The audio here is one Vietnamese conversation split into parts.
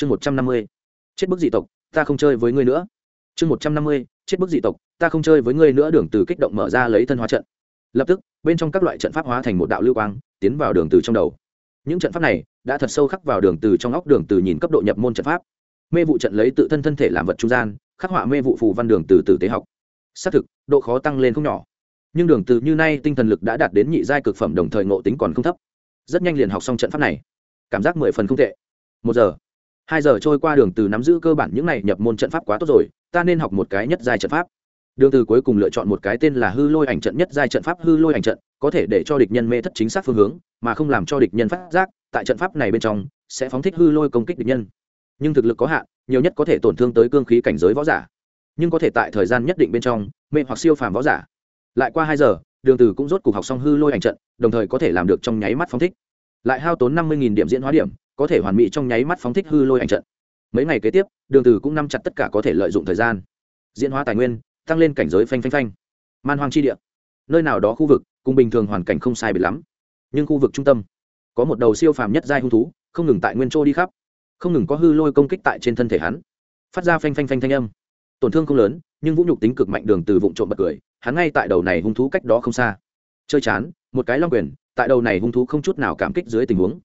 chương một trăm năm mươi, chết bức dị tộc, ta không chơi với ngươi nữa. Chương một trăm năm mươi, chết bức dị tộc, ta không chơi với ngươi nữa, đường từ kích động mở ra lấy thân hóa trận. Lập tức, bên trong các loại trận pháp hóa thành một đạo lưu quang, tiến vào đường từ trong đầu. Những trận pháp này đã thật sâu khắc vào đường từ trong óc, đường từ nhìn cấp độ nhập môn trận pháp. Mê vụ trận lấy tự thân thân thể làm vật trung gian, khắc họa mê vụ phù văn đường từ từ tế học. Xác thực, độ khó tăng lên không nhỏ. Nhưng đường từ như nay tinh thần lực đã đạt đến nhị giai cực phẩm đồng thời ngộ tính còn không thấp. Rất nhanh liền học xong trận pháp này. Cảm giác mười phần không tệ. Một giờ hai giờ trôi qua đường từ nắm giữ cơ bản những này nhập môn trận pháp quá tốt rồi, ta nên học một cái nhất giai trận pháp. Đường từ cuối cùng lựa chọn một cái tên là hư lôi ảnh trận nhất giai trận pháp hư lôi ảnh trận, có thể để cho địch nhân mê thất chính xác phương hướng, mà không làm cho địch nhân phát giác, tại trận pháp này bên trong, sẽ phóng thích hư lôi công kích địch nhân. Nhưng thực lực có hạn, nhiều nhất có thể tổn thương tới cương khí cảnh giới võ giả. Nhưng có thể tại thời gian nhất định bên trong, mê hoặc siêu phàm võ giả. Lại qua hai giờ, đường từ cũng rốt cục học xong hư lôi ảnh trận, đồng thời có thể làm được trong nháy mắt phóng thích. Lại hao tốn năm mươi điểm diễn hóa điểm có thể hoàn mỹ trong nháy mắt phóng thích hư lôi ảnh trận. Mấy ngày kế tiếp, đường từ cũng nắm chặt tất cả có thể lợi dụng thời gian. Diễn hóa tài nguyên, tăng lên cảnh giới phanh phanh phanh. Man hoang chi địa. Nơi nào đó khu vực, cùng bình thường hoàn cảnh không sai biệt lắm. Nhưng khu vực trung tâm, có một đầu siêu phàm nhất giai hung thú, không ngừng tại nguyên châu đi khắp. Không ngừng có hư lôi công kích tại trên thân thể hắn. Phát ra phanh phanh phanh thanh âm. Tổn thương không lớn, nhưng vũ nhục tính cực mạnh đường từ vụng trộm bật cười. Hắn ngay tại đầu này hung thú cách đó không xa. Chơi chán, một cái long quyền, tại đầu này hung thú không chút nào cảm kích dưới tình huống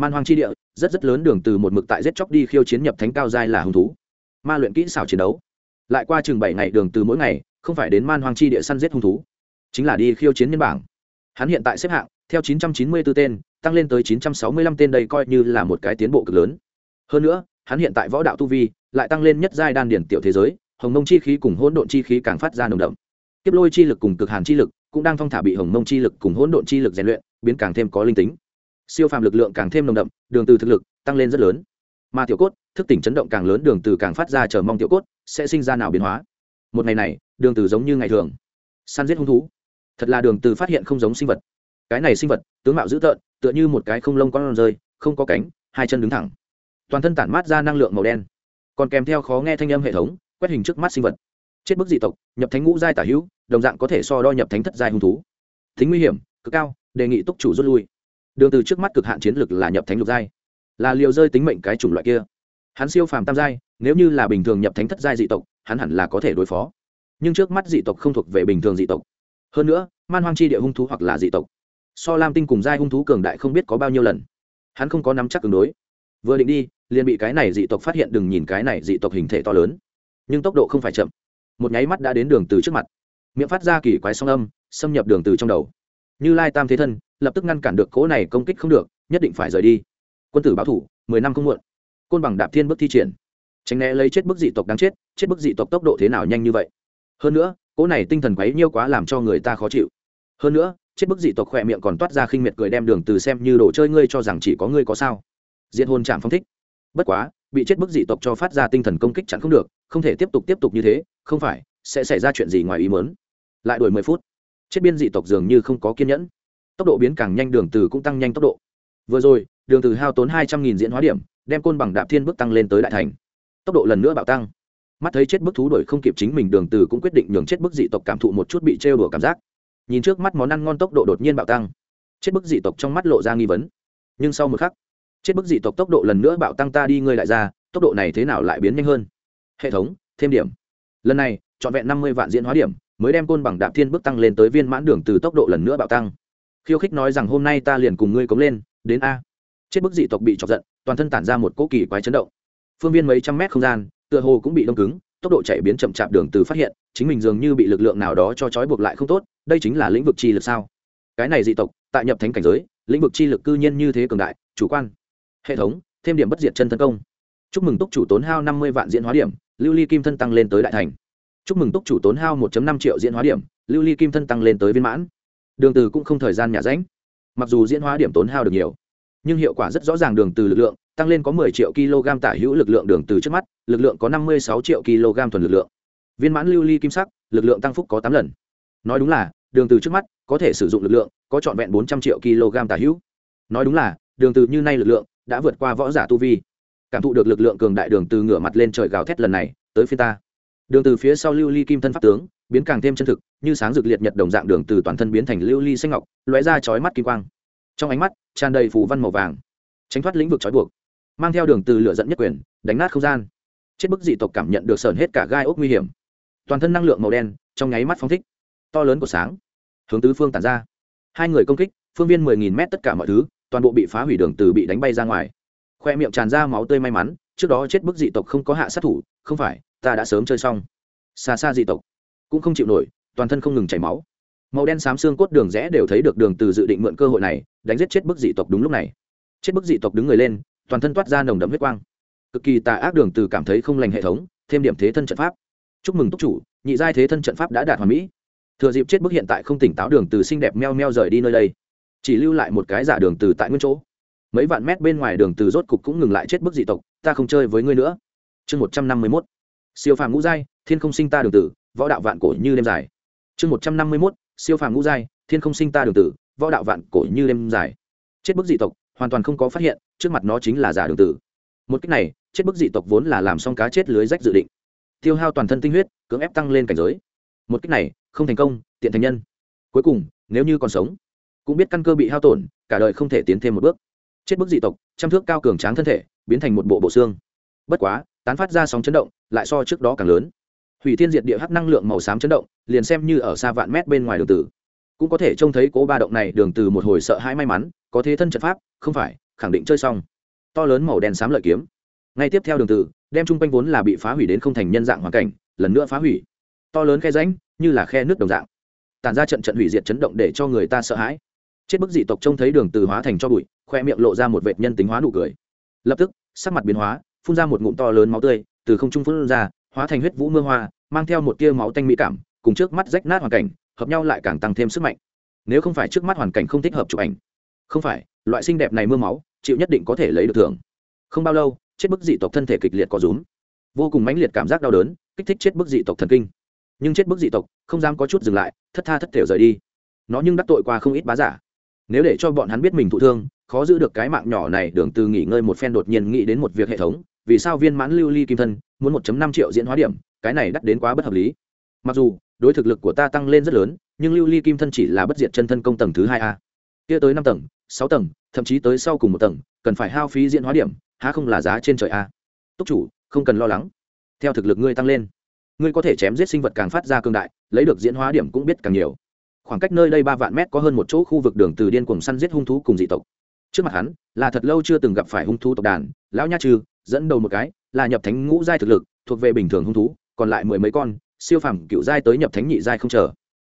man hoang chi địa, rất rất lớn đường từ một mực tại giết chóc đi khiêu chiến nhập thánh cao giai là hung thú. Ma luyện kỹ xảo chiến đấu. Lại qua chừng bảy ngày đường từ mỗi ngày, không phải đến man hoang chi địa săn giết hung thú, chính là đi khiêu chiến nhân bảng. Hắn hiện tại xếp hạng, theo 994 tên, tăng lên tới 965 tên đây coi như là một cái tiến bộ cực lớn. Hơn nữa, hắn hiện tại võ đạo tu vi lại tăng lên nhất giai đan điển tiểu thế giới, hồng mông chi khí cùng hỗn độn chi khí càng phát ra nồng đậm. Kiếp lôi chi lực cùng cực hàn chi lực cũng đang thong thả bị hồng mông chi lực cùng hỗn độn chi lực rèn luyện, biến càng thêm có linh tính siêu phàm lực lượng càng thêm nồng đậm, đường từ thực lực tăng lên rất lớn. Mà tiểu cốt, thức tỉnh chấn động càng lớn, đường từ càng phát ra chờ mong tiểu cốt sẽ sinh ra nào biến hóa. Một ngày này, đường từ giống như ngày thường. Săn giết hung thú. Thật là đường từ phát hiện không giống sinh vật. Cái này sinh vật, tướng mạo dữ tợn, tựa như một cái không lông con rơi, không có cánh, hai chân đứng thẳng. Toàn thân tản mát ra năng lượng màu đen. Còn kèm theo khó nghe thanh âm hệ thống, quét hình trước mắt sinh vật. Chết bức dị tộc, nhập thánh ngũ giai tả hữu, đồng dạng có thể so đo nhập thánh thất giai hung thú. Tính nguy hiểm, cực cao, đề nghị túc chủ rút lui đường từ trước mắt cực hạn chiến lực là nhập thánh lục giai. Là liều rơi tính mệnh cái chủng loại kia. Hắn siêu phàm tam giai, nếu như là bình thường nhập thánh thất giai dị tộc, hắn hẳn là có thể đối phó. Nhưng trước mắt dị tộc không thuộc về bình thường dị tộc. Hơn nữa, man hoang chi địa hung thú hoặc là dị tộc. So lam tinh cùng giai hung thú cường đại không biết có bao nhiêu lần. Hắn không có nắm chắc cường đối. Vừa định đi, liền bị cái này dị tộc phát hiện đừng nhìn cái này dị tộc hình thể to lớn. Nhưng tốc độ không phải chậm. Một nháy mắt đã đến đường từ trước mặt. Miệng phát ra kỳ quái song âm, xâm nhập đường từ trong đầu. Như lai tam thế thân lập tức ngăn cản được cỗ này công kích không được, nhất định phải rời đi. Quân tử báo thủ, mười năm không muộn. Côn bằng đạp thiên bước thi triển. Tránh né lấy chết bức dị tộc đáng chết chết bức dị tộc tốc độ thế nào nhanh như vậy? Hơn nữa, cỗ này tinh thần quấy nhiêu quá làm cho người ta khó chịu. Hơn nữa, chết bức dị tộc khỏe miệng còn toát ra khinh miệt cười đem đường từ xem như đồ chơi ngươi cho rằng chỉ có ngươi có sao. Diện hôn chạm phong thích. Bất quá, bị chết bức dị tộc cho phát ra tinh thần công kích chẳng không được, không thể tiếp tục tiếp tục như thế, không phải, sẽ xảy ra chuyện gì ngoài ý muốn. Lại đuổi mười phút, chết biên dị tộc dường như không có kiên nhẫn tốc độ biến càng nhanh, đường từ cũng tăng nhanh tốc độ. Vừa rồi, đường từ hao tốn hai trăm nghìn diễn hóa điểm, đem côn bằng đạp thiên bước tăng lên tới đại thành. Tốc độ lần nữa bạo tăng. Mắt thấy chết bức thú đuổi không kịp chính mình, đường từ cũng quyết định nhường chết bức dị tộc cảm thụ một chút bị trêu đùa cảm giác. Nhìn trước mắt món ăn ngon tốc độ đột nhiên bạo tăng. Chết bức dị tộc trong mắt lộ ra nghi vấn. Nhưng sau một khắc, chết bức dị tộc tốc độ lần nữa bạo tăng ta đi ngươi lại ra, tốc độ này thế nào lại biến nhanh hơn? Hệ thống, thêm điểm. Lần này, trọn vẹn năm mươi vạn diễn hóa điểm, mới đem côn bằng đạp thiên bước tăng lên tới viên mãn đường từ tốc độ lần nữa bạo tăng khiêu khích nói rằng hôm nay ta liền cùng ngươi cống lên, đến a. Chết bức dị tộc bị chọc giận, toàn thân tản ra một cỗ kỳ quái chấn động. Phương viên mấy trăm mét không gian, tựa hồ cũng bị đông cứng, tốc độ chạy biến chậm chạp đường từ phát hiện, chính mình dường như bị lực lượng nào đó cho trói buộc lại không tốt, đây chính là lĩnh vực chi lực sao? Cái này dị tộc, tại nhập thánh cảnh giới, lĩnh vực chi lực cư nhiên như thế cường đại, chủ quan. Hệ thống, thêm điểm bất diệt chân tấn công. Chúc mừng túc chủ tốn hao năm mươi vạn diễn hóa điểm, lưu ly kim thân tăng lên tới đại thành. Chúc mừng túc chủ tốn hao 1 năm triệu diễn hóa điểm, lưu ly kim thân tăng lên tới viên mãn đường từ cũng không thời gian nhả rãnh. Mặc dù diễn hóa điểm tốn hao được nhiều, nhưng hiệu quả rất rõ ràng đường từ lực lượng, tăng lên có 10 triệu kg tả hữu lực lượng đường từ trước mắt, lực lượng có 56 triệu kg thuần lực lượng. Viên mãn lưu ly kim sắc, lực lượng tăng phúc có 8 lần. Nói đúng là, đường từ trước mắt có thể sử dụng lực lượng, có trọn vẹn 400 triệu kg tả hữu. Nói đúng là, đường từ như nay lực lượng đã vượt qua võ giả tu vi. Cảm thụ được lực lượng cường đại đường từ ngửa mặt lên trời gào thét lần này, tới phía ta. Đường từ phía sau lưu ly kim thân pháp tướng biến càng thêm chân thực, như sáng rực liệt nhật đồng dạng đường từ toàn thân biến thành lưu ly xanh ngọc, lóe ra chói mắt kim quang. Trong ánh mắt, tràn đầy phù văn màu vàng. Tránh thoát lĩnh vực chói buộc, mang theo đường từ lửa dẫn nhất quyền, đánh nát không gian. Chết bức dị tộc cảm nhận được sờn hết cả gai ốc nguy hiểm. Toàn thân năng lượng màu đen, trong nháy mắt phóng thích. To lớn của sáng, hướng tứ phương tản ra. Hai người công kích, phương viên mười nghìn mét tất cả mọi thứ, toàn bộ bị phá hủy đường từ bị đánh bay ra ngoài. Khoe miệng tràn ra máu tươi may mắn, trước đó chết bức dị tộc không có hạ sát thủ, không phải, ta đã sớm chơi xong. Xa xa dị tộc cũng không chịu nổi, toàn thân không ngừng chảy máu. Màu đen xám xương cốt đường rẽ đều thấy được đường từ dự định mượn cơ hội này, đánh giết chết bức dị tộc đúng lúc này. Chết bức dị tộc đứng người lên, toàn thân toát ra nồng đậm huyết quang. Cực kỳ tà ác đường từ cảm thấy không lành hệ thống, thêm điểm thế thân trận pháp. Chúc mừng túc chủ, nhị giai thế thân trận pháp đã đạt hoàn mỹ. Thừa dịp chết bức hiện tại không tỉnh táo đường từ xinh đẹp meo meo rời đi nơi đây, chỉ lưu lại một cái giả đường từ tại nguyên chỗ. Mấy vạn mét bên ngoài đường từ rốt cục cũng ngừng lại chết bức dị tộc, ta không chơi với ngươi nữa. Chương một trăm năm mươi 151 siêu phàm ngũ giai, thiên không sinh ta đường tử võ đạo vạn cổ như đêm dài. Chương một trăm năm mươi mốt, siêu phàm ngũ giai, thiên không sinh ta đường tử, võ đạo vạn cổ như đêm dài. Chết bức dị tộc, hoàn toàn không có phát hiện, trước mặt nó chính là giả đường tử. Một cách này, chết bức dị tộc vốn là làm xong cá chết lưới rách dự định. Tiêu hao toàn thân tinh huyết, cưỡng ép tăng lên cảnh giới. Một cách này, không thành công, tiện thành nhân. Cuối cùng, nếu như còn sống, cũng biết căn cơ bị hao tổn, cả đời không thể tiến thêm một bước. Chết bức dị tộc, trăm thước cao cường tráng thân thể, biến thành một bộ bộ xương. Bất quá, tán phát ra sóng chấn động, lại so trước đó càng lớn hủy thiên diệt địa hắc năng lượng màu xám chấn động, liền xem như ở xa vạn mét bên ngoài đường tử. Cũng có thể trông thấy cố ba động này đường từ một hồi sợ hãi may mắn, có thế thân trận pháp, không phải, khẳng định chơi xong. To lớn màu đen xám lợi kiếm. Ngay tiếp theo đường từ đem trung quanh vốn là bị phá hủy đến không thành nhân dạng hoàn cảnh, lần nữa phá hủy. To lớn khe rãnh, như là khe nước đồng dạng. Tàn ra trận trận hủy diệt chấn động để cho người ta sợ hãi. Chết bức dị tộc trông thấy đường từ hóa thành cho bụi, khoe miệng lộ ra một vệt nhân tính hóa nụ cười. Lập tức, sắc mặt biến hóa, phun ra một ngụm to lớn máu tươi, từ không trung phun ra hóa thành huyết vũ mưa hoa, mang theo một tia máu tanh mỹ cảm, cùng trước mắt rách nát hoàn cảnh, hợp nhau lại càng tăng thêm sức mạnh. Nếu không phải trước mắt hoàn cảnh không thích hợp chụp ảnh, không phải, loại xinh đẹp này mưa máu, chịu nhất định có thể lấy được thưởng. Không bao lâu, chết bức dị tộc thân thể kịch liệt có rúm. Vô cùng mãnh liệt cảm giác đau đớn, kích thích chết bức dị tộc thần kinh. Nhưng chết bức dị tộc, không dám có chút dừng lại, thất tha thất thể rời đi. Nó nhưng đắc tội qua không ít bá giả. Nếu để cho bọn hắn biết mình thụ thương, khó giữ được cái mạng nhỏ này, đường từ nghỉ ngơi một phen đột nhiên nghĩ đến một việc hệ thống vì sao viên mãn lưu ly kim thân muốn 1.5 triệu diễn hóa điểm, cái này đắt đến quá bất hợp lý. Mặc dù, đối thực lực của ta tăng lên rất lớn, nhưng lưu ly kim thân chỉ là bất diệt chân thân công tầng thứ hai a. Kia tới năm tầng, sáu tầng, thậm chí tới sau cùng một tầng, cần phải hao phí diễn hóa điểm, há không là giá trên trời a? Túc chủ, không cần lo lắng. Theo thực lực ngươi tăng lên, ngươi có thể chém giết sinh vật càng phát ra cương đại, lấy được diễn hóa điểm cũng biết càng nhiều. Khoảng cách nơi đây ba vạn mét có hơn một chỗ khu vực đường từ điên cuồng săn giết hung thú cùng dị tộc. Trước mặt hắn, là thật lâu chưa từng gặp phải hung thú tộc đàn, lão nha trừ dẫn đầu một cái là nhập thánh ngũ giai thực lực, thuộc về bình thường hung thú, còn lại mười mấy con, siêu phẩm cựu giai tới nhập thánh nhị giai không chờ.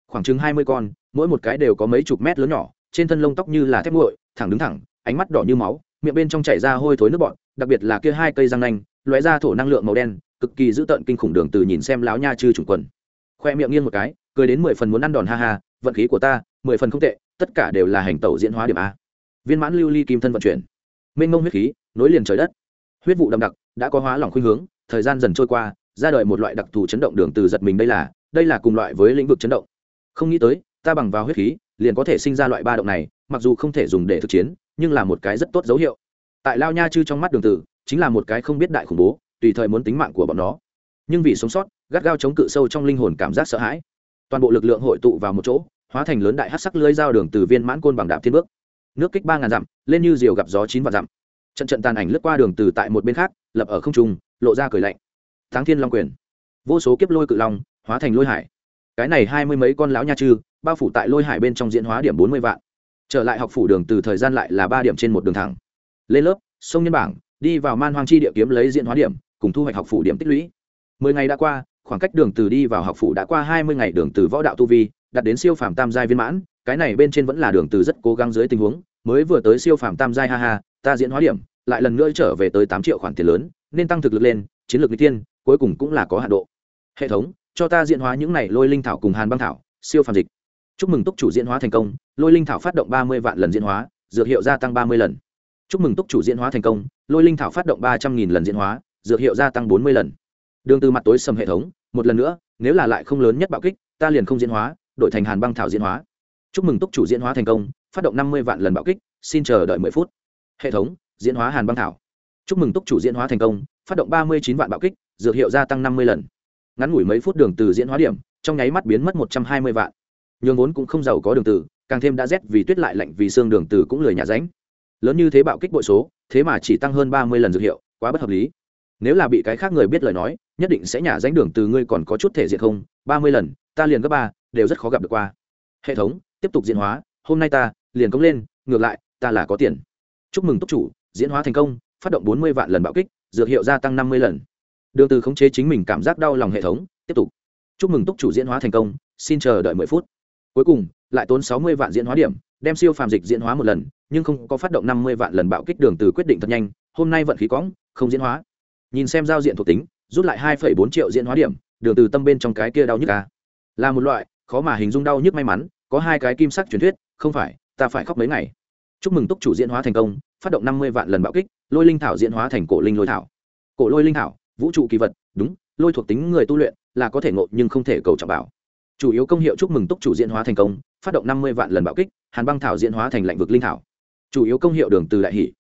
Khoảng chừng hai mươi con, mỗi một cái đều có mấy chục mét lớn nhỏ, trên thân lông tóc như là thép nguội, thẳng đứng thẳng, ánh mắt đỏ như máu, miệng bên trong chảy ra hôi thối nước bọt, đặc biệt là kia hai cây răng nanh, lóe ra thổ năng lượng màu đen, cực kỳ dữ tợn kinh khủng đường từ nhìn xem láo nha chư trùng quần. Khoe miệng nghiêng một cái, cười đến mười phần muốn ăn đòn, ha ha, vận khí của ta, mười phần không tệ, tất cả đều là hành tẩu diễn hóa điểm a. Viên mãn lưu ly kim thân vận chuyển. Mênh mông huyết khí, nối liền trời đất huyết vụ đậm đặc, đã có hóa lỏng khuynh hướng, thời gian dần trôi qua, ra đời một loại đặc thù chấn động đường từ giật mình đây là đây là cùng loại với lĩnh vực chấn động. Không nghĩ tới, ta bằng vào huyết khí, liền có thể sinh ra loại ba động này, mặc dù không thể dùng để thực chiến, nhưng là một cái rất tốt dấu hiệu. Tại lao nha chư trong mắt đường tử, chính là một cái không biết đại khủng bố, tùy thời muốn tính mạng của bọn nó. Nhưng vì sống sót, gắt gao chống cự sâu trong linh hồn cảm giác sợ hãi. Toàn bộ lực lượng hội tụ vào một chỗ, hóa thành lớn đại hát sắc lưới giao đường từ viên mãn côn bằng đạp thiên bước. Nước kích ba ngàn dặm, lên như diều gặp gió chín vạn dặm trận trận tàn ảnh lướt qua đường từ tại một bên khác, lập ở không trung, lộ ra cười lạnh. Tháng thiên long quyền. Vô số kiếp lôi cự long, hóa thành lôi hải. Cái này hai mươi mấy con lão nha chư bao phủ tại lôi hải bên trong diễn hóa điểm bốn mươi vạn. Trở lại học phủ đường từ thời gian lại là ba điểm trên một đường thẳng. Lên lớp, sông nhân bảng, đi vào man hoang chi địa kiếm lấy diễn hóa điểm, cùng thu hoạch học phủ điểm tích lũy. Mười ngày đã qua, khoảng cách đường từ đi vào học phủ đã qua hai mươi ngày đường từ võ đạo tu vi, đạt đến siêu phàm tam giai viên mãn, cái này bên trên vẫn là đường từ rất cố gắng dưới tình huống, mới vừa tới siêu phàm tam giai ha ha ta diễn hóa điểm, lại lần nữa trở về tới tám triệu khoản tiền lớn, nên tăng thực lực lên, chiến lược n tiên cuối cùng cũng là có hạn độ. Hệ thống, cho ta diễn hóa những này lôi linh thảo cùng hàn băng thảo, siêu phàm dịch. Chúc mừng túc chủ diễn hóa thành công, lôi linh thảo phát động ba mươi vạn lần diễn hóa, dược hiệu gia tăng ba mươi lần. Chúc mừng túc chủ diễn hóa thành công, lôi linh thảo phát động ba trăm nghìn lần diễn hóa, dược hiệu gia tăng bốn mươi lần. Đường từ mặt tối sầm hệ thống, một lần nữa, nếu là lại không lớn nhất bạo kích, ta liền không diễn hóa, đổi thành hàn băng thảo diễn hóa. Chúc mừng túc chủ diễn hóa thành công, phát động năm mươi vạn lần bạo kích, xin chờ đợi mười phút hệ thống, diễn hóa hàn băng thảo. Chúc mừng túc chủ diễn hóa thành công, phát động ba mươi chín vạn bạo kích, dược hiệu gia tăng năm mươi lần. Ngắn ngủi mấy phút đường từ diễn hóa điểm, trong nháy mắt biến mất một trăm hai mươi vạn. Nhường vốn cũng không giàu có đường từ, càng thêm đã rét vì tuyết lại lạnh vì xương đường từ cũng lười nhà ránh. Lớn như thế bạo kích bội số, thế mà chỉ tăng hơn ba mươi lần dược hiệu, quá bất hợp lý. Nếu là bị cái khác người biết lời nói, nhất định sẽ nhả ránh đường từ ngươi còn có chút thể diện không? ba mươi lần, ta liền gấp ba, đều rất khó gặp được qua. Hệ thống, tiếp tục diễn hóa, hôm nay ta liền cống lên, ngược lại, ta là có tiền chúc mừng túc chủ, diễn hóa thành công, phát động bốn mươi vạn lần bạo kích, dược hiệu gia tăng năm mươi lần. Đường từ khống chế chính mình cảm giác đau lòng hệ thống, tiếp tục. Chúc mừng túc chủ diễn hóa thành công, xin chờ đợi mười phút. Cuối cùng, lại tốn sáu mươi vạn diễn hóa điểm, đem siêu phàm dịch diễn hóa một lần, nhưng không có phát động năm mươi vạn lần bạo kích đường từ quyết định thật nhanh, hôm nay vận khí cõng không diễn hóa. Nhìn xem giao diện thuộc tính, rút lại hai bốn triệu diễn hóa điểm, đường từ tâm bên trong cái kia đau nhức ca là một loại khó mà hình dung đau nhức may mắn, có hai cái kim sắc truyền thuyết, không phải, ta phải khóc mấy ngày chúc mừng túc chủ diễn hóa thành công, phát động năm mươi vạn lần bạo kích, lôi linh thảo diễn hóa thành cổ linh lôi thảo. Cổ lôi linh thảo, vũ trụ kỳ vật, đúng, lôi thuộc tính người tu luyện là có thể ngộ nhưng không thể cầu trọng bảo. Chủ yếu công hiệu chúc mừng túc chủ diễn hóa thành công, phát động năm mươi vạn lần bạo kích, hàn băng thảo diễn hóa thành lạnh vực linh thảo. Chủ yếu công hiệu đường từ đại hỷ.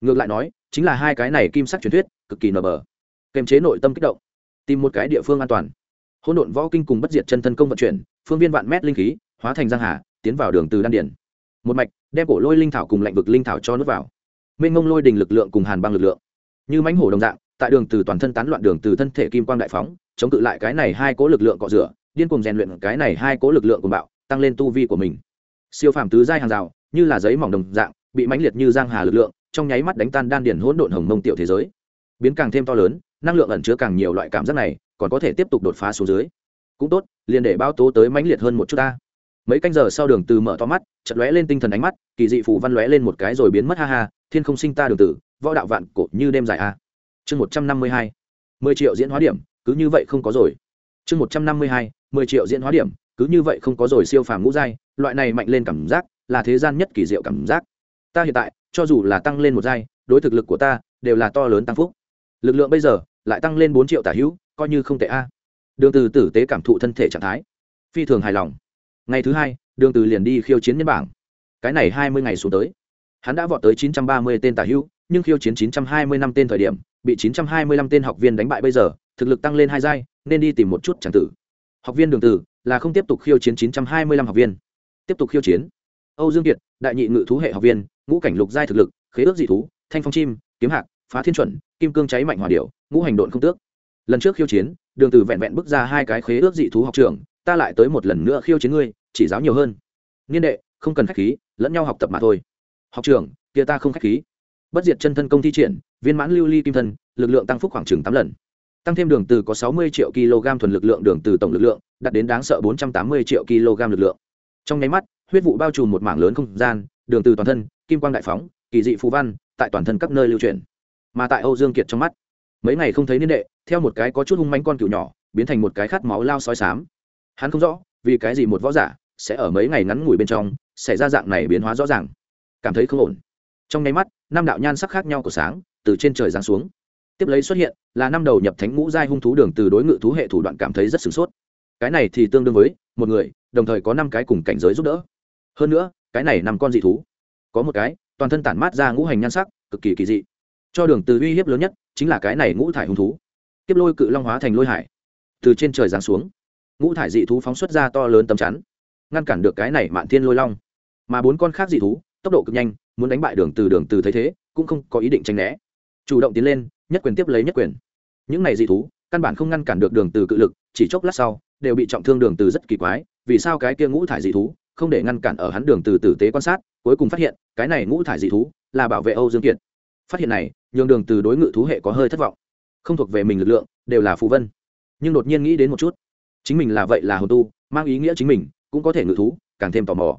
Ngược lại nói, chính là hai cái này kim sắc truyền thuyết, cực kỳ nở bờ. Kềm chế nội tâm kích động, tìm một cái địa phương an toàn. Hỗn độn võ kinh cùng bất diệt chân thân công vận chuyển, phương viên vạn mét linh khí, hóa thành giang hà, tiến vào đường từ đan điển một mạch đem cổ lôi linh thảo cùng lạnh vực linh thảo cho nước vào. Mênh ngông lôi đình lực lượng cùng hàn băng lực lượng. Như mãnh hổ đồng dạng, tại đường từ toàn thân tán loạn đường từ thân thể kim quang đại phóng, chống cự lại cái này hai cố lực lượng cọ rửa, điên cuồng rèn luyện cái này hai cố lực lượng của bạo, tăng lên tu vi của mình. Siêu phàm tứ giai hàng rào, như là giấy mỏng đồng dạng, bị mãnh liệt như giang hà lực lượng, trong nháy mắt đánh tan đan điển hỗn độn hồng mông tiểu thế giới. Biến càng thêm to lớn, năng lượng ẩn chứa càng nhiều loại cảm giác này, còn có thể tiếp tục đột phá xuống dưới. Cũng tốt, liền để bao tố tới mãnh liệt hơn một chút ta mấy canh giờ sau đường từ mở to mắt, chợt lóe lên tinh thần ánh mắt, kỳ dị phù văn lóe lên một cái rồi biến mất, ha ha, thiên không sinh ta đường tử, võ đạo vạn cổ như đêm dài a. Chương một trăm năm mươi hai, mười triệu diễn hóa điểm, cứ như vậy không có rồi. Chương một trăm năm mươi hai, mười triệu diễn hóa điểm, cứ như vậy không có rồi siêu phàm ngũ giai, loại này mạnh lên cảm giác, là thế gian nhất kỳ diệu cảm giác. Ta hiện tại, cho dù là tăng lên một giai, đối thực lực của ta, đều là to lớn tăng phúc. Lực lượng bây giờ, lại tăng lên bốn triệu tả hữu, coi như không tệ a. Đường từ tử tế cảm thụ thân thể trạng thái. Phi thường hài lòng ngày thứ hai đường từ liền đi khiêu chiến nhân bảng cái này hai mươi ngày xuống tới. Hắn đã vọt tới chín trăm ba mươi tên tả hữu nhưng khiêu chiến chín trăm hai mươi năm tên thời điểm bị chín trăm hai mươi năm tên học viên đánh bại bây giờ thực lực tăng lên hai giai nên đi tìm một chút chẳng tử. Học viên đường từ là không tiếp tục khiêu chiến chín trăm hai mươi năm học viên. Tiếp tục khiêu chiến. Âu dương kiệt đại nhị ngự thú hệ học viên ngũ cảnh lục giai thực lực khế ước dị thú thanh phong chim kiếm hạc phá thiên chuẩn kim cương cháy mạnh hỏa điểu, ngũ hành độn không tước. Lần trước khiêu chiến đường từ vẹn vẹn bước ra hai cái khế ước dị thú học trưởng ta lại tới một lần nữa khiêu chiến ngươi, chỉ giáo nhiều hơn. Niên đệ, không cần khách khí, lẫn nhau học tập mà thôi. Học trưởng, kia ta không khách khí. Bất diệt chân thân công thi triển, viên mãn lưu ly kim thân, lực lượng tăng phúc khoảng chừng tám lần. Tăng thêm đường từ có sáu mươi triệu kg thuần lực lượng đường từ tổng lực lượng, đạt đến đáng sợ bốn trăm tám mươi triệu kg lực lượng. Trong nháy mắt, huyết vụ bao trùm một mảng lớn không gian, đường từ toàn thân, kim quang đại phóng, kỳ dị phù văn, tại toàn thân các nơi lưu truyền mà tại âu dương kiệt trong mắt, mấy ngày không thấy niên đệ, theo một cái có chút hung manh con cừu nhỏ, biến thành một cái khát máu lao sói sám hắn không rõ, vì cái gì một võ giả sẽ ở mấy ngày ngắn ngủi bên trong xảy ra dạng này biến hóa rõ ràng. Cảm thấy không ổn. Trong nháy mắt, năm đạo nhan sắc khác nhau của sáng từ trên trời giáng xuống. Tiếp lấy xuất hiện là năm đầu nhập thánh ngũ giai hung thú đường từ đối ngự thú hệ thủ đoạn cảm thấy rất sửng sốt. Cái này thì tương đương với một người, đồng thời có năm cái cùng cảnh giới giúp đỡ. Hơn nữa, cái này năm con dị thú, có một cái, toàn thân tản mát ra ngũ hành nhan sắc, cực kỳ kỳ dị. Cho đường từ uy hiếp lớn nhất chính là cái này ngũ thải hung thú. Tiếp lôi cự long hóa thành lôi hải, từ trên trời giáng xuống ngũ thải dị thú phóng xuất ra to lớn tấm chắn, ngăn cản được cái này mạn thiên lôi long. Mà bốn con khác dị thú, tốc độ cực nhanh, muốn đánh bại đường từ đường từ thấy thế, cũng không có ý định tranh né. Chủ động tiến lên, nhất quyền tiếp lấy nhất quyền. Những này dị thú, căn bản không ngăn cản được đường từ cự lực, chỉ chốc lát sau, đều bị trọng thương đường từ rất kỳ quái, vì sao cái kia ngũ thải dị thú không để ngăn cản ở hắn đường từ tử tế quan sát, cuối cùng phát hiện, cái này ngũ thải dị thú là bảo vệ âu dương kiệt. Phát hiện này, nhường đường từ đối ngự thú hệ có hơi thất vọng. Không thuộc về mình lực lượng, đều là phù vân. Nhưng đột nhiên nghĩ đến một chút chính mình là vậy là hồn tu, mang ý nghĩa chính mình, cũng có thể ngự thú, càng thêm tò mò.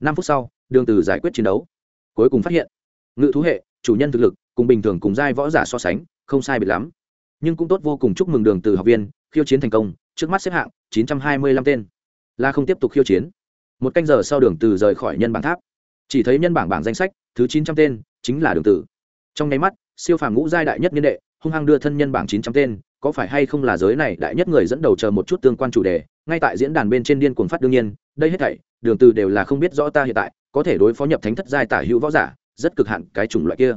Năm phút sau, đường từ giải quyết chiến đấu. Cuối cùng phát hiện, ngự thú hệ, chủ nhân thực lực, cùng bình thường cùng giai võ giả so sánh, không sai biệt lắm. Nhưng cũng tốt vô cùng chúc mừng đường từ học viên, khiêu chiến thành công, trước mắt xếp hạng 925 tên. Là không tiếp tục khiêu chiến. Một canh giờ sau đường từ rời khỏi nhân bảng tháp. Chỉ thấy nhân bảng bảng danh sách, thứ 900 tên, chính là đường từ. Trong nháy mắt, siêu phàm ngũ giai đại nhất niên đệ, hung hăng đưa thân nhân bảng 900 tên có phải hay không là giới này đại nhất người dẫn đầu chờ một chút tương quan chủ đề, ngay tại diễn đàn bên trên điên cuồng phát đương nhiên, đây hết thảy, đường từ đều là không biết rõ ta hiện tại có thể đối phó nhập thánh thất giai tả hữu võ giả, rất cực hạn cái chủng loại kia.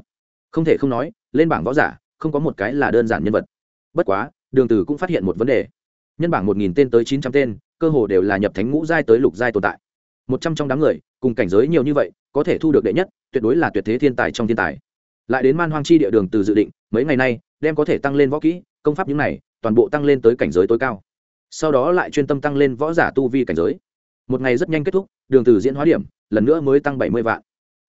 Không thể không nói, lên bảng võ giả, không có một cái là đơn giản nhân vật. Bất quá, đường từ cũng phát hiện một vấn đề. Nhân bảng một nghìn tên tới chín trăm tên, cơ hồ đều là nhập thánh ngũ giai tới lục giai tồn tại. Một trăm trong đám người, cùng cảnh giới nhiều như vậy, có thể thu được đệ nhất, tuyệt đối là tuyệt thế thiên tài trong thiên tài. Lại đến man hoang chi địa đường từ dự định, mấy ngày nay, đem có thể tăng lên võ kỹ công pháp những này toàn bộ tăng lên tới cảnh giới tối cao. Sau đó lại chuyên tâm tăng lên võ giả tu vi cảnh giới. Một ngày rất nhanh kết thúc, đường từ diễn hóa điểm, lần nữa mới tăng bảy mươi vạn.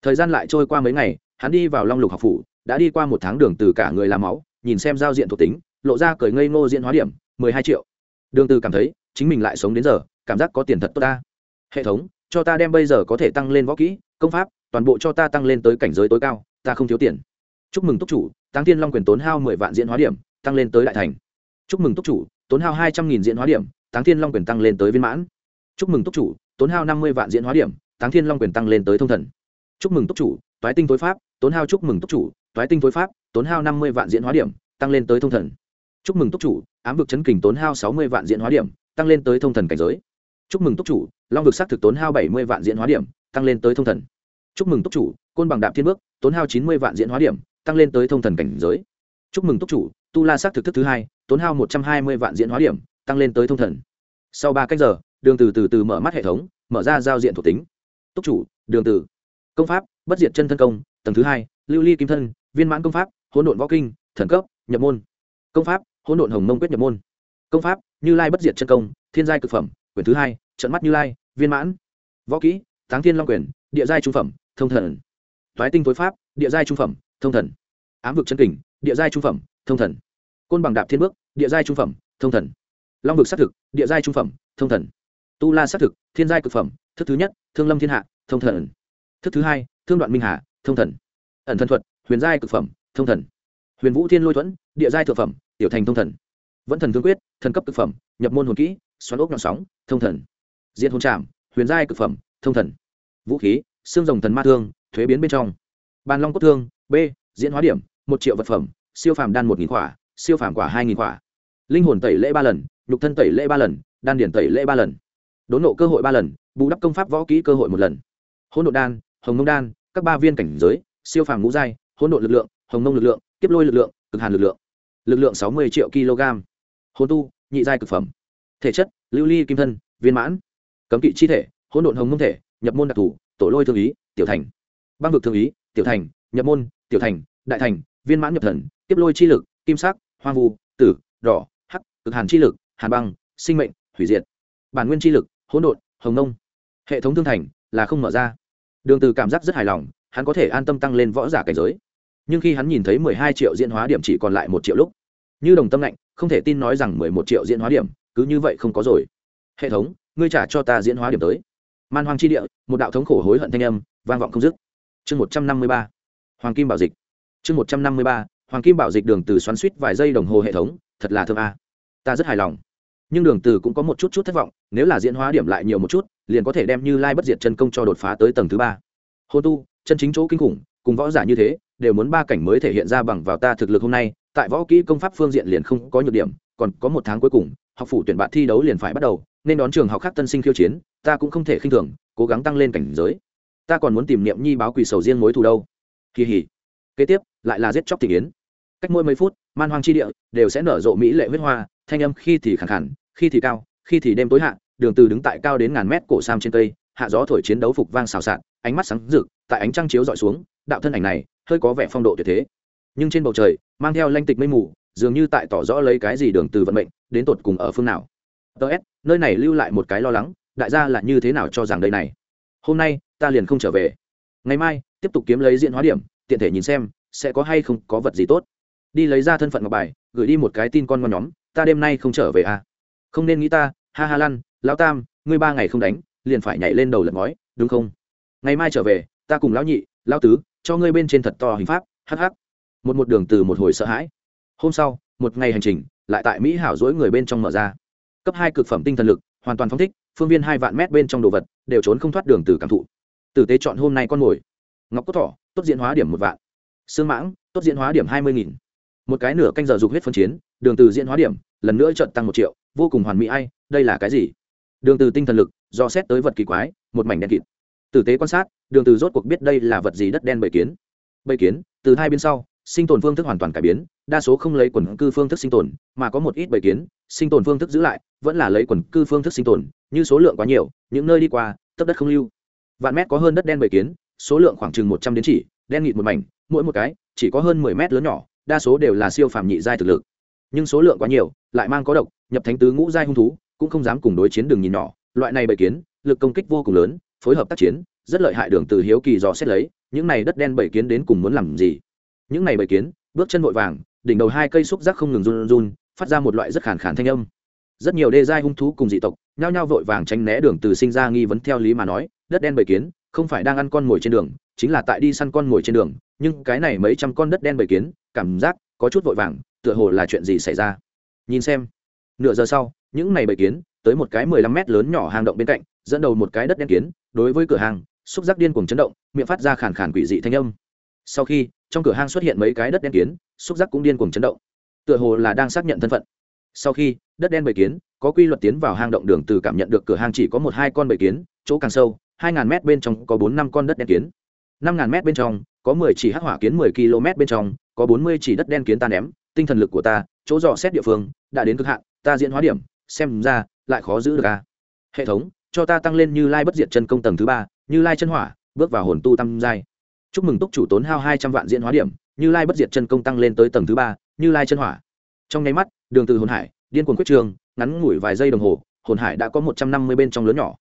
Thời gian lại trôi qua mấy ngày, hắn đi vào long lục học phủ, đã đi qua một tháng đường từ cả người làm máu, nhìn xem giao diện thuộc tính, lộ ra cởi ngây ngô diễn hóa điểm, mười hai triệu. Đường từ cảm thấy, chính mình lại sống đến giờ, cảm giác có tiền thật tốt ta. Hệ thống, cho ta đem bây giờ có thể tăng lên võ kỹ, công pháp, toàn bộ cho ta tăng lên tới cảnh giới tối cao, ta không thiếu tiền. Chúc mừng túc chủ tăng thiên long quyền tốn hao mười vạn diễn hóa điểm tăng lên tới đại thành. Chúc mừng túc chủ, tốn hao hai trăm nghìn diễn hóa điểm tăng thiên long quyền tăng lên tới viên mãn. Chúc mừng túc chủ, tốn hao năm mươi vạn diễn hóa điểm tăng thiên long quyền tăng lên tới thông thần. Chúc mừng túc chủ, toái tinh tối pháp, tốn hao chúc mừng túc chủ, toái tinh tối pháp, tốn hao năm mươi vạn diễn hóa điểm, tăng lên tới thông thần. Chúc mừng túc chủ, ám vực chấn kình tốn hao sáu mươi vạn diễn hóa điểm, tăng lên tới thông thần cảnh giới. Chúc mừng túc chủ, long vực s á c thực tốn hao bảy mươi vạn diễn hóa điểm, tăng lên tới thông thần. Chúc mừng túc chủ, côn bằng đạp thiên bước, tốn hao chín mươi vạn diễn hóa điểm, tăng lên tới thông thần cảnh giới. Chúc mừng túc chủ tu la s á c thực thức thứ hai, tốn hao một trăm hai mươi vạn diễn hóa điểm, tăng lên tới thông thần. Sau ba cách giờ, đường từ từ từ mở mắt hệ thống, mở ra giao diện thuộc tính. Túc chủ, đường từ. Công pháp, bất diệt chân thân công, tầng thứ hai, lưu ly kim thân, viên mãn công pháp, hỗn độn võ kinh, thần cấp, nhập môn. Công pháp, hỗn độn hồng mông quyết nhập môn. Công pháp, như lai bất diệt chân công, thiên giai cực phẩm, quyển thứ hai, trận mắt như lai, viên mãn. Võ kỹ, táng thiên long quyền, địa giai trung phẩm, thông thần. Thoái tinh tối pháp, địa giai trung phẩm, thông thần. Ám vực chân kình, địa giai trung phẩm thông thần. Côn bằng đạp thiên bước, địa giai trung phẩm, thông thần. Long vực xác thực, địa giai trung phẩm, thông thần. Tu la xác thực, thiên giai cực phẩm, thức thứ nhất, thương lâm thiên hạ, thông thần. Thức thứ hai, thương đoạn minh hà, thông thần. Ẩn thần thuật, huyền giai cực phẩm, thông thần. Huyền vũ thiên lôi thuẫn, địa giai thượng phẩm, tiểu thành thông thần. Vẫn thần thương quyết, thần cấp cực phẩm, nhập môn hồn kỹ, xoắn ốc nhọn sóng, thông thần. Diện hồn trảm, huyền giai cực phẩm, thông thần. Vũ khí, xương rồng thần ma thương, thuế biến bên trong. Bàn long cốt thương, b, diễn hóa điểm, một triệu vật phẩm siêu phàm đan một nghìn quả siêu phàm quả hai nghìn quả linh hồn tẩy lễ ba lần, nhục thân tẩy lễ ba lần, đan điển tẩy lễ ba lần. Đốn nộ cơ hội ba lần, bù đắp công pháp võ kỹ cơ hội một lần. Hỗn độn đan, hồng nông đan, các ba viên cảnh giới, siêu phàm ngũ giai, hỗn độn lực lượng, hồng nông lực lượng, kiếp lôi lực lượng, cực hàn lực lượng. Lực lượng sáu mươi triệu kg hôn tu, nhị giai cực phẩm. Thể chất, lưu ly kim thân, viên mãn. Cấm kỵ chi thể, hỗn độn hồng nông thể, nhập môn đặc thù, tổ lôi thương ý, tiểu thành. Băng vực thương ý, tiểu thành, nhập môn, tiểu thành, đại thành, viên mãn nhập thần kiếp lôi chi lực, kim sắc, hoang vu, tử, đỏ, hắc, cực hàn chi lực, hàn băng, sinh mệnh, hủy diệt. Bản nguyên chi lực, hỗn độn, hồng nông. Hệ thống thương thành là không mở ra. Đường từ cảm giác rất hài lòng, hắn có thể an tâm tăng lên võ giả cảnh giới. Nhưng khi hắn nhìn thấy 12 triệu diễn hóa điểm chỉ còn lại một triệu lúc, như đồng tâm lạnh, không thể tin nói rằng 11 triệu diễn hóa điểm, cứ như vậy không có rồi. Hệ thống, ngươi trả cho ta diễn hóa điểm tới. Man hoang chi địa, một đạo thống khổ hối hận thanh âm, vang vọng không dứt. Chương 153 hoàng kim bảo dịch. Chương 153 hoàng kim bảo dịch đường từ xoắn suýt vài giây đồng hồ hệ thống, thật là thơm a. Ta rất hài lòng. Nhưng đường từ cũng có một chút chút thất vọng, nếu là diễn hóa điểm lại nhiều một chút, liền có thể đem như lai bất diệt chân công cho đột phá tới tầng thứ ba. Hô tu, chân chính chỗ kinh khủng, cùng võ giả như thế, đều muốn ba cảnh mới thể hiện ra bằng vào ta thực lực hôm nay, tại võ kỹ công pháp phương diện liền không có nhược điểm, còn có một tháng cuối cùng, học phủ tuyển bạn thi đấu liền phải bắt đầu, nên đón trường học khác tân sinh khiêu chiến, ta cũng không thể khinh thường, cố gắng tăng lên cảnh giới. Ta còn muốn tìm niệm nhi báo quỳ sầu riêng mối thù đâu. Kỳ hỉ. Kế tiếp, lại là giết chóc thị yến cách mỗi mấy phút, man hoang chi địa đều sẽ nở rộ mỹ lệ huyết hoa, thanh âm khi thì khẳng khẳng, khi thì cao, khi thì đêm tối hạ, đường từ đứng tại cao đến ngàn mét cổ sam trên cây, hạ gió thổi chiến đấu phục vang xào xạc, ánh mắt sáng rực, tại ánh trăng chiếu dọi xuống, đạo thân ảnh này hơi có vẻ phong độ tuyệt thế. Nhưng trên bầu trời, mang theo lanh tịch mây mù, dường như tại tỏ rõ lấy cái gì đường từ vận mệnh, đến tột cùng ở phương nào. Ts nơi này lưu lại một cái lo lắng, đại gia là như thế nào cho rằng đây này? Hôm nay, ta liền không trở về. Ngày mai, tiếp tục kiếm lấy diện hóa điểm, tiện thể nhìn xem, sẽ có hay không có vật gì tốt đi lấy ra thân phận ngọc bài, gửi đi một cái tin con ngon nhóm, ta đêm nay không trở về à? Không nên nghĩ ta, ha ha lăn, lão tam, ngươi ba ngày không đánh, liền phải nhảy lên đầu lật ngói, đúng không? Ngày mai trở về, ta cùng lão nhị, lão tứ, cho ngươi bên trên thật to hình pháp hh một một đường từ một hồi sợ hãi. Hôm sau, một ngày hành trình, lại tại mỹ hảo dỗi người bên trong mở ra. Cấp hai cực phẩm tinh thần lực, hoàn toàn phóng thích, phương viên hai vạn mét bên trong đồ vật, đều trốn không thoát đường từ cảm thụ. Tử tế chọn hôm nay con mồi. Ngọc cốt thỏ, tốt diễn hóa điểm một vạn. Xương mãng, tốt diễn hóa điểm hai mươi nghìn một cái nửa canh giờ dục huyết phân chiến, đường từ diễn hóa điểm, lần nữa trận tăng một triệu, vô cùng hoàn mỹ ai, đây là cái gì? Đường từ tinh thần lực, do xét tới vật kỳ quái, một mảnh đen kịt. Tử tế quan sát, đường từ rốt cuộc biết đây là vật gì đất đen bầy kiến. Bầy kiến, từ hai bên sau, sinh tồn phương thức hoàn toàn cải biến, đa số không lấy quần cư phương thức sinh tồn, mà có một ít bầy kiến, sinh tồn phương thức giữ lại, vẫn là lấy quần cư phương thức sinh tồn, như số lượng quá nhiều, những nơi đi qua, tấp đất không lưu. Vạn mét có hơn đất đen bầy kiến, số lượng khoảng chừng một trăm đến chỉ, đen nghịt một mảnh, mỗi một cái, chỉ có hơn mười mét lớn nhỏ đa số đều là siêu phàm nhị giai thực lực. Nhưng số lượng quá nhiều, lại mang có độc, nhập thánh tứ ngũ giai hung thú, cũng không dám cùng đối chiến đường nhìn nhỏ. Loại này bầy kiến, lực công kích vô cùng lớn, phối hợp tác chiến, rất lợi hại đường từ hiếu kỳ dò xét lấy, những này đất đen bầy kiến đến cùng muốn làm gì? Những này bầy kiến, bước chân vội vàng, đỉnh đầu hai cây xúc giác không ngừng run run phát ra một loại rất khàn khàn thanh âm. Rất nhiều đê giai hung thú cùng dị tộc, nhao nhao vội vàng tránh né đường từ sinh ra nghi vấn theo lý mà nói, đất đen bầy kiến, không phải đang ăn con mồi trên đường, chính là tại đi săn con mồi trên đường nhưng cái này mấy trăm con đất đen bầy kiến, cảm giác có chút vội vàng, tựa hồ là chuyện gì xảy ra. Nhìn xem. Nửa giờ sau, những này bầy kiến tới một cái mười lăm mét lớn nhỏ hang động bên cạnh, dẫn đầu một cái đất đen kiến, đối với cửa hàng xúc giác điên cuồng chấn động, miệng phát ra khàn khàn quỷ dị thanh âm. Sau khi, trong cửa hang xuất hiện mấy cái đất đen kiến, xúc giác cũng điên cuồng chấn động. Tựa hồ là đang xác nhận thân phận. Sau khi, đất đen bầy kiến có quy luật tiến vào hang động đường từ cảm nhận được cửa hang chỉ có một hai con bầy kiến, chỗ càng sâu, hai ngàn mét bên trong có bốn năm con đất đen kiến. năm ngàn mét bên trong có mười chỉ hắc hỏa kiến mười km bên trong, có bốn mươi chỉ đất đen kiến ta ném, tinh thần lực của ta, chỗ dò xét địa phương, đã đến cực hạn, ta diễn hóa điểm, xem ra, lại khó giữ được a. Hệ thống, cho ta tăng lên như lai bất diệt chân công tầng thứ ba, như lai chân hỏa, bước vào hồn tu tam giai. Chúc mừng túc chủ tốn hao hai trăm vạn diễn hóa điểm, như lai bất diệt chân công tăng lên tới tầng thứ ba, như lai chân hỏa. Trong nháy mắt, đường từ hồn hải, điên cuồng quyết trường, ngắn ngủi vài giây đồng hồ, hồn hải đã có một trăm năm mươi bên trong lớn nhỏ.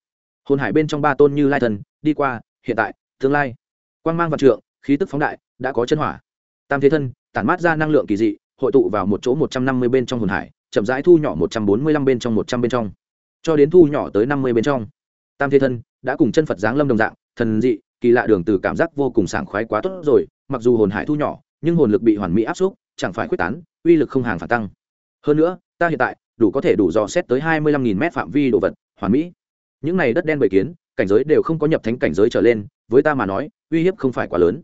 Hồn hải bên trong ba tôn như lai thần, đi qua, hiện tại, tương lai. Quang mang vạn trượng khí tức phóng đại, đã có chân hỏa. Tam thế thân, tản mát ra năng lượng kỳ dị, hội tụ vào một chỗ một trăm năm mươi bên trong hồn hải, chậm rãi thu nhỏ một trăm bốn mươi lăm bên trong một trăm bên trong. Cho đến thu nhỏ tới năm mươi bên trong, tam thế thân đã cùng chân phật giáng lâm đồng dạng, thần dị, kỳ lạ đường từ cảm giác vô cùng sảng khoái quá tốt rồi, mặc dù hồn hải thu nhỏ, nhưng hồn lực bị hoàn mỹ áp xúc chẳng phải quyết tán, uy lực không hàng phản tăng. Hơn nữa, ta hiện tại đủ có thể đủ dò xét tới hai mươi lăm nghìn mét phạm vi đồ vật, hoàn mỹ. Những này đất đen bầy kiến, cảnh giới đều không có nhập thánh cảnh giới trở lên, với ta mà nói, uy hiếp không phải quá lớn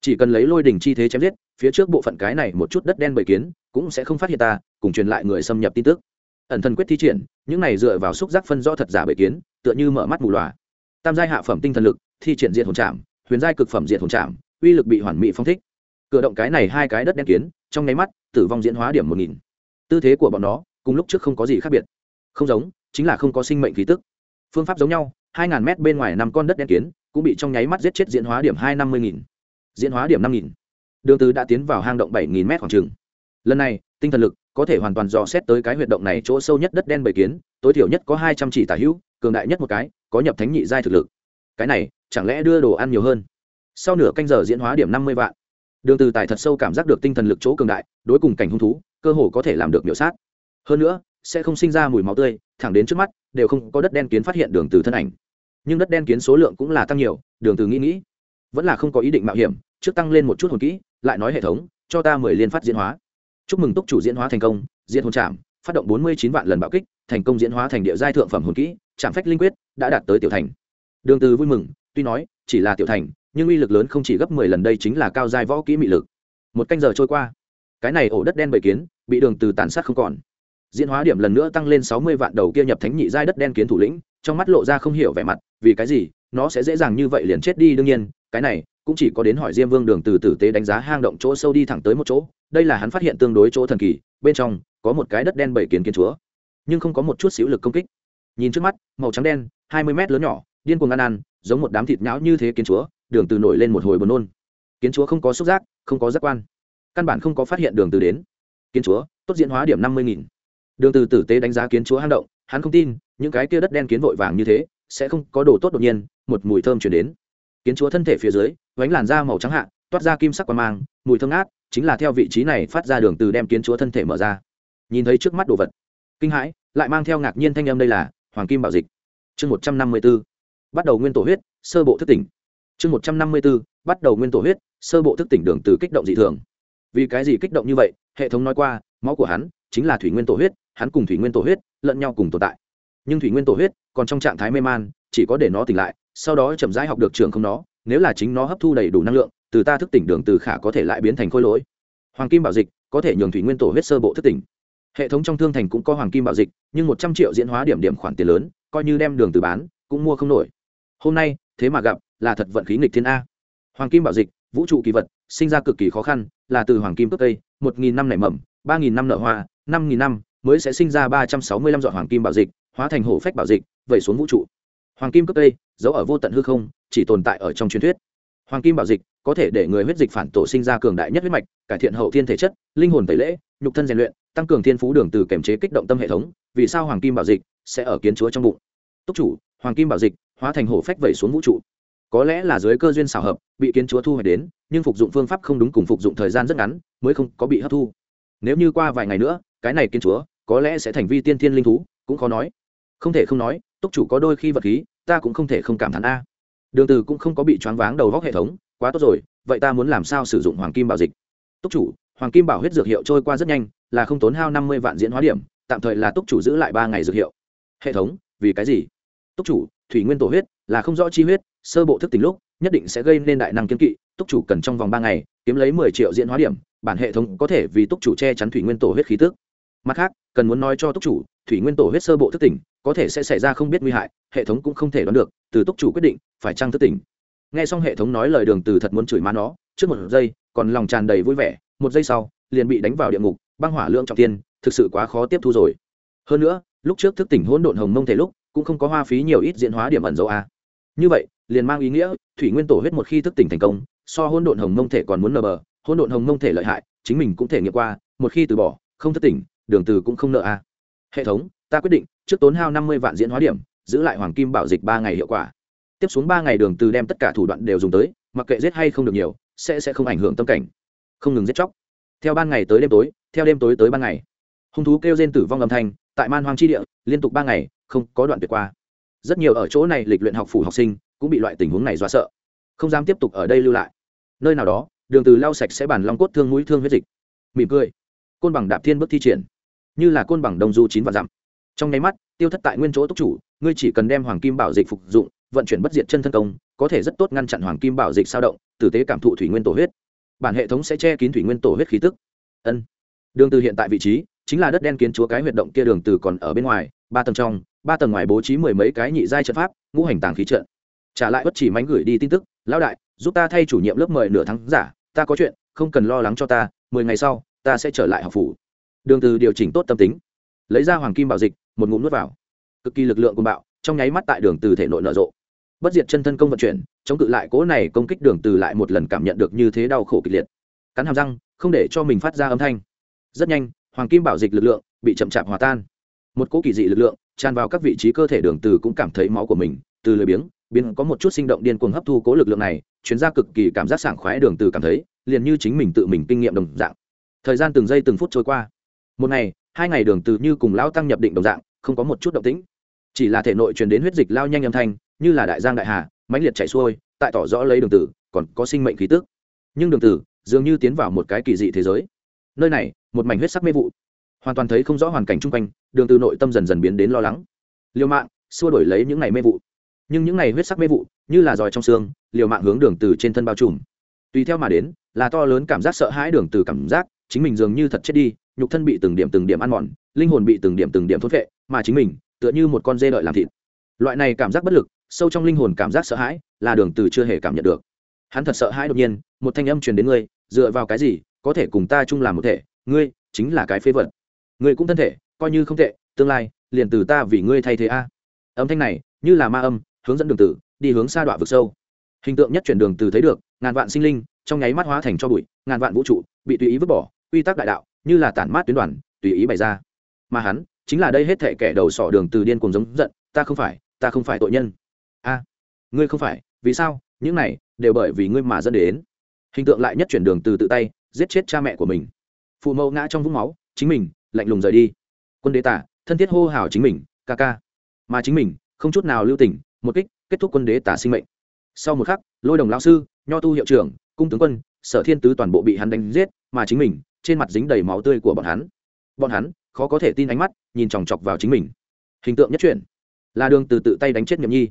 chỉ cần lấy lôi đỉnh chi thế chém giết, phía trước bộ phận cái này một chút đất đen bầy kiến cũng sẽ không phát hiện ta, cùng truyền lại người xâm nhập tin tức. Ẩn thần quyết thi triển, những này dựa vào xúc giác phân rõ thật giả bầy kiến, tựa như mở mắt mù loà. Tam giai hạ phẩm tinh thần lực, thi triển diện hồn trạm huyền giai cực phẩm diện hồn trạm uy lực bị hoàn mỹ phong thích. Cử động cái này hai cái đất đen kiến, trong nháy mắt, tử vong diễn hóa điểm một nghìn. Tư thế của bọn nó, cùng lúc trước không có gì khác biệt. Không giống, chính là không có sinh mệnh khí tức. Phương pháp giống nhau, hai ngàn mét bên ngoài năm con đất đen kiến, cũng bị trong nháy mắt giết chết diễn hóa điểm hai năm mươi nghìn diễn hóa điểm năm nghìn. Đường từ đã tiến vào hang động bảy nghìn mét khoảng trường lần này, tinh thần lực có thể hoàn toàn dò xét tới cái huyệt động này chỗ sâu nhất đất đen bầy kiến, tối thiểu nhất có hai trăm chỉ tả hữu, cường đại nhất một cái, có nhập thánh nhị giai thực lực. Cái này, chẳng lẽ đưa đồ ăn nhiều hơn? Sau nửa canh giờ diễn hóa điểm năm mươi vạn. Đường từ tài thật sâu cảm giác được tinh thần lực chỗ cường đại, đối cùng cảnh hung thú, cơ hồ có thể làm được miểu sát. Hơn nữa, sẽ không sinh ra mùi máu tươi, thẳng đến trước mắt, đều không có đất đen kiến phát hiện đường từ thân ảnh. Nhưng đất đen kiến số lượng cũng là tăng nhiều, đường từ nghĩ nghĩ, vẫn là không có ý định mạo hiểm trước tăng lên một chút hồn kỹ, lại nói hệ thống, cho ta mười liên phát diễn hóa. Chúc mừng túc chủ diễn hóa thành công diễn hồn trạm phát động bốn mươi chín vạn lần bạo kích, thành công diễn hóa thành địa giai thượng phẩm hồn kỹ trạm phách linh quyết đã đạt tới tiểu thành. Đường từ vui mừng, tuy nói, chỉ là tiểu thành, nhưng uy lực lớn không chỉ gấp mười lần đây chính là cao giai võ kỹ mị lực. Một canh giờ trôi qua, cái này ổ đất đen bầy kiến, bị đường từ tàn sát không còn. Diễn hóa điểm lần nữa tăng lên sáu mươi vạn đầu kia nhập thánh nhị giai đất đen kiến thủ lĩnh, trong mắt lộ ra không hiểu vẻ mặt, vì cái gì, nó sẽ dễ dàng như vậy liền chết đi, đương nhiên, cái này cũng chỉ có đến hỏi diêm vương đường từ tử tế đánh giá hang động chỗ sâu đi thẳng tới một chỗ, đây là hắn phát hiện tương đối chỗ thần kỳ, bên trong có một cái đất đen bảy kiến kiến chúa, nhưng không có một chút xíu lực công kích. Nhìn trước mắt, màu trắng đen, hai mươi mét lớn nhỏ, điên cuồng ăn ăn, giống một đám thịt nhão như thế kiến chúa, đường từ nổi lên một hồi buồn nôn. Kiến chúa không có xúc giác, không có giác quan, căn bản không có phát hiện đường từ đến. Kiến chúa, tốt diễn hóa điểm năm mươi nghìn. Đường từ tử tế đánh giá kiến chúa hang động, hắn không tin, những cái kia đất đen kiến vội vàng như thế, sẽ không có đồ tốt đột nhiên, một mùi thơm truyền đến. Kiến chúa thân thể phía dưới vánh làn da màu trắng hạ, toát ra kim sắc qua mang, mùi thơm ngát, chính là theo vị trí này phát ra đường từ đem kiến chúa thân thể mở ra nhìn thấy trước mắt đồ vật, kinh hãi, lại mang theo ngạc nhiên thanh âm đây là, hoàng kim bảo dịch chương một trăm năm mươi 154. bắt đầu nguyên tổ huyết, sơ bộ thức tỉnh chương một trăm năm mươi 154. bắt đầu nguyên tổ huyết, sơ bộ thức tỉnh đường từ kích động dị thường vì cái gì kích động như vậy hệ thống nói qua, máu của hắn chính là thủy nguyên tổ huyết, hắn cùng thủy nguyên tổ huyết lẫn nhau cùng tồn tại nhưng thủy nguyên tổ huyết còn trong trạng thái mê man, chỉ có để nó tỉnh lại, sau đó chậm rãi học được trường không nó nếu là chính nó hấp thu đầy đủ năng lượng, từ ta thức tỉnh đường từ khả có thể lại biến thành khối lỗi. Hoàng kim bảo dịch có thể nhường thủy nguyên tổ huyết sơ bộ thức tỉnh. Hệ thống trong thương thành cũng có hoàng kim bảo dịch, nhưng một trăm triệu diễn hóa điểm điểm khoản tiền lớn, coi như đem đường từ bán, cũng mua không nổi. Hôm nay, thế mà gặp, là thật vận khí nghịch thiên a. Hoàng kim bảo dịch, vũ trụ kỳ vật, sinh ra cực kỳ khó khăn, là từ hoàng kim cấp cây, một nghìn năm nảy mầm, ba nghìn năm nở hoa, năm nghìn năm mới sẽ sinh ra ba trăm sáu mươi lăm dọn hoàng kim bảo dịch, hóa thành hổ phách bảo dịch, vẩy xuống vũ trụ. Hoàng kim cấp tây giấu ở vô tận hư không chỉ tồn tại ở trong truyền thuyết. Hoàng kim bảo dịch có thể để người huyết dịch phản tổ sinh ra cường đại nhất huyết mạch, cải thiện hậu thiên thể chất, linh hồn tẩy lễ, nhục thân rèn luyện, tăng cường thiên phú đường từ kiểm chế kích động tâm hệ thống, vì sao hoàng kim bảo dịch sẽ ở kiến chúa trong bụng? Túc chủ, hoàng kim bảo dịch hóa thành hổ phách vẩy xuống vũ trụ. Có lẽ là dưới cơ duyên xảo hợp, bị kiến chúa thu hồi đến, nhưng phục dụng phương pháp không đúng cùng phục dụng thời gian rất ngắn, mới không có bị hấp thu. Nếu như qua vài ngày nữa, cái này kiến chúa có lẽ sẽ thành vi tiên thiên linh thú, cũng khó nói. Không thể không nói, túc chủ có đôi khi vật khí, ta cũng không thể không cảm thán a đường từ cũng không có bị choáng váng đầu góc hệ thống, quá tốt rồi, vậy ta muốn làm sao sử dụng hoàng kim bảo dịch? Túc chủ, hoàng kim bảo huyết dược hiệu trôi qua rất nhanh, là không tốn hao năm mươi vạn diễn hóa điểm, tạm thời là túc chủ giữ lại ba ngày dược hiệu. Hệ thống, vì cái gì? Túc chủ, thủy nguyên tổ huyết, là không rõ chi huyết, sơ bộ thức tỉnh lúc, nhất định sẽ gây nên đại năng kiên kỵ, túc chủ cần trong vòng ba ngày, kiếm lấy mười triệu diễn hóa điểm, bản hệ thống có thể vì túc chủ che chắn thủy nguyên tổ huyết khí tức. Mặt khác, cần muốn nói cho túc chủ, thủy nguyên tổ huyết sơ bộ thức tỉnh có thể sẽ xảy ra không biết nguy hại, hệ thống cũng không thể đoán được, từ túc chủ quyết định, phải trăng thức tỉnh. Nghe xong hệ thống nói lời đường từ thật muốn chửi má nó, trước một giây, còn lòng tràn đầy vui vẻ, một giây sau, liền bị đánh vào địa ngục, băng hỏa lượng trọng tiên, thực sự quá khó tiếp thu rồi. Hơn nữa, lúc trước thức tỉnh hỗn độn hồng mông thể lúc, cũng không có hoa phí nhiều ít diễn hóa điểm ẩn dấu a. Như vậy, liền mang ý nghĩa, thủy nguyên tổ huyết một khi thức tỉnh thành công, so hỗn độn hồng mông thể còn muốn nở bờ, hỗn độn hồng mông thể lợi hại, chính mình cũng thể nghiệm qua, một khi từ bỏ, không thức tỉnh, đường từ cũng không nợ a. Hệ thống ta quyết định, trước tốn hao năm mươi vạn diễn hóa điểm, giữ lại hoàng kim bảo dịch ba ngày hiệu quả. Tiếp xuống ba ngày đường từ đem tất cả thủ đoạn đều dùng tới, mặc kệ giết hay không được nhiều, sẽ sẽ không ảnh hưởng tâm cảnh. Không ngừng giết chóc. Theo ban ngày tới đêm tối, theo đêm tối tới ban ngày. Hung thú kêu rên tử vong âm thanh, tại man hoang chi địa, liên tục ba ngày, không có đoạn tuyệt qua. Rất nhiều ở chỗ này lịch luyện học phủ học sinh, cũng bị loại tình huống này dọa sợ. Không dám tiếp tục ở đây lưu lại. Nơi nào đó, đường từ lau sạch sẽ bản long cốt thương mũi thương huyết dịch. Mỉm cười. Côn bằng đạp thiên bước thi triển. Như là côn bằng đồng du chín và dặm trong nháy mắt, tiêu thất tại nguyên chỗ túc chủ, ngươi chỉ cần đem hoàng kim bảo dịch phục dụng, vận chuyển bất diệt chân thân công, có thể rất tốt ngăn chặn hoàng kim bảo dịch sao động, tử tế cảm thụ thủy nguyên tổ huyết. Bản hệ thống sẽ che kín thủy nguyên tổ huyết khí tức. Ân. Đường từ hiện tại vị trí, chính là đất đen kiến chúa cái huyệt động kia đường từ còn ở bên ngoài, ba tầng trong, ba tầng ngoài bố trí mười mấy cái nhị giai trận pháp, ngũ hành tàng khí trận. Trả lại bất chỉ mánh gửi đi tin tức, lão đại, giúp ta thay chủ nhiệm lớp mời nửa tháng giả, ta có chuyện, không cần lo lắng cho ta, mười ngày sau, ta sẽ trở lại học phủ. Đường từ điều chỉnh tốt tâm tính lấy ra hoàng kim bảo dịch, một ngụm nuốt vào. Cực kỳ lực lượng của bạo, trong nháy mắt tại đường từ thể nội nở rộ. Bất diệt chân thân công vận chuyển, chống cự lại cố này công kích đường từ lại một lần cảm nhận được như thế đau khổ kịch liệt. Cắn hàm răng, không để cho mình phát ra âm thanh. Rất nhanh, hoàng kim bảo dịch lực lượng bị chậm chạp hòa tan. Một cỗ kỳ dị lực lượng tràn vào các vị trí cơ thể đường từ cũng cảm thấy máu của mình, từ lười biếng, biến có một chút sinh động điên cuồng hấp thu cố lực lượng này, chuyến ra cực kỳ cảm giác sảng khoái đường từ cảm thấy, liền như chính mình tự mình kinh nghiệm đồng dạng. Thời gian từng giây từng phút trôi qua. Một ngày hai ngày đường từ như cùng lão tăng nhập định đồng dạng, không có một chút động tĩnh. Chỉ là thể nội truyền đến huyết dịch lao nhanh âm thanh, như là đại giang đại hà, mãnh liệt chảy xuôi, tại tỏ rõ lấy đường tử, còn có sinh mệnh khí tức. Nhưng đường tử, dường như tiến vào một cái kỳ dị thế giới. Nơi này, một mảnh huyết sắc mê vụ. Hoàn toàn thấy không rõ hoàn cảnh chung quanh, đường từ nội tâm dần dần biến đến lo lắng. Liều mạng xua đổi lấy những ngày mê vụ. Nhưng những ngày huyết sắc mê vụ, như là giòi trong xương liều mạng hướng đường từ trên thân bao trùm. Tùy theo mà đến, là to lớn cảm giác sợ hãi đường từ cảm giác, chính mình dường như thật chết đi nhục thân bị từng điểm từng điểm ăn mòn, linh hồn bị từng điểm từng điểm thốt vệ mà chính mình, tựa như một con dê đợi làm thịt. Loại này cảm giác bất lực, sâu trong linh hồn cảm giác sợ hãi, là đường từ chưa hề cảm nhận được. Hắn thật sợ hãi đột nhiên, một thanh âm truyền đến ngươi, dựa vào cái gì, có thể cùng ta chung làm một thể, ngươi chính là cái phế vật. Ngươi cũng thân thể, coi như không tệ, tương lai, liền từ ta vì ngươi thay thế a. Âm thanh này, như là ma âm, hướng dẫn đường tử, đi hướng xa đoạn vực sâu. Hình tượng nhất chuyển đường từ thấy được, ngàn vạn sinh linh, trong nháy mắt hóa thành cho bụi, ngàn vạn vũ trụ, bị tùy ý vứt bỏ, quy tắc đại đạo như là tản mát tuyến đoàn, tùy ý bày ra. Mà hắn, chính là đây hết thệ kẻ đầu sỏ đường từ điên cuồng giống giận, ta không phải, ta không phải tội nhân. A, ngươi không phải, vì sao? Những này, đều bởi vì ngươi mà dẫn đến. Hình tượng lại nhất chuyển đường từ tự tay, giết chết cha mẹ của mình. Phụ mẫu ngã trong vũng máu, chính mình, lạnh lùng rời đi. Quân đế tả, thân thiết hô hào chính mình, ca ca. Mà chính mình, không chút nào lưu tình, một kích, kết thúc quân đế tả sinh mệnh. Sau một khắc, lôi đồng lão sư, nho tu hiệu trưởng, cung tướng quân, sở thiên tứ toàn bộ bị hắn đánh giết, mà chính mình trên mặt dính đầy máu tươi của bọn hắn. Bọn hắn khó có thể tin ánh mắt nhìn chòng chọc vào chính mình. Hình tượng nhất truyền, là đường từ tự tay đánh chết Niệm nhi.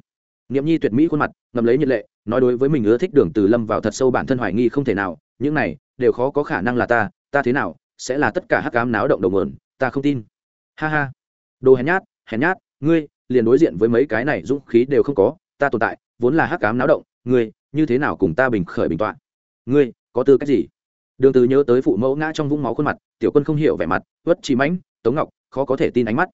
Niệm nhi tuyệt mỹ khuôn mặt ngầm lấy nhiệt lệ nói đối với mình ưa thích đường từ lâm vào thật sâu bản thân hoài nghi không thể nào những này đều khó có khả năng là ta ta thế nào sẽ là tất cả hắc ám náo động đầu nguồn ta không tin. Ha ha. Đồ hèn nhát hèn nhát ngươi liền đối diện với mấy cái này dũng khí đều không có ta tồn tại vốn là hắc ám náo động ngươi như thế nào cùng ta bình khởi bình tọa? Ngươi có tư cách gì? Đường từ nhớ tới phụ mẫu ngã trong vũng máu khuôn mặt, tiểu quân không hiểu vẻ mặt, uất chỉ mãnh, tống ngọc, khó có thể tin ánh mắt.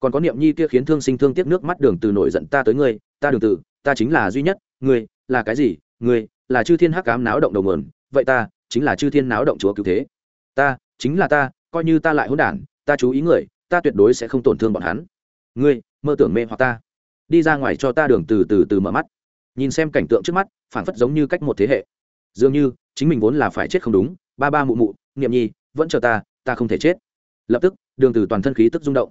Còn có niệm nhi kia khiến thương sinh thương tiếc nước mắt đường từ nổi giận ta tới ngươi, ta đường từ, ta chính là duy nhất, ngươi, là cái gì, ngươi, là chư thiên hắc ám náo động đầu nguồn, vậy ta, chính là chư thiên náo động chúa cứu thế. Ta, chính là ta, coi như ta lại hỗn đản, ta chú ý người, ta tuyệt đối sẽ không tổn thương bọn hắn. Ngươi, mơ tưởng mê hoặc ta. Đi ra ngoài cho ta đường từ từ từ mở mắt. Nhìn xem cảnh tượng trước mắt phản phất giống như cách một thế hệ. Dường như chính mình vốn là phải chết không đúng, ba ba mụ mụ, niệm nhi, vẫn chờ ta ta không thể chết. Lập tức, đường từ toàn thân khí tức rung động.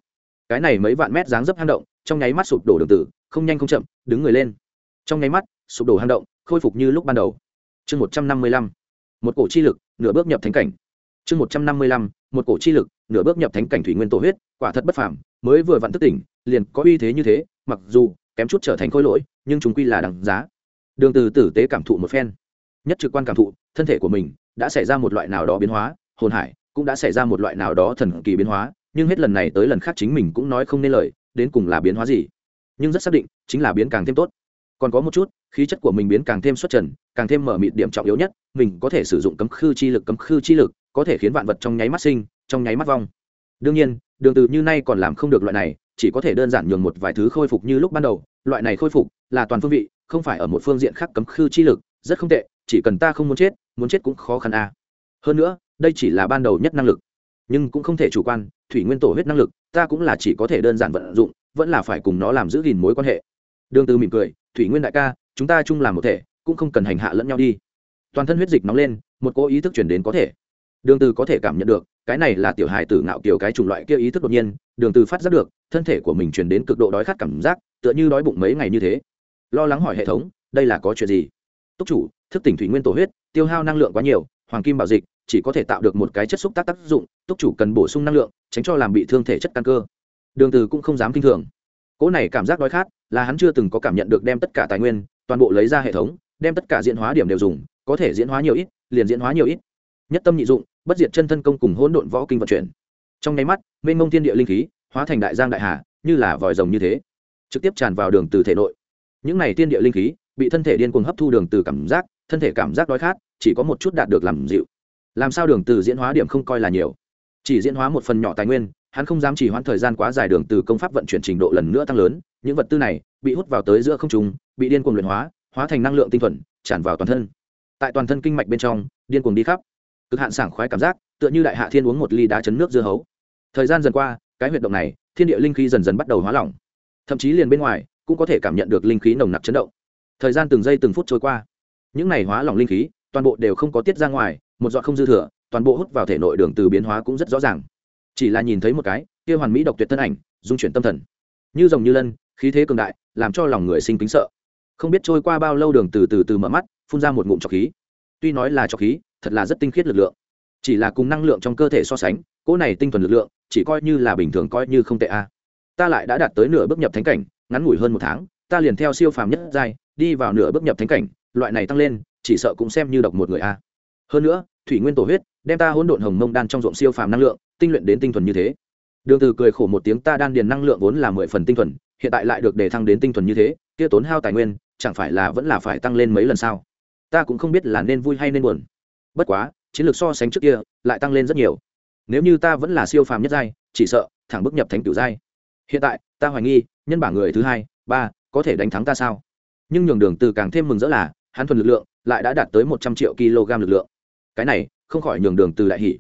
Cái này mấy vạn mét dáng dấp hang động, trong nháy mắt sụp đổ đường tử, không nhanh không chậm, đứng người lên. Trong nháy mắt, sụp đổ hang động, khôi phục như lúc ban đầu. Chương một trăm năm mươi lăm, một cổ chi lực, nửa bước nhập thánh cảnh. Chương một trăm năm mươi lăm, một cổ chi lực, nửa bước nhập thánh cảnh thủy nguyên tổ huyết, quả thật bất phàm, mới vừa vặn thức tỉnh, liền có uy thế như thế, mặc dù kém chút trở thành khối lỗi, nhưng chúng quy là đằng giá. Đường từ tử tế cảm thụ một phen nhất trực quan cảm thụ, thân thể của mình đã xảy ra một loại nào đó biến hóa, hồn hải cũng đã xảy ra một loại nào đó thần kỳ biến hóa, nhưng hết lần này tới lần khác chính mình cũng nói không nên lời, đến cùng là biến hóa gì? Nhưng rất xác định, chính là biến càng thêm tốt. Còn có một chút, khí chất của mình biến càng thêm xuất trần, càng thêm mở mịt điểm trọng yếu nhất, mình có thể sử dụng cấm khư chi lực, cấm khư chi lực có thể khiến vạn vật trong nháy mắt sinh, trong nháy mắt vong. Đương nhiên, đường từ như nay còn làm không được loại này, chỉ có thể đơn giản nhường một vài thứ khôi phục như lúc ban đầu, loại này khôi phục là toàn phương vị, không phải ở một phương diện khác cấm khư chi lực, rất không tệ chỉ cần ta không muốn chết muốn chết cũng khó khăn a à. hơn nữa, đây chỉ là ban đầu nhất năng lực, nhưng cũng không thể chủ quan, thủy nguyên tổ huyết năng lực, ta cũng là chỉ có thể đơn giản vận dụng, vẫn là phải cùng nó làm giữ gìn mối quan hệ. Đường Tư mỉm cười, thủy nguyên đại ca, chúng ta chung làm một thể, cũng không cần hành hạ lẫn nhau đi. Toàn thân huyết dịch nóng lên, một cỗ ý thức chuyển đến có thể. Đường từ có thể cảm nhận được, cái này là tiểu hài tử ngạo kiểu cái chủng loại kia ý thức đột nhiên, đường từ phát giác được, thân thể của mình chuyển đến cực độ đói khát cảm giác, tựa như đói bụng mấy ngày như thế. Lo lắng hỏi hệ thống, đây là có chuyện gì? Túc chủ, thức tỉnh thủy nguyên tổ huyết, tiêu hao năng lượng quá nhiều, hoàng kim bảo dịch chỉ có thể tạo được một cái chất xúc tác tác dụng, túc chủ cần bổ sung năng lượng, tránh cho làm bị thương thể chất căn cơ. Đường từ cũng không dám kinh thường. Cỗ này cảm giác đói khát là hắn chưa từng có cảm nhận được đem tất cả tài nguyên, toàn bộ lấy ra hệ thống, đem tất cả diễn hóa điểm đều dùng, có thể diễn hóa nhiều ít, liền diễn hóa nhiều ít. Nhất tâm nhị dụng, bất diệt chân thân công cùng hỗn độn võ kinh vận chuyển. Trong nháy mắt, mênh mông thiên địa linh khí hóa thành đại giang đại hà, như là vòi rồng như thế, trực tiếp tràn vào đường từ thể nội. Những này thiên địa linh khí bị thân thể điên cuồng hấp thu đường từ cảm giác, thân thể cảm giác đói khát, chỉ có một chút đạt được làm dịu. Làm sao đường từ diễn hóa điểm không coi là nhiều. Chỉ diễn hóa một phần nhỏ tài nguyên, hắn không dám chỉ hoãn thời gian quá dài đường từ công pháp vận chuyển trình độ lần nữa tăng lớn, những vật tư này bị hút vào tới giữa không trung, bị điên cuồng luyện hóa hóa thành năng lượng tinh thuần, tràn vào toàn thân. Tại toàn thân kinh mạch bên trong, điên cuồng đi khắp. Cực hạn sảng khoái cảm giác, tựa như đại hạ thiên uống một ly đá chấn nước dưa hấu. Thời gian dần qua, cái huyệt động này, thiên địa linh khí dần dần bắt đầu hóa lỏng. Thậm chí liền bên ngoài, cũng có thể cảm nhận được linh khí nồng nặc chấn động thời gian từng giây từng phút trôi qua. Những này hóa lỏng linh khí, toàn bộ đều không có tiết ra ngoài, một dọn không dư thừa, toàn bộ hút vào thể nội đường từ biến hóa cũng rất rõ ràng. Chỉ là nhìn thấy một cái, kia hoàn mỹ độc tuyệt thân ảnh, dung chuyển tâm thần. Như rồng như lân, khí thế cường đại, làm cho lòng người sinh kính sợ. Không biết trôi qua bao lâu đường từ từ từ mở mắt, phun ra một ngụm trọc khí. Tuy nói là trọc khí, thật là rất tinh khiết lực lượng. Chỉ là cùng năng lượng trong cơ thể so sánh, cỗ này tinh thuần lực lượng, chỉ coi như là bình thường coi như không tệ a. Ta lại đã đạt tới nửa bước nhập thánh cảnh, ngắn ngủi hơn một tháng, ta liền theo siêu phàm nhất giai đi vào nửa bước nhập thánh cảnh, loại này tăng lên, chỉ sợ cũng xem như độc một người a. Hơn nữa, thủy nguyên tổ huyết, đem ta hỗn độn hồng mông đan trong ruộng siêu phàm năng lượng, tinh luyện đến tinh thuần như thế. Đường từ cười khổ một tiếng, ta đan điền năng lượng vốn là mười phần tinh thuần, hiện tại lại được đề thăng đến tinh thuần như thế, kia tốn hao tài nguyên, chẳng phải là vẫn là phải tăng lên mấy lần sao? Ta cũng không biết là nên vui hay nên buồn. Bất quá, chiến lược so sánh trước kia, lại tăng lên rất nhiều. Nếu như ta vẫn là siêu phàm nhất giai, chỉ sợ thẳng bước nhập thánh cửu giai. Hiện tại, ta hoài nghi, nhân bảng người thứ hai, ba, có thể đánh thắng ta sao? Nhưng nhường đường từ càng thêm mừng rỡ là, hắn thuần lực lượng lại đã đạt tới một trăm triệu kg lực lượng. Cái này, không khỏi nhường đường từ đại hỉ.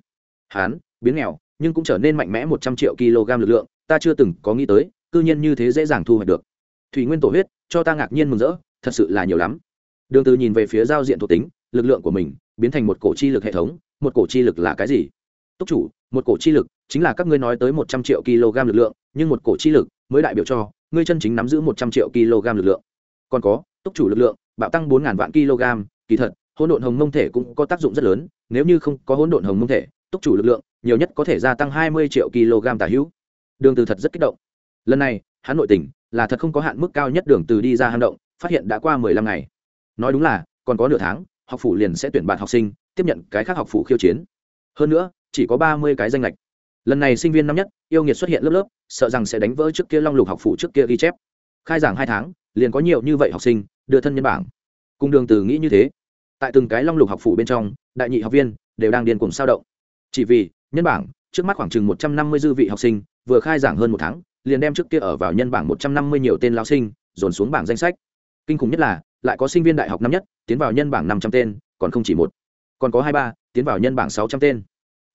Hắn, biến nghèo, nhưng cũng trở nên mạnh mẽ một trăm triệu kg lực lượng, ta chưa từng có nghĩ tới, cư nhiên như thế dễ dàng thu hoạch được. Thủy nguyên tổ huyết, cho ta ngạc nhiên mừng rỡ, thật sự là nhiều lắm. Đường từ nhìn về phía giao diện thuộc tính, lực lượng của mình biến thành một cổ chi lực hệ thống, một cổ chi lực là cái gì? Túc chủ, một cổ chi lực chính là các ngươi nói tới một trăm triệu kg lực lượng, nhưng một cổ chi lực mới đại biểu cho, ngươi chân chính nắm giữ một trăm triệu kg lực lượng còn có, túc chủ lực lượng, bạo tăng bốn vạn kg, kỳ thật, hỗn độn hồng mông thể cũng có tác dụng rất lớn, nếu như không có hỗn độn hồng mông thể, túc chủ lực lượng nhiều nhất có thể gia tăng hai mươi triệu kg tả hữu. Đường từ thật rất kích động. Lần này, hắn nội tình là thật không có hạn mức cao nhất đường từ đi ra hang động, phát hiện đã qua mười lăm ngày. Nói đúng là, còn có nửa tháng, học phủ liền sẽ tuyển bạn học sinh, tiếp nhận cái khác học phủ khiêu chiến. Hơn nữa, chỉ có ba mươi cái danh lệch lần này sinh viên năm nhất, yêu nghiệt xuất hiện lớp lớp, sợ rằng sẽ đánh vỡ trước kia long lục học phủ trước kia ghi chép. Khai giảng hai tháng liền có nhiều như vậy học sinh, đưa thân nhân bảng. Cùng đường từ nghĩ như thế. Tại từng cái long lục học phủ bên trong, đại nhị học viên đều đang điên cuồng sao động. Chỉ vì, nhân bảng, trước mắt khoảng chừng một trăm năm mươi dư vị học sinh, vừa khai giảng hơn một tháng, liền đem trước kia ở vào nhân bảng một trăm năm mươi nhiều tên lao sinh, dồn xuống bảng danh sách. Kinh khủng nhất là, lại có sinh viên đại học năm nhất, tiến vào nhân bảng năm trăm tên, còn không chỉ một. Còn có hai ba, tiến vào nhân bảng sáu trăm tên.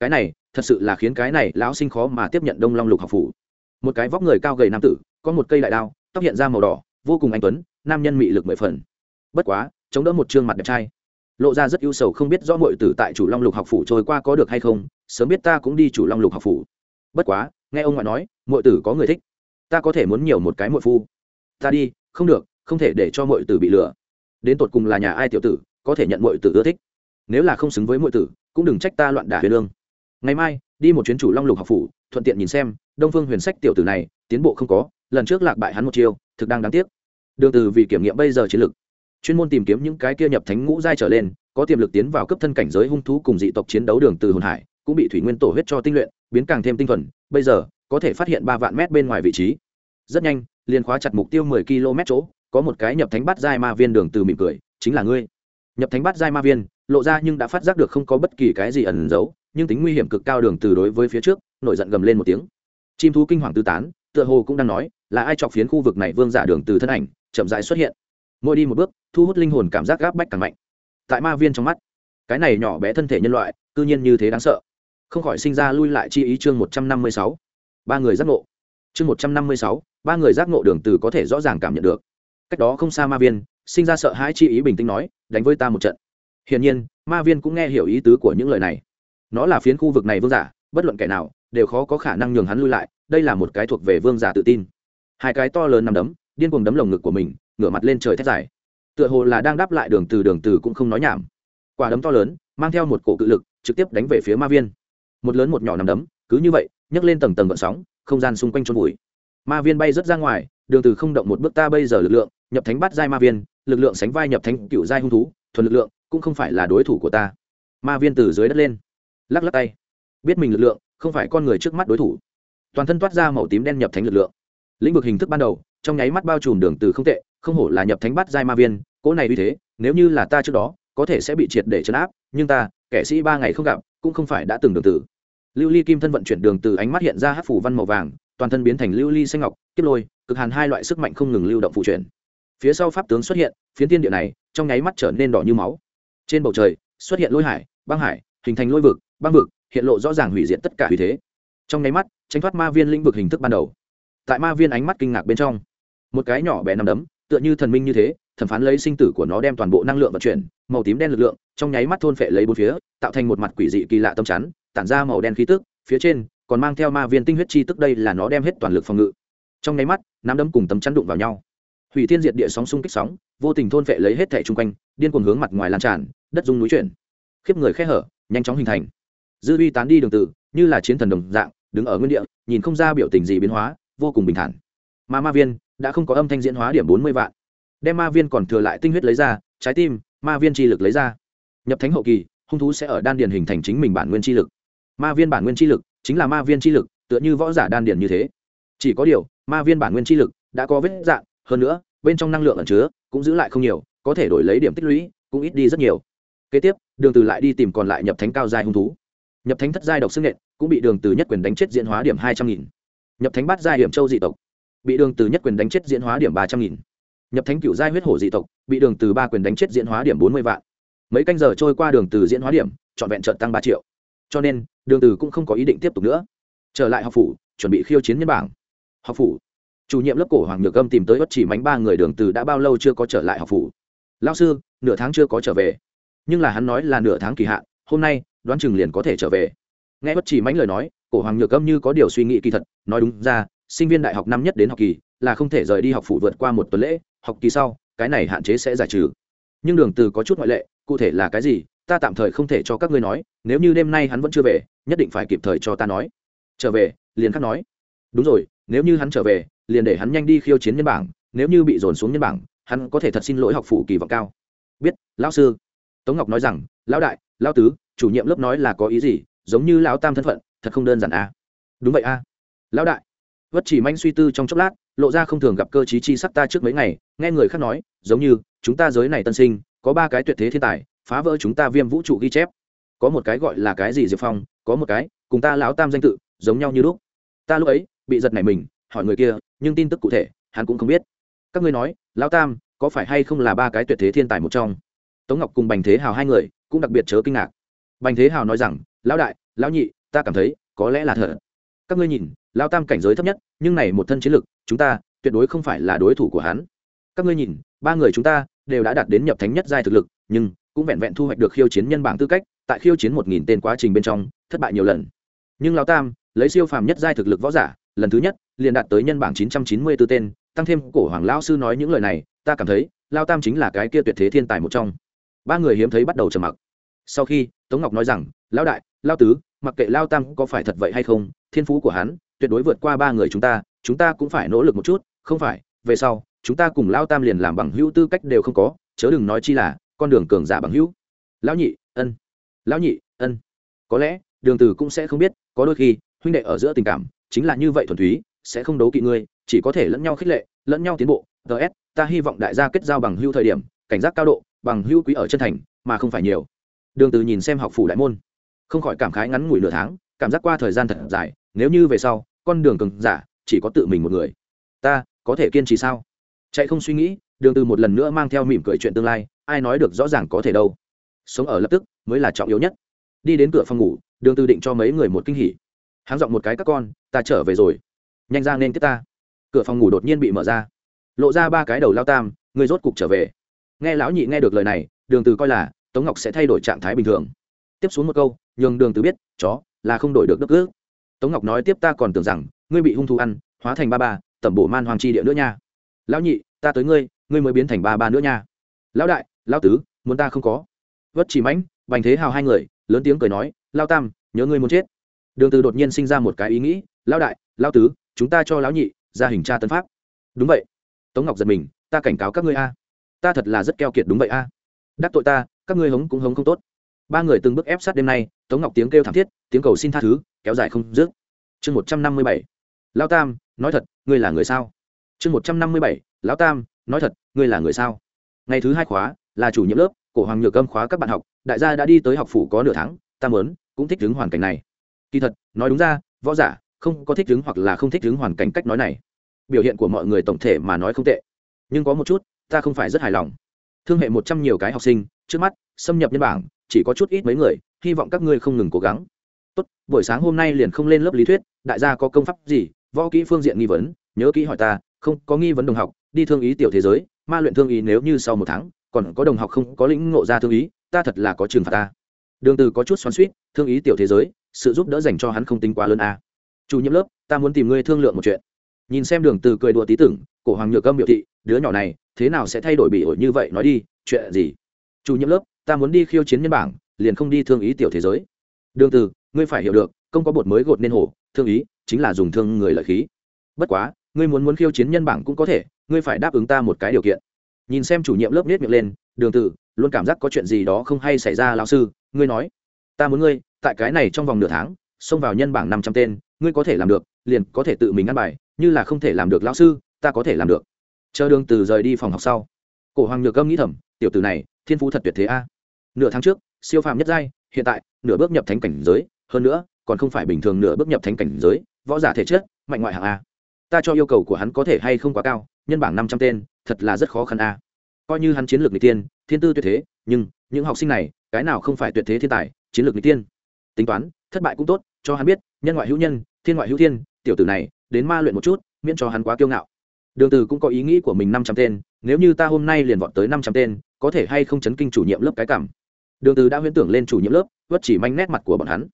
Cái này, thật sự là khiến cái này lão sinh khó mà tiếp nhận đông long lục học phủ. Một cái vóc người cao gầy nam tử, có một cây đại đao, tóc hiện ra màu đỏ vô cùng anh tuấn, nam nhân mị lực mười phần. Bất quá, chống đỡ một chương mặt đẹp trai. Lộ ra rất ưu sầu không biết rõ mọi tử tại chủ long lục học phủ trôi qua có được hay không, sớm biết ta cũng đi chủ long lục học phủ. Bất quá, nghe ông ngoại nói mọi tử có người thích. Ta có thể muốn nhiều một cái muội phu. Ta đi, không được, không thể để cho mọi tử bị lừa. Đến tột cùng là nhà ai tiểu tử, có thể nhận mọi tử ưa thích. Nếu là không xứng với mọi tử, cũng đừng trách ta loạn đả huyền lương. Ngày mai, đi một chuyến chủ long lục học phủ, thuận tiện nhìn xem, đông phương huyền sách tiểu tử này, tiến bộ không có, lần trước lạc bại hắn một chiêu thực đang đáng tiếc. Đường từ vì kiểm nghiệm bây giờ chiến lực, chuyên môn tìm kiếm những cái kia nhập thánh ngũ giai trở lên, có tiềm lực tiến vào cấp thân cảnh giới hung thú cùng dị tộc chiến đấu đường từ hồn hải, cũng bị thủy nguyên tổ huyết cho tinh luyện, biến càng thêm tinh thuần, bây giờ, có thể phát hiện ba vạn mét bên ngoài vị trí. Rất nhanh, liền khóa chặt mục tiêu 10 km chỗ, có một cái nhập thánh bát giai ma viên đường từ mỉm cười, chính là ngươi. Nhập thánh bát giai ma viên, lộ ra nhưng đã phát giác được không có bất kỳ cái gì ẩn giấu, nhưng tính nguy hiểm cực cao đường từ đối với phía trước, nổi giận gầm lên một tiếng. Chim thú kinh hoàng tứ tán, tựa hồ cũng đang nói là ai chọc phiến khu vực này vương giả đường từ thân ảnh, chậm rãi xuất hiện. Mỗi đi một bước, thu hút linh hồn cảm giác gáp bách càng mạnh. Tại ma viên trong mắt, cái này nhỏ bé thân thể nhân loại, cư nhiên như thế đáng sợ. Không khỏi sinh ra lui lại chi ý chương một trăm năm mươi sáu. Ba người giác ngộ. Chương một trăm năm mươi sáu, ba người giác ngộ đường từ có thể rõ ràng cảm nhận được. Cách đó không xa ma viên, sinh ra sợ hãi chi ý bình tĩnh nói, đánh với ta một trận. Hiển nhiên, ma viên cũng nghe hiểu ý tứ của những lời này. Nó là phiến khu vực này vương giả, bất luận kẻ nào, đều khó có khả năng nhường hắn lui lại, đây là một cái thuộc về vương giả tự tin hai cái to lớn nằm đấm, điên cuồng đấm lồng ngực của mình, ngửa mặt lên trời thét dài. Tựa hồ là đang đáp lại đường từ đường từ cũng không nói nhảm. Quả đấm to lớn, mang theo một cổ cự lực, trực tiếp đánh về phía ma viên. Một lớn một nhỏ nằm đấm, cứ như vậy, nhấc lên tầng tầng gợn sóng, không gian xung quanh trôn bụi ma viên bay rất ra ngoài, đường từ không động một bước ta bây giờ lực lượng, nhập thánh bắt giai ma viên, lực lượng sánh vai nhập thánh cựu giai hung thú, thuần lực lượng, cũng không phải là đối thủ của ta. Ma viên từ dưới đất lên, lắc lắc tay. Biết mình lực lượng, không phải con người trước mắt đối thủ. Toàn thân toát ra màu tím đen nhập thánh lực lượng lĩnh vực hình thức ban đầu, trong nháy mắt bao trùm đường từ không tệ, không hổ là nhập thánh bắt giai ma viên, cỗ này uy thế, nếu như là ta trước đó, có thể sẽ bị triệt để chấn áp, nhưng ta, kẻ sĩ ba ngày không gặp, cũng không phải đã từng đường từ. Lưu ly kim thân vận chuyển đường từ ánh mắt hiện ra hắc phủ văn màu vàng, toàn thân biến thành lưu ly xanh ngọc tiếp lôi, cực hàn hai loại sức mạnh không ngừng lưu động phụ chuyển. Phía sau pháp tướng xuất hiện, phiến tiên địa này, trong nháy mắt trở nên đỏ như máu. Trên bầu trời, xuất hiện lôi hải, băng hải, hình thành lôi vực, băng vực, hiện lộ rõ ràng hủy diệt tất cả uy thế. Trong nháy mắt, tránh thoát ma viên lĩnh vực hình thức ban đầu tại ma viên ánh mắt kinh ngạc bên trong. Một cái nhỏ bé nằm đấm, tựa như thần minh như thế, thẩm phán lấy sinh tử của nó đem toàn bộ năng lượng vận chuyển, màu tím đen lực lượng, trong nháy mắt thôn phệ lấy bốn phía, tạo thành một mặt quỷ dị kỳ lạ tâm chắn, tản ra màu đen khí tức, phía trên còn mang theo ma viên tinh huyết chi tức đây là nó đem hết toàn lực phòng ngự. Trong nháy mắt, nắm đấm cùng tấm chắn đụng vào nhau. Hủy thiên diệt địa sóng xung kích sóng, vô tình thôn phệ lấy hết thẻ chung quanh, điên cuồng hướng mặt ngoài lan tràn, đất dung núi chuyển. Khiếp người khe hở, nhanh chóng hình thành. Dư Vi tán đi đường tử, như là chiến thần đồng dạng, đứng ở nguyên địa, nhìn không ra biểu tình gì biến hóa vô cùng bình thản. Mà ma viên đã không có âm thanh diễn hóa điểm bốn mươi vạn. Đem ma viên còn thừa lại tinh huyết lấy ra, trái tim, ma viên chi lực lấy ra. Nhập thánh hậu kỳ, hung thú sẽ ở đan điền hình thành chính mình bản nguyên chi lực. Ma viên bản nguyên chi lực chính là ma viên chi lực, tựa như võ giả đan điền như thế. Chỉ có điều, ma viên bản nguyên chi lực đã có vết dạng, hơn nữa, bên trong năng lượng ẩn chứa cũng giữ lại không nhiều, có thể đổi lấy điểm tích lũy cũng ít đi rất nhiều. Kế tiếp, đường từ lại đi tìm còn lại nhập thánh cao giai hung thú. Nhập thánh thất giai độc xương nện cũng bị đường từ nhất quyền đánh chết diễn hóa điểm hai trăm nghìn nhập thánh bát giai hiểm châu dị tộc, bị đường từ nhất quyền đánh chết diễn hóa điểm ba trăm nghìn. Nhập thánh cửu giai huyết hổ dị tộc, bị đường từ ba quyền đánh chết diễn hóa điểm bốn mươi vạn. Mấy canh giờ trôi qua đường từ diễn hóa điểm, trọn vẹn trận tăng ba triệu. Cho nên, đường từ cũng không có ý định tiếp tục nữa. Trở lại học phủ, chuẩn bị khiêu chiến nhân bảng. Học phủ. Chủ nhiệm lớp cổ hoàng nhược âm tìm tới bất chỉ mánh ba người đường từ đã bao lâu chưa có trở lại học phủ? Lão sư, nửa tháng chưa có trở về. Nhưng là hắn nói là nửa tháng kỳ hạn, hôm nay, đoán chừng liền có thể trở về nghe bất chỉ mãnh lời nói, cổ hoàng nhược âm như có điều suy nghĩ kỳ thật, nói đúng ra, sinh viên đại học năm nhất đến học kỳ là không thể rời đi học phủ vượt qua một tuần lễ, học kỳ sau, cái này hạn chế sẽ giải trừ. Nhưng đường từ có chút ngoại lệ, cụ thể là cái gì, ta tạm thời không thể cho các ngươi nói, nếu như đêm nay hắn vẫn chưa về, nhất định phải kịp thời cho ta nói. Trở về, liền khắc nói. Đúng rồi, nếu như hắn trở về, liền để hắn nhanh đi khiêu chiến nhân bảng, nếu như bị dồn xuống nhân bảng, hắn có thể thật xin lỗi học phủ kỳ vọng cao. Biết, lão sư. Tống ngọc nói rằng, lão đại, lão tứ, chủ nhiệm lớp nói là có ý gì giống như lão tam thân phận, thật không đơn giản a. À? đúng vậy a. À? lão đại. Vất chỉ manh suy tư trong chốc lát, lộ ra không thường gặp cơ chí chi sắc ta trước mấy ngày, nghe người khác nói, giống như, chúng ta giới này tân sinh, có ba cái tuyệt thế thiên tài, phá vỡ chúng ta viêm vũ trụ ghi chép. Có một cái gọi là cái gì diệp phong, có một cái, cùng ta lão tam danh tự, giống nhau như lúc. Ta lúc ấy, bị giật nảy mình, hỏi người kia, nhưng tin tức cụ thể, hắn cũng không biết. Các ngươi nói, lão tam, có phải hay không là ba cái tuyệt thế thiên tài một trong? Tống ngọc cùng bành thế hào hai người, cũng đặc biệt chớ kinh ngạc. Bành thế hào nói rằng lão đại, lão nhị, ta cảm thấy, có lẽ là thật. Các ngươi nhìn lao tam cảnh giới thấp nhất, nhưng này một thân chiến lực, chúng ta, tuyệt đối không phải là đối thủ của hắn. Các ngươi nhìn, ba người chúng ta, đều đã đạt đến nhập thánh nhất giai thực lực, nhưng, cũng vẹn vẹn thu hoạch được khiêu chiến nhân bảng tư cách, tại khiêu chiến một nghìn tên quá trình bên trong, thất bại nhiều lần. Nhưng lao tam, lấy siêu phàm nhất giai thực lực võ giả, lần thứ nhất, liền đạt tới nhân bảng chín trăm chín mươi b ố tên, tăng thêm cổ hoàng lao sư nói những lời này, ta cảm thấy lao tam chính là cái kia tuyệt thế thiên tài một trong. Ba người hiếm thấy bắt đầu trầm mặc. Sau khi tống ngọc nói rằng lao đại lao tứ, mặc kệ lao tam có phải thật vậy hay không, thiên phú của hắn tuyệt đối vượt qua ba người chúng ta chúng ta cũng phải nỗ lực một chút, không phải, về sau, chúng ta cùng lao tam liền làm bằng hữu tư cách đều không có, chớ đừng nói chi là con đường cường giả bằng hữu. Lão nhị, ân. Lão nhị, ân. Có lẽ, đường từ cũng sẽ không biết, có đôi khi, huynh đệ ở giữa tình cảm chính là như vậy thuần túy, sẽ không đấu kỵ ngươi, chỉ có thể lẫn nhau khích lệ, lẫn nhau tiến bộ. Ts ta hy vọng đại gia kết giao bằng hữu thời điểm, cảnh giác cao độ, bằng hữu quý ở chân thành, mà không phải nhiều đường từ nhìn xem học phủ đại môn, không khỏi cảm khái ngắn ngủi nửa tháng, cảm giác qua thời gian thật dài, nếu như về sau, con đường cường giả chỉ có tự mình một người, ta có thể kiên trì sao? Chạy không suy nghĩ, đường từ một lần nữa mang theo mỉm cười chuyện tương lai, ai nói được rõ ràng có thể đâu. Sống ở lập tức mới là trọng yếu nhất. Đi đến cửa phòng ngủ, đường từ định cho mấy người một kinh hỉ. Háng giọng một cái, các con, ta trở về rồi. Nhanh ra nên tiếp ta. Cửa phòng ngủ đột nhiên bị mở ra. Lộ ra ba cái đầu lao tam người rốt cục trở về. Nghe lão nhị nghe được lời này, đường từ coi là tống ngọc sẽ thay đổi trạng thái bình thường. Tiếp xuống một câu, nhường đường từ biết, chó, là không đổi được đất ước tống ngọc nói tiếp ta còn tưởng rằng, ngươi bị hung thủ ăn, hóa thành ba ba, tẩm bổ man hoàng chi địa nữa nha. Lão nhị, ta tới ngươi ngươi mới biến thành ba ba nữa nha. Lão đại, lão tứ, muốn ta không có. Vất chỉ mãnh, bành thế hào hai người, lớn tiếng cười nói lao tam, nhớ ngươi muốn chết. Đường từ đột nhiên sinh ra một cái ý nghĩ, lão đại, lão tứ, chúng ta cho lão nhị ra hình tra tân pháp. Đúng vậy. Tống ngọc giật mình, ta cảnh cáo các ngươi a, ta thật là rất keo kiệt đúng vậy a. Đắc tội ta các ngươi hống cũng hống không tốt. Ba người từng bước ép sát đêm nay, tống ngọc tiếng kêu thảm thiết, tiếng cầu xin tha thứ, kéo dài không dứt. Chương một trăm năm mươi bảy. Lao tam, nói thật, ngươi là người sao? Chương một trăm năm mươi bảy. Lão tam, nói thật, ngươi là người sao? Ngày thứ hai khóa, là chủ nhiệm lớp, cổ hoàng nhược âm khóa các bạn học, đại gia đã đi tới học phủ có nửa tháng, ta mớn cũng thích ứng hoàn cảnh này. Kỳ thật, nói đúng ra, võ giả, không có thích ứng hoặc là không thích ứng hoàn cảnh cách nói này. Biểu hiện của mọi người tổng thể mà nói không tệ. Nhưng có một chút, ta không phải rất hài lòng thương hệ một trăm nhiều cái học sinh, trước mắt, xâm nhập nhân bảng chỉ có chút ít mấy người, hy vọng các ngươi không ngừng cố gắng. Tốt, buổi sáng hôm nay liền không lên lớp lý thuyết, đại gia có công pháp gì, võ kỹ phương diện nghi vấn, nhớ kỹ hỏi ta, không, có nghi vấn đồng học, đi thương ý tiểu thế giới, ma luyện thương ý nếu như sau một tháng, còn có đồng học không, có lĩnh ngộ ra thương ý, ta thật là có trường phạt ta. Đường từ có chút xoắn xuýt, thương ý tiểu thế giới, sự giúp đỡ dành cho hắn không tính quá lớn a. À. chủ nhiệm lớp, ta muốn tìm ngươi thương lượng một chuyện. Nhìn xem đường từ cười đùa tí tưởng, cổ hoàng nhược âm biểu thị đứa nhỏ này, thế nào sẽ thay đổi bị ổi như vậy, nói đi, chuyện gì? Chủ nhiệm lớp, ta muốn đi khiêu chiến nhân bảng, liền không đi thương ý tiểu thế giới. Đường từ, ngươi phải hiểu được không có bột mới gột nên hổ, thương ý, chính là dùng thương người lợi khí. Bất quá, ngươi muốn muốn khiêu chiến nhân bảng cũng có thể, ngươi phải đáp ứng ta một cái điều kiện. Nhìn xem chủ nhiệm lớp nết miệng lên, đường từ, luôn cảm giác có chuyện gì đó không hay xảy ra, lão sư, ngươi nói. Ta muốn ngươi, tại cái này trong vòng nửa tháng, xông vào nhân bảng năm trăm tên, ngươi có thể làm được, liền có thể tự mình ăn bài, như là không thể làm được, lão sư, ta có thể làm được chờ đường từ rời đi phòng học sau. Cổ hoàng nhược âm nghĩ thầm, tiểu tử này, thiên phú thật tuyệt thế a. Nửa tháng trước, siêu phàm nhất giai, hiện tại, nửa bước nhập thánh cảnh giới, hơn nữa, còn không phải bình thường nửa bước nhập thánh cảnh giới, võ giả thể chất, mạnh ngoại hạng a. Ta cho yêu cầu của hắn có thể hay không quá cao, nhân bảng năm trăm tên, thật là rất khó khăn a. Coi như hắn chiến lược n tiên, thiên tư tuyệt thế, nhưng, những học sinh này, cái nào không phải tuyệt thế thiên tài, chiến lược n tiên. Tính toán, thất bại cũng tốt, cho hắn biết, nhân ngoại hữu nhân, thiên ngoại hữu thiên, tiểu tử này, đến ma luyện một chút, miễn cho hắn quá kiêu ngạo đường từ cũng có ý nghĩ của mình năm trăm tên, nếu như ta hôm nay liền vọt tới năm trăm tên, có thể hay không chấn kinh chủ nhiệm lớp cái cảm? Đường từ đã huyễn tưởng lên chủ nhiệm lớp, vất chỉ manh nét mặt của bọn hắn.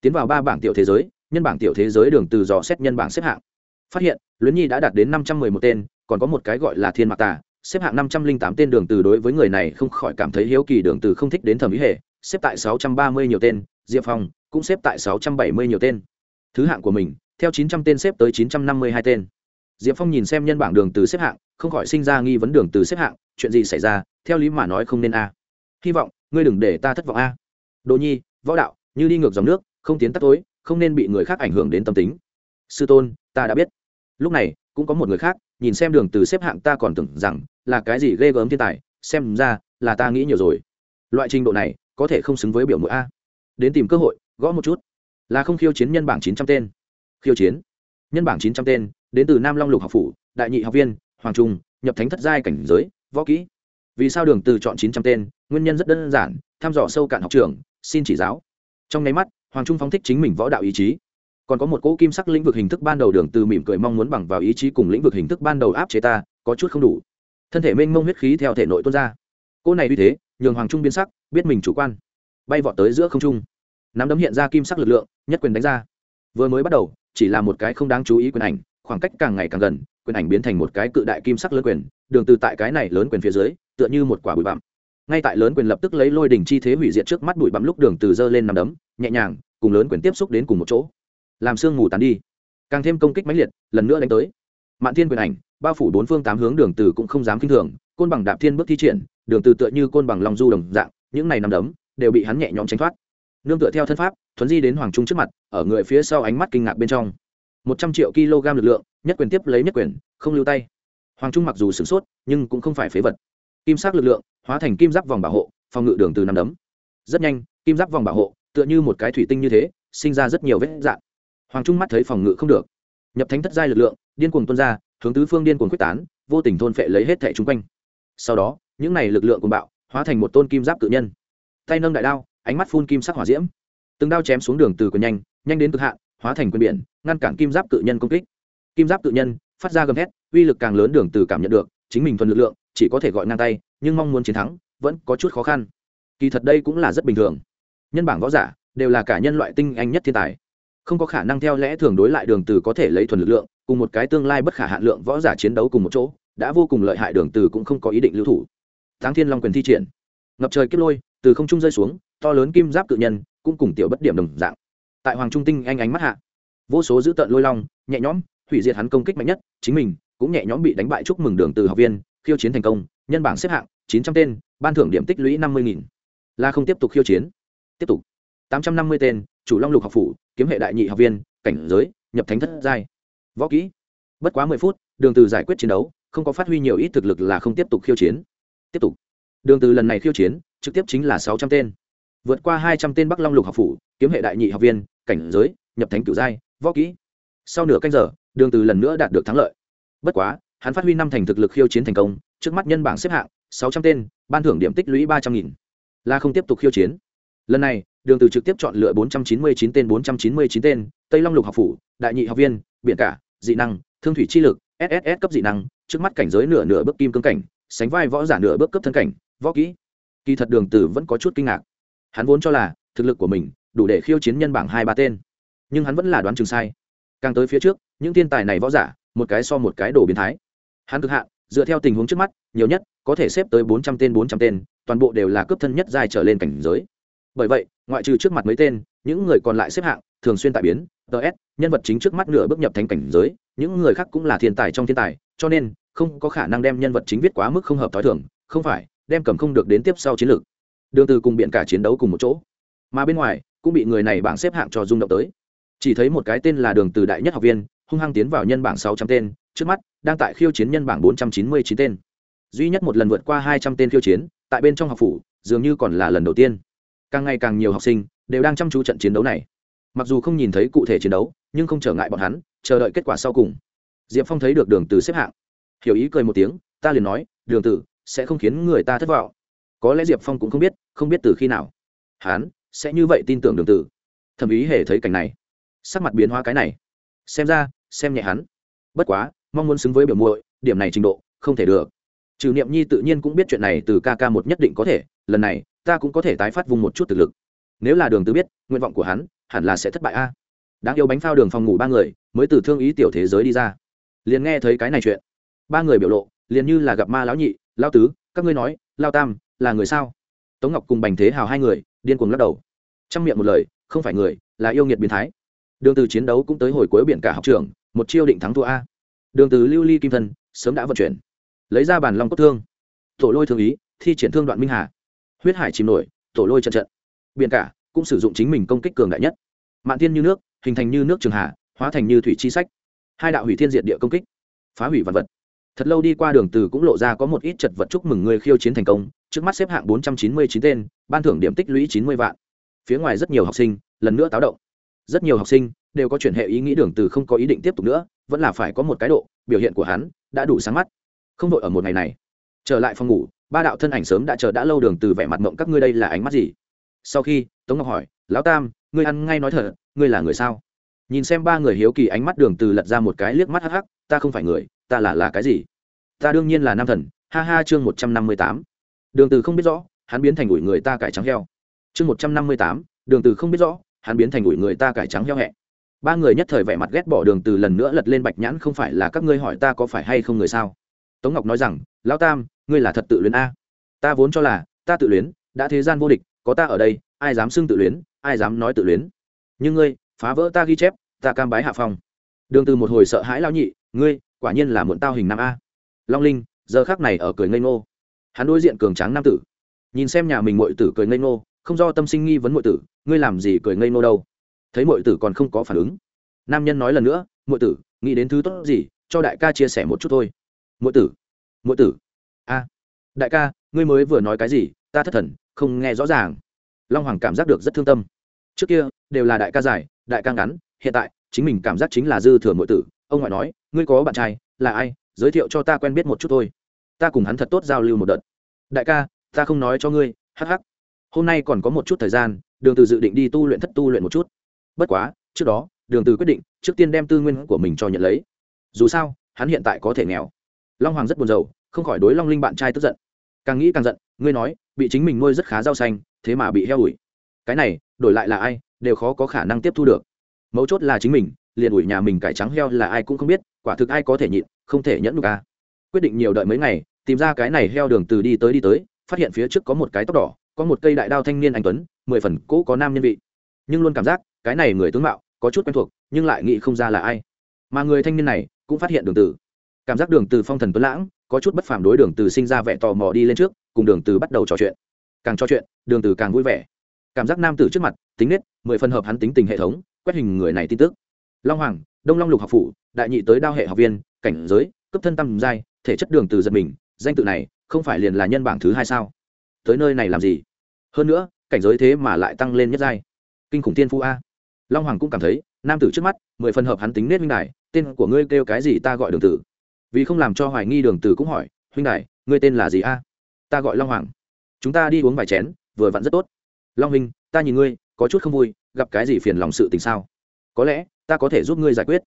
Tiến vào ba bảng tiểu thế giới, nhân bảng tiểu thế giới đường từ dò xét nhân bảng xếp hạng. Phát hiện, luyến nhi đã đạt đến năm trăm mười một tên, còn có một cái gọi là thiên mạc tà, xếp hạng năm trăm linh tám tên đường từ đối với người này không khỏi cảm thấy hiếu kỳ, đường từ không thích đến thẩm ý hệ, xếp tại sáu trăm ba mươi nhiều tên, diệp phong cũng xếp tại sáu trăm bảy mươi nhiều tên. Thứ hạng của mình, theo chín trăm tên xếp tới chín trăm năm mươi hai tên diệp phong nhìn xem nhân bảng đường từ xếp hạng, không khỏi sinh ra nghi vấn đường từ xếp hạng, chuyện gì xảy ra, theo lý mà nói không nên a. Hy vọng, ngươi đừng để ta thất vọng a. Đồ nhi, võ đạo, như đi ngược dòng nước, không tiến tắt tối, không nên bị người khác ảnh hưởng đến tâm tính. Sư tôn, ta đã biết. Lúc này, cũng có một người khác, nhìn xem đường từ xếp hạng ta còn tưởng rằng là cái gì ghê gớm thiên tài, xem ra là ta nghĩ nhiều rồi. Loại trình độ này, có thể không xứng với biểu mũi a. Đến tìm cơ hội, gõ một chút. Là không khiêu chiến nhân bảng chín trăm tên. Khiêu chiến. Nhân bảng chín trăm tên đến từ nam long lục học phủ, đại nhị học viên, hoàng trung, nhập thánh thất giai cảnh giới, võ kỹ. Vì sao đường từ chọn chín trăm tên, nguyên nhân rất đơn giản tham dò sâu cạn học trường, xin chỉ giáo. Trong nháy mắt, hoàng trung phóng thích chính mình võ đạo ý chí. Còn có một cỗ kim sắc lĩnh vực hình thức ban đầu đường từ mỉm cười mong muốn bằng vào ý chí cùng lĩnh vực hình thức ban đầu áp chế ta, có chút không đủ. Thân thể mênh mông huyết khí theo thể nội tuôn ra. Cỗ này như thế, nhường hoàng trung biến sắc, biết mình chủ quan. Bay vọt tới giữa không trung. Nắm đấm hiện ra kim sắc lực lượng, nhất quyền đánh ra. Vừa mới bắt đầu, chỉ là một cái không đáng chú ý quyền ảnh khoảng cách càng ngày càng gần, quyền ảnh biến thành một cái cự đại kim sắc lớn quyền, đường từ tại cái này lớn quyền phía dưới, tựa như một quả bụi bặm. Ngay tại lớn quyền lập tức lấy lôi đỉnh chi thế hủy diệt trước mắt bụi bặm lúc đường từ giơ lên nằm đấm, nhẹ nhàng, cùng lớn quyền tiếp xúc đến cùng một chỗ. Làm xương mù tán đi. Càng thêm công kích mãnh liệt, lần nữa đánh tới. Mạn thiên quyền ảnh, bao phủ bốn phương tám hướng đường từ cũng không dám kinh thường, côn bằng đạp thiên bước thi triển, đường từ tựa như côn bằng long du đồng dạng, những này nằm đấm đều bị hắn nhẹ nhõm tránh thoát. Nương tựa theo thân pháp, thuấn di đến hoàng trung trước mặt, ở người phía sau ánh mắt kinh ngạc bên trong một trăm triệu kg lực lượng, nhất quyền tiếp lấy nhất quyền, không lưu tay. Hoàng trung mặc dù sửng sốt, nhưng cũng không phải phế vật. Kim sắc lực lượng, hóa thành kim giáp vòng bảo hộ, phòng ngự đường từ năm đấm. Rất nhanh, kim giáp vòng bảo hộ, tựa như một cái thủy tinh như thế, sinh ra rất nhiều vết dạn. Hoàng trung mắt thấy phòng ngự không được. Nhập thánh thất giai lực lượng, điên cuồng tuôn ra, hướng tứ phương điên cuồng quyết tán, vô tình thôn phệ lấy hết thẻ chung quanh. Sau đó, những này lực lượng cùng bạo, hóa thành một tôn kim giáp cự nhân. Tay nâng đại đao, ánh mắt phun kim sắc hỏa diễm. Từng đao chém xuống đường từ quyền nhanh nhanh đến cực hạn hóa thành quyền biển, ngăn cản kim giáp cự nhân công kích. Kim giáp cự nhân phát ra gầm thét, uy lực càng lớn đường từ cảm nhận được, chính mình thuần lực lượng, chỉ có thể gọi ngang tay, nhưng mong muốn chiến thắng, vẫn có chút khó khăn. Kỳ thật đây cũng là rất bình thường. Nhân bảng võ giả đều là cả nhân loại tinh anh nhất thiên tài. Không có khả năng theo lẽ thường đối lại đường từ có thể lấy thuần lực lượng, cùng một cái tương lai bất khả hạn lượng võ giả chiến đấu cùng một chỗ, đã vô cùng lợi hại đường từ cũng không có ý định lưu thủ. Tháng thiên long quyền thi triển. Ngập trời kiếp lôi, từ không trung rơi xuống, to lớn kim giáp cự nhân cũng cùng tiểu bất điểm đồng dạng tại hoàng trung tinh anh ánh mắt hạ. Vô số giữ tận lôi long, nhẹ nhõm, hủy diệt hắn công kích mạnh nhất, chính mình cũng nhẹ nhõm bị đánh bại chúc mừng đường từ học viên, khiêu chiến thành công, nhân bảng xếp hạng chín trăm tên, ban thưởng điểm tích lũy năm mươi nghìn. Là không tiếp tục khiêu chiến. Tiếp tục. tám trăm năm mươi tên, chủ long lục học phủ, kiếm hệ đại nhị học viên, cảnh giới, nhập thánh thất giai. Võ kỹ. Bất quá mười phút, đường từ giải quyết chiến đấu, không có phát huy nhiều ít thực lực là không tiếp tục khiêu chiến. Tiếp tục. Đường từ lần này khiêu chiến, trực tiếp chính là sáu trăm tên. Vượt qua hai trăm tên bắc long lục học phủ, kiếm hệ đại nhị học viên cảnh giới, nhập thánh cửu giai, võ kỹ. Sau nửa canh giờ, đường từ lần nữa đạt được thắng lợi. Bất quá, hắn phát huy năm thành thực lực khiêu chiến thành công, trước mắt nhân bảng xếp hạng, sáu trăm tên, ban thưởng điểm tích lũy ba trăm nghìn. Là không tiếp tục khiêu chiến. Lần này, đường từ trực tiếp chọn lựa bốn trăm chín mươi chín tên, bốn trăm chín mươi chín tên, tây long lục học phủ, đại nhị học viên, biển cả, dị năng, thương thủy chi lực sss cấp dị năng, trước mắt cảnh giới nửa nửa bước kim cương cảnh, sánh vai võ giả nửa bước cấp thân cảnh, võ kỹ. Kỳ thật đường từ vẫn có chút kinh ngạc. Hắn vốn cho là thực lực của mình đủ để khiêu chiến nhân bảng hai ba tên. Nhưng hắn vẫn là đoán chừng sai. Càng tới phía trước, những thiên tài này võ giả, một cái so một cái đồ biến thái. Hắn cực hạn, dựa theo tình huống trước mắt, nhiều nhất, có thể xếp tới bốn trăm tên, bốn trăm tên, toàn bộ đều là cấp thân nhất dài trở lên cảnh giới. Bởi vậy, ngoại trừ trước mặt mấy tên, những người còn lại xếp hạng, thường xuyên tại biến ts nhân vật chính trước mắt nửa bước nhập thành cảnh giới, những người khác cũng là thiên tài trong thiên tài, cho nên, không có khả năng đem nhân vật chính viết quá mức không hợp t h o i thường, không phải, đem cầm không được đến tiếp sau chiến lược. Đường từ cùng biện cả chiến đấu cùng một chỗ. Mà bên ngoài cũng bị người này bảng xếp hạng cho rung động tới. Chỉ thấy một cái tên là đường từ đại nhất học viên, hung hăng tiến vào nhân bảng sáu trăm tên, trước mắt, đang tại khiêu chiến nhân bảng bốn trăm chín mươi chín tên. Duy nhất một lần vượt qua hai trăm tên khiêu chiến, tại bên trong học phủ, dường như còn là lần đầu tiên. Càng ngày càng nhiều học sinh, đều đang chăm chú trận chiến đấu này. Mặc dù không nhìn thấy cụ thể chiến đấu, nhưng không trở ngại bọn hắn, chờ đợi kết quả sau cùng. Diệp phong thấy được đường từ xếp hạng. Hiểu ý cười một tiếng, ta liền nói, đường tử sẽ không khiến người ta thất vọng. Có lẽ diệp phong cũng không biết không biết từ khi nào. Hắn sẽ như vậy tin tưởng đường tử. Thẩm ý hề thấy cảnh này, sắc mặt biến hóa cái này. Xem ra, xem nhẹ hắn. Bất quá, mong muốn xứng với biểu muội, điểm này trình độ, không thể được. Trừ niệm nhi tự nhiên cũng biết chuyện này từ ca ca một nhất định có thể, lần này, ta cũng có thể tái phát vùng một chút thực lực. Nếu là đường tứ biết, nguyện vọng của hắn, hẳn là sẽ thất bại a. Đáng yêu bánh phao đường phòng ngủ ba người, mới từ thương ý tiểu thế giới đi ra. Liền nghe thấy cái này chuyện. Ba người biểu lộ, liền như là gặp ma lão nhị lao tứ, các ngươi nói, lao tam, là người sao? Tống ngọc cùng bành thế hào hai người, điên cuồng lắc đầu. Trăm miệng một lời, không phải người, là yêu nghiệt biến thái. Đường từ chiến đấu cũng tới hồi cuối biển cả học trường, một chiêu định thắng thua a. Đường từ lưu ly kim thân, sớm đã vận chuyển. Lấy ra bàn long cốt thương. Tổ lôi thương ý, thi triển thương đoạn minh hà. Huyết hải chìm nổi, tổ lôi trận trận. Biển cả cũng sử dụng chính mình công kích cường đại nhất. Mạn thiên như nước, hình thành như nước trường hà, hóa thành như thủy chi sách. Hai đạo hủy thiên diện địa công kích, phá hủy vật vật. Thật lâu đi qua đường từ cũng lộ ra có một ít chật vật chúc mừng người khiêu chiến thành công. Trước mắt xếp hạng 499 tên, ban thưởng điểm tích lũy 90 vạn phía ngoài rất nhiều học sinh, lần nữa táo động. Rất nhiều học sinh đều có chuyển hệ ý nghĩ đường từ không có ý định tiếp tục nữa, vẫn là phải có một cái độ, biểu hiện của hắn đã đủ sáng mắt. Không đội ở một ngày này. Trở lại phòng ngủ, ba đạo thân ảnh sớm đã chờ đã lâu đường từ vẻ mặt mộng các ngươi đây là ánh mắt gì? Sau khi, tống ngọc hỏi, lão tam, ngươi ăn ngay nói thật, ngươi là người sao? Nhìn xem ba người hiếu kỳ ánh mắt đường từ lật ra một cái liếc mắt hắc hắc, ta không phải người, ta là là cái gì? Ta đương nhiên là nam thần. Ha ha, chương một trăm năm mươi tám. Đường từ không biết rõ, hắn biến thành ủi người ta cải trắng heo chương một trăm năm mươi tám, đường từ không biết rõ, hắn biến thành ủi người ta cải trắng heo hẹ. Ba người nhất thời vẻ mặt ghét bỏ đường từ lần nữa lật lên bạch nhãn không phải là các ngươi hỏi ta có phải hay không người sao? Tống ngọc nói rằng, lão tam, ngươi là thật tự luyến a. Ta vốn cho là, ta tự luyến, đã thế gian vô địch, có ta ở đây, ai dám xưng tự luyến, ai dám nói tự luyến. Nhưng ngươi, phá vỡ ta ghi chép, ta cam bái hạ phong. Đường từ một hồi sợ hãi lao nhị, ngươi, quả nhiên là muộn tao hình năm a. Long linh, giờ khắc này ở cười ngây ngô. Hắn đối diện cường tráng nam tử. Nhìn xem nhà mình muội tử cười ngây ngô không do tâm sinh nghi vấn muội tử, ngươi làm gì cười ngây ngô đâu? Thấy muội tử còn không có phản ứng. Nam nhân nói lần nữa, muội tử, nghĩ đến thứ tốt gì, cho đại ca chia sẻ một chút thôi. Muội tử muội tử. A, đại ca, ngươi mới vừa nói cái gì, ta thất thần, không nghe rõ ràng. Long hoàng cảm giác được rất thương tâm. Trước kia, đều là đại ca dài đại ca ngắn, hiện tại, chính mình cảm giác chính là dư thừa muội tử. Ông ngoại nói, ngươi có bạn trai, là ai? Giới thiệu cho ta quen biết một chút thôi. Ta cùng hắn thật tốt giao lưu một đợt. Đại ca, ta không nói cho ngươi, hắc hắc hôm nay còn có một chút thời gian, đường từ dự định đi tu luyện thất tu luyện một chút. Bất quá, trước đó, đường từ quyết định trước tiên đem tư nguyên của mình cho nhận lấy. Dù sao, hắn hiện tại có thể nghèo. Long hoàng rất buồn rầu, không khỏi đối long linh bạn trai tức giận. Càng nghĩ càng giận, ngươi nói, bị chính mình nuôi rất khá rau xanh, thế mà bị heo ủi. Cái này, đổi lại là ai, đều khó có khả năng tiếp thu được. Mấu chốt là chính mình, liền ủi nhà mình cải trắng heo là ai cũng không biết, quả thực ai có thể nhịn, không thể nhẫn được à. quyết định nhiều đợi mấy ngày, tìm ra cái này heo đường từ đi tới đi tới, phát hiện phía trước có một cái tóc đỏ có một cây đại đao thanh niên anh tuấn, mười phần cũ có nam nhân vị. Nhưng luôn cảm giác, cái này người tướng mạo, có chút quen thuộc, nhưng lại nghĩ không ra là ai. Mà người thanh niên này, cũng phát hiện đường từ cảm giác đường từ phong thần tuấn lãng, có chút bất phàm đối đường từ sinh ra vẻ tò mò đi lên trước, cùng đường từ bắt đầu trò chuyện. Càng trò chuyện, đường từ càng vui vẻ. Cảm giác nam tử trước mặt, tính nết, mười phần hợp hắn tính tình hệ thống, quét hình người này tin tức. Long hoàng, đông long lục học phủ, đại nhị tới đao hệ học viên, cảnh giới, cấp thân tâm giai, thể chất đường từ giật mình, danh tự này, không phải liền là nhân bảng thứ hai sao? Tới nơi này làm gì? Hơn nữa, cảnh giới thế mà lại tăng lên nhất giai. Kinh khủng tiên phu a. Long hoàng cũng cảm thấy, nam tử trước mắt, mười phần hợp hắn tính nết huynh đài, tên của ngươi kêu cái gì ta gọi đường tử. Vì không làm cho hoài nghi đường tử cũng hỏi, huynh đài, ngươi tên là gì a? Ta gọi long hoàng. Chúng ta đi uống vài chén, vừa vặn rất tốt. Long huynh, ta nhìn ngươi, có chút không vui, gặp cái gì phiền lòng sự tình sao? Có lẽ, ta có thể giúp ngươi giải quyết.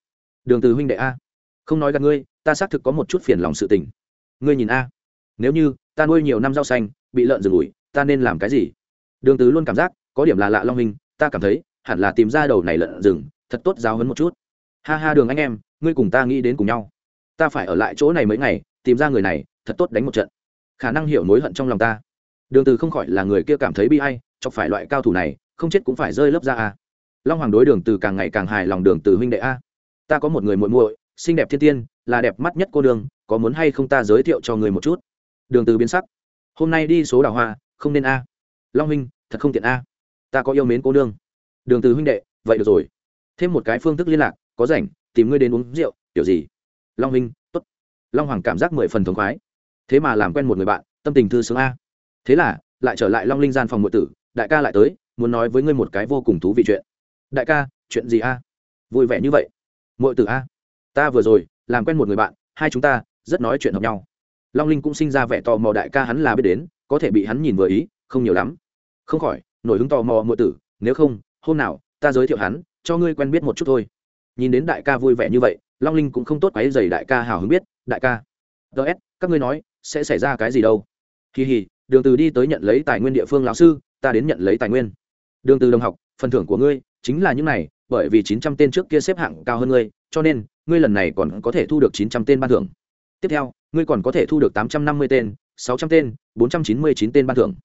Đường từ huynh đệ a, không nói gặp ngươi, ta xác thực có một chút phiền lòng sự tình. Ngươi nhìn a, nếu như ta nuôi nhiều năm rau xanh bị lợn rừng ủi ta nên làm cái gì? Đường từ luôn cảm giác có điểm là lạ long hình, ta cảm thấy hẳn là tìm ra đầu này lợn rừng thật tốt giáo hấn một chút. Ha ha đường anh em ngươi cùng ta nghĩ đến cùng nhau. Ta phải ở lại chỗ này mấy ngày tìm ra người này thật tốt đánh một trận. Khả năng hiểu mối hận trong lòng ta. Đường từ không khỏi là người kia cảm thấy bi ai chọc phải loại cao thủ này không chết cũng phải rơi lớp ra a. Long hoàng đối đường từ càng ngày càng hài lòng đường từ huynh đệ a. Ta có một người muội muội xinh đẹp thiên tiên là đẹp mắt nhất cô đường có muốn hay không ta giới thiệu cho người một chút? Đường từ biến sắc. Hôm nay đi số đào hoa, không nên a. Long huynh, thật không tiện a. Ta có yêu mến cô nương. Đường từ huynh đệ, vậy được rồi. Thêm một cái phương thức liên lạc, có rảnh, tìm ngươi đến uống rượu, kiểu gì? Long huynh, tốt. Long hoàng cảm giác mười phần thống khoái. Thế mà làm quen một người bạn, tâm tình thư sướng a. Thế là, lại trở lại long linh gian phòng ngụy tử, đại ca lại tới, muốn nói với ngươi một cái vô cùng thú vị chuyện. Đại ca, chuyện gì a? Vui vẻ như vậy. Ngụy tử a, ta vừa rồi, làm quen một người bạn, hai chúng ta, rất nói chuyện hợp nhau long linh cũng sinh ra vẻ tò mò đại ca hắn là biết đến, có thể bị hắn nhìn vừa ý, không nhiều lắm. Không khỏi, nổi hứng tò mò ngụy tử, nếu không, hôm nào, ta giới thiệu hắn, cho ngươi quen biết một chút thôi. Nhìn đến đại ca vui vẻ như vậy, long linh cũng không tốt quáy dày đại ca hào hứng biết, đại ca ts các ngươi nói, sẽ xảy ra cái gì đâu? Kỳ hì, đường từ đi tới nhận lấy tài nguyên địa phương lão sư, ta đến nhận lấy tài nguyên. Đường từ đồng học, phần thưởng của ngươi chính là những này, bởi vì 900 tên trước kia xếp hạng cao hơn ngươi, cho nên ngươi lần này còn có thể thu được 900 tên ban thưởng tiếp theo, ngươi còn có thể thu được 850 tên 600 tên 499 tên ban thưởng.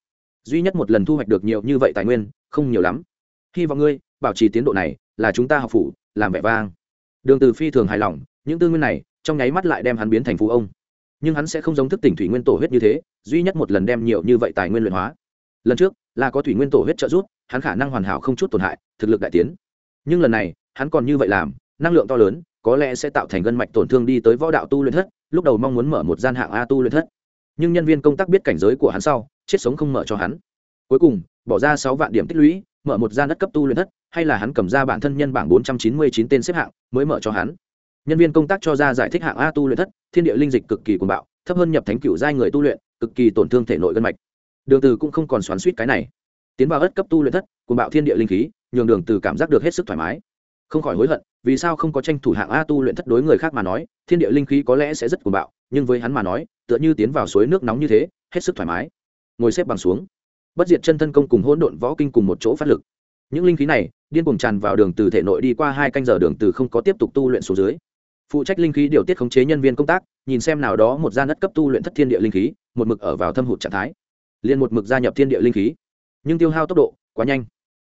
Duy nhất một lần thu hoạch được nhiều như vậy tài nguyên, không nhiều lắm. Hy vọng ngươi, bảo trì tiến độ này, là chúng ta học phủ, làm vẻ vang. Đường từ phi thường hài lòng, những tư nguyên này, trong nháy mắt lại đem hắn biến thành phú ông. Nhưng hắn sẽ không giống thức tỉnh thủy nguyên tổ huyết như thế, duy nhất một lần đem nhiều như vậy tài nguyên luyện hóa. Lần trước, là có thủy nguyên tổ huyết trợ giúp, hắn khả năng hoàn hảo không chút tổn hại, thực lực đại tiến. Nhưng lần này, hắn còn như vậy làm, năng lượng to lớn, có lẽ sẽ tạo thành gân mạch tổn thương đi tới võ đạo tu luyện thất lúc đầu mong muốn mở một gian hạng a tu luyện thất. Nhưng nhân viên công tác biết cảnh giới của hắn sau, chết sống không mở cho hắn. Cuối cùng, bỏ ra sáu vạn điểm tích lũy, mở một gian đất cấp tu luyện thất, hay là hắn cầm ra bản thân nhân bảng bốn trăm chín mươi chín tên xếp hạng, mới mở cho hắn. Nhân viên công tác cho ra giải thích hạng a tu luyện thất, thiên địa linh dịch cực kỳ cuồng bạo, thấp hơn nhập thánh cựu giai người tu luyện, cực kỳ tổn thương thể nội gân mạch. Đường từ cũng không còn xoắn suýt cái này. Tiến vào ất cấp tu luyện thất, cuồng bạo thiên địa linh khí, nhường đường từ cảm giác được hết sức thoải mái không khỏi hối hận, vì sao không có tranh thủ hạng a tu luyện thất đối người khác mà nói, thiên địa linh khí có lẽ sẽ rất cuồng bạo, nhưng với hắn mà nói, tựa như tiến vào suối nước nóng như thế, hết sức thoải mái. Ngồi xếp bằng xuống. Bất diệt chân thân công cùng hỗn độn võ kinh cùng một chỗ phát lực. Những linh khí này, điên cuồng tràn vào đường từ thể nội đi qua hai canh giờ đường từ không có tiếp tục tu luyện xuống dưới. Phụ trách linh khí điều tiết khống chế nhân viên công tác, nhìn xem nào đó một gian đất cấp tu luyện thất thiên địa linh khí, một mực ở vào thâm hụt trạng thái. Liền một mực gia nhập thiên địa linh khí. Nhưng tiêu hao tốc độ quá nhanh.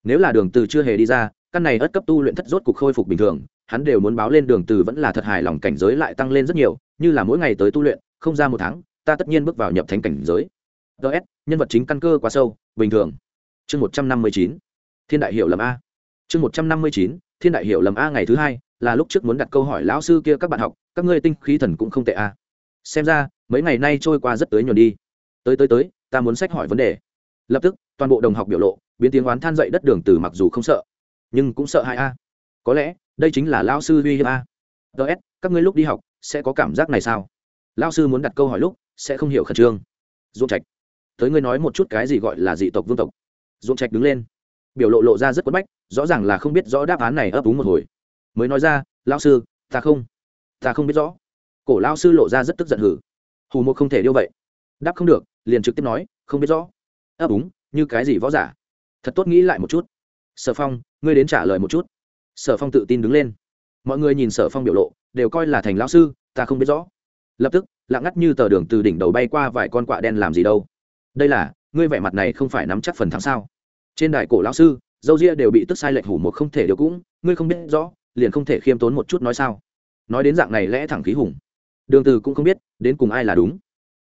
Nếu là đường từ chưa hề đi ra căn này ất cấp tu luyện thất rốt cục khôi phục bình thường, hắn đều muốn báo lên đường từ vẫn là thật hài lòng cảnh giới lại tăng lên rất nhiều, như là mỗi ngày tới tu luyện, không ra một tháng, ta tất nhiên bước vào nhập thánh cảnh giới. Ts nhân vật chính căn cơ quá sâu, bình thường. Chương một trăm năm mươi chín, thiên đại hiểu lầm a. Chương một trăm năm mươi chín, thiên đại hiểu lầm a ngày thứ hai, là lúc trước muốn đặt câu hỏi lão sư kia, các bạn học, các ngươi tinh khí thần cũng không tệ a. Xem ra, mấy ngày nay trôi qua rất tới nhuần đi. Tới tới tới, ta muốn sách hỏi vấn đề. Lập tức, toàn bộ đồng học biểu lộ, biến tiếng oán than dậy đất đường từ mặc dù không sợ nhưng cũng sợ hai a. Có lẽ, đây chính là lao sư uy hiếp a. Ts các ngươi lúc đi học, sẽ có cảm giác này sao? Lao sư muốn đặt câu hỏi lúc, sẽ không hiểu khẩn trương. Dũng trạch, tới ngươi nói một chút cái gì gọi là dị tộc vương tộc. Dũng trạch đứng lên, biểu lộ lộ ra rất quất bách, rõ ràng là không biết rõ đáp án này ấp úng một hồi. Mới nói ra lao sư, ta không ta không biết rõ. Cổ lao sư lộ ra rất tức giận hử. Hù một không thể điêu vậy. Đáp không được, liền trực tiếp nói, không biết rõ. Ấp úng, như cái gì võ giả? Thật tốt nghĩ lại một chút sở phong, ngươi đến trả lời một chút. Sở phong tự tin đứng lên. Mọi người nhìn sở phong biểu lộ, đều coi là thành lão sư, ta không biết rõ. Lập tức, lặng ngắt như tờ đường từ đỉnh đầu bay qua vài con quạ đen làm gì đâu. Đây là, ngươi vẻ mặt này không phải nắm chắc phần thắng sao? Trên đài cổ lão sư, dâu ria đều bị tức sai lệch hủ một không thể điều cũng, ngươi không biết rõ, liền không thể khiêm tốn một chút nói sao? Nói đến dạng này lẽ thẳng khí hùng. Đường từ cũng không biết, đến cùng ai là đúng.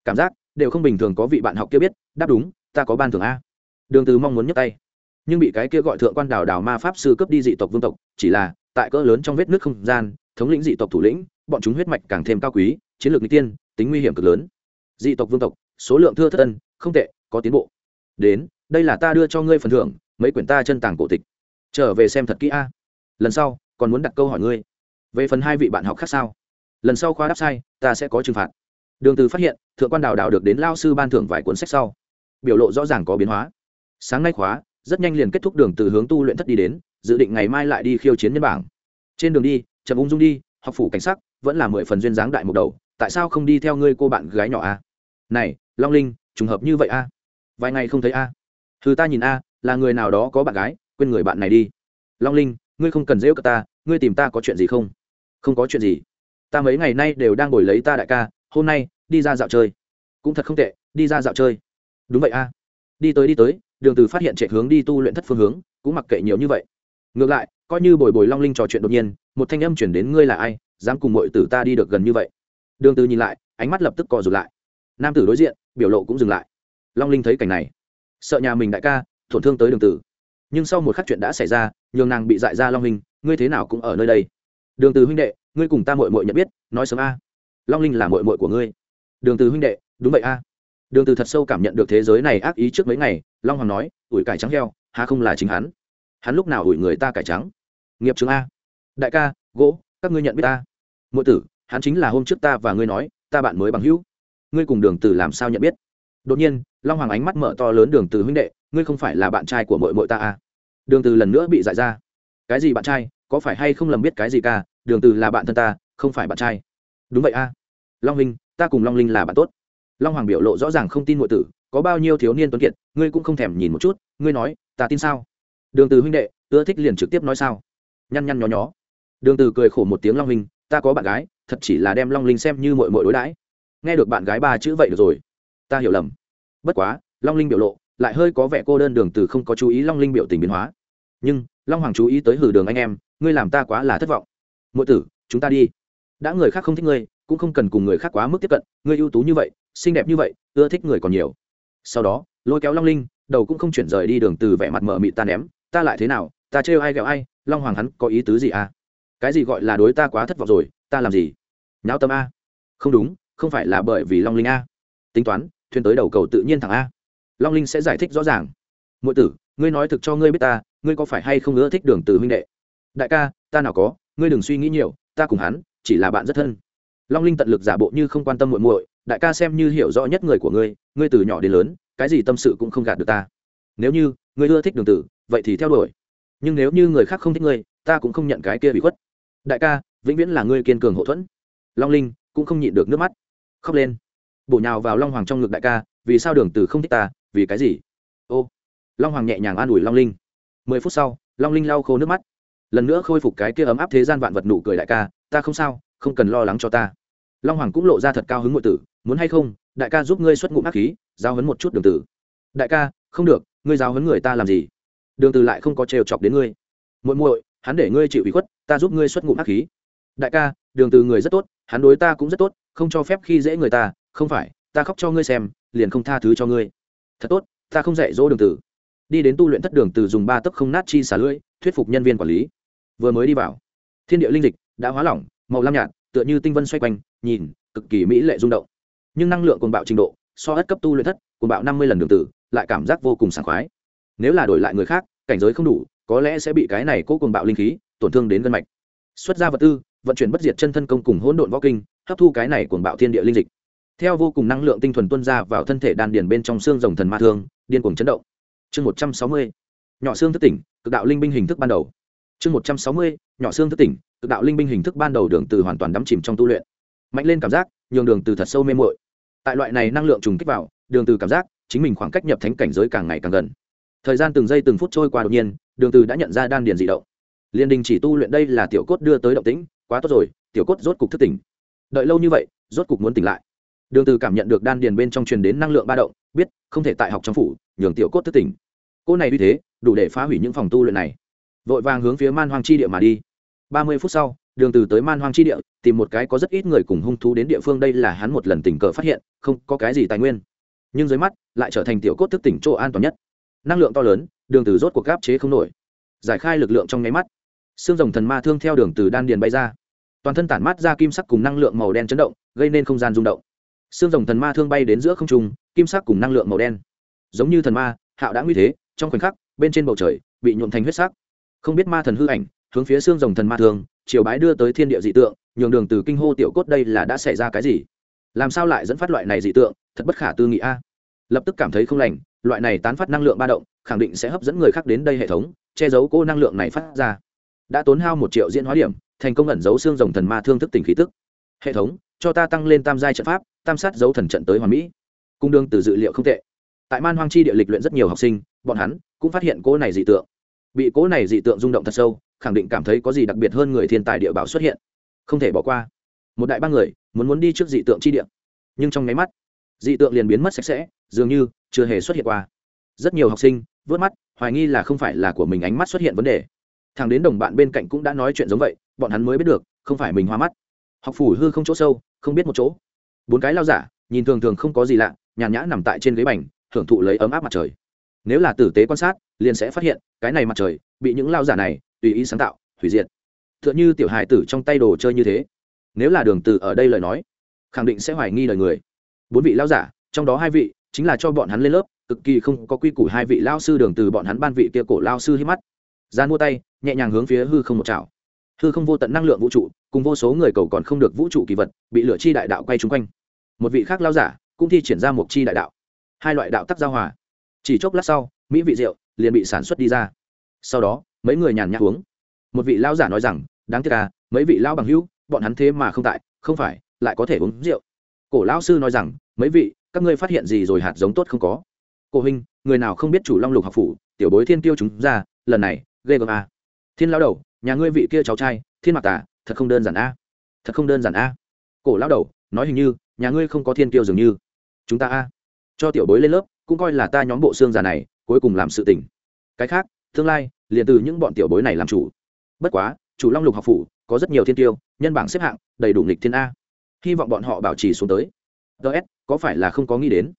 Cảm giác, đều không bình thường có vị bạn học kia biết, đáp đúng, ta có ban thưởng a. Đường từ mong muốn nhấc tay nhưng bị cái kia gọi thượng quan đào đào ma pháp sư cướp đi dị tộc vương tộc, chỉ là, tại cỡ lớn trong vết nước không gian, thống lĩnh dị tộc thủ lĩnh, bọn chúng huyết mạch càng thêm cao quý, chiến lược n tiên, tính nguy hiểm cực lớn. Dị tộc vương tộc, số lượng thưa thất ân, không tệ, có tiến bộ. Đến, đây là ta đưa cho ngươi phần thưởng, mấy quyển ta chân tàng cổ tịch. Trở về xem thật kỹ a. Lần sau, còn muốn đặt câu hỏi ngươi. Về phần hai vị bạn học khác sao? Lần sau khoa đáp sai, ta sẽ có trừng phạt. Đường từ phát hiện, thượng quan đào đào được đến lao sư ban thưởng vài cuốn sách sau. Biểu lộ rõ ràng có biến hóa. Sáng nay khóa rất nhanh liền kết thúc đường từ hướng tu luyện thất đi đến, dự định ngày mai lại đi khiêu chiến nhân bảng. Trên đường đi chậm ung dung đi, học phủ cảnh sát vẫn là mười phần duyên dáng đại một đầu, tại sao không đi theo ngươi cô bạn gái nhỏ a? Này, long linh, trùng hợp như vậy a? Vài ngày không thấy a? Thứ ta nhìn a, là người nào đó có bạn gái, quên người bạn này đi. Long linh, ngươi không cần dễ cả ta, ngươi tìm ta có chuyện gì không? Không có chuyện gì. Ta mấy ngày nay đều đang ngồi lấy ta đại ca, hôm nay, đi ra dạo chơi. Cũng thật không tệ, đi ra dạo chơi. Đúng vậy a. Đi tới đi tới đường từ phát hiện chạy hướng đi tu luyện thất phương hướng, cũng mặc kệ nhiều như vậy. Ngược lại, coi như bồi bồi long linh trò chuyện đột nhiên, một thanh âm chuyển đến ngươi là ai, dám cùng mọi tử ta đi được gần như vậy? Đường từ nhìn lại, ánh mắt lập tức co rụt lại. Nam tử đối diện, biểu lộ cũng dừng lại. Long linh thấy cảnh này. Sợ nhà mình đại ca, tổn thương tới đường tử nhưng sau một khắc chuyện đã xảy ra, nhường nàng bị dại ra long linh, ngươi thế nào cũng ở nơi đây. Đường từ huynh đệ, ngươi cùng ta muội muội nhận biết, nói sớm a. Long linh là muội muội của ngươi. Đường từ huynh đệ, đúng vậy a đường từ thật sâu cảm nhận được thế giới này ác ý trước mấy ngày, long hoàng nói, ủi cải trắng heo há không là chính hắn. Hắn lúc nào ủi người ta cải trắng? Nghiệp trường a, đại ca, gỗ, các ngươi nhận biết ta. Muội tử, hắn chính là hôm trước ta và ngươi nói, ta bạn mới bằng hữu. Ngươi cùng đường từ làm sao nhận biết? Đột nhiên, long hoàng ánh mắt mở to lớn đường từ huynh đệ, ngươi không phải là bạn trai của muội muội ta a đường từ lần nữa bị dại ra. Cái gì bạn trai? Có phải hay không lầm biết cái gì ca? Đường từ là bạn thân ta, không phải bạn trai. Đúng vậy a. Long linh ta cùng long linh là bạn tốt long hoàng biểu lộ rõ ràng không tin ngụy tử, có bao nhiêu thiếu niên tuấn kiệt, ngươi cũng không thèm nhìn một chút, ngươi nói, ta tin sao? Đường từ huynh đệ, ưa thích liền trực tiếp nói sao? Nhăn nhăn nhó nhó. Đường từ cười khổ một tiếng long huynh, ta có bạn gái, thật chỉ là đem long linh xem như muội muội đối đãi. Nghe được bạn gái ba chữ vậy được rồi. Ta hiểu lầm. Bất quá, long linh biểu lộ lại hơi có vẻ cô đơn, đường từ không có chú ý long linh biểu tình biến hóa. Nhưng, long hoàng chú ý tới hử đường anh em, ngươi làm ta quá là thất vọng. Muội tử, chúng ta đi. Đã người khác không thích ngươi, cũng không cần cùng người khác quá mức tiếp cận, ngươi ưu tú như vậy xinh đẹp như vậy, ưa thích người còn nhiều. Sau đó, lôi kéo long linh, đầu cũng không chuyển rời đi đường từ vẻ mặt mờ mịt ta ném, ta lại thế nào? Ta trêu ai ghẹo ai? Long hoàng hắn có ý tứ gì à? Cái gì gọi là đối ta quá thất vọng rồi, ta làm gì? Nháo tâm a. Không đúng, không phải là bởi vì long linh a. Tính toán, thuyền tới đầu cầu tự nhiên thẳng a. Long linh sẽ giải thích rõ ràng. Muội tử, ngươi nói thực cho ngươi biết ta, ngươi có phải hay không ưa thích đường từ huynh đệ? Đại ca, ta nào có, ngươi đừng suy nghĩ nhiều, ta cùng hắn chỉ là bạn rất thân. Long linh tận lực giả bộ như không quan tâm muội muội đại ca xem như hiểu rõ nhất người của ngươi ngươi từ nhỏ đến lớn, cái gì tâm sự cũng không gạt được ta. Nếu như ngươi ưa thích đường tử, vậy thì theo đuổi. Nhưng nếu như người khác không thích ngươi, ta cũng không nhận cái kia bị khuất. Đại ca, vĩnh viễn là ngươi kiên cường hậu thuẫn. Long linh cũng không nhịn được nước mắt. Khóc lên. Bổ nhào vào long hoàng trong ngực đại ca, vì sao đường tử không thích ta, vì cái gì? Ô. Long hoàng nhẹ nhàng an ủi long linh. Mười phút sau, long linh lau khô nước mắt. Lần nữa khôi phục cái kia ấm áp thế gian vạn vật nụ cười đại ca, ta không sao, không cần lo lắng cho ta. Long hoàng cũng lộ ra thật cao hứng ngụy tử muốn hay không, đại ca giúp ngươi xuất ngụm ác khí giao hấn một chút đường tử. Đại ca, không được, ngươi giao hấn người ta làm gì? Đường tử lại không có trêu chọc đến ngươi. Muội muội, hắn để ngươi chịu ủy khuất, ta giúp ngươi xuất ngụm ác khí. Đại ca, đường từ người rất tốt, hắn đối ta cũng rất tốt, không cho phép khi dễ người ta, không phải, ta khóc cho ngươi xem, liền không tha thứ cho ngươi. Thật tốt, ta không dạy dỗ đường tử. Đi đến tu luyện thất đường từ dùng ba tấc không nát chi xả lưỡi, thuyết phục nhân viên quản lý. Vừa mới đi vào, thiên địa linh dịch đã hóa lỏng, màu lam nhạt, tựa như tinh vân xoay quanh, nhìn, cực kỳ mỹ lệ rung động nhưng năng lượng cuồng bạo trình độ, so ất cấp tu luyện thất, cuồng bạo năm mươi lần đường tử, lại cảm giác vô cùng sảng khoái. Nếu là đổi lại người khác, cảnh giới không đủ, có lẽ sẽ bị cái này cố cuồng bạo linh khí tổn thương đến gân mạch. Xuất ra vật tư, vận chuyển bất diệt chân thân công cùng hỗn độn võ kinh, hấp thu cái này cuồng bạo thiên địa linh dịch. Theo vô cùng năng lượng tinh thuần tuân ra vào thân thể đan điền bên trong xương rồng thần ma thương, điên cuồng chấn động. Chương một trăm sáu mươi, nhỏ xương thức tỉnh, cực đạo linh binh hình thức ban đầu. Chương một trăm sáu mươi, nhỏ xương thức tỉnh, cực đạo linh binh hình thức ban đầu đường từ hoàn toàn đắm chìm trong tu luyện. Mạnh lên cảm giác, nhường đường từ thật sâu mê muội tại loại này năng lượng trùng kích vào, đường từ cảm giác, chính mình khoảng cách nhập thánh cảnh giới càng ngày càng gần. Thời gian từng giây từng phút trôi qua đột nhiên, đường từ đã nhận ra đan điền dị động. Liên đình chỉ tu luyện đây là tiểu cốt đưa tới động tĩnh, quá tốt rồi, tiểu cốt rốt cục thức tỉnh. Đợi lâu như vậy, rốt cục muốn tỉnh lại. Đường từ cảm nhận được đan điền bên trong truyền đến năng lượng ba động, biết, không thể tại học trong phủ, nhường tiểu cốt thức tỉnh. Cô này như thế, đủ để phá hủy những phòng tu luyện này. Vội vàng hướng phía man hoang chi địa mà đi. Ba mươi phút sau, đường từ tới man hoang chi địa tìm một cái có rất ít người cùng hung thú đến địa phương đây là hắn một lần tình cờ phát hiện, không có cái gì tài nguyên. Nhưng dưới mắt, lại trở thành tiểu cốt thức tỉnh chỗ an toàn nhất. Năng lượng to lớn, đường từ rốt cuộc gáp chế không nổi. Giải khai lực lượng trong nháy mắt. Xương rồng thần ma thương theo đường từ đan điền bay ra. Toàn thân tản mát ra kim sắc cùng năng lượng màu đen chấn động, gây nên không gian rung động. Xương rồng thần ma thương bay đến giữa không trung, kim sắc cùng năng lượng màu đen. Giống như thần ma, hạo đã nguy thế, trong khoảnh khắc, bên trên bầu trời, bị nhuộm thành huyết sắc. Không biết ma thần hư ảnh, hướng phía xương rồng thần ma thương chiều bái đưa tới thiên địa dị tượng, nhường đường từ kinh hô tiểu cốt đây là đã xảy ra cái gì? Làm sao lại dẫn phát loại này dị tượng? Thật bất khả tư nghị a. Lập tức cảm thấy không lành, loại này tán phát năng lượng ba động, khẳng định sẽ hấp dẫn người khác đến đây hệ thống, che giấu cô năng lượng này phát ra. Đã tốn hao một triệu diễn hóa điểm, thành công ẩn giấu xương rồng thần ma thương thức tỉnh khí tức. Hệ thống, cho ta tăng lên tam giai trận pháp, tam sát dấu thần trận tới hoàn mỹ. Cung đương từ dự liệu không tệ. Tại man hoang chi địa lịch luyện rất nhiều học sinh, bọn hắn cũng phát hiện cỗ này dị tượng. Bị cỗ này dị tượng rung động thật sâu khẳng định cảm thấy có gì đặc biệt hơn người thiên tài địa bảo xuất hiện. Không thể bỏ qua. Một đại ba người, muốn muốn đi trước dị tượng chi địa. Nhưng trong nháy mắt, dị tượng liền biến mất sạch sẽ, dường như chưa hề xuất hiện qua. Rất nhiều học sinh, vớt mắt, hoài nghi là không phải là của mình ánh mắt xuất hiện vấn đề. Thằng đến đồng bạn bên cạnh cũng đã nói chuyện giống vậy, bọn hắn mới biết được, không phải mình hoa mắt. Học phủ hư không chỗ sâu, không biết một chỗ. Bốn cái lao giả, nhìn thường thường không có gì lạ, nhàn nhã nằm tại trên ghế bành, hưởng thụ lấy ấm áp mặt trời. Nếu là tử tế quan sát, liền sẽ phát hiện, cái này mặt trời, bị những lao giả này tùy ý sáng tạo, hủy diệt. T h ư ợ n h ư tiểu hài tử trong tay đồ chơi như thế. Nếu là đường từ ở đây lời nói, khẳng định sẽ hoài nghi lời người. Bốn vị lao giả, trong đó hai vị, chính là cho bọn hắn lên lớp, cực kỳ không có quy củ hai vị lao sư đường từ bọn hắn ban vị kia cổ lao sư hít mắt. Gian mua tay, nhẹ nhàng hướng phía hư không một chảo. Hư không vô tận năng lượng vũ trụ, cùng vô số người cầu còn không được vũ trụ kỳ vật, bị lửa chi đại đạo quay chung quanh. Một vị khác lao giả, cũng thi triển ra một chi đại đạo. Hai loại đạo tắc giao hòa. Chỉ chốc lát sau, mỹ vị rượu liền bị sản xuất đi ra. Sau đó mấy người nhàn nhã uống. Một vị lão giả nói rằng, đáng tiếc à mấy vị lão bằng hữu, bọn hắn thế mà không tại, không phải, lại có thể uống rượu. Cổ lão sư nói rằng, mấy vị, các ngươi phát hiện gì rồi hạt giống tốt không có? Cổ huynh, người nào không biết chủ long lục học phủ, tiểu bối thiên tiêu chúng ra, lần này, ghê gớm a thiên lão đầu, nhà ngươi vị kia cháu trai, thiên mặc tả thật không đơn giản a à. thật không đơn giản à. a à. cổ lão đầu, nói hình như, nhà ngươi không có thiên tiêu dường như, chúng ta a cho tiểu bối lên lớp, cũng coi là ta nhóm bộ xương già này, cuối cùng làm sự tỉnh cái khác, tương lai liền từ những bọn tiểu bối này làm chủ. Bất quá, chủ long lục học phủ, có rất nhiều thiên tiêu, nhân bảng xếp hạng, đầy đủ nghịch thiên a. Hy vọng bọn họ bảo trì xuống tới. Ts có phải là không có nghĩ đến?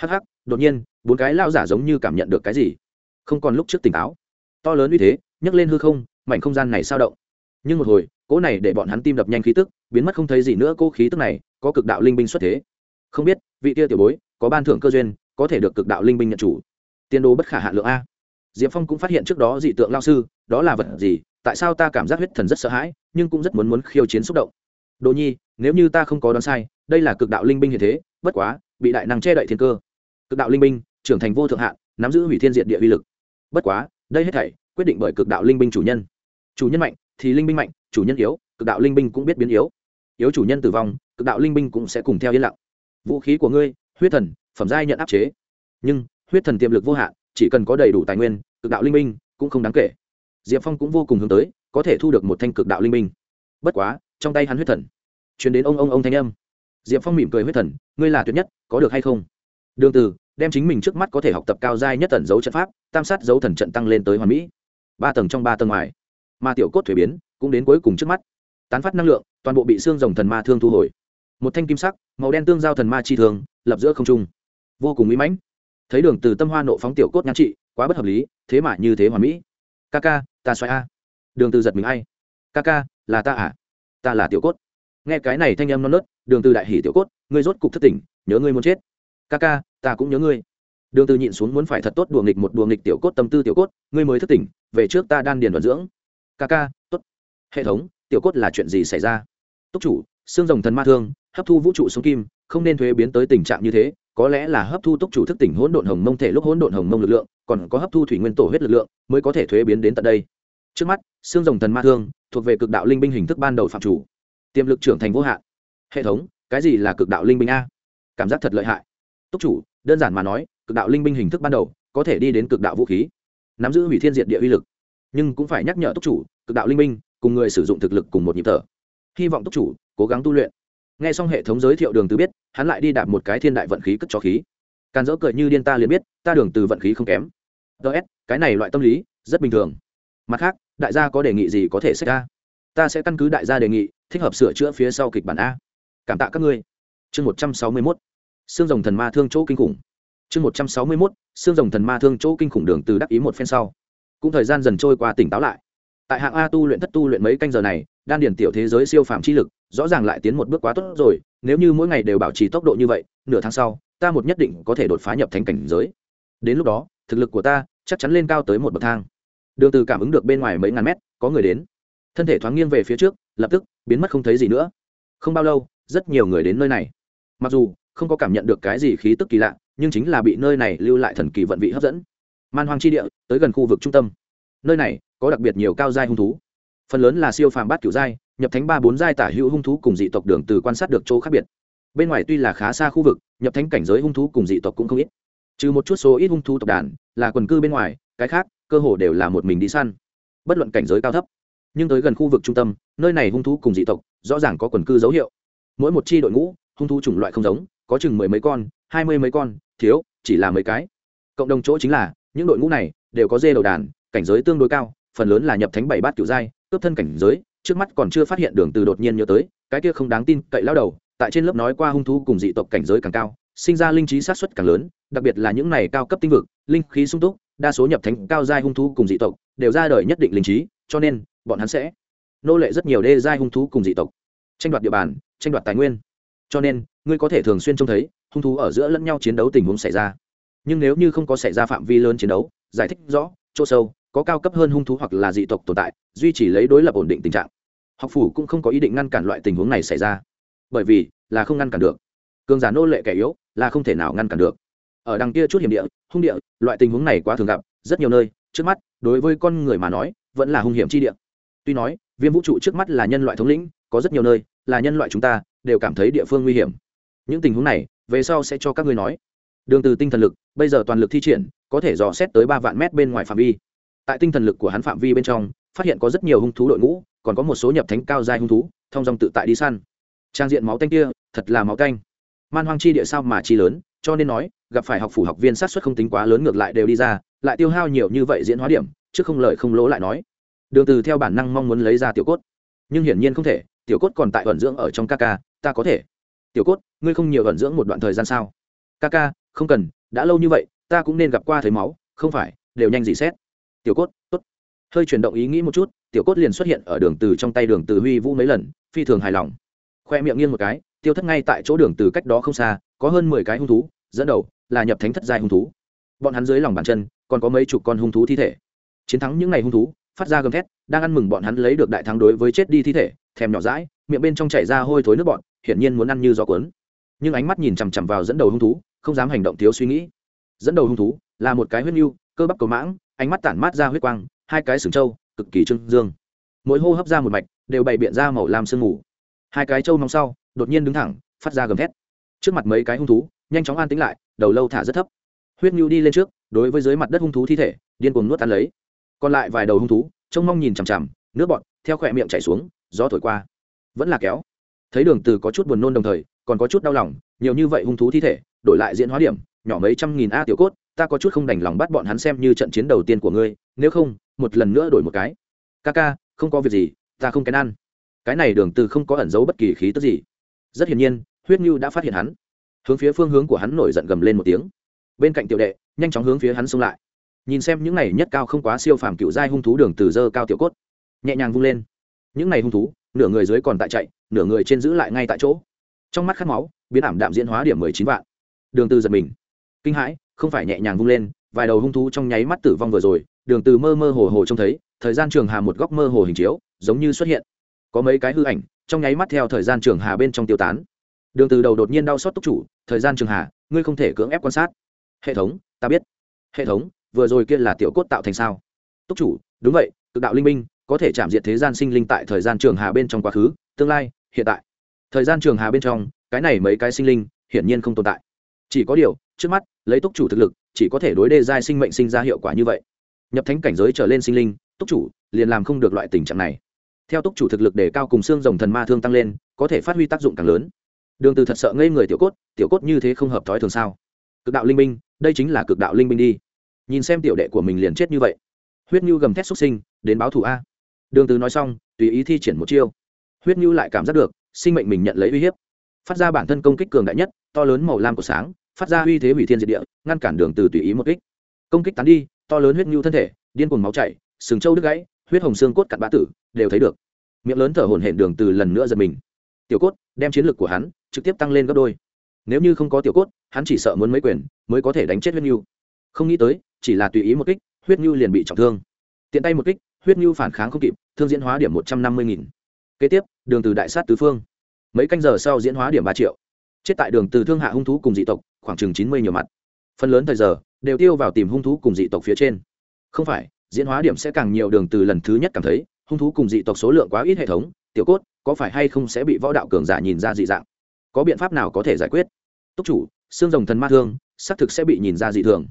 Hh đột nhiên, bốn cái lao giả giống như cảm nhận được cái gì. Không còn lúc trước tỉnh táo. To lớn như thế, nhấc lên hư không, mảnh không gian này sao động. Nhưng một hồi, cỗ này để bọn hắn tim đập nhanh khí tức, biến mất không thấy gì nữa cô khí tức này, có cực đạo linh binh xuất thế. Không biết, vị kia tiểu bối, có ban thưởng cơ duyên, có thể được cực đạo linh binh nhận chủ. Tiên đồ bất khả hạ lượng a diệp phong cũng phát hiện trước đó dị tượng lao sư, đó là vật gì, tại sao ta cảm giác huyết thần rất sợ hãi, nhưng cũng rất muốn muốn khiêu chiến xúc động. Đồ nhi, nếu như ta không có đoán sai, đây là cực đạo linh binh hiện thế, bất quá, bị đại năng che đậy thiên cơ. Cực đạo linh binh, trưởng thành vô thượng hạn, nắm giữ hủy thiên diện địa uy lực. Bất quá, đây hết thảy, quyết định bởi cực đạo linh binh chủ nhân. Chủ nhân mạnh, thì linh binh mạnh, chủ nhân yếu, cực đạo linh binh cũng biết biến yếu. Yếu chủ nhân tử vong, cực đạo linh binh cũng sẽ cùng theo yên lặng. Vũ khí của ngươi, huyết thần, phẩm giai nhận áp chế. Nhưng, huyết thần tiềm lực vô hạn chỉ cần có đầy đủ tài nguyên, cực đạo linh minh cũng không đáng kể. Diệp phong cũng vô cùng hướng tới, có thể thu được một thanh cực đạo linh minh. bất quá, trong tay hắn huyết thần chuyển đến ông ông ông thanh âm. Diệp phong mỉm cười huyết thần, ngươi là tuyệt nhất, có được hay không? Đường từ, đem chính mình trước mắt có thể học tập cao giai nhất tần dấu trận pháp, tam sát dấu thần trận tăng lên tới hoàn mỹ. Ba tầng trong ba tầng ngoài, ma tiểu cốt thuế biến, cũng đến cuối cùng trước mắt. Tán phát năng lượng, toàn bộ bị xương rồng thần ma thương thu hồi. Một thanh kim sắc, màu đen tương giao thần ma chi thường lập giữa không trung. Vô cùng mỹ mãnh thấy đường từ tâm hoa nộ phóng tiểu cốt nhan trị, quá bất hợp lý, thế mà như thế hoàn mỹ. Ca ca, ta xoay a. Đường từ giật mình ai? Ca ca, là ta à? Ta là tiểu cốt. Nghe cái này thanh âm non nớt, đường từ đại hỉ tiểu cốt, ngươi rốt cục thất tỉnh, nhớ ngươi muốn chết. Ca ca, ta cũng nhớ ngươi. Đường từ nhịn xuống muốn phải thật tốt đùa nghịch một đùa nghịch tiểu cốt, tâm tư tiểu cốt, ngươi mới thức tỉnh, về trước ta đan điền vận dưỡng. Ca ca, tốt. Hệ thống, tiểu cốt là chuyện gì xảy ra? Túc chủ xương rồng thần ma thương, hấp thu vũ trụ xuống kim, không nên thuế biến tới tình trạng như thế, có lẽ là hấp thu túc chủ thức tỉnh hỗn độn hồng mông thể lúc hỗn độn hồng mông lực lượng, còn có hấp thu thủy nguyên tổ huyết lực lượng mới có thể thuế biến đến tận đây. Trước mắt, xương rồng thần ma thương thuộc về cực đạo linh binh hình thức ban đầu phạm chủ. Tiềm lực trưởng thành vô hạn. Hệ thống, cái gì là cực đạo linh binh a? Cảm giác thật lợi hại. Túc chủ, đơn giản mà nói, cực đạo linh binh hình thức ban đầu có thể đi đến cực đạo vũ khí, nắm giữ hủy thiên diện địa uy lực. Nhưng cũng phải nhắc nhở túc chủ, cực đạo linh binh cùng người sử dụng thực lực cùng một nhịp thở. Hy vọng túc chủ cố gắng tu luyện. N g h e xong hệ thống giới thiệu đường từ biết, hắn lại đi đạp một cái thiên đại vận khí cất cho khí. Càn dỡ cười như điên ta liền biết, ta đường từ vận khí không kém. Ts cái này loại tâm lý, rất bình thường. Mặt khác, đại gia có đề nghị gì có thể xảy ra? Ta sẽ căn cứ đại gia đề nghị, thích hợp sửa chữa phía sau kịch bản a. Cảm tạ các ngươi. Chương một trăm sáu mươi mốt. Xương rồng thần ma thương chỗ kinh khủng. Chương một trăm sáu mươi mốt, xương rồng thần ma thương chỗ kinh khủng đường từ đắc ý một phen sau. Cũng thời gian dần trôi qua tỉnh táo lại. Tại hạng a tu luyện thất tu luyện mấy canh giờ này đan điển tiểu thế giới siêu phàm chi lực, rõ ràng lại tiến một bước quá tốt rồi, nếu như mỗi ngày đều bảo trì tốc độ như vậy, nửa tháng sau, ta một nhất định có thể đột phá nhập thánh cảnh giới. Đến lúc đó, thực lực của ta chắc chắn lên cao tới một bậc thang. Đường từ cảm ứng được bên ngoài mấy ngàn mét, có người đến. Thân thể thoáng nghiêng về phía trước, lập tức biến mất không thấy gì nữa. Không bao lâu, rất nhiều người đến nơi này. Mặc dù không có cảm nhận được cái gì khí tức kỳ lạ, nhưng chính là bị nơi này lưu lại thần kỳ vận vị hấp dẫn. Man hoang chi địa, tới gần khu vực trung tâm. Nơi này có đặc biệt nhiều cao giai hung thú phần lớn là siêu phàm bát kiểu giai, nhập thánh ba bốn giai tả hữu hung thú cùng dị tộc đường từ quan sát được chỗ khác biệt. Bên ngoài tuy là khá xa khu vực, nhập thánh cảnh giới hung thú cùng dị tộc cũng không ít. Trừ một chút số ít hung thú tộc đàn, là quần cư bên ngoài, cái khác, cơ hồ đều là một mình đi săn. Bất luận cảnh giới cao thấp, nhưng tới gần khu vực trung tâm, nơi này hung thú cùng dị tộc, rõ ràng có quần cư dấu hiệu. Mỗi một chi đội ngũ, hung thú chủng loại không giống, có chừng mười mấy con, hai mươi mấy con, thiếu, chỉ là mấy cái. Cộng đồng chỗ chính là, những đội ngũ này đều có dê đầu đàn, cảnh giới tương đối cao, phần lớn là nhập thánh bảy bát kiểu giai cướp thân cảnh giới, trước mắt còn chưa phát hiện đường từ đột nhiên nhớ tới, cái kia không đáng tin cậy lao đầu, tại trên lớp nói qua hung thú cùng dị tộc cảnh giới càng cao, sinh ra linh trí sát xuất càng lớn, đặc biệt là những này cao cấp tinh vực, linh khí sung túc, đa số nhập thánh cao giai hung thú cùng dị tộc, đều ra đời nhất định linh trí, cho nên, bọn hắn sẽ nô lệ rất nhiều đê giai hung thú cùng dị tộc. Tranh đoạt địa bàn, tranh đoạt tài nguyên. Cho nên, ngươi có thể thường xuyên trông thấy, hung thú ở giữa lẫn nhau chiến đấu tình huống xảy ra. Nhưng nếu như không có xảy ra phạm vi lớn chiến đấu, giải thích rõ, chỗ sâu có cao cấp hơn hung thú hoặc là dị tộc tồn tại, duy trì lấy đối lập ổn định tình trạng. Học phủ cũng không có ý định ngăn cản loại tình huống này xảy ra. Bởi vì, là không ngăn cản được. Cường giả nô lệ kẻ yếu, là không thể nào ngăn cản được. Ở đằng kia chút hiểm địa, hung địa, loại tình huống này quá thường gặp, rất nhiều nơi, trước mắt, đối với con người mà nói, vẫn là hung hiểm chi địa. Tuy nói, viêm vũ trụ trước mắt là nhân loại thống lĩnh, có rất nhiều nơi, là nhân loại chúng ta, đều cảm thấy địa phương nguy hiểm. Những tình huống này, về sau sẽ cho các ngươi nói. Đường từ tinh thần lực, bây giờ toàn lực thi triển, có thể dò xét tới ba vạn mét bên ngoài phạm vi tại tinh thần lực của hắn phạm vi bên trong, phát hiện có rất nhiều hung thú đội ngũ, còn có một số nhập thánh cao dài hung thú, thông dòng tự tại đi săn. Trang diện máu tanh kia, thật là máu tanh. Man hoang chi địa sao mà chi lớn, cho nên nói, gặp phải học phủ học viên sát xuất không tính quá lớn ngược lại đều đi ra, lại tiêu hao nhiều như vậy diễn hóa điểm, chứ không lợi không lỗ lại nói. Đường từ theo bản năng mong muốn lấy ra tiểu cốt. Nhưng hiển nhiên không thể, tiểu cốt còn tại ẩn dưỡng ở trong ca ca, ta có thể. Tiểu cốt, ngươi không nhiều ẩn dưỡng một đoạn thời gian sao? Ca ca, không cần, đã lâu như vậy, ta cũng nên gặp qua thấy máu, không phải, đều nhanh gì xét tiểu cốt, tốt. Hơi chuyển động ý nghĩ một chút, tiểu cốt liền xuất hiện ở đường từ trong tay đường từ huy vũ mấy lần, phi thường hài lòng. Khoe miệng nghiêng một cái, tiêu thất ngay tại chỗ đường từ cách đó không xa, có hơn mười cái hung thú, dẫn đầu là nhập thánh thất giai hung thú. Bọn hắn dưới lòng bàn chân, còn có mấy chục con hung thú thi thể. Chiến thắng những ngày hung thú, phát ra gầm thét, đang ăn mừng bọn hắn lấy được đại thắng đối với chết đi thi thể, thèm nhỏ rãi miệng bên trong chảy ra hôi thối nước bọt, hiển nhiên muốn ăn như gió cuốn. Nhưng ánh mắt nhìn chằm chằm vào dẫn đầu hung thú, không dám hành động thiếu suy nghĩ. Dẫn đầu hung thú là một cái huyết nhu cơ bắp cầu mãng ánh mắt tản mát ra huyết quang, hai cái sừng trâu, cực kỳ trưng dương. Mỗi hô hấp ra một mạch, đều bày biện ra màu làm sương mù. Hai cái trâu nóng sau, đột nhiên đứng thẳng, phát ra gầm thét. Trước mặt mấy cái hung thú, nhanh chóng an tĩnh lại, đầu lâu thả rất thấp. Huyết nhu đi lên trước, đối với dưới mặt đất hung thú thi thể, điên cuồng nuốt ăn lấy. Còn lại vài đầu hung thú, trông mong nhìn chằm chằm, nước bọt theo khỏe miệng chảy xuống, gió thổi qua. Vẫn là kéo. Thấy đường từ có chút buồn nôn đồng thời, còn có chút đau lòng, nhiều như vậy hung thú thi thể, đổi lại diễn hóa điểm, nhỏ mấy trăm nghìn a tiểu cốt ta có chút không đành lòng bắt bọn hắn xem như trận chiến đầu tiên của ngươi, nếu không, một lần nữa đổi một cái. Ca ca, không có việc gì, ta không kén ăn. Cái này đường từ không có ẩn giấu bất kỳ khí tức gì. Rất hiển nhiên, huyết nhu đã phát hiện hắn. Hướng phía phương hướng của hắn nổi giận gầm lên một tiếng. Bên cạnh tiểu đệ, nhanh chóng hướng phía hắn xông lại. Nhìn xem những này nhất cao không quá siêu phàm cựu giai hung thú đường từ dơ cao tiểu cốt. Nhẹ nhàng vung lên. Những này hung thú, nửa người dưới còn tại chạy, nửa người trên giữ lại ngay tại chỗ. Trong mắt khát máu, biến ảm đạm diễn hóa điểm mười chín vạn. Đường từ giật mình. Kinh hãi không phải nhẹ nhàng vung lên, vài đầu hung thú trong nháy mắt tử vong vừa rồi, đường từ mơ mơ hồ hồ trông thấy, thời gian trường hà một góc mơ hồ hình chiếu, giống như xuất hiện. Có mấy cái hư ảnh, trong nháy mắt theo thời gian trường hà bên trong tiêu tán. Đường từ đầu đột nhiên đau xót túc chủ, thời gian trường hà, ngươi không thể cưỡng ép quan sát. Hệ thống, ta biết. Hệ thống, vừa rồi kia là tiểu cốt tạo thành sao? Túc chủ, đúng vậy, cực đạo linh minh, có thể chạm diệt thế gian sinh linh tại thời gian trường hà bên trong quá khứ, tương lai, hiện tại. Thời gian trường hà bên trong, cái này mấy cái sinh linh, hiển nhiên không tồn tại. Chỉ có điều trước mắt, lấy túc chủ thực lực, chỉ có thể đối đê giai sinh mệnh sinh ra hiệu quả như vậy. Nhập thánh cảnh giới trở lên sinh linh, túc chủ liền làm không được loại tình trạng này. Theo túc chủ thực lực để cao cùng xương rồng thần ma thương tăng lên, có thể phát huy tác dụng càng lớn. Đường từ thật sợ ngây người tiểu cốt tiểu cốt như thế không hợp thói thường sao? Cực đạo linh minh, đây chính là cực đạo linh minh đi. Nhìn xem tiểu đệ của mình liền chết như vậy. Huyết nhu gầm thét xuất sinh, đến báo thù a. Đường từ nói xong, tùy ý thi triển một chiêu. Huyết nhu lại cảm giác được, sinh mệnh mình nhận lấy uy hiếp. Phát ra bản thân công kích cường đại nhất, to lớn màu lam của sáng phát ra uy thế hủy thiên diệt địa, ngăn cản đường từ tùy ý một kích. Công kích tán đi, to lớn huyết nhu thân thể, điên cuồng máu chảy, sừng châu đứt gãy, huyết hồng xương cốt cặn bã tử, đều thấy được. Miệng lớn thở hổn hển đường từ lần nữa giật mình. Tiểu cốt đem chiến lược của hắn trực tiếp tăng lên gấp đôi. Nếu như không có tiểu cốt, hắn chỉ sợ muốn mấy quyền mới có thể đánh chết huyết nhu. Không nghĩ tới, chỉ là tùy ý một kích, huyết nhu liền bị trọng thương. Tiện tay một kích, huyết nhu phản kháng không kịp, thương diễn hóa điểm một trăm năm mươi nghìn. Kế tiếp, đường từ đại sát tứ phương. Mấy canh giờ sau diễn hóa điểm ba triệu. Chết tại đường từ thương hạ hung thú cùng dị tộc khoảng chừng chín mươi nhiều mặt. Phần lớn thời giờ, đều tiêu vào tìm hung thú cùng dị tộc phía trên. Không phải, diễn hóa điểm sẽ càng nhiều đường từ lần thứ nhất cảm thấy, hung thú cùng dị tộc số lượng quá ít hệ thống, tiểu cốt, có phải hay không sẽ bị võ đạo cường giả nhìn ra dị dạng? Có biện pháp nào có thể giải quyết? Túc chủ, xương rồng thần ma thương, xác thực sẽ bị nhìn ra dị thường.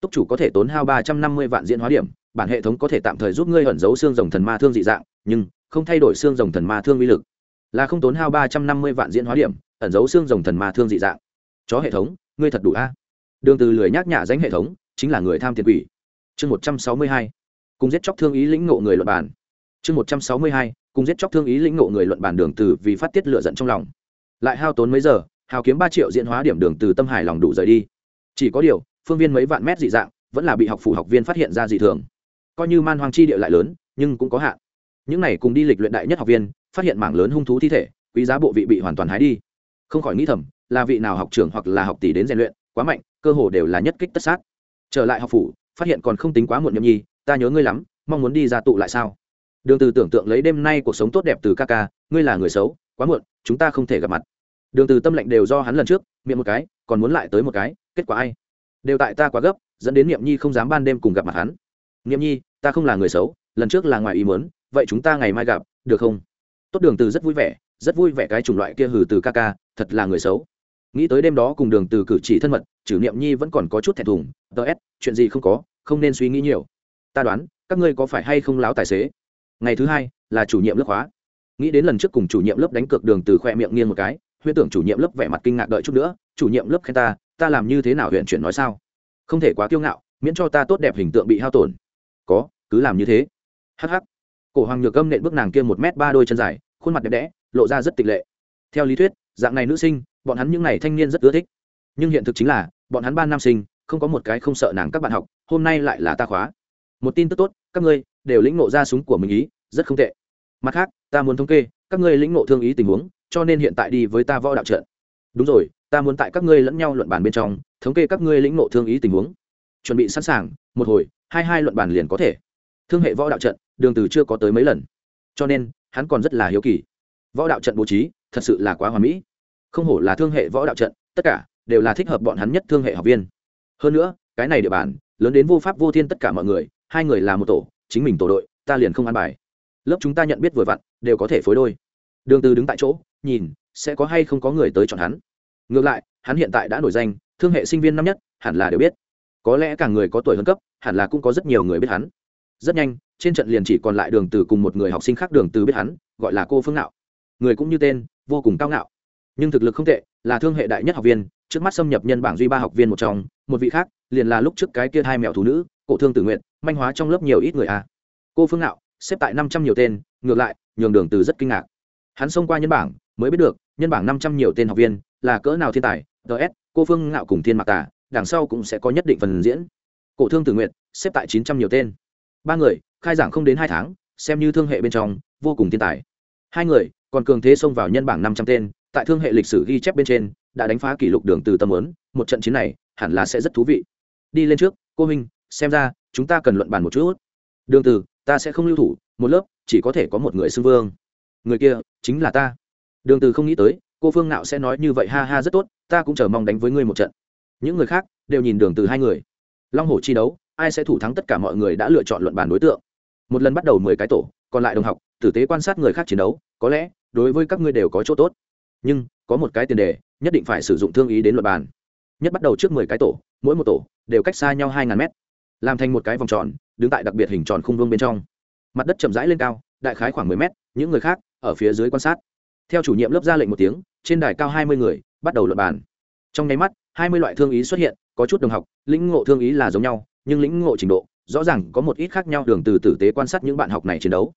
Túc chủ có thể tốn hao ba trăm năm mươi vạn diễn hóa điểm, bản hệ thống có thể tạm thời giúp ngươi ẩn giấu xương rồng thần ma thương dị dạng, nhưng không thay đổi xương rồng thần ma thương uy lực. Là không tốn hao ba trăm năm mươi vạn diễn hóa điểm, ẩn giấu xương rồng thần ma thương dị dạng. Chó hệ thống ngươi thật đủ a. Đường từ lười nhác nhả danh hệ thống, chính là người tham tiền quỷ. Chương một trăm sáu mươi hai, cùng giết chóc thương ý lĩnh ngộ người luận bàn. chương một trăm sáu mươi hai, cùng giết chóc thương ý lĩnh ngộ người luận bàn đường từ vì phát tiết lửa giận trong lòng. Lại hao tốn mấy giờ, hào kiếm ba triệu diễn hóa điểm đường từ tâm hải lòng đủ rời đi. Chỉ có điều, phương viên mấy vạn mét dị dạng, vẫn là bị học phủ học viên phát hiện ra dị thường. Coi như man hoang chi địa lại lớn, nhưng cũng có hạn. Những này cùng đi lịch luyện đại nhất học viên, phát hiện mảng lớn hung thú thi thể, quý giá bộ vị bị hoàn toàn hái đi. Không khỏi nghĩ thầm là vị nào học trưởng hoặc là học tỷ đến rèn luyện, quá mạnh, cơ hồ đều là nhất kích tất sát. Trở lại học phủ, phát hiện còn không tính quá muộn nhậm nhi, ta nhớ ngươi lắm, mong muốn đi ra tụ lại sao? Đường từ tưởng tượng lấy đêm nay cuộc sống tốt đẹp từ ca ca, ngươi là người xấu, quá muộn, chúng ta không thể gặp mặt. Đường từ tâm lệnh đều do hắn lần trước, miệng một cái, còn muốn lại tới một cái, kết quả ai? Đều tại ta quá gấp, dẫn đến niệm nhi không dám ban đêm cùng gặp mặt hắn. Niệm nhi, ta không là người xấu, lần trước là ngoài ý muốn, vậy chúng ta ngày mai gặp, được không? Tốt, đường từ rất vui vẻ, rất vui vẻ cái chủng loại kia hừ từ ca ca, thật là người xấu nghĩ tới đêm đó cùng đường từ cử chỉ thân mật chử niệm nhi vẫn còn có chút thẹn thùng. Ts chuyện gì không có, không nên suy nghĩ nhiều. Ta đoán, các ngươi có phải hay không láo tài xế? Ngày thứ hai là chủ nhiệm lớp khóa. Nghĩ đến lần trước cùng chủ nhiệm lớp đánh cược đường từ khoe miệng nghiêng một cái, huyễn tưởng chủ nhiệm lớp vẻ mặt kinh ngạc đợi chút nữa, chủ nhiệm lớp khen ta ta làm như thế nào huyện chuyển nói sao? Không thể quá kiêu ngạo, miễn cho ta tốt đẹp hình tượng bị hao tổn. Có, cứ làm như thế. Hắc hắc. cổ hoàng nhược âm nện bước nàng kia một mét ba đôi chân dài, khuôn mặt đẹp đẽ, lộ ra rất tịch lệ. Theo lý thuyết, dạng này nữ sinh bọn hắn những n à y thanh niên rất ưa thích. Nhưng hiện thực chính là, bọn hắn ban nam sinh, không có một cái không sợ nàng các bạn học, hôm nay lại là ta khóa. Một tin tức tốt, các ngươi đều lĩnh nộ ra súng của mình ý, rất không tệ. Mặt khác, ta muốn thống kê, các ngươi lĩnh nộ thương ý tình huống, cho nên hiện tại đi với ta võ đạo trận. Đúng rồi, ta muốn tại các ngươi lẫn nhau luận bàn bên trong, thống kê các ngươi lĩnh nộ thương ý tình huống. Chuẩn bị sẵn sàng, một hồi, hai hai luận bàn liền có thể. Thương hệ võ đạo trận, đường từ chưa có tới mấy lần. Cho nên, hắn còn rất là hiếu kỳ. Võ đạo trận bố trí, thật sự là quá hoàn mỹ không hổ là thương hệ võ đạo trận, tất cả đều là thích hợp bọn hắn nhất thương hệ học viên. Hơn nữa, cái này địa bàn, lớn đến vô pháp vô thiên tất cả mọi người, hai người là một tổ, chính mình tổ đội, ta liền không ăn bài. Lớp chúng ta nhận biết vừa vặn, đều có thể phối đôi. Đường từ đứng tại chỗ, nhìn, sẽ có hay không có người tới chọn hắn. Ngược lại, hắn hiện tại đã nổi danh, thương hệ sinh viên năm nhất, hẳn là đều biết. Có lẽ cả người có tuổi hơn cấp, hẳn là cũng có rất nhiều người biết hắn. Rất nhanh, trên trận liền chỉ còn lại đường từ cùng một người học sinh khác đường từ biết hắn, gọi là cô phương nạo người cũng như tên, vô cùng cao ngạo nhưng thực lực không tệ, là thương hệ đại nhất học viên, trước mắt xâm nhập nhân bảng duy ba học viên một trong, một vị khác, liền là lúc trước cái kia hai mẹo thú nữ, cổ thương tử nguyện manh hóa trong lớp nhiều ít người a. À. cô phương nạo xếp tại năm trăm nhiều tên, ngược lại, nhường đường từ rất kinh ngạc. Hắn xông qua nhân bảng, mới biết được, nhân bảng năm trăm nhiều tên học viên, là cỡ nào thiên tài ts cô phương ngạo cùng thiên mạc tả đằng sau cũng sẽ có nhất định phần diễn. Cổ thương tử nguyện xếp tại chín trăm nhiều tên. Ba người, khai giảng không đến hai tháng, xem như thương hệ bên trong, vô cùng thiên tài. Hai người, còn cường thế xông vào nhân bảng năm trăm tên tại thương hệ lịch sử ghi chép bên trên, đã đánh phá kỷ lục đường từ tâm ớn một trận chiến này hẳn là sẽ rất thú vị. Đi lên trước, cô minh, xem ra, chúng ta cần luận bàn một chút. Đường từ, ta sẽ không lưu thủ, một lớp, chỉ có thể có một người xưng vương. Người kia, chính là ta. Đường từ không nghĩ tới, cô phương nạo sẽ nói như vậy, ha ha, rất tốt, ta cũng chờ mong đánh với ngươi một trận. Những người khác, đều nhìn đường từ hai người. Long hổ chi đấu, ai sẽ thủ thắng tất cả mọi người đã lựa chọn luận bàn đối tượng. Một lần bắt đầu mười cái tổ, còn lại đồng học, tử tế quan sát người khác chiến đấu, có lẽ, đối với các ngươi đều có chỗ tốt nhưng có một cái tiền đề, nhất định phải sử dụng thương ý đến luận bàn. Nhất bắt đầu trước mười cái tổ, mỗi một tổ đều cách xa nhau hai ngàn mét, làm thành một cái vòng tròn, đứng tại đặc biệt hình tròn khung vương bên trong. Mặt đất chậm rãi lên cao, đại khái khoảng mười mét, những người khác ở phía dưới quan sát. Theo chủ nhiệm lớp ra lệnh một tiếng, trên đài cao hai mươi người, bắt đầu luận bàn. Trong nháy mắt, hai mươi loại thương ý xuất hiện, có chút đồng học, lĩnh ngộ thương ý là giống nhau, nhưng lĩnh ngộ trình độ, rõ ràng có một ít khác nhau đường từ tử tế quan sát những bạn học này chiến đấu.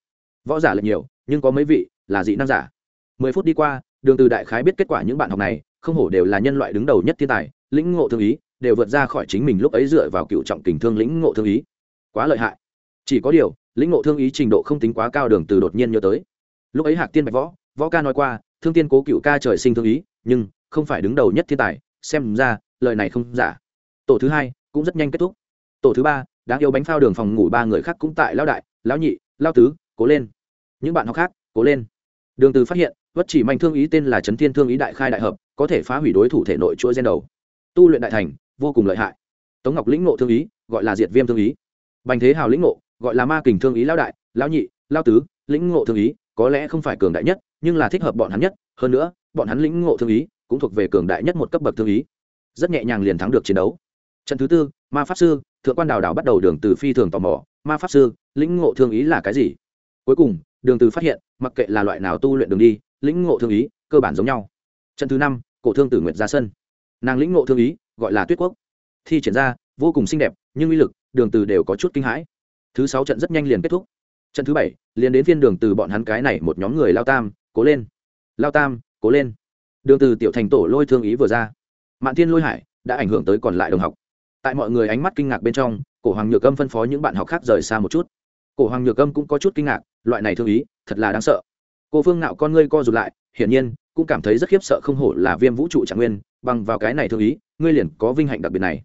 Võ giả là nhiều, nhưng có mấy vị là dị năng giả. Mười phút đi qua đường từ đại khái biết kết quả những bạn học này, không hổ đều là nhân loại đứng đầu nhất thiên tài, lĩnh ngộ thương ý, đều vượt ra khỏi chính mình lúc ấy dựa vào cựu trọng tình thương lĩnh ngộ thương ý. Quá lợi hại. Chỉ có điều, lĩnh ngộ thương ý trình độ không tính quá cao đường từ đột nhiên nhớ tới. Lúc ấy hạc tiên bạch võ võ ca nói qua, thương tiên cố cựu ca trời sinh thương ý, nhưng không phải đứng đầu nhất thiên tài, xem ra, lời này không giả. Tổ thứ hai cũng rất nhanh kết thúc. Tổ thứ ba, đáng yêu bánh phao đường phòng ngủ ba người khác cũng tại lão đại, lão nhị lao tứ, cố lên. Những bạn học khác, cố lên. Đường từ phát hiện vất chỉ mạnh thương ý tên là chấn thiên thương ý đại khai đại hợp, có thể phá hủy đối thủ thể nội chuỗi gen đầu. Tu luyện đại thành, vô cùng lợi hại. Tống ngọc lĩnh ngộ thương ý, gọi là diệt viêm thương ý. Bành thế hào lĩnh ngộ, gọi là ma kình thương ý lão đại, lão nhị lao tứ, lĩnh ngộ thương ý, có lẽ không phải cường đại nhất, nhưng là thích hợp bọn hắn nhất. Hơn nữa, bọn hắn lĩnh ngộ thương ý cũng thuộc về cường đại nhất một cấp bậc thương ý. Rất nhẹ nhàng liền thắng được chiến đấu. Trận thứ tư, ma pháp sư, thượng quan đào đào bắt đầu đường từ phi thường tò mò, ma pháp sư, lĩnh ngộ thương ý là cái gì? Cuối cùng, đường từ phát hiện, mặc kệ là loại nào tu luyện đường đi lĩnh ngộ thương ý, cơ bản giống nhau. Trận thứ năm, cổ thương tử nguyệt ra sân nàng lĩnh ngộ thương ý, gọi là tuyết quốc. Thi triển ra, vô cùng xinh đẹp, nhưng uy lực, đường từ đều có chút kinh hãi. Thứ sáu trận rất nhanh liền kết thúc. Trận thứ bảy, liền đến phiên đường từ bọn hắn cái này một nhóm người lao tam, cố lên. Lao tam, cố lên. Đường từ tiểu thành tổ lôi thương ý vừa ra. Mạn thiên lôi hải đã ảnh hưởng tới còn lại đồng học. Tại mọi người ánh mắt kinh ngạc bên trong, cổ hoàng nhược âm phân phó những bạn học khác rời xa một chút. Cổ hoàng nhược âm cũng có chút kinh ngạc, loại này thương ý, thật là đáng sợ cô phương nạo con ngươi co rụt lại, hiển nhiên, cũng cảm thấy rất khiếp sợ không hổ là viêm vũ trụ trạng nguyên, bằng vào cái này thương ý, ngươi liền có vinh hạnh đặc biệt này.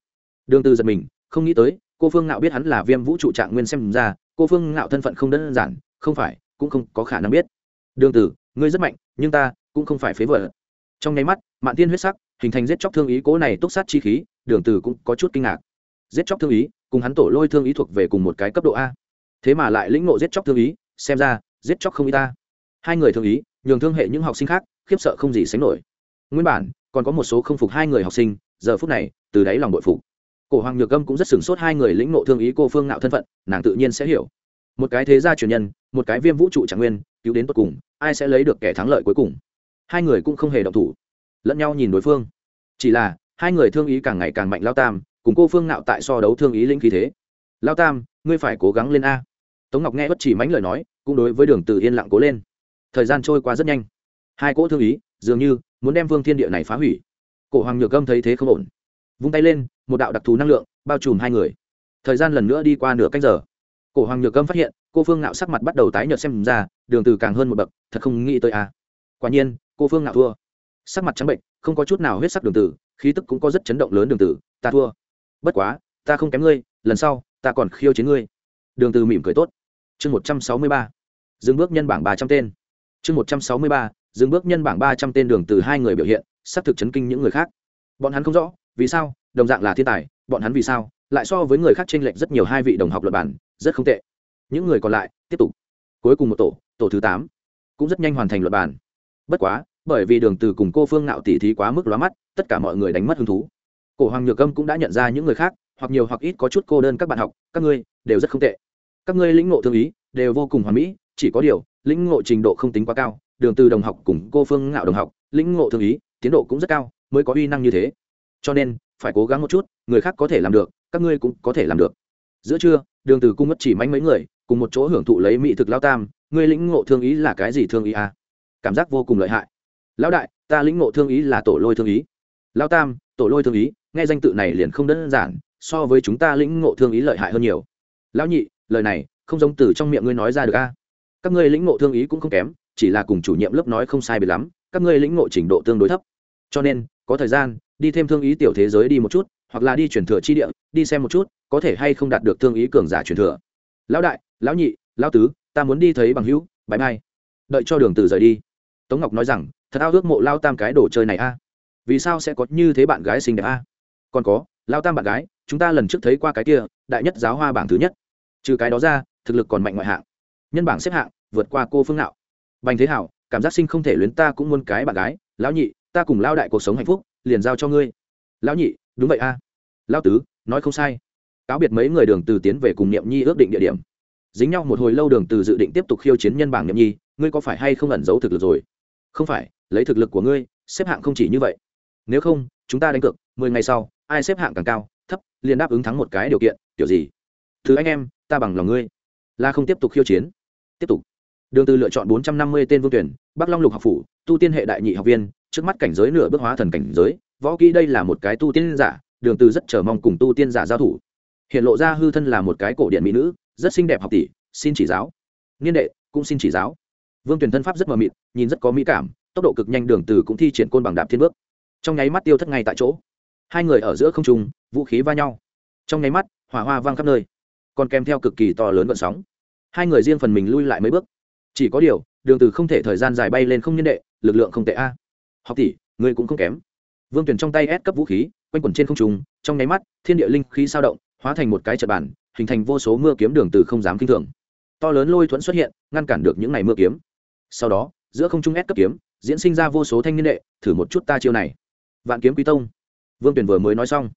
Đường tư giật mình, không nghĩ tới, cô phương nạo biết hắn là viêm vũ trụ trạng nguyên xem ra, cô phương nạo thân phận không đơn giản, không phải, cũng không có khả năng biết. Đường tử ngươi rất mạnh, nhưng ta cũng không phải phế vật. Trong nháy mắt, mạn tiên huyết sắc, hình thành giết chóc thương ý cố này túc sát chi khí, đường tử cũng có chút kinh ngạc. Giết chóc thương ý, cùng hắn tổ lôi thương ý thuộc về cùng một cái cấp độ a. Thế mà lại lĩnh ngộ giết chóc thương ý, xem ra, giết chóc không y ta hai người thương ý, nhường thương hệ những học sinh khác, khiếp sợ không gì sánh nổi. Nguyên bản, còn có một số không phục hai người học sinh, giờ phút này, từ đáy lòng bội phục. Cổ hoàng nhược âm cũng rất sửng sốt hai người lĩnh nộ thương ý cô phương ngạo thân phận, nàng tự nhiên sẽ hiểu. Một cái thế gia truyền nhân, một cái viêm vũ trụ trạng nguyên, cứu đến tận cùng, ai sẽ lấy được kẻ thắng lợi cuối cùng? Hai người cũng không hề động thủ. Lẫn nhau nhìn đối phương. Chỉ là, hai người thương ý càng ngày càng mạnh lao tam, cùng cô phương ngạo tại so đấu thương ý lĩnh khí thế. Lao tam, ngươi phải cố gắng lên a. Tống ngọc nghe bất chỉ mánh lời nói, cũng đối với đường từ yên lặng cố lên thời gian trôi qua rất nhanh. Hai cỗ thương ý, dường như muốn đem vương thiên địa này phá hủy. Cổ hoàng nhược gâm thấy thế không ổn. Vung tay lên, một đạo đặc thù năng lượng bao trùm hai người. Thời gian lần nữa đi qua nửa canh giờ. Cổ hoàng nhược gâm phát hiện, cô phương ngạo sắc mặt bắt đầu tái nhợt xem ra, đường từ càng hơn một bậc, thật không nghĩ tới a. Quả nhiên, cô phương ngạo thua. Sắc mặt trắng bệnh, không có chút nào huyết sắc đường tử, khí tức cũng có rất chấn động lớn đường tử, ta thua. Bất quá, ta không kém ngươi, lần sau, ta còn khiêu chiến ngươi. Đường từ mỉm cười tốt. Chương một trăm sáu mươi ba. Dừng bước nhân bảng ba trăm tên chương một trăm sáu mươi ba, dừng bước nhân bảng ba trăm tên đường từ hai người biểu hiện sắp thực chấn kinh những người khác. Bọn hắn không rõ, vì sao, đồng dạng là thiên tài, bọn hắn vì sao, lại so với người khác chênh lệch rất nhiều hai vị đồng học luật bản rất không tệ. Những người còn lại, tiếp tục. Cuối cùng một tổ tổ thứ tám, cũng rất nhanh hoàn thành luật bản bất quá, bởi vì đường từ cùng cô phương nạo tỉ thí quá mức lóa mắt, tất cả mọi người đánh mất hứng thú. Cổ hoàng nhược âm cũng đã nhận ra những người khác, hoặc nhiều hoặc ít có chút cô đơn các bạn học, các ngươi, đều rất không tệ. Các ngươi lĩnh ngộ thương ý, đều vô cùng hoàn mỹ, chỉ có điều lĩnh ngộ trình độ không tính quá cao, đường từ đồng học cùng cô phương ngạo đồng học, lĩnh ngộ thương ý, tiến độ cũng rất cao, mới có uy năng như thế. Cho nên, phải cố gắng một chút, người khác có thể làm được, các ngươi cũng có thể làm được. Giữa trưa, đường từ cung mất chỉ mánh mấy người, cùng một chỗ hưởng thụ lấy mỹ thực lao tam, ngươi lĩnh ngộ thương ý là cái gì thương ý à? Cảm giác vô cùng lợi hại. Lão đại, ta lĩnh ngộ thương ý là tổ lôi thương ý. Lao tam, tổ lôi thương ý, nghe danh tự này liền không đơn giản, so với chúng ta lĩnh ngộ thương ý lợi hại hơn nhiều. Lão nhị, lời này không giống từ trong miệng ngươi nói ra được a các ngươi lĩnh ngộ thương ý cũng không kém, chỉ là cùng chủ nhiệm lớp nói không sai bị lắm, các ngươi lĩnh ngộ trình độ tương đối thấp. Cho nên, có thời gian, đi thêm thương ý tiểu thế giới đi một chút, hoặc là đi chuyển thừa chi địa, đi xem một chút, có thể hay không đạt được thương ý cường giả chuyển thừa. Lão đại, lão nhị, lão tứ, ta muốn đi thấy bằng hữu bãi mai đợi cho đường từ rời đi. Tống ngọc nói rằng, thật ao ước mộ lao tam cái đồ chơi này a. Vì sao sẽ có như thế bạn gái xinh đẹp a? Còn có, lao tam bạn gái, chúng ta lần trước thấy qua cái kia, đại nhất giáo hoa bảng thứ nhất. Trừ cái đó ra, thực lực còn mạnh ngoại hạng nhân bảng xếp hạng, vượt qua cô phương nạo. Bành thế hảo, cảm giác sinh không thể luyến ta cũng muốn cái bạn gái, lão nhị, ta cùng lao đại cuộc sống hạnh phúc, liền giao cho ngươi. Lão nhị, đúng vậy a. À. lão tứ, nói không sai. Cáo biệt mấy người đường từ tiến về cùng niệm nhi ước định địa điểm. Dính nhau một hồi lâu đường từ dự định tiếp tục khiêu chiến nhân bảng niệm nhi, ngươi có phải hay không ẩn giấu thực lực rồi? Không phải, lấy thực lực của ngươi, xếp hạng không chỉ như vậy. Nếu không, chúng ta đánh cược, mười ngày sau, ai xếp hạng càng cao, thấp, liền đáp ứng thắng một cái điều kiện, kiểu gì? Thứ anh em, ta bằng lòng ngươi. Là không tiếp tục khiêu chiến tiếp tục. Đường từ lựa chọn bốn trăm năm mươi tên vương tuyển, bắc long lục học phủ, tu tiên hệ đại nhị học viên, trước mắt cảnh giới nửa bước hóa thần cảnh giới, võ kỹ đây là một cái tu tiên giả, đường từ rất chờ mong cùng tu tiên giả giao thủ. Hiện lộ ra hư thân là một cái cổ điển mỹ nữ, rất xinh đẹp học tỷ, xin chỉ giáo. Niên đệ, cũng xin chỉ giáo. Vương tuyển thân pháp rất mờ mịt, nhìn rất có mỹ cảm, tốc độ cực nhanh đường từ cũng thi triển côn bằng đạp thiên bước. Trong nháy mắt tiêu thất ngay tại chỗ. Hai người ở giữa không trung, vũ khí va nhau. Trong nháy mắt, hỏa hoa vang khắp nơi. Còn kèm theo cực kỳ to lớn vận sóng hai người riêng phần mình lui lại mấy bước. Chỉ có điều, đường từ không thể thời gian dài bay lên không nhân đệ, lực lượng không tệ a. Học tỷ, ngươi cũng không kém. Vương tuyển trong tay ép cấp vũ khí, quanh quẩn trên không trung, trong nháy mắt, thiên địa linh khí sao động, hóa thành một cái trận bản hình thành vô số mưa kiếm đường từ không dám kinh thường. To lớn lôi thuẫn xuất hiện, ngăn cản được những này mưa kiếm. Sau đó, giữa không trung ép cấp kiếm, diễn sinh ra vô số thanh niên đệ, thử một chút ta chiêu này. Vạn kiếm quý tông. Vương tuyển vừa mới nói xong.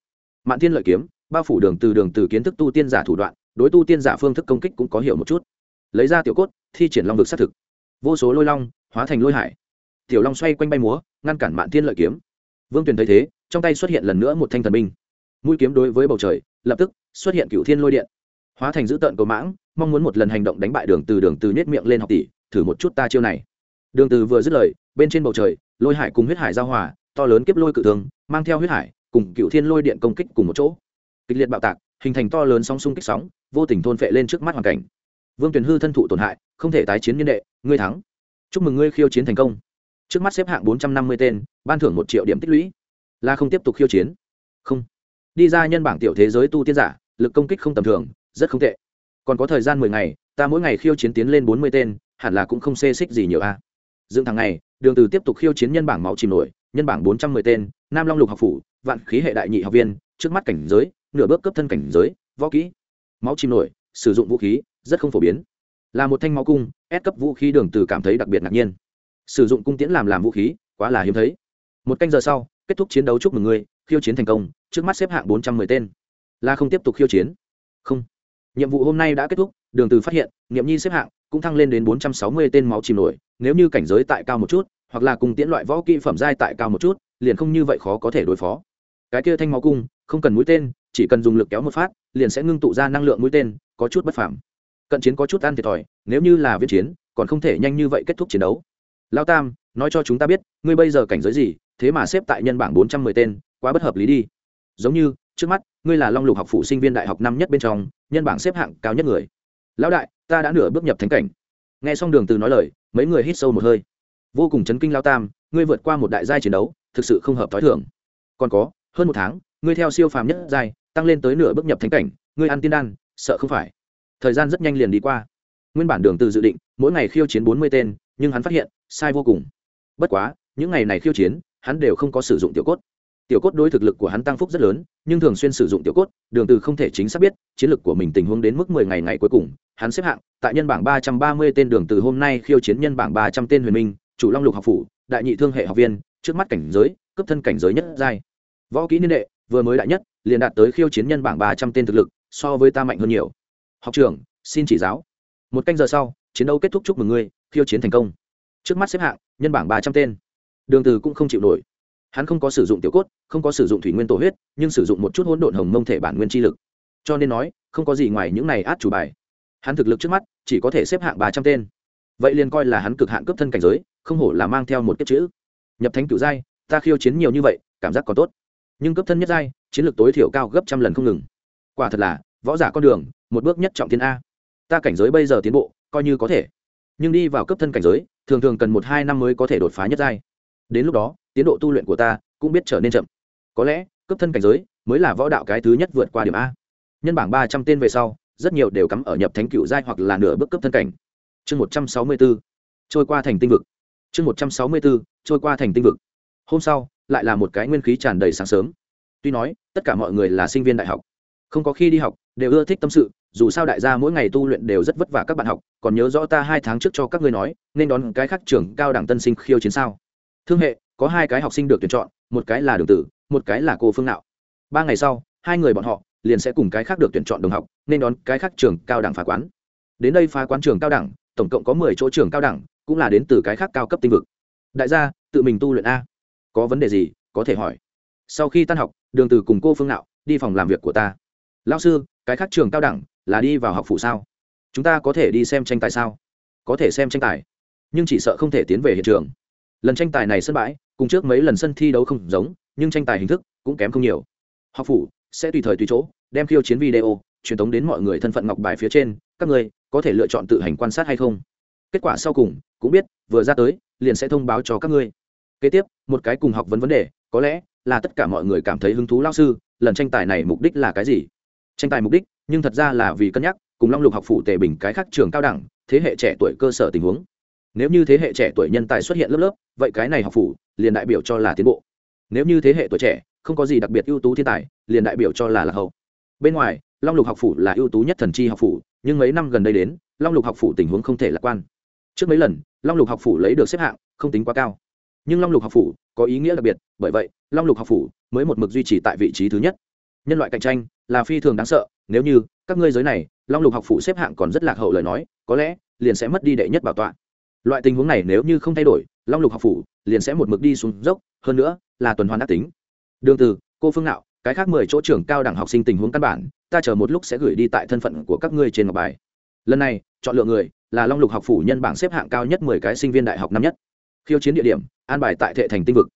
Mạn thiên lợi kiếm bao phủ đường từ đường từ kiến thức tu tiên giả thủ đoạn, đối tu tiên giả phương thức công kích cũng có hiểu một chút. Lấy ra tiểu cốt, thi triển long vực xác thực. Vô số lôi long, hóa thành lôi hải. Tiểu long xoay quanh bay múa, ngăn cản mạn thiên lợi kiếm. Vương tuyền thấy thế, trong tay xuất hiện lần nữa một thanh thần binh. Mũi kiếm đối với bầu trời, lập tức xuất hiện cựu thiên lôi điện. Hóa thành dữ tợn cầu mãng, mong muốn một lần hành động đánh bại đường từ đường từ nhét miệng lên học tỷ, thử một chút ta chiêu này. Đường từ vừa dứt lời, bên trên bầu trời, lôi hải cùng huyết hải giao hòa, to lớn kiếp lôi cự thường mang theo huyết hải, cùng cựu thiên lôi điện công kích cùng một chỗ kịch liệt bạo tạc, hình thành to lớn sóng xung kích sóng, vô tình thôn phệ lên trước mắt hoàn cảnh. Vương tuyền hư thân thụ tổn hại, không thể tái chiến nhân đệ, ngươi thắng. Chúc mừng ngươi khiêu chiến thành công. Trước mắt xếp hạng bốn trăm năm mươi tên, ban thưởng một triệu điểm tích lũy. Là không tiếp tục khiêu chiến. Không. Đi ra nhân bảng tiểu thế giới tu tiên giả, lực công kích không tầm thường, rất không tệ. Còn có thời gian mười ngày, ta mỗi ngày khiêu chiến tiến lên bốn mươi tên, hẳn là cũng không xê xích gì nhiều a. À. dựng thằng này đường từ tiếp tục khiêu chiến nhân bảng máu chìm nổi, nhân bảng bốn trăm mười tên, nam long lục học phủ, vạn khí hệ đại nhị học viên, trước mắt cảnh giới nửa bước cấp thân cảnh giới võ kỹ. Máu chìm nổi sử dụng vũ khí rất không phổ biến. Là một thanh máu cung ép cấp vũ khí đường từ cảm thấy đặc biệt ngạc nhiên. Sử dụng cung tiễn làm làm vũ khí quá là hiếm thấy. Một canh giờ sau kết thúc chiến đấu chúc mừng người, khiêu chiến thành công trước mắt xếp hạng bốn trăm mười tên. Là không tiếp tục khiêu chiến. Không. Nhiệm vụ hôm nay đã kết thúc đường từ phát hiện nghiệm nhi xếp hạng cũng thăng lên đến bốn trăm sáu mươi tên máu chìm nổi nếu như cảnh giới tại cao một chút hoặc là cùng tiễn loại võ kỹ phẩm giai tại cao một chút liền không như vậy khó có thể đối phó. Cái kia thanh máu cung không cần mũi tên chỉ cần dùng lực kéo một phát, liền sẽ ngưng tụ ra năng lượng mũi tên, có chút bất phẳng cận chiến có chút ăn thiệt thòi, nếu như là viễn chiến, còn không thể nhanh như vậy kết thúc chiến đấu. Lao tam, nói cho chúng ta biết, ngươi bây giờ cảnh giới gì, thế mà xếp tại nhân bảng bốn trăm mười tên, quá bất hợp lý đi. Giống như, trước mắt, ngươi là long lục học phụ sinh viên đại học năm nhất bên trong, nhân bảng xếp hạng cao nhất người. Lão đại, ta đã nửa bước nhập thánh cảnh. Nghe xong đường từ nói lời, mấy người hít sâu một hơi. Vô cùng chấn kinh lao tam, ngươi vượt qua một đại giai chiến đấu, thực sự không hợp tối thường. Còn có, hơn một tháng, ngươi theo siêu phàm nhất giai tăng lên tới nửa bước nhập thánh cảnh, ngươi ăn tiên đan, sợ không phải. Thời gian rất nhanh liền đi qua. Nguyên bản đường từ dự định, mỗi ngày khiêu chiến bốn mươi tên, nhưng hắn phát hiện, sai vô cùng. Bất quá, những ngày này khiêu chiến, hắn đều không có sử dụng tiểu cốt. Tiểu cốt đối thực lực của hắn tăng phúc rất lớn, nhưng thường xuyên sử dụng tiểu cốt, đường từ không thể chính xác biết, chiến lược của mình tình huống đến mức 10 ngày ngày cuối cùng, hắn xếp hạng, tại nhân bảng 330 tên đường từ hôm nay khiêu chiến nhân bảng 300 tên huyền minh, chủ long lục học phủ, đại nhị thương hệ học viên, trước mắt cảnh giới, cấp thân cảnh giới nhất giai. Võ kỹ niên đệ vừa mới đại nhất, liền đạt tới khiêu chiến nhân bảng 300 tên thực lực, so với ta mạnh hơn nhiều. Học trưởng, xin chỉ giáo. Một canh giờ sau, chiến đấu kết thúc chúc mừng ngươi, khiêu chiến thành công. Trước mắt xếp hạng, nhân bảng 300 tên. Đường từ cũng không chịu nổi. Hắn không có sử dụng tiểu cốt, không có sử dụng thủy nguyên tổ huyết, nhưng sử dụng một chút hỗn độn hồng mông thể bản nguyên chi lực. Cho nên nói, không có gì ngoài những này át chủ bài. Hắn thực lực trước mắt, chỉ có thể xếp hạng ba trăm tên. Vậy liền coi là hắn cực hạn cấp thân cảnh giới, không hổ là mang theo một kết chữ. Nhập thánh cửu giai, ta khiêu chiến nhiều như vậy, cảm giác còn tốt nhưng cấp thân nhất giai, chiến lược tối thiểu cao gấp trăm lần không ngừng. Quả thật là, võ giả con đường, một bước nhất trọng thiên a. Ta cảnh giới bây giờ tiến bộ, coi như có thể. Nhưng đi vào cấp thân cảnh giới, thường thường cần một, hai năm mới có thể đột phá nhất giai. Đến lúc đó, tiến độ tu luyện của ta cũng biết trở nên chậm. Có lẽ, cấp thân cảnh giới mới là võ đạo cái thứ nhất vượt qua điểm a. Nhân bảng ba trăm tên về sau, rất nhiều đều cắm ở nhập thánh cựu giai hoặc là nửa bước cấp thân cảnh. Chương một trăm sáu mươi b trôi qua thành tinh vực. Chương một trăm sáu mươi b trôi qua thành tinh vực. Hôm sau lại là một cái nguyên khí tràn đầy sáng sớm. Tuy nói, tất cả mọi người là sinh viên đại học. Không có khi đi học, đều ưa thích tâm sự, dù sao đại gia mỗi ngày tu luyện đều rất vất vả các bạn học, còn nhớ rõ ta hai tháng trước cho các ngươi nói, nên đón cái khác trường cao đẳng tân sinh khiêu chiến sao. Thương hệ, có hai cái học sinh được tuyển chọn, một cái là đường tử, một cái là cô phương nạo. Ba ngày sau, hai người bọn họ liền sẽ cùng cái khác được tuyển chọn đồng học, nên đón cái khác trường cao đẳng phá quán. Đến đây phá quán trường cao đẳng, tổng cộng có mười chỗ trường cao đẳng, cũng là đến từ cái khác cao cấp tinh vực. Đại gia, tự mình tu luyện a có vấn đề gì, có thể hỏi. Sau khi tan học, đường từ cùng cô phương nạo đi phòng làm việc của ta. Lão sư, cái khác trường cao đẳng là đi vào học phụ sao? Chúng ta có thể đi xem tranh tài sao? Có thể xem tranh tài, nhưng chỉ sợ không thể tiến về hiện trường. Lần tranh tài này sân bãi, cùng trước mấy lần sân thi đấu không giống, nhưng tranh tài hình thức cũng kém không nhiều. Học phủ sẽ tùy thời tùy chỗ đem khiêu chiến video truyền tống đến mọi người thân phận ngọc bài phía trên, các người có thể lựa chọn tự hành quan sát hay không. Kết quả sau cùng cũng biết, vừa ra tới, liền sẽ thông báo cho các ngươi kế tiếp, một cái cùng học vấn vấn đề, có lẽ là tất cả mọi người cảm thấy hứng thú lao sư, lần tranh tài này mục đích là cái gì? Tranh tài mục đích, nhưng thật ra là vì cân nhắc, cùng long lục học phụ tề bình cái khác trường cao đẳng, thế hệ trẻ tuổi cơ sở tình huống. Nếu như thế hệ trẻ tuổi nhân tài xuất hiện lớp lớp, vậy cái này học phủ liền đại biểu cho là tiến bộ. Nếu như thế hệ tuổi trẻ không có gì đặc biệt ưu tú thiên tài, liền đại biểu cho là lạc hậu. Bên ngoài, long lục học phủ là ưu tú nhất thần chi học phủ nhưng mấy năm gần đây đến, long lục học phủ tình huống không thể lạc quan. Trước mấy lần, long lục học phủ lấy được xếp hạng không tính quá cao nhưng long lục học phủ có ý nghĩa đặc biệt, bởi vậy, long lục học phủ mới một mực duy trì tại vị trí thứ nhất. Nhân loại cạnh tranh là phi thường đáng sợ, nếu như các ngươi giới này, long lục học phủ xếp hạng còn rất lạc hậu lời nói, có lẽ liền sẽ mất đi đệ nhất bảo tọa. Loại tình huống này nếu như không thay đổi, long lục học phủ liền sẽ một mực đi xuống dốc, hơn nữa là tuần hoàn ác tính. Đường từ, cô phương nạo cái khác mười chỗ trưởng cao đẳng học sinh tình huống căn bản, ta chờ một lúc sẽ gửi đi tại thân phận của các ngươi trên ngọc bài. Lần này, chọn lựa người là long lục học phủ nhân bảng xếp hạng cao nhất mười cái sinh viên đại học năm nhất khiêu chiến địa điểm, an bài tại thệ thành tinh vực.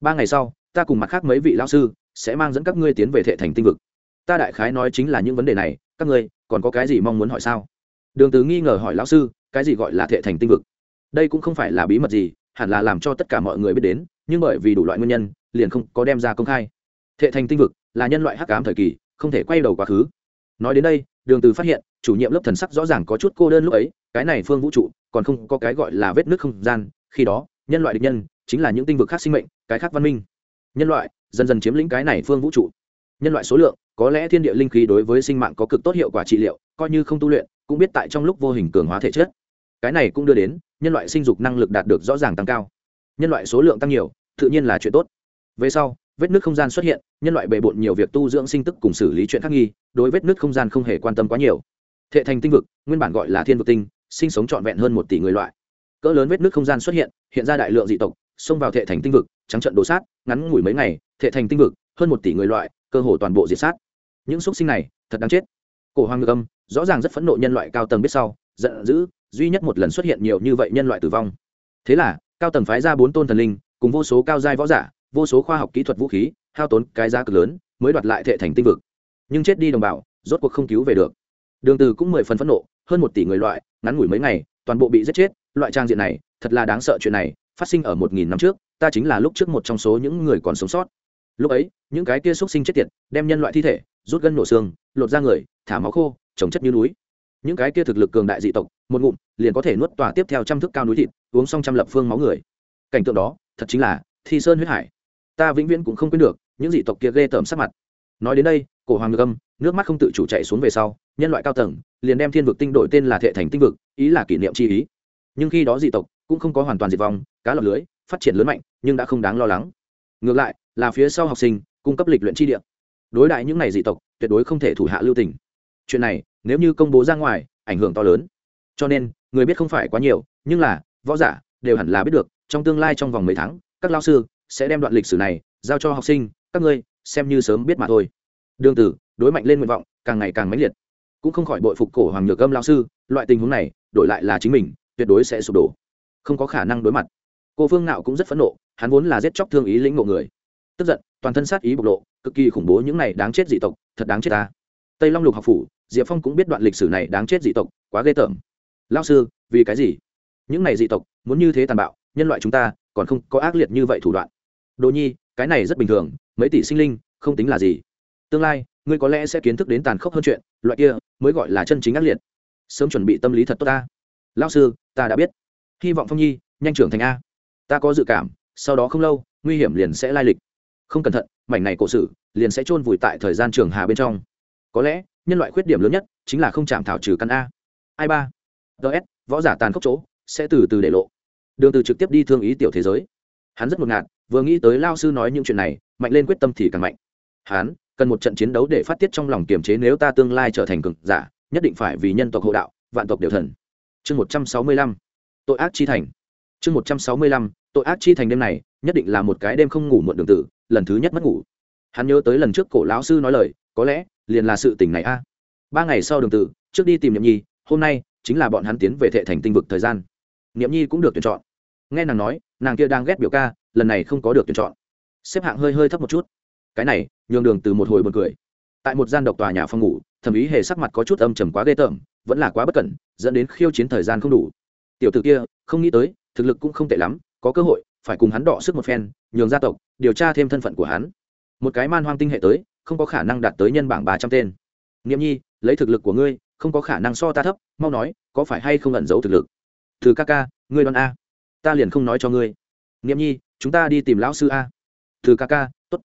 Ba ngày sau, ta cùng mặt khác mấy vị lão sư sẽ mang dẫn các ngươi tiến về thệ thành tinh vực. Ta đại khái nói chính là những vấn đề này, các ngươi còn có cái gì mong muốn hỏi sao? Đường Tứ nghi ngờ hỏi lão sư, cái gì gọi là thệ thành tinh vực? Đây cũng không phải là bí mật gì, hẳn là làm cho tất cả mọi người biết đến, nhưng bởi vì đủ loại nguyên nhân, liền không có đem ra công khai. Thệ thành tinh vực là nhân loại hắc ám thời kỳ, không thể quay đầu quá khứ. Nói đến đây, đường từ phát hiện, chủ nhiệm lớp thần sắc rõ ràng có chút cô đơn lúc ấy, cái này phương vũ trụ còn không có cái gọi là vết nước không gian, khi đó nhân loại địch nhân chính là những tinh vực khác sinh mệnh, cái khác văn minh. Nhân loại dần dần chiếm lĩnh cái này phương vũ trụ. Nhân loại số lượng, có lẽ thiên địa linh khí đối với sinh mạng có cực tốt hiệu quả trị liệu, coi như không tu luyện, cũng biết tại trong lúc vô hình cường hóa thể chất. Cái này cũng đưa đến, nhân loại sinh dục năng lực đạt được rõ ràng tăng cao. Nhân loại số lượng tăng nhiều, tự nhiên là chuyện tốt. Về sau, vết nước không gian xuất hiện, nhân loại bề bộn nhiều việc tu dưỡng sinh tức cùng xử lý chuyện khác nghi, đối vết nước không gian không hề quan tâm quá nhiều. Thệ thành tinh vực, nguyên bản gọi là thiên vực tinh, sinh sống trọn vẹn hơn một tỷ người loại cỡ lớn vết nước không gian xuất hiện hiện ra đại lượng dị tộc, xông vào thệ thành tinh vực, trắng trận đổ sát, ngắn ngủi mấy ngày, thệ thành tinh vực, hơn một tỷ người loại, cơ hồ toàn bộ diệt sát. Những xúc sinh này, thật đáng chết. Cổ hoàng ngược âm, rõ ràng rất phẫn nộ nhân loại cao tầng biết sau, giận dữ, duy nhất một lần xuất hiện nhiều như vậy nhân loại tử vong. Thế là, cao tầng phái ra bốn tôn thần linh, cùng vô số cao giai võ giả, vô số khoa học kỹ thuật vũ khí, hao tốn cái giá cực lớn, mới đoạt lại thệ thành tinh vực. Nhưng chết đi đồng bào, rốt cuộc không cứu về được. Đường từ cũng mười phần phẫn nộ, hơn một tỷ người loại, ngắn ngủi mấy ngày, toàn bộ bị giết chết loại trang diện này, thật là đáng sợ chuyện này, phát sinh ở một nghìn năm trước, ta chính là lúc trước một trong số những người còn sống sót. Lúc ấy, những cái kia xúc sinh chết tiệt, đem nhân loại thi thể, rút gân nổ xương, lột ra người, thả máu khô, trồng chất như núi. Những cái kia thực lực cường đại dị tộc, một ngụm, liền có thể nuốt tòa tiếp theo trăm thước cao núi thịt, uống xong trăm lập phương máu người. Cảnh tượng đó, thật chính là thi sơn huyết hải. Ta vĩnh viễn cũng không quên được những dị tộc kia ghê tởm sắc mặt. Nói đến đây, cổ hoàng ngược âm, nước mắt không tự chủ chạy xuống về sau, nhân loại cao tầng, liền đem thiên vực tinh đổi tên là thệ thành tinh vực, ý là kỷ niệm chi ý nhưng khi đó dị tộc cũng không có hoàn toàn diệt vong, cá lọc lưới phát triển lớn mạnh, nhưng đã không đáng lo lắng. Ngược lại, là phía sau học sinh, cung cấp lịch luyện chi địa. Đối đại những này dị tộc, tuyệt đối không thể thủ hạ lưu tình. Chuyện này, nếu như công bố ra ngoài, ảnh hưởng to lớn. Cho nên, người biết không phải quá nhiều, nhưng là, võ giả đều hẳn là biết được, trong tương lai trong vòng mấy tháng, các lao sư sẽ đem đoạn lịch sử này giao cho học sinh, các ngươi xem như sớm biết mà thôi. Đương tử, đối mạnh lên nguyện vọng càng ngày càng mãnh liệt. Cũng không khỏi bội phục cổ hoàng nhược âm lao sư, loại tình huống này đổi lại là chính mình tuyệt đối sẽ sụp đổ. Không có khả năng đối mặt. Cô phương nạo cũng rất phẫn nộ, hắn vốn là giết chóc thương ý lĩnh ngộ người. Tức giận, toàn thân sát ý bộc lộ, cực kỳ khủng bố những này đáng chết dị tộc, thật đáng chết ta. Tây long lục học phủ, diệp phong cũng biết đoạn lịch sử này đáng chết dị tộc, quá ghê tởm. Lao sư, vì cái gì? Những này dị tộc, muốn như thế tàn bạo, nhân loại chúng ta, còn không có ác liệt như vậy thủ đoạn. Đồ nhi, cái này rất bình thường, mấy tỷ sinh linh, không tính là gì. Tương lai, ngươi có lẽ sẽ kiến thức đến tàn khốc hơn chuyện, loại kia mới gọi là chân chính ác liệt. Sớm chuẩn bị tâm lý thật tốt ta lao sư, ta đã biết. Hy vọng phong nhi, nhanh trưởng thành a. Ta có dự cảm, sau đó không lâu, nguy hiểm liền sẽ lai lịch. Không cẩn thận, mảnh này cổ sử, liền sẽ chôn vùi tại thời gian trường hà bên trong. Có lẽ, nhân loại khuyết điểm lớn nhất chính là không chạm thảo trừ căn a. Ai ba? Ts võ giả tàn khốc chỗ, sẽ từ từ để lộ. Đường từ trực tiếp đi thương ý tiểu thế giới. Hắn rất ngột ngạt, vừa nghĩ tới lao sư nói những chuyện này, mạnh lên quyết tâm thì càng mạnh. Hắn, cần một trận chiến đấu để phát tiết trong lòng kiềm chế nếu ta tương lai trở thành cực giả, nhất định phải vì nhân tộc hộ đạo, vạn tộc đều thần chương một trăm sáu mươi lăm. Tội ác chi thành. Chương một trăm sáu mươi lăm, tội ác chi thành đêm này, nhất định là một cái đêm không ngủ muộn đường tử, lần thứ nhất mất ngủ. Hắn nhớ tới lần trước cổ lão sư nói lời, có lẽ, liền là sự tình này a. Ba ngày sau đường tử, trước đi tìm nhậm nhi, hôm nay, chính là bọn hắn tiến về thệ thành tinh vực thời gian. Nhậm nhi cũng được tuyển chọn. Nghe nàng nói, nàng kia đang ghét biểu ca, lần này không có được tuyển chọn. Xếp hạng hơi hơi thấp một chút. Cái này, nhường đường từ một hồi buồn cười. Tại một gian độc tòa nhà phòng ngủ, thẩm ý hề sắc mặt có chút âm trầm quá ghê tởm, vẫn là quá bất cẩn dẫn đến khiêu chiến thời gian không đủ. Tiểu tử kia, không nghĩ tới, thực lực cũng không tệ lắm, có cơ hội, phải cùng hắn đọ sức một phen, nhường gia tộc, điều tra thêm thân phận của hắn. Một cái man hoang tinh hệ tới, không có khả năng đạt tới nhân bảng ba trăm tên. Nghiệm nhi, lấy thực lực của ngươi, không có khả năng so ta thấp, mau nói, có phải hay không ẩn giấu thực lực? Từ ca ca, ngươi đoán a. Ta liền không nói cho ngươi. Nghiệm nhi, chúng ta đi tìm lão sư a. Từ ca ca, tốt.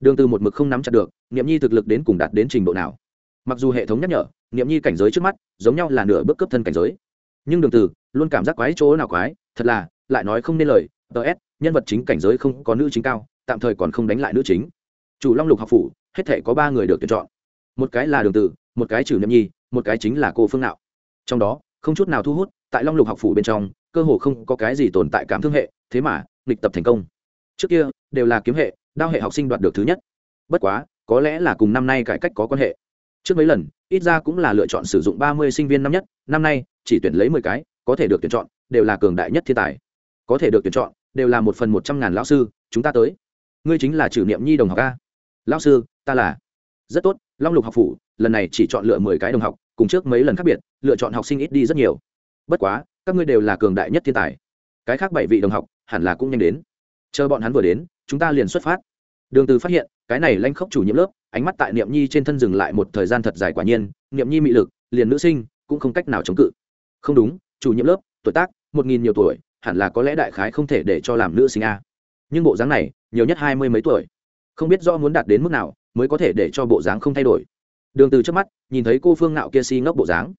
Đường từ một mực không nắm chặt được nghiệm nhi thực lực đến cùng đạt đến trình độ nào. Mặc dù hệ thống nhắc nhở Niệm nhi cảnh giới trước mắt, giống nhau là nửa bước cấp thân cảnh giới. Nhưng đường từ luôn cảm giác quái chỗ nào quái, thật là, lại nói không nên lời ts nhân vật chính cảnh giới không có nữ chính cao, tạm thời còn không đánh lại nữ chính. Chủ long lục học phủ, hết thể có ba người được tuyển chọn. Một cái là đường tử, một cái trừ Niệm nhi, một cái chính là cô phương nạo. Trong đó, không chút nào thu hút, tại long lục học phủ bên trong, cơ hồ không có cái gì tồn tại cảm thương hệ, thế mà, nghịch tập thành công. Trước kia, đều là kiếm hệ, đao hệ học sinh đoạt được thứ nhất. Bất quá, có lẽ là cùng năm nay cải cách có quan hệ. Trước mấy lần ít ra cũng là lựa chọn sử dụng ba mươi sinh viên năm nhất, năm nay, chỉ tuyển lấy mười cái, có thể được tuyển chọn, đều là cường đại nhất thiên tài. Có thể được tuyển chọn, đều là một phần một trăm ngàn lão sư, chúng ta tới. Ngươi chính là trừ niệm nhi đồng học a. Lão sư, ta là. Rất tốt, long lục học phủ, lần này chỉ chọn lựa mười cái đồng học, cùng trước mấy lần khác biệt, lựa chọn học sinh ít đi rất nhiều. Bất quá, các ngươi đều là cường đại nhất thiên tài. Cái khác bảy vị đồng học, hẳn là cũng nhanh đến. Chờ bọn hắn vừa đến, chúng ta liền xuất phát. Đường từ phát hiện, cái này lanh khốc chủ nhiệm lớp ánh mắt tại niệm nhi trên thân dừng lại một thời gian thật dài quả nhiên, niệm nhi mị lực, liền nữ sinh, cũng không cách nào chống cự. Không đúng, chủ nhiệm lớp, tuổi tác, một nghìn nhiều tuổi, hẳn là có lẽ đại khái không thể để cho làm nữ sinh a. Nhưng bộ dáng này, nhiều nhất hai mươi mấy tuổi. Không biết do muốn đạt đến mức nào, mới có thể để cho bộ dáng không thay đổi. Đường từ trước mắt, nhìn thấy cô phương nạo kia si ngốc bộ dáng,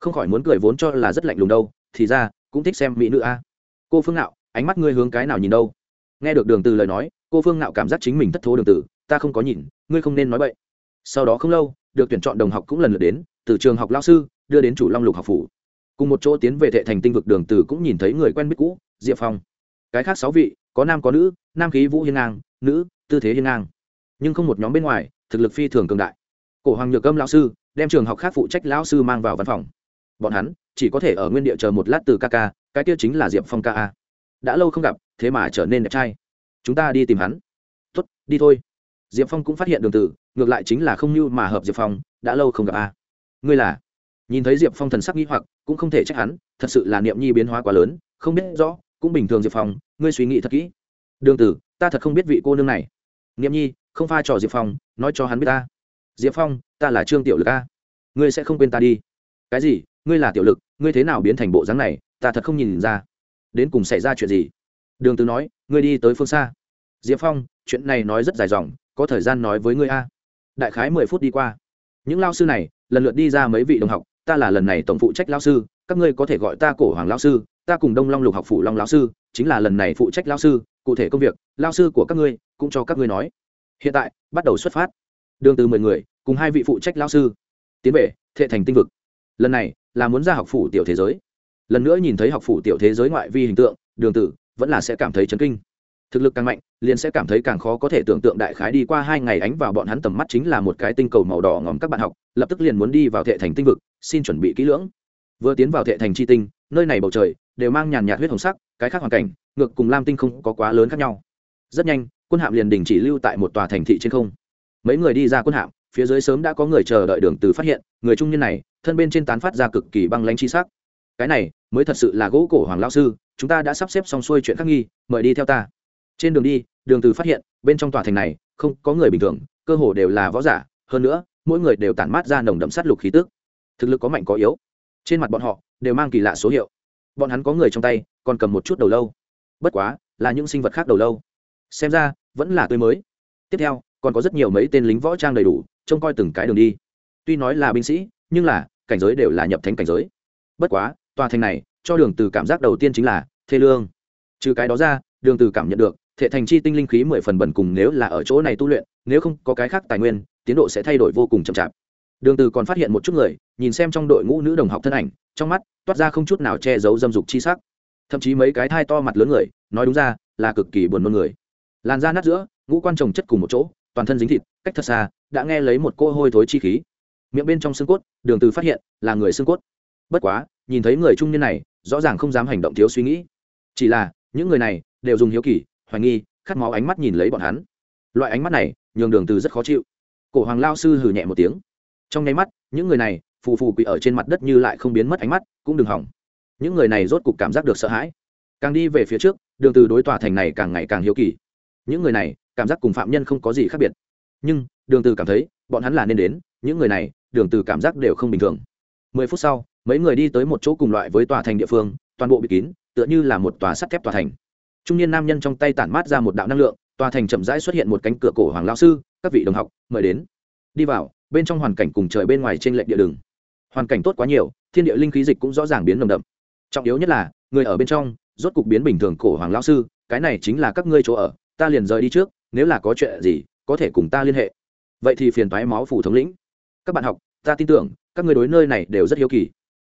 không khỏi muốn cười vốn cho là rất lạnh lùng đâu, thì ra, cũng thích xem mỹ nữ a. Cô phương nạo ánh mắt ngươi hướng cái nào nhìn đâu? Nghe được đường từ lời nói, cô phương nạo cảm giác chính mình thất thố đường từ ta không có nhìn, ngươi không nên nói bậy. Sau đó không lâu, được tuyển chọn đồng học cũng lần lượt đến, từ trường học lao sư, đưa đến chủ long lục học phủ. Cùng một chỗ tiến về thệ thành tinh vực đường từ cũng nhìn thấy người quen biết cũ, diệp phong. Cái khác sáu vị, có nam có nữ, nam khí vũ hiên ngang, nữ, tư thế hiên ngang. Nhưng không một nhóm bên ngoài, thực lực phi thường cường đại. Cổ hoàng nhược âm lão sư, đem trường học khác phụ trách lão sư mang vào văn phòng. Bọn hắn, chỉ có thể ở nguyên địa chờ một lát từ ca ca, cái kia chính là diệp phong ca a. Đã lâu không gặp, thế mà trở nên đẹp trai. Chúng ta đi tìm hắn. Tuất đi thôi diệp phong cũng phát hiện đường tử, ngược lại chính là không như mà hợp diệp phong, đã lâu không gặp a. Ngươi là? Nhìn thấy diệp phong thần sắc nghĩ hoặc, cũng không thể trách hắn, thật sự là niệm nhi biến hóa quá lớn, không biết rõ, cũng bình thường diệp phong, ngươi suy nghĩ thật kỹ. Đường tử, ta thật không biết vị cô nương này. Niệm nhi, không pha trò diệp phong, nói cho hắn biết ta. Diệp phong, ta là trương tiểu lực a. Ngươi sẽ không quên ta đi. Cái gì? Ngươi là tiểu lực, ngươi thế nào biến thành bộ dáng này, ta thật không nhìn ra. Đến cùng xảy ra chuyện gì? Đường từ nói, ngươi đi tới phương xa. Diệp phong, chuyện này nói rất dài dòng có thời gian nói với ngươi a. Đại khái mười phút đi qua. Những lao sư này, lần lượt đi ra mấy vị đồng học, ta là lần này tổng phụ trách lao sư, các ngươi có thể gọi ta cổ hoàng lao sư, ta cùng đông long lục học phủ long lao sư, chính là lần này phụ trách lao sư, cụ thể công việc, lao sư của các ngươi, cũng cho các ngươi nói. Hiện tại, bắt đầu xuất phát. Đường từ mười người, cùng hai vị phụ trách lao sư, tiến về thệ thành tinh vực. Lần này, là muốn ra học phủ tiểu thế giới. Lần nữa nhìn thấy học phủ tiểu thế giới ngoại vi hình tượng, đường tử, vẫn là sẽ cảm thấy chấn kinh thực lực càng mạnh, liền sẽ cảm thấy càng khó có thể tưởng tượng đại khái đi qua hai ngày ánh vào bọn hắn tầm mắt chính là một cái tinh cầu màu đỏ ngòm các bạn học, lập tức liền muốn đi vào thệ thành tinh vực, xin chuẩn bị kỹ lưỡng. Vừa tiến vào thệ thành chi tinh, nơi này bầu trời đều mang nhàn nhạt huyết hồng sắc, cái khác hoàn cảnh, ngược cùng lam tinh không có quá lớn khác nhau. Rất nhanh, quân hạm liền đình chỉ lưu tại một tòa thành thị trên không. Mấy người đi ra quân hạm, phía dưới sớm đã có người chờ đợi đường từ phát hiện, người trung niên này, thân bên trên tán phát ra cực kỳ băng lãnh chi sắc. Cái này, mới thật sự là gỗ cổ hoàng lão sư, chúng ta đã sắp xếp xong xuôi chuyện khắc nghi, mời đi theo ta trên đường đi, đường từ phát hiện, bên trong tòa thành này, không có người bình thường, cơ hồ đều là võ giả. Hơn nữa, mỗi người đều tản mát ra nồng đậm sát lục khí tức. Thực lực có mạnh có yếu. Trên mặt bọn họ, đều mang kỳ lạ số hiệu. Bọn hắn có người trong tay, còn cầm một chút đầu lâu. Bất quá, là những sinh vật khác đầu lâu. Xem ra, vẫn là tươi mới. Tiếp theo, còn có rất nhiều mấy tên lính võ trang đầy đủ, trông coi từng cái đường đi. Tuy nói là binh sĩ, nhưng là, cảnh giới đều là nhập thánh cảnh giới. Bất quá, tòa thành này, cho đường từ cảm giác đầu tiên chính là thê lương. Trừ cái đó ra, đường từ cảm nhận được thể thành chi tinh linh khí mười phần bẩn cùng nếu là ở chỗ này tu luyện, nếu không có cái khác tài nguyên, tiến độ sẽ thay đổi vô cùng chậm chạp. Đường từ còn phát hiện một chút người, nhìn xem trong đội ngũ nữ đồng học thân ảnh, trong mắt toát ra không chút nào che giấu dâm dục chi sắc. Thậm chí mấy cái thai to mặt lớn người, nói đúng ra là cực kỳ buồn nôn người. Làn da nát giữa, ngũ quan trồng chất cùng một chỗ, toàn thân dính thịt, cách thật xa, đã nghe lấy một cô hôi thối chi khí. Miệng bên trong xương cốt, đường từ phát hiện là người xương cốt. Bất quá, nhìn thấy người trung niên này, rõ ràng không dám hành động thiếu suy nghĩ. Chỉ là, những người này đều dùng hiếu kỳ hoài nghi, khát máu ánh mắt nhìn lấy bọn hắn. Loại ánh mắt này, nhường đường từ rất khó chịu. Cổ hoàng lao sư hừ nhẹ một tiếng. Trong nháy mắt, những người này, phù phù quỳ ở trên mặt đất như lại không biến mất ánh mắt, cũng đừng hỏng. Những người này rốt cục cảm giác được sợ hãi. Càng đi về phía trước, đường từ đối tòa thành này càng ngày càng hiếu kỳ. Những người này, cảm giác cùng phạm nhân không có gì khác biệt. Nhưng, đường từ cảm thấy, bọn hắn là nên đến, những người này, đường từ cảm giác đều không bình thường. Mười phút sau, mấy người đi tới một chỗ cùng loại với tòa thành địa phương, toàn bộ bị kín, tựa như là một tòa sắt thép tòa thành trung niên nam nhân trong tay tản mát ra một đạo năng lượng, tòa thành chậm rãi xuất hiện một cánh cửa cổ hoàng lao sư, các vị đồng học, mời đến. Đi vào, bên trong hoàn cảnh cùng trời bên ngoài trên lệnh địa đường. Hoàn cảnh tốt quá nhiều, thiên địa linh khí dịch cũng rõ ràng biến nồng đậm. Trọng yếu nhất là, người ở bên trong, rốt cục biến bình thường cổ hoàng lao sư, cái này chính là các ngươi chỗ ở, ta liền rời đi trước, nếu là có chuyện gì, có thể cùng ta liên hệ. Vậy thì phiền toái máu phủ thống lĩnh. Các bạn học, ta tin tưởng, các ngươi đối nơi này đều rất hiếu kỳ.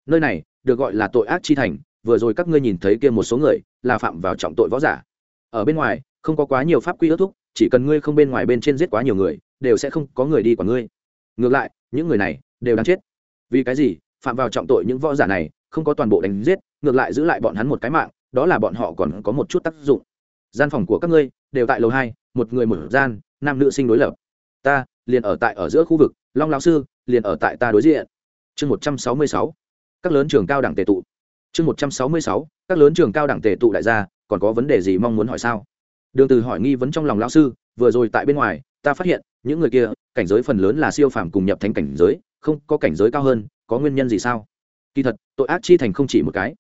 Nơi này được gọi là tội ác chi thành vừa rồi các ngươi nhìn thấy kia một số người là phạm vào trọng tội võ giả. Ở bên ngoài, không có quá nhiều pháp quy ước thúc, chỉ cần ngươi không bên ngoài bên trên giết quá nhiều người, đều sẽ không có người đi quản ngươi. Ngược lại, những người này đều đáng chết. Vì cái gì? Phạm vào trọng tội những võ giả này không có toàn bộ đánh giết, ngược lại giữ lại bọn hắn một cái mạng, đó là bọn họ còn có một chút tác dụng. Gian phòng của các ngươi đều tại lầu hai, một người một gian, nam nữ sinh đối lập. Ta liền ở tại ở giữa khu vực, long lão sư liền ở tại ta đối diện. Chương một trăm sáu mươi sáu, các lớn trường cao đẳng tề tụ chương một trăm sáu mươi sáu, các lớn trường cao đẳng tề tụ đại gia, còn có vấn đề gì mong muốn hỏi sao? Đường từ hỏi nghi vấn trong lòng lão sư, vừa rồi tại bên ngoài, ta phát hiện, những người kia, cảnh giới phần lớn là siêu phàm cùng nhập thánh cảnh giới, không có cảnh giới cao hơn, có nguyên nhân gì sao? Kỳ thật, tội ác chi thành không chỉ một cái.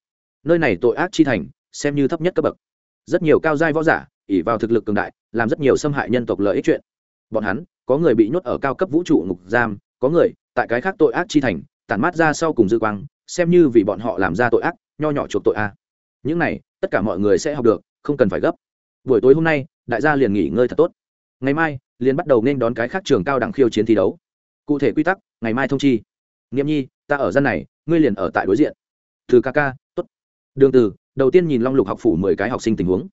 Nơi này tội ác chi thành, xem như thấp nhất cấp bậc. Rất nhiều cao giai võ giả ỉ vào thực lực cường đại, làm rất nhiều xâm hại nhân tộc lợi ích chuyện. Bọn hắn, có người bị nhốt ở cao cấp vũ trụ ngục giam, có người, tại cái khác tội ác chi thành, tản mát ra sau cùng dư quang xem như vì bọn họ làm ra tội ác, nho nhỏ chuộc tội a. Những này, tất cả mọi người sẽ học được, không cần phải gấp. Buổi tối hôm nay, đại gia liền nghỉ ngơi thật tốt. Ngày mai, liền bắt đầu nên đón cái khác trường cao đẳng khiêu chiến thi đấu. Cụ thể quy tắc, ngày mai thông chi. Nghiệm nhi, ta ở gian này, ngươi liền ở tại đối diện. Từ ca ca t ố t đường từ, đầu tiên nhìn long lục học phủ mười cái học sinh tình huống.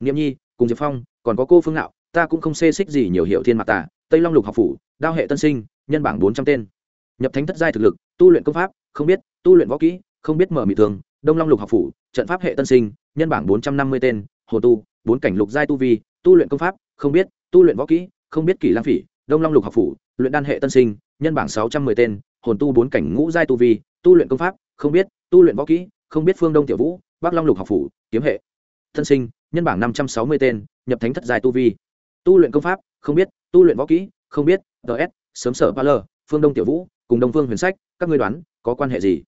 Nghiệm nhi, cùng diệp phong, còn có cô phương ngạo, ta cũng không xê xích gì nhiều hiệu thiên mặt tả tây long lục học phủ, đao hệ tân sinh, nhân bảng bốn trăm tên. Nhập thánh thất giai thực lực, tu luyện công pháp không biết, tu luyện võ kỹ, không biết mở mị thường, đông long lục học phủ, trận pháp hệ tân sinh, nhân bảng bốn trăm năm mươi tên, hồ tu, bốn cảnh lục giai tu vi, tu luyện công pháp, không biết, tu luyện võ kỹ, không biết kỷ lang phỉ, đông long lục học phủ, luyện đan hệ tân sinh, nhân bảng sáu trăm mười tên, hồn tu bốn cảnh ngũ giai tu vi, tu luyện công pháp, không biết, tu luyện võ kỹ, không biết phương đông tiểu vũ, bắc long lục học phủ, kiếm hệ tân sinh, nhân bảng năm trăm sáu mươi tên, nhập thánh thất giai tu vi. Tu luyện công pháp, không biết, tu luyện võ kỹ, không biết ts sớm sở ba l phương đông tiểu vũ, cùng đông phương huyền sách, các ngươi đoán có quan hệ gì?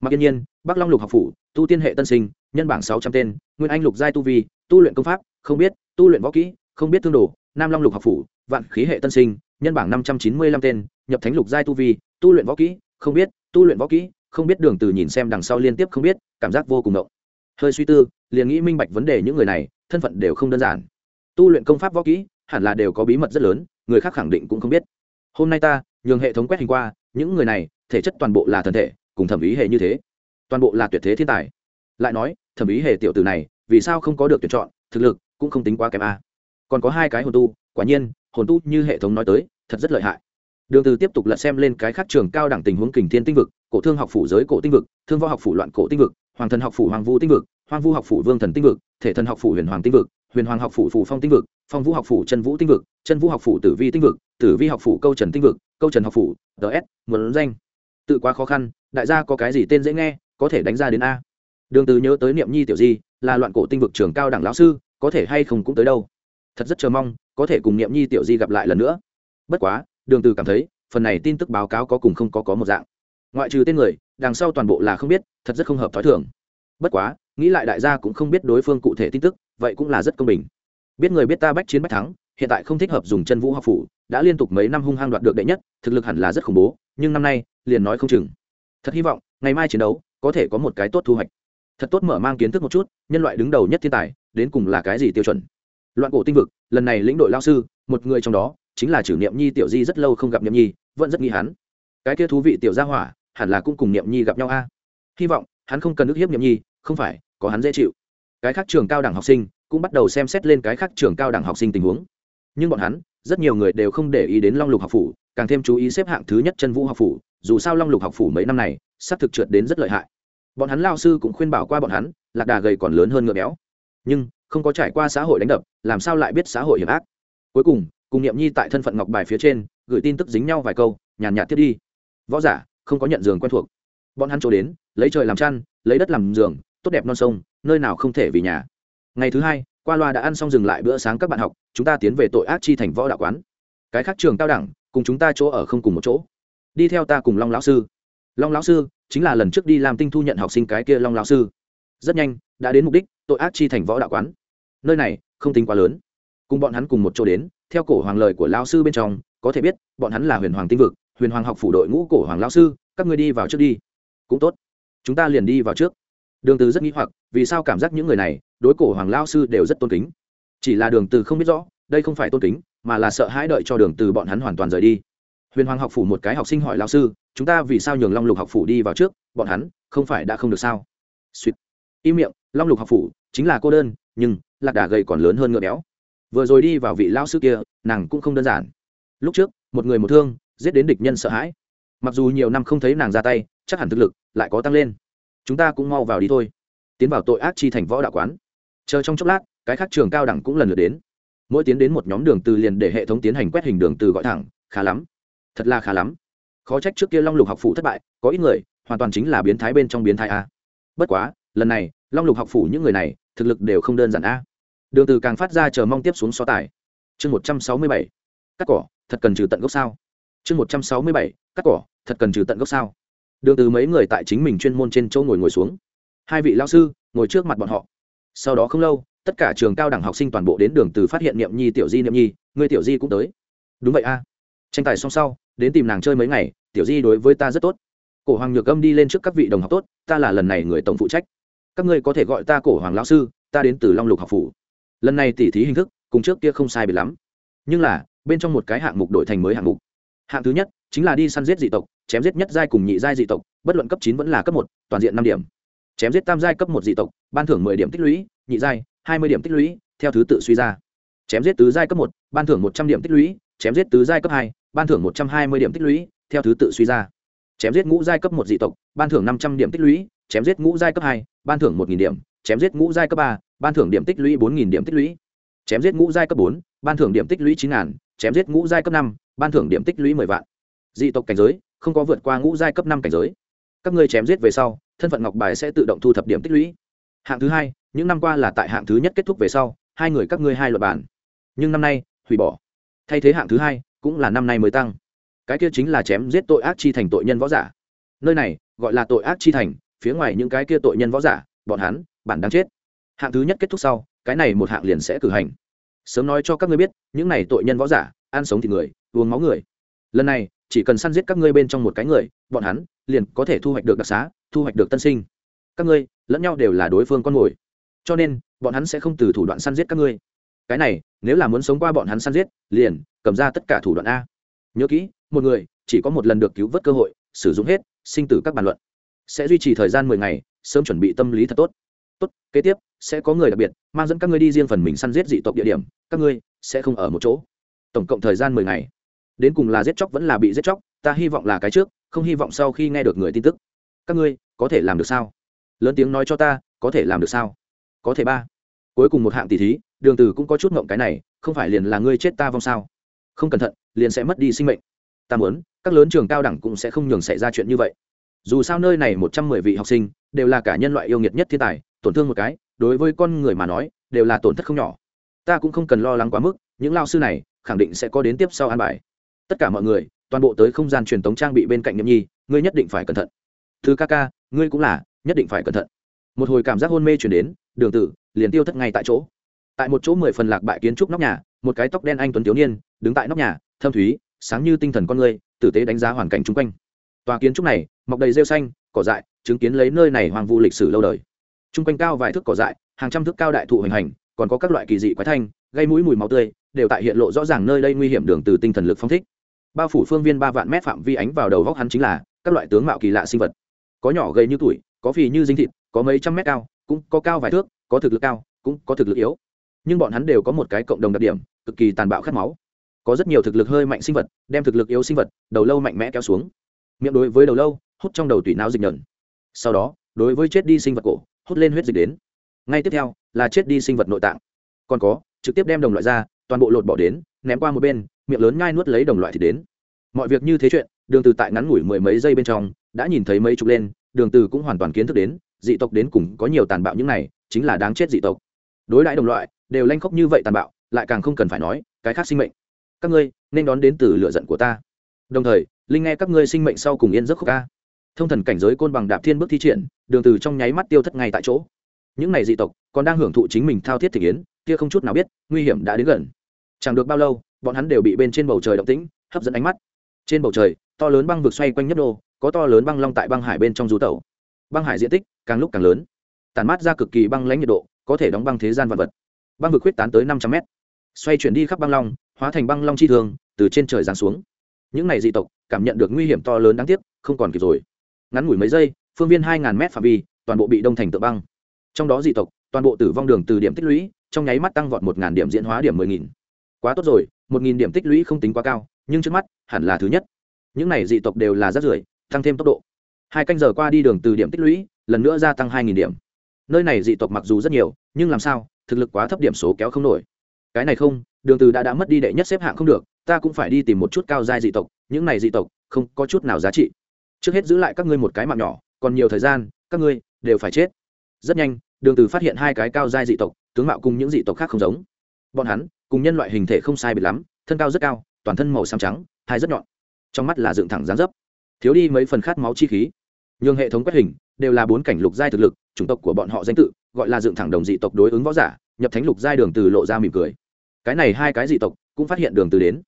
Mặc yên nhiên, bắc long lục học phủ, tu tiên hệ tân sinh, nhân bảng sáu trăm tên, nguyên anh lục giai tu vi, tu luyện công pháp, không biết, tu luyện võ kỹ, không biết thương đồ, nam long lục học phủ, vạn khí hệ tân sinh, nhân bảng năm trăm chín mươi lăm tên, nhập thánh lục giai tu vi, tu luyện võ kỹ, không biết, tu luyện võ kỹ, không biết đường từ nhìn xem đằng sau liên tiếp không biết, cảm giác vô cùng động. Hơi suy tư, liền nghĩ minh bạch vấn đề những người này, thân phận đều không đơn giản. Tu luyện công pháp võ kỹ, hẳn là đều có bí mật rất lớn, người khác khẳng định cũng không biết. Hôm nay ta, nhường hệ thống quét hình qua, những người này thể chất toàn bộ là thần thể cùng thẩm ý hệ như thế toàn bộ là tuyệt thế thiên tài lại nói thẩm ý hệ tiểu tử này vì sao không có được tuyển chọn thực lực cũng không tính quá kém a còn có hai cái hồn tu quả nhiên hồn tu như hệ thống nói tới thật rất lợi hại đường từ tiếp tục lật xem lên cái khác trường cao đẳng tình huống kình thiên tinh vực cổ thương học phủ giới cổ tinh vực thương võ học phủ loạn cổ tinh vực hoàng thần học phủ hoàng vũ tinh vực hoàng vu học phủ vương thần tinh vực thể thần học phủ huyền hoàng tinh vực huyền hoàng học phủ phủ phong tinh vực phong vũ học phủ chân vũ tinh vực chân vũ học phủ tử vi tinh vực tử vi học phủ câu trần tinh vực câu trần học phủ ds muốn danh tự quá khó khăn, đại gia có cái gì tên dễ nghe, có thể đánh ra đến a. Đường từ nhớ tới niệm nhi tiểu di, là loạn cổ tinh vực trường cao đẳng lão sư, có thể hay không cũng tới đâu. Thật rất chờ mong, có thể cùng niệm nhi tiểu di gặp lại lần nữa. Bất quá, đường từ cảm thấy, phần này tin tức báo cáo có cùng không có có một dạng. Ngoại trừ tên người, đằng sau toàn bộ là không biết, thật rất không hợp thói thường. Bất quá, nghĩ lại đại gia cũng không biết đối phương cụ thể tin tức, vậy cũng là rất công bình. Biết người biết ta bách chiến bách thắng, hiện tại không thích hợp dùng chân vũ học phủ, đã liên tục mấy năm hung hăng đoạt được đệ nhất, thực lực hẳn là rất khủng bố, nhưng năm nay liền nói không chừng. Thật hy vọng, ngày mai chiến đấu, có thể có một cái tốt thu hoạch. Thật tốt mở mang kiến thức một chút, nhân loại đứng đầu nhất thiên tài, đến cùng là cái gì tiêu chuẩn? Loạn cổ tinh vực, lần này lĩnh đội lao sư, một người trong đó, chính là chử niệm nhi tiểu di rất lâu không gặp niệm nhi, vẫn rất nghi hắn. Cái kia thú vị tiểu gia hỏa, hẳn là cũng cùng niệm nhi gặp nhau a. Hy vọng, hắn không cần ức hiếp niệm nhi, không phải, có hắn dễ chịu. Cái khác trường cao đẳng học sinh, cũng bắt đầu xem xét lên cái khác trường cao đẳng học sinh tình huống. Nhưng bọn hắn rất nhiều người đều không để ý đến long lục học phủ, càng thêm chú ý xếp hạng thứ nhất chân vũ học phủ, dù sao long lục học phủ mấy năm này sắp thực trượt đến rất lợi hại. Bọn hắn lao sư cũng khuyên bảo qua bọn hắn, lạc đà gầy còn lớn hơn ngựa béo. Nhưng, không có trải qua xã hội đánh đập, làm sao lại biết xã hội hiểm ác? Cuối cùng cùng niệm nhi tại thân phận ngọc bài phía trên, gửi tin tức dính nhau vài câu, nhàn nhạt tiếp đi. Võ giả, không có nhận giường quen thuộc. Bọn hắn chỗ đến, lấy trời làm chăn, lấy đất làm giường, tốt đẹp non sông, nơi nào không thể vì nhà. Ngày thứ hai qua loa đã ăn xong dừng lại bữa sáng các bạn học, chúng ta tiến về tội ác chi thành võ đạo quán. Cái khác trường cao đẳng, cùng chúng ta chỗ ở không cùng một chỗ. Đi theo ta cùng long lão sư. Long lão sư chính là lần trước đi làm tinh thu nhận học sinh cái kia long lão sư. Rất nhanh, đã đến mục đích, tội ác chi thành võ đạo quán. Nơi này, không tính quá lớn. Cùng bọn hắn cùng một chỗ đến, theo cổ hoàng lời của lão sư bên trong, có thể biết, bọn hắn là huyền hoàng tinh vực, huyền hoàng học phủ đội ngũ cổ hoàng lão sư, các ngươi đi vào trước đi. Cũng tốt. Chúng ta liền đi vào trước đường từ rất nghĩ hoặc, vì sao cảm giác những người này, đối cổ hoàng lão sư đều rất tôn kính? Chỉ là đường từ không biết rõ, đây không phải tôn kính, mà là sợ hãi đợi cho đường từ bọn hắn hoàn toàn rời đi. Huyền hoàng học phủ một cái học sinh hỏi lão sư, chúng ta vì sao nhường long lục học phủ đi vào trước? Bọn hắn không phải đã không được sao? Sweet. im miệng, long lục học phủ chính là cô đơn, nhưng lạc đà gầy còn lớn hơn ngựa béo. Vừa rồi đi vào vị lão sư kia, nàng cũng không đơn giản. Lúc trước, một người một thương, giết đến địch nhân sợ hãi. Mặc dù nhiều năm không thấy nàng ra tay, chắc hẳn thực lực lại có tăng lên chúng ta cũng mau vào đi thôi. Tiến vào tội ác chi thành võ đạo quán. Chờ trong chốc lát, cái khác trường cao đẳng cũng lần lượt đến. Mỗi tiến đến một nhóm đường từ liền để hệ thống tiến hành quét hình đường từ gọi thẳng, khá lắm. Thật là khá lắm. Khó trách trước kia long lục học phủ thất bại, có ít người, hoàn toàn chính là biến thái bên trong biến thái a. Bất quá, lần này, long lục học phủ những người này, thực lực đều không đơn giản a. Đường từ càng phát ra chờ mong tiếp xuống so tài. Chương một trăm sáu mươi bảy. Cắt cỏ, thật cần trừ tận gốc sao? Chương một trăm sáu mươi bảy. Cắt cỏ, thật cần trừ tận gốc sao? Đường từ mấy người tại chính mình chuyên môn trên chỗ ngồi ngồi xuống. Hai vị lao sư, ngồi trước mặt bọn họ. Sau đó không lâu, tất cả trường cao đẳng học sinh toàn bộ đến đường từ phát hiện niệm nhi, tiểu di, niệm nhi, người tiểu di cũng tới. Đúng vậy a. Tranh tài xong sau, đến tìm nàng chơi mấy ngày, tiểu di đối với ta rất tốt. Cổ hoàng nhược âm đi lên trước các vị đồng học tốt, ta là lần này người tổng phụ trách. Các ngươi có thể gọi ta cổ hoàng lão sư, ta đến từ long lục học phủ. Lần này tỉ thí hình thức, cùng trước kia không sai biệt lắm. Nhưng là, bên trong một cái hạng mục đổi thành mới hạng mục. Hạng thứ nhất, chính là đi săn giết dị tộc chém giết nhất giai cùng nhị giai dị tộc, bất luận cấp chín vẫn là cấp một, toàn diện năm điểm. Chém giết tam giai cấp một dị tộc, ban thưởng mười điểm tích lũy, nhị giai, hai mươi điểm tích lũy, theo thứ tự suy ra. Chém giết tứ giai cấp một, ban thưởng một trăm điểm tích lũy, chém giết tứ giai cấp hai, ban thưởng một trăm hai mươi điểm tích lũy, theo thứ tự suy ra. Chém giết ngũ giai cấp một dị tộc, ban thưởng năm trăm điểm tích lũy, chém giết ngũ giai cấp hai, ban thưởng một điểm, chém giết ngũ giai cấp ba, ban thưởng điểm tích lũy bốn điểm tích lũy. Chém giết ngũ giai cấp bốn, ban thưởng điểm tích lũy chín ngàn, chém giết ngũ giai cấp năm, ban thưởng điểm tích lũy mười vạn. Dị tộc cảnh giới không có vượt qua ngũ giai cấp năm cảnh giới. Các ngươi chém giết về sau, thân phận ngọc bài sẽ tự động thu thập điểm tích lũy. Hạng thứ hai, những năm qua là tại hạng thứ nhất kết thúc về sau, hai người các ngươi hai luật bản nhưng năm nay, hủy bỏ. Thay thế hạng thứ hai, cũng là năm nay mới tăng. Cái kia chính là chém giết tội ác chi thành tội nhân võ giả. Nơi này, gọi là tội ác chi thành, phía ngoài những cái kia tội nhân võ giả, bọn hắn, bản đáng chết. Hạng thứ nhất kết thúc sau, cái này một hạng liền sẽ cử hành. Sớm nói cho các ngươi biết, những này tội nhân võ giả, ăn sống thịt người, uống máu người. Lần này chỉ cần săn giết các ngươi bên trong một cái người, bọn hắn liền có thể thu hoạch được đặc xá, thu hoạch được tân sinh. Các ngươi lẫn nhau đều là đối phương con mồi. Cho nên, bọn hắn sẽ không từ thủ đoạn săn giết các ngươi. Cái này, nếu là muốn sống qua bọn hắn săn giết, liền cầm ra tất cả thủ đoạn a. Nhớ kỹ, một người chỉ có một lần được cứu vớt cơ hội, sử dụng hết, sinh tử các bàn luận. Sẽ duy trì thời gian mười ngày, sớm chuẩn bị tâm lý thật tốt. Tốt, kế tiếp, sẽ có người đặc biệt mang dẫn các ngươi đi riêng phần mình săn giết dị tộc địa điểm, các ngươi sẽ không ở một chỗ. Tổng cộng thời gian mười ngày đến cùng là giết chóc vẫn là bị giết chóc, ta hy vọng là cái trước, không hy vọng sau khi nghe được người tin tức. Các ngươi, có thể làm được sao? Lớn tiếng nói cho ta, có thể làm được sao? Có thể ba. Cuối cùng một hạng tỷ thí, đường từ cũng có chút ngộng cái này, không phải liền là ngươi chết ta vong sao? Không cẩn thận, liền sẽ mất đi sinh mệnh. Ta muốn, các lớn trường cao đẳng cũng sẽ không nhường xảy ra chuyện như vậy. Dù sao nơi này một trăm mười vị học sinh, đều là cả nhân loại yêu nghiệt nhất thiên tài, tổn thương một cái, đối với con người mà nói, đều là tổn thất không nhỏ. Ta cũng không cần lo lắng quá mức, những lao sư này khẳng định sẽ có đến tiếp sau an bài tất cả mọi người, toàn bộ tới không gian truyền tống trang bị bên cạnh nhậm nhi, ngươi nhất định phải cẩn thận. Thứ ca ca, ngươi cũng là, nhất định phải cẩn thận. Một hồi cảm giác hôn mê chuyển đến, đường tử, liền tiêu thất ngay tại chỗ. Tại một chỗ mười phần lạc bại kiến trúc nóc nhà, một cái tóc đen anh tuấn thiếu niên, đứng tại nóc nhà, thâm thúy, sáng như tinh thần con người, tử tế đánh giá hoàn cảnh chung quanh. Tòa kiến trúc này, mọc đầy rêu xanh, cỏ dại, chứng kiến lấy nơi này hoang vu lịch sử lâu đời. Chung quanh cao vài thước cỏ dại, hàng trăm thước cao đại thụ hình hành, còn có các loại kỳ dị quái thanh, gây mũi mùi máu tươi, đều tại hiện lộ rõ ràng nơi đây nguy hiểm đường từ tinh thần lực phong thích bao phủ phương viên ba vạn mét phạm vi ánh vào đầu góc hắn chính là các loại tướng mạo kỳ lạ sinh vật. Có nhỏ gầy như tuổi, có phì như dinh thịt, có mấy trăm mét cao, cũng có cao vài thước, có thực lực cao, cũng có thực lực yếu. Nhưng bọn hắn đều có một cái cộng đồng đặc điểm, cực kỳ tàn bạo khát máu. Có rất nhiều thực lực hơi mạnh sinh vật, đem thực lực yếu sinh vật, đầu lâu mạnh mẽ kéo xuống. Miệng đối với đầu lâu, hút trong đầu tủy não dịch nhẫn sau đó, đối với chết đi sinh vật cổ, hút lên huyết dịch đến. Ngay tiếp theo, là chết đi sinh vật nội tạng. Còn có, trực tiếp đem đồng loại ra, toàn bộ lột bỏ đến, ném qua một bên miệng lớn nhai nuốt lấy đồng loại thì đến. Mọi việc như thế chuyện, đường từ tại ngắn ngủi mười mấy giây bên trong, đã nhìn thấy mấy chục lên, đường từ cũng hoàn toàn kiến thức đến, dị tộc đến cùng có nhiều tàn bạo những này, chính là đáng chết dị tộc. Đối đãi đồng loại, đều lanh khốc như vậy tàn bạo, lại càng không cần phải nói, cái khác sinh mệnh. Các ngươi, nên đón đến từ lựa giận của ta. Đồng thời, linh nghe các ngươi sinh mệnh sau cùng yên giấc khúc ca. Thông thần cảnh giới côn bằng đạp thiên bước thi triển, đường từ trong nháy mắt tiêu thất ngay tại chỗ. Những này dị tộc, còn đang hưởng thụ chính mình thao thiết thể yến, kia không chút nào biết, nguy hiểm đã đến gần. Chẳng được bao lâu bọn hắn đều bị bên trên bầu trời động tĩnh, hấp dẫn ánh mắt. Trên bầu trời, to lớn băng vực xoay quanh nhấp đô có to lớn băng long tại băng hải bên trong rú tẩu. Băng hải diện tích càng lúc càng lớn tàn mát ra cực kỳ băng lãnh nhiệt độ, có thể đóng băng thế gian vật vật. Băng vực huyết tán tới năm trăm mét, xoay chuyển đi khắp băng long, hóa thành băng long chi thường, từ trên trời giáng xuống. Những này dị tộc cảm nhận được nguy hiểm to lớn đáng tiếc, không còn kịp rồi. Ngắn ngủi mấy giây, phương viên hai ngàn mét phạm vi, toàn bộ bị đông thành tượng băng. Trong đó dị tộc, toàn bộ tử vong đường từ điểm tích lũy, trong nháy mắt tăng vọt một ngàn điểm diễn hóa điểm mười nghìn. Quá tốt rồi một nghìn điểm tích lũy không tính quá cao, nhưng trước mắt, hẳn là thứ nhất. Những này dị tộc đều là rất rưởi, tăng thêm tốc độ. Hai canh giờ qua đi đường từ điểm tích lũy, lần nữa gia tăng hai nghìn điểm. Nơi này dị tộc mặc dù rất nhiều, nhưng làm sao, thực lực quá thấp điểm số kéo không nổi. Cái này không, đường từ đã đã mất đi đệ nhất xếp hạng không được, ta cũng phải đi tìm một chút cao giai dị tộc, những này dị tộc không có chút nào giá trị. Trước hết giữ lại các ngươi một cái mạng nhỏ, còn nhiều thời gian, các ngươi đều phải chết. Rất nhanh, đường từ phát hiện hai cái cao giai dị tộc, tướng mạo cùng những dị tộc khác không giống. Bọn hắn cùng nhân loại hình thể không sai biệt lắm, thân cao rất cao, toàn thân màu xám trắng, hai rất nhọn. Trong mắt là dựng thẳng dáng dấp. Thiếu đi mấy phần khát máu chi khí. Nhưng hệ thống quét hình đều là bốn cảnh lục giai thực lực, chủng tộc của bọn họ danh tự gọi là dựng thẳng đồng dị tộc đối ứng võ giả, nhập thánh lục giai đường từ lộ ra mỉm cười. Cái này hai cái dị tộc cũng phát hiện đường từ đến.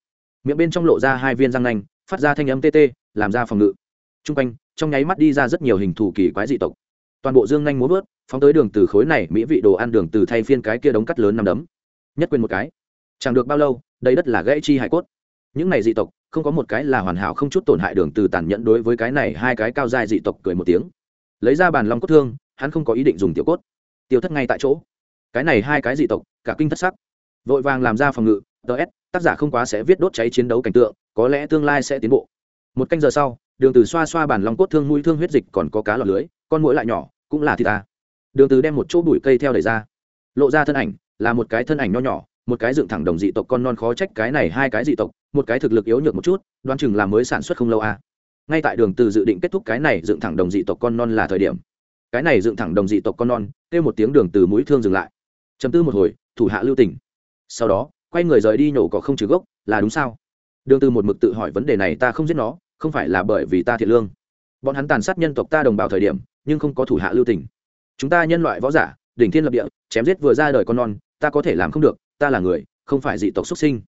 Miệng bên trong lộ ra hai viên răng nanh, phát ra thanh âm tê tê, làm ra phòng ngự. Trung quanh, trong nháy mắt đi ra rất nhiều hình thù kỳ quái dị tộc. Toàn bộ dương nhanh múa vớt, phóng tới đường từ khối này mỹ vị đồ ăn đường từ thay phiên cái kia đống cắt lớn năm đấm. Nhất quên một cái chẳng được bao lâu đây đất là gãy chi hải cốt. Những này dị tộc, không có một cái là hoàn hảo không chút tổn hại đường từ tàn nhẫn đối với cái này hai cái cao dài dị tộc cười một tiếng. Lấy ra bàn long cốt thương, hắn không có ý định dùng tiểu cốt. Tiêu thất ngay tại chỗ. Cái này hai cái dị tộc, cả kinh thất sắc. Vội vàng làm ra phòng ngự ts tác giả không quá sẽ viết đốt cháy chiến đấu cảnh tượng, có lẽ tương lai sẽ tiến bộ. Một canh giờ sau, đường từ xoa xoa bàn long cốt thương mũi thương huyết dịch còn có cá lọt lưới, con mũi lại nhỏ, cũng là thịt ta. Đường từ đem một chỗ bụi cây theo đẩy ra. Lộ ra thân ảnh, là một cái thân ảnh nho nhỏ một cái dựng thẳng đồng dị tộc con non khó trách cái này hai cái dị tộc, một cái thực lực yếu nhược một chút, đoán chừng là mới sản xuất không lâu à. ngay tại đường từ dự định kết thúc cái này dựng thẳng đồng dị tộc con non là thời điểm. Cái này dựng thẳng đồng dị tộc con non, kêu một tiếng đường từ mũi thương dừng lại. Chấm tư một hồi, thủ hạ lưu tình. Sau đó, quay người rời đi nhổ cỏ không trừ gốc, là đúng sao? Đường từ một mực tự hỏi vấn đề này ta không giết nó, không phải là bởi vì ta thiệt lương. Bọn hắn tàn sát nhân tộc ta đồng bào thời điểm, nhưng không có thủ hạ lưu tình. Chúng ta nhân loại võ giả, đỉnh thiên lập địa, chém giết vừa ra đời con non, ta có thể làm không được ta là người, không phải dị tộc xuất sinh.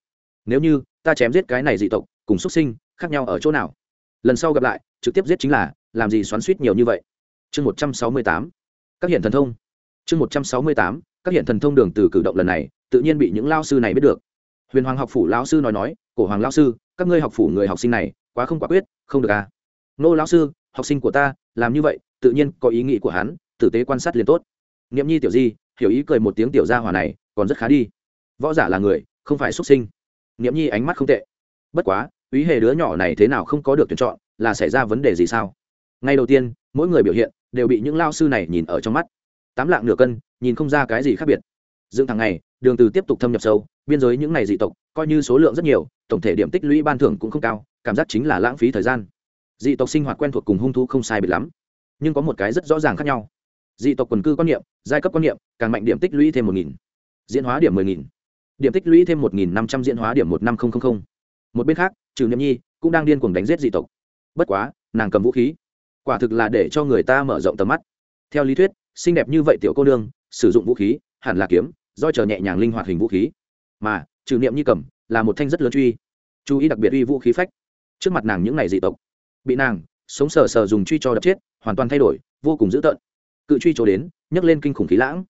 Nếu như, ta chém giết cái này dị tộc, cùng xuất sinh, khác nhau ở chỗ nào? Lần sau gặp lại, trực tiếp giết chính là, làm gì xoắn suýt nhiều như vậy? Chương một trăm sáu mươi tám. Các hiện thần thông. Chương một trăm sáu mươi tám. Các hiện thần thông đường từ cử động lần này, tự nhiên bị những lao sư này biết được. Huyền hoàng học phủ lao sư nói nói, cổ hoàng lao sư, các ngươi học phủ người học sinh này, quá không quả quyết, không được à? Nô lao sư, học sinh của ta, làm như vậy, tự nhiên có ý nghĩ của hắn, tử tế quan sát liền tốt. Nghiệm nhi tiểu di, hiểu ý cười một tiếng tiểu gia hỏa này, còn rất khá đi võ giả là người, không phải xuất sinh. Nghiệm nhi ánh mắt không tệ. Bất quá, ý hề đứa nhỏ này thế nào không có được tuyển chọn, là xảy ra vấn đề gì sao? Ngay đầu tiên, mỗi người biểu hiện đều bị những lao sư này nhìn ở trong mắt. Tám lạng nửa cân, nhìn không ra cái gì khác biệt. Dựng thằng này đường từ tiếp tục thâm nhập sâu, biên giới những này dị tộc, coi như số lượng rất nhiều, tổng thể điểm tích lũy ban thưởng cũng không cao, cảm giác chính là lãng phí thời gian. Dị tộc sinh hoạt quen thuộc cùng hung thú không sai biệt lắm, nhưng có một cái rất rõ ràng khác nhau. Dị tộc quần cư quan niệm, giai cấp quan niệm, càng mạnh điểm tích lũy thêm một nghìn, diễn hóa điểm mười nghìn điểm tích lũy thêm một nghìn năm trăm diễn hóa điểm một năm nghìn một bên khác, trừ niệm nhi cũng đang điên cuồng đánh giết dị tộc. Bất quá, nàng cầm vũ khí. Quả thực là để cho người ta mở rộng tầm mắt. Theo lý thuyết, xinh đẹp như vậy tiểu cô nương, sử dụng vũ khí, hẳn là kiếm, do chờ nhẹ nhàng linh hoạt hình vũ khí. Mà, trừ niệm nhi cầm, là một thanh rất lớn truy. Chú ý đặc biệt uy vũ khí phách. Trước mặt nàng những ngày dị tộc. Bị nàng, sống sờ sờ dùng truy cho đập chết, hoàn toàn thay đổi, vô cùng dữ tợn. Cự truy trổ đến, nhấc lên kinh khủng khí lãng.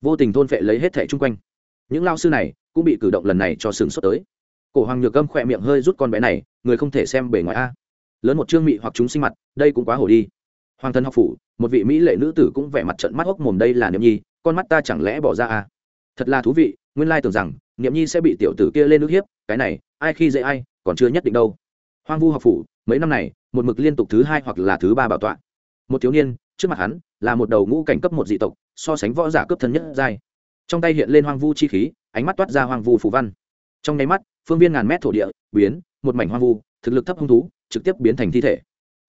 Vô tình thôn phệ lấy hết thẻ chung quanh những lao sư này cũng bị cử động lần này cho sừng xuất tới. Cổ hoàng nhược âm khỏe miệng hơi rút con bé này, người không thể xem bề ngoài a. Lớn một trương mị hoặc chúng sinh mặt, đây cũng quá hổ đi. Hoàng thân học phủ, một vị mỹ lệ nữ tử cũng vẻ mặt trận mắt hốc mồm, đây là niệm nhi, con mắt ta chẳng lẽ bỏ ra a? Thật là thú vị, nguyên lai tưởng rằng niệm nhi sẽ bị tiểu tử kia lên nước hiếp, cái này, ai khi dễ ai, còn chưa nhất định đâu. Hoang vu học phủ, mấy năm này, một mực liên tục thứ hai hoặc là thứ ba bảo tọa. Một thiếu niên, trước mặt hắn, là một đầu ngũ cảnh cấp một dị tộc, so sánh võ giả cấp thân nhất giai trong tay hiện lên hoang vu chi khí, ánh mắt toát ra hoang vu phù văn. Trong nháy mắt, phương viên ngàn mét thổ địa biến, một mảnh hoang vu, thực lực thấp hung thú, trực tiếp biến thành thi thể.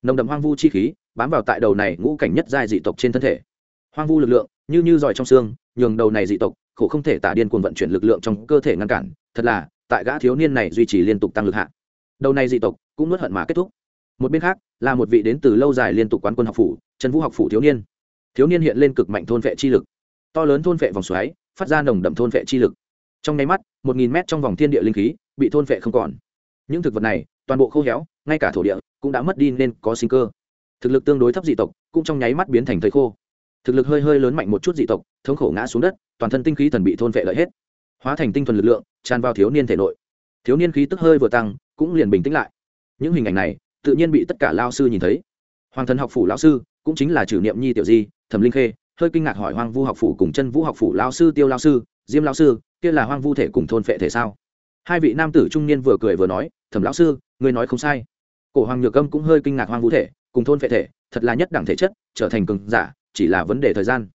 Nồng đậm hoang vu chi khí, bám vào tại đầu này ngũ cảnh nhất giai dị tộc trên thân thể. Hoang vu lực lượng, như như giỏi trong xương, nhường đầu này dị tộc, khổ không thể tả điên cuồng vận chuyển lực lượng trong cơ thể ngăn cản, thật là, tại gã thiếu niên này duy trì liên tục tăng lực hạ. Đầu này dị tộc cũng nuốt hận mà kết thúc. Một bên khác, là một vị đến từ lâu dài liên tục quán quân học phủ, trần vũ học phủ thiếu niên. Thiếu niên hiện lên cực mạnh thôn vệ chi lực. To lớn thôn vệ vòng xoáy phát ra nồng đậm thôn vệ chi lực. Trong nháy mắt, một nghìn mét trong vòng thiên địa linh khí bị thôn vệ không còn. Những thực vật này, toàn bộ khô héo, ngay cả thổ địa cũng đã mất đi nên có sinh cơ. Thực lực tương đối thấp dị tộc cũng trong nháy mắt biến thành thầy khô. Thực lực hơi hơi lớn mạnh một chút dị tộc, thống khổ ngã xuống đất, toàn thân tinh khí thần bị thôn vệ lợi hết. Hóa thành tinh thuần lực lượng, tràn vào thiếu niên thể nội. Thiếu niên khí tức hơi vừa tăng, cũng liền bình tĩnh lại. Những hình ảnh này, tự nhiên bị tất cả lao sư nhìn thấy. Hoàng thần học phủ lao sư cũng chính là trừ niệm nhi tiểu di, thẩm linh khê hơi kinh ngạc hỏi hoang vu học phủ cùng chân vũ học phủ lao sư, tiêu lao sư, diêm lao sư, kia là hoang vu thể cùng thôn phệ thể sao? Hai vị nam tử trung niên vừa cười vừa nói, thẩm lão sư người nói không sai. Cổ hoàng nhược âm cũng hơi kinh ngạc hoang vu thể cùng thôn phệ thể, thật là nhất đẳng thể chất, trở thành cường giả, chỉ là vấn đề thời gian.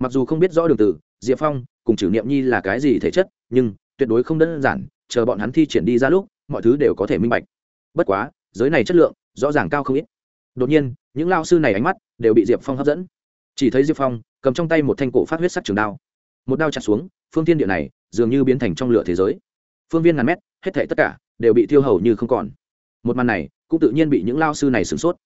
Mặc dù không biết rõ đường từ diệp phong cùng trừ niệm nhi là cái gì thể chất, nhưng tuyệt đối không đơn giản, chờ bọn hắn thi triển đi ra lúc, mọi thứ đều có thể minh bạch. Bất quá, giới này chất lượng rõ ràng cao không ít. Đột nhiên, những lao sư này ánh mắt đều bị diệp phong hấp dẫn. Chỉ thấy diệp phong cầm trong tay một thanh cổ phát huyết sắc trường đao. Một đao chặt xuống, phương tiên địa này dường như biến thành trong lửa thế giới. Phương viên ngàn mét, hết thể tất cả đều bị thiêu hầu như không còn. Một màn này cũng tự nhiên bị những lao sư này sửng sốt.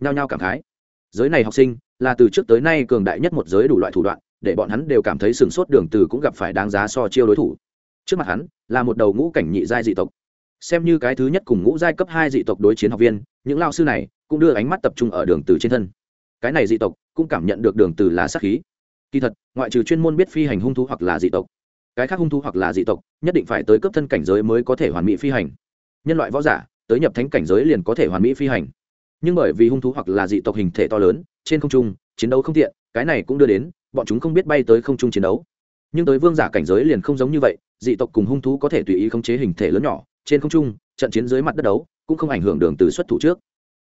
Nhao nhao cảm khái. Giới này học sinh là từ trước tới nay cường đại nhất một giới đủ loại thủ đoạn, để bọn hắn đều cảm thấy sửng sốt đường từ cũng gặp phải đáng giá so chiêu đối thủ. Trước mặt hắn là một đầu ngũ cảnh nhị giai dị tộc. Xem như cái thứ nhất cùng ngũ giai cấp hai dị tộc đối chiến học viên, những lao sư này cũng đưa ánh mắt tập trung ở đường từ trên thân cái này dị tộc cũng cảm nhận được đường từ là sát khí. Kỳ thật, ngoại trừ chuyên môn biết phi hành hung thú hoặc là dị tộc, cái khác hung thú hoặc là dị tộc nhất định phải tới cấp thân cảnh giới mới có thể hoàn mỹ phi hành. Nhân loại võ giả, tới nhập thánh cảnh giới liền có thể hoàn mỹ phi hành. Nhưng bởi vì hung thú hoặc là dị tộc hình thể to lớn, trên không trung, chiến đấu không tiện, cái này cũng đưa đến, bọn chúng không biết bay tới không trung chiến đấu. Nhưng tới vương giả cảnh giới liền không giống như vậy, dị tộc cùng hung thú có thể tùy ý khống chế hình thể lớn nhỏ, trên không trung, trận chiến dưới mặt đất đấu, cũng không ảnh hưởng đường từ xuất thủ trước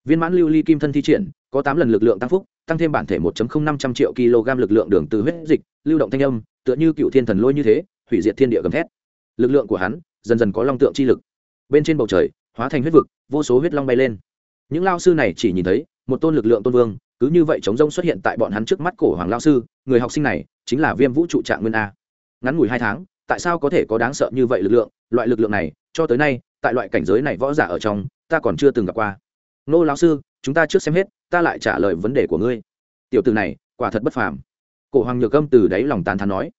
viên mãn lưu ly kim thân thi triển, có tám lần lực lượng tăng phúc, tăng thêm bản thể một năm trăm triệu kg lực lượng đường từ huyết dịch, lưu động thanh âm, tựa như cựu thiên thần lôi như thế, hủy diệt thiên địa gầm thét. Lực lượng của hắn dần dần có long tượng chi lực. Bên trên bầu trời, hóa thành huyết vực, vô số huyết long bay lên. Những lao sư này chỉ nhìn thấy, một tôn lực lượng tôn vương, cứ như vậy chống rông xuất hiện tại bọn hắn trước mắt cổ hoàng lao sư, người học sinh này chính là viêm vũ trụ trạng nguyên a. Ngắn ngủi hai tháng, tại sao có thể có đáng sợ như vậy lực lượng? Loại lực lượng này, cho tới nay, tại loại cảnh giới này võ giả ở trong, ta còn chưa từng gặp qua nô lão sư, chúng ta trước xem hết, ta lại trả lời vấn đề của ngươi. Tiểu từ này, quả thật bất phàm. Cổ hoàng nhược âm từ đáy lòng tán thán nói.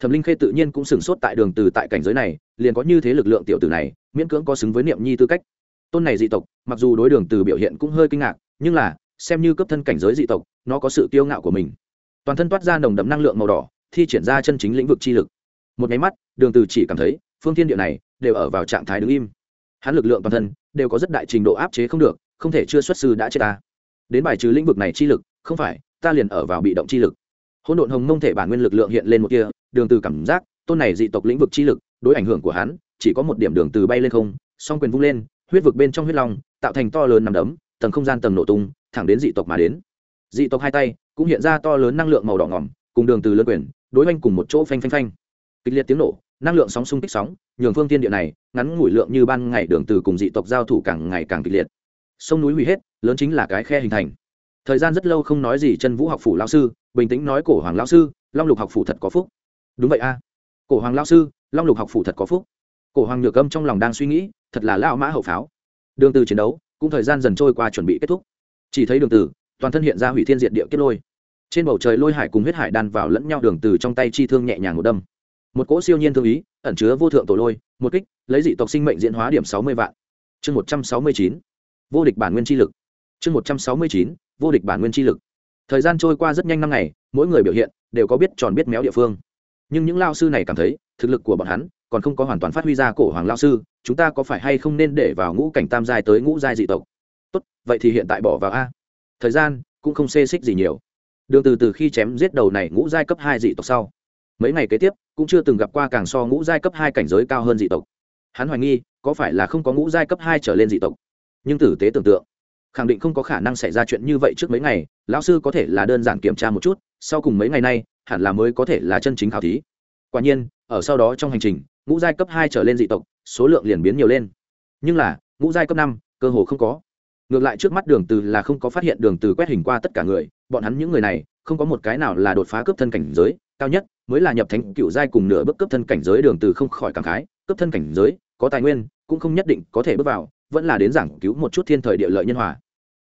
Thẩm linh khê tự nhiên cũng sửng sốt tại đường từ tại cảnh giới này, liền có như thế lực lượng tiểu tử này, miễn cưỡng có xứng với niệm nhi tư cách. Tôn này dị tộc, mặc dù đối đường từ biểu hiện cũng hơi kinh ngạc, nhưng là, xem như cấp thân cảnh giới dị tộc, nó có sự kiêu ngạo của mình. Toàn thân toát ra nồng đậm năng lượng màu đỏ, thi triển ra chân chính lĩnh vực chi lực. Một máy mắt, đường từ chỉ cảm thấy, phương thiên địa này, đều ở vào trạng thái đứng im. Hắn lực lượng toàn thân, đều có rất đại trình độ áp chế không được không thể chưa xuất sư đã chết ta. Đến bài trừ lĩnh vực này chi lực, không phải, ta liền ở vào bị động chi lực. Hỗn độn hồng mông thể bản nguyên lực lượng hiện lên một kia đường từ cảm giác, tôn này dị tộc lĩnh vực chi lực, đối ảnh hưởng của hắn, chỉ có một điểm đường từ bay lên không, song quyền vung lên, huyết vực bên trong huyết long, tạo thành to lớn nằm đấm, tầng không gian tầng nổ tung, thẳng đến dị tộc mà đến. Dị tộc hai tay cũng hiện ra to lớn năng lượng màu đỏ ngỏm, cùng đường từ lớn quyền, đối oanh cùng một chỗ phanh phanh phanh. Kịch liệt tiếng nổ, năng lượng sóng xung kích sóng, nhường phương tiên địa này, ngắn ngủi lượng như ban ngày đường từ cùng dị tộc giao thủ càng ngày càng kịch liệt sông núi hủy hết, lớn chính là cái khe hình thành. Thời gian rất lâu không nói gì chân vũ học phủ lao sư, bình tĩnh nói cổ hoàng lao sư, long lục học phủ thật có phúc. Đúng vậy a. Cổ hoàng lao sư, long lục học phủ thật có phúc. Cổ hoàng nhược âm trong lòng đang suy nghĩ, thật là lao mã hậu pháo. Đường từ chiến đấu, cũng thời gian dần trôi qua chuẩn bị kết thúc. Chỉ thấy đường từ, toàn thân hiện ra hủy thiên diệt địa kết lôi. Trên bầu trời lôi hải cùng huyết hải đan vào lẫn nhau, đường từ trong tay chi thương nhẹ nhàng một đâm. Một cỗ siêu nhiên thương ý, ẩn chứa vô thượng tổ lôi, một kích, lấy dị tộc sinh mệnh diễn hóa điểm 60 vạn. Chương 169 vô địch bản nguyên chi lực. Chương một trăm sáu mươi chín, vô địch bản nguyên chi lực. Thời gian trôi qua rất nhanh năm ngày, mỗi người biểu hiện đều có biết tròn biết méo địa phương. Nhưng những lao sư này cảm thấy, thực lực của bọn hắn còn không có hoàn toàn phát huy ra cổ hoàng lao sư, chúng ta có phải hay không nên để vào ngũ cảnh tam giai tới ngũ giai dị tộc? Tốt, vậy thì hiện tại bỏ vào a. Thời gian cũng không xê xích gì nhiều. Đường từ từ khi chém giết đầu này ngũ giai cấp hai dị tộc sau, mấy ngày kế tiếp cũng chưa từng gặp qua càng so ngũ giai cấp hai cảnh giới cao hơn dị tộc. Hắn hoài nghi, có phải là không có ngũ giai cấp hai trở lên dị tộc? Nhưng tử tế tưởng tượng, khẳng định không có khả năng xảy ra chuyện như vậy trước mấy ngày, lão sư có thể là đơn giản kiểm tra một chút, sau cùng mấy ngày nay, hẳn là mới có thể là chân chính khảo thí. Quả nhiên, ở sau đó trong hành trình, ngũ giai cấp hai trở lên dị tộc, số lượng liền biến nhiều lên. Nhưng là, ngũ giai cấp năm, cơ hồ không có. Ngược lại trước mắt đường từ là không có phát hiện đường từ quét hình qua tất cả người, bọn hắn những người này, không có một cái nào là đột phá cấp thân cảnh giới, cao nhất mới là nhập thánh cựu giai cùng nửa bước cấp thân cảnh giới đường từ không khỏi cảm khái. Cấp thân cảnh giới, có tài nguyên, cũng không nhất định có thể bước vào vẫn là đến giảng cứu một chút thiên thời địa lợi nhân hòa.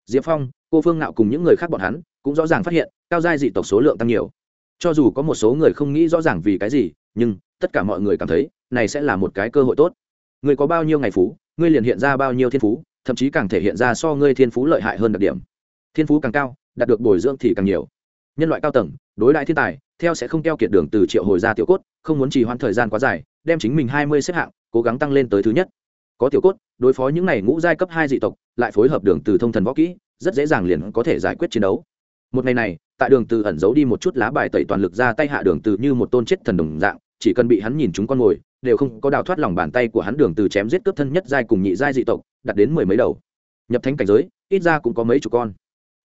Diệp phong, cô phương nạo cùng những người khác bọn hắn cũng rõ ràng phát hiện, cao giai dị tộc số lượng tăng nhiều. Cho dù có một số người không nghĩ rõ ràng vì cái gì, nhưng tất cả mọi người cảm thấy này sẽ là một cái cơ hội tốt. Người có bao nhiêu ngày phú, ngươi liền hiện ra bao nhiêu thiên phú, thậm chí càng thể hiện ra so ngươi thiên phú lợi hại hơn đặc điểm. Thiên phú càng cao, đạt được bồi dưỡng thì càng nhiều. Nhân loại cao tầng, đối đại thiên tài, theo sẽ không keo kiệt đường từ triệu hồi ra tiểu cốt, không muốn trì hoãn thời gian quá dài, đem chính mình hai mươi xếp hạng, cố gắng tăng lên tới thứ nhất có tiểu cốt, đối phó những này ngũ giai cấp hai dị tộc, lại phối hợp đường từ thông thần võ kỹ, rất dễ dàng liền có thể giải quyết chiến đấu. Một ngày này, tại đường từ ẩn giấu đi một chút lá bài tẩy toàn lực ra tay hạ đường từ như một tôn chết thần đồng dạng, chỉ cần bị hắn nhìn chúng con mồi đều không có đào thoát lòng bàn tay của hắn đường từ chém giết cướp thân nhất giai cùng nhị giai dị tộc, đạt đến mười mấy đầu. Nhập thánh cảnh giới, ít ra cũng có mấy chục con.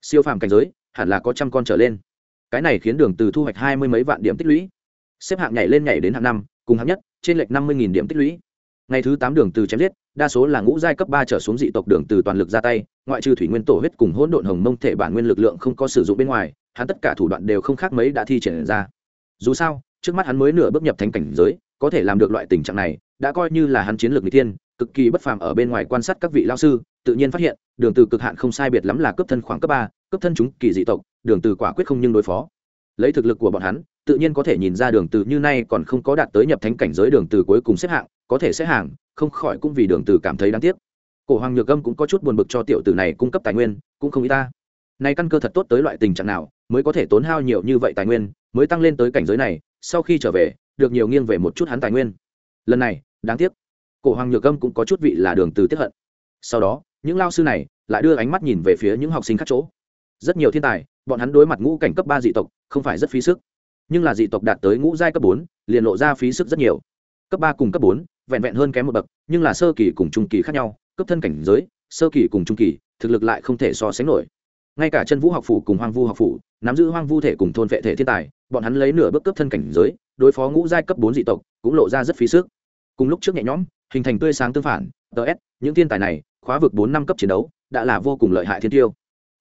Siêu phàm cảnh giới, hẳn là có trăm con trở lên. Cái này khiến đường từ thu hoạch hai mươi mấy vạn điểm tích lũy. Xếp hạng nhảy lên nhảy đến hạng năm, cùng hạng nhất, trên lệch năm mươi điểm tích lũy ngày thứ tám đường từ chém giết, đa số là ngũ giai cấp ba trở xuống dị tộc đường từ toàn lực ra tay, ngoại trừ thủy nguyên tổ huyết cùng hỗn độn hồng mông thể bản nguyên lực lượng không có sử dụng bên ngoài, hắn tất cả thủ đoạn đều không khác mấy đã thi triển ra. Dù sao, trước mắt hắn mới nửa bước nhập thánh cảnh giới, có thể làm được loại tình trạng này, đã coi như là hắn chiến lược n thiên, cực kỳ bất phàm ở bên ngoài quan sát các vị lao sư, tự nhiên phát hiện, đường từ cực hạn không sai biệt lắm là cấp thân khoảng cấp ba, cấp thân chúng kỳ dị tộc, đường từ quả quyết không nhưng đối phó. Lấy thực lực của bọn hắn, tự nhiên có thể nhìn ra đường từ như nay còn không có đạt tới nhập thánh cảnh giới đường từ cuối cùng xếp hạng có thể sẽ hàng, không khỏi cũng vì đường từ cảm thấy đáng tiếc. Cổ hoàng nhược âm cũng có chút buồn bực cho tiểu tử này cung cấp tài nguyên, cũng không ý ta nay căn cơ thật tốt tới loại tình trạng nào, mới có thể tốn hao nhiều như vậy tài nguyên, mới tăng lên tới cảnh giới này, sau khi trở về, được nhiều nghiêng về một chút hắn tài nguyên. Lần này, đáng tiếc. Cổ hoàng nhược âm cũng có chút vị là đường từ tiếp hận. Sau đó, những lao sư này lại đưa ánh mắt nhìn về phía những học sinh khác chỗ. Rất nhiều thiên tài, bọn hắn đối mặt ngũ cảnh cấp ba dị tộc, không phải rất phí sức. Nhưng là dị tộc đạt tới ngũ giai cấp bốn, liền lộ ra phí sức rất nhiều cấp ba cùng cấp bốn, vẹn vẹn hơn kém một bậc, nhưng là sơ kỳ cùng trung kỳ khác nhau, cấp thân cảnh giới, sơ kỳ cùng trung kỳ, thực lực lại không thể so sánh nổi. Ngay cả chân vũ học phủ cùng hoang vu học phủ, nắm giữ hoang vu thể cùng thôn vệ thể thiên tài, bọn hắn lấy nửa bước cấp thân cảnh giới, đối phó ngũ giai cấp bốn dị tộc, cũng lộ ra rất phí sức. Cùng lúc trước nhẹ nhõm, hình thành tươi sáng tương phản ts những thiên tài này, khóa vực bốn năm cấp chiến đấu, đã là vô cùng lợi hại thiên tiêu.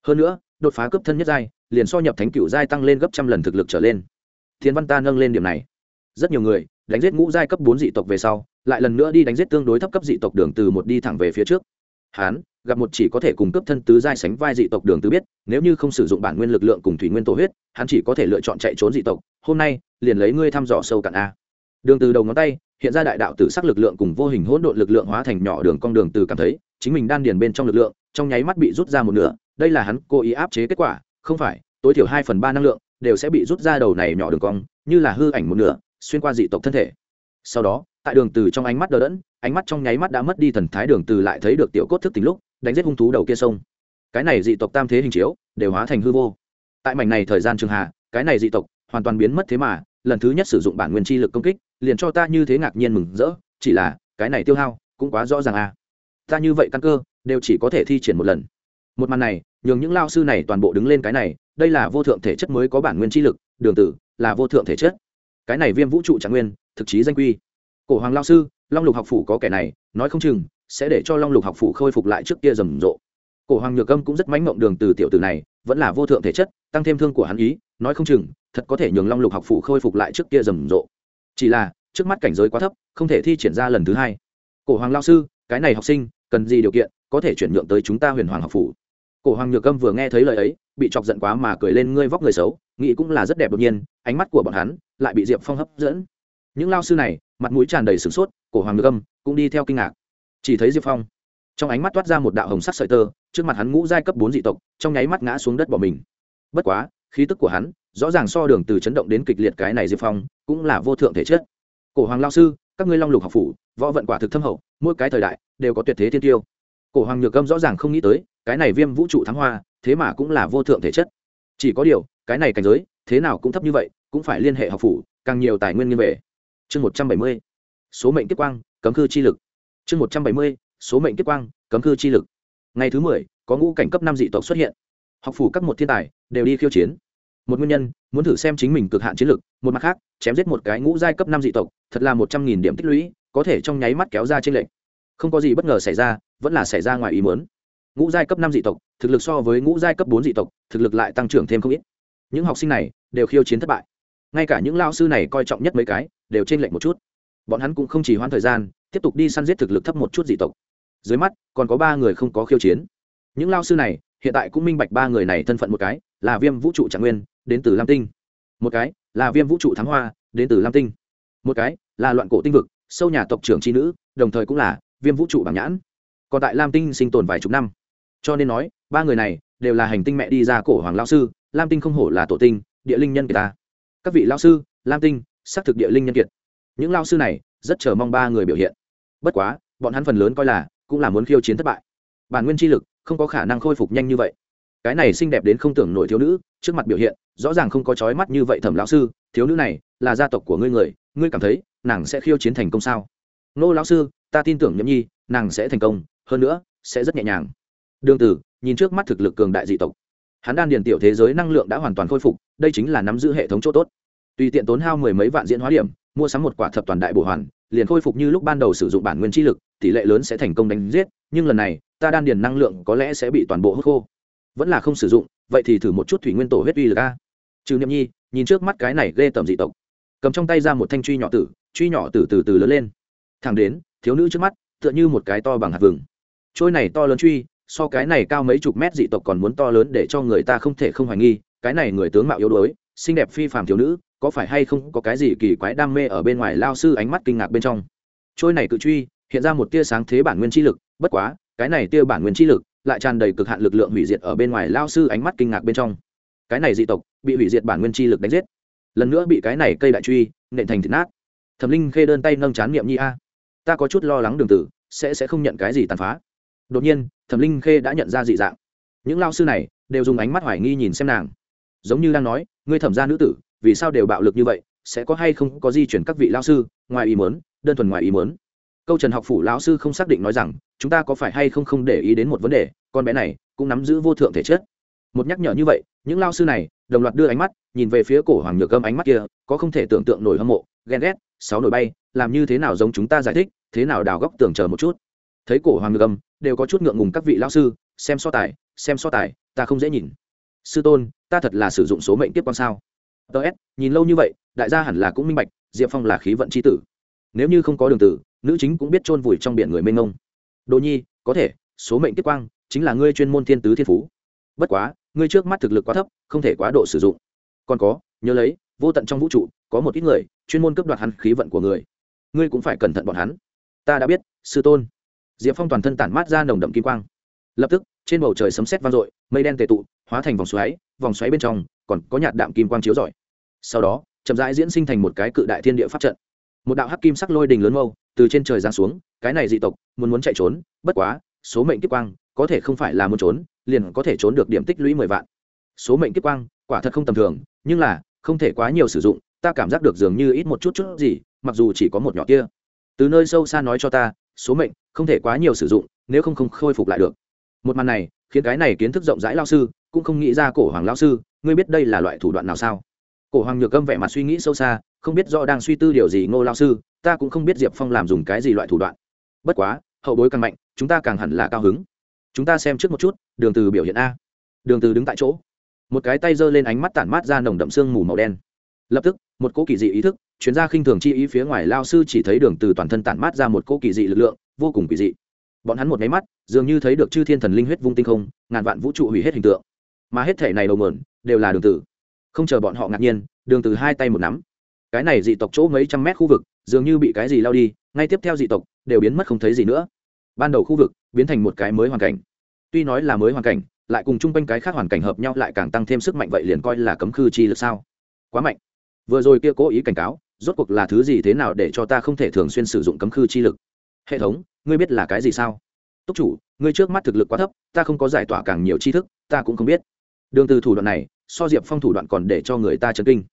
Hơn nữa, đột phá cấp thân nhất giai, liền so nhập thánh cựu giai tăng lên gấp trăm lần thực lực trở lên. Thiên văn ta nâng lên điểm này rất nhiều người đánh giết ngũ giai cấp bốn dị tộc về sau, lại lần nữa đi đánh giết tương đối thấp cấp dị tộc đường từ một đi thẳng về phía trước. Hán, gặp một chỉ có thể cùng cấp thân tứ giai sánh vai dị tộc đường từ biết, nếu như không sử dụng bản nguyên lực lượng cùng thủy nguyên tổ huyết, hắn chỉ có thể lựa chọn chạy trốn dị tộc. Hôm nay, liền lấy ngươi thăm dò sâu cạn a. Đường từ đầu ngón tay, hiện ra đại đạo tử sắc lực lượng cùng vô hình hỗn độn lực lượng hóa thành nhỏ đường con đường từ cảm thấy, chính mình đan điền bên trong lực lượng, trong nháy mắt bị rút ra một nửa, đây là hắn cố ý áp chế kết quả, không phải, tối thiểu hai phần ba năng lượng, đều sẽ bị rút ra đầu này nhỏ đường cong, như là hư ảnh một nửa xuyên qua dị tộc thân thể. Sau đó, tại đường từ trong ánh mắt đờ đẫn, ánh mắt trong nháy mắt đã mất đi thần thái đường từ lại thấy được tiểu cốt thức tỉnh lúc, đánh giết hung thú đầu kia sông. Cái này dị tộc tam thế hình chiếu, đều hóa thành hư vô. Tại mảnh này thời gian trường hạ, cái này dị tộc hoàn toàn biến mất thế mà, lần thứ nhất sử dụng bản nguyên chi lực công kích, liền cho ta như thế ngạc nhiên mừng rỡ, chỉ là, cái này tiêu hao cũng quá rõ ràng à. Ta như vậy căn cơ, đều chỉ có thể thi triển một lần. Một màn này, nhường những lao sư này toàn bộ đứng lên cái này, đây là vô thượng thể chất mới có bản nguyên chi lực, đường tử là vô thượng thể chất cái này viêm vũ trụ trạng nguyên, thực chí danh quy. Cổ hoàng lao sư, long lục học phủ có kẻ này, nói không chừng sẽ để cho long lục học phủ khôi phục lại trước kia rầm rộ. Cổ hoàng nhược âm cũng rất mánh mộng đường từ tiểu tử này, vẫn là vô thượng thể chất, tăng thêm thương của hắn ý, nói không chừng thật có thể nhường long lục học phủ khôi phục lại trước kia rầm rộ. Chỉ là, trước mắt cảnh giới quá thấp, không thể thi triển ra lần thứ hai. Cổ hoàng lao sư, cái này học sinh, cần gì điều kiện, có thể chuyển nhượng tới chúng ta huyền hoàng học phủ? Cổ hoàng nhược âm vừa nghe thấy lời ấy, bị chọc giận quá mà cười lên, ngươi vóc người xấu, nghĩ cũng là rất đẹp đột nhiên, ánh mắt của bọn hắn lại bị diệp phong hấp dẫn. Những lao sư này, mặt mũi tràn đầy sửng sốt, cổ hoàng nhược âm, cũng đi theo kinh ngạc. Chỉ thấy diệp phong, trong ánh mắt toát ra một đạo hồng sắc sợi tơ, trước mặt hắn ngũ giai cấp bốn dị tộc, trong nháy mắt ngã xuống đất bỏ mình. Bất quá, khí tức của hắn, rõ ràng so đường từ chấn động đến kịch liệt cái này diệp phong, cũng là vô thượng thể chất. Cổ hoàng lao sư, các ngươi long lục học phủ, võ vận quả thực thâm hậu, mỗi cái thời đại, đều có tuyệt thế thiên tiêu. Cổ hoàng nhược âm rõ ràng không nghĩ tới, cái này viêm vũ trụ thắng hoa, thế mà cũng là vô thượng thể chất. Chỉ có điều, cái này cảnh giới, thế nào cũng thấp như vậy cũng phải liên hệ học phủ, càng nhiều tài nguyên như về. Chương một trăm bảy mươi, số mệnh tiếp quang, cấm cư chi lực. Chương một trăm bảy mươi, số mệnh tiếp quang, cấm cư chi lực. Ngày thứ mười, có ngũ cảnh cấp năm dị tộc xuất hiện. Học phủ các một thiên tài đều đi khiêu chiến. Một nguyên nhân, muốn thử xem chính mình cực hạn chiến lực, một mặt khác, chém giết một cái ngũ giai cấp năm dị tộc, thật là một trăm nghìn điểm tích lũy, có thể trong nháy mắt kéo ra trên lệnh không có gì bất ngờ xảy ra, vẫn là xảy ra ngoài ý muốn. Ngũ giai cấp năm dị tộc, thực lực so với ngũ giai cấp bốn dị tộc, thực lực lại tăng trưởng thêm không ít. Những học sinh này đều khiêu chiến thất bại ngay cả những lao sư này coi trọng nhất mấy cái, đều trên lệnh một chút. Bọn hắn cũng không chỉ hoãn thời gian, tiếp tục đi săn giết thực lực thấp một chút dị tộc. Dưới mắt, còn có ba người không có khiêu chiến. Những lao sư này, hiện tại cũng minh bạch ba người này thân phận một cái, là viêm vũ trụ trạng nguyên, đến từ lam tinh. Một cái, là viêm vũ trụ thắng hoa, đến từ lam tinh. Một cái, là loạn cổ tinh vực, sâu nhà tộc trưởng tri nữ, đồng thời cũng là viêm vũ trụ bảng nhãn. Còn tại lam tinh sinh tồn vài chục năm. Cho nên nói, ba người này đều là hành tinh mẹ đi ra cổ hoàng lao sư, lam tinh không hổ là tổ tinh, địa linh nhân kiệt ta các vị lao sư, lam tinh, xác thực địa linh nhân kiệt. Những lao sư này rất chờ mong ba người biểu hiện. Bất quá, bọn hắn phần lớn coi là cũng là muốn khiêu chiến thất bại. Bản nguyên chi lực không có khả năng khôi phục nhanh như vậy. Cái này xinh đẹp đến không tưởng nổi thiếu nữ, trước mặt biểu hiện, rõ ràng không có trói mắt như vậy thẩm lão sư, thiếu nữ này là gia tộc của ngươi người, ngươi cảm thấy nàng sẽ khiêu chiến thành công sao? Nô lão sư, ta tin tưởng nhậm nhi, nàng sẽ thành công, hơn nữa sẽ rất nhẹ nhàng. Đương tử nhìn trước mắt thực lực cường đại dị tộc hắn đan điền tiểu thế giới năng lượng đã hoàn toàn khôi phục, đây chính là nắm giữ hệ thống chỗ tốt. Tùy tiện tốn hao mười mấy vạn diễn hóa điểm, mua sắm một quả thập toàn đại bổ hoàn, liền khôi phục như lúc ban đầu sử dụng bản nguyên chi lực, tỷ lệ lớn sẽ thành công đánh giết, nhưng lần này, ta đan điền năng lượng có lẽ sẽ bị toàn bộ hút khô. Vẫn là không sử dụng, vậy thì thử một chút thủy nguyên tổ huyết uy lực a. Trừ niệm nhi, nhìn trước mắt cái này ghê tầm dị tộc. Cầm trong tay ra một thanh truy nhỏ tử, truy nhỏ tử từ từ lớn lên. Thẳng đến, thiếu nữ trước mắt, tựa như một cái to bằng hạt vừng. Trôi này to lớn truy so cái này cao mấy chục mét dị tộc còn muốn to lớn để cho người ta không thể không hoài nghi, cái này người tướng mạo yếu đuối, xinh đẹp phi phàm thiếu nữ, có phải hay không có cái gì kỳ quái đam mê ở bên ngoài lao sư ánh mắt kinh ngạc bên trong. Trôi này cự truy, hiện ra một tia sáng thế bản nguyên chi lực, bất quá, cái này tia bản nguyên chi lực lại tràn đầy cực hạn lực lượng hủy diệt ở bên ngoài lao sư ánh mắt kinh ngạc bên trong. Cái này dị tộc bị hủy diệt bản nguyên chi lực đánh giết. Lần nữa bị cái này cây đại truy nện thành thịt nát. Thẩm linh khê đơn tay nâng chán niệm nhi a. Ta có chút lo lắng đường tử, sẽ sẽ không nhận cái gì tàn phá đột nhiên, thẩm linh khê đã nhận ra dị dạng. Những lao sư này đều dùng ánh mắt hoài nghi nhìn xem nàng. Giống như đang nói, ngươi thẩm gia nữ tử, vì sao đều bạo lực như vậy, sẽ có hay không có di chuyển các vị lao sư, ngoài ý mớn đơn thuần ngoài ý mớn câu trần học phủ lão sư không xác định nói rằng, chúng ta có phải hay không không để ý đến một vấn đề, con bé này cũng nắm giữ vô thượng thể chất. Một nhắc nhở như vậy, những lao sư này đồng loạt đưa ánh mắt nhìn về phía cổ hoàng nhược âm ánh mắt kia, có không thể tưởng tượng nổi hâm mộ, ghen ghét, sáu nổi bay, làm như thế nào giống chúng ta giải thích, thế nào đào góc tưởng chờ một chút? Thấy cổ hoàng ngược âm, đều có chút ngượng ngùng các vị lão sư, xem so tài, xem so tài, ta không dễ nhìn. Sư tôn, ta thật là sử dụng số mệnh tiếp quan sao? Ts nhìn lâu như vậy, đại gia hẳn là cũng minh bạch, diệp phong là khí vận c h i tử. Nếu như không có đường tử, nữ chính cũng biết chôn vùi trong biển người mênh ngông đồ nhi, có thể, số mệnh tiếp quang, chính là ngươi chuyên môn thiên tứ thiên phú. Bất quá, ngươi trước mắt thực lực quá thấp, không thể quá độ sử dụng. Còn có, nhớ lấy, vô tận trong vũ trụ, có một ít người, chuyên môn cướp đoạt hắn khí vận của người. Ngươi cũng phải cẩn thận bọn hắn. Ta đã biết, sư tôn diệp phong toàn thân tản mát ra nồng đậm kim quang. Lập tức, trên bầu trời sấm sét vang dội, mây đen tề tụ, hóa thành vòng xoáy vòng xoáy bên trong còn có nhạt đạm kim quang chiếu rọi. Sau đó, chậm rãi diễn sinh thành một cái cự đại thiên địa pháp trận. Một đạo hắc kim sắc lôi đình lớn mâu từ trên trời giáng xuống, cái này dị tộc muốn muốn chạy trốn, bất quá, số mệnh kiếp quang có thể không phải là muốn trốn, liền có thể trốn được điểm tích lũy mười vạn. Số mệnh kiếp quang, quả thật không tầm thường, nhưng là, không thể quá nhiều sử dụng, ta cảm giác được dường như ít một chút chút gì, mặc dù chỉ có một nhỏ kia. Từ nơi sâu xa nói cho ta số mệnh, không thể quá nhiều sử dụng, nếu không không khôi phục lại được. Một màn này, khiến cái này kiến thức rộng rãi lao sư cũng không nghĩ ra cổ hoàng lao sư, ngươi biết đây là loại thủ đoạn nào sao? Cổ hoàng nhược gâm vẻ mặt suy nghĩ sâu xa, không biết do đang suy tư điều gì ngô lao sư, ta cũng không biết diệp phong làm dùng cái gì loại thủ đoạn. Bất quá, hậu bối càng mạnh, chúng ta càng hẳn là cao hứng. Chúng ta xem trước một chút, đường từ biểu hiện a. Đường từ đứng tại chỗ. Một cái tay giơ lên ánh mắt tản mát ra nồng đậm sương mù màu đen. Lập tức, một cỗ kỳ dị ý thức chuyên gia khinh thường chi ý phía ngoài lao sư chỉ thấy đường từ toàn thân tản mát ra một cỗ kỳ dị lực lượng, vô cùng kỳ dị. Bọn hắn một máy mắt, dường như thấy được chư thiên thần linh huyết vung tinh không, ngàn vạn vũ trụ hủy hết hình tượng. Mà hết thể này đầu mượn đều là đường tử không chờ bọn họ ngạc nhiên, đường từ hai tay một nắm. Cái này dị tộc chỗ mấy trăm mét khu vực, dường như bị cái gì lao đi, ngay tiếp theo dị tộc, đều biến mất không thấy gì nữa. Ban đầu khu vực, biến thành một cái mới hoàn cảnh. Tuy nói là mới hoàn cảnh, lại cùng chung quanh cái khác hoàn cảnh hợp nhau lại càng tăng thêm sức mạnh vậy liền coi là cấm khư chi lực sao? Quá mạnh. Vừa rồi kia cố ý cảnh cáo rốt cuộc là thứ gì thế nào để cho ta không thể thường xuyên sử dụng cấm khư chi lực? Hệ thống, ngươi biết là cái gì sao? Túc chủ, ngươi trước mắt thực lực quá thấp, ta không có giải tỏa càng nhiều tri thức, ta cũng không biết. Đường từ thủ đoạn này, so diệp phong thủ đoạn còn để cho người ta chấn kinh.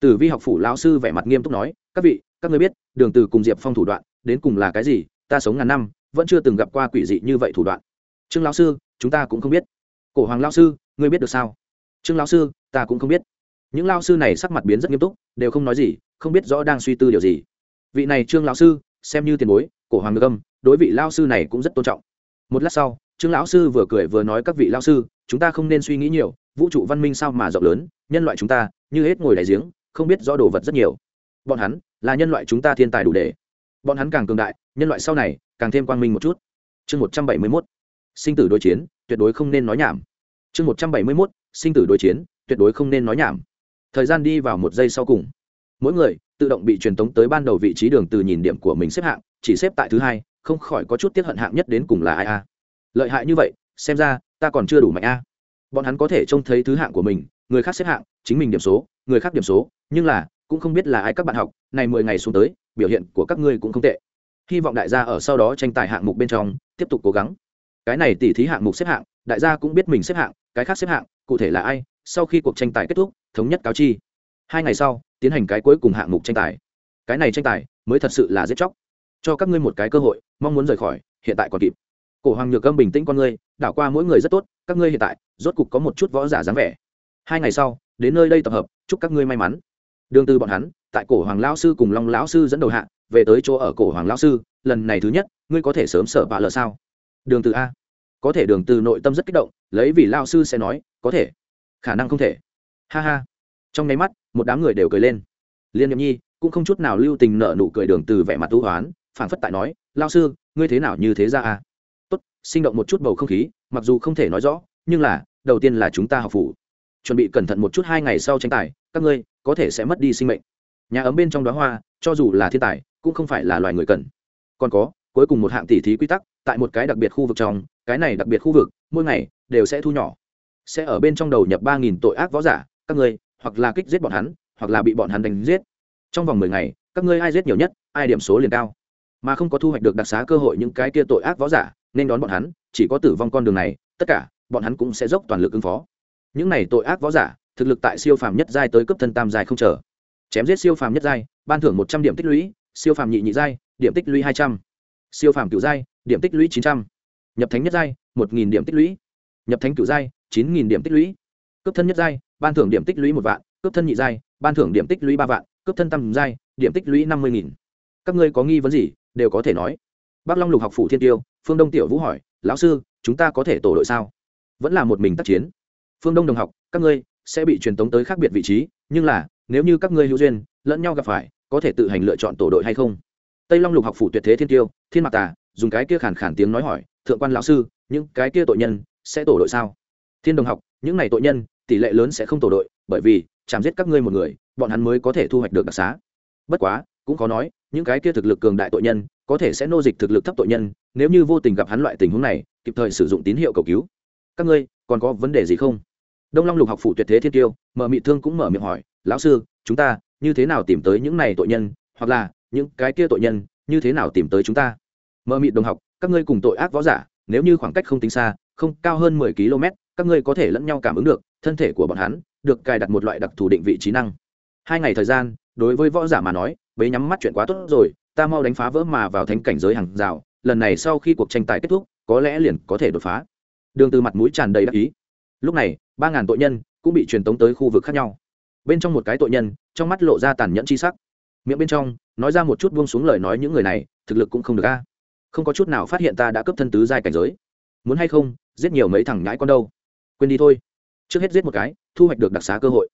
Tử vi học phủ lão sư vẻ mặt nghiêm túc nói, các vị, các ngươi biết, đường từ cùng diệp phong thủ đoạn, đến cùng là cái gì? Ta sống ngàn năm, vẫn chưa từng gặp qua quỷ dị như vậy thủ đoạn. Trương lão sư, chúng ta cũng không biết. Cổ hoàng lão sư, ngươi biết được sao? Trương lão sư, ta cũng không biết. Những lão sư này sắc mặt biến rất nghiêm túc, đều không nói gì không biết rõ đang suy tư điều gì. Vị này trương lão sư, xem như tiền bối, cổ hoàng được âm, đối vị lão sư này cũng rất tôn trọng. Một lát sau, trương lão sư vừa cười vừa nói các vị lão sư, chúng ta không nên suy nghĩ nhiều, vũ trụ văn minh sao mà rộng lớn, nhân loại chúng ta, như hết ngồi đại giếng, không biết rõ đồ vật rất nhiều. Bọn hắn, là nhân loại chúng ta thiên tài đủ để. Bọn hắn càng cường đại, nhân loại sau này, càng thêm quang minh một chút. Chương một trăm bảy mươi mốt, sinh tử đối chiến, tuyệt đối không nên nói nhảm. Chương một trăm bảy mươi mốt, sinh tử đối chiến, tuyệt đối không nên nói nhảm. Thời gian đi vào một giây sau cùng mỗi người tự động bị truyền tống tới ban đầu vị trí đường từ nhìn điểm của mình xếp hạng, chỉ xếp tại thứ hai, không khỏi có chút tiết hận hạng nhất đến cùng là ai a. Lợi hại như vậy, xem ra, ta còn chưa đủ mạnh a. Bọn hắn có thể trông thấy thứ hạng của mình, người khác xếp hạng, chính mình điểm số, người khác điểm số, nhưng là, cũng không biết là ai các bạn học, này mười ngày xuống tới, biểu hiện của các ngươi cũng không tệ. Hy vọng đại gia ở sau đó tranh tài hạng mục bên trong, tiếp tục cố gắng. Cái này tỉ thí hạng mục xếp hạng, đại gia cũng biết mình xếp hạng, cái khác xếp hạng, cụ thể là ai, sau khi cuộc tranh tài kết thúc, thống nhất cáo chi. Hai ngày sau tiến hành cái cuối cùng hạng mục tranh tài. Cái này tranh tài mới thật sự là giết chóc. Cho các ngươi một cái cơ hội, mong muốn rời khỏi, hiện tại còn kịp. Cổ hoàng nhược âm bình tĩnh con ngươi, đảo qua mỗi người rất tốt, các ngươi hiện tại, rốt cục có một chút võ giả dáng vẻ. Hai ngày sau, đến nơi đây tập hợp, chúc các ngươi may mắn. Đường từ bọn hắn, tại cổ hoàng lão sư cùng long lão sư dẫn đầu hạ, về tới chỗ ở cổ hoàng lão sư, lần này thứ nhất, ngươi có thể sớm sợ bạ lờ sao? Đường từ a. Có thể đường từ nội tâm rất kích động, lấy vì lão sư sẽ nói, có thể. Khả năng không thể. Ha ha trong nháy mắt, một đám người đều cười lên. Liên nhậm nhi cũng không chút nào lưu tình nợ nụ cười đường từ vẻ mặt tu hoán, phảng phất tại nói, lão sư, ngươi thế nào như thế ra à? Tốt, sinh động một chút bầu không khí, mặc dù không thể nói rõ, nhưng là, đầu tiên là chúng ta học phủ. Chuẩn bị cẩn thận một chút hai ngày sau tranh tài, các ngươi có thể sẽ mất đi sinh mệnh. Nhà ấm bên trong đóa hoa, cho dù là thiên tài, cũng không phải là loài người cần. Còn có, cuối cùng một hạng tỉ thí quy tắc, tại một cái đặc biệt khu vực trong, cái này đặc biệt khu vực, mỗi ngày đều sẽ thu nhỏ. Sẽ ở bên trong đầu nhập ba nghìn tội ác võ giả, các ngươi hoặc là kích giết bọn hắn, hoặc là bị bọn hắn đánh giết. Trong vòng mười ngày, các ngươi ai giết nhiều nhất, ai điểm số liền cao. Mà không có thu hoạch được đặc xá cơ hội những cái kia tội ác võ giả, nên đón bọn hắn, chỉ có tử vong con đường này, tất cả, bọn hắn cũng sẽ dốc toàn lực ứng phó. Những này tội ác võ giả, thực lực tại siêu phàm nhất giai tới cấp thân tam giai không chờ. Chém giết siêu phàm nhất giai, ban thưởng một trăm điểm tích lũy, siêu phàm nhị nhị giai, điểm tích lũy hai trăm. Siêu phàm cựu giai, điểm tích lũy chín trăm. Nhập thánh nhất giai, một nghìn điểm tích lũy. Nhập thánh cựu giai, chín nghìn điểm tích lũy. Cấp thân nhất giai ban thưởng điểm tích lũy một vạn, cướp thân nhị giai, ban thưởng điểm tích lũy ba vạn, cướp thân tam giai, điểm tích lũy năm mươi nghìn. Các ngươi có nghi vấn gì, đều có thể nói. Bác long lục học phủ thiên tiêu, phương đông tiểu vũ hỏi, lão sư, chúng ta có thể tổ đội sao? Vẫn là một mình tác chiến. Phương đông đồng học, các ngươi sẽ bị truyền tống tới khác biệt vị trí, nhưng là, nếu như các ngươi hữu duyên, lẫn nhau gặp phải, có thể tự hành lựa chọn tổ đội hay không? Tây long lục học phủ tuyệt thế thiên tiêu, thiên mạc tà, dùng cái kia khản khản tiếng nói hỏi, thượng quan lão sư, những cái kia tội nhân sẽ tổ đội sao? Thiên đồng học, những này tội nhân tỷ lệ lớn sẽ không tổ đội, bởi vì, chạm giết các ngươi một người, bọn hắn mới có thể thu hoạch được đặc xá. Bất quá, cũng có nói, những cái kia thực lực cường đại tội nhân, có thể sẽ nô dịch thực lực thấp tội nhân, nếu như vô tình gặp hắn loại tình huống này, kịp thời sử dụng tín hiệu cầu cứu. Các ngươi, còn có vấn đề gì không? Đông long lục học phủ tuyệt thế thiên tiêu, mở mị thương cũng mở miệng hỏi, lão sư, chúng ta như thế nào tìm tới những này tội nhân, hoặc là những cái kia tội nhân, như thế nào tìm tới chúng ta? Mở mị đồng học, các ngươi cùng tội ác võ giả, nếu như khoảng cách không tính xa, không cao hơn mười km các ngươi có thể lẫn nhau cảm ứng được thân thể của bọn hắn được cài đặt một loại đặc thù định vị trí năng. Hai ngày thời gian, đối với võ giả mà nói, bế nhắm mắt chuyện quá tốt rồi, ta mau đánh phá vỡ mà vào thánh cảnh giới hàng rào, lần này sau khi cuộc tranh tài kết thúc, có lẽ liền có thể đột phá. Đường từ mặt mũi tràn đầy đắc ý. Lúc này, ba ngàn tội nhân cũng bị truyền tống tới khu vực khác nhau. Bên trong một cái tội nhân, trong mắt lộ ra tàn nhẫn chi sắc. Miệng bên trong, nói ra một chút buông xuống lời nói những người này, thực lực cũng không được a. Không có chút nào phát hiện ta đã cấp thân tứ giai cảnh giới. Muốn hay không, giết nhiều mấy thằng nhãi con đâu. Quên đi thôi trước hết giết một cái, thu hoạch được đặc xá cơ hội.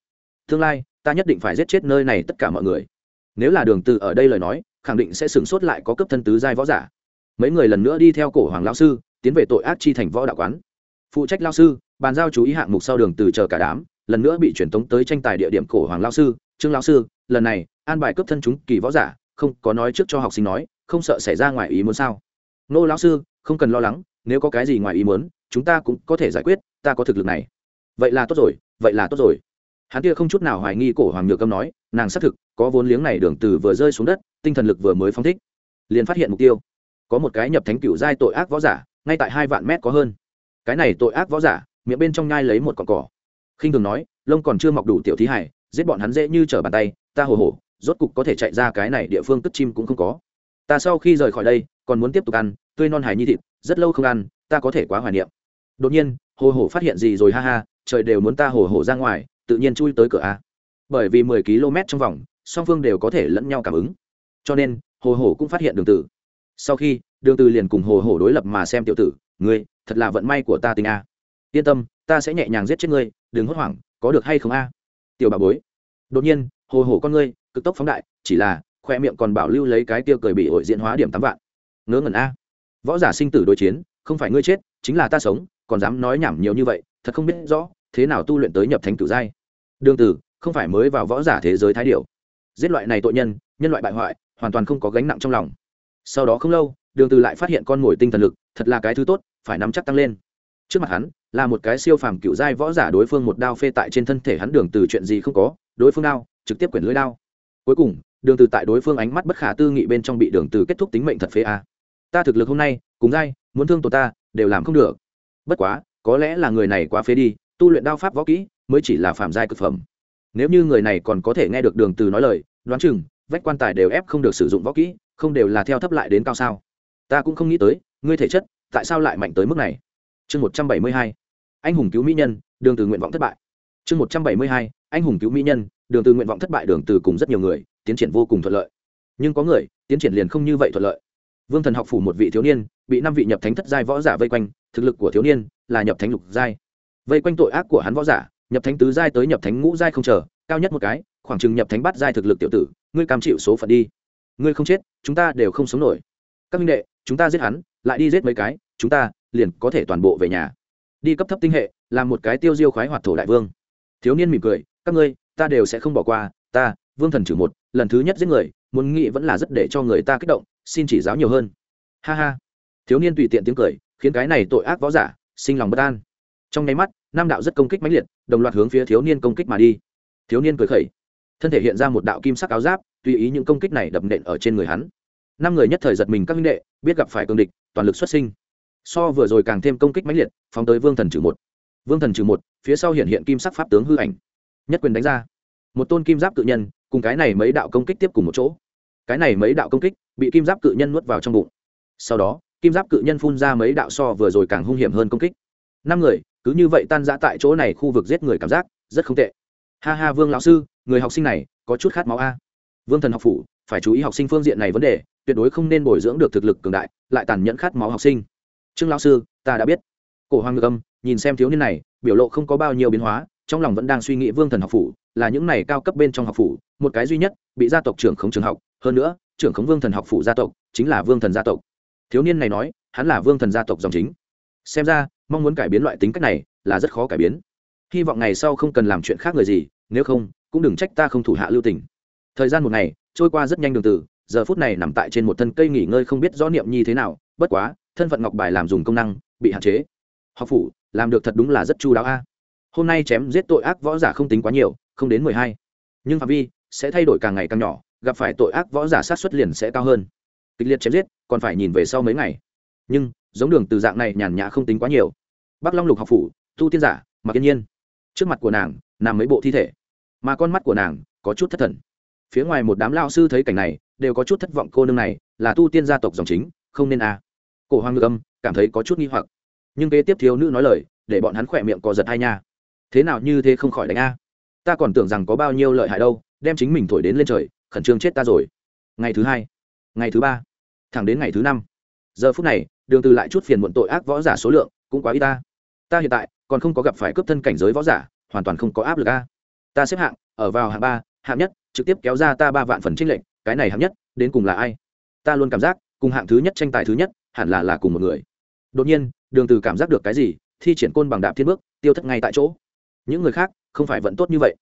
Tương lai, ta nhất định phải giết chết nơi này tất cả mọi người. Nếu là đường từ ở đây lời nói, khẳng định sẽ sửng sốt lại có cấp thân tứ giai võ giả. Mấy người lần nữa đi theo cổ hoàng lão sư, tiến về tội ác chi thành võ đạo quán. Phụ trách lão sư, bàn giao chú ý hạng mục sau đường từ chờ cả đám, lần nữa bị chuyển tống tới tranh tài địa điểm cổ hoàng lão sư, trương lão sư, lần này, an bài cấp thân chúng kỳ võ giả, không có nói trước cho học sinh nói, không sợ xảy ra ngoài ý muốn sao? Nô lão sư, không cần lo lắng, nếu có cái gì ngoài ý muốn, chúng ta cũng có thể giải quyết, ta có thực lực này vậy là tốt rồi, vậy là tốt rồi. Hắn kia không chút nào hoài nghi cổ hoàng nhược âm nói, nàng xác thực, có vốn liếng này đường từ vừa rơi xuống đất, tinh thần lực vừa mới phóng thích, liền phát hiện mục tiêu. Có một cái nhập thánh cựu giai tội ác võ giả, ngay tại hai vạn mét có hơn. Cái này tội ác võ giả, miệng bên trong nhai lấy một cọng cỏ. Khinh thường nói, lông còn chưa mọc đủ tiểu thí hải giết bọn hắn dễ như trở bàn tay, ta hồ hồ, rốt cục có thể chạy ra cái này địa phương cất chim cũng không có. Ta sau khi rời khỏi đây, còn muốn tiếp tục ăn, tươi non hải nhi thịt, rất lâu không ăn, ta có thể quá hoài niệm. Đột nhiên, hồ hồ phát hiện gì rồi ha ha trời đều muốn ta hồ hồ ra ngoài, tự nhiên chui tới cửa a. Bởi vì mười km trong vòng, song phương đều có thể lẫn nhau cảm ứng. Cho nên, hồ hồ cũng phát hiện đường tử. Sau khi, đường tử liền cùng hồ hồ đối lập mà xem tiểu tử, ngươi, thật là vận may của ta tình a. Yên tâm, ta sẽ nhẹ nhàng giết chết ngươi, đừng hốt hoảng, có được hay không a? Tiểu bà bối. Đột nhiên, hồ hồ con ngươi, cực tốc phóng đại, chỉ là, khoe miệng còn bảo lưu lấy cái tiêu cười bị hội diễn hóa điểm tám vạn. Ngớ ngẩn a. Võ giả sinh tử đối chiến, không phải ngươi chết, chính là ta sống, còn dám nói nhảm nhiều như vậy thật không biết rõ, thế nào tu luyện tới nhập thánh cửu giai. Đương tử, không phải mới vào võ giả thế giới thái điểu. Giết loại này tội nhân nhân loại bại hoại, hoàn toàn không có gánh nặng trong lòng. Sau đó không lâu, đường từ lại phát hiện con ngồi tinh thần lực, thật là cái thứ tốt, phải nắm chắc tăng lên. Trước mặt hắn, là một cái siêu phàm cựu giai võ giả đối phương một đao phê tại trên thân thể hắn đường từ chuyện gì không có, đối phương đao, trực tiếp quyển lưỡi đao. Cuối cùng, đường từ tại đối phương ánh mắt bất khả tư nghị bên trong bị đường từ kết thúc tính mệnh thật phê a. Ta thực lực hôm nay, cùng giai, muốn thương tổ ta, đều làm không được. Bất quá có lẽ là người này quá phế đi, tu luyện đao pháp võ kỹ mới chỉ là phạm giai cực phẩm. Nếu như người này còn có thể nghe được đường từ nói lời, đoán chừng, vách quan tài đều ép không được sử dụng võ kỹ, không đều là theo thấp lại đến cao sao. Ta cũng không nghĩ tới, ngươi thể chất, tại sao lại mạnh tới mức này? Chương một trăm bảy mươi hai, anh hùng cứu mỹ nhân, đường từ nguyện vọng thất bại. Chương một trăm bảy mươi hai, anh hùng cứu mỹ nhân, đường từ nguyện vọng thất bại đường từ cùng rất nhiều người, tiến triển vô cùng thuận lợi. Nhưng có người, tiến triển liền không như vậy thuận lợi. Vương thần học phủ một vị thiếu niên, bị năm vị nhập thánh thất giai võ giả vây quanh thực lực của thiếu niên là nhập thánh lục giai. Vây quanh tội ác của hắn võ giả, nhập thánh tứ giai tới nhập thánh ngũ giai không chờ, cao nhất một cái, khoảng chừng nhập thánh bát giai thực lực tiểu tử, ngươi cam chịu số phận đi. Ngươi không chết, chúng ta đều không sống nổi. Các minh đệ, chúng ta giết hắn, lại đi giết mấy cái, chúng ta liền có thể toàn bộ về nhà. Đi cấp thấp tinh hệ, làm một cái tiêu diêu khoái hoạt thổ đại vương. Thiếu niên mỉm cười, các ngươi, ta đều sẽ không bỏ qua, ta, vương thần trừ một, lần thứ nhất giết người, muốn nghĩ vẫn là rất để cho người ta kích động, xin chỉ giáo nhiều hơn. Ha ha. Thiếu niên tùy tiện tiếng cười khiến cái này tội ác võ giả sinh lòng bất an. Trong nháy mắt, nam đạo rất công kích mãnh liệt, đồng loạt hướng phía thiếu niên công kích mà đi. Thiếu niên cười khẩy, thân thể hiện ra một đạo kim sắc áo giáp, tùy ý những công kích này đập nện ở trên người hắn. Năm người nhất thời giật mình các minh đệ, biết gặp phải cương địch, toàn lực xuất sinh. So vừa rồi càng thêm công kích mãnh liệt, phóng tới vương thần trừ một. Vương thần trừ một, phía sau hiện hiện kim sắc pháp tướng hư ảnh. Nhất quyền đánh ra. Một tôn kim giáp cự nhân, cùng cái này mấy đạo công kích tiếp cùng một chỗ. Cái này mấy đạo công kích bị kim giáp cự nhân nuốt vào trong bụng. Sau đó kim giáp cự nhân phun ra mấy đạo so vừa rồi càng hung hiểm hơn công kích. Năm người, cứ như vậy tan ra tại chỗ này khu vực giết người cảm giác rất không tệ. Ha ha vương lão sư, người học sinh này có chút khát máu a. Vương thần học phủ, phải chú ý học sinh phương diện này vấn đề, tuyệt đối không nên bồi dưỡng được thực lực cường đại, lại tàn nhẫn khát máu học sinh. Trương lão sư, ta đã biết. Cổ hoàng ngược âm, nhìn xem thiếu niên này, biểu lộ không có bao nhiêu biến hóa, trong lòng vẫn đang suy nghĩ vương thần học phủ, là những này cao cấp bên trong học phủ, một cái duy nhất, bị gia tộc trưởng khống trường học. Hơn nữa, trưởng khống vương thần học phủ gia tộc, chính là vương thần gia tộc thiếu niên này nói, hắn là vương thần gia tộc dòng chính. Xem ra, mong muốn cải biến loại tính cách này là rất khó cải biến. Hy vọng ngày sau không cần làm chuyện khác người gì, nếu không, cũng đừng trách ta không thủ hạ lưu tình. Thời gian một ngày, trôi qua rất nhanh đường từ giờ phút này nằm tại trên một thân cây nghỉ ngơi không biết rõ niệm nhi thế nào, bất quá, thân phận ngọc bài làm dùng công năng, bị hạn chế. Học phủ, làm được thật đúng là rất chu đáo a. Hôm nay chém giết tội ác võ giả không tính quá nhiều, không đến mười hai. Nhưng phạm vi sẽ thay đổi càng ngày càng nhỏ, gặp phải tội ác võ giả sát xuất liền sẽ cao hơn kịch liệt chém giết, còn phải nhìn về sau mấy ngày. Nhưng, giống đường từ dạng này nhàn nhã không tính quá nhiều. Bắc long lục học phủ, tu tiên giả, mặc yên nhiên. Trước mặt của nàng, nằm mấy bộ thi thể. Mà con mắt của nàng, có chút thất thần. Phía ngoài một đám lao sư thấy cảnh này, đều có chút thất vọng cô nương này, là tu tiên gia tộc dòng chính, không nên à. cổ hoàng ngược âm, cảm thấy có chút nghi hoặc. Nhưng kế tiếp thiếu nữ nói lời, để bọn hắn khỏe miệng co giật hai nha. Thế nào như thế không khỏi đánh a. Ta còn tưởng rằng có bao nhiêu lợi hại đâu, đem chính mình thổi đến lên trời, khẩn trương chết ta rồi. Ngày thứ hai ngày thứ ba, thẳng đến ngày thứ năm. Giờ phút này, đường từ lại chút phiền muộn tội ác võ giả số lượng cũng quá ít ta. Ta hiện tại còn không có gặp phải cướp thân cảnh giới võ giả, hoàn toàn không có áp lực a. Ta xếp hạng ở vào hạng ba, hạng nhất, trực tiếp kéo ra ta ba vạn phần trinh lệnh cái này hạng nhất, đến cùng là ai? Ta luôn cảm giác, cùng hạng thứ nhất tranh tài thứ nhất, hẳn là là cùng một người. Đột nhiên, đường từ cảm giác được cái gì, thi triển côn bằng đạp thiên bước, tiêu thất ngay tại chỗ. Những người khác, không phải vẫn tốt như vậy.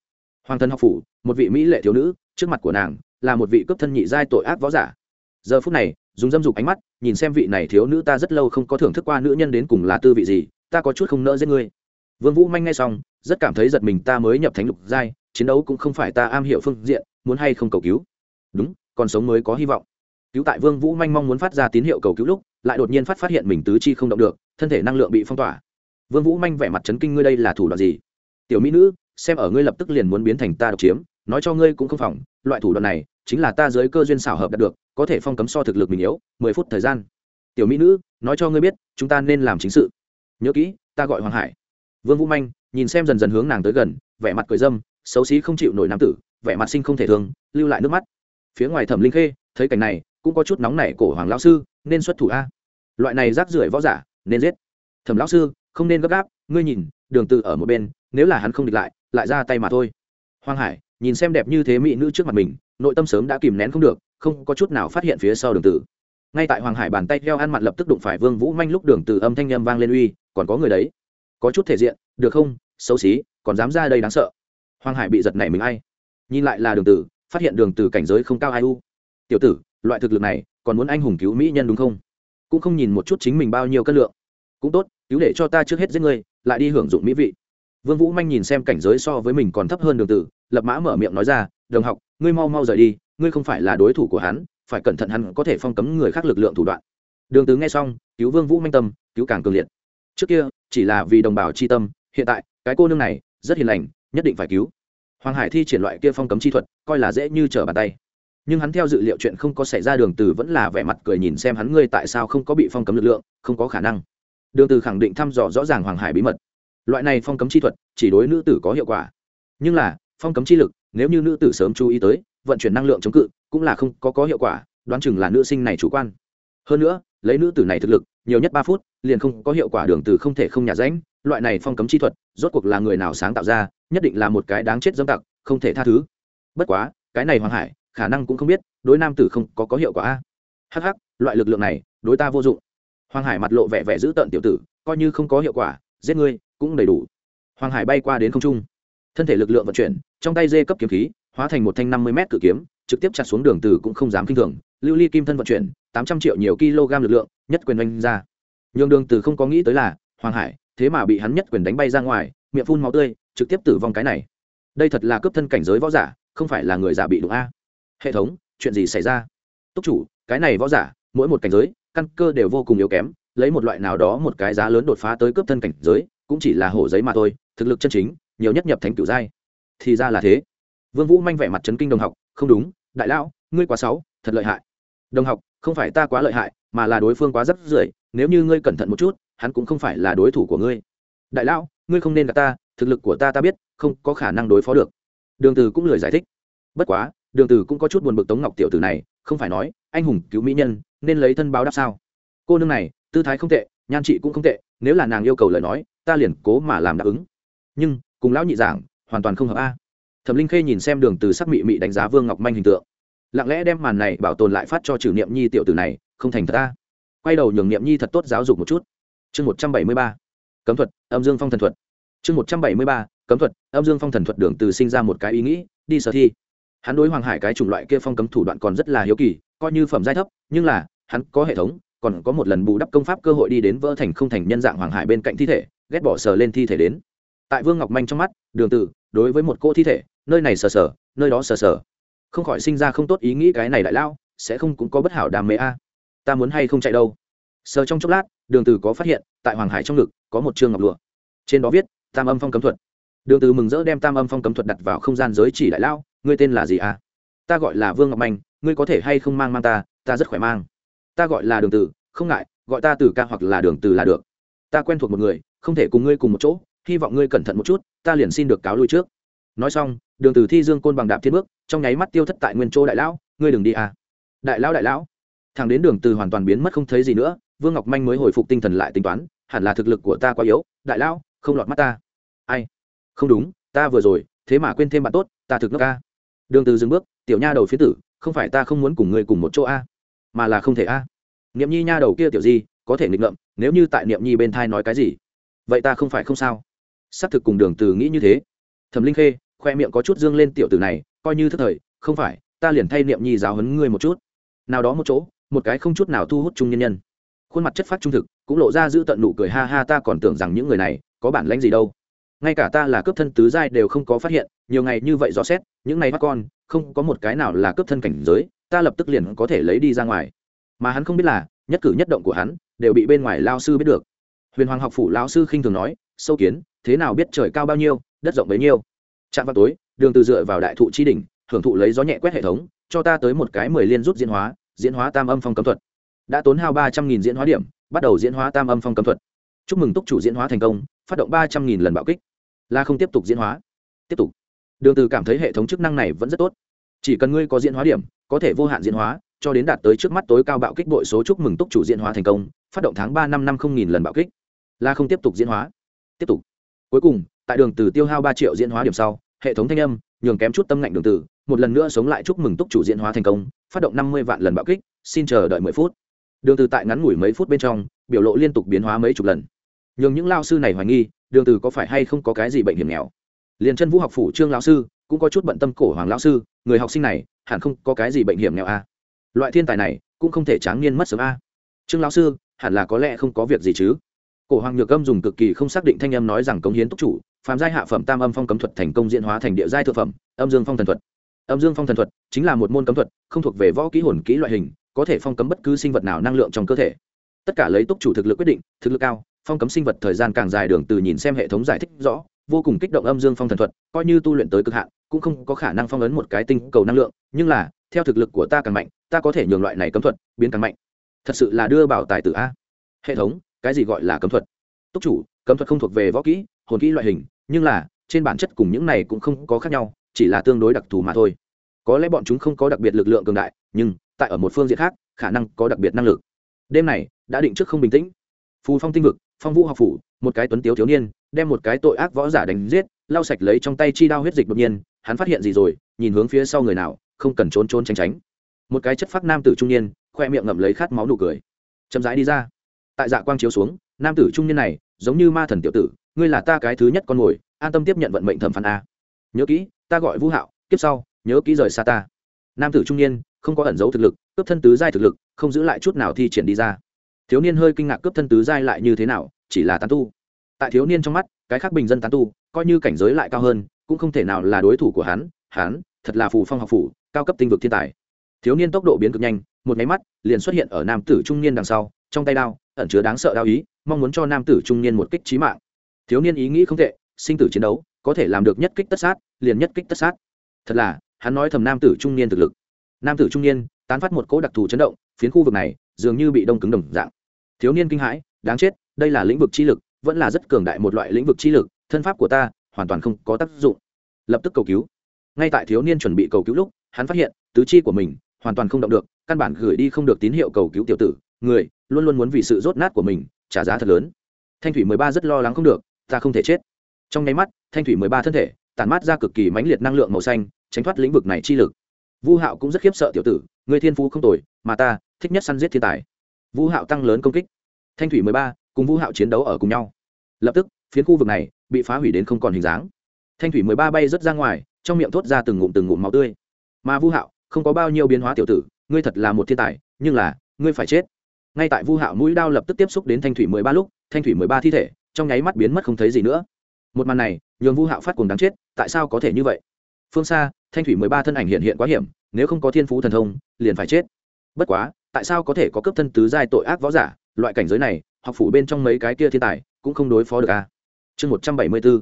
Hoàng thân học phủ, một vị mỹ lệ thiếu nữ, trước mặt của nàng, là một vị cấp thân nhị giai tội ác võ giả giờ phút này, dùng dâm dục ánh mắt, nhìn xem vị này thiếu nữ ta rất lâu không có thưởng thức qua nữ nhân đến cùng là tư vị gì, ta có chút không nỡ giết ngươi. Vương vũ manh ngay xong, rất cảm thấy giật mình ta mới nhập thánh lục giai, chiến đấu cũng không phải ta am hiểu phương diện, muốn hay không cầu cứu. Đúng, còn sống mới có hy vọng. Cứu tại vương vũ manh mong muốn phát ra tín hiệu cầu cứu lúc, lại đột nhiên phát phát hiện mình tứ chi không động được, thân thể năng lượng bị phong tỏa. Vương vũ manh vẻ mặt chấn kinh ngươi đây là thủ đoạn gì? Tiểu mỹ nữ, xem ở ngươi lập tức liền muốn biến thành ta độc chiếm, nói cho ngươi cũng không phòng loại thủ đoạn này chính là ta dưới cơ duyên xảo hợp đạt được có thể phong cấm so thực lực mình yếu mười phút thời gian. Tiểu mỹ nữ nói cho ngươi biết chúng ta nên làm chính sự. Nhớ kỹ ta gọi hoàng hải. Vương vũ manh nhìn xem dần dần hướng nàng tới gần vẻ mặt cười dâm xấu xí không chịu nổi nam tử vẻ mặt sinh không thể thường, lưu lại nước mắt. Phía ngoài thẩm linh khê thấy cảnh này cũng có chút nóng nảy cổ hoàng lão sư nên xuất thủ a. Loại này rác rưởi võ giả nên giết. Thẩm lão sư không nên gấp gáp ngươi nhìn đường từ ở một bên nếu là hắn không địch lại lại ra tay mà thôi. Hoàng hải nhìn xem đẹp như thế mỹ nữ trước mặt mình, nội tâm sớm đã kìm nén không được, không có chút nào phát hiện phía sau đường tử. Ngay tại hoàng hải bàn tay theo ăn mặt lập tức đụng phải vương vũ manh lúc đường tử âm thanh â vang lên uy, còn có người đấy. Có chút thể diện, được không? Xấu xí, còn dám ra đây đáng sợ. Hoàng hải bị giật này mình ai? Nhìn lại là đường tử, phát hiện đường tử cảnh giới không cao ai u. Tiểu tử, loại thực lực này, còn muốn anh hùng cứu mỹ nhân đúng không? Cũng không nhìn một chút chính mình bao nhiêu cân lượng. Cũng tốt, cứu để cho ta trước hết giết ngươi, lại đi hưởng dụng mỹ vị. Vương vũ manh nhìn xem cảnh giới so với mình còn thấp hơn đường tử lập mã mở miệng nói ra, đồng học, ngươi mau mau rời đi, ngươi không phải là đối thủ của hắn, phải cẩn thận hắn có thể phong cấm người khác lực lượng thủ đoạn. Đường tứ nghe xong, cứu vương vũ manh tâm, cứu càng cường liệt. Trước kia, chỉ là vì đồng bào chi tâm, hiện tại, cái cô nương này, rất hiền lành, nhất định phải cứu. Hoàng hải thi triển loại kia phong cấm chi thuật, coi là dễ như trở bàn tay. Nhưng hắn theo dự liệu chuyện không có xảy ra, đường từ vẫn là vẻ mặt cười nhìn xem hắn, ngươi tại sao không có bị phong cấm lực lượng, không có khả năng? Đường từ khẳng định thăm dò rõ ràng hoàng hải bí mật. Loại này phong cấm chi thuật, chỉ đối nữ tử có hiệu quả. Nhưng là phong cấm chi lực, nếu như nữ tử sớm chú ý tới, vận chuyển năng lượng chống cự cũng là không có có hiệu quả, đoán chừng là nữ sinh này chủ quan. Hơn nữa, lấy nữ tử này thực lực, nhiều nhất ba phút, liền không có hiệu quả đường từ không thể không nhả rãnh, loại này phong cấm chi thuật, rốt cuộc là người nào sáng tạo ra, nhất định là một cái đáng chết dâm tặc, không thể tha thứ. Bất quá, cái này hoàng hải, khả năng cũng không biết, đối nam tử không có có hiệu quả a. Hắc hắc, loại lực lượng này, đối ta vô dụng. Hoàng hải mặt lộ vẻ vẻ giữ tận tiểu tử, coi như không có hiệu quả, giết ngươi, cũng đầy đủ. Hoàng hải bay qua đến không trung thân thể lực lượng vận chuyển, trong tay dê cấp kiếm khí, hóa thành một thanh năm mươi m cự kiếm, trực tiếp chặt xuống đường từ cũng không dám kinh thường. Lưu ly kim thân vận chuyển, tám trăm triệu nhiều kg lực lượng, nhất quyền đánh ra. Nhường đường từ không có nghĩ tới là, hoàng hải, thế mà bị hắn nhất quyền đánh bay ra ngoài, miệng phun máu tươi, trực tiếp tử vong cái này. Đây thật là cướp thân cảnh giới võ giả, không phải là người giả bị đụng a. Hệ thống, chuyện gì xảy ra? Túc chủ, cái này võ giả, mỗi một cảnh giới, căn cơ đều vô cùng yếu kém, lấy một loại nào đó một cái giá lớn đột phá tới cướp thân cảnh giới, cũng chỉ là hổ giấy mà thôi, thực lực chân chính nhiều nhất nhập thánh cửu giai. Thì ra là thế. Vương vũ manh vẻ mặt chấn kinh đồng học, không đúng, đại lão, ngươi quá xấu, thật lợi hại. Đồng học, không phải ta quá lợi hại, mà là đối phương quá rất rưởi, nếu như ngươi cẩn thận một chút, hắn cũng không phải là đối thủ của ngươi. Đại lão, ngươi không nên gặp ta, thực lực của ta ta biết, không có khả năng đối phó được. Đường từ cũng lười giải thích. Bất quá, đường từ cũng có chút buồn bực tống ngọc tiểu tử này, không phải nói, anh hùng cứu mỹ nhân, nên lấy thân báo đáp sao? Cô nương này, tư thái không tệ, nhan trị cũng không tệ, nếu là nàng yêu cầu lời nói, ta liền cố mà làm đáp ứng. Nhưng cùng lão nhị giảng, hoàn toàn không hợp a. Thẩm linh khê nhìn xem đường từ sắc mị mị đánh giá vương ngọc manh hình tượng. Lặng lẽ đem màn này bảo tồn lại phát cho trừ niệm nhi tiểu tử này, không thành thật a. Quay đầu nhường niệm nhi thật tốt giáo dục một chút. Chương một trăm bảy mươi ba. Cấm thuật, âm dương phong thần thuật. Chương một trăm bảy mươi ba. Cấm thuật, âm dương phong thần thuật đường từ sinh ra một cái ý nghĩ, đi sở thi. Hắn đối hoàng hải cái chủng loại kia phong cấm thủ đoạn còn rất là hiếu kỳ, coi như phẩm giai thấp, nhưng là, hắn có hệ thống, còn có một lần bù đắp công pháp cơ hội đi đến vỡ thành không thành nhân dạng hoàng hải bên cạnh thi thể, ghét bỏ sờ lên thi thể đến tại vương ngọc manh trong mắt đường tử đối với một cô thi thể nơi này sờ sờ nơi đó sờ sờ. Không khỏi sinh ra không tốt ý nghĩ cái này đại lao sẽ không cũng có bất hảo đam mê a. Ta muốn hay không chạy đâu? Sờ trong chốc lát đường tử có phát hiện tại hoàng hải trong ngực có một chương ngọc lụa. Trên đó viết tam âm phong cấm thuật. Đường tử mừng rỡ đem tam âm phong cấm thuật đặt vào không gian giới chỉ đại lao ngươi tên là gì a ta gọi là vương ngọc manh ngươi có thể hay không mang mang ta ta rất khỏe mang. Ta gọi là đường tử, không ngại gọi ta từ ca hoặc là đường từ là được. Ta quen thuộc một người không thể cùng ngươi cùng một chỗ hy vọng ngươi cẩn thận một chút, ta liền xin được cáo lui trước. Nói xong, đường từ thi dương côn bằng đạp thiên bước, trong nháy mắt tiêu thất tại nguyên chỗ đại lão, ngươi đừng đi à. Đại lão đại lão. Thằng đến đường từ hoàn toàn biến mất không thấy gì nữa, vương ngọc manh mới hồi phục tinh thần lại tính toán, hẳn là thực lực của ta quá yếu, đại lão, không lọt mắt ta. Ai? Không đúng, ta vừa rồi, thế mà quên thêm bạn tốt, ta thực nước ca đường từ dừng bước, tiểu nha đầu phía tử, không phải ta không muốn cùng ngươi cùng một chỗ a, mà là không thể a. Niệm nhi nha đầu kia tiểu gì có thể nghịch ngợm, nếu như tại niệm nhi bên thai nói cái gì? Vậy ta không phải không sao xác thực cùng đường từ nghĩ như thế. Thẩm linh khê, khoe miệng có chút dương lên tiểu tử này, coi như thức thời, không phải, ta liền thay niệm nhi giáo huấn ngươi một chút. Nào đó một chỗ, một cái không chút nào thu hút trung nhân nhân. Khuôn mặt chất phát trung thực, cũng lộ ra giữ tận nụ cười, ha ha, ta còn tưởng rằng những người này, có bản lãnh gì đâu. Ngay cả ta là cướp thân tứ giai đều không có phát hiện, nhiều ngày như vậy rõ xét, những ngày bắt con, không có một cái nào là cướp thân cảnh giới, ta lập tức liền có thể lấy đi ra ngoài. Mà hắn không biết là, nhất cử nhất động của hắn, đều bị bên ngoài lao sư biết được. Huyền hoàng học phủ lao sư khinh thường nói sâu kiến, thế nào biết trời cao bao nhiêu, đất rộng bấy nhiêu. Chạm vào tối, đường từ dựa vào đại thụ chi đỉnh, hưởng thụ lấy gió nhẹ quét hệ thống, cho ta tới một cái mười liên rút diễn hóa diễn hóa tam âm phong cấm thuật. Đã tốn hao ba trăm nghìn diễn hóa điểm, bắt đầu diễn hóa tam âm phong cấm thuật. Chúc mừng túc chủ diễn hóa thành công, phát động ba trăm nghìn lần bạo kích. Là không tiếp tục diễn hóa. Tiếp tục. Đường từ cảm thấy hệ thống chức năng này vẫn rất tốt. Chỉ cần ngươi có diễn hóa điểm, có thể vô hạn diễn hóa, cho đến đạt tới trước mắt tối cao bạo kích bội số chúc mừng túc chủ diễn hóa thành công, phát động tháng ba năm năm không nghìn lần bạo kích. Là không tiếp tục diễn hóa tiếp tục. Cuối cùng, tại đường từ tiêu hao ba triệu diễn hóa điểm sau, hệ thống thanh âm, nhường kém chút tâm ngạnh đường từ, một lần nữa sống lại chúc mừng túc chủ diễn hóa thành công, phát động năm mươi vạn lần bạo kích, xin chờ đợi mười phút. Đường từ tại ngắn ngủi mấy phút bên trong, biểu lộ liên tục biến hóa mấy chục lần. Nhường những lao sư này hoài nghi, đường từ có phải hay không có cái gì bệnh hiểm nghèo? Liền chân vũ học phủ trương lão sư, cũng có chút bận tâm cổ hoàng lão sư, người học sinh này, hẳn không có cái gì bệnh hiểm nghèo a loại thiên tài này, cũng không thể tráng niên mất sớm a. Trương lão sư, hẳn là có lẽ không có việc gì chứ? Cổ hoàng nhược âm dùng cực kỳ không xác định thanh âm nói rằng cống hiến túc chủ, phàm giai hạ phẩm tam âm phong cấm thuật thành công diễn hóa thành địa giai thượng phẩm, âm dương phong thần thuật. Âm dương phong thần thuật chính là một môn cấm thuật, không thuộc về võ kỹ hồn kỹ loại hình, có thể phong cấm bất cứ sinh vật nào năng lượng trong cơ thể. Tất cả lấy túc chủ thực lực quyết định, thực lực cao, phong cấm sinh vật thời gian càng dài đường từ nhìn xem hệ thống giải thích rõ, vô cùng kích động âm dương phong thần thuật, coi như tu luyện tới cực hạn, cũng không có khả năng phong ấn một cái tinh cầu năng lượng, nhưng là, theo thực lực của ta càng mạnh, ta có thể nhường loại này cấm thuật biến càng mạnh. Thật sự là đưa bảo tài tử a. Hệ thống cái gì gọi là cấm thuật? Túc chủ, cấm thuật không thuộc về võ kỹ, hồn kỹ loại hình, nhưng là, trên bản chất cùng những này cũng không có khác nhau, chỉ là tương đối đặc thù mà thôi. Có lẽ bọn chúng không có đặc biệt lực lượng cường đại, nhưng, tại ở một phương diện khác, khả năng có đặc biệt năng lực. Đêm này, đã định trước không bình tĩnh. Phù phong tinh vực, phong vũ học phủ, một cái tuấn tiếu thiếu niên, đem một cái tội ác võ giả đánh giết, lau sạch lấy trong tay chi đao huyết dịch đột nhiên, hắn phát hiện gì rồi, nhìn hướng phía sau người nào, không cần trốn trốn tránh tránh. Một cái chất phác nam tử trung niên, khoe miệng ngậm lấy khát máu nụ cười. Chậm rãi đi ra tại dạ quang chiếu xuống, nam tử trung niên này, giống như ma thần tiểu tử, ngươi là ta cái thứ nhất con mồi, an tâm tiếp nhận vận mệnh thẩm phán a. Nhớ kỹ, ta gọi vũ hạo, kiếp sau, nhớ kỹ rời xa ta. Nam tử trung niên, không có ẩn giấu thực lực, cướp thân tứ giai thực lực, không giữ lại chút nào thi triển đi ra. Thiếu niên hơi kinh ngạc cướp thân tứ giai lại như thế nào, chỉ là tán tu. Tại thiếu niên trong mắt, cái khác bình dân tán tu, coi như cảnh giới lại cao hơn, cũng không thể nào là đối thủ của hắn hắn, thật là phù phong học phủ, cao cấp tinh vực thiên tài. Thiếu niên tốc độ biến cực nhanh, một máy mắt, liền xuất hiện ở nam tử trung niên đằng sau, trong tay đao ẩn chứa đáng sợ đao ý, mong muốn cho nam tử trung niên một kích trí mạng. Thiếu niên ý nghĩ không tệ, sinh tử chiến đấu, có thể làm được nhất kích tất sát, liền nhất kích tất sát. Thật là, hắn nói thầm nam tử trung niên thực lực. Nam tử trung niên, tán phát một cỗ đặc thù chấn động, phiến khu vực này, dường như bị đông cứng đồng dạng. Thiếu niên kinh hãi, đáng chết, đây là lĩnh vực chi lực, vẫn là rất cường đại một loại lĩnh vực chi lực, thân pháp của ta, hoàn toàn không có tác dụng. Lập tức cầu cứu. Ngay tại thiếu niên chuẩn bị cầu cứu lúc, hắn phát hiện, tứ chi của mình, hoàn toàn không động được, căn bản gửi đi không được tín hiệu cầu cứu tiểu tử, người luôn luôn muốn vì sự rốt nát của mình trả giá thật lớn. Thanh thủy mười ba rất lo lắng không được, ta không thể chết. Trong nháy mắt, thanh thủy mười ba thân thể tản mát ra cực kỳ mãnh liệt năng lượng màu xanh, tránh thoát lĩnh vực này chi lực. Vu hạo cũng rất khiếp sợ tiểu tử, người thiên phú không tồi, mà ta thích nhất săn giết thiên tài. Vu hạo tăng lớn công kích. Thanh thủy mười ba cùng vu hạo chiến đấu ở cùng nhau. Lập tức, phiến khu vực này bị phá hủy đến không còn hình dáng. Thanh thủy mười ba bay rớt ra ngoài, trong miệng thốt ra từng ngụm từng ngụm máu tươi. Mà vu hạo không có bao nhiêu biến hóa tiểu tử, ngươi thật là một thiên tài, nhưng là, ngươi phải chết ngay tại vu hạo mũi đao lập tức tiếp xúc đến thanh thủy mười ba lúc, thanh thủy mười ba thi thể, trong nháy mắt biến mất không thấy gì nữa. Một màn này, nhường vu hạo phát cùng đáng chết, tại sao có thể như vậy? Phương xa, thanh thủy mười ba thân ảnh hiện hiện quá hiểm, nếu không có thiên phú thần thông, liền phải chết. Bất quá, tại sao có thể có cấp thân tứ giai tội ác võ giả? Loại cảnh giới này, học phủ bên trong mấy cái kia thiên tài, cũng không đối phó được a à? chương một trăm bảy mươi b ố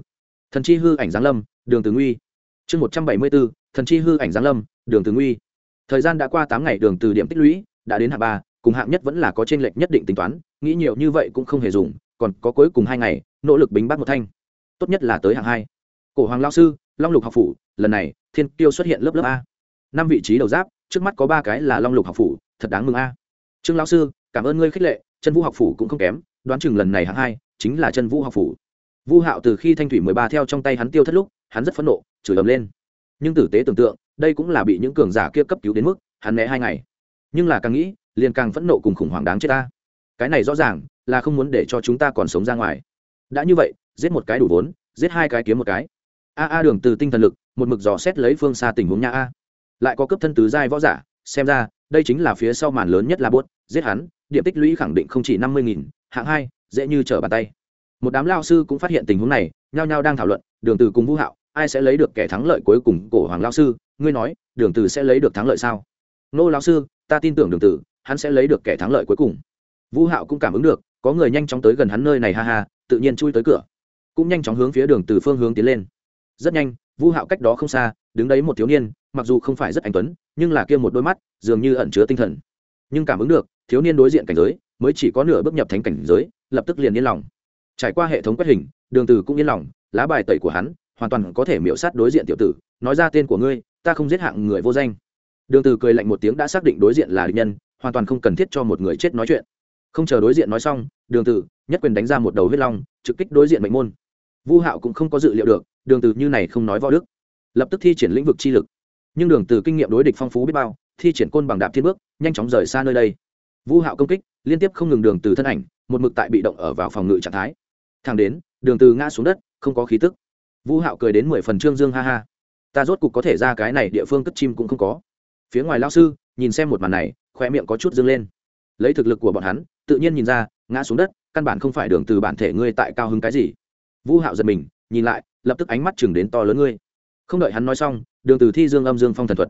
thần chi hư ảnh giáng lâm, đường từ nguy chương một trăm bảy mươi b ố thần chi hư ảnh giáng lâm, đường từ nguy thời gian đã qua tám ngày đường từ điểm tích lũy, đã đến hạng ba cùng hạng nhất vẫn là có trên lệch nhất định tính toán, nghĩ nhiều như vậy cũng không hề dùng, còn có cuối cùng hai ngày, nỗ lực bính bắt một thanh. Tốt nhất là tới hạng hai. Cổ hoàng lao sư, long lục học phủ, lần này, thiên tiêu xuất hiện lớp lớp a. Năm vị trí đầu giáp, trước mắt có ba cái là long lục học phủ, thật đáng mừng a. Trương lao sư, cảm ơn ngươi khích lệ, chân vũ học phủ cũng không kém, đoán chừng lần này hạng hai chính là chân vũ học phủ. Vu hạo từ khi thanh thủy mười ba theo trong tay hắn tiêu thất lúc, hắn rất phẫn nộ, chửi ầm lên. Nhưng tử tế tưởng tượng, đây cũng là bị những cường giả kia cấp cứu đến mức, hắn né hai ngày. Nhưng là càng nghĩ liền càng phẫn nộ cùng khủng hoảng đáng chết ta. Cái này rõ ràng là không muốn để cho chúng ta còn sống ra ngoài. Đã như vậy, giết một cái đủ vốn, giết hai cái kiếm một cái. A a đường từ tinh thần lực, một mực dò xét lấy phương xa tình huống nha a. Lại có cấp thân tứ giai võ giả, xem ra, đây chính là phía sau màn lớn nhất là buốt giết hắn, điểm tích lũy khẳng định không chỉ năm mươi nghìn, hạng hai, dễ như trở bàn tay. Một đám lao sư cũng phát hiện tình huống này, nhao nhao đang thảo luận, đường từ cùng vũ hạo, ai sẽ lấy được kẻ thắng lợi cuối cùng, cổ hoàng lao sư, ngươi nói, đường từ sẽ lấy được thắng lợi sao? Nô, lão sư, ta tin tưởng đường từ hắn sẽ lấy được kẻ thắng lợi cuối cùng. Vũ hạo cũng cảm ứng được, có người nhanh chóng tới gần hắn nơi này, ha ha, tự nhiên chui tới cửa. Cũng nhanh chóng hướng phía đường từ phương hướng tiến lên. Rất nhanh, vũ hạo cách đó không xa, đứng đấy một thiếu niên, mặc dù không phải rất anh tuấn, nhưng là kia một đôi mắt, dường như ẩn chứa tinh thần. Nhưng cảm ứng được, thiếu niên đối diện cảnh giới, mới chỉ có nửa bước nhập thánh cảnh giới, lập tức liền yên lòng. Trải qua hệ thống quét hình, đường từ cũng yên lòng, lá bài tẩy của hắn, hoàn toàn có thể miểu sát đối diện tiểu tử, nói ra tên của ngươi, ta không giết hạng người vô danh. Đường từ cười lạnh một tiếng đã xác định đối diện là địch nhân hoàn toàn không cần thiết cho một người chết nói chuyện. Không chờ đối diện nói xong, đường Tử, nhất quyền đánh ra một đầu huyết long, trực kích đối diện mệnh môn. Vu hạo cũng không có dự liệu được, đường Tử như này không nói võ đức, lập tức thi triển lĩnh vực chi lực. Nhưng đường Tử kinh nghiệm đối địch phong phú biết bao, thi triển côn bằng đạp thiên bước, nhanh chóng rời xa nơi đây. Vu hạo công kích, liên tiếp không ngừng đường từ thân ảnh, một mực tại bị động ở vào phòng ngự trạng thái. Thẳng đến, đường từ ngã xuống đất, không có khí tức. Vu hạo cười đến mười phần trương dương ha ha. Ta rốt cục có thể ra cái này địa phương cất chim cũng không có. Phía ngoài lão sư, nhìn xem một màn này khoe miệng có chút dương lên. Lấy thực lực của bọn hắn, tự nhiên nhìn ra, ngã xuống đất, căn bản không phải đường từ bản thể ngươi tại cao hứng cái gì. Vu hạo giật mình, nhìn lại, lập tức ánh mắt chừng đến to lớn ngươi. Không đợi hắn nói xong, đường từ thi dương âm dương phong thần thuật.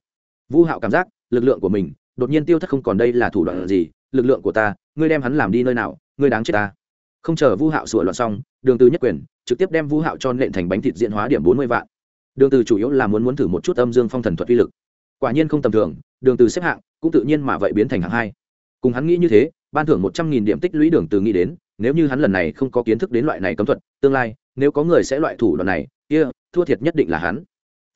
Vu hạo cảm giác, lực lượng của mình, đột nhiên tiêu thất không còn đây là thủ đoạn gì, lực lượng của ta, ngươi đem hắn làm đi nơi nào, ngươi đáng chết ta. Không chờ vu hạo sửa loạn xong, đường từ nhất quyền, trực tiếp đem vu hạo cho nện thành bánh thịt diện hóa điểm bốn mươi vạn. Đường từ chủ yếu là muốn muốn thử một chút âm dương phong thần thuật uy lực. Quả nhiên không tầm thường, đường từ xếp hạng cũng tự nhiên mà vậy biến thành hạng hai. Cùng hắn nghĩ như thế ban thưởng một trăm nghìn điểm tích lũy đường từ nghĩ đến nếu như hắn lần này không có kiến thức đến loại này cấm thuật tương lai nếu có người sẽ loại thủ đoạn này kia、yeah, thua thiệt nhất định là hắn.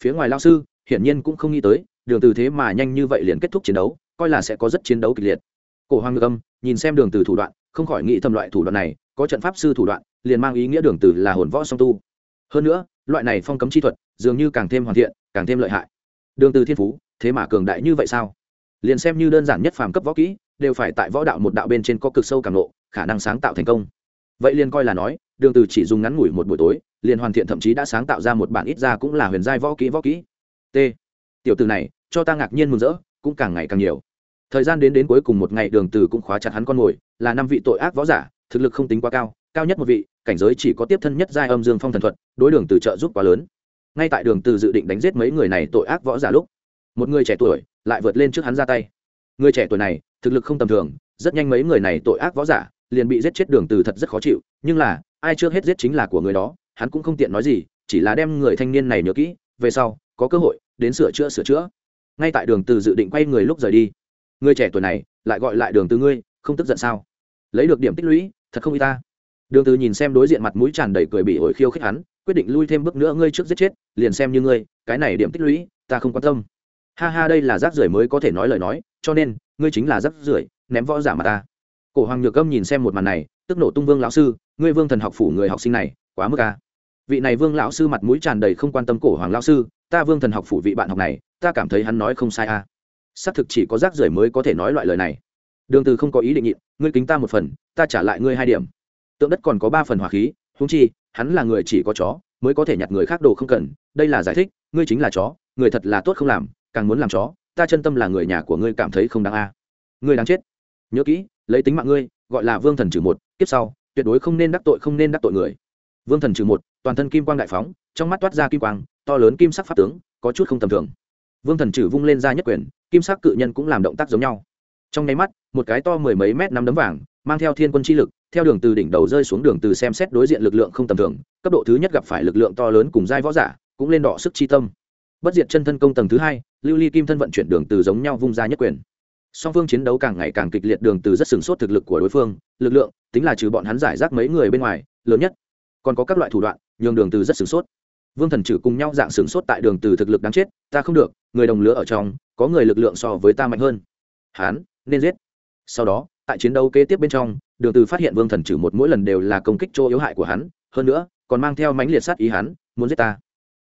Phía ngoài lao sư hiển nhiên cũng không nghĩ tới đường từ thế mà nhanh như vậy liền kết thúc chiến đấu coi là sẽ có rất chiến đấu kịch liệt. Cổ hoàng ngược âm nhìn xem đường từ thủ đoạn không khỏi nghĩ thầm loại thủ đoạn này có trận pháp sư thủ đoạn liền mang ý nghĩa đường từ là hồn võ song tu. Hơn nữa loại này phong cấm chi thuật dường như càng thêm hoàn thiện càng thêm lợi hại. Đường từ thiên phú thế mà cường đại như vậy sao? Liền xem như đơn giản nhất phàm cấp võ kỹ, đều phải tại võ đạo một đạo bên trên có cực sâu càng lộ khả năng sáng tạo thành công. Vậy liền coi là nói, đường từ chỉ dùng ngắn ngủi một buổi tối, liền hoàn thiện thậm chí đã sáng tạo ra một bản ít ra cũng là huyền giai võ kỹ võ kỹ. T. Tiểu từ này, cho ta ngạc nhiên mừng rỡ, cũng càng ngày càng nhiều. Thời gian đến đến cuối cùng một ngày đường từ cũng khóa chặt hắn con ngồi, là năm vị tội ác võ giả, thực lực không tính quá cao cao nhất một vị, cảnh giới chỉ có tiếp thân nhất giai âm dương phong thần thuật, đối đường từ trợ giúp quá lớn. Ngay tại đường từ dự định đánh giết mấy người này tội ác võ giả lúc, một người trẻ tuổi lại vượt lên trước hắn ra tay. Người trẻ tuổi này, thực lực không tầm thường, rất nhanh mấy người này tội ác võ giả, liền bị giết chết đường từ thật rất khó chịu, nhưng là, ai trước hết giết chính là của người đó, hắn cũng không tiện nói gì, chỉ là đem người thanh niên này nhớ kỹ, về sau, có cơ hội, đến sửa chữa sửa chữa. Ngay tại đường từ dự định quay người lúc rời đi, người trẻ tuổi này lại gọi lại đường từ ngươi, không tức giận sao? Lấy được điểm tích lũy, thật không y ta. Đường từ nhìn xem đối diện mặt mũi tràn đầy cười bị ổi khiêu khích hắn, quyết định lui thêm bước nữa ngươi trước giết chết, liền xem như ngươi, cái này điểm tích lũy, ta không quan tâm ha ha, đây là rác rưởi mới có thể nói lời nói, cho nên, ngươi chính là rác rưởi, ném võ giả mà ta. Cổ hoàng nhược âm nhìn xem một màn này, tức nổ tung vương lão sư, ngươi vương thần học phủ người học sinh này, quá mức ca vị này vương lão sư mặt mũi tràn đầy không quan tâm cổ hoàng lão sư, ta vương thần học phủ vị bạn học này, ta cảm thấy hắn nói không sai à. xác thực chỉ có rác rưởi mới có thể nói loại lời này. Đường từ không có ý định nhịn, ngươi kính ta một phần, ta trả lại ngươi hai điểm. Tượng đất còn có ba phần hỏa khí, huống chi, hắn là người chỉ có chó, mới có thể nhặt người khác đồ không cần, đây là giải thích, ngươi chính là chó, người thật là tốt không làm càng muốn làm chó, ta chân tâm là người nhà của ngươi cảm thấy không đáng a. Ngươi đáng chết. Nhớ kỹ, lấy tính mạng ngươi, gọi là vương thần trừ một, kiếp sau, tuyệt đối không nên đắc tội, không nên đắc tội người. Vương thần trừ một, toàn thân kim quang đại phóng, trong mắt toát ra kim quang, to lớn kim sắc pháp tướng, có chút không tầm thường. Vương thần trừ vung lên ra nhất quyền, kim sắc cự nhân cũng làm động tác giống nhau. Trong nháy mắt, một cái to mười mấy mét năm đấm vàng, mang theo thiên quân chi lực, theo đường từ đỉnh đầu rơi xuống đường từ xem xét đối diện lực lượng không tầm thường, cấp độ thứ nhất gặp phải lực lượng to lớn cùng giai võ giả, cũng lên đỏ sức chi tâm bất diệt chân thân công tầng thứ hai, lưu ly kim thân vận chuyển đường từ giống nhau vung ra nhất quyền. Song phương chiến đấu càng ngày càng kịch liệt đường từ rất sừng sốt thực lực của đối phương, lực lượng tính là trừ bọn hắn giải rác mấy người bên ngoài, lớn nhất. Còn có các loại thủ đoạn, nhường đường từ rất sừng sốt. Vương thần trừ cùng nhau dạng sừng sốt tại đường từ thực lực đáng chết, ta không được, người đồng lứa ở trong, có người lực lượng so với ta mạnh hơn. Hắn nên giết. Sau đó, tại chiến đấu kế tiếp bên trong, đường từ phát hiện vương thần trừ một mỗi lần đều là công kích chỗ yếu hại của hắn, hơn nữa, còn mang theo mãnh liệt sát ý hắn, muốn giết ta.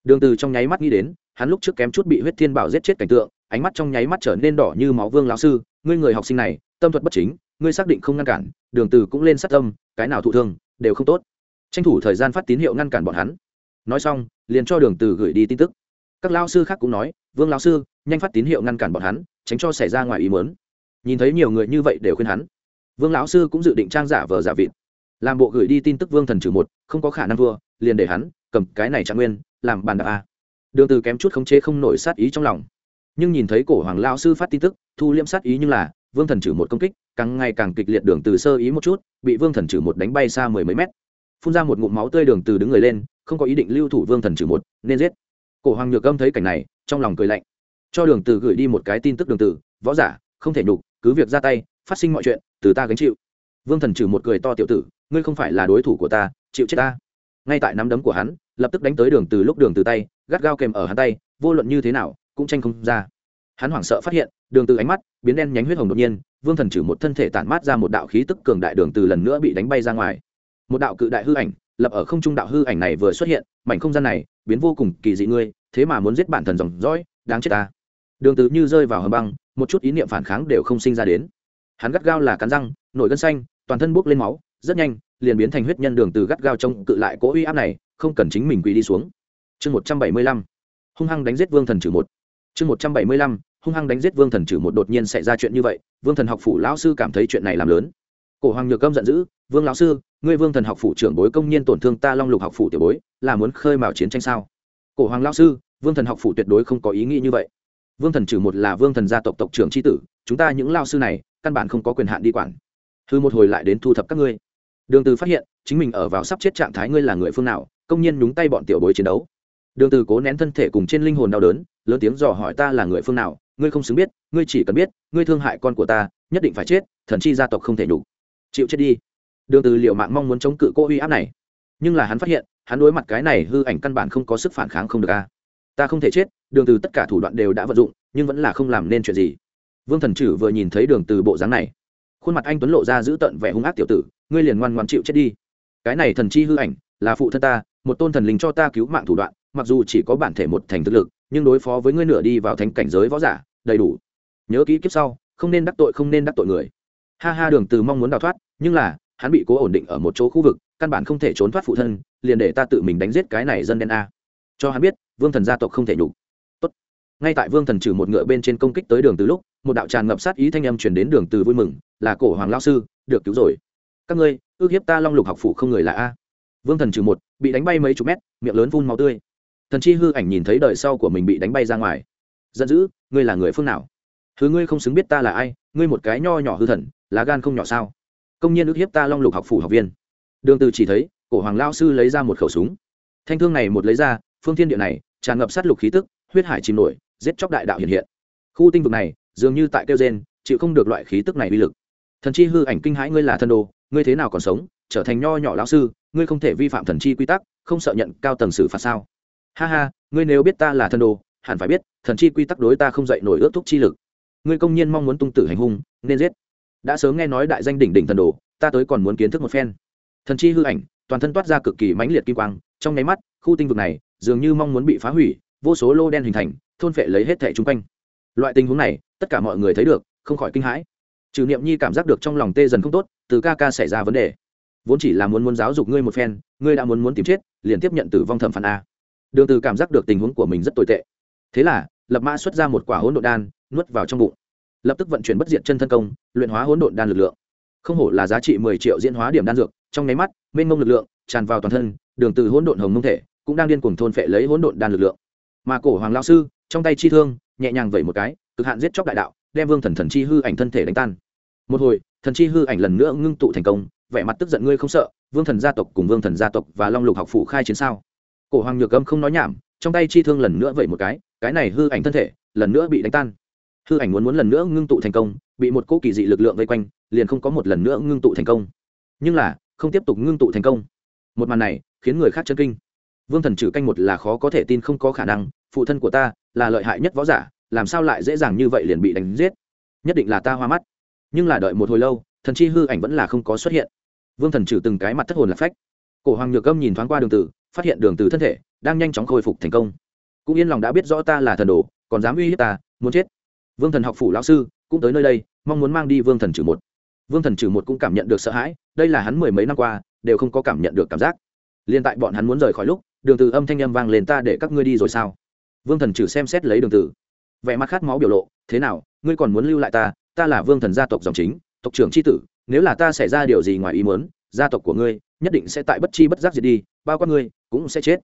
Đường từ trong nháy mắt nghĩ đến hắn lúc trước kém chút bị huyết thiên bảo giết chết cảnh tượng, ánh mắt trong nháy mắt trở nên đỏ như máu vương lão sư, ngươi người học sinh này, tâm thuật bất chính, ngươi xác định không ngăn cản, đường từ cũng lên sát tâm, cái nào thụ thương, đều không tốt. Tranh thủ thời gian phát tín hiệu ngăn cản bọn hắn. Nói xong, liền cho đường từ gửi đi tin tức. Các lão sư khác cũng nói, vương lão sư, nhanh phát tín hiệu ngăn cản bọn hắn, tránh cho xảy ra ngoài ý muốn. Nhìn thấy nhiều người như vậy đều khuyên hắn. Vương lão sư cũng dự định trang giả vờ giả vịt. Làm bộ gửi đi tin tức vương thần trừ một, không có khả năng thua, liền để hắn cầm cái này trạng nguyên, làm bàn đạp a đường từ kém chút khống chế không nổi sát ý trong lòng. Nhưng nhìn thấy cổ hoàng lão sư phát tin tức, thu liễm sát ý nhưng là, vương thần trừ một công kích, càng ngày càng kịch liệt đường từ sơ ý một chút, bị vương thần trừ một đánh bay xa mười mấy mét. Phun ra một ngụm máu tươi đường từ đứng người lên, không có ý định lưu thủ vương thần trừ một, nên giết. Cổ hoàng nhược âm thấy cảnh này, trong lòng cười lạnh. Cho đường từ gửi đi một cái tin tức đường từ, võ giả, không thể nhục, cứ việc ra tay, phát sinh mọi chuyện, từ ta gánh chịu. Vương thần trừ một cười to tiểu tử, ngươi không phải là đối thủ của ta, chịu chết ta. Ngay tại nắm đấm của hắn, lập tức đánh tới đường từ lúc đường từ tay gắt gao kèm ở hắn tay, vô luận như thế nào, cũng tranh không ra. Hắn hoảng sợ phát hiện, đường từ ánh mắt biến đen nhánh huyết hồng đột nhiên, vương thần trừ một thân thể tản mát ra một đạo khí tức cường đại đường từ lần nữa bị đánh bay ra ngoài. Một đạo cự đại hư ảnh, lập ở không trung đạo hư ảnh này vừa xuất hiện, mảnh không gian này biến vô cùng kỳ dị ngươi, thế mà muốn giết bản thần dòng dõi, đáng chết ta. Đường từ như rơi vào hầm băng, một chút ý niệm phản kháng đều không sinh ra đến. Hắn gắt gao là cắn răng, nổi gân xanh, toàn thân bốc lên máu, rất nhanh, liền biến thành huyết nhân đường từ gắt gao trong cự lại cỗ uy áp này, không cần chính mình quỳ đi xuống chương một trăm bảy mươi lăm, hung hăng đánh giết vương thần trừ một. Chương một trăm bảy mươi lăm, hung hăng đánh giết vương thần trừ một đột nhiên xảy ra chuyện như vậy, vương thần học phủ lão sư cảm thấy chuyện này làm lớn. Cổ hoàng nhược câm giận dữ, vương lão sư, ngươi vương thần học phủ trưởng bối công nhiên tổn thương ta long lục học phủ tiểu bối, là muốn khơi mào chiến tranh sao? Cổ hoàng lão sư, vương thần học phủ tuyệt đối không có ý nghĩ như vậy. Vương thần trừ một là vương thần gia tộc tộc trưởng tri tử, chúng ta những lao sư này, căn bản không có quyền hạn đi quản. Thư một hồi lại đến thu thập các ngươi. Đường từ phát hiện, chính mình ở vào sắp chết trạng thái ngươi là người phương nào, công nhiên nhúng tay bọn tiểu bối chiến đấu đường từ cố nén thân thể cùng trên linh hồn đau đớn, lớn tiếng dò hỏi ta là người phương nào, ngươi không xứng biết, ngươi chỉ cần biết, ngươi thương hại con của ta, nhất định phải chết, thần chi gia tộc không thể nhục. Chịu chết đi. Đường từ liều mạng mong muốn chống cự cô uy áp này. Nhưng là hắn phát hiện, hắn đối mặt cái này hư ảnh căn bản không có sức phản kháng không được a. Ta không thể chết, đường từ tất cả thủ đoạn đều đã vận dụng, nhưng vẫn là không làm nên chuyện gì. Vương thần chử vừa nhìn thấy đường từ bộ dáng này, khuôn mặt anh tuấn lộ ra giữ tận vẻ hung ác tiểu tử, ngươi liền ngoan ngoãn chịu chết đi. Cái này thần chi hư ảnh, là phụ thân ta, một tôn thần linh cho ta cứu mạng thủ đoạn mặc dù chỉ có bản thể một thành thực lực, nhưng đối phó với ngươi nửa đi vào thánh cảnh giới võ giả, đầy đủ. Nhớ kỹ kiếp sau, không nên đắc tội, không nên đắc tội người. Ha ha, đường từ mong muốn đào thoát, nhưng là, hắn bị cố ổn định ở một chỗ khu vực, căn bản không thể trốn thoát phụ thân, liền để ta tự mình đánh giết cái này dân đen a. Cho hắn biết, vương thần gia tộc không thể nhục. Tốt. ngay tại vương thần trừ một ngựa bên trên công kích tới đường từ lúc, một đạo tràn ngập sát ý thanh âm truyền đến đường từ vui mừng, là cổ hoàng lão sư, được cứu rồi. Các ngươi, ước hiếp ta long lục học phủ không người là a. Vương thần trừ một, bị đánh bay mấy chục mét, miệng lớn phun máu tươi thần chi hư ảnh nhìn thấy đời sau của mình bị đánh bay ra ngoài. Giận dữ, ngươi là người phương nào? Thứ ngươi không xứng biết ta là ai, ngươi một cái nho nhỏ hư thần, lá gan không nhỏ sao? Công nhân ước hiếp ta long lục học phủ học viên. Đường từ chỉ thấy, cổ hoàng lao sư lấy ra một khẩu súng. Thanh thương này một lấy ra, phương thiên địa này, tràn ngập sát lục khí tức, huyết hải chìm nổi, giết chóc đại đạo hiện hiện. Khu tinh vực này, dường như tại kêu gen chịu không được loại khí tức này uy lực. Thần chi hư ảnh kinh hãi, ngươi là thân đồ, ngươi thế nào còn sống, trở thành nho nhỏ lão sư, ngươi không thể vi phạm thần chi quy tắc, không sợ nhận cao tầng xử phạt sao? Ha ha, ngươi nếu biết ta là thần đồ, hẳn phải biết, thần chi quy tắc đối ta không dạy nổi ước thúc chi lực. Ngươi công nhiên mong muốn tung tử hành hung, nên giết. Đã sớm nghe nói đại danh đỉnh đỉnh thần đồ, ta tới còn muốn kiến thức một phen. Thần chi hư ảnh, toàn thân toát ra cực kỳ mãnh liệt kim quang, trong nháy mắt, khu tinh vực này, dường như mong muốn bị phá hủy, vô số lô đen hình thành, thôn phệ lấy hết thẻ chung quanh. Loại tình huống này, tất cả mọi người thấy được, không khỏi kinh hãi. Trừ niệm nhi cảm giác được trong lòng tê dần không tốt, từ ca ca xảy ra vấn đề. Vốn chỉ là muốn muốn giáo dục ngươi một phen, ngươi đã muốn muốn tìm chết, liền tiếp nhận tử vong thẩm phản a đường từ cảm giác được tình huống của mình rất tồi tệ. Thế là, lập mã xuất ra một quả hỗn độn đan, nuốt vào trong bụng. Lập tức vận chuyển bất diệt chân thân công, luyện hóa hỗn độn đan lực lượng. Không hổ là giá trị mười triệu diễn hóa điểm đan dược, trong nháy mắt, mênh mông lực lượng tràn vào toàn thân, đường từ hỗn độn hồng mông thể cũng đang điên cuồng thôn phệ lấy hỗn độn đan lực lượng. Mà cổ hoàng lão sư, trong tay chi thương, nhẹ nhàng vẩy một cái, cực hạn giết chóc đại đạo, đem vương thần thần chi hư ảnh thân thể đánh tan. Một hồi, thần chi hư ảnh lần nữa ngưng tụ thành công, vẻ mặt tức giận ngươi không sợ, vương thần gia tộc cùng vương thần gia tộc và long lục học phụ khai chiến sao? Cổ hoàng nhược âm không nói nhảm, trong tay chi thương lần nữa vẩy một cái cái này hư ảnh thân thể, lần nữa bị đánh tan. Hư ảnh muốn muốn lần nữa ngưng tụ thành công, bị một cỗ kỳ dị lực lượng vây quanh, liền không có một lần nữa ngưng tụ thành công. Nhưng là, không tiếp tục ngưng tụ thành công. Một màn này, khiến người khác chân kinh. Vương thần trừ canh một là khó có thể tin không có khả năng, phụ thân của ta là lợi hại nhất võ giả, làm sao lại dễ dàng như vậy liền bị đánh giết? Nhất định là ta hoa mắt. Nhưng là đợi một hồi lâu, thần chi hư ảnh vẫn là không có xuất hiện. Vương thần trừ từng cái mặt thất hồn là phách. Cổ hoàng nhược âm nhìn thoáng qua đường tử phát hiện đường từ thân thể, đang nhanh chóng khôi phục thành công. Cũng yên lòng đã biết rõ ta là thần đồ, còn dám uy hiếp ta, muốn chết. Vương thần học phủ lão sư, cũng tới nơi đây, mong muốn mang đi vương thần trừ một. Vương thần trừ một cũng cảm nhận được sợ hãi, đây là hắn mười mấy năm qua, đều không có cảm nhận được cảm giác. Liên tại bọn hắn muốn rời khỏi lúc, đường từ âm thanh âm vang lên ta để các ngươi đi rồi sao? Vương thần trừ xem xét lấy đường từ. Vẻ mặt khát máu biểu lộ, thế nào, ngươi còn muốn lưu lại ta? Ta là vương thần gia tộc dòng chính, tộc trưởng chi tử, nếu là ta xảy ra điều gì ngoài ý muốn, gia tộc của ngươi, nhất định sẽ tại bất chi bất giác diệt đi bao quát ngươi, cũng sẽ chết.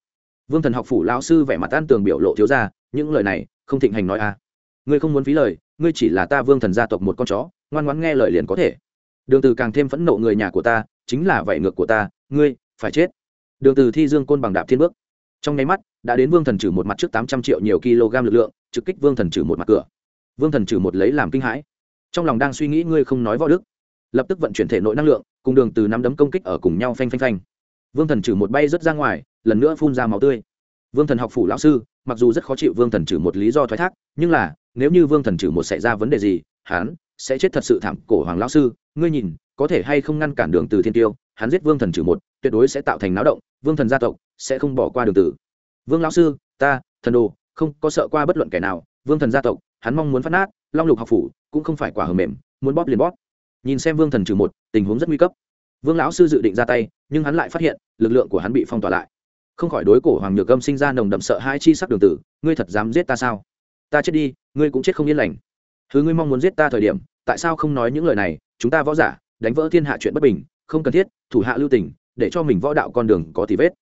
Vương thần học phủ lão sư vẻ mặt an tường biểu lộ thiếu ra, những lời này, không thịnh hành nói a à. ngươi không muốn phí lời, ngươi chỉ là ta vương thần gia tộc một con chó, ngoan ngoãn nghe lời liền có thể. Đường từ càng thêm phẫn nộ người nhà của ta, chính là vậy ngược của ta, ngươi, phải chết. Đường từ thi dương côn bằng đạp thiên bước. Trong nháy mắt, đã đến vương thần trừ một mặt trước tám trăm triệu nhiều kg lực lượng, trực kích vương thần trừ một mặt cửa. Vương thần trừ một lấy làm kinh hãi. Trong lòng đang suy nghĩ ngươi không nói võ đức, lập tức vận chuyển thể nội năng lượng, cùng đường từ năm đấm công kích ở cùng nhau phanh phanh phanh vương thần trừ một bay rất ra ngoài, lần nữa phun ra máu tươi. Vương thần học phủ lão sư, mặc dù rất khó chịu vương thần trừ một lý do thoái thác, nhưng là, nếu như vương thần trừ một xảy ra vấn đề gì, hắn sẽ chết thật sự thảm. Cổ hoàng lão sư, ngươi nhìn, có thể hay không ngăn cản đường từ thiên tiêu? Hắn giết vương thần trừ một, tuyệt đối sẽ tạo thành náo động, vương thần gia tộc sẽ không bỏ qua đường tử. Vương lão sư, ta, thần đồ, không có sợ qua bất luận kẻ nào. Vương thần gia tộc, hắn mong muốn phát nát, long lục học phủ cũng không phải quả hờ mềm, muốn bóp liền bóp. Nhìn xem vương thần trừ một, tình huống rất nguy cấp. Vương lão sư dự định ra tay nhưng hắn lại phát hiện, lực lượng của hắn bị phong tỏa lại. Không khỏi đối cổ hoàng nhược gâm sinh ra nồng đậm sợ hai chi sắc đường tử, ngươi thật dám giết ta sao? Ta chết đi, ngươi cũng chết không yên lành. Thứ ngươi mong muốn giết ta thời điểm, tại sao không nói những lời này? Chúng ta võ giả, đánh vỡ thiên hạ chuyện bất bình, không cần thiết, thủ hạ lưu tình, để cho mình võ đạo con đường có tí vết.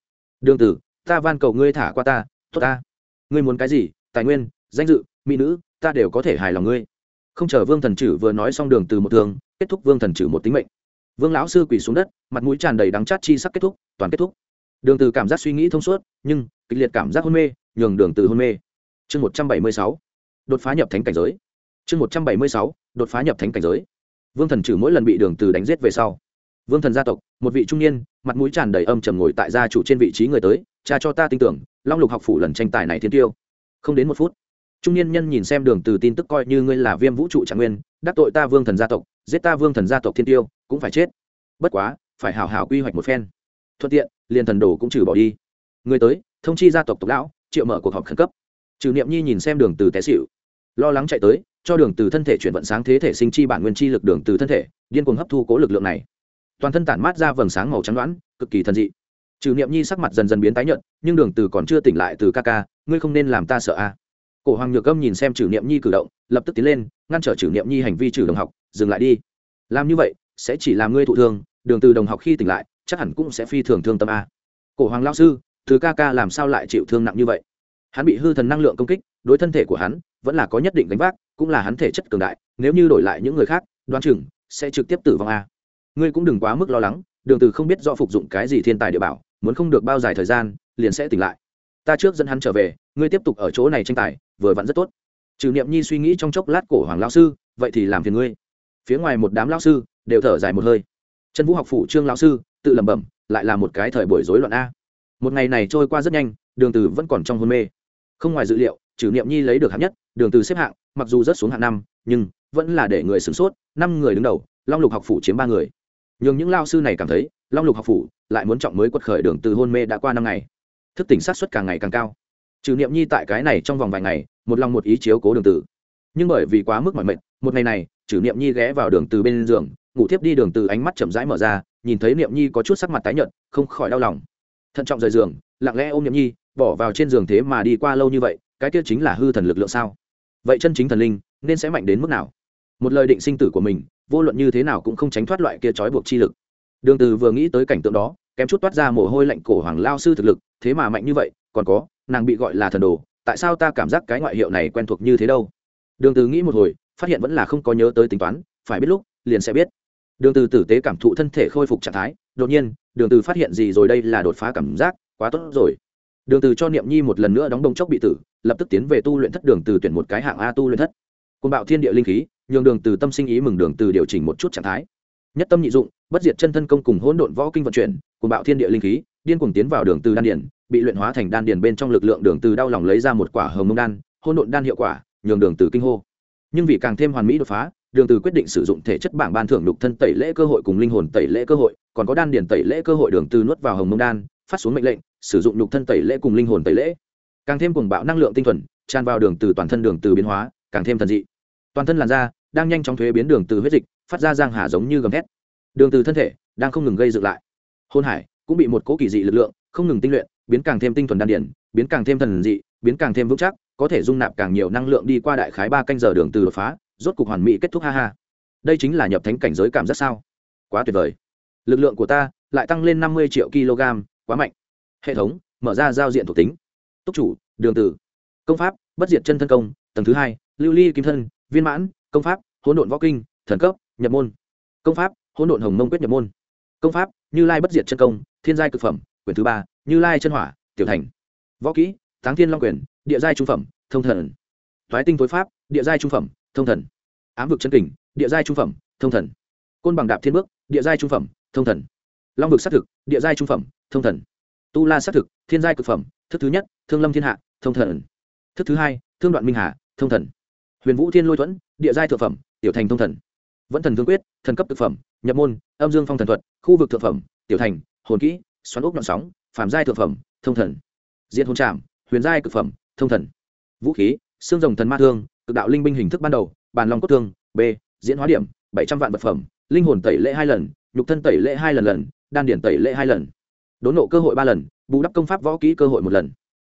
Đường tử, ta van cầu ngươi thả qua ta, tốt ta. Ngươi muốn cái gì? Tài nguyên, danh dự, mỹ nữ, ta đều có thể hài lòng ngươi. Không chờ vương thần chử vừa nói xong đường từ một thường kết thúc vương thần chử một tính mệnh vương lão sư quỳ xuống đất, mặt mũi tràn đầy đắng chát chi sắc kết thúc, toàn kết thúc. Đường từ cảm giác suy nghĩ thông suốt, nhưng kịch liệt cảm giác hôn mê, nhường đường từ hôn mê. Chương một trăm bảy mươi sáu, đột phá nhập thánh cảnh giới. Chương một trăm bảy mươi sáu, đột phá nhập thánh cảnh giới. Vương thần trừ mỗi lần bị đường từ đánh giết về sau. Vương thần gia tộc, một vị trung niên, mặt mũi tràn đầy âm trầm ngồi tại gia chủ trên vị trí người tới, cha cho ta tin tưởng, long lục học phủ lần tranh tài này thiên tiêu. Không đến một phút, trung niên nhân nhìn xem đường từ tin tức coi như ngươi là viêm vũ trụ trạng nguyên, đắc tội ta vương thần gia tộc, giết ta vương thần gia tộc thiên tiêu cũng phải chết. Bất quá, phải hào hào quy hoạch một phen. Thuận tiện, liền thần đồ cũng trừ bỏ đi. Người tới, thông chi gia tộc tộc lão, triệu mở cuộc họp khẩn cấp. Trừ niệm nhi nhìn xem đường từ té xịu lo lắng chạy tới, cho đường từ thân thể chuyển vận sáng thế thể sinh chi bản nguyên chi lực đường từ thân thể, điên cuồng hấp thu cố lực lượng này. Toàn thân tản mát ra vầng sáng màu trắng đoán cực kỳ thần dị. Trừ niệm nhi sắc mặt dần dần biến tái nhợt, nhưng đường từ còn chưa tỉnh lại từ ca ca, ngươi không nên làm ta sợ a. Cổ hoàng nhược âm nhìn xem trừ niệm nhi cử động, lập tức tiến lên, ngăn trở trừ niệm nhi hành vi trừ đồng học, dừng lại đi. Làm như vậy sẽ chỉ làm ngươi thụ thương, đường từ đồng học khi tỉnh lại, chắc hẳn cũng sẽ phi thường thương tâm a. Cổ hoàng lao sư thứ ca ca làm sao lại chịu thương nặng như vậy? Hắn bị hư thần năng lượng công kích, đối thân thể của hắn vẫn là có nhất định đánh vác, cũng là hắn thể chất cường đại, nếu như đổi lại những người khác, đoán chừng sẽ trực tiếp tử vong a. Ngươi cũng đừng quá mức lo lắng, đường từ không biết do phục dụng cái gì thiên tài địa bảo, muốn không được bao dài thời gian, liền sẽ tỉnh lại. Ta trước dẫn hắn trở về, ngươi tiếp tục ở chỗ này tranh tài, vừa vặn rất tốt. Trừ niệm nhi suy nghĩ trong chốc lát cổ hoàng lão sư, vậy thì làm phiền ngươi. Phía ngoài một đám lão sư đều thở dài một hơi. Trần vũ học phủ trương lão sư, tự lẩm bẩm, lại là một cái thời buổi rối loạn a. Một ngày này trôi qua rất nhanh, đường từ vẫn còn trong hôn mê. Không ngoài dự liệu, trừ niệm nhi lấy được hạng nhất, đường từ xếp hạng, mặc dù rất xuống hạng năm, nhưng vẫn là để người sửng sốt, năm người đứng đầu, long lục học phủ chiếm ba người. Nhưng những lao sư này cảm thấy, long lục học phủ lại muốn trọng mới quật khởi đường từ hôn mê đã qua năm ngày. Thức tỉnh sát suất càng ngày càng cao. Trừ niệm nhi tại cái này trong vòng vài ngày, một lòng một ý chiếu cố đường từ. Nhưng bởi vì quá mức mỏi mệt, một ngày này, trừ niệm nhi ghé vào đường từ bên giường ngủ tiếp đi đường từ ánh mắt chậm rãi mở ra, nhìn thấy niệm nhi có chút sắc mặt tái nhợt, không khỏi đau lòng. Thận trọng rời giường, lặng lẽ ôm niệm nhi, bỏ vào trên giường thế mà đi qua lâu như vậy, cái kia chính là hư thần lực lượng sao? Vậy chân chính thần linh, nên sẽ mạnh đến mức nào? Một lời định sinh tử của mình, vô luận như thế nào cũng không tránh thoát loại kia trói buộc chi lực. Đường từ vừa nghĩ tới cảnh tượng đó, kém chút toát ra mồ hôi lạnh cổ hoàng lao sư thực lực, thế mà mạnh như vậy, còn có, nàng bị gọi là thần đồ, tại sao ta cảm giác cái ngoại hiệu này quen thuộc như thế đâu? Đường từ nghĩ một hồi, phát hiện vẫn là không có nhớ tới tính toán, phải biết lúc, liền sẽ biết đường từ tử tế cảm thụ thân thể khôi phục trạng thái, đột nhiên, đường từ phát hiện gì rồi đây là đột phá cảm giác, quá tốt rồi. Đường từ cho niệm nhi một lần nữa đóng đông chốc bị tử, lập tức tiến về tu luyện thất đường từ tuyển một cái hạng a tu luyện thất. Côn bạo thiên địa linh khí, nhường đường từ tâm sinh ý mừng đường từ điều chỉnh một chút trạng thái. Nhất tâm nhị dụng, bất diệt chân thân công cùng hỗn độn võ kinh vận chuyển côn bạo thiên địa linh khí, điên cuồng tiến vào đường từ đan điển bị luyện hóa thành đan điển bên trong lực lượng đường từ đau lòng lấy ra một quả hồng mông đan, hỗn độn đan hiệu quả, nhường đường từ kinh hô. Nhưng vì càng thêm hoàn mỹ đột phá đường từ quyết định sử dụng thể chất bảng ban thưởng lục thân tẩy lễ cơ hội cùng linh hồn tẩy lễ cơ hội, còn có đan điển tẩy lễ cơ hội đường từ nuốt vào hồng mông đan, phát xuống mệnh lệnh, sử dụng lục thân tẩy lễ cùng linh hồn tẩy lễ. Càng thêm cuồng bạo năng lượng tinh thuần, tràn vào đường từ toàn thân đường từ biến hóa, càng thêm thần dị. Toàn thân làn da đang nhanh chóng thuế biến đường từ huyết dịch, phát ra giang hà giống như gầm thét. Đường từ thân thể đang không ngừng gây dựng lại. Hôn hải cũng bị một cỗ kỳ dị lực lượng, không ngừng tinh luyện, biến càng thêm tinh thuần đan điển biến càng thêm thần dị, biến càng thêm vững chắc, có thể dung nạp càng nhiều năng lượng đi qua đại khái ba canh giờ đường từ đột phá rốt cục hoàn mỹ kết thúc, ha ha. Đây chính là nhập thánh cảnh giới cảm giác sao? Quá tuyệt vời. Lực lượng của ta lại tăng lên năm mươi triệu kg, quá mạnh. Hệ thống, mở ra giao diện thuộc tính. Túc chủ, đường tử. Công pháp, bất diệt chân thân công, tầng thứ hai, lưu ly kim thân, viên mãn. Công pháp, hỗn độn võ kinh, thần cấp, nhập môn. Công pháp, hỗn độn hồng mông quyết nhập môn. Công pháp, như lai bất diệt chân công, thiên giai cực phẩm, quyển thứ ba, như lai chân hỏa, tiểu thành. Võ kỹ, táng thiên long quyền, địa giai trung phẩm, thông thần. Thoái tinh tối pháp, địa giai trung phẩm thông thần. Ám vực chân kình, địa giai trung phẩm, thông thần. Côn bằng đạp thiên bước, địa giai trung phẩm, thông thần. Long vực xác thực, địa giai trung phẩm, thông thần. Tu la xác thực, thiên giai cực phẩm, thức thứ nhất, thương lâm thiên hạ, thông thần. Thức thứ hai, thương đoạn minh hà, thông thần. Huyền vũ thiên lôi thuẫn, địa giai thượng phẩm, tiểu thành thông thần. Vẫn thần thương quyết, thần cấp thực phẩm, nhập môn, âm dương phong thần thuật, khu vực thượng phẩm, tiểu thành, hồn kỹ, xoắn ốc nhọn sóng, phàm giai thượng phẩm, thông thần. Diện hồn trạm huyền giai cực phẩm, thông thần. Vũ khí, xương rồng thần ma thương cực đạo linh binh hình thức ban đầu, bàn long cốt thương, b, diễn hóa điểm, bảy trăm vạn vật phẩm, linh hồn tẩy lễ hai lần, nhục thân tẩy lễ hai lần lần, đan điển tẩy lễ hai lần. Đốn nộ cơ hội ba lần, bù đắp công pháp võ kỹ cơ hội một lần.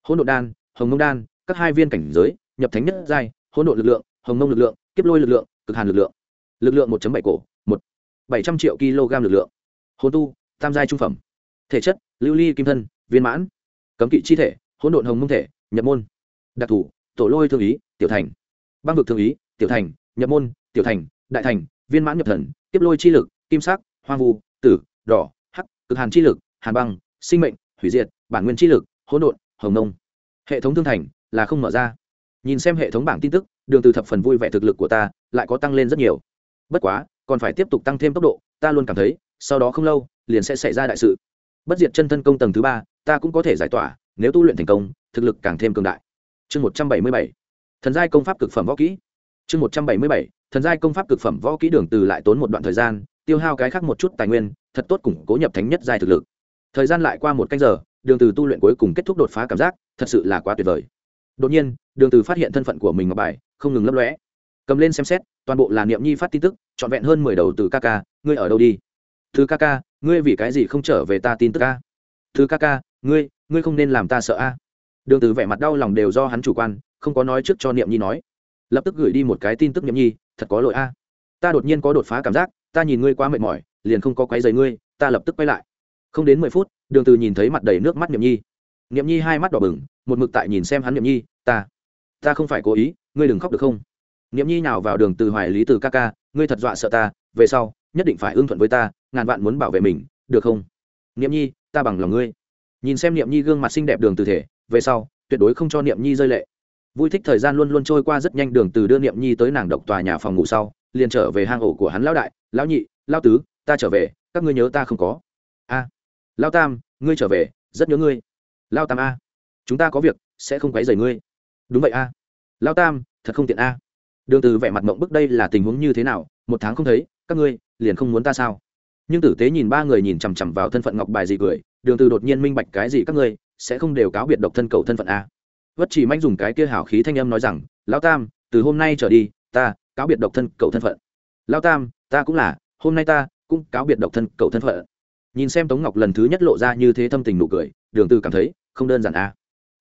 Hỗn độ đan, hồng mông đan, các hai viên cảnh giới, nhập thánh nhất giai, hỗn độ lực lượng, hồng mông lực lượng, kiếp lôi lực lượng, cực hàn lực lượng. Lực lượng một bảy cổ, một, bảy trăm triệu kg lực lượng. Hồn tu, tam giai trung phẩm. Thể chất, lưu ly kim thân, viên mãn. Cấm kỵ chi thể, hỗn độn hồng mông thể, nhập môn. Đặc thủ, tổ lôi thương ý, tiểu thành băng vực thượng ý, tiểu thành, nhập môn, tiểu thành, đại thành, viên mãn nhập thần tiếp lôi chi lực, kim sắc, hoang vu, tử, đỏ, hắc, cực hàn chi lực, hàn băng, sinh mệnh, hủy diệt, bản nguyên chi lực, hỗn độn, hồng nông. Hệ thống thương thành là không mở ra. Nhìn xem hệ thống bảng tin tức, đường từ thập phần vui vẻ thực lực của ta lại có tăng lên rất nhiều. Bất quá, còn phải tiếp tục tăng thêm tốc độ, ta luôn cảm thấy, sau đó không lâu, liền sẽ xảy ra đại sự. Bất diệt chân thân công tầng thứ ba, ta cũng có thể giải tỏa, nếu tu luyện thành công, thực lực càng thêm cường đại. Chương một trăm bảy mươi bảy thần giai công pháp cực phẩm võ kỹ. Chương một trăm bảy mươi bảy, thần giai công pháp cực phẩm võ kỹ đường từ lại tốn một đoạn thời gian, tiêu hao cái khác một chút tài nguyên, thật tốt củng cố nhập thánh nhất giai thực lực. Thời gian lại qua một canh giờ, đường từ tu luyện cuối cùng kết thúc đột phá cảm giác, thật sự là quá tuyệt vời. Đột nhiên, đường từ phát hiện thân phận của mình ngọc bài, không ngừng lấp lóe. Cầm lên xem xét, toàn bộ là niệm nhi phát tin tức, trọn vẹn hơn mười đầu từ ca ca, ngươi ở đâu đi? Thứ ca ca, ngươi vì cái gì không trở về ta tin tức ca Thứ ca ca, ngươi ngươi không nên làm ta sợ a. Đường từ vẻ mặt đau lòng đều do hắn chủ quan không có nói trước cho niệm nhi nói. Lập tức gửi đi một cái tin tức niệm nhi, thật có lỗi a. Ta đột nhiên có đột phá cảm giác, ta nhìn ngươi quá mệt mỏi, liền không có quấy giày ngươi, ta lập tức quay lại. Không đến mười phút, đường từ nhìn thấy mặt đầy nước mắt niệm nhi. Niệm nhi hai mắt đỏ bừng, một mực tại nhìn xem hắn niệm nhi, ta ta không phải cố ý, ngươi đừng khóc được không? Niệm nhi nào vào đường từ hoài lý từ ca ca, ngươi thật dọa sợ ta, về sau, nhất định phải ưng thuận với ta, ngàn vạn muốn bảo vệ mình, được không? Niệm nhi, ta bằng lòng ngươi. Nhìn xem niệm nhi gương mặt xinh đẹp đường từ thể, về sau, tuyệt đối không cho niệm nhi rơi lệ vui thích thời gian luôn luôn trôi qua rất nhanh đường từ đưa niệm nhi tới nàng độc tòa nhà phòng ngủ sau, liền trở về hang ổ của hắn lão đại, lão nhị, lão tứ, ta trở về, các ngươi nhớ ta không có. A, lão tam, ngươi trở về, rất nhớ ngươi. Lão tam a, chúng ta có việc, sẽ không quấy rầy ngươi. Đúng vậy a, lão tam, thật không tiện a. Đường từ vẻ mặt mộng bức đây là tình huống như thế nào, một tháng không thấy, các ngươi liền không muốn ta sao? Nhưng tử tế nhìn ba người nhìn chằm chằm vào thân phận ngọc bài gì cười, đường từ đột nhiên minh bạch cái gì các ngươi, sẽ không đều cáo biệt độc thân cầu thân phận a vất chỉ manh dùng cái kia hảo khí thanh âm nói rằng, lão tam, từ hôm nay trở đi, ta cáo biệt độc thân cậu thân phận. Lão tam, ta cũng là, hôm nay ta cũng cáo biệt độc thân cậu thân phận. Nhìn xem tống ngọc lần thứ nhất lộ ra như thế thâm tình nụ cười, đường tư cảm thấy không đơn giản a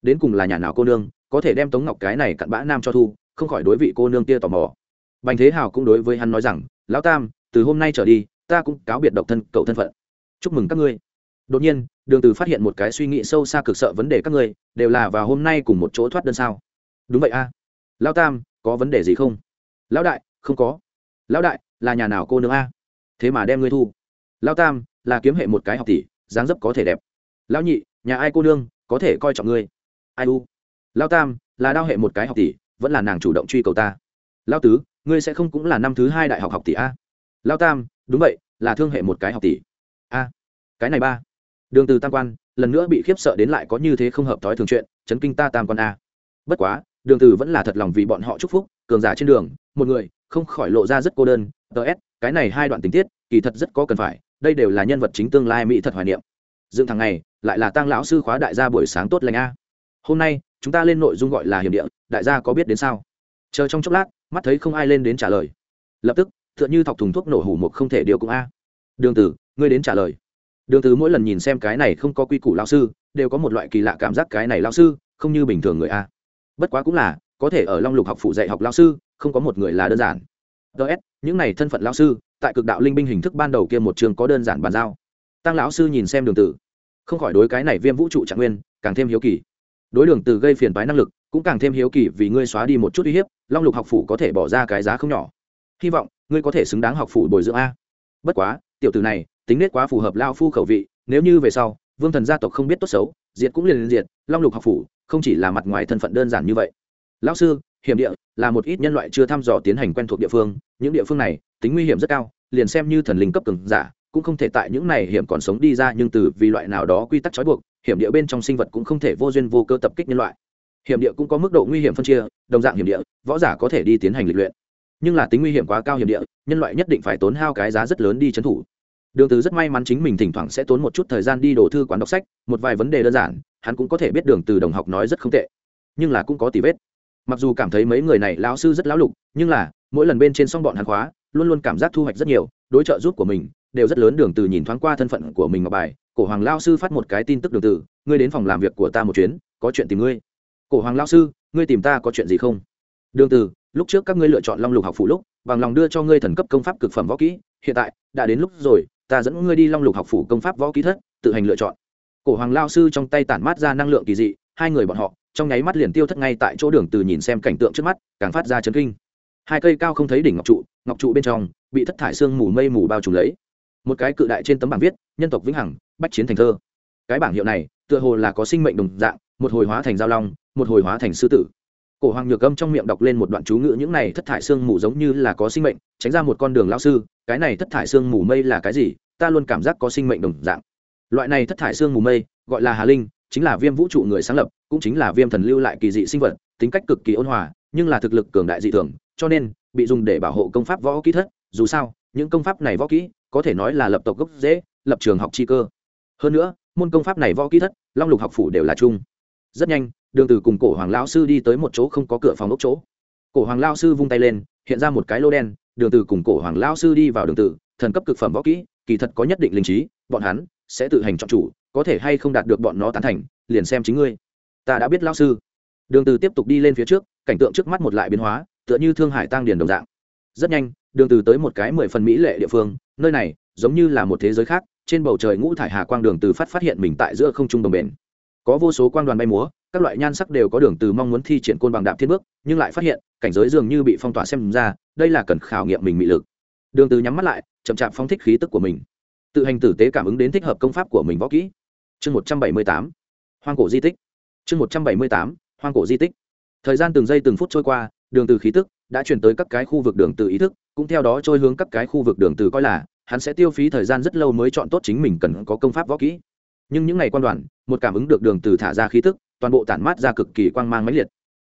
đến cùng là nhà nào cô nương, có thể đem tống ngọc cái này cặn bã nam cho thu, không khỏi đối vị cô nương kia tò mò. Bành thế hào cũng đối với hắn nói rằng, lão tam, từ hôm nay trở đi, ta cũng cáo biệt độc thân cậu thân phận. Chúc mừng các ngươi đột nhiên, đường từ phát hiện một cái suy nghĩ sâu xa cực sợ vấn đề các ngươi, đều là vào hôm nay cùng một chỗ thoát đơn sao? Đúng vậy a. Lão tam, có vấn đề gì không? Lão đại, không có. Lão đại, là nhà nào cô nương a? Thế mà đem ngươi thu. Lão tam, là kiếm hệ một cái học tỷ, dáng dấp có thể đẹp. Lão nhị, nhà ai cô nương, có thể coi trọng ngươi? Ai u? Lão tam, là đao hệ một cái học tỷ, vẫn là nàng chủ động truy cầu ta. Lão tứ, ngươi sẽ không cũng là năm thứ hai đại học học tỷ a? Lão tam, đúng vậy, là thương hệ một cái học tỷ. A. Cái này ba đường từ tam quan, lần nữa bị khiếp sợ đến lại có như thế không hợp thói thường chuyện, chấn kinh ta tam quan a. Bất quá, đường từ vẫn là thật lòng vì bọn họ chúc phúc, cường giả trên đường, một người, không khỏi lộ ra rất cô đơn ts cái này hai đoạn tình tiết, kỳ thật rất có cần phải, đây đều là nhân vật chính tương lai mỹ thật hoài niệm. Dựng thằng này lại là tăng lão sư khóa đại gia buổi sáng tốt lành a. Hôm nay, chúng ta lên nội dung gọi là hiểm địa, đại gia có biết đến sao? Chờ trong chốc lát, mắt thấy không ai lên đến trả lời. Lập tức, tựa như thọc thùng thuốc nổ hủ một không thể điều cũng a. Đường tử ngươi đến trả lời đường từ mỗi lần nhìn xem cái này không có quy củ lão sư, đều có một loại kỳ lạ cảm giác cái này lão sư không như bình thường người a. Bất quá cũng là, có thể ở long lục học phụ dạy học lão sư, không có một người là đơn giản. Ts những này thân phận lão sư, tại cực đạo linh binh hình thức ban đầu kia một trường có đơn giản bàn giao. Tăng lão sư nhìn xem đường tử không khỏi đối cái này viêm vũ trụ trạng nguyên càng thêm hiếu kỳ. Đối đường từ gây phiền toái năng lực, cũng càng thêm hiếu kỳ vì ngươi xóa đi một chút uy hiếp, long lục học phủ có thể bỏ ra cái giá không nhỏ. Hy vọng, ngươi có thể xứng đáng học phủ bồi dưỡng a. Bất quá, tiểu tử này tính nết quá phù hợp lao phu khẩu vị, nếu như về sau, vương thần gia tộc không biết tốt xấu, diệt cũng liền liền diệt, long lục học phủ, không chỉ là mặt ngoài thân phận đơn giản như vậy. Lão sư, hiểm địa là một ít nhân loại chưa thăm dò tiến hành quen thuộc địa phương, những địa phương này tính nguy hiểm rất cao, liền xem như thần linh cấp cường giả, cũng không thể tại những này hiểm còn sống đi ra nhưng từ vì loại nào đó quy tắc trói buộc, hiểm địa bên trong sinh vật cũng không thể vô duyên vô cơ tập kích nhân loại. Hiểm địa cũng có mức độ nguy hiểm phân chia, đồng dạng hiểm địa, võ giả có thể đi tiến hành lịch luyện. Nhưng là tính nguy hiểm quá cao hiểm địa, nhân loại nhất định phải tốn hao cái giá rất lớn đi trấn thủ đường từ rất may mắn chính mình thỉnh thoảng sẽ tốn một chút thời gian đi đổ thư quán đọc sách, một vài vấn đề đơn giản, hắn cũng có thể biết đường từ đồng học nói rất không tệ. Nhưng là cũng có tỉ vết. Mặc dù cảm thấy mấy người này lão sư rất lão lục, nhưng là, mỗi lần bên trên xong bọn hắn khóa, luôn luôn cảm giác thu hoạch rất nhiều, đối trợ giúp của mình, đều rất lớn. Đường từ nhìn thoáng qua thân phận của mình ngọc bài, cổ hoàng lão sư phát một cái tin tức đường từ, ngươi đến phòng làm việc của ta một chuyến, có chuyện tìm ngươi. Cổ hoàng lão sư, ngươi tìm ta có chuyện gì không? Đường từ, lúc trước các ngươi lựa chọn long lục học phụ lúc, bằng lòng đưa cho ngươi thần cấp công pháp cực phẩm võ kỹ, hiện tại đã đến lúc rồi ta dẫn ngươi đi long lục học phủ công pháp võ kỹ thất, tự hành lựa chọn. Cổ hoàng lao sư trong tay tản mát ra năng lượng kỳ dị, hai người bọn họ, trong nháy mắt liền tiêu thất ngay tại chỗ đường từ nhìn xem cảnh tượng trước mắt, càng phát ra chấn kinh. Hai cây cao không thấy đỉnh ngọc trụ ngọc trụ bên trong, bị thất thải xương mù mây mù bao trùm lấy. Một cái cự đại trên tấm bảng viết, nhân tộc vĩnh hằng, bách chiến thành thơ. Cái bảng hiệu này, tựa hồ là có sinh mệnh đồng dạng, một hồi hóa thành giao long, một hồi hóa thành sư tử cổ hoàng nhược âm trong miệng đọc lên một đoạn chú ngữ những này thất thải xương mù giống như là có sinh mệnh, tránh ra một con đường lao sư, cái này thất thải xương mù mây là cái gì? Ta luôn cảm giác có sinh mệnh đồng dạng. Loại này thất thải xương mù mây, gọi là hà linh, chính là viêm vũ trụ người sáng lập, cũng chính là viêm thần lưu lại kỳ dị sinh vật, tính cách cực kỳ ôn hòa, nhưng là thực lực cường đại dị thường, cho nên, bị dùng để bảo hộ công pháp võ kỹ thất, dù sao, những công pháp này võ kỹ, có thể nói là lập tộc gốc dễ lập trường học chi cơ. Hơn nữa, môn công pháp này võ kỹ thất, long lục học phủ đều là chung. Rất nhanh đường từ cùng cổ hoàng lão sư đi tới một chỗ không có cửa phòng ốc chỗ. Cổ hoàng lão sư vung tay lên, hiện ra một cái lô đen, đường từ cùng cổ hoàng lão sư đi vào đường từ, thần cấp cực phẩm võ kỹ, kỳ thật có nhất định linh trí, bọn hắn sẽ tự hành chọn chủ, có thể hay không đạt được bọn nó tán thành, liền xem chính ngươi. Ta đã biết lão sư. Đường từ tiếp tục đi lên phía trước, cảnh tượng trước mắt một lại biến hóa, tựa như thương hải tăng điển đồng dạng. Rất nhanh, đường từ tới một cái mười phần mỹ lệ địa phương, nơi này giống như là một thế giới khác, trên bầu trời ngũ thải hà quang đường từ phát phát hiện mình tại giữa không trung đồng bền. Có vô số quang đoàn bay múa các loại nhan sắc đều có đường từ mong muốn thi triển côn bằng đạp thiên bước, nhưng lại phát hiện, cảnh giới dường như bị phong tỏa xem ra, đây là cần khảo nghiệm mình mị lực. Đường từ nhắm mắt lại, chậm chạp phóng thích khí tức của mình. Tự hành tử tế cảm ứng đến thích hợp công pháp của mình võ kỹ. Chương 178 hoang cổ di tích. Chương 178 hoang cổ di tích. Thời gian từng giây từng phút trôi qua, đường từ khí tức đã chuyển tới các cái khu vực đường từ ý thức, cũng theo đó trôi hướng các cái khu vực đường từ coi là, hắn sẽ tiêu phí thời gian rất lâu mới chọn tốt chính mình cần có công pháp võ kỹ nhưng những ngày quan đoàn, một cảm ứng được đường từ thả ra khí tức, toàn bộ tản mát ra cực kỳ quang mang mãnh liệt.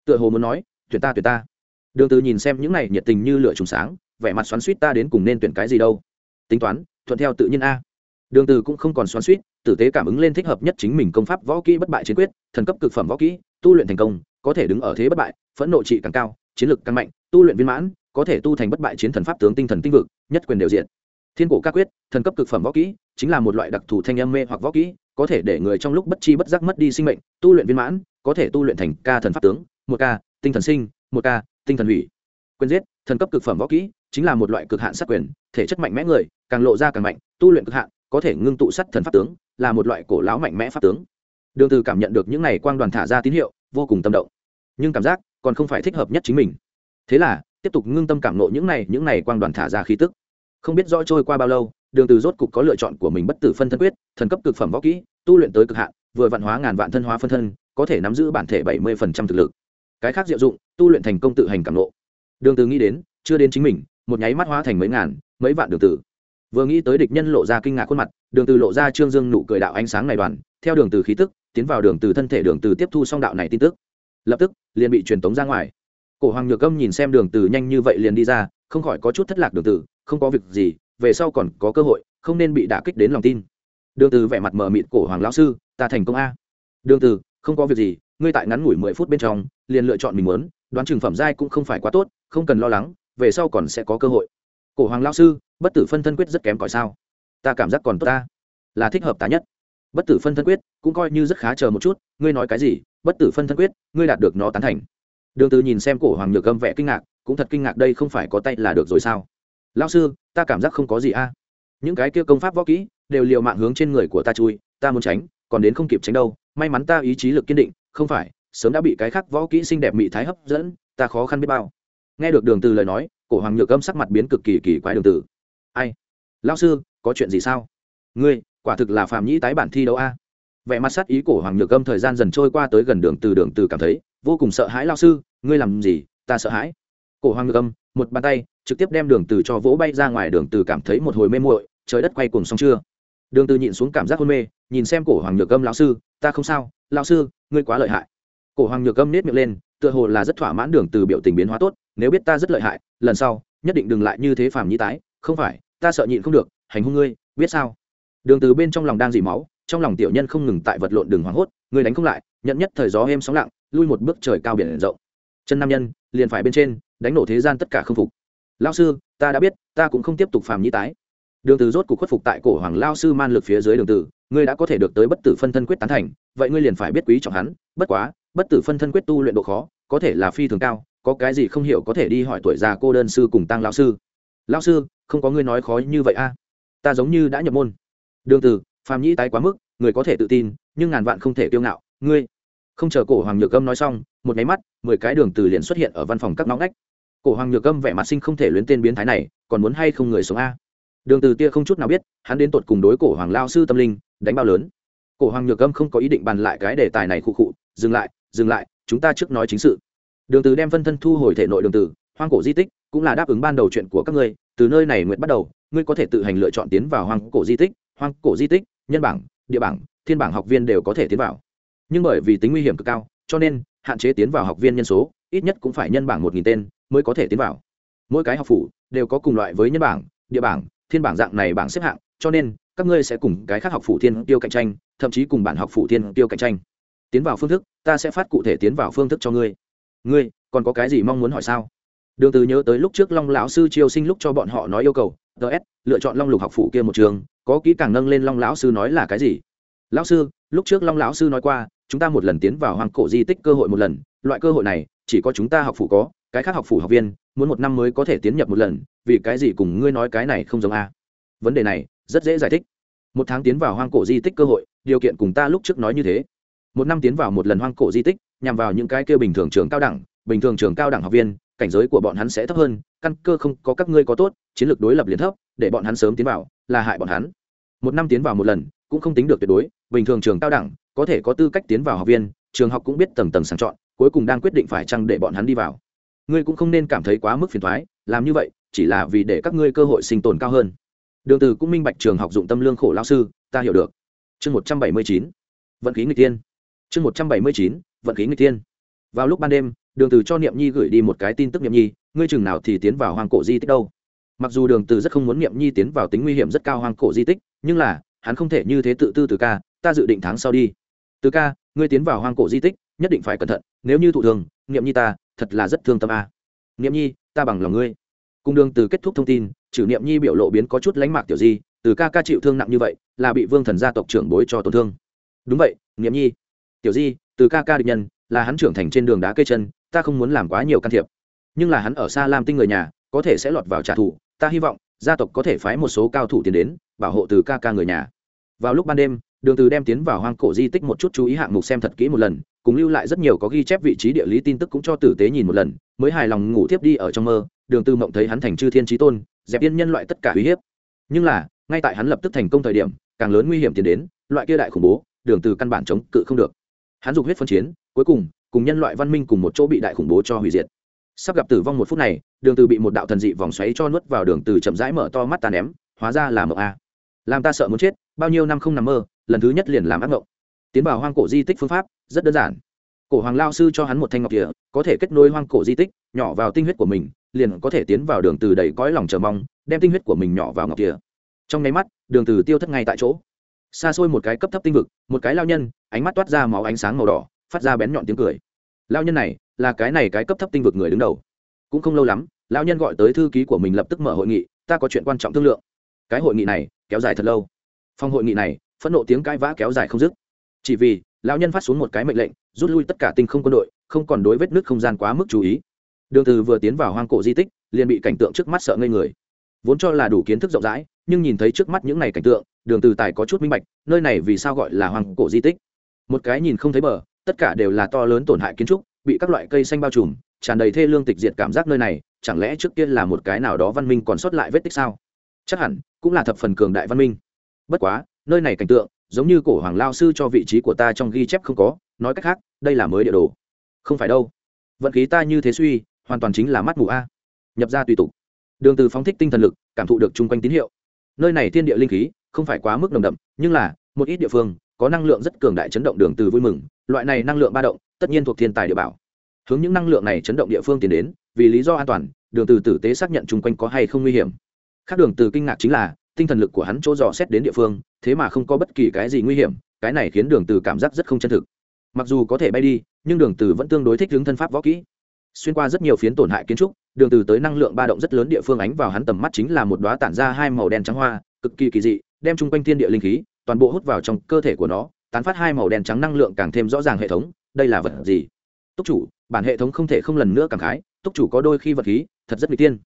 Tựa hồ muốn nói, tuyển ta tuyển ta. Đường từ nhìn xem những này nhiệt tình như lửa trùng sáng, vẻ mặt xoắn xuýt ta đến cùng nên tuyển cái gì đâu. Tính toán, thuận theo tự nhiên a. Đường từ cũng không còn xoắn xuýt, tử tế cảm ứng lên thích hợp nhất chính mình công pháp võ kỹ bất bại chiến quyết, thần cấp cực phẩm võ kỹ, tu luyện thành công, có thể đứng ở thế bất bại, phẫn nộ trị càng cao, chiến lực càng mạnh, tu luyện viên mãn, có thể tu thành bất bại chiến thần pháp tướng tinh thần tinh vực, nhất quyền đều diện. Thiên cổ ca quyết, thần cấp cực phẩm võ kỹ, chính là một loại đặc thù thanh âm mê hoặc võ kỹ có thể để người trong lúc bất chi bất giác mất đi sinh mệnh, tu luyện viên mãn, có thể tu luyện thành ca thần pháp tướng, một ca, tinh thần sinh, một ca, tinh thần hủy. Quyền giết, thần cấp cực phẩm võ kỹ, chính là một loại cực hạn sát quyền, thể chất mạnh mẽ người, càng lộ ra càng mạnh, tu luyện cực hạn, có thể ngưng tụ sắt thần pháp tướng, là một loại cổ lão mạnh mẽ pháp tướng. Đường từ cảm nhận được những này quang đoàn thả ra tín hiệu, vô cùng tâm động. Nhưng cảm giác còn không phải thích hợp nhất chính mình. Thế là, tiếp tục ngưng tâm cảm nộ những này những này quang đoàn thả ra khí tức. Không biết rõ trôi qua bao lâu, đường từ rốt cục có lựa chọn của mình bất tử phân thân quyết, thần cấp cực phẩm võ kỹ tu luyện tới cực hạn, vừa vạn hóa ngàn vạn thân hóa phân thân, có thể nắm giữ bản thể 70% thực lực. Cái khác diệu dụng, tu luyện thành công tự hành cảm nộ đường từ nghĩ đến, chưa đến chính mình, một nháy mắt hóa thành mấy ngàn, mấy vạn đường tử. Vừa nghĩ tới địch nhân lộ ra kinh ngạc khuôn mặt, đường từ lộ ra trương dương nụ cười đạo ánh sáng này đoàn, theo đường từ khí tức, tiến vào đường từ thân thể đường từ tiếp thu xong đạo này tin tức. Lập tức, liền bị truyền tống ra ngoài. Cổ hoàng nhược âm nhìn xem đường từ nhanh như vậy liền đi ra, không khỏi có chút thất lạc đường từ không có việc gì, về sau còn có cơ hội, không nên bị đả kích đến lòng tin đường từ vẻ mặt mờ mịt cổ hoàng lão sư, ta thành công a. Đường từ, không có việc gì, ngươi tại ngắn ngủi mười phút bên trong, liền lựa chọn mình muốn, đoán trường phẩm giai cũng không phải quá tốt, không cần lo lắng, về sau còn sẽ có cơ hội. Cổ hoàng lão sư, bất tử phân thân quyết rất kém cỏi sao? Ta cảm giác còn tốt ta, là thích hợp ta nhất. Bất tử phân thân quyết cũng coi như rất khá chờ một chút, ngươi nói cái gì? Bất tử phân thân quyết, ngươi đạt được nó tán thành. Đường từ nhìn xem cổ hoàng nhược âm vẻ kinh ngạc, cũng thật kinh ngạc đây không phải có tay là được rồi sao? Lão sư, ta cảm giác không có gì a. Những cái kia công pháp võ kỹ đều liều mạng hướng trên người của ta chui, ta muốn tránh, còn đến không kịp tránh đâu, may mắn ta ý chí lực kiên định, không phải, sớm đã bị cái khác võ kỹ xinh đẹp mỹ thái hấp dẫn, ta khó khăn biết bao. Nghe được đường từ lời nói, cổ hoàng nhược âm sắc mặt biến cực kỳ kỳ quái đường từ. Ai? Lão sư, có chuyện gì sao? Ngươi, quả thực là phàm nhĩ tái bản thi đấu a. Vẻ mặt sát ý cổ hoàng nhược âm thời gian dần trôi qua tới gần đường từ đường từ cảm thấy, vô cùng sợ hãi, lão sư, ngươi làm gì? Ta sợ hãi. Cổ hoàng nhược âm, một bàn tay, trực tiếp đem đường từ cho vỗ bay ra ngoài, đường từ cảm thấy một hồi mê muội, trời đất quay cuồng xong chưa? Đường từ nhịn xuống cảm giác hôn mê, nhìn xem cổ hoàng nhược âm lão sư, ta không sao, lão sư, ngươi quá lợi hại. Cổ hoàng nhược âm nết miệng lên, tựa hồ là rất thỏa mãn đường từ biểu tình biến hóa tốt, nếu biết ta rất lợi hại, lần sau, nhất định đừng lại như thế phàm nhĩ tái, không phải, ta sợ nhịn không được, hành hung ngươi, biết sao? Đường từ bên trong lòng đang dỉ máu, trong lòng tiểu nhân không ngừng tại vật lộn đường hoảng hốt, ngươi đánh không lại, nhận nhất thời gió êm sóng lặng, lui một bước trời cao biển rộng. Chân nam nhân, liền phải bên trên, đánh nổ thế gian tất cả không phục. Lão sư, ta đã biết, ta cũng không tiếp tục phàm nhĩ tái đường từ rốt cuộc khuất phục tại cổ hoàng lao sư man lực phía dưới đường từ ngươi đã có thể được tới bất tử phân thân quyết tán thành, vậy ngươi liền phải biết quý trọng hắn. Bất quá, bất tử phân thân quyết tu luyện độ khó, có thể là phi thường cao, có cái gì không hiểu có thể đi hỏi tuổi già cô đơn sư cùng tăng lão sư. Lão sư, không có ngươi nói khó như vậy a. Ta giống như đã nhập môn. Đường từ phàm nhĩ tái quá mức, người có thể tự tin, nhưng ngàn vạn không thể kiêu ngạo. Ngươi, không chờ cổ hoàng nhược âm nói xong, một máy mắt, mười cái đường từ liền xuất hiện ở văn phòng các nóng nách cổ hoàng nhược âm vẻ mặt sinh không thể luyến tên biến thái này, còn muốn hay không người sống a? Đường từ tia không chút nào biết, hắn đến tột cùng đối cổ hoàng lao sư tâm linh, đánh bao lớn. Cổ hoàng nhược âm không có ý định bàn lại cái đề tài này khụ khụ, dừng lại dừng lại, chúng ta trước nói chính sự. Đường từ đem phân thân thu hồi thể nội đường từ, hoang cổ di tích cũng là đáp ứng ban đầu chuyện của các ngươi, từ nơi này nguyện bắt đầu, ngươi có thể tự hành lựa chọn tiến vào hoang cổ di tích, hoang cổ di tích, nhân bảng, địa bảng, thiên bảng học viên đều có thể tiến vào. Nhưng bởi vì tính nguy hiểm cực cao, cho nên, hạn chế tiến vào học viên nhân số, ít nhất cũng phải nhân bảng một nghìn tên mới có thể tiến vào. Mỗi cái học phủ đều có cùng loại với nhân bảng, địa bảng thiên bảng dạng này bảng xếp hạng, cho nên, các ngươi sẽ cùng cái khác học phủ thiên tiêu cạnh tranh, thậm chí cùng bản học phủ thiên tiêu cạnh tranh. Tiến vào phương thức, ta sẽ phát cụ thể tiến vào phương thức cho ngươi. Ngươi, còn có cái gì mong muốn hỏi sao? Đường từ nhớ tới lúc trước long lão sư triều sinh lúc cho bọn họ nói yêu cầu ts lựa chọn long lục học phủ kia một trường, có kỹ càng nâng lên long lão sư nói là cái gì? Lão sư, lúc trước long lão sư nói qua, chúng ta một lần tiến vào hoàng cổ di tích cơ hội một lần, loại cơ hội này, chỉ có chúng ta học phủ có cái khác học phủ học viên, muốn một năm mới có thể tiến nhập một lần, vì cái gì cùng ngươi nói cái này không giống a? Vấn đề này, rất dễ giải thích. Một tháng tiến vào hoang cổ di tích cơ hội, điều kiện cùng ta lúc trước nói như thế. Một năm tiến vào một lần hoang cổ di tích, nhằm vào những cái kia bình thường trường cao đẳng, bình thường trường cao đẳng học viên, cảnh giới của bọn hắn sẽ thấp hơn, căn cơ không có các ngươi có tốt, chiến lược đối lập liền thấp, để bọn hắn sớm tiến vào, là hại bọn hắn. Một năm tiến vào một lần, cũng không tính được tuyệt đối, bình thường trường cao đẳng, có thể có tư cách tiến vào học viên, trường học cũng biết tầng tầng sàng chọn, cuối cùng đang quyết định phải chăng để bọn hắn đi vào ngươi cũng không nên cảm thấy quá mức phiền thoái, làm như vậy, chỉ là vì để các ngươi cơ hội sinh tồn cao hơn. Đường từ cũng minh bạch trường học dụng tâm lương khổ lao sư, ta hiểu được. Chương một trăm bảy mươi chín, vận khí người tiên. Chương một trăm bảy mươi chín, vận khí người tiên. Vào lúc ban đêm, đường từ cho niệm nhi gửi đi một cái tin tức niệm nhi, ngươi chừng nào thì tiến vào hoang cổ di tích đâu. Mặc dù đường từ rất không muốn niệm nhi tiến vào tính nguy hiểm rất cao hoang cổ di tích, nhưng là, hắn không thể như thế tự tư từ ca, ta dự định tháng sau đi. Từ ca, ngươi tiến vào hoang cổ di tích, nhất định phải cẩn thận, nếu như thụ thường, niệm nhi ta thật là rất thương tâm a. Niệm nhi, ta bằng lòng ngươi. Cung đường từ kết thúc thông tin, trừ niệm nhi biểu lộ biến có chút lánh mạc tiểu di, từ ca ca chịu thương nặng như vậy, là bị vương thần gia tộc trưởng bối cho tổn thương. Đúng vậy, niệm nhi. Tiểu di, từ ca ca địch nhân, là hắn trưởng thành trên đường đá cây chân, ta không muốn làm quá nhiều can thiệp. Nhưng là hắn ở xa lam tinh người nhà, có thể sẽ lọt vào trả thù, ta hy vọng, gia tộc có thể phái một số cao thủ tiến đến, bảo hộ từ ca ca người nhà. Vào lúc ban đêm, đường từ đem tiến vào hoang cổ di tích một chút chú ý hạng mục xem thật kỹ một lần cùng lưu lại rất nhiều có ghi chép vị trí địa lý tin tức cũng cho tử tế nhìn một lần, mới hài lòng ngủ tiếp đi ở trong mơ, đường tư mộng thấy hắn thành chư thiên trí tôn, dẹp yên nhân loại tất cả uy hiếp. Nhưng là, ngay tại hắn lập tức thành công thời điểm, càng lớn nguy hiểm tiến đến, loại kia đại khủng bố, đường từ căn bản chống cự không được. Hắn dùng huyết phân chiến, cuối cùng cùng nhân loại văn minh cùng một chỗ bị đại khủng bố cho hủy diệt. Sắp gặp tử vong một phút này, đường từ bị một đạo thần dị vòng xoáy cho nuốt vào đường từ chậm rãi mở to mắt ta ném, hóa ra là mộng a. Làm ta sợ muốn chết, bao nhiêu năm không nằm mơ, lần thứ nhất liền làm ác mộng tiến vào hoang cổ di tích phương pháp, rất đơn giản. Cổ hoàng lao sư cho hắn một thanh ngọc địa có thể kết nối hoang cổ di tích, nhỏ vào tinh huyết của mình, liền có thể tiến vào đường từ đầy cõi lòng chờ mong, đem tinh huyết của mình nhỏ vào ngọc địa trong nháy mắt, đường từ tiêu thất ngay tại chỗ. Xa xôi một cái cấp thấp tinh vực, một cái lao nhân, ánh mắt toát ra máu ánh sáng màu đỏ, phát ra bén nhọn tiếng cười. Lao nhân này, là cái này cái cấp thấp tinh vực người đứng đầu. Cũng không lâu lắm, lao nhân gọi tới thư ký của mình lập tức mở hội nghị, ta có chuyện quan trọng thương lượng. Cái hội nghị này kéo dài thật lâu. Phòng hội nghị này, phẫn nộ tiếng cãi vã kéo dài không dứt chỉ vì, lão nhân phát xuống một cái mệnh lệnh, rút lui tất cả tinh không quân đội, không còn đối vết nước không gian quá mức chú ý. Đường từ vừa tiến vào hoang cổ di tích, liền bị cảnh tượng trước mắt sợ ngây người. Vốn cho là đủ kiến thức rộng rãi, nhưng nhìn thấy trước mắt những này cảnh tượng, đường từ tài có chút minh bạch, nơi này vì sao gọi là hoang cổ di tích. Một cái nhìn không thấy bờ, tất cả đều là to lớn tổn hại kiến trúc, bị các loại cây xanh bao trùm, tràn đầy thê lương tịch diệt cảm giác nơi này, chẳng lẽ trước kia là một cái nào đó văn minh còn sót lại vết tích sao? Chắc hẳn, cũng là thập phần cường đại văn minh. Bất quá, nơi này cảnh tượng giống như cổ hoàng lao sư cho vị trí của ta trong ghi chép không có, nói cách khác, đây là mới địa đồ. Không phải đâu. Vận khí ta như thế suy, hoàn toàn chính là mắt mù a. Nhập ra tùy tục. Đường từ phóng thích tinh thần lực, cảm thụ được chung quanh tín hiệu. Nơi này thiên địa linh khí, không phải quá mức nồng đậm, nhưng là, một ít địa phương, có năng lượng rất cường đại chấn động đường từ vui mừng, loại này năng lượng ba động, tất nhiên thuộc thiên tài địa bảo. Hướng những năng lượng này chấn động địa phương tiến đến, vì lý do an toàn, đường từ tử tế xác nhận chung quanh có hay không nguy hiểm. Khác đường từ kinh ngạc chính là tinh thần lực của hắn chỗ dò xét đến địa phương, thế mà không có bất kỳ cái gì nguy hiểm, cái này khiến đường từ cảm giác rất không chân thực. Mặc dù có thể bay đi, nhưng đường từ vẫn tương đối thích hướng thân pháp võ kỹ. Xuyên qua rất nhiều phiến tổn hại kiến trúc, đường từ tới năng lượng ba động rất lớn địa phương ánh vào hắn tầm mắt chính là một đóa tản ra hai màu đen trắng hoa, cực kỳ kỳ dị, đem chung quanh thiên địa linh khí, toàn bộ hút vào trong cơ thể của nó, tán phát hai màu đen trắng năng lượng càng thêm rõ ràng hệ thống, đây là vật gì? Túc chủ, bản hệ thống không thể không lần nữa cảm khái, túc chủ có đôi khi vật khí, thật rất mỹ tiên.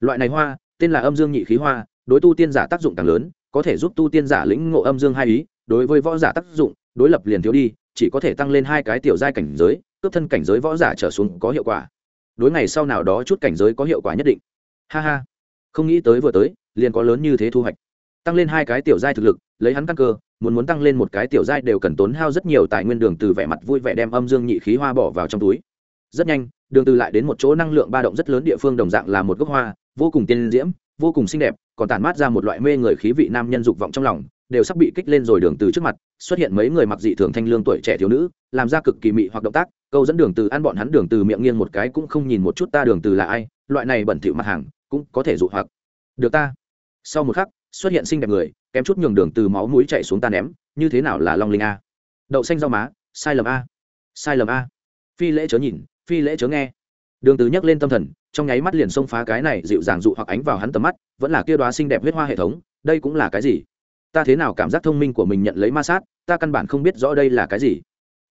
Loại này hoa, tên là âm dương nhị khí hoa đối tu tiên giả tác dụng càng lớn, có thể giúp tu tiên giả lĩnh ngộ âm dương hai ý, đối với võ giả tác dụng, đối lập liền thiếu đi, chỉ có thể tăng lên hai cái tiểu giai cảnh giới, cướp thân cảnh giới võ giả trở xuống có hiệu quả. Đối ngày sau nào đó chút cảnh giới có hiệu quả nhất định. Ha ha. Không nghĩ tới vừa tới, liền có lớn như thế thu hoạch. Tăng lên hai cái tiểu giai thực lực, lấy hắn căn cơ, muốn muốn tăng lên một cái tiểu giai đều cần tốn hao rất nhiều tài nguyên đường từ vẻ mặt vui vẻ đem âm dương nhị khí hoa bỏ vào trong túi. Rất nhanh, đường từ lại đến một chỗ năng lượng ba động rất lớn địa phương, đồng dạng là một gốc hoa, vô cùng tiên diễm vô cùng xinh đẹp, còn tản mát ra một loại mê người khí vị nam nhân dục vọng trong lòng, đều sắp bị kích lên rồi đường từ trước mặt, xuất hiện mấy người mặc dị thường thanh lương tuổi trẻ thiếu nữ, làm ra cực kỳ mị hoặc động tác, câu dẫn đường từ ăn bọn hắn đường từ miệng nghiêng một cái cũng không nhìn một chút ta đường từ là ai, loại này bẩn thỉu mặt hàng, cũng có thể dụ hoặc. Được ta. Sau một khắc, xuất hiện xinh đẹp người, kém chút nhường đường từ máu mũi chảy xuống ta ném, như thế nào là long linh a? Đậu xanh rau má, sai lầm a. Sai lầm a. Phi lễ chớ nhìn, phi lễ chớ nghe đường từ nhấc lên tâm thần, trong nháy mắt liền xông phá cái này dịu dàng dụ hoặc ánh vào hắn tầm mắt, vẫn là kia đóa xinh đẹp huyết hoa hệ thống, đây cũng là cái gì? Ta thế nào cảm giác thông minh của mình nhận lấy ma sát, ta căn bản không biết rõ đây là cái gì.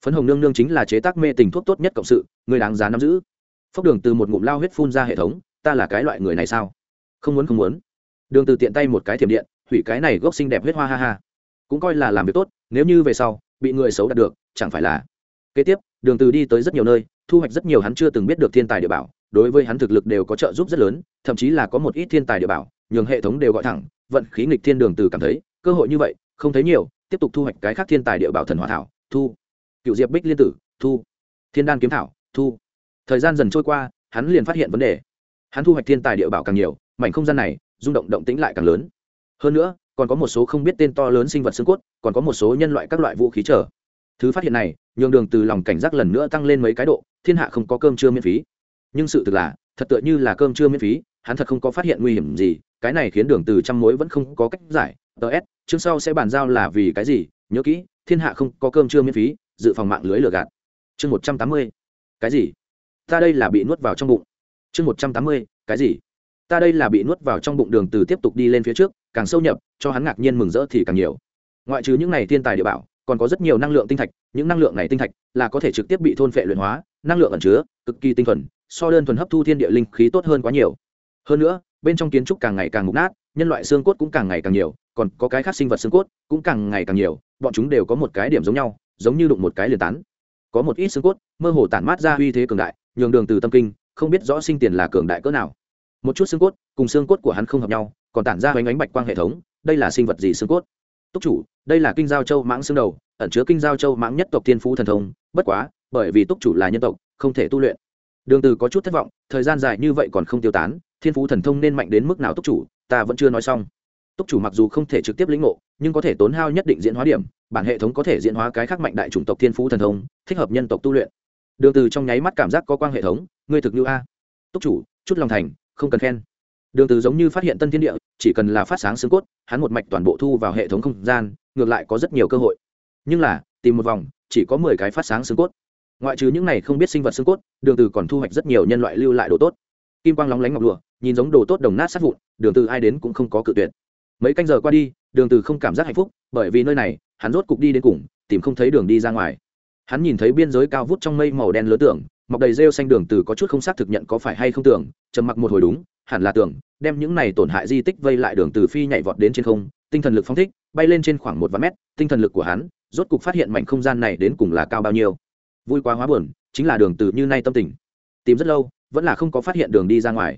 Phấn hồng nương nương chính là chế tác mê tình thuốc tốt nhất cộng sự, người đáng giá nắm giữ. Phốc đường từ một ngụm lao huyết phun ra hệ thống, ta là cái loại người này sao? Không muốn không muốn. Đường từ tiện tay một cái thiểm điện, hủy cái này gốc xinh đẹp huyết hoa ha ha. Cũng coi là làm việc tốt, nếu như về sau, bị người xấu đạt được, chẳng phải là. Kế tiếp, đường từ đi tới rất nhiều nơi thu hoạch rất nhiều hắn chưa từng biết được thiên tài địa bảo, đối với hắn thực lực đều có trợ giúp rất lớn, thậm chí là có một ít thiên tài địa bảo, nhường hệ thống đều gọi thẳng, vận khí nghịch thiên đường từ cảm thấy, cơ hội như vậy, không thấy nhiều, tiếp tục thu hoạch cái khác thiên tài địa bảo thần hỏa thảo, thu. Cựu diệp bích liên tử, thu. Thiên đan kiếm thảo, thu. Thời gian dần trôi qua, hắn liền phát hiện vấn đề. Hắn thu hoạch thiên tài địa bảo càng nhiều, mảnh không gian này, rung động động tĩnh lại càng lớn. Hơn nữa, còn có một số không biết tên to lớn sinh vật xương cốt, còn có một số nhân loại các loại vũ khí trở thứ phát hiện này, nhường đường từ lòng cảnh giác lần nữa tăng lên mấy cái độ, thiên hạ không có cơm trưa miễn phí. Nhưng sự thực là, thật tựa như là cơm trưa miễn phí, hắn thật không có phát hiện nguy hiểm gì, cái này khiến đường từ trăm mối vẫn không có cách giải. Ts chương sau sẽ bàn giao là vì cái gì, nhớ kỹ, thiên hạ không có cơm trưa miễn phí, dự phòng mạng lưới lừa gạt. Chương một trăm tám mươi, cái gì? Ta đây là bị nuốt vào trong bụng. Chương một trăm tám mươi, cái gì? Ta đây là bị nuốt vào trong bụng đường từ tiếp tục đi lên phía trước, càng sâu nhập, cho hắn ngạc nhiên mừng rỡ thì càng nhiều. Ngoại trừ những này thiên tài địa bảo còn có rất nhiều năng lượng tinh thạch, những năng lượng này tinh thạch là có thể trực tiếp bị thôn phệ luyện hóa, năng lượng ẩn chứa, cực kỳ tinh thuần, so đơn thuần hấp thu thiên địa linh khí tốt hơn quá nhiều. Hơn nữa, bên trong kiến trúc càng ngày càng mục nát, nhân loại xương cốt cũng càng ngày càng nhiều, còn có cái khác sinh vật xương cốt cũng càng ngày càng nhiều, bọn chúng đều có một cái điểm giống nhau, giống như đụng một cái liền tán. Có một ít xương cốt mơ hồ tản mát ra uy thế cường đại, nhường đường từ tâm kinh, không biết rõ sinh tiền là cường đại cỡ nào. Một chút xương cốt cùng xương cốt của hắn không hợp nhau, còn tản ra hoành ánh bạch quang hệ thống, đây là sinh vật gì xương cốt? Túc chủ, đây là kinh giao châu mãng xương đầu, ẩn chứa kinh giao châu mãng nhất tộc thiên phú thần thông, bất quá, bởi vì túc chủ là nhân tộc, không thể tu luyện. Đường từ có chút thất vọng, thời gian dài như vậy còn không tiêu tán, thiên phú thần thông nên mạnh đến mức nào túc chủ, ta vẫn chưa nói xong. Túc chủ mặc dù không thể trực tiếp lĩnh ngộ, nhưng có thể tốn hao nhất định diễn hóa điểm, bản hệ thống có thể diễn hóa cái khác mạnh đại chủng tộc thiên phú thần thông, thích hợp nhân tộc tu luyện. Đường từ trong nháy mắt cảm giác có quang hệ thống, ngươi thực như a. Túc chủ, chút lòng thành, không cần khen đường từ giống như phát hiện tân thiên địa, chỉ cần là phát sáng xương cốt, hắn một mạch toàn bộ thu vào hệ thống không gian, ngược lại có rất nhiều cơ hội. Nhưng là, tìm một vòng, chỉ có 10 cái phát sáng xương cốt. Ngoại trừ những này không biết sinh vật xương cốt, đường từ còn thu hoạch rất nhiều nhân loại lưu lại đồ tốt. Kim quang lóng lánh ngọc lụa, nhìn giống đồ tốt đồng nát sát vụn, đường từ ai đến cũng không có cự tuyệt. Mấy canh giờ qua đi, đường từ không cảm giác hạnh phúc, bởi vì nơi này, hắn rốt cục đi đến cùng, tìm không thấy đường đi ra ngoài. Hắn nhìn thấy biên giới cao vút trong mây màu đen lớn tưởng, mọc đầy rêu xanh đường từ có chút không xác thực nhận có phải hay không tưởng, trầm mặc một hồi đúng hẳn là tưởng, đem những này tổn hại di tích vây lại đường từ phi nhảy vọt đến trên không, tinh thần lực phóng thích, bay lên trên khoảng một vạn mét, tinh thần lực của hắn rốt cục phát hiện mảnh không gian này đến cùng là cao bao nhiêu. Vui quá hóa buồn, chính là đường từ như nay tâm tình. Tìm rất lâu, vẫn là không có phát hiện đường đi ra ngoài.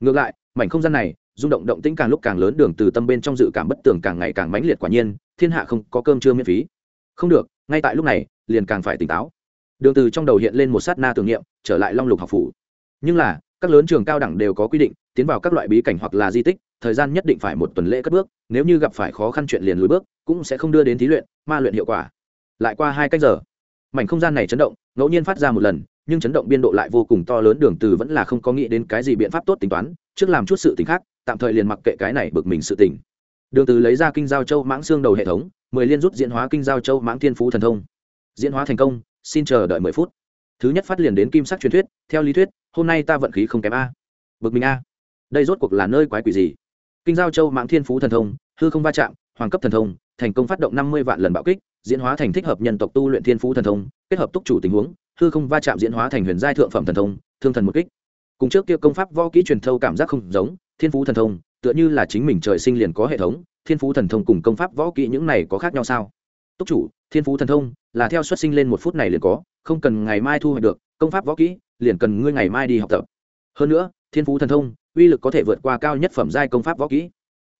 Ngược lại, mảnh không gian này, rung động động tĩnh càng lúc càng lớn, đường từ tâm bên trong dự cảm bất tường càng ngày càng mãnh liệt quả nhiên, thiên hạ không có cơm trưa miễn phí. Không được, ngay tại lúc này, liền càng phải tỉnh táo. Đường từ trong đầu hiện lên một sát na tưởng niệm, trở lại long lục học phủ. Nhưng là các lớn trường cao đẳng đều có quy định, tiến vào các loại bí cảnh hoặc là di tích, thời gian nhất định phải một tuần lễ cất bước, nếu như gặp phải khó khăn chuyện liền lùi bước, cũng sẽ không đưa đến thí luyện, ma luyện hiệu quả. Lại qua hai cách giờ, mảnh không gian này chấn động, ngẫu nhiên phát ra một lần, nhưng chấn động biên độ lại vô cùng to lớn, đường từ vẫn là không có nghĩ đến cái gì biện pháp tốt tính toán, trước làm chút sự tình khác, tạm thời liền mặc kệ cái này bực mình sự tình. Đường từ lấy ra kinh giao châu mãng xương đầu hệ thống, mười liên rút diễn hóa kinh giao châu mãng thiên phú thần thông. Diễn hóa thành công, xin chờ đợi mười phút thứ nhất phát liền đến kim sắc truyền thuyết, theo lý thuyết, hôm nay ta vận khí không kém a. Bực mình a. Đây rốt cuộc là nơi quái quỷ gì? Kinh giao châu mạng thiên phú thần thông, hư không va chạm, hoàng cấp thần thông, thành công phát động năm mươi vạn lần bạo kích, diễn hóa thành thích hợp nhân tộc tu luyện thiên phú thần thông, kết hợp túc chủ tình huống, hư không va chạm diễn hóa thành huyền giai thượng phẩm thần thông, thương thần một kích. Cùng trước kia công pháp võ kỹ truyền thâu cảm giác không giống, thiên phú thần thông, tựa như là chính mình trời sinh liền có hệ thống, thiên phú thần thông cùng công pháp võ kỹ những này có khác nhau sao? Túc chủ, thiên phú thần thông là theo xuất sinh lên một phút này liền có không cần ngày mai thu hoạch được, công pháp võ kỹ, liền cần ngươi ngày mai đi học tập. Hơn nữa, thiên phú thần thông, uy lực có thể vượt qua cao nhất phẩm giai công pháp võ kỹ.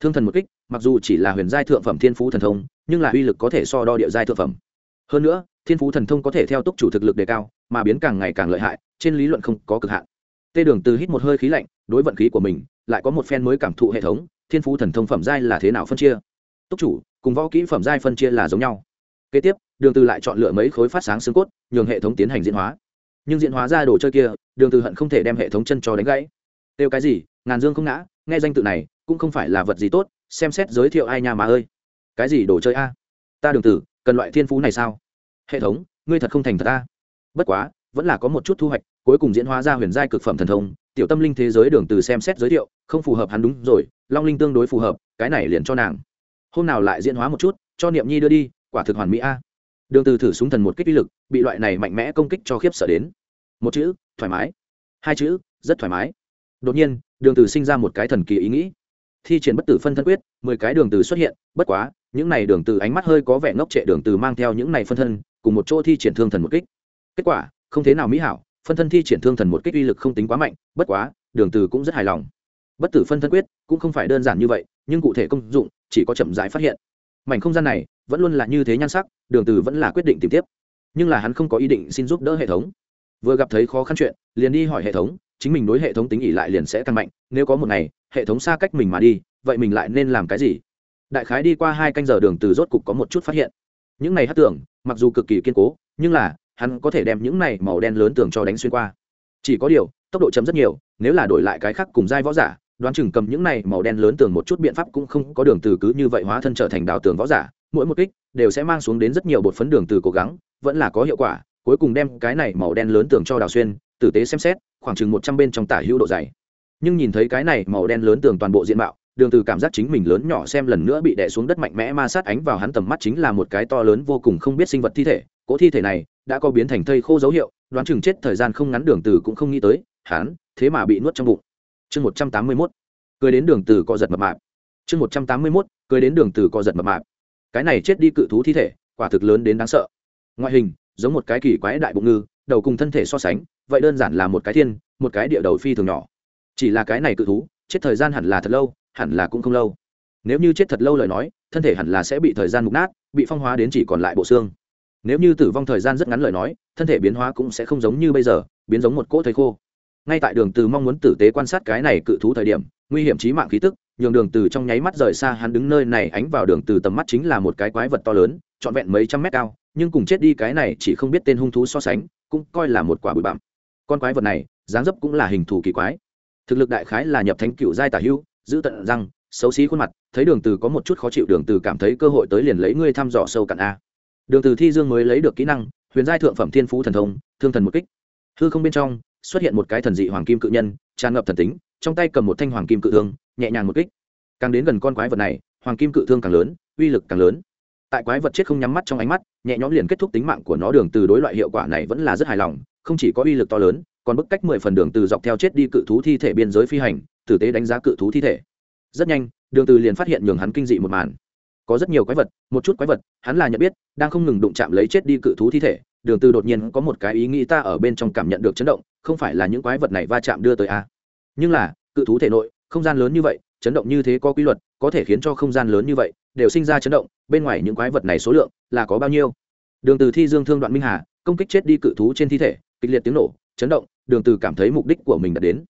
Thương thần một kích, mặc dù chỉ là huyền giai thượng phẩm thiên phú thần thông, nhưng là uy lực có thể so đo địa giai thượng phẩm. Hơn nữa, thiên phú thần thông có thể theo túc chủ thực lực đề cao, mà biến càng ngày càng lợi hại, trên lý luận không có cực hạn. Tê đường từ hít một hơi khí lạnh, đối vận khí của mình, lại có một phen mới cảm thụ hệ thống, thiên phú thần thông phẩm giai là thế nào phân chia. Túc chủ cùng võ kỹ phẩm giai phân chia là giống nhau. Kế tiếp đường từ lại chọn lựa mấy khối phát sáng xương cốt, nhường hệ thống tiến hành diễn hóa. Nhưng diễn hóa ra đồ chơi kia, đường từ hận không thể đem hệ thống chân cho đánh gãy. Tiêu cái gì? Ngàn dương không ngã, nghe danh tự này, cũng không phải là vật gì tốt, xem xét giới thiệu ai nhà mà ơi. Cái gì đồ chơi a? Ta đường từ, cần loại thiên phú này sao? Hệ thống, ngươi thật không thành thật a? Bất quá, vẫn là có một chút thu hoạch, cuối cùng diễn hóa ra huyền giai cực phẩm thần thông, tiểu tâm linh thế giới đường từ xem xét giới thiệu, không phù hợp hắn đúng rồi, long linh tương đối phù hợp, cái này liền cho nàng. Hôm nào lại diễn hóa một chút, cho niệm nhi đưa đi, quả thực hoàn mỹ a đường từ thử súng thần một kích uy lực, bị loại này mạnh mẽ công kích cho khiếp sợ đến. Một chữ, thoải mái. Hai chữ, rất thoải mái. Đột nhiên, đường từ sinh ra một cái thần kỳ ý nghĩ. Thi triển bất tử phân thân quyết, mười cái đường từ xuất hiện, bất quá, những này đường từ ánh mắt hơi có vẻ ngốc trệ, đường từ mang theo những này phân thân, cùng một chỗ thi triển thương thần một kích. Kết quả, không thế nào mỹ hảo, phân thân thi triển thương thần một kích uy lực không tính quá mạnh, bất quá, đường từ cũng rất hài lòng. Bất tử phân thân quyết cũng không phải đơn giản như vậy, nhưng cụ thể công dụng chỉ có chậm rãi phát hiện mảnh không gian này vẫn luôn là như thế nhan sắc, đường từ vẫn là quyết định tìm tiếp. Nhưng là hắn không có ý định xin giúp đỡ hệ thống. Vừa gặp thấy khó khăn chuyện, liền đi hỏi hệ thống, chính mình đối hệ thống tính ỉ lại liền sẽ tăng mạnh, nếu có một ngày, hệ thống xa cách mình mà đi, vậy mình lại nên làm cái gì? Đại khái đi qua hai canh giờ đường từ rốt cục có một chút phát hiện. Những này hát tưởng, mặc dù cực kỳ kiên cố, nhưng là, hắn có thể đem những này màu đen lớn tường cho đánh xuyên qua. Chỉ có điều, tốc độ chấm rất nhiều, nếu là đổi lại cái khác cùng giai võ giả đoán chừng cầm những này màu đen lớn tường một chút biện pháp cũng không có đường từ cứ như vậy hóa thân trở thành đào tường võ giả, mỗi một kích đều sẽ mang xuống đến rất nhiều bột phấn đường từ cố gắng, vẫn là có hiệu quả, cuối cùng đem cái này màu đen lớn tường cho đào xuyên, tử tế xem xét, khoảng chừng một trăm bên trong tả hữu độ dày. Nhưng nhìn thấy cái này màu đen lớn tường toàn bộ diện mạo, đường từ cảm giác chính mình lớn nhỏ xem lần nữa bị đè xuống đất mạnh mẽ ma sát ánh vào hắn tầm mắt chính là một cái to lớn vô cùng không biết sinh vật thi thể, cỗ thi thể này đã có biến thành thây khô dấu hiệu, đoán chừng chết thời gian không ngắn đường từ cũng không nghĩ tới, hắn thế mà bị nuốt trong bụng chương 181 cười đến đường từ co giật mập mạp. Chương 181 cười đến đường từ co giật mập mạp. Cái này chết đi cự thú thi thể, quả thực lớn đến đáng sợ. Ngoại hình, giống một cái kỳ quái đại bụng ngư, đầu cùng thân thể so sánh, vậy đơn giản là một cái thiên, một cái địa đầu phi thường nhỏ. Chỉ là cái này cự thú, chết thời gian hẳn là thật lâu, hẳn là cũng không lâu. Nếu như chết thật lâu lời nói, thân thể hẳn là sẽ bị thời gian mục nát, bị phong hóa đến chỉ còn lại bộ xương. Nếu như tử vong thời gian rất ngắn lời nói, thân thể biến hóa cũng sẽ không giống như bây giờ, biến giống một cỗ thầy khô ngay tại đường từ mong muốn tử tế quan sát cái này cự thú thời điểm, nguy hiểm chí mạng khí tức, nhường đường từ trong nháy mắt rời xa hắn đứng nơi này ánh vào đường từ tầm mắt chính là một cái quái vật to lớn, trọn vẹn mấy trăm mét cao, nhưng cùng chết đi cái này chỉ không biết tên hung thú so sánh, cũng coi là một quả bụi bặm. Con quái vật này, dáng dấp cũng là hình thù kỳ quái. Thực lực đại khái là nhập thánh cựu giai tả hưu, giữ tận răng, xấu xí khuôn mặt, thấy đường từ có một chút khó chịu, đường từ cảm thấy cơ hội tới liền lấy ngươi thăm dò sâu cạn a. Đường từ thi dương mới lấy được kỹ năng, huyền giai thượng phẩm thiên phú thần thông, thương thần một kích. Hư không bên trong xuất hiện một cái thần dị hoàng kim cự nhân, tràn ngập thần tính, trong tay cầm một thanh hoàng kim cự thương, nhẹ nhàng một kích. Càng đến gần con quái vật này, hoàng kim cự thương càng lớn, uy lực càng lớn. Tại quái vật chết không nhắm mắt trong ánh mắt, nhẹ nhõm liền kết thúc tính mạng của nó đường từ đối loại hiệu quả này vẫn là rất hài lòng, không chỉ có uy lực to lớn, còn bức cách mười phần đường từ dọc theo chết đi cự thú thi thể biên giới phi hành, tử tế đánh giá cự thú thi thể. Rất nhanh, đường từ liền phát hiện nhường hắn kinh dị một màn. Có rất nhiều quái vật, một chút quái vật, hắn là nhận biết, đang không ngừng đụng chạm lấy chết đi cự thú thi thể, đường từ đột nhiên có một cái ý nghĩ ta ở bên trong cảm nhận được chấn động không phải là những quái vật này va chạm đưa tới a nhưng là, cự thú thể nội, không gian lớn như vậy, chấn động như thế có quy luật, có thể khiến cho không gian lớn như vậy, đều sinh ra chấn động, bên ngoài những quái vật này số lượng là có bao nhiêu? Đường từ thi dương thương đoạn minh hà, công kích chết đi cự thú trên thi thể, kịch liệt tiếng nổ, chấn động, đường từ cảm thấy mục đích của mình đã đến.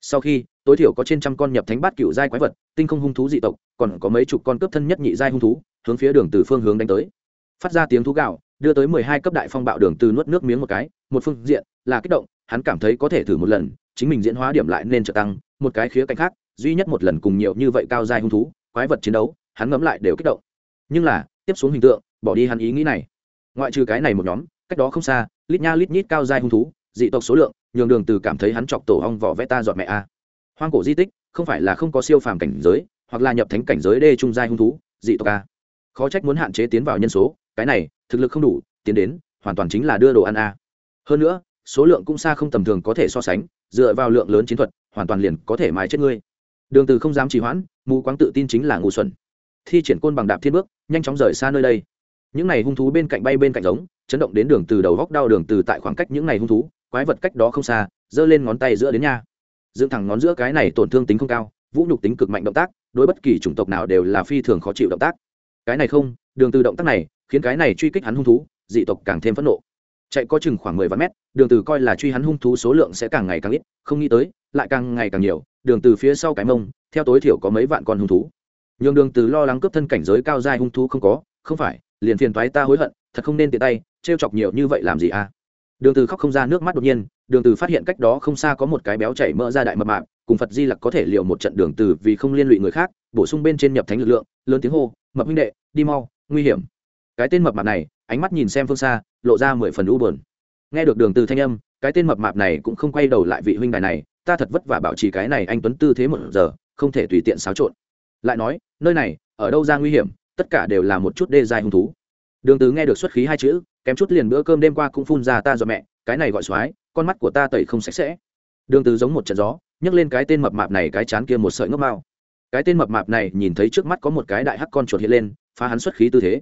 Sau khi, tối thiểu có trên trăm con nhập thánh bát cựu giai quái vật, tinh không hung thú dị tộc, còn có mấy chục con cướp thân nhất nhị giai hung thú, hướng phía đường từ phương hướng đánh tới. Phát ra tiếng thú gạo đưa tới mười hai cấp đại phong bạo đường từ nuốt nước miếng một cái, một phương diện là kích động, hắn cảm thấy có thể thử một lần, chính mình diễn hóa điểm lại nên trở tăng, một cái khía cạnh khác, duy nhất một lần cùng nhiều như vậy cao giai hung thú, quái vật chiến đấu, hắn ngấm lại đều kích động. Nhưng là, tiếp xuống hình tượng, bỏ đi hắn ý nghĩ này. Ngoại trừ cái này một nhóm, cách đó không xa, lít nha lít nhít cao giai hung thú, dị tộc số lượng, nhường đường từ cảm thấy hắn chọc tổ hong vỏ vẽ ta dọn mẹ a. Hoang cổ di tích, không phải là không có siêu phàm cảnh giới, hoặc là nhập thánh cảnh giới đê trung giai hung thú, dị tộc a. Khó trách muốn hạn chế tiến vào nhân số, cái này, thực lực không đủ, tiến đến, hoàn toàn chính là đưa đồ ăn a. Hơn nữa số lượng cũng xa không tầm thường có thể so sánh, dựa vào lượng lớn chiến thuật, hoàn toàn liền có thể mài chết ngươi. Đường từ không dám trì hoãn, mù quáng tự tin chính là ngu xuẩn. Thi triển côn bằng đạp thiên bước, nhanh chóng rời xa nơi đây. Những này hung thú bên cạnh bay bên cạnh giống, chấn động đến đường từ đầu góc đau đường từ tại khoảng cách những này hung thú, quái vật cách đó không xa, giơ lên ngón tay giữa đến nha. Dựng thẳng ngón giữa cái này tổn thương tính không cao, vũ nhục tính cực mạnh động tác, đối bất kỳ chủng tộc nào đều là phi thường khó chịu động tác. Cái này không, đường từ động tác này khiến cái này truy kích hắn hung thú, dị tộc càng thêm phẫn nộ chạy có chừng khoảng mười vạn mét, đường từ coi là truy hắn hung thú số lượng sẽ càng ngày càng ít, không nghĩ tới, lại càng ngày càng nhiều, đường từ phía sau cái mông, theo tối thiểu có mấy vạn con hung thú. Nhưng đường từ lo lắng cướp thân cảnh giới cao giai hung thú không có, không phải, liền phiền toái ta hối hận, thật không nên tiện tay, trêu chọc nhiều như vậy làm gì à? Đường từ khóc không ra nước mắt đột nhiên, đường từ phát hiện cách đó không xa có một cái béo chảy mỡ ra đại mập mạp, cùng phật di lặc có thể liều một trận đường từ vì không liên lụy người khác, bổ sung bên trên nhập thánh lực lượng, lớn tiếng hô, mập huynh đệ, đi mau, nguy hiểm cái tên mập mạp này, ánh mắt nhìn xem phương xa, lộ ra mười phần u buồn. Nghe được đường từ thanh âm, cái tên mập mạp này cũng không quay đầu lại vị huynh đài này, ta thật vất vả bảo trì cái này anh tuấn tư thế một giờ, không thể tùy tiện xáo trộn. Lại nói, nơi này, ở đâu ra nguy hiểm, tất cả đều là một chút đê dài hung thú. Đường từ nghe được xuất khí hai chữ, kém chút liền bữa cơm đêm qua cũng phun ra ta do mẹ, cái này gọi xoái, con mắt của ta tẩy không sạch sẽ. Đường từ giống một trận gió, nhấc lên cái tên mập mạp này cái chán kia một sợi ngốc mao. Cái tên mập mạp này nhìn thấy trước mắt có một cái đại hắc con chuột hiện lên, phá hắn xuất khí tư thế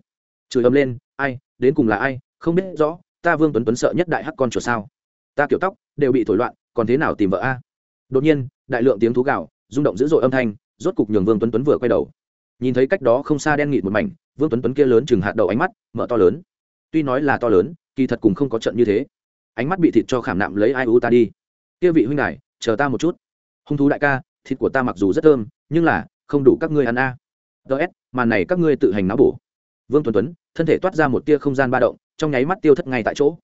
chửi ầm lên, ai, đến cùng là ai? Không biết rõ, ta vương tuấn tuấn sợ nhất đại hắc con chuột sao? Ta kiểu tóc đều bị thổi loạn, còn thế nào tìm vợ a? Đột nhiên, đại lượng tiếng thú gạo rung động dữ dội âm thanh, rốt cục nhường vương tuấn tuấn vừa quay đầu. Nhìn thấy cách đó không xa đen nghịt một mảnh, vương tuấn tuấn kia lớn chừng hạt đầu ánh mắt, mở to lớn. Tuy nói là to lớn, kỳ thật cùng không có trận như thế. Ánh mắt bị thịt cho khảm nạm lấy ai u ta đi. Kia vị huynh này, chờ ta một chút. Hung thú đại ca, thịt của ta mặc dù rất thơm, nhưng là không đủ các ngươi ăn a. À. ts màn này các ngươi tự hành náo bổ vương tuấn tuấn, thân thể toát ra một tia không gian ba động, trong nháy mắt tiêu thất ngay tại chỗ.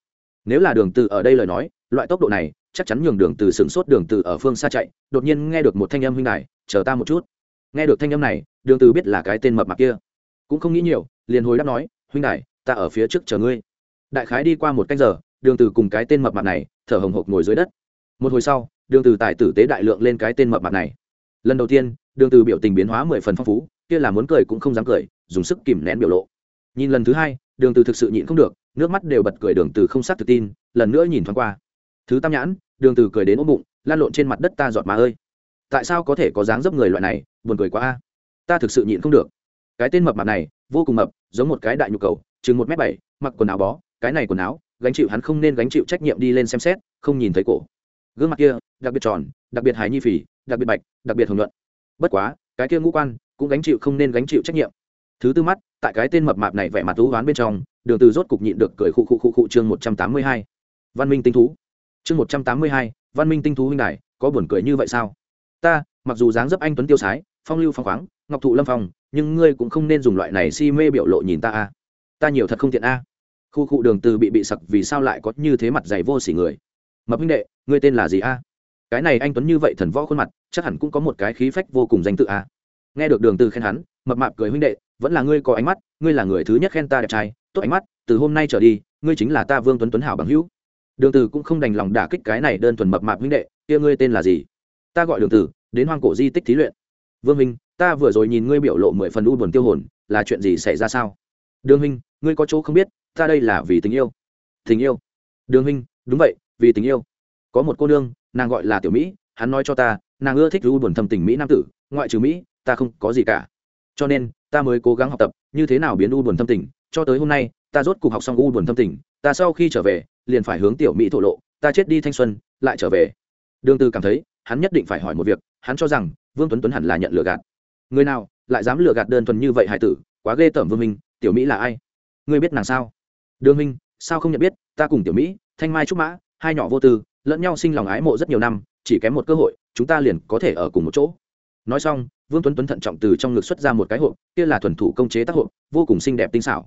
Nếu là đường từ ở đây lời nói, loại tốc độ này, chắc chắn nhường đường từ sừng sốt đường từ ở phương xa chạy, đột nhiên nghe được một thanh âm huynh này chờ ta một chút. Nghe được thanh âm này, đường từ biết là cái tên mập mạp kia. Cũng không nghĩ nhiều, liền hồi đáp nói, huynh này ta ở phía trước chờ ngươi. Đại khái đi qua một canh giờ, đường từ cùng cái tên mập mạp này, thở hồng hộc ngồi dưới đất. Một hồi sau, đường từ tài tử tế đại lượng lên cái tên mập mạp này. Lần đầu tiên, đường từ biểu tình biến hóa mười phần phong phú, kia là muốn cười cũng không dám cười, dùng sức kìm nén biểu lộ nhìn lần thứ hai, đường từ thực sự nhịn không được, nước mắt đều bật cười đường từ không xác thực tin, lần nữa nhìn thoáng qua. Thứ tam nhãn, đường từ cười đến ôm bụng, lan lộn trên mặt đất ta giọt má ơi. Tại sao có thể có dáng dấp người loại này, buồn cười quá a. Ta thực sự nhịn không được. Cái tên mập mạp này, vô cùng mập, giống một cái đại nhu cầu, chừng một m bảy, mặc quần áo bó, cái này quần áo, gánh chịu hắn không nên gánh chịu trách nhiệm đi lên xem xét, không nhìn thấy cổ. Gương mặt kia, đặc biệt tròn, đặc biệt hài nhi phì, đặc biệt bạch, đặc biệt hồng luận bất quá, cái kia ngũ quan, cũng gánh chịu không nên gánh chịu trách nhiệm. Thứ tư mắt tại cái tên mập mạp này vẻ mặt thú ván bên trong, đường từ rốt cục nhịn được cười khụ khụ khụ khụ chương một trăm tám mươi hai. Văn minh tinh thú. Chương một trăm tám mươi hai, văn minh tinh thú huynh đài, có buồn cười như vậy sao? Ta, mặc dù dáng dấp anh tuấn tiêu sái, phong lưu phong khoáng, ngọc thụ lâm phong, nhưng ngươi cũng không nên dùng loại này si mê biểu lộ nhìn ta a. Ta nhiều thật không tiện a. Khu khu đường từ bị bị sặc vì sao lại có như thế mặt dày vô sỉ người. Mập huynh đệ, ngươi tên là gì a? Cái này anh tuấn như vậy thần võ khuôn mặt, chắc hẳn cũng có một cái khí phách vô cùng danh tự a. Nghe được đường từ khen hắn, mập mạp cười huynh đệ vẫn là ngươi có ánh mắt, ngươi là người thứ nhất khen ta đẹp trai, tốt ánh mắt, từ hôm nay trở đi, ngươi chính là ta vương tuấn tuấn hảo bằng hữu. Đường Tử cũng không đành lòng đả kích cái này đơn thuần mập mạp huynh đệ, kia ngươi tên là gì? Ta gọi đường Tử. đến hoang cổ di tích thí luyện. Vương minh, ta vừa rồi nhìn ngươi biểu lộ mười phần u buồn tiêu hồn, là chuyện gì xảy ra sao? Đường minh, ngươi có chỗ không biết, ta đây là vì tình yêu. Tình yêu? Đường minh, đúng vậy, vì tình yêu. Có một cô nương, nàng gọi là tiểu mỹ, hắn nói cho ta, nàng ưa thích u buồn thầm tình mỹ nam tử, ngoại trừ mỹ, ta không có gì cả cho nên, ta mới cố gắng học tập, như thế nào biến u buồn thâm tình, cho tới hôm nay, ta rốt cuộc học xong u buồn thâm tình, ta sau khi trở về, liền phải hướng tiểu mỹ thổ lộ, ta chết đi thanh xuân, lại trở về. Đường Tư cảm thấy, hắn nhất định phải hỏi một việc, hắn cho rằng, vương tuấn tuấn hẳn là nhận lừa gạt. Người nào, lại dám lừa gạt đơn thuần như vậy hải tử, quá ghê tởm vương minh, tiểu mỹ là ai? Ngươi biết nàng sao? Đường minh, sao không nhận biết, ta cùng tiểu mỹ, thanh mai trúc mã, hai nhỏ vô tư, lẫn nhau sinh lòng ái mộ rất nhiều năm, chỉ kém một cơ hội, chúng ta liền có thể ở cùng một chỗ. Nói xong vương tuấn tuấn thận trọng từ trong ngực xuất ra một cái hộp, kia là thuần thủ công chế tác hộp, vô cùng xinh đẹp tinh xảo.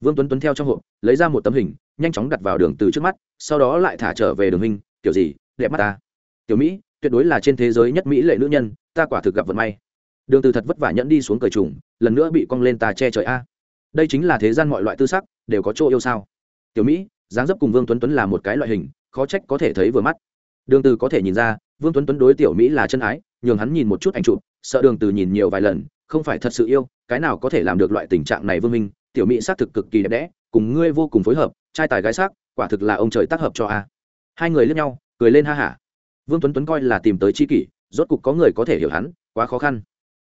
Vương tuấn tuấn theo trong hộp, lấy ra một tấm hình, nhanh chóng đặt vào đường từ trước mắt, sau đó lại thả trở về đường hình, kiểu gì, đẹp mắt ta. Tiểu mỹ, tuyệt đối là trên thế giới nhất mỹ lệ nữ nhân, ta quả thực gặp vận may. Đường từ thật vất vả nhẫn đi xuống cởi trùng, lần nữa bị cong lên tà che trời a. Đây chính là thế gian mọi loại tư sắc, đều có chỗ yêu sao. Tiểu mỹ, dáng dấp cùng vương tuấn tuấn là một cái loại hình, khó trách có thể thấy vừa mắt. Đường từ có thể nhìn ra vương tuấn tuấn đối tiểu mỹ là chân ái, nhường hắn nhìn một chút ảnh chụp, sợ đường từ nhìn nhiều vài lần, không phải thật sự yêu, cái nào có thể làm được loại tình trạng này vương minh, tiểu mỹ xác thực cực kỳ đẹp đẽ, cùng ngươi vô cùng phối hợp, trai tài gái sắc, quả thực là ông trời tác hợp cho a. Hai người liếc nhau, cười lên ha hả. Vương tuấn tuấn coi là tìm tới chi kỷ, rốt cục có người có thể hiểu hắn, quá khó khăn.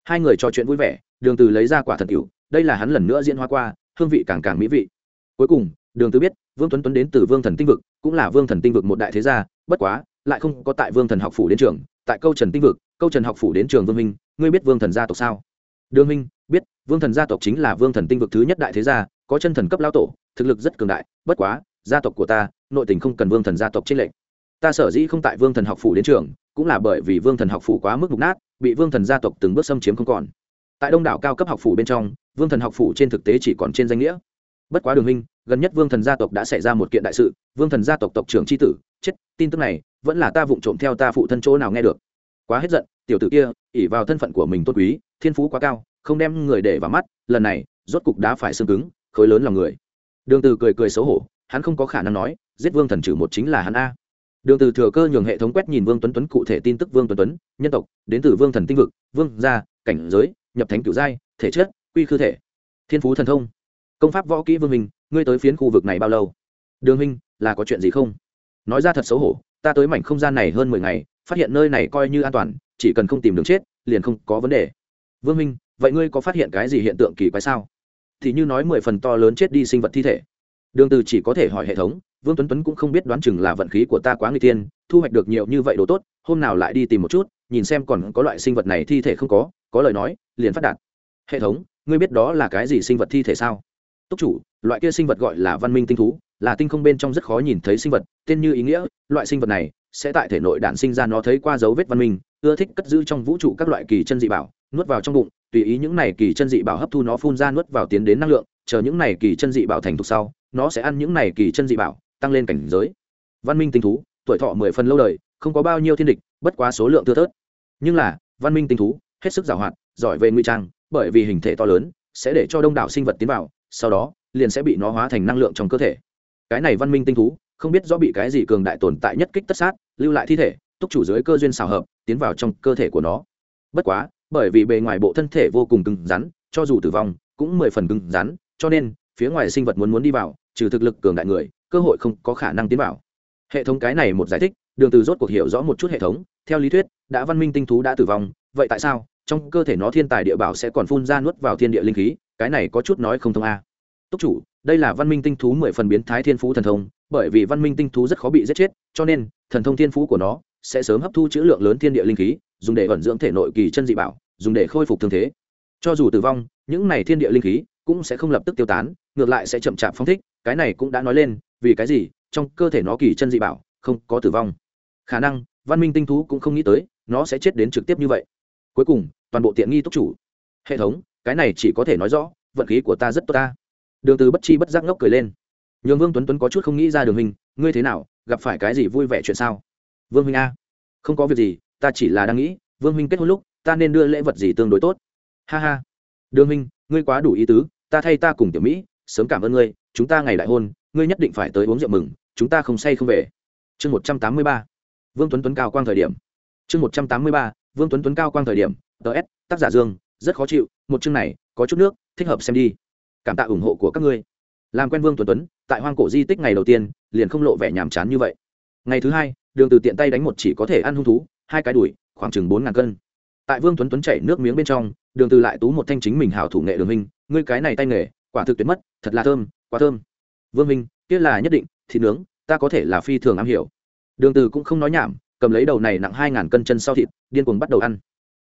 Hai người trò chuyện vui vẻ, đường từ lấy ra quả thần cửu đây là hắn lần nữa diễn hóa qua, hương vị càng càng mỹ vị. Cuối cùng, đường từ biết, vương tuấn tuấn đến từ vương thần tinh vực, cũng là vương thần tinh vực một đại thế gia, bất quá lại không có tại vương thần học phủ đến trường tại câu trần tinh vực câu trần học phủ đến trường vương minh ngươi biết vương thần gia tộc sao đường minh biết vương thần gia tộc chính là vương thần tinh vực thứ nhất đại thế gia có chân thần cấp lao tổ thực lực rất cường đại bất quá gia tộc của ta nội tình không cần vương thần gia tộc trên lệnh ta sở dĩ không tại vương thần học phủ đến trường cũng là bởi vì vương thần học phủ quá mức mục nát bị vương thần gia tộc từng bước xâm chiếm không còn tại đông đảo cao cấp học phủ bên trong vương thần học phủ trên thực tế chỉ còn trên danh nghĩa bất quá đường minh gần nhất vương thần gia tộc đã xảy ra một kiện đại sự vương thần gia tộc tộc trưởng tri tử chết, tin tức này vẫn là ta vụng trộm theo ta phụ thân chỗ nào nghe được. Quá hết giận, tiểu tử kia ỉ vào thân phận của mình tốt quý, thiên phú quá cao, không đem người để vào mắt, lần này rốt cục đã phải xương cứng, khối lớn lòng người. Đường từ cười cười xấu hổ, hắn không có khả năng nói, giết vương thần trừ một chính là hắn a. Đường từ thừa cơ nhường hệ thống quét nhìn vương tuấn tuấn cụ thể tin tức vương tuấn tuấn, nhân tộc, đến từ vương thần tinh vực, vương gia, cảnh giới, nhập thánh cửu giai, thể chất, quy khư thể. Thiên phú thần thông. Công pháp võ kỹ vương minh, ngươi tới phiến khu vực này bao lâu? Đường minh, là có chuyện gì không? Nói ra thật xấu hổ, ta tới mảnh không gian này hơn mười ngày, phát hiện nơi này coi như an toàn, chỉ cần không tìm đường chết, liền không có vấn đề. Vương minh, vậy ngươi có phát hiện cái gì hiện tượng kỳ quái sao? Thì như nói mười phần to lớn chết đi sinh vật thi thể. Đường từ chỉ có thể hỏi hệ thống, vương tuấn tuấn cũng không biết đoán chừng là vận khí của ta quá người tiên, thu hoạch được nhiều như vậy đồ tốt, hôm nào lại đi tìm một chút, nhìn xem còn có loại sinh vật này thi thể không có có lời nói, liền phát đạt. Hệ thống, ngươi biết đó là cái gì sinh vật thi thể sao? Túc chủ, loại kia sinh vật gọi là văn minh tinh thú là tinh không bên trong rất khó nhìn thấy sinh vật, tên như ý nghĩa, loại sinh vật này sẽ tại thể nội đạn sinh ra nó thấy qua dấu vết văn minh, ưa thích cất giữ trong vũ trụ các loại kỳ chân dị bảo, nuốt vào trong bụng, tùy ý những này kỳ chân dị bảo hấp thu nó phun ra nuốt vào tiến đến năng lượng, chờ những này kỳ chân dị bảo thành thục sau, nó sẽ ăn những này kỳ chân dị bảo, tăng lên cảnh giới. Văn minh tinh thú, tuổi thọ mười phần lâu đời, không có bao nhiêu thiên địch, bất quá số lượng thưa thớt. Nhưng là, văn minh tinh thú, hết sức giàu hoạt giỏi về nguy trang, bởi vì hình thể to lớn, sẽ để cho đông đảo sinh vật tiến vào, sau đó, liền sẽ bị nó hóa thành năng lượng trong cơ thể cái này văn minh tinh thú, không biết rõ bị cái gì cường đại tồn tại nhất kích tất sát, lưu lại thi thể, túc chủ dưới cơ duyên xào hợp, tiến vào trong cơ thể của nó. Bất quá, bởi vì bề ngoài bộ thân thể vô cùng cứng rắn, cho dù tử vong, cũng mười phần cứng rắn, cho nên, phía ngoài sinh vật muốn muốn đi vào, trừ thực lực cường đại người, cơ hội không có khả năng tiến vào. Hệ thống cái này một giải thích, đường từ rốt cuộc hiểu rõ một chút hệ thống, theo lý thuyết, đã văn minh tinh thú đã tử vong, vậy tại sao, trong cơ thể nó thiên tài địa bảo sẽ còn phun ra nuốt vào thiên địa linh khí, cái này có chút nói không thông a. Túc chủ đây là văn minh tinh thú mười phần biến thái thiên phú thần thông, bởi vì văn minh tinh thú rất khó bị giết chết, cho nên, thần thông thiên phú của nó sẽ sớm hấp thu chữ lượng lớn thiên địa linh khí, dùng để ẩn dưỡng thể nội kỳ chân dị bảo, dùng để khôi phục thương thế. Cho dù tử vong, những này thiên địa linh khí cũng sẽ không lập tức tiêu tán, ngược lại sẽ chậm chạp phong thích, cái này cũng đã nói lên, vì cái gì, trong cơ thể nó kỳ chân dị bảo không có tử vong. Khả năng, văn minh tinh thú cũng không nghĩ tới, nó sẽ chết đến trực tiếp như vậy. Cuối cùng, toàn bộ tiện nghi túc chủ. Hệ thống, cái này chỉ có thể nói rõ, vận khí của ta rất tốt ta đường từ bất chi bất giác ngốc cười lên. Nhường vương tuấn tuấn có chút không nghĩ ra đường hình ngươi thế nào, gặp phải cái gì vui vẻ chuyện sao? Vương huynh a, không có việc gì, ta chỉ là đang nghĩ, vương huynh kết hôn lúc, ta nên đưa lễ vật gì tương đối tốt? Ha ha. Đường huynh, ngươi quá đủ ý tứ, ta thay ta cùng tiểu mỹ, sớm cảm ơn ngươi, chúng ta ngày đại hôn, ngươi nhất định phải tới uống rượu mừng, chúng ta không say không về. Chương một trăm tám mươi ba. Vương tuấn tuấn cao quang thời điểm. Chương một trăm tám mươi ba, vương tuấn tuấn cao quang thời điểm. Ts tác giả dương, rất khó chịu, một chương này, có chút nước, thích hợp xem đi cảm tạ ủng hộ của các ngươi. Làm quen vương tuấn tuấn, tại hoang cổ di tích ngày đầu tiên, liền không lộ vẻ nhàm chán như vậy. Ngày thứ hai, đường từ tiện tay đánh một chỉ có thể ăn hung thú, hai cái đùi khoảng chừng bốn ngàn cân. Tại vương tuấn tuấn chảy nước miếng bên trong, đường từ lại tú một thanh chính mình hảo thủ nghệ đường minh ngươi cái này tay nghề, quả thực tuyệt mất, thật là thơm, quá thơm. Vương minh kia là nhất định, thịt nướng, ta có thể là phi thường am hiểu. Đường từ cũng không nói nhảm, cầm lấy đầu này nặng hai ngàn cân chân sau thịt, điên cuồng bắt đầu ăn.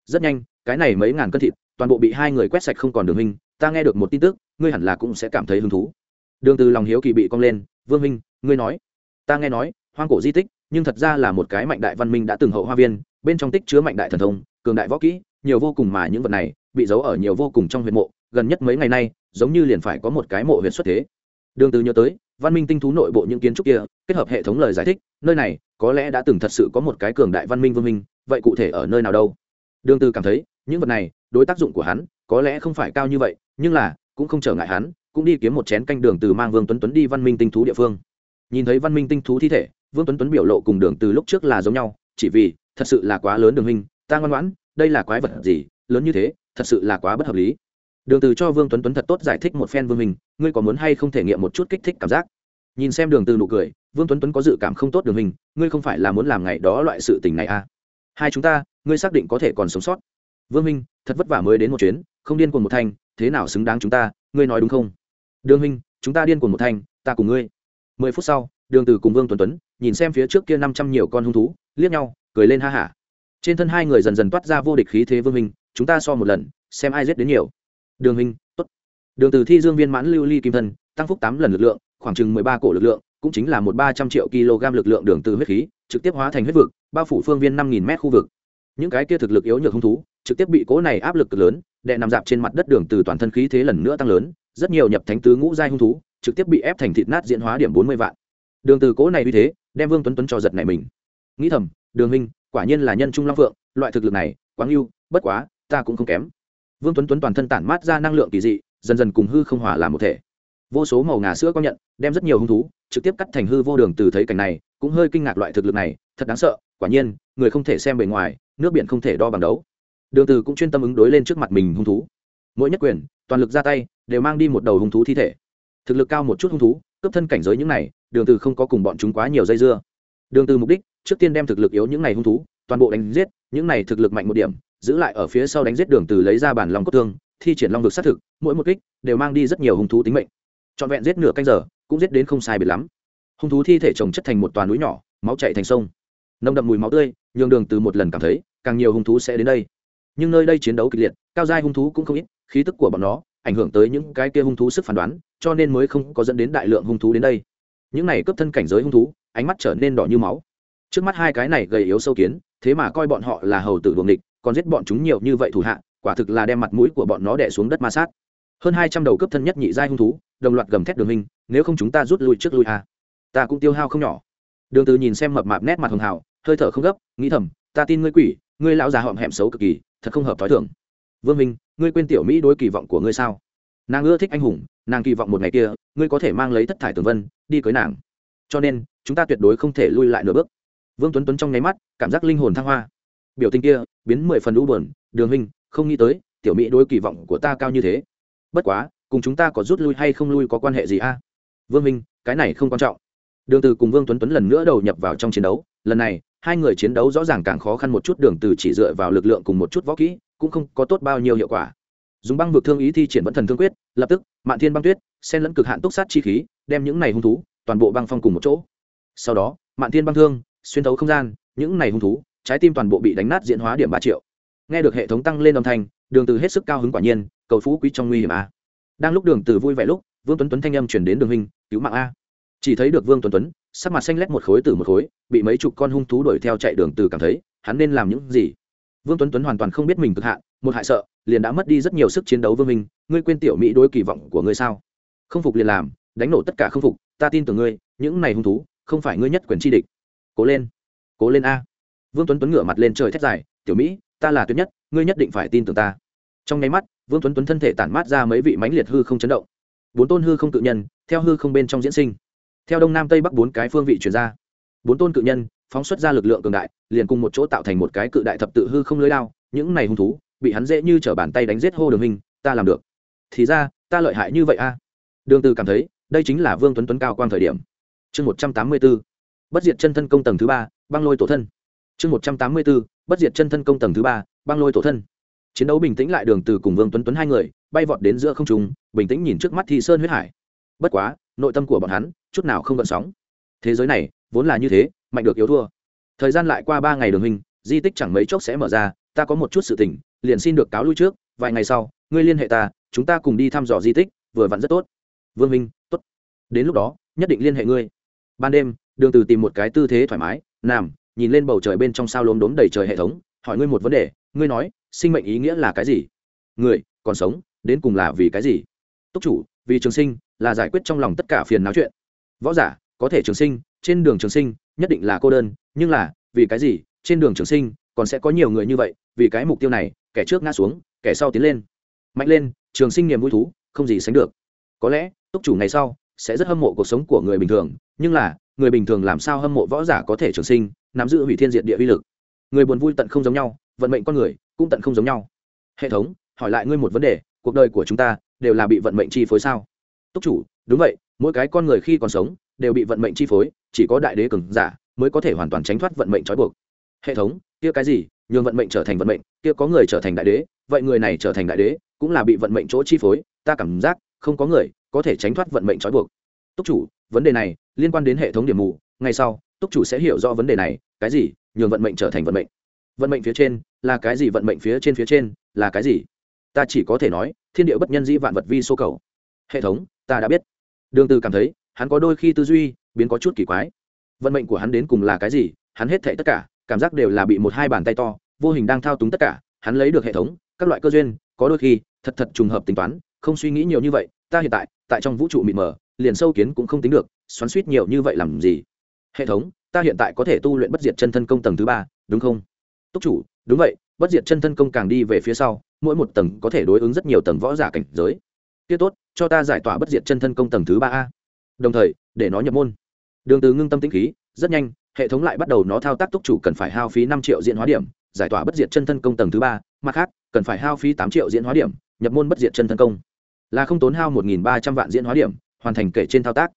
Rất nhanh, cái này mấy ngàn cân thịt, toàn bộ bị hai người quét sạch không còn đường minh ta nghe được một tin tức ngươi hẳn là cũng sẽ cảm thấy hứng thú. Đường từ lòng hiếu kỳ bị cong lên, vương minh ngươi nói. Ta nghe nói, hoang cổ di tích, nhưng thật ra là một cái mạnh đại văn minh đã từng hậu hoa viên, bên trong tích chứa mạnh đại thần thông, cường đại võ kỹ, nhiều vô cùng mà những vật này bị giấu ở nhiều vô cùng trong huyệt mộ, gần nhất mấy ngày nay, giống như liền phải có một cái mộ huyệt xuất thế. Đường từ nhớ tới, văn minh tinh thú nội bộ những kiến trúc kia, kết hợp hệ thống lời giải thích, nơi này có lẽ đã từng thật sự có một cái cường đại văn minh vương minh vậy cụ thể ở nơi nào đâu? Đường từ cảm thấy, những vật này, đối tác dụng của hắn, có lẽ không phải cao như vậy, nhưng là cũng không trở ngại hắn, cũng đi kiếm một chén canh đường từ mang vương tuấn tuấn đi văn minh tinh thú địa phương. Nhìn thấy văn minh tinh thú thi thể, vương tuấn tuấn biểu lộ cùng đường từ lúc trước là giống nhau, chỉ vì, thật sự là quá lớn đường hình ta ngoan ngoãn, đây là quái vật gì, lớn như thế, thật sự là quá bất hợp lý. Đường từ cho vương tuấn tuấn thật tốt giải thích một phen vương hình ngươi có muốn hay không thể nghiệm một chút kích thích cảm giác? Nhìn xem đường từ nụ cười, vương tuấn tuấn có dự cảm không tốt đường hình ngươi không phải là muốn làm ngày đó loại sự tình này à? Hai chúng ta, ngươi xác định có thể còn sống sót. Vương minh, thật vất vả mới đến một chuyến, không điên cuồng một thanh thế nào xứng đáng chúng ta, ngươi nói đúng không? Đường minh chúng ta điên cuồng một thanh ta cùng ngươi. Mười phút sau, đường từ cùng vương tuấn tuấn nhìn xem phía trước kia năm trăm nhiều con hung thú, liếc nhau, cười lên ha hả. Trên thân hai người dần dần toát ra vô địch khí thế vương minh chúng ta so một lần, xem ai giết đến nhiều. Đường minh tốt. Đường từ thi dương viên mãn lưu ly kim thân, tăng phúc tám lần lực lượng, khoảng chừng mười ba cổ lực lượng, cũng chính là một ba trăm triệu kg lực lượng đường từ huyết khí, trực tiếp hóa thành huyết vực, bao phủ phương viên năm nghìn mét khu vực. Những cái kia thực lực yếu nhược hung thú, trực tiếp bị cố này áp lực cực lớn đè nằm dạp trên mặt đất đường từ toàn thân khí thế lần nữa tăng lớn, rất nhiều nhập thánh tứ ngũ giai hung thú trực tiếp bị ép thành thịt nát diễn hóa điểm bốn mươi vạn. Đường từ cố này uy thế, đem vương tuấn tuấn cho giật này mình. Nghĩ thầm, đường minh quả nhiên là nhân trung long phượng, loại thực lực này, quá ưu bất quá, ta cũng không kém. Vương tuấn tuấn toàn thân tản mát ra năng lượng kỳ dị, dần dần cùng hư không hòa làm một thể. Vô số màu ngà sữa có nhận, đem rất nhiều hung thú trực tiếp cắt thành hư vô đường từ thấy cảnh này, cũng hơi kinh ngạc loại thực lực này, thật đáng sợ, quả nhiên, người không thể xem bề ngoài, nước biển không thể đo bằng đấu đường từ cũng chuyên tâm ứng đối lên trước mặt mình hung thú. Mỗi nhất quyền, toàn lực ra tay, đều mang đi một đầu hung thú thi thể. Thực lực cao một chút hung thú cấp thân cảnh giới những này, đường từ không có cùng bọn chúng quá nhiều dây dưa. Đường từ mục đích, trước tiên đem thực lực yếu những này hung thú, toàn bộ đánh giết, những này thực lực mạnh một điểm, giữ lại ở phía sau đánh giết đường từ lấy ra bản long cốt thương, thi triển long vực sát thực, mỗi một kích đều mang đi rất nhiều hung thú tính mệnh. Trọn vẹn giết nửa canh giờ, cũng giết đến không sai biệt lắm. Hung thú thi thể chồng chất thành một toàn núi nhỏ, máu chảy thành sông. Nồng đậm mùi máu tươi, nhường đường từ một lần cảm thấy, càng nhiều hung thú sẽ đến đây nhưng nơi đây chiến đấu kịch liệt, cao giai hung thú cũng không ít, khí tức của bọn nó ảnh hưởng tới những cái kia hung thú sức phán đoán, cho nên mới không có dẫn đến đại lượng hung thú đến đây. Những này cướp thân cảnh giới hung thú, ánh mắt trở nên đỏ như máu. Trước mắt hai cái này gầy yếu sâu kiến, thế mà coi bọn họ là hầu tử buồng địch còn giết bọn chúng nhiều như vậy thủ hạ, quả thực là đem mặt mũi của bọn nó đè xuống đất ma sát. Hơn hai trăm đầu cướp thân nhất nhị giai hung thú, đồng loạt gầm thét đường hình, nếu không chúng ta rút lui trước lui à. ta cũng tiêu hao không nhỏ. Đường từ nhìn xem mập mạp nét mặt hường hào hơi thở không gấp, nghĩ thầm, ta tin ngươi quỷ, ngươi lão già họm hẹm xấu cực kỳ thật không hợp thói thường. Vương minh, ngươi quên tiểu mỹ đối kỳ vọng của ngươi sao? Nàng ưa thích anh hùng, nàng kỳ vọng một ngày kia, ngươi có thể mang lấy thất thải tường vân, đi cưới nàng. Cho nên, chúng ta tuyệt đối không thể lui lại nửa bước. Vương tuấn tuấn trong nháy mắt, cảm giác linh hồn thăng hoa. Biểu tình kia, biến mười phần u buồn, đường huynh, không nghĩ tới, tiểu mỹ đối kỳ vọng của ta cao như thế. Bất quá, cùng chúng ta có rút lui hay không lui có quan hệ gì a? Vương minh, cái này không quan trọng. Đường từ cùng vương tuấn tuấn lần nữa đầu nhập vào trong chiến đấu, lần này hai người chiến đấu rõ ràng càng khó khăn một chút, đường từ chỉ dựa vào lực lượng cùng một chút võ kỹ, cũng không có tốt bao nhiêu hiệu quả. Dùng băng vực thương ý thi triển vẫn thần thương quyết, lập tức, mạn thiên băng tuyết, xen lẫn cực hạn túc sát chi khí, đem những này hung thú, toàn bộ băng phong cùng một chỗ. Sau đó, mạn thiên băng thương, xuyên thấu không gian, những này hung thú, trái tim toàn bộ bị đánh nát diễn hóa điểm ba triệu. Nghe được hệ thống tăng lên âm thanh, đường từ hết sức cao hứng quả nhiên, cầu phú quý trong nguy hiểm a. Đang lúc đường từ vui vẻ lúc, vương tuấn tuấn thanh âm truyền đến đường huynh, cứu mạng a chỉ thấy được vương tuấn tuấn, sắc mặt xanh lét một khối từ một khối, bị mấy chục con hung thú đuổi theo chạy đường từ cảm thấy, hắn nên làm những gì? Vương tuấn tuấn hoàn toàn không biết mình cực hạn, một hại sợ, liền đã mất đi rất nhiều sức chiến đấu vương minh, ngươi quên tiểu mỹ đối kỳ vọng của ngươi sao? Không phục liền làm, đánh nổ tất cả không phục, ta tin tưởng ngươi, những này hung thú, không phải ngươi nhất quyền chi địch. Cố lên cố lên a. Vương tuấn tuấn ngửa mặt lên trời thét dài, tiểu mỹ, ta là tuyệt nhất, ngươi nhất định phải tin tưởng ta. Trong nháy mắt, vương tuấn tuấn thân thể tản mát ra mấy vị mãnh liệt hư không chấn động. Bốn tôn hư không tự nhân, theo hư không bên trong diễn sinh theo đông nam tây bắc bốn cái phương vị chuyển ra. Bốn tôn cự nhân phóng xuất ra lực lượng cường đại, liền cùng một chỗ tạo thành một cái cự đại thập tự hư không lưới lao những này hung thú bị hắn dễ như t r ở bàn tay đánh giết hô đường hình ta làm được. Thì ra, ta lợi hại như vậy a? Đường từ cảm thấy, đây chính là vương tuấn tuấn cao quang thời điểm. Chương một trăm tám mươi b ố bất diệt chân thân công tầng thứ ba, băng lôi tổ thân. Chương một trăm tám mươi b ố bất diệt chân thân công tầng thứ ba, băng lôi tổ thân. Chiến đấu bình tĩnh lại đường từ cùng vương tuấn tuấn hai người, bay vọt đến giữa không trung, bình tĩnh nhìn trước mắt thi sơn huyết hải. Bất quá, nội tâm của bọn hắn chút nào không gợn sóng. Thế giới này, vốn là như thế, mạnh được yếu thua. Thời gian lại qua ba ngày đường hình, di tích chẳng mấy chốc sẽ mở ra, ta có một chút sự tỉnh liền xin được cáo lui trước, vài ngày sau, ngươi liên hệ ta, chúng ta cùng đi thăm dò di tích, vừa vặn rất tốt. Vương minh, tốt. Đến lúc đó, nhất định liên hệ ngươi. Ban đêm, đường từ tìm một cái tư thế thoải mái, nằm, nhìn lên bầu trời bên trong sao lốm đốm đầy trời hệ thống, hỏi ngươi một vấn đề, ngươi nói, sinh mệnh ý nghĩa là cái gì? Người, còn sống, đến cùng là vì cái gì? Túc chủ, vì trường sinh, là giải quyết trong lòng tất cả phiền não chuyện võ giả, có thể trường sinh, trên đường trường sinh, nhất định là cô đơn, nhưng là, vì cái gì, trên đường trường sinh, còn sẽ có nhiều người như vậy, vì cái mục tiêu này, kẻ trước ngã xuống, kẻ sau tiến lên. Mạnh lên, trường sinh niềm vui thú, không gì sánh được. Có lẽ, túc chủ ngày sau, sẽ rất hâm mộ cuộc sống của người bình thường, nhưng là, người bình thường làm sao hâm mộ võ giả có thể trường sinh, nắm giữ hủy thiên diệt địa uy lực. Người buồn vui tận không giống nhau, vận mệnh con người, cũng tận không giống nhau. Hệ thống, hỏi lại ngươi một vấn đề, cuộc đời của chúng ta, đều là bị vận mệnh chi phối sao? Túc chủ, đúng vậy mỗi cái con người khi còn sống đều bị vận mệnh chi phối, chỉ có đại đế cường giả mới có thể hoàn toàn tránh thoát vận mệnh trói buộc. Hệ thống, kia cái gì? Nhường vận mệnh trở thành vận mệnh, kia có người trở thành đại đế, vậy người này trở thành đại đế cũng là bị vận mệnh chỗ chi phối, ta cảm giác không có người có thể tránh thoát vận mệnh trói buộc. Túc chủ, vấn đề này liên quan đến hệ thống điểm mù ngay sau, túc chủ sẽ hiểu rõ vấn đề này, cái gì? Nhường vận mệnh trở thành vận mệnh. Vận mệnh phía trên là cái gì? Vận mệnh phía trên phía trên là cái gì? Ta chỉ có thể nói, thiên địa bất nhân dĩ vạn vật vi số cầu. Hệ thống, ta đã biết đường từ cảm thấy, hắn có đôi khi tư duy biến có chút kỳ quái. Vận mệnh của hắn đến cùng là cái gì, hắn hết thảy tất cả, cảm giác đều là bị một hai bàn tay to, vô hình đang thao túng tất cả, hắn lấy được hệ thống, các loại cơ duyên, có đôi khi thật thật trùng hợp tính toán, không suy nghĩ nhiều như vậy, ta hiện tại tại trong vũ trụ mịt mờ, liền sâu kiến cũng không tính được, xoắn suýt nhiều như vậy làm gì? Hệ thống, ta hiện tại có thể tu luyện bất diệt chân thân công tầng thứ ba, đúng không? Túc chủ, đúng vậy, bất diệt chân thân công càng đi về phía sau, mỗi một tầng có thể đối ứng rất nhiều tầng võ giả cảnh giới tiết tốt, cho ta giải tỏa bất diệt chân thân công tầng thứ ba a. Đồng thời, để nó nhập môn. Đường từ ngưng tâm tĩnh khí, rất nhanh, hệ thống lại bắt đầu nó thao tác túc chủ cần phải hao phí năm triệu diễn hóa điểm, giải tỏa bất diệt chân thân công tầng thứ ba. Mặt khác, cần phải hao phí tám triệu diễn hóa điểm, nhập môn bất diệt chân thân công. Là không tốn hao một nghìn ba trăm vạn diễn hóa điểm, hoàn thành kể trên thao tác.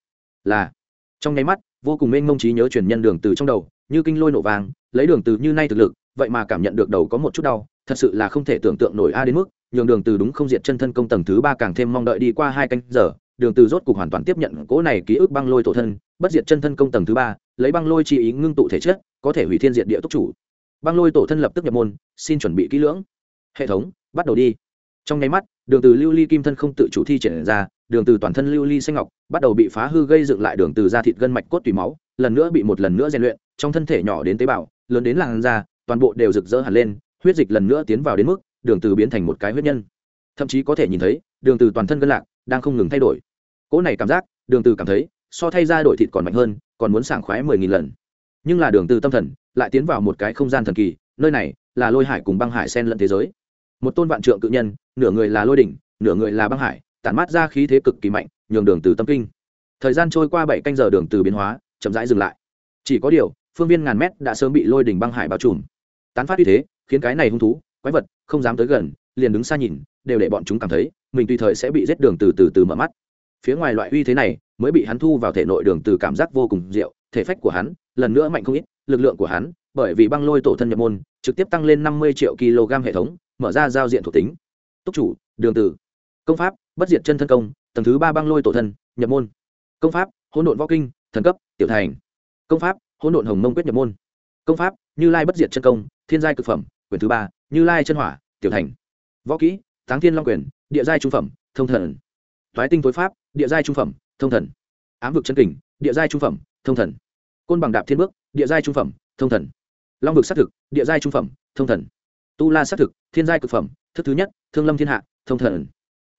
Là. Trong nháy mắt, vô cùng mênh mông trí nhớ truyền nhân đường từ trong đầu, như kinh lôi nổ vàng, lấy đường từ như nay thực lực, vậy mà cảm nhận được đầu có một chút đau, thật sự là không thể tưởng tượng nổi a đến mức nhường đường từ đúng không diệt chân thân công tầng thứ ba càng thêm mong đợi đi qua hai canh giờ, đường từ rốt cục hoàn toàn tiếp nhận cỗ này ký ức băng lôi tổ thân, bất diệt chân thân công tầng thứ ba, lấy băng lôi chi ý ngưng tụ thể chất, có thể hủy thiên diệt địa túc chủ. Băng lôi tổ thân lập tức nhập môn, xin chuẩn bị kỹ lưỡng. Hệ thống, bắt đầu đi. Trong nháy mắt, đường từ lưu ly kim thân không tự chủ thi triển ra, đường từ toàn thân lưu ly xanh ngọc, bắt đầu bị phá hư gây dựng lại đường từ da thịt gân mạch cốt tùy máu, lần nữa bị một lần nữa rèn luyện, trong thân thể nhỏ đến tế bào, lớn đến làn da, toàn bộ đều rực rỡ hẳn lên, huyết dịch lần nữa tiến vào đến mức đường từ biến thành một cái huyết nhân. Thậm chí có thể nhìn thấy, đường từ toàn thân gân lạc đang không ngừng thay đổi. Cỗ này cảm giác, đường từ cảm thấy, so thay ra đổi thịt còn mạnh hơn, còn muốn sảng khoái mười nghìn lần. Nhưng là đường từ tâm thần lại tiến vào một cái không gian thần kỳ, nơi này là lôi hải cùng băng hải xen lẫn thế giới. Một tôn vạn trượng cự nhân, nửa người là lôi đỉnh, nửa người là băng hải, tản mát ra khí thế cực kỳ mạnh, nhường đường từ tâm kinh. Thời gian trôi qua bảy canh giờ đường từ biến hóa, chậm rãi dừng lại. Chỉ có điều, phương viên ngàn mét đã sớm bị lôi đỉnh băng hải bao trùm. Tán phát uy thế, khiến cái này hung thú quái vật, không dám tới gần, liền đứng xa nhìn, đều để bọn chúng cảm thấy, mình tùy thời sẽ bị giết đường từ từ từ mở mắt. Phía ngoài loại uy thế này, mới bị hắn thu vào thể nội đường từ cảm giác vô cùng diệu, thể phách của hắn, lần nữa mạnh không ít, lực lượng của hắn, bởi vì băng lôi tổ thân nhập môn, trực tiếp tăng lên năm mươi triệu kg hệ thống, mở ra giao diện thuộc tính. Túc chủ, đường từ. Công pháp, bất diệt chân thân công, tầng thứ ba băng lôi tổ thân, nhập môn. Công pháp, hỗn độn võ kinh, thần cấp, tiểu thành. Công pháp, hỗn độn hồng mông quyết nhập môn. Công pháp, như lai bất diệt chân công, thiên giai cực phẩm, quyển thứ ba như lai chân hỏa, tiểu thành, võ kỹ, táng thiên long quyền, địa giai trung phẩm, thông thần. Thoái tinh tối pháp, địa giai trung phẩm, thông thần. Ám vực chân kình, địa giai trung phẩm, thông thần. Côn bằng đạp thiên bước, địa giai trung phẩm, thông thần. Long vực xác thực, địa giai trung phẩm, thông thần. Tu la xác thực, thiên giai cực phẩm, thức thứ nhất, thương lâm thiên hạ, thông thần.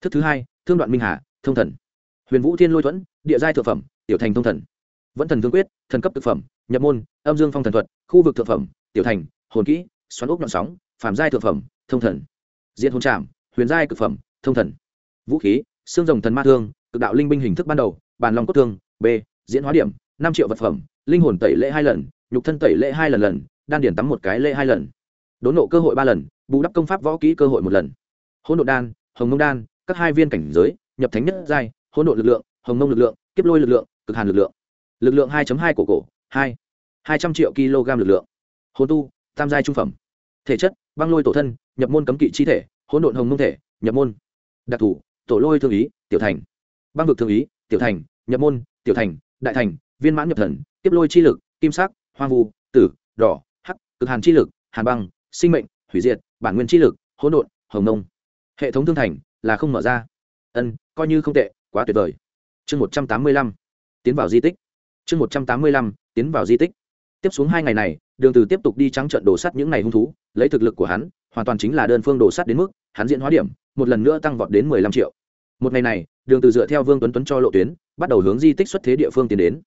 Thức thứ hai, thương đoạn minh hà, thông thần. Huyền vũ thiên lôi thuẫn, địa giai thượng phẩm, tiểu thành thông thần. Vẫn thần thương quyết, thần cấp thực phẩm, nhập môn, âm dương phong thần thuật, khu vực thượng phẩm, tiểu thành, hồn kỹ, xoắn ốc nhọn sóng phàm giai thượng phẩm, thông thần. Diện hồn trảm, huyền giai cực phẩm, thông thần. Vũ khí, xương rồng thần ma thương, cực đạo linh binh hình thức ban đầu, bàn long cốt thương, b, diễn hóa điểm, năm triệu vật phẩm, linh hồn tẩy lễ hai lần, nhục thân tẩy lễ hai lần lần, đan điển tắm một cái lễ hai lần. Đốn nộ cơ hội ba lần, bù đắp công pháp võ kỹ cơ hội một lần. Hỗn độ đan, hồng mông đan, các hai viên cảnh giới, nhập thánh nhất giai, hỗn độ lực lượng, hồng mông lực lượng, kiếp lôi lực lượng, cực hàn lực lượng. Lực lượng 2 hai của cổ, hai hai trăm triệu kg lực lượng. Hồn tu, tam giai trung phẩm. Thể chất băng lôi tổ thân, nhập môn cấm kỵ chi thể, hỗn độn hồng mông thể, nhập môn. Đặc thủ, tổ lôi thương ý, tiểu thành. Băng vực thương ý, tiểu thành, nhập môn, tiểu thành, đại thành, viên mãn nhập thần, tiếp lôi chi lực, kim sắc, hoang vu, tử, đỏ, hắc, cực hàn chi lực, hàn băng, sinh mệnh, hủy diệt, bản nguyên chi lực, hỗn độn, hồng nông hệ thống thương thành là không mở ra. Ân, coi như không tệ, quá tuyệt vời. Chương một trăm tám mươi lăm, tiến vào di tích. Chương một trăm tám mươi lăm, tiến vào di tích. Tiếp xuống hai ngày này đường từ tiếp tục đi trắng trận đổ sắt những ngày hung thú, lấy thực lực của hắn, hoàn toàn chính là đơn phương đổ sắt đến mức, hắn diễn hóa điểm, một lần nữa tăng vọt đến mười lăm triệu. Một ngày này, đường từ dựa theo vương tuấn tuấn cho lộ tuyến, bắt đầu hướng di tích xuất thế địa phương tiến đến.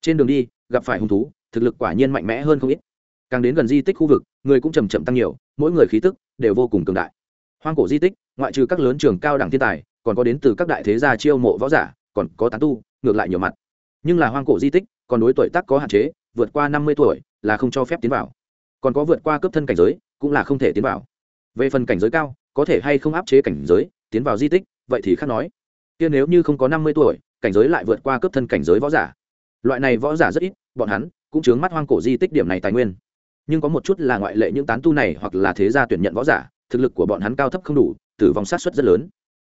Trên đường đi, gặp phải hung thú, thực lực quả nhiên mạnh mẽ hơn không ít. Càng đến gần di tích khu vực, người cũng chậm chậm tăng nhiều, mỗi người khí tức đều vô cùng cường đại. Hoang cổ di tích, ngoại trừ các lớn trường cao đẳng thiên tài, còn có đến từ các đại thế gia chiêu mộ võ giả, còn có tán tu, ngược lại nhiều mặt. Nhưng là hoang cổ di tích, còn đối tuổi tác có hạn chế, vượt qua năm mươi tuổi là không cho phép tiến vào. Còn có vượt qua cấp thân cảnh giới, cũng là không thể tiến vào. Về phần cảnh giới cao, có thể hay không áp chế cảnh giới, tiến vào di tích, vậy thì khác nói. Kia nếu như không có năm mươi tuổi, cảnh giới lại vượt qua cấp thân cảnh giới võ giả. Loại này võ giả rất ít, bọn hắn cũng chướng mắt hoang cổ di tích điểm này tài nguyên. Nhưng có một chút là ngoại lệ những tán tu này hoặc là thế gia tuyển nhận võ giả, thực lực của bọn hắn cao thấp không đủ, tử vong sát xuất rất lớn.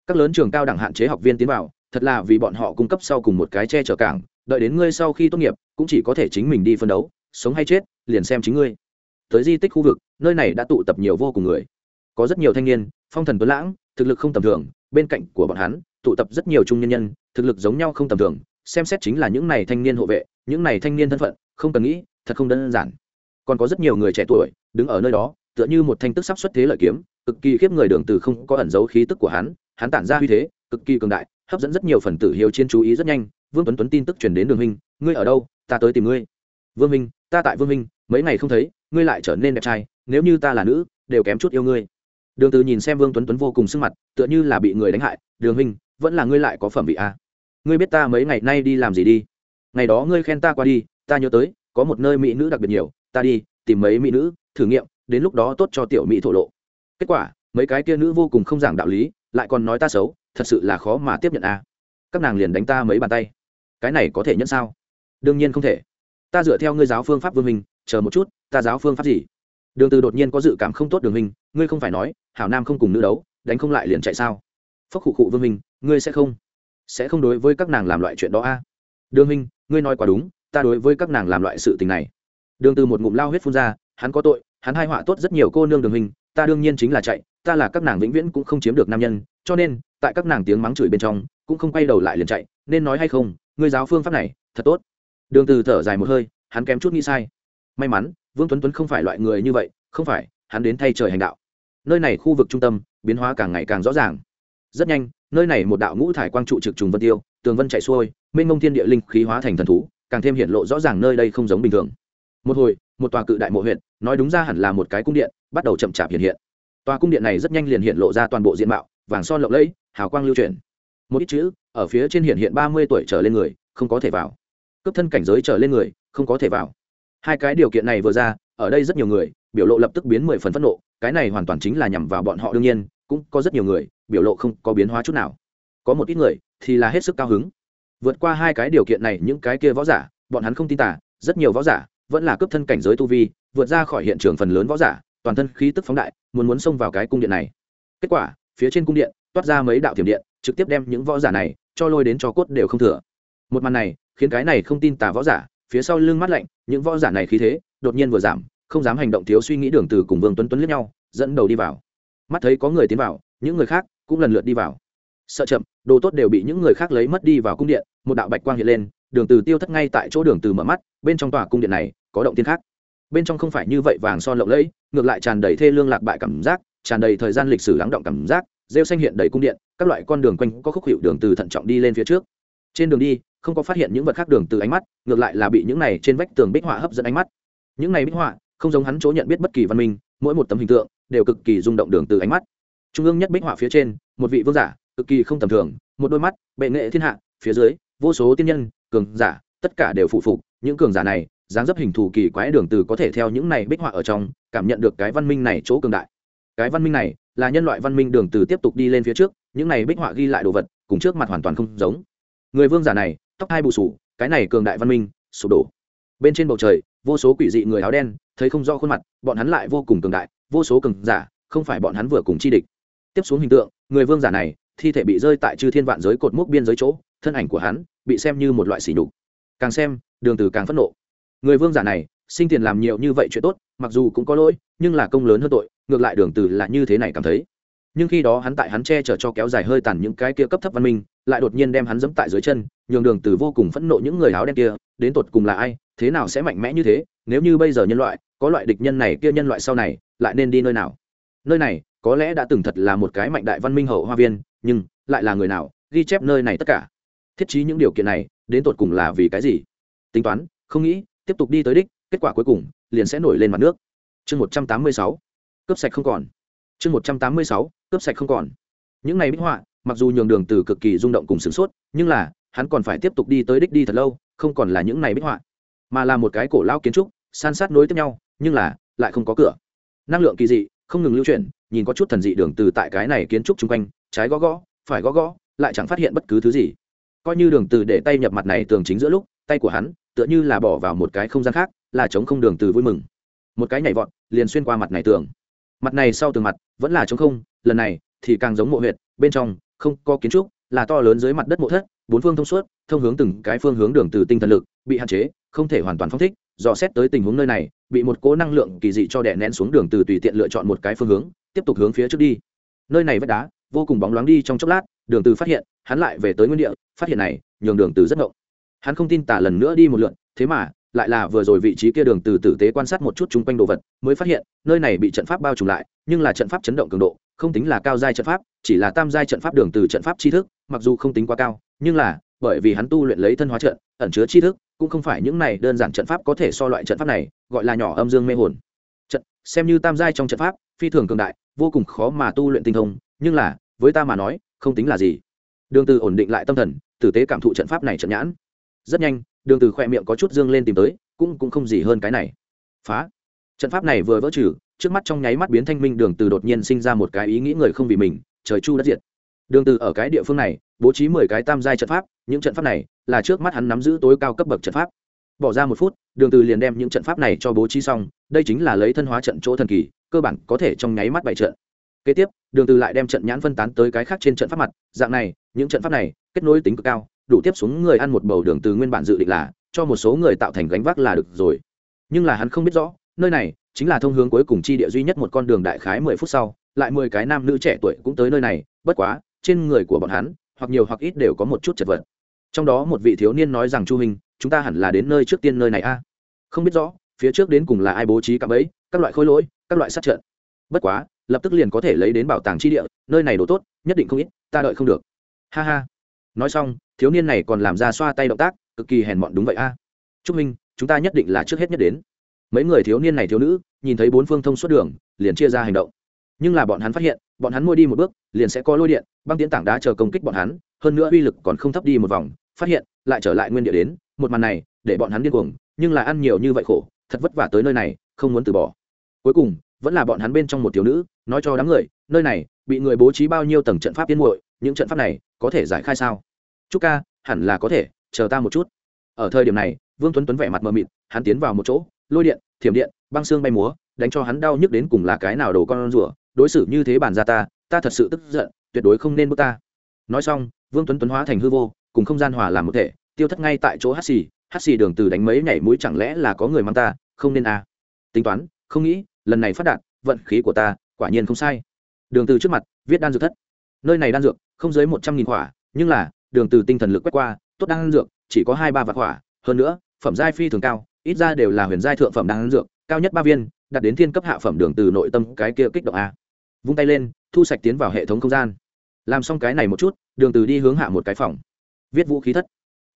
Các lớn trường cao đẳng hạn chế học viên tiến vào, thật là vì bọn họ cung cấp sau cùng một cái che chở cảng, đợi đến ngươi sau khi tốt nghiệp, cũng chỉ có thể chính mình đi phân đấu sống hay chết, liền xem chính ngươi. Tới di tích khu vực, nơi này đã tụ tập nhiều vô cùng người. Có rất nhiều thanh niên, phong thần tuấn lãng, thực lực không tầm thường, bên cạnh của bọn hắn, tụ tập rất nhiều trung nhân nhân, thực lực giống nhau không tầm thường, xem xét chính là những này thanh niên hộ vệ, những này thanh niên thân phận, không cần nghĩ, thật không đơn giản. Còn có rất nhiều người trẻ tuổi, đứng ở nơi đó, tựa như một thanh tức sắp xuất thế lợi kiếm, cực kỳ khiếp người đường từ không có ẩn giấu khí tức của hắn hắn tản ra uy thế, cực kỳ cường đại, hấp dẫn rất nhiều phần tử hiếu chiến chú ý rất nhanh. Vương tuấn tuấn tin tức truyền đến đường huynh, ngươi ở đâu? Ta tới tìm ngươi. Vương huynh ta tại vương Minh, mấy ngày không thấy ngươi lại trở nên đẹp trai nếu như ta là nữ đều kém chút yêu ngươi. Đường từ nhìn xem vương tuấn tuấn vô cùng sưng mặt tựa như là bị người đánh hại đường minh vẫn là ngươi lại có phẩm vị a. À? ngươi biết ta mấy ngày nay đi làm gì đi? Ngày đó ngươi khen ta qua đi ta nhớ tới có một nơi mỹ nữ đặc biệt nhiều ta đi tìm mấy mỹ nữ thử nghiệm đến lúc đó tốt cho tiểu mỹ thổ lộ. Kết quả mấy cái kia nữ vô cùng không giảng đạo lý lại còn nói ta xấu thật sự là khó mà tiếp nhận a. Các nàng liền đánh ta mấy bàn tay. Cái này có thể nhận sao? Đương nhiên không thể ta dựa theo ngươi giáo phương pháp vương minh chờ một chút, ta giáo phương pháp gì? Đường từ đột nhiên có dự cảm không tốt đường minh ngươi không phải nói, hảo nam không cùng nữ đấu, đánh không lại liền chạy sao? Phúc khụ khụ vương minh ngươi sẽ không sẽ không đối với các nàng làm loại chuyện đó a? Đường minh ngươi nói quá đúng, ta đối với các nàng làm loại sự tình này. Đường từ một ngụm lao huyết phun ra, hắn có tội, hắn hai họa tốt rất nhiều cô nương đường minh ta đương nhiên chính là chạy, ta là các nàng vĩnh viễn cũng không chiếm được nam nhân, cho nên, tại các nàng tiếng mắng chửi bên trong, cũng không quay đầu lại liền chạy, nên nói hay không, ngươi giáo phương pháp này, thật tốt đường từ thở dài một hơi, hắn kém chút nghĩ sai. May mắn, vương tuấn tuấn không phải loại người như vậy, không phải, hắn đến thay trời hành đạo. Nơi này khu vực trung tâm, biến hóa càng ngày càng rõ ràng. Rất nhanh, nơi này một đạo ngũ thải quang trụ trực trùng vân tiêu, tường vân chạy xuôi, mênh mông thiên địa linh khí hóa thành thần thú, càng thêm hiện lộ rõ ràng nơi đây không giống bình thường. Một hồi, một tòa cự đại mộ huyện nói đúng ra hẳn là một cái cung điện, bắt đầu chậm chạp hiện hiện. Tòa cung điện này rất nhanh liền hiện lộ ra toàn bộ diện mạo, vàng son lộng lẫy, hào quang lưu truyền một ít chữ, ở phía trên hiện hiện ba mươi tuổi trở lên người, không có thể vào cấp thân cảnh giới trở lên người, không có thể vào. Hai cái điều kiện này vừa ra, ở đây rất nhiều người, biểu lộ lập tức biến mười phần phẫn nộ, cái này hoàn toàn chính là nhằm vào bọn họ đương nhiên, cũng có rất nhiều người, biểu lộ không có biến hóa chút nào. Có một ít người thì là hết sức cao hứng. Vượt qua hai cái điều kiện này, những cái kia võ giả, bọn hắn không tin tả rất nhiều võ giả vẫn là cấp thân cảnh giới tu vi, vượt ra khỏi hiện trường phần lớn võ giả, toàn thân khí tức phóng đại, muốn muốn xông vào cái cung điện này. Kết quả, phía trên cung điện toát ra mấy đạo thiểm điện, trực tiếp đem những võ giả này cho lôi đến cho cốt đều không thừa. Một màn này khiến cái này không tin tà võ giả, phía sau lưng mắt lạnh, những võ giả này khí thế, đột nhiên vừa giảm, không dám hành động thiếu suy nghĩ đường từ cùng vương tuấn tuấn lướt nhau, dẫn đầu đi vào. Mắt thấy có người tiến vào, những người khác cũng lần lượt đi vào. Sợ chậm, đồ tốt đều bị những người khác lấy mất đi vào cung điện, một đạo bạch quang hiện lên, đường từ tiêu thất ngay tại chỗ đường từ mở mắt, bên trong tòa cung điện này, có động tiên khác. Bên trong không phải như vậy vàng son lộng lẫy, ngược lại tràn đầy thê lương lạc bại cảm giác, tràn đầy thời gian lịch sử lắng động cảm giác, rêu xanh hiện đầy cung điện, các loại con đường quanh có khúc hiệu đường từ thận trọng đi lên phía trước. Trên đường đi không có phát hiện những vật khác đường từ ánh mắt, ngược lại là bị những này trên vách tường bích họa hấp dẫn ánh mắt. Những này bích họa, không giống hắn chỗ nhận biết bất kỳ văn minh, mỗi một tấm hình tượng đều cực kỳ rung động đường từ ánh mắt. Trung ương nhất bích họa phía trên, một vị vương giả, cực kỳ không tầm thường, một đôi mắt, bệ nghệ thiên hạ, phía dưới, vô số tiên nhân, cường giả, tất cả đều phụ phục. Những cường giả này, dáng dấp hình thù kỳ quái đường từ có thể theo những này bích họa ở trong, cảm nhận được cái văn minh này chỗ cường đại. Cái văn minh này là nhân loại văn minh đường từ tiếp tục đi lên phía trước, những này bích họa ghi lại đồ vật, cùng trước mặt hoàn toàn không giống. Người vương giả này tóc hai bù sủ cái này cường đại văn minh, sụp đổ. Bên trên bầu trời, vô số quỷ dị người áo đen, thấy không rõ khuôn mặt, bọn hắn lại vô cùng cường đại, vô số cường giả, không phải bọn hắn vừa cùng chi địch. Tiếp xuống hình tượng, người vương giả này, thi thể bị rơi tại chư thiên vạn giới cột mốc biên giới chỗ, thân ảnh của hắn, bị xem như một loại sỉ nhục. Càng xem, đường từ càng phẫn nộ. Người vương giả này, sinh tiền làm nhiều như vậy chuyện tốt, mặc dù cũng có lỗi, nhưng là công lớn hơn tội, ngược lại đường từ là như thế này cảm thấy nhưng khi đó hắn tại hắn che chở cho kéo dài hơi tàn những cái kia cấp thấp văn minh, lại đột nhiên đem hắn dẫm tại dưới chân, nhường đường từ vô cùng phẫn nộ những người áo đen kia, đến tột cùng là ai, thế nào sẽ mạnh mẽ như thế, nếu như bây giờ nhân loại, có loại địch nhân này kia nhân loại sau này, lại nên đi nơi nào? Nơi này, có lẽ đã từng thật là một cái mạnh đại văn minh hậu hoa viên, nhưng lại là người nào ghi chép nơi này tất cả? Thiết trí những điều kiện này, đến tột cùng là vì cái gì? Tính toán, không nghĩ, tiếp tục đi tới đích, kết quả cuối cùng, liền sẽ nổi lên mặt nước. Chương một trăm tám mươi sáu, cướp sạch không còn chương một trăm tám mươi sáu, cướp sạch không còn. Những ngày bích họa, mặc dù nhường đường từ cực kỳ rung động cùng sửng sốt, nhưng là, hắn còn phải tiếp tục đi tới đích đi thật lâu, không còn là những ngày bích họa, mà là một cái cổ lao kiến trúc, san sát nối tiếp nhau, nhưng là, lại không có cửa. Năng lượng kỳ dị, không ngừng lưu chuyển, nhìn có chút thần dị đường từ tại cái này kiến trúc chung quanh, trái gõ gõ, phải gõ gõ, lại chẳng phát hiện bất cứ thứ gì. Coi như đường từ để tay nhập mặt này tường chính giữa lúc, tay của hắn, tựa như là bỏ vào một cái không gian khác, là chống không đường từ vui mừng. Một cái nhảy vọt, liền xuyên qua mặt này tường mặt này sau tường mặt vẫn là trống không, lần này thì càng giống mộ huyệt, bên trong không có kiến trúc, là to lớn dưới mặt đất mộ thất, bốn phương thông suốt, thông hướng từng cái phương hướng đường từ tinh thần lực bị hạn chế, không thể hoàn toàn phong thích, dò xét tới tình huống nơi này, bị một cỗ năng lượng kỳ dị cho đè nén xuống đường từ tùy tiện lựa chọn một cái phương hướng, tiếp tục hướng phía trước đi. Nơi này vách đá vô cùng bóng loáng đi trong chốc lát, đường từ phát hiện, hắn lại về tới nguyên địa, phát hiện này, nhường đường từ rất ngộng. Hắn không tin tả lần nữa đi một lượt thế mà lại là vừa rồi vị trí kia đường từ tử tế quan sát một chút chung quanh đồ vật, mới phát hiện, nơi này bị trận pháp bao trùm lại, nhưng là trận pháp chấn động cường độ, không tính là cao giai trận pháp, chỉ là tam giai trận pháp đường từ trận pháp tri thức, mặc dù không tính quá cao, nhưng là, bởi vì hắn tu luyện lấy thân hóa trận, ẩn chứa tri thức, cũng không phải những này đơn giản trận pháp có thể so loại trận pháp này, gọi là nhỏ âm dương mê hồn. Trận, xem như tam giai trong trận pháp, phi thường cường đại, vô cùng khó mà tu luyện tinh thông, nhưng là, với ta mà nói, không tính là gì. Đường từ ổn định lại tâm thần, tử tế cảm thụ trận pháp này trận nhãn rất nhanh, đường từ khoe miệng có chút dương lên tìm tới, cũng cũng không gì hơn cái này. Phá. Trận pháp này vừa vỡ trừ, trước mắt trong nháy mắt biến thanh minh đường từ đột nhiên sinh ra một cái ý nghĩ người không vì mình, trời chu đất diệt. Đường từ ở cái địa phương này, bố trí 10 cái tam giai trận pháp, những trận pháp này là trước mắt hắn nắm giữ tối cao cấp bậc trận pháp. Bỏ ra một phút, đường từ liền đem những trận pháp này cho bố trí xong, đây chính là lấy thân hóa trận chỗ thần kỳ, cơ bản có thể trong nháy mắt bày trận. Kế tiếp, đường từ lại đem trận nhãn phân tán tới cái khác trên trận pháp mặt, dạng này, những trận pháp này, kết nối tính cực cao đủ tiếp xuống người ăn một bầu đường từ nguyên bản dự định là, cho một số người tạo thành gánh vác là được rồi. Nhưng là hắn không biết rõ, nơi này chính là thông hướng cuối cùng chi địa duy nhất một con đường đại khái mười phút sau, lại mười cái nam nữ trẻ tuổi cũng tới nơi này, bất quá, trên người của bọn hắn, hoặc nhiều hoặc ít đều có một chút chật vật. Trong đó một vị thiếu niên nói rằng, chu hình, chúng ta hẳn là đến nơi trước tiên nơi này a. Không biết rõ, phía trước đến cùng là ai bố trí cạm bẫy, các loại khối lỗi, các loại sát trận. Bất quá, lập tức liền có thể lấy đến bảo tàng chi địa, nơi này đồ tốt, nhất định không ít, ta đợi không được. Ha ha nói xong, thiếu niên này còn làm ra xoa tay động tác, cực kỳ hèn mọn đúng vậy a. À. chúc minh, chúng ta nhất định là trước hết nhất đến. Mấy người thiếu niên này thiếu nữ, nhìn thấy bốn phương thông suốt đường, liền chia ra hành động. Nhưng là bọn hắn phát hiện, bọn hắn môi đi một bước, liền sẽ có lôi điện, băng tiến tảng đá chờ công kích bọn hắn, hơn nữa uy lực còn không thấp đi một vòng, phát hiện, lại trở lại nguyên địa đến, một màn này, để bọn hắn điên cuồng, nhưng là ăn nhiều như vậy khổ, thật vất vả tới nơi này, không muốn từ bỏ. Cuối cùng, vẫn là bọn hắn bên trong một thiếu nữ, nói cho đám người, nơi này, bị người bố trí bao nhiêu tầng trận pháp tiên muội, những trận pháp này có thể giải khai sao? Chúc ca, hẳn là có thể, chờ ta một chút. Ở thời điểm này, vương tuấn tuấn vẻ mặt mờ mịt, hắn tiến vào một chỗ, lôi điện, thiểm điện, băng xương bay múa, đánh cho hắn đau nhức đến cùng là cái nào đồ con rùa, đối xử như thế bản ra ta ta thật sự tức giận, tuyệt đối không nên bước ta. Nói xong, vương tuấn tuấn hóa thành hư vô, cùng không gian hòa làm một thể, tiêu thất ngay tại chỗ hát xì hát xì đường từ đánh mấy nhảy mũi chẳng lẽ là có người mang ta, không nên à. tính toán, không nghĩ, lần này phát đạt, vận khí của ta, quả nhiên không sai. Đường từ trước mặt, viết đan dược thất. Nơi này đan dược, không dưới một trăm nghìn quả nhưng là đường từ tinh thần lực quét qua, tốt đan dược, chỉ có hai ba vạn quả hơn nữa, phẩm giai phi thường cao, ít ra đều là huyền giai thượng phẩm đan dược, cao nhất ba viên, đạt đến thiên cấp hạ phẩm đường từ nội tâm cái kia kích động a. Vung tay lên, thu sạch tiến vào hệ thống không gian. Làm xong cái này một chút, đường từ đi hướng hạ một cái phòng. Viết vũ khí thất.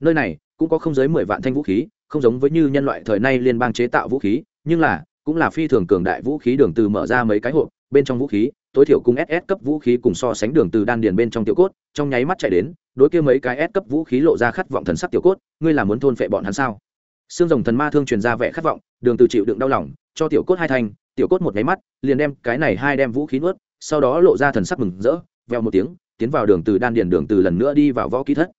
Nơi này cũng có không dưới mười vạn thanh vũ khí, không giống với như nhân loại thời nay liên bang chế tạo vũ khí, nhưng là, cũng là phi thường cường đại vũ khí đường từ mở ra mấy cái hộp, bên trong vũ khí tối thiểu cùng ss cấp vũ khí cùng so sánh đường từ đan điền bên trong tiểu cốt, trong nháy mắt chạy đến, đối kia mấy cái s cấp vũ khí lộ ra khát vọng thần sắc tiểu cốt, ngươi là muốn thôn phệ bọn hắn sao? Xương rồng thần ma thương truyền ra vẻ khát vọng, đường từ chịu đựng đau lòng, cho tiểu cốt hai thành tiểu cốt một nháy mắt, liền đem cái này hai đem vũ khí nuốt, sau đó lộ ra thần sắc mừng rỡ veo một tiếng, tiến vào đường từ đan điền đường từ lần nữa đi vào võ kỹ thất.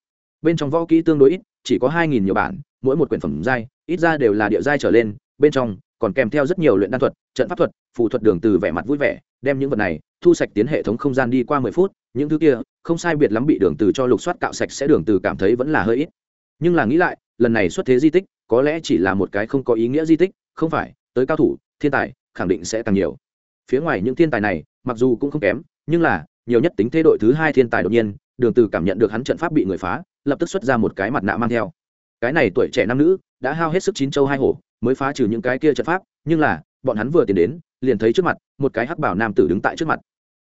Bên trong võ kỹ tương đối ít, chỉ có hai nghìn nhiều bản, mỗi một quyển phẩm giai, ít ra đều là địa giai trở lên, bên trong còn kèm theo rất nhiều luyện đan thuật, trận pháp thuật, phù thuật đường từ vẻ mặt vui vẻ, đem những vật này thu sạch tiến hệ thống không gian đi qua mười phút, những thứ kia, không sai biệt lắm bị đường từ cho lục soát cạo sạch sẽ đường từ cảm thấy vẫn là hơi ít. Nhưng là nghĩ lại, lần này xuất thế di tích, có lẽ chỉ là một cái không có ý nghĩa di tích, không phải, tới cao thủ, thiên tài, khẳng định sẽ càng nhiều. Phía ngoài những thiên tài này, mặc dù cũng không kém, nhưng là, nhiều nhất tính thế đội thứ hai thiên tài đột nhiên, đường từ cảm nhận được hắn trận pháp bị người phá, lập tức xuất ra một cái mặt nạ mang theo. Cái này tuổi trẻ nam nữ, đã hao hết sức chín châu hai hổ mới phá trừ những cái kia trận pháp, nhưng là, bọn hắn vừa tiến đến, liền thấy trước mặt, một cái hắc bảo nam tử đứng tại trước mặt.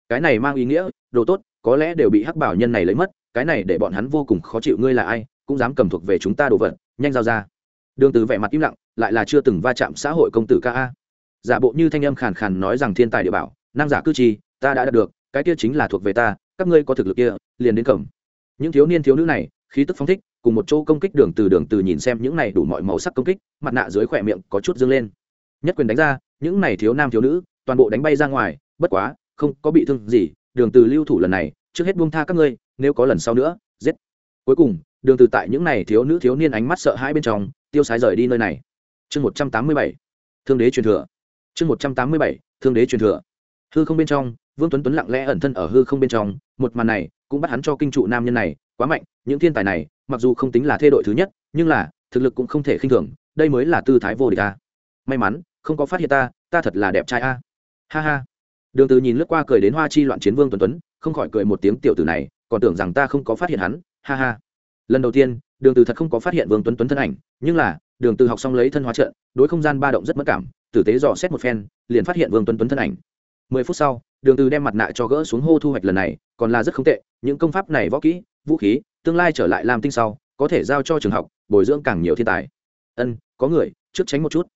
Cái này mang ý nghĩa, đồ tốt, có lẽ đều bị hắc bảo nhân này lấy mất, cái này để bọn hắn vô cùng khó chịu, ngươi là ai, cũng dám cầm thuộc về chúng ta đồ vật, nhanh giao ra. Đường từ vẻ mặt im lặng, lại là chưa từng va chạm xã hội công tử ca a. Giả bộ như thanh âm khàn khàn nói rằng thiên tài địa bảo, năng giả cư trì, ta đã đạt được, cái kia chính là thuộc về ta, các ngươi có thực lực kia, liền đến cổng những thiếu niên thiếu nữ này, khí tức phóng thích cùng một chỗ công kích đường từ đường từ nhìn xem những này đủ mọi màu sắc công kích, mặt nạ dưới khỏe miệng có chút dương lên. Nhất quyền đánh ra, những này thiếu nam thiếu nữ, toàn bộ đánh bay ra ngoài, bất quá, không có bị thương gì, đường từ lưu thủ lần này, trước hết buông tha các ngươi, nếu có lần sau nữa, giết. Cuối cùng, đường từ tại những này thiếu nữ thiếu niên ánh mắt sợ hãi bên trong, tiêu sái rời đi nơi này. Chương 187 thương đế truyền thừa. Chương 187 thương đế truyền thừa. Hư không bên trong, vương tuấn tuấn lặng lẽ ẩn thân ở hư không bên trong, một màn này cũng bắt hắn cho kinh trụ nam nhân này, quá mạnh, những thiên tài này mặc dù không tính là thê đội thứ nhất, nhưng là, thực lực cũng không thể khinh thường, đây mới là tư thái vô địch ta may mắn, không có phát hiện ta ta thật là đẹp trai a. Ha ha. Đường từ nhìn lướt qua cười đến hoa chi loạn chiến vương tuấn tuấn, không khỏi cười một tiếng tiểu tử này, còn tưởng rằng ta không có phát hiện hắn, ha ha. Lần đầu tiên, đường từ thật không có phát hiện vương tuấn tuấn thân ảnh, nhưng là, đường từ học xong lấy thân hóa trận, đối không gian ba động rất mất cảm, tử tế dò xét một phen, liền phát hiện vương tuấn tuấn thân ảnh. Mười phút sau, đường từ đem mặt nạ cho gỡ xuống hô thu hoạch lần này, còn là rất không tệ, những công pháp này võ kỹ, vũ khí tương lai trở lại làm tinh sau, có thể giao cho trường học, bồi dưỡng càng nhiều thiên tài. Ân, có người, trước tránh một chút.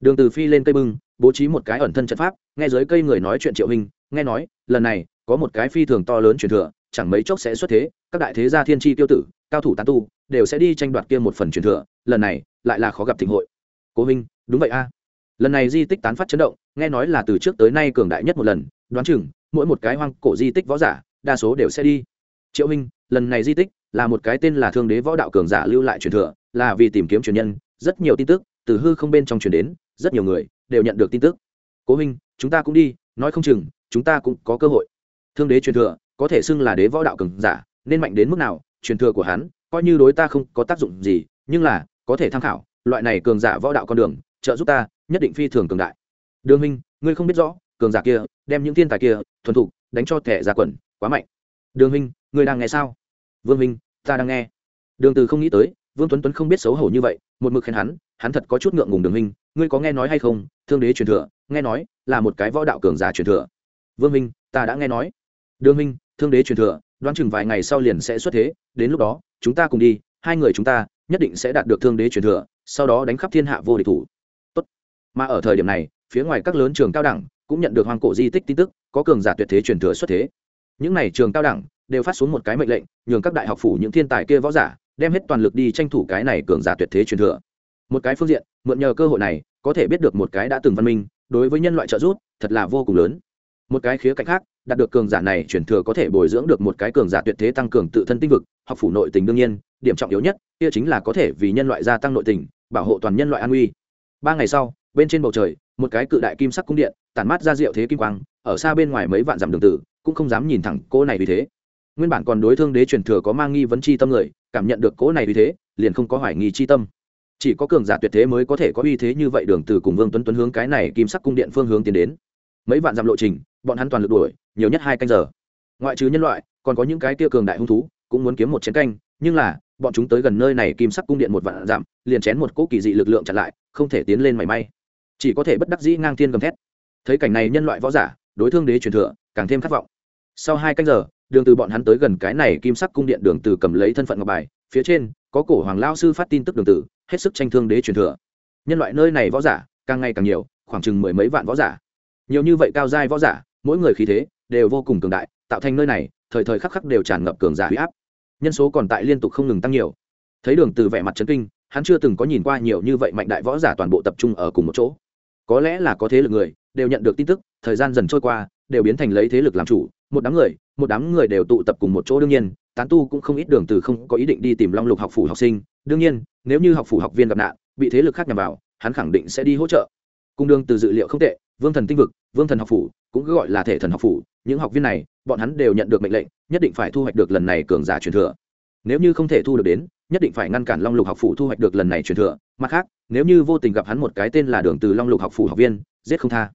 Đường từ phi lên cây bưng, bố trí một cái ẩn thân trận pháp, nghe dưới cây người nói chuyện triệu hình, nghe nói, lần này, có một cái phi thường to lớn truyền thừa, chẳng mấy chốc sẽ xuất thế, các đại thế gia thiên tri tiêu tử, cao thủ tán tu, đều sẽ đi tranh đoạt kia một phần truyền thừa, lần này, lại là khó gặp thịnh hội. Cố minh đúng vậy a. Lần này di tích tán phát chấn động, nghe nói là từ trước tới nay cường đại nhất một lần, đoán chừng, mỗi một cái hoang cổ di tích võ giả, đa số đều sẽ đi. Triệu minh lần này di tích là một cái tên là thương đế võ đạo cường giả lưu lại truyền thừa, là vì tìm kiếm truyền nhân, rất nhiều tin tức từ hư không bên trong truyền đến, rất nhiều người đều nhận được tin tức. Cố minh chúng ta cũng đi, nói không chừng, chúng ta cũng có cơ hội. Thương đế truyền thừa, có thể xưng là đế võ đạo cường giả, nên mạnh đến mức nào, truyền thừa của hắn, coi như đối ta không có tác dụng gì, nhưng là, có thể tham khảo, loại này cường giả võ đạo con đường, trợ giúp ta, nhất định phi thường cường đại. Đường minh ngươi không biết rõ, cường giả kia, đem những thiên tài kia, thuần thục, đánh cho thẻ ra quần, quá mạnh. Đường minh ngươi đang nghe sao? Vương minh ta đang nghe. Đường từ không nghĩ tới, vương tuấn tuấn không biết xấu hổ như vậy, một mực khen hắn hắn thật có chút ngượng ngùng đường minh, ngươi có nghe nói hay không? Thương đế truyền thừa, nghe nói là một cái võ đạo cường giả truyền thừa. Vương minh, ta đã nghe nói. Đường minh, thương đế truyền thừa, đoán chừng vài ngày sau liền sẽ xuất thế, đến lúc đó, chúng ta cùng đi, hai người chúng ta nhất định sẽ đạt được thương đế truyền thừa, sau đó đánh khắp thiên hạ vô địch thủ. Tốt. mà ở thời điểm này, phía ngoài các lớn trường cao đẳng cũng nhận được hoàng cổ di tích tin tức, có cường giả tuyệt thế truyền thừa xuất thế. Những này trường cao đẳng đều phát xuống một cái mệnh lệnh, nhường các đại học phủ những thiên tài kia võ giả, đem hết toàn lực đi tranh thủ cái này cường giả tuyệt thế truyền thừa. Một cái phương diện, mượn nhờ cơ hội này, có thể biết được một cái đã từng văn minh, đối với nhân loại trợ giúp, thật là vô cùng lớn. Một cái khía cạnh khác, đạt được cường giả này truyền thừa có thể bồi dưỡng được một cái cường giả tuyệt thế tăng cường tự thân tinh vực, học phủ nội tình đương nhiên, điểm trọng yếu nhất, kia chính là có thể vì nhân loại gia tăng nội tình, bảo hộ toàn nhân loại an uy ba ngày sau, bên trên bầu trời, một cái cự đại kim sắc cung điện, tản mát ra diệu thế kim quang, ở xa bên ngoài mấy vạn dặm đường tử, cũng không dám nhìn thẳng cô này vì thế nguyên bản còn đối thương đế truyền thừa có mang nghi vấn chi tâm người, cảm nhận được cỗ này vì thế, liền không có hoài nghi chi tâm. Chỉ có cường giả tuyệt thế mới có thể có uy thế như vậy đường từ cùng vương tuấn tuấn hướng cái này kim sắc cung điện phương hướng tiến đến. Mấy vạn dặm lộ trình, bọn hắn toàn lực đuổi, nhiều nhất hai canh giờ. Ngoại trừ nhân loại, còn có những cái tiêu cường đại hung thú, cũng muốn kiếm một chén canh, nhưng là, bọn chúng tới gần nơi này kim sắc cung điện một vạn dặm, liền chén một cỗ kỳ dị lực lượng chặn lại, không thể tiến lên mảy may. Chỉ có thể bất đắc dĩ ngang thiên gầm thét. Thấy cảnh này nhân loại võ giả, đối thương đế truyền thừa, càng thêm khát vọng. Sau hai canh giờ đường từ bọn hắn tới gần cái này kim sắc cung điện đường từ cầm lấy thân phận ngọc bài, phía trên có cổ hoàng lao sư phát tin tức đường từ, hết sức tranh thương đế truyền thừa. Nhân loại nơi này võ giả, càng ngày càng nhiều, khoảng chừng mười mấy vạn võ giả. Nhiều như vậy cao giai võ giả, mỗi người khí thế đều vô cùng cường đại, tạo thành nơi này, thời thời khắc khắc đều tràn ngập cường giả huy áp. Nhân số còn tại liên tục không ngừng tăng nhiều. Thấy đường từ vẻ mặt chấn kinh, hắn chưa từng có nhìn qua nhiều như vậy mạnh đại võ giả toàn bộ tập trung ở cùng một chỗ. Có lẽ là có thế lực người, đều nhận được tin tức, thời gian dần trôi qua, đều biến thành lấy thế lực làm chủ một đám người, một đám người đều tụ tập cùng một chỗ đương nhiên, tán tu cũng không ít đường từ không có ý định đi tìm long lục học phủ học sinh. Đương nhiên, nếu như học phủ học viên gặp nạn, bị thế lực khác nhằm vào, hắn khẳng định sẽ đi hỗ trợ. Cung đường từ dự liệu không tệ, vương thần tinh vực, vương thần học phủ, cũng gọi là thể thần học phủ. Những học viên này, bọn hắn đều nhận được mệnh lệnh, nhất định phải thu hoạch được lần này cường giả truyền thừa. Nếu như không thể thu được đến, nhất định phải ngăn cản long lục học phủ thu hoạch được lần này truyền thừa. Mặt khác, nếu như vô tình gặp hắn một cái tên là đường từ long lục học phủ học viên, giết không tha.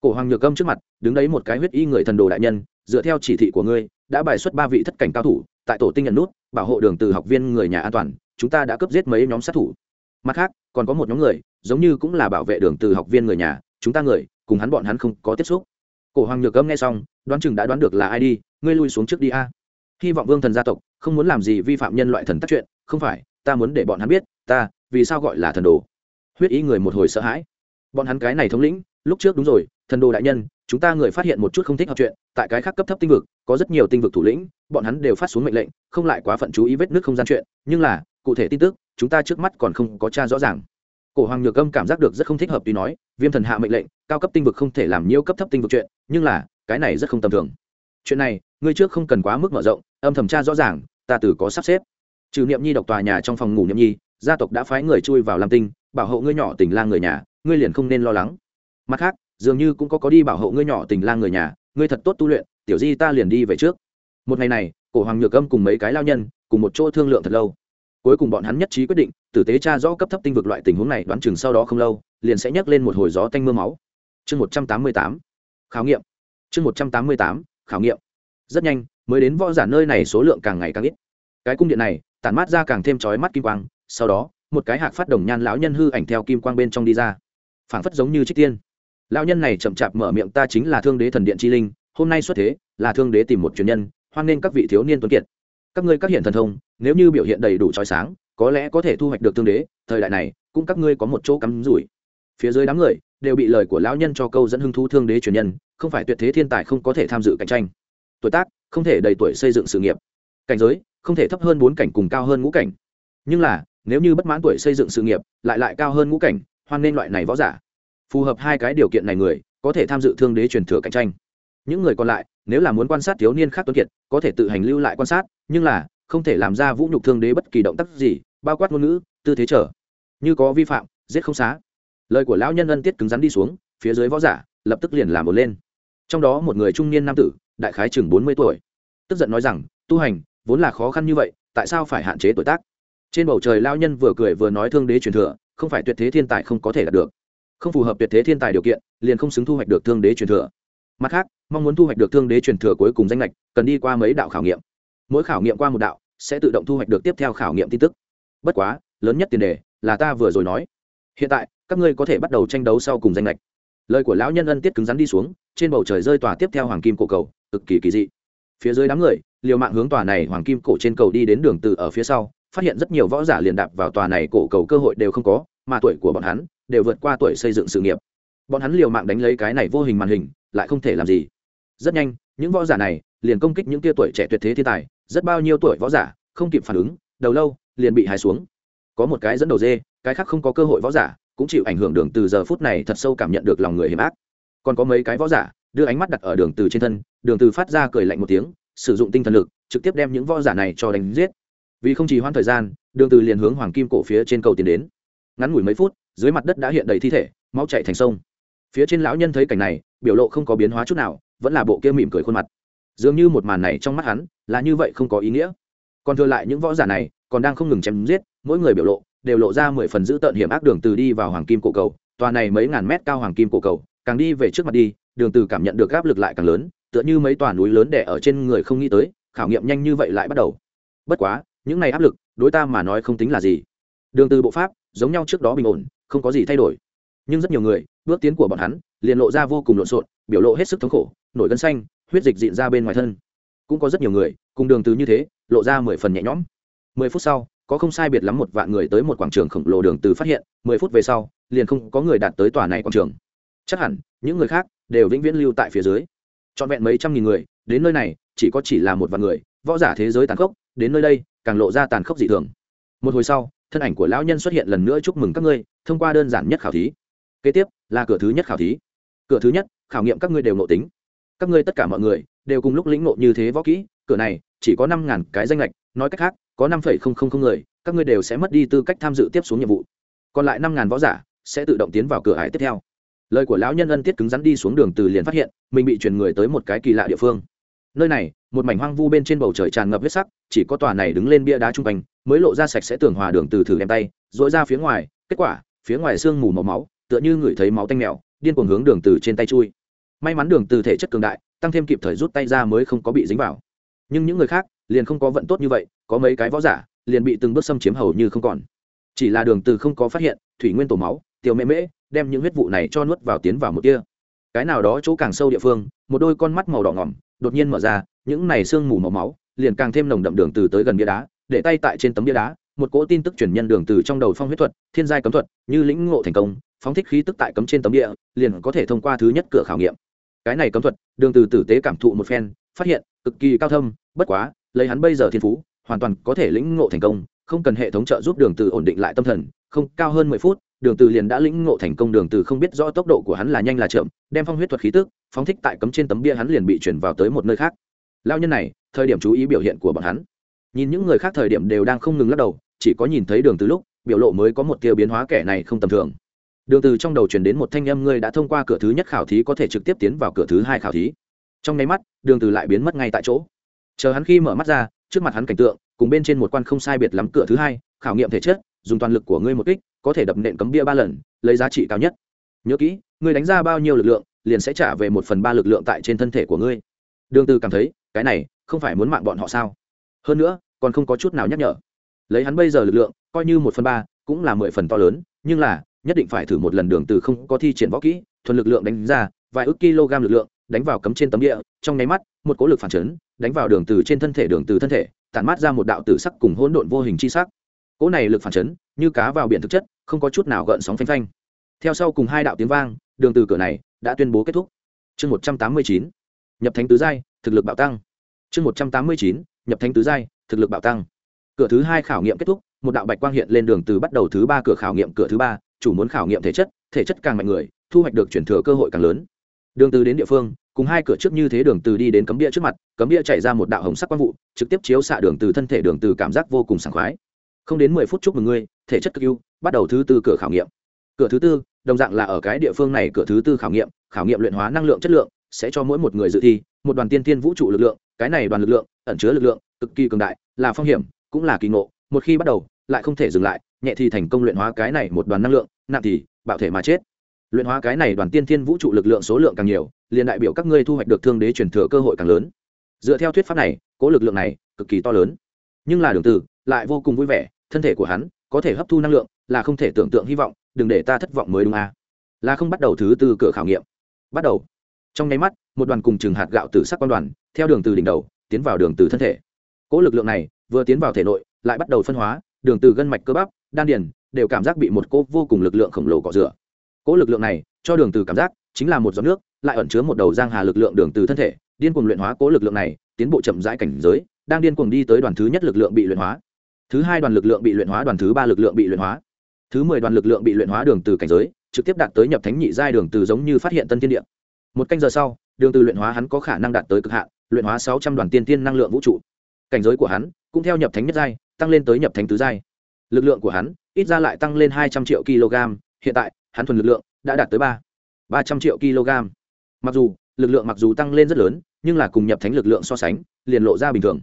Cổ hoàng nhược âm trước mặt, đứng đấy một cái huyết y người thần đồ đại nhân dựa theo chỉ thị của ngươi, đã bài xuất ba vị thất cảnh cao thủ, tại tổ tinh nhận nút, bảo hộ đường từ học viên người nhà an toàn, chúng ta đã cướp giết mấy nhóm sát thủ. Mặt khác, còn có một nhóm người, giống như cũng là bảo vệ đường từ học viên người nhà, chúng ta người, cùng hắn bọn hắn không có tiếp xúc. Cổ hoàng nhược âm nghe xong, đoán chừng đã đoán được là ai đi, ngươi lui xuống trước đi a. Hy vọng vương thần gia tộc không muốn làm gì vi phạm nhân loại thần tác chuyện, không phải, ta muốn để bọn hắn biết, ta, vì sao gọi là thần đồ. Huyết ý người một hồi sợ hãi. Bọn hắn cái này thống lĩnh, lúc trước đúng rồi, thần đồ đại nhân chúng ta người phát hiện một chút không thích hợp chuyện, tại cái khác cấp thấp tinh vực, có rất nhiều tinh vực thủ lĩnh, bọn hắn đều phát xuống mệnh lệnh, không lại quá phận chú ý vết nước không gian chuyện, nhưng là, cụ thể tin tức, chúng ta trước mắt còn không có tra rõ ràng. Cổ hoàng nhược âm cảm giác được rất không thích hợp tuy nói, viêm thần hạ mệnh lệnh, cao cấp tinh vực không thể làm nhiễu cấp thấp tinh vực chuyện, nhưng là, cái này rất không tầm thường. Chuyện này, ngươi trước không cần quá mức mở rộng, âm thẩm tra rõ ràng, ta từ có sắp xếp. Trừ niệm nhi độc tòa nhà trong phòng ngủ niệm nhi, gia tộc đã phái người chui vào làm tinh, bảo hộ ngươi nhỏ tình lang người nhà, ngươi liền không nên lo lắng. Mặt khác dường như cũng có có đi bảo hộ ngươi nhỏ tình lang người nhà, ngươi thật tốt tu luyện, tiểu di ta liền đi về trước. Một ngày này, cổ hoàng nhược âm cùng mấy cái lao nhân, cùng một chỗ thương lượng thật lâu. Cuối cùng bọn hắn nhất trí quyết định, tử tế cha rõ cấp thấp tinh vực loại tình huống này đoán chừng sau đó không lâu, liền sẽ nhắc lên một hồi gió tanh m ư a máu. Chương một trăm tám mươi tám, khảo nghiệm. Chương một trăm tám mươi tám, khảo nghiệm. Rất nhanh, mới đến võ giả nơi này số lượng càng ngày càng ít. Cái cung điện này, tản mát ra càng thêm trói mắt kim quang, sau đó, một cái hạc phát đồng nhan lão nhân hư ảnh theo kim quang bên trong đi ra. Phảng phất giống như trích tiên lão nhân này chậm chạp mở miệng, ta chính là thương đế thần điện chi linh, hôm nay xuất thế, là thương đế tìm một truyền nhân, hoan nên các vị thiếu niên tuấn kiệt. Các ngươi các hiện thần thông, nếu như biểu hiện đầy đủ trói sáng, có lẽ có thể thu hoạch được thương đế, thời đại này, cũng các ngươi có một chỗ cắm rủi. Phía dưới đám người đều bị lời của lão nhân cho câu dẫn hưng thu thương đế truyền nhân, không phải tuyệt thế thiên tài không có thể tham dự cạnh tranh. Tuổi tác, không thể đầy tuổi xây dựng sự nghiệp. Cảnh giới, không thể thấp hơn bốn cảnh cùng cao hơn ngũ cảnh. Nhưng là, nếu như bất mãn tuổi xây dựng sự nghiệp, lại lại cao hơn ngũ cảnh, hoan nên loại này võ giả phù hợp hai cái điều kiện này người, có thể tham dự thương đế truyền thừa cạnh tranh. Những người còn lại, nếu là muốn quan sát thiếu niên khác tuấn kiệt, có thể tự hành lưu lại quan sát, nhưng là, không thể làm ra vũ nhục thương đế bất kỳ động tác gì, bao quát ngôn ngữ, tư thế trở. Như có vi phạm, giết không xá. Lời của lão nhân ân tiết cứng rắn đi xuống, phía dưới võ giả, lập tức liền làm một lên. Trong đó một người trung niên nam tử, đại khái chừng bốn mươi tuổi. Tức giận nói rằng, tu hành, vốn là khó khăn như vậy, tại sao phải hạn chế tuổi tác? Trên bầu trời lao nhân vừa cười vừa nói thương đế truyền thừa, không phải tuyệt thế thiên tài không có thể đạt được không phù hợp tuyệt thế thiên tài điều kiện, liền không xứng thu hoạch được thương đế truyền thừa. Mặt khác, mong muốn thu hoạch được thương đế truyền thừa cuối cùng danh lệch cần đi qua mấy đạo khảo nghiệm. Mỗi khảo nghiệm qua một đạo, sẽ tự động thu hoạch được tiếp theo khảo nghiệm tin tức. Bất quá, lớn nhất tiền đề là ta vừa rồi nói. Hiện tại, các ngươi có thể bắt đầu tranh đấu sau cùng danh lệch lời của lão nhân ân tiết cứng rắn đi xuống, trên bầu trời rơi tòa tiếp theo hoàng kim cổ cầu, cực kỳ kỳ dị. Phía dưới đám người, liều mạng hướng tòa này hoàng kim cổ trên cầu đi đến đường từ ở phía sau, phát hiện rất nhiều võ giả liền đạp vào tòa này cổ cầu cơ hội đều không có mà tuổi của bọn hắn đều vượt qua tuổi xây dựng sự nghiệp. Bọn hắn liều mạng đánh lấy cái này vô hình màn hình, lại không thể làm gì. Rất nhanh, những võ giả này liền công kích những tia tuổi trẻ tuyệt thế thiên tài, rất bao nhiêu tuổi võ giả không kịp phản ứng, đầu lâu liền bị hài xuống. Có một cái dẫn đầu dê, cái khác không có cơ hội võ giả cũng chịu ảnh hưởng đường từ giờ phút này thật sâu cảm nhận được lòng người hiểm ác. Còn có mấy cái võ giả đưa ánh mắt đặt ở đường từ trên thân, đường từ phát ra cười lạnh một tiếng, sử dụng tinh thần lực, trực tiếp đem những võ giả này cho đánh giết. Vì không chỉ hoãn thời gian, đường từ liền hướng hoàng kim cổ phía trên cầu tiến đến ngắn ngủi mấy phút, dưới mặt đất đã hiện đầy thi thể, máu chảy thành sông. Phía trên lão nhân thấy cảnh này, biểu lộ không có biến hóa chút nào, vẫn là bộ kia mỉm cười khuôn mặt. Dường như một màn này trong mắt hắn, là như vậy không có ý nghĩa. Còn thừa lại những võ giả này, còn đang không ngừng chém giết, mỗi người biểu lộ đều lộ ra mười phần giữ tợn hiểm ác đường từ đi vào hoàng kim cổ cầu, tòa này mấy ngàn mét cao hoàng kim cổ cầu, càng đi về trước mặt đi, đường từ cảm nhận được áp lực lại càng lớn, tựa như mấy tòa núi lớn đè ở trên người không nghĩ tới, khảo nghiệm nhanh như vậy lại bắt đầu. Bất quá, những này áp lực, đối ta mà nói không tính là gì. Đường từ bộ pháp giống nhau trước đó bình ổn, không có gì thay đổi. Nhưng rất nhiều người, bước tiến của bọn hắn, liền lộ ra vô cùng lộn xộn, biểu lộ hết sức thống khổ, nổi gân xanh, huyết dịch dịn ra bên ngoài thân. Cũng có rất nhiều người, cùng đường từ như thế, lộ ra mười phần nhẹ nhõm. Mười phút sau, có không sai biệt lắm một vạn người tới một quảng trường khổng lồ đường từ phát hiện, mười phút về sau, liền không có người đạt tới tòa này quảng trường. Chắc hẳn, những người khác đều vĩnh viễn lưu tại phía dưới. Trọn vẹn mấy trăm nghìn người, đến nơi này, chỉ có chỉ là một vạn người, võ giả thế giới tàn khốc, đến nơi đây, càng lộ ra tàn khốc dị thường. Một hồi sau thân ảnh của lão nhân xuất hiện lần nữa chúc mừng các ngươi, thông qua đơn giản nhất khảo thí. Kế tiếp là cửa thứ nhất khảo thí. Cửa thứ nhất, khảo nghiệm các ngươi đều nộ tính. Các ngươi tất cả mọi người đều cùng lúc lĩnh ngộ như thế võ kỹ, cửa này chỉ có năm ngàn cái danh lệch, nói cách khác, có năm phẩy không không không người, các ngươi đều sẽ mất đi tư cách tham dự tiếp xuống nhiệm vụ. Còn lại năm ngàn võ giả sẽ tự động tiến vào cửa hải tiếp theo. Lời của lão nhân ân tiết cứng rắn đi xuống đường từ liền phát hiện, mình bị chuyển người tới một cái kỳ lạ địa phương. Nơi này, một mảnh hoang vu bên trên bầu trời tràn ngập huyết sắc, chỉ có tòa này đứng lên bia đá trung quanh mới lộ ra sạch sẽ tường hòa đường từ thử đem tay dội ra phía ngoài, kết quả, phía ngoài xương mù màu máu, tựa như ngửi thấy máu tanh mèo, điên cuồng hướng đường từ trên tay chui. May mắn đường từ thể chất cường đại, tăng thêm kịp thời rút tay ra mới không có bị dính vào. Nhưng những người khác, liền không có vận tốt như vậy, có mấy cái võ giả, liền bị từng bước xâm chiếm hầu như không còn. Chỉ là đường từ không có phát hiện, thủy nguyên tổ máu, tiểu mễ mễ, đem những huyết vụ này cho nuốt vào tiến vào một tia cái nào đó chỗ càng sâu địa phương, một đôi con mắt màu đỏ ngỏm, đột nhiên mở ra, những này xương mù màu máu, liền càng thêm nồng đậm đường từ tới gần bia đá để tay tại trên tấm bia đá, một cỗ tin tức truyền nhân đường từ trong đầu phong huyết thuật, thiên giai cấm thuật, như lĩnh ngộ thành công, phóng thích khí tức tại cấm trên tấm địa liền có thể thông qua thứ nhất cửa khảo nghiệm. Cái này cấm thuật, đường từ tử tế cảm thụ một phen, phát hiện cực kỳ cao thâm, bất quá, lấy hắn bây giờ thiên phú, hoàn toàn có thể lĩnh ngộ thành công, không cần hệ thống trợ giúp đường từ ổn định lại tâm thần, không, cao hơn mười phút, đường từ liền đã lĩnh ngộ thành công, đường từ không biết rõ tốc độ của hắn là nhanh là chậm, đem phong huyết thuật khí tức, phóng thích tại cấm trên tấm bia hắn liền bị chuyển vào tới một nơi khác. Lao nhân này, thời điểm chú ý biểu hiện của bọn hắn nhìn những người khác thời điểm đều đang không ngừng lắc đầu, chỉ có nhìn thấy đường từ lúc, biểu lộ mới có một tia biến hóa kẻ này không tầm thường. Đường từ trong đầu truyền đến một thanh âm ngươi đã thông qua cửa thứ nhất khảo thí có thể trực tiếp tiến vào cửa thứ hai khảo thí. Trong nháy mắt, đường từ lại biến mất ngay tại chỗ. Chờ hắn khi mở mắt ra, trước mặt hắn cảnh tượng, cùng bên trên một quan không sai biệt lắm cửa thứ hai, khảo nghiệm thể chất, dùng toàn lực của ngươi một kích, có thể đập nện cấm bia ba lần, lấy giá trị cao nhất. Nhớ kỹ, ngươi đánh ra bao nhiêu lực lượng, liền sẽ trả về một phần ba lực lượng tại trên thân thể của ngươi. Đường từ cảm thấy, cái này không phải muốn mạng bọn họ sao? Hơn nữa còn không có chút nào nhắc nhở. Lấy hắn bây giờ lực lượng, coi như một phần ba, cũng là mười phần to lớn, nhưng là, nhất định phải thử một lần đường từ không có thi triển võ kỹ, thuần lực lượng đánh ra, vài ức kg lực lượng, đánh vào cấm trên tấm địa, trong nháy mắt, một cỗ lực phản chấn, đánh vào đường từ trên thân thể, đường từ thân thể, tản mát ra một đạo tử sắc cùng hỗn độn vô hình chi sắc. Cỗ này lực phản chấn, như cá vào biển thực chất, không có chút nào gợn sóng phanh phanh. Theo sau cùng hai đạo tiếng vang, đường từ cửa này đã tuyên bố kết thúc. Chương một trăm tám mươi chín, nhập thánh tứ giai, thực lực bạo tăng. Chương một trăm tám mươi chín, nhập thánh tứ giai thực lực bạo tăng. Cửa thứ hai khảo nghiệm kết thúc, một đạo bạch quang hiện lên đường từ bắt đầu thứ ba cửa khảo nghiệm cửa thứ ba, chủ muốn khảo nghiệm thể chất thể chất càng mạnh người, thu hoạch được chuyển thừa cơ hội càng lớn. Đường từ đến địa phương, cùng hai cửa trước như thế đường từ đi đến cấm địa trước mặt, cấm địa chảy ra một đạo hồng sắc quang vụ, trực tiếp chiếu xạ đường từ thân thể đường từ cảm giác vô cùng sảng khoái. Không đến mười phút chúc mừng ngươi, thể chất cực ưu, bắt đầu thứ tư cửa khảo nghiệm. Cửa thứ tư, đồng dạng là ở cái địa phương này cửa thứ tư khảo nghiệm khảo nghiệm luyện hóa năng lượng chất lượng sẽ cho mỗi một người dự thi một đoàn tiên tiên vũ trụ lực lượng, cái này đoàn lực lượng, ẩn chứa lực lượng cực kỳ cường đại, là phong hiểm, cũng là kỳ ngộ, một khi bắt đầu, lại không thể dừng lại, nhẹ thì thành công luyện hóa cái này một đoàn năng lượng, nặng thì bạo thể mà chết. Luyện hóa cái này đoàn tiên thiên vũ trụ lực lượng số lượng càng nhiều, liền đại biểu các ngươi thu hoạch được thương đế truyền thừa cơ hội càng lớn. Dựa theo thuyết pháp này, cố lực lượng này cực kỳ to lớn. Nhưng là đường từ lại vô cùng vui vẻ, thân thể của hắn có thể hấp thu năng lượng, là không thể tưởng tượng hy vọng, đừng để ta thất vọng mới đúng à. là không bắt đầu thứ tư cửa khảo nghiệm. Bắt đầu trong nháy mắt, một đoàn cùng chừng hạt gạo từ sắc quan đoàn, theo đường từ đỉnh đầu, tiến vào đường từ thân thể. Cố lực lượng này, vừa tiến vào thể nội, lại bắt đầu phân hóa, đường từ gân mạch cơ bắp, đan điền, đều cảm giác bị một cỗ vô cùng lực lượng khổng lồ cọ rửa. Cố lực lượng này, cho đường từ cảm giác, chính là một giọt nước, lại ẩn chứa một đầu giang hà lực lượng đường từ thân thể. Điên cuồng luyện hóa cố lực lượng này, tiến bộ chậm rãi cảnh giới, đang điên cuồng đi tới đoàn thứ nhất lực lượng bị luyện hóa. Thứ hai đoàn lực lượng bị luyện hóa, đoàn thứ ba lực lượng bị luyện hóa. Thứ mười đoàn lực lượng bị luyện hóa đường từ cảnh giới, trực tiếp đạt tới nhập thánh nhị giai đường từ giống như phát hiện tân thiên địa một canh giờ sau, đường từ luyện hóa hắn có khả năng đạt tới cực hạn, luyện hóa sáu trăm đoàn tiên tiên năng lượng vũ trụ. Cảnh giới của hắn cũng theo nhập thánh nhất giai, tăng lên tới nhập thánh tứ giai. Lực lượng của hắn ít ra lại tăng lên hai trăm triệu kg, hiện tại, hắn thuần lực lượng đã đạt tới ba ba trăm triệu kg. Mặc dù, lực lượng mặc dù tăng lên rất lớn, nhưng là cùng nhập thánh lực lượng so sánh, liền lộ ra bình thường.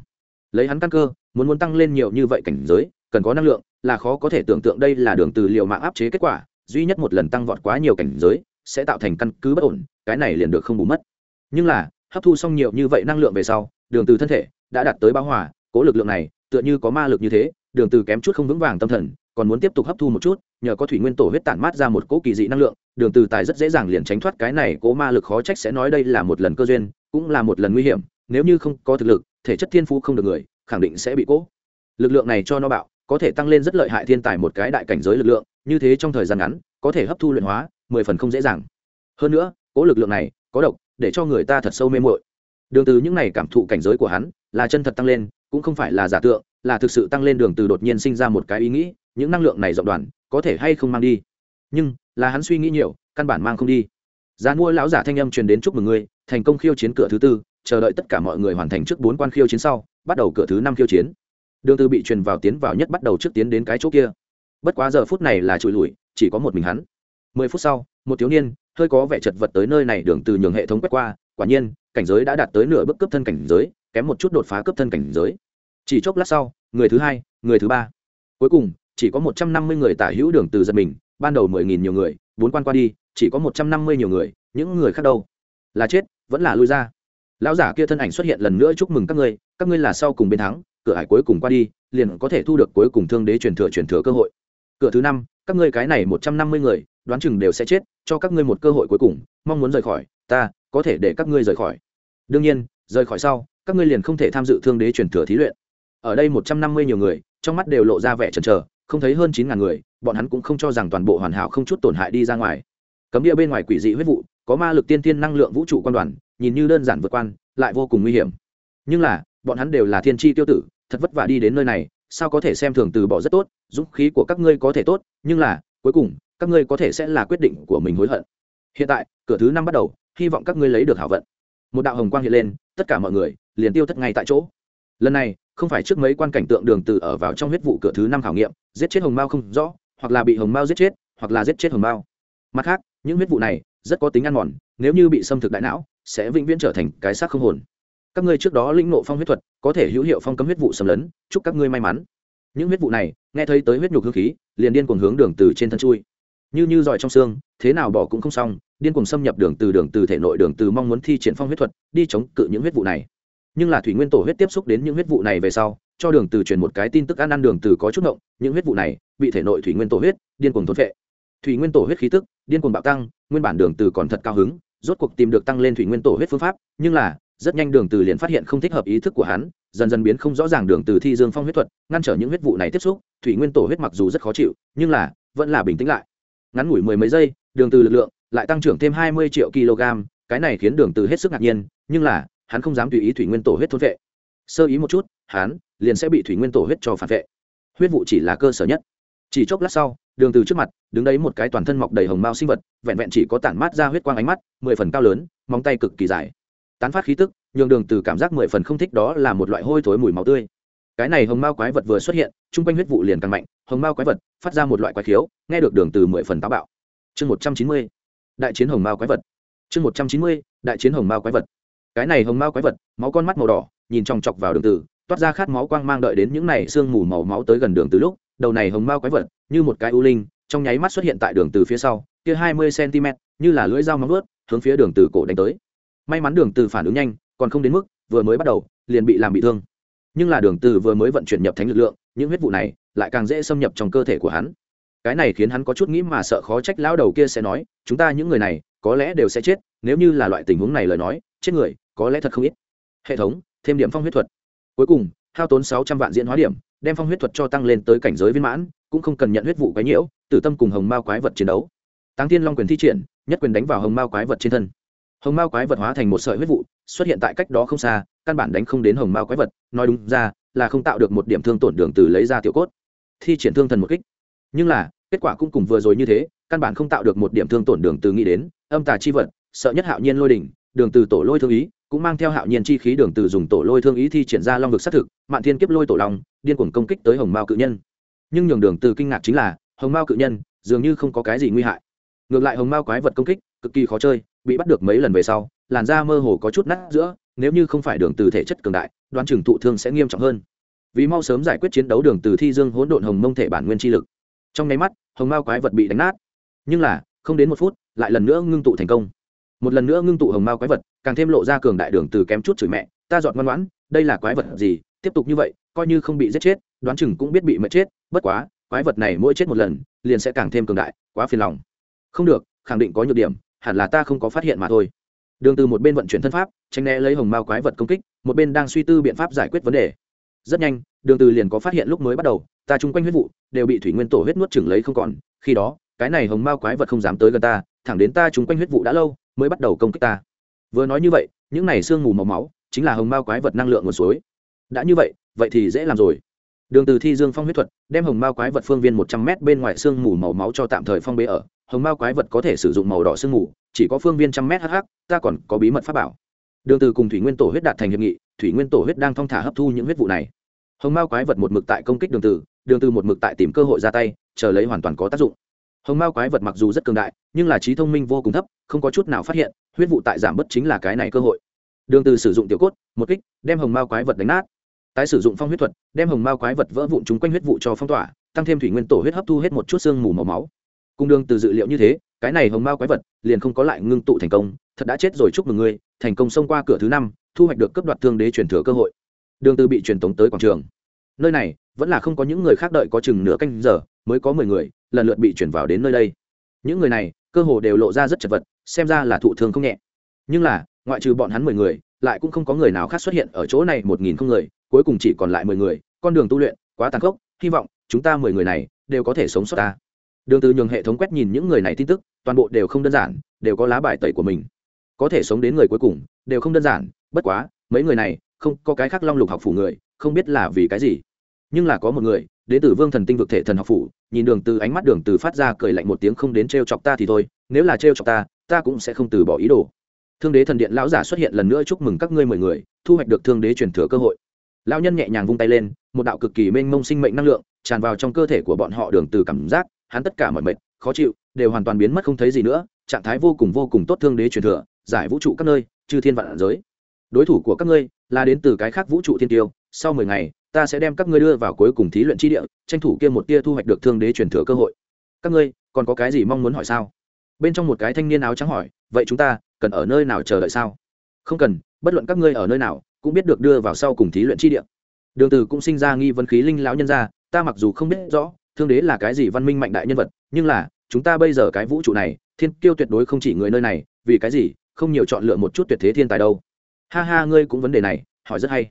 Lấy hắn căn cơ, muốn muốn tăng lên nhiều như vậy cảnh giới, cần có năng lượng, là khó có thể tưởng tượng đây là đường từ liệu mạng áp chế kết quả, duy nhất một lần tăng vọt quá nhiều cảnh giới sẽ tạo thành căn cứ bất ổn, cái này liền được không bù mất. Nhưng là, hấp thu xong nhiều như vậy năng lượng về sau, đường từ thân thể đã đạt tới bão hòa, cố lực lượng này tựa như có ma lực như thế, đường từ kém chút không vững vàng tâm thần, còn muốn tiếp tục hấp thu một chút, nhờ có thủy nguyên tổ huyết tản mát ra một cỗ kỳ dị năng lượng, đường từ tài rất dễ dàng liền tránh thoát cái này cố ma lực khó trách sẽ nói đây là một lần cơ duyên, cũng là một lần nguy hiểm, nếu như không có thực lực, thể chất thiên phú không được người, khẳng định sẽ bị cố. Lực lượng này cho nó bạo, có thể tăng lên rất lợi hại thiên tài một cái đại cảnh giới lực lượng, như thế trong thời gian ngắn, có thể hấp thu luyện hóa mười phần không dễ dàng. Hơn nữa, cố lực lượng này có độc, để cho người ta thật sâu mê muội. Đường từ những này cảm thụ cảnh giới của hắn là chân thật tăng lên, cũng không phải là giả tượng, là thực sự tăng lên đường từ đột nhiên sinh ra một cái ý nghĩ, những năng lượng này rộng đoàn, có thể hay không mang đi. Nhưng, là hắn suy nghĩ nhiều, căn bản mang không đi. Giá mua lão giả thanh âm truyền đến chúc mừng ngươi, thành công khiêu chiến cửa thứ tư, chờ đợi tất cả mọi người hoàn thành trước bốn quan khiêu chiến sau, bắt đầu cửa thứ năm khiêu chiến. Đường từ bị truyền vào tiến vào nhất bắt đầu trước tiến đến cái chỗ kia. Bất quá giờ phút này là trụi lùi, chỉ có một mình hắn mười phút sau, một thiếu niên, hơi có vẻ chật vật tới nơi này đường từ nhường hệ thống quét qua, quả nhiên, cảnh giới đã đạt tới nửa bước cấp thân cảnh giới, kém một chút đột phá cấp thân cảnh giới. Chỉ chốc lát sau, người thứ hai, người thứ ba. Cuối cùng, chỉ có một trăm năm mươi người tả hữu đường từ giật mình, ban đầu mười nghìn nhiều người, bốn quan qua đi, chỉ có một trăm năm mươi nhiều người, những người khác đâu? Là chết, vẫn là lui ra. Lão giả kia thân ảnh xuất hiện lần nữa chúc mừng các ngươi các ngươi là sau cùng bên thắng, cửa hải cuối cùng qua đi, liền có thể thu được cuối cùng thương đế truyền thừa truyền thừa cơ hội. Cửa thứ năm, các ngươi cái này một trăm năm mươi người đoán chừng đều sẽ chết, cho các ngươi một cơ hội cuối cùng, mong muốn rời khỏi, ta có thể để các ngươi rời khỏi. Đương nhiên, rời khỏi sau, các ngươi liền không thể tham dự thương đế truyền thừa thí luyện. Ở đây một trăm năm mươi nhiều người, trong mắt đều lộ ra vẻ chần chờ, không thấy hơn chín ngàn người, bọn hắn cũng không cho rằng toàn bộ hoàn hảo không chút tổn hại đi ra ngoài. Cấm địa bên ngoài quỷ dị huyết vụ, có ma lực tiên tiên năng lượng vũ trụ quan đoàn, nhìn như đơn giản vượt quan, lại vô cùng nguy hiểm. Nhưng là, bọn hắn đều là thiên tri tiêu tử, thật vất vả đi đến nơi này, sao có thể xem thường từ bỏ rất tốt, dũng khí của các ngươi có thể tốt, nhưng là, cuối cùng các ngươi có thể sẽ là quyết định của mình hối hận. Hiện tại, cửa thứ năm bắt đầu, hy vọng các ngươi lấy được hảo vận. Một đạo hồng quang hiện lên, tất cả mọi người liền tiêu thất ngay tại chỗ. Lần này, không phải trước mấy quan cảnh tượng đường từ ở vào trong huyết vụ cửa thứ năm khảo nghiệm, giết chết hồng mao không rõ, hoặc là bị hồng mao giết chết, hoặc là giết chết hồng mao. Mặt khác, những huyết vụ này rất có tính ăn mòn, nếu như bị xâm thực đại não, sẽ vĩnh viễn trở thành cái xác không hồn. Các ngươi trước đó lĩnh nộ phong huyết thuật, có thể hữu hiệu phong cấm huyết vụ xâm lấn, chúc các ngươi may mắn. Những huyết vụ này, nghe thấy tới huyết nhục hương khí, liền điên cuồng hướng đường từ trên thân chui như như giỏi trong xương, thế nào bỏ cũng không xong, điên cuồng xâm nhập đường từ đường từ thể nội đường từ mong muốn thi triển phong huyết thuật, đi chống cự những huyết vụ này. Nhưng là thủy nguyên tổ huyết tiếp xúc đến những huyết vụ này về sau, cho đường từ truyền một cái tin tức ăn ăn đường từ có chút động những huyết vụ này bị thể nội thủy nguyên tổ huyết điên cuồng thôn phệ. Thủy nguyên tổ huyết khí tức điên cuồng bạo tăng, nguyên bản đường từ còn thật cao hứng, rốt cuộc tìm được tăng lên thủy nguyên tổ huyết phương pháp, nhưng là rất nhanh đường từ liền phát hiện không thích hợp ý thức của hắn, dần dần biến không rõ ràng đường từ thi dương phong huyết thuật, ngăn trở những huyết vụ này tiếp xúc, thủy nguyên tổ huyết mặc dù rất khó chịu, nhưng là vẫn là bình tĩnh lại ngắn ngủi mười mấy giây, đường từ lực lượng lại tăng trưởng thêm hai mươi triệu kg, cái này khiến đường từ hết sức ngạc nhiên, nhưng là, hắn không dám tùy ý thủy nguyên tổ huyết thôn vệ. Sơ ý một chút, hắn liền sẽ bị thủy nguyên tổ huyết cho phản vệ. Huyết vụ chỉ là cơ sở nhất. Chỉ chốc lát sau, đường từ trước mặt, đứng đấy một cái toàn thân mọc đầy hồng mao sinh vật, vẹn vẹn chỉ có tản mát ra huyết quang ánh mắt, mười phần cao lớn, móng tay cực kỳ dài. Tán phát khí tức, nhường đường từ cảm giác mười phần không thích đó là một loại hôi thối mùi máu tươi cái này hồng mao quái vật vừa xuất hiện trung quanh huyết vụ liền càng mạnh, hồng mao quái vật phát ra một loại quái khiếu, nghe được đường từ mười phần táo bạo. Chương một trăm chín mươi, đại chiến hồng mao quái vật. Chương một trăm chín mươi, đại chiến hồng mao quái vật. Cái này hồng mao quái vật, máu con mắt màu đỏ, nhìn chòng chọc vào đường từ, toát ra khát máu quang mang đợi đến những này xương mù màu máu tới gần đường từ lúc, đầu này hồng mao quái vật, như một cái u linh, trong nháy mắt xuất hiện tại đường từ phía sau, kia hai mươi cm, như là lưỡi dao móng vuốt, hướng phía đường từ cổ đánh tới. May mắn đường từ phản ứng nhanh, còn không đến mức vừa mới bắt đầu, liền bị làm bị thương nhưng là đường từ vừa mới vận chuyển nhập thánh lực lượng, những huyết vụ này lại càng dễ xâm nhập trong cơ thể của hắn. Cái này khiến hắn có chút nghĩ mà sợ khó trách lão đầu kia sẽ nói, chúng ta những người này có lẽ đều sẽ chết, nếu như là loại tình huống này lời nói, chết người có lẽ thật không ít. Hệ thống, thêm điểm phong huyết thuật. Cuối cùng, hao tốn sáu trăm vạn diễn hóa điểm, đem phong huyết thuật cho tăng lên tới cảnh giới viên mãn, cũng không cần nhận huyết vụ quái nhiễu tử tâm cùng hồng mao quái vật chiến đấu. Táng tiên long quyền thi triển, nhất quyền đánh vào hồng mao quái vật trên thân. Hồng mao quái vật hóa thành một sợi huyết vụ, xuất hiện tại cách đó không xa căn bản đánh không đến hồng mao quái vật, nói đúng ra, là không tạo được một điểm thương tổn đường từ lấy ra tiểu cốt, thi triển thương thần một kích. Nhưng là, kết quả cũng cùng vừa rồi như thế, căn bản không tạo được một điểm thương tổn đường từ nghĩ đến, âm tà chi vật, sợ nhất hạo nhiên lôi đỉnh, đường từ tổ lôi thương ý, cũng mang theo hạo nhiên chi khí đường từ dùng tổ lôi thương ý thi triển ra long vực sát thực, mạn thiên kiếp lôi tổ long, điên cuồng công kích tới hồng mao cự nhân. Nhưng nhường đường từ kinh ngạc chính là, hồng mao cự nhân, dường như không có cái gì nguy hại. Ngược lại hồng mao quái vật công kích, cực kỳ khó chơi, bị bắt được mấy lần về sau làn da mơ hồ có chút nát giữa, nếu như không phải đường từ thể chất cường đại, đoán chừng thụ thương sẽ nghiêm trọng hơn. Vì mau sớm giải quyết chiến đấu đường từ thi dương hỗn độn hồng mông thể bản nguyên chi lực. Trong nháy mắt, hồng mao quái vật bị đánh nát. Nhưng là, không đến một phút, lại lần nữa ngưng tụ thành công. Một lần nữa ngưng tụ hồng mao quái vật, càng thêm lộ ra cường đại đường từ kém chút chửi mẹ, ta dọn ngoan ngoãn, đây là quái vật gì, tiếp tục như vậy, coi như không bị giết chết, đoán chừng cũng biết bị mệt chết, bất quá, quái vật này mỗi chết một lần, liền sẽ càng thêm cường đại, quá phiền lòng. Không được, khẳng định có nhược điểm, hẳn là ta không có phát hiện mà thôi đường từ một bên vận chuyển thân pháp, tránh né lấy hồng mao quái vật công kích, một bên đang suy tư biện pháp giải quyết vấn đề. Rất nhanh, đường từ liền có phát hiện lúc mới bắt đầu, ta chung quanh huyết vụ, đều bị thủy nguyên tổ huyết nuốt chửng lấy không còn. Khi đó, cái này hồng mao quái vật không dám tới gần ta, thẳng đến ta chung quanh huyết vụ đã lâu, mới bắt đầu công kích ta. Vừa nói như vậy, những này xương mù màu máu, chính là hồng mao quái vật năng lượng nguồn suối. Đã như vậy vậy thì dễ làm rồi. Đường từ thi dương phong huyết thuật, đem hồng mao quái vật phương viên một trăm m bên ngoài xương mù màu máu cho tạm thời phong bế ở. Hồng mao quái vật có thể sử dụng màu đỏ xương mù chỉ có phương viên trăm mét hh ta còn có bí mật pháp bảo. Đường từ cùng thủy nguyên tổ huyết đạt thành hiệp nghị, thủy nguyên tổ huyết đang thong thả hấp thu những huyết vụ này. Hồng mao quái vật một mực tại công kích đường từ đường từ một mực tại tìm cơ hội ra tay, chờ lấy hoàn toàn có tác dụng. Hồng mao quái vật mặc dù rất cường đại, nhưng là trí thông minh vô cùng thấp, không có chút nào phát hiện, huyết vụ tại giảm bất chính là cái này cơ hội. Đường từ sử dụng tiểu cốt, một kích, đem hồng mao quái vật đánh nát. Tái sử dụng phong huyết thuật, đem hồng mao quái vật vỡ vụn chúng quanh huyết vụ cho phong tỏa, tăng thêm thủy nguyên tổ huyết hấp thu hết một chút xương mù màu máu. Cung đường từ dự liệu như thế cái này hồng mao quái vật liền không có lại ngưng tụ thành công, thật đã chết rồi chúc mừng ngươi, thành công xông qua cửa thứ năm, thu hoạch được cấp đoạt thương đế truyền thừa cơ hội. Đường từ bị truyền tống tới quảng trường. Nơi này vẫn là không có những người khác đợi có chừng nửa canh giờ mới có mười người, lần lượt bị chuyển vào đến nơi đây. Những người này cơ hồ đều lộ ra rất chật vật, xem ra là thụ thương không nhẹ. Nhưng là, ngoại trừ bọn hắn mười người, lại cũng không có người nào khác xuất hiện ở chỗ này một nghìn không người, cuối cùng chỉ còn lại mười người, con đường tu luyện quá tàn khốc, hy vọng chúng ta mười người này đều có thể sống sót ta đường từ nhường hệ thống quét nhìn những người này tin tức, toàn bộ đều không đơn giản, đều có lá bài tẩy của mình. Có thể sống đến người cuối cùng, đều không đơn giản, bất quá, mấy người này, không, có cái khác long lục học phủ người, không biết là vì cái gì. Nhưng là có một người, đến từ vương thần tinh vực thể thần học phủ, nhìn đường từ ánh mắt đường từ phát ra cười lạnh một tiếng không đến treo chọc ta thì thôi, nếu là treo chọc ta ta cũng sẽ không từ bỏ ý đồ. Thương đế thần điện lão giả xuất hiện lần nữa chúc mừng các ngươi mười người, thu hoạch được thương đế truyền thừa cơ hội. Lão nhân nhẹ nhàng vung tay lên, một đạo cực kỳ mênh mông sinh mệnh năng lượng, tràn vào trong cơ thể của bọn họ đường từ cảm giác hắn tất cả mọi mệt, khó chịu, đều hoàn toàn biến mất không thấy gì nữa, trạng thái vô cùng vô cùng tốt thương đế truyền thừa, giải vũ trụ các nơi, chư thiên vạn giới. Đối thủ của các ngươi là đến từ cái khác vũ trụ thiên tiêu, sau mười ngày, ta sẽ đem các ngươi đưa vào cuối cùng thí luyện chi địa, tranh thủ kia một tia thu hoạch được thương đế truyền thừa cơ hội. Các ngươi còn có cái gì mong muốn hỏi sao? Bên trong một cái thanh niên áo trắng hỏi, vậy chúng ta cần ở nơi nào chờ đợi sao? Không cần, bất luận các ngươi ở nơi nào, cũng biết được đưa vào sau cùng thí luyện chi địa. Đường từ cũng sinh ra nghi vấn khí linh lão nhân gia ta mặc dù không biết rõ thương đế là cái gì văn minh mạnh đại nhân vật, nhưng là, chúng ta bây giờ cái vũ trụ này, thiên kiêu tuyệt đối không chỉ người nơi này, vì cái gì, không nhiều chọn lựa một chút tuyệt thế thiên tài đâu. Ha ha, ngươi cũng vấn đề này, hỏi rất hay.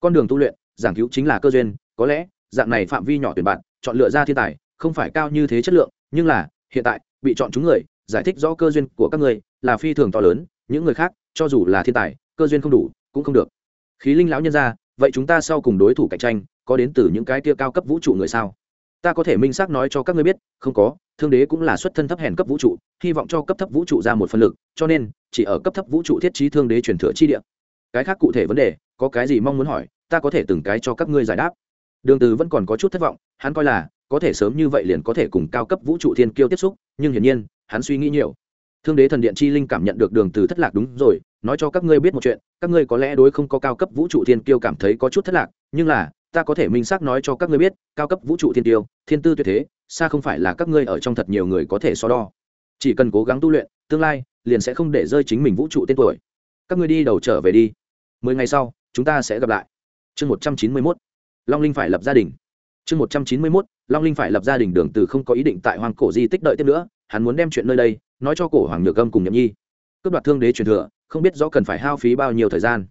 Con đường tu luyện, giảng cứu chính là cơ duyên, có lẽ, dạng này phạm vi nhỏ tuyển bạn, chọn lựa ra thiên tài, không phải cao như thế chất lượng, nhưng là, hiện tại, bị chọn chúng người, giải thích rõ cơ duyên của các người, là phi thường to lớn, những người khác, cho dù là thiên tài, cơ duyên không đủ, cũng không được. Khí linh lão nhân ra, vậy chúng ta sau cùng đối thủ cạnh tranh, có đến từ những cái tia cao cấp vũ trụ người sao? Ta có thể minh xác nói cho các ngươi biết, không có, thương đế cũng là xuất thân thấp hèn cấp vũ trụ, hy vọng cho cấp thấp vũ trụ ra một phân lực, cho nên, chỉ ở cấp thấp vũ trụ thiết trí thương đế truyền thừa chi địa. Cái khác cụ thể vấn đề, có cái gì mong muốn hỏi, ta có thể từng cái cho các ngươi giải đáp. Đường từ vẫn còn có chút thất vọng, hắn coi là, có thể sớm như vậy liền có thể cùng cao cấp vũ trụ thiên kiêu tiếp xúc, nhưng hiển nhiên, hắn suy nghĩ nhiều. Thương đế thần điện chi linh cảm nhận được đường từ thất lạc đúng rồi, nói cho các ngươi biết một chuyện, các ngươi có lẽ đối không có cao cấp vũ trụ thiên kiêu cảm thấy có chút thất lạc, nhưng là ta có thể minh xác nói cho các ngươi biết, cao cấp vũ trụ thiên tiêu, thiên tư tuyệt thế, xa không phải là các ngươi ở trong thật nhiều người có thể so đo. Chỉ cần cố gắng tu luyện, tương lai, liền sẽ không để rơi chính mình vũ trụ tên tuổi. Các ngươi đi đầu trở về đi. Mười ngày sau, chúng ta sẽ gặp lại. Chương một trăm chín mươi mốt. Long linh phải lập gia đình. Chương một trăm chín mươi mốt, long linh phải lập gia đình đường từ không có ý định tại hoàng cổ di tích đợi tiếp nữa, hắn muốn đem chuyện nơi đây, nói cho cổ hoàng nhược âm cùng nhậm nhi. Cướp đoạt thương đế truyền thừa, không biết rõ cần phải hao phí bao nhiêu thời gian.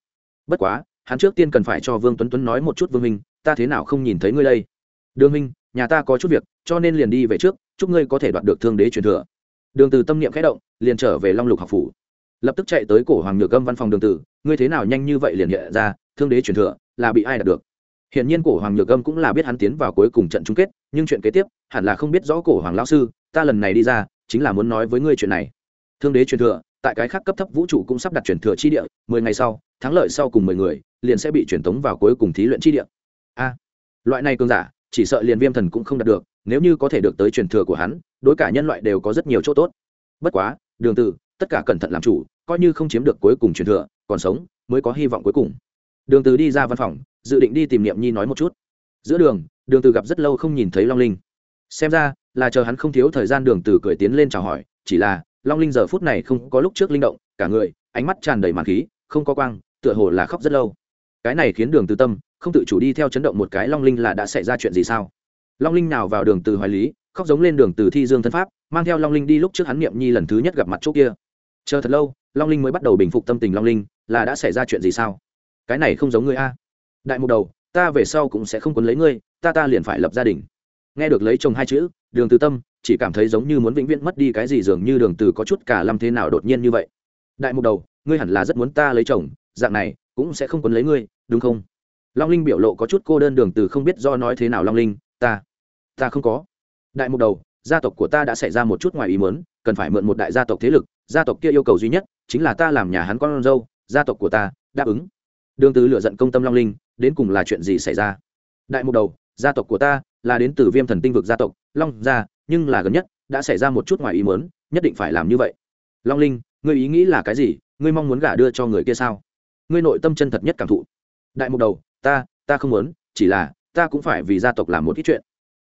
Bất quá, hắn trước tiên cần phải cho vương tuấn tuấn nói một chút vương minh ta thế nào không nhìn thấy ngươi đây? Đường minh nhà ta có chút việc, cho nên liền đi về trước, chúc ngươi có thể đoạt được thương đế truyền thừa. Đường từ tâm niệm khẽ động, liền trở về long lục học phủ. Lập tức chạy tới cổ hoàng nhược âm văn phòng đường tử ngươi thế nào nhanh như vậy liền hiện ra, thương đế truyền thừa là bị ai đạt được? Hiện nhiên cổ hoàng nhược âm cũng là biết hắn tiến vào cuối cùng trận chung kết, nhưng chuyện kế tiếp, hẳn là không biết rõ cổ hoàng lão sư, ta lần này đi ra, chính là muốn nói với ngươi chuyện này. Thương đế truyền thừa, tại cái khác cấp thấp vũ trụ cũng sắp đặt truyền thừa chi địa, mười ngày sau, thắng lợi sau cùng mười người, liền sẽ bị truyền tống vào cuối cùng thí luyện chi địa a. Loại này cường giả, chỉ sợ liền viêm thần cũng không đạt được, nếu như có thể được tới truyền thừa của hắn, đối cả nhân loại đều có rất nhiều chỗ tốt. Bất quá, đường từ tất cả cẩn thận làm chủ, coi như không chiếm được cuối cùng truyền thừa, còn sống, mới có hy vọng cuối cùng. Đường từ đi ra văn phòng, dự định đi tìm niệm nhi nói một chút. Giữa đường đường từ gặp rất lâu không nhìn thấy long linh. Xem ra, là chờ hắn không thiếu thời gian đường từ cười tiến lên chào hỏi, chỉ là, long linh giờ phút này không có lúc trước linh động, cả người, ánh mắt tràn đầy màn khí, không có quang, tựa hồ là khóc rất lâu. Cái này khiến đường từ tâm không tự chủ đi theo chấn động một cái long linh là đã xảy ra chuyện gì sao? Long linh nào vào đường từ hoài lý, khóc giống lên đường từ thi dương thân pháp, mang theo long linh đi lúc trước hắn niệm nhi lần thứ nhất gặp mặt chỗ kia. Chờ thật lâu, long linh mới bắt đầu bình phục tâm tình long linh, là đã xảy ra chuyện gì sao? Cái này không giống ngươi a. Đại mục đầu, ta về sau cũng sẽ không quấn lấy ngươi, ta ta liền phải lập gia đình. Nghe được lấy chồng hai chữ, đường từ tâm, chỉ cảm thấy giống như muốn vĩnh viễn mất đi cái gì dường như đường từ có chút cả lâm thế nào đột nhiên như vậy. Đại mục đầu, ngươi hẳn là rất muốn ta lấy chồng, dạng này, cũng sẽ không quấn lấy ngươi, đúng không? Long linh biểu lộ có chút cô đơn đường từ không biết do nói thế nào long linh, ta ta không có. Đại mục đầu, gia tộc của ta đã xảy ra một chút ngoài ý muốn, cần phải mượn một đại gia tộc thế lực, gia tộc kia yêu cầu duy nhất chính là ta làm nhà hắn con dâu, gia tộc của ta đáp ứng. Đường từ lựa giận công tâm long linh, đến cùng là chuyện gì xảy ra? Đại mục đầu, gia tộc của ta là đến từ viêm thần tinh vực gia tộc, long gia, nhưng là gần nhất đã xảy ra một chút ngoài ý muốn, nhất định phải làm như vậy. Long linh, ngươi ý nghĩ là cái gì? Ngươi mong muốn gả đưa cho người kia sao? Ngươi nội tâm chân thật nhất cảm thụ. Đại mục đầu ta ta không muốn, chỉ là, ta cũng phải vì gia tộc làm một ít chuyện.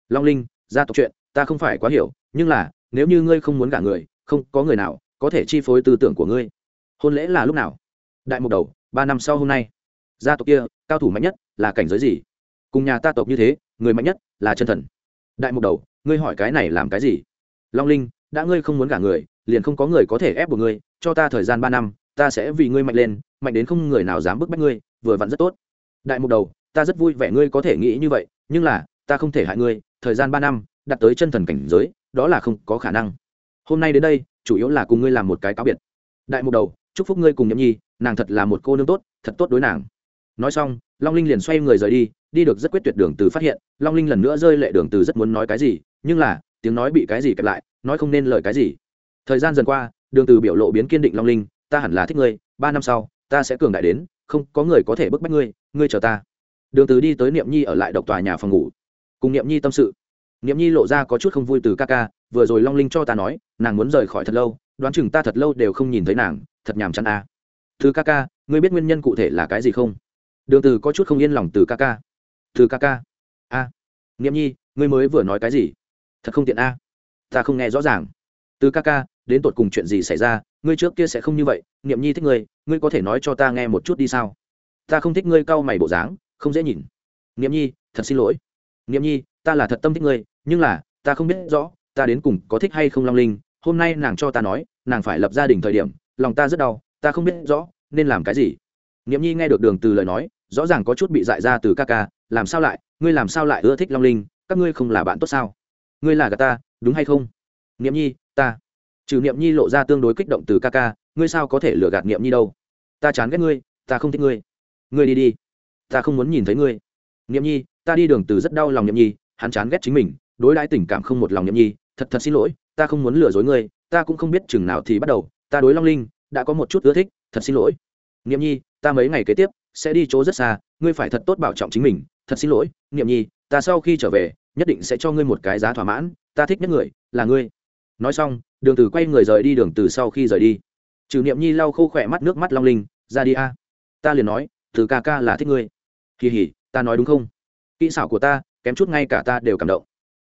Long linh, gia tộc chuyện, ta không phải quá hiểu, nhưng là, nếu như ngươi không muốn gả người, không có người nào có thể chi phối tư tưởng của ngươi. Hôn lễ là lúc nào? Đại mục đầu, ba năm sau hôm nay. Gia tộc kia, cao thủ mạnh nhất là cảnh giới gì? Cùng nhà ta tộc như thế, người mạnh nhất là chân thần. Đại mục đầu, ngươi hỏi cái này làm cái gì? Long linh, đã ngươi không muốn gả người, liền không có người có thể ép buộc ngươi, cho ta thời gian ba năm, ta sẽ vì ngươi mạnh lên, mạnh đến không người nào dám bức bách ngươi, vừa vặn rất tốt đại mục đầu, ta rất vui vẻ ngươi có thể nghĩ như vậy, nhưng là, ta không thể hại ngươi, thời gian ba năm, đặt tới chân thần cảnh giới, đó là không có khả năng. Hôm nay đến đây, chủ yếu là cùng ngươi làm một cái cáo biệt. Đại mục đầu, chúc phúc ngươi cùng nhậm nhi, nàng thật là một cô nương tốt, thật tốt đối nàng. Nói xong, long linh liền xoay người rời đi đi được rất quyết tuyệt đường từ phát hiện, long linh lần nữa rơi lệ đường từ rất muốn nói cái gì, nhưng là, tiếng nói bị cái gì kẹp lại, nói không nên lời cái gì. Thời gian dần qua, đường từ biểu lộ biến kiên định long linh, ta hẳn là thích ngươi, ba năm sau, ta sẽ cường đại đến không, có người có thể bức bách ngươi ngươi chờ ta. Đường từ đi tới niệm nhi ở lại độc tòa nhà phòng ngủ. Cùng niệm nhi tâm sự. Niệm nhi lộ ra có chút không vui từ ca ca, vừa rồi long linh cho ta nói, nàng muốn rời khỏi thật lâu, đoán chừng ta thật lâu đều không nhìn thấy nàng, thật nhàm chán à. từ ca ca, ngươi biết nguyên nhân cụ thể là cái gì không? Đường từ có chút không yên lòng từ ca ca. Từ ca ca. A niệm nhi, ngươi mới vừa nói cái gì? Thật không tiện a ta không nghe rõ ràng. Từ ca ca đến tột cùng chuyện gì xảy ra, ngươi trước kia sẽ không như vậy, niệm nhi thích ngươi ngươi có thể nói cho ta nghe một chút đi sao? Ta không thích ngươi cau mày bộ dáng, không dễ nhìn. Niệm nhi, thật xin lỗi. Niệm nhi, ta là thật tâm thích ngươi, nhưng là, ta không biết rõ, ta đến cùng có thích hay không long linh. Hôm nay nàng cho ta nói, nàng phải lập gia đình thời điểm, lòng ta rất đau, ta không biết rõ, nên làm cái gì. Niệm nhi nghe được đường từ lời nói, rõ ràng có chút bị dại ra từ ca ca, làm sao lại, ngươi làm sao lại ưa thích long linh, các ngươi không là bạn tốt sao? Ngươi là gà ta, đúng hay không? Niệm nhi, ta trừ niệm nhi lộ ra tương đối kích động từ ca ca, ngươi sao có thể lừa gạt niệm nhi đâu? Ta chán ghét ngươi, ta không thích ngươi. Ngươi đi đi, ta không muốn nhìn thấy ngươi. Niệm nhi, ta đi đường từ rất đau lòng niệm nhi, hắn chán ghét chính mình, đối đãi tình cảm không một lòng niệm nhi, thật thật xin lỗi, ta không muốn lừa dối ngươi, ta cũng không biết chừng nào thì bắt đầu, ta đối long linh, đã có một chút ưa thích, thật xin lỗi. Niệm nhi, ta mấy ngày kế tiếp, sẽ đi chỗ rất xa, ngươi phải thật tốt bảo trọng chính mình, thật xin lỗi. Niệm nhi, ta sau khi trở về, nhất định sẽ cho ngươi một cái giá thỏa mãn, ta thích nhất người, là ngươi nói xong, đường từ quay người rời đi, đường từ sau khi rời đi. Trừ niệm nhi lau khô khỏe mắt nước mắt long linh, ra đi a. Ta liền nói, từ ca ca là thích ngươi. Kỳ hỉ ta nói đúng không? Kỹ xảo của ta, kém chút ngay cả ta đều cảm động.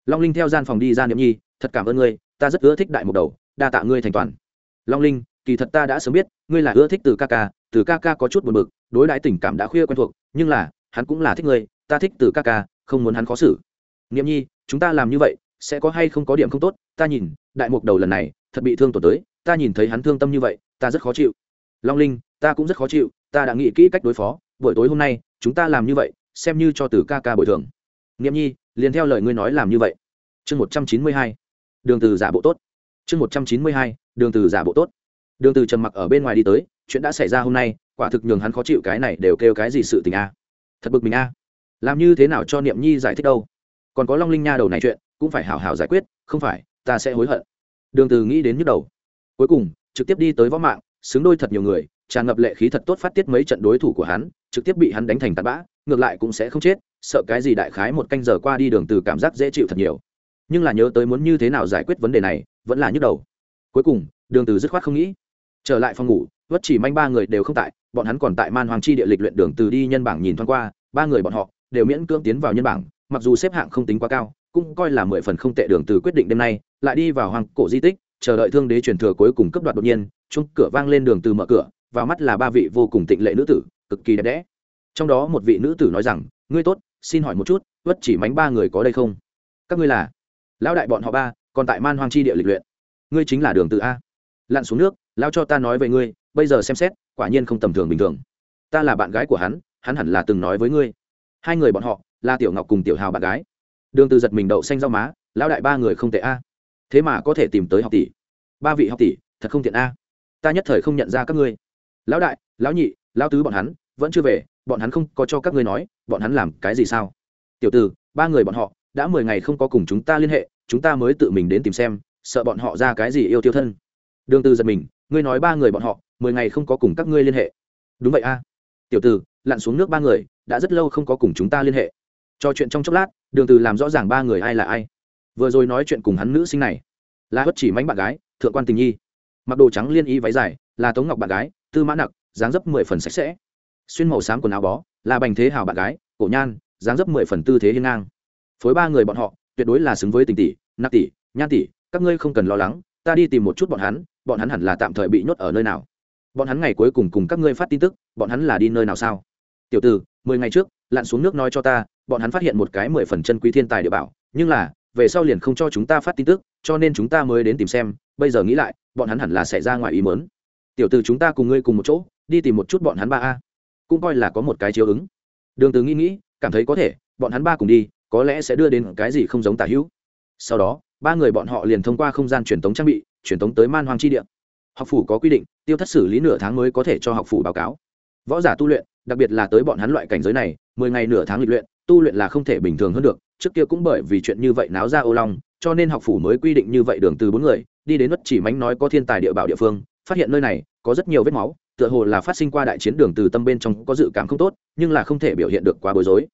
Long linh theo gian phòng đi ra, niệm nhi, thật cảm ơn ngươi, ta rất ưa thích đại một đầu, đa tạ ngươi thành toàn. Long linh, kỳ thật ta đã sớm biết, ngươi là ưa thích từ ca ca, từ ca ca có chút buồn bực, đối đãi tình cảm đã khuya quen thuộc, nhưng là, hắn cũng là thích ngươi, ta thích từ ca ca, không muốn hắn khó xử. Niệm nhi, chúng ta làm như vậy, sẽ có hay không có điểm không tốt ta nhìn, đại mục đầu lần này, thật bị thương tổn tới, ta nhìn thấy hắn thương tâm như vậy, ta rất khó chịu. Long linh, ta cũng rất khó chịu, ta đã nghĩ kỹ cách đối phó, buổi tối hôm nay, chúng ta làm như vậy, xem như cho từ ca ca bồi thường. Niệm nhi, liền theo lời ngươi nói làm như vậy. Chương một trăm chín mươi hai, đường từ giả bộ tốt. Chương một trăm chín mươi hai, đường từ giả bộ tốt. Đường từ trầm mặc ở bên ngoài đi tới, chuyện đã xảy ra hôm nay, quả thực nhường hắn khó chịu, cái này đều kêu cái gì sự tình a? Thật bực mình a. Làm như thế nào cho niệm nhi giải thích đâu? Còn có long linh nha đầu này chuyện, cũng phải hảo hảo giải quyết, không phải ta sẽ hối hận. Đường từ nghĩ đến nhức đầu. Cuối cùng, trực tiếp đi tới võ mạng, xứng đôi thật nhiều người, tràn ngập lệ khí thật tốt phát tiết mấy trận đối thủ của hắn, trực tiếp bị hắn đánh thành tạt bã, ngược lại cũng sẽ không chết, sợ cái gì đại khái một canh giờ qua đi đường từ cảm giác dễ chịu thật nhiều. Nhưng là nhớ tới muốn như thế nào giải quyết vấn đề này, vẫn là nhức đầu. Cuối cùng, đường từ dứt khoát không nghĩ. Trở lại phòng ngủ, vất chỉ manh ba người đều không tại, bọn hắn còn tại man hoàng chi địa lịch luyện đường từ đi nhân bảng nhìn thoáng qua, ba người bọn họ đều miễn cưỡng tiến vào nhân bảng, mặc dù xếp hạng không tính quá cao, cũng coi là mười phần không tệ đường từ quyết định đêm nay lại đi vào hoàng cổ di tích, chờ đợi thương đế truyền thừa cuối cùng cấp đoạt đột nhiên chung cửa vang lên đường từ mở cửa, vào mắt là ba vị vô cùng tịnh lệ nữ tử, cực kỳ đẹp đẽ. Trong đó một vị nữ tử nói rằng, ngươi tốt, xin hỏi một chút, vất chỉ mánh ba người có đây không? Các ngươi là? Lão đại bọn họ ba, còn tại man hoang chi địa lịch luyện. Ngươi chính là đường từ a. Lặn xuống nước, lão cho ta nói về ngươi, bây giờ xem xét, quả nhiên không tầm thường bình thường. Ta là bạn gái của hắn hắn hẳn là từng nói với ngươi. Hai người bọn họ, là tiểu ngọc cùng tiểu hào bạn gái. Đường từ giật mình đậu xanh rau má, lão đại ba người không tệ a thế mà có thể tìm tới học tỷ. Ba vị học tỷ, thật không tiện a. Ta nhất thời không nhận ra các ngươi. Lão đại, lão nhị, lão tứ bọn hắn, vẫn chưa về, bọn hắn không có cho các ngươi nói, bọn hắn làm cái gì sao? Tiểu từ ba người bọn họ, đã mười ngày không có cùng chúng ta liên hệ, chúng ta mới tự mình đến tìm xem, sợ bọn họ ra cái gì yêu tiêu thân. Đường từ giật mình, ngươi nói ba người bọn họ, mười ngày không có cùng các ngươi liên hệ. Đúng vậy a. Tiểu từ lặn xuống nước ba người, đã rất lâu không có cùng chúng ta liên hệ. Cho chuyện trong chốc lát, đường từ làm rõ ràng ba người ai là ai vừa rồi nói chuyện cùng hắn nữ sinh này, là hất chỉ mánh bạn gái, thượng quan tình nhi. Mặc đồ trắng liên y váy dài, là tống ngọc bạn gái, tư mã nặc, dáng dấp mười phần sạch sẽ. Xuyên màu xám quần áo bó, là bành thế hào bạn gái, cổ nhan, dáng dấp mười phần tư thế hiên ngang. Phối ba người bọn họ, tuyệt đối là xứng với tình tỷ, nặc tỷ, nhan tỷ, các ngươi không cần lo lắng, ta đi tìm một chút bọn hắn bọn hắn hẳn là tạm thời bị nhốt ở nơi nào. Bọn hắn ngày cuối cùng cùng các ngươi phát tin tức, bọn hắn là đi nơi nào sao? Tiểu từ mười ngày trước, lặn xuống nước nói cho ta, bọn hắn phát hiện một cái mười phần chân quý thiên tài địa bảo, nhưng là về sau liền không cho chúng ta phát tin tức, cho nên chúng ta mới đến tìm xem, bây giờ nghĩ lại, bọn hắn hẳn là sẽ ra ngoài ý mớn tiểu từ chúng ta cùng ngươi cùng một chỗ, đi tìm một chút bọn hắn ba a. Cũng coi là có một cái chiếu ứng. Đường từ nghĩ nghĩ, cảm thấy có thể, bọn hắn ba cùng đi, có lẽ sẽ đưa đến cái gì không giống tả hữu. Sau đó, ba người bọn họ liền thông qua không gian truyền tống trang bị, truyền tống tới man hoang chi địa. Học phủ có quy định, tiêu thất xử lý nửa tháng mới có thể cho học phủ báo cáo. Võ giả tu luyện, đặc biệt là tới bọn hắn loại cảnh giới này, mười ngày nửa tháng lịch luyện, tu luyện là không thể bình thường hơn được trước kia cũng bởi vì chuyện như vậy náo ra ô long, cho nên học phủ mới quy định như vậy đường từ bốn người, đi đến mất chỉ mánh nói có thiên tài địa bảo địa phương, phát hiện nơi này có rất nhiều vết máu, tựa hồ là phát sinh qua đại chiến đường từ tâm bên trong có dự cảm không tốt, nhưng là không thể biểu hiện được quá bối rối.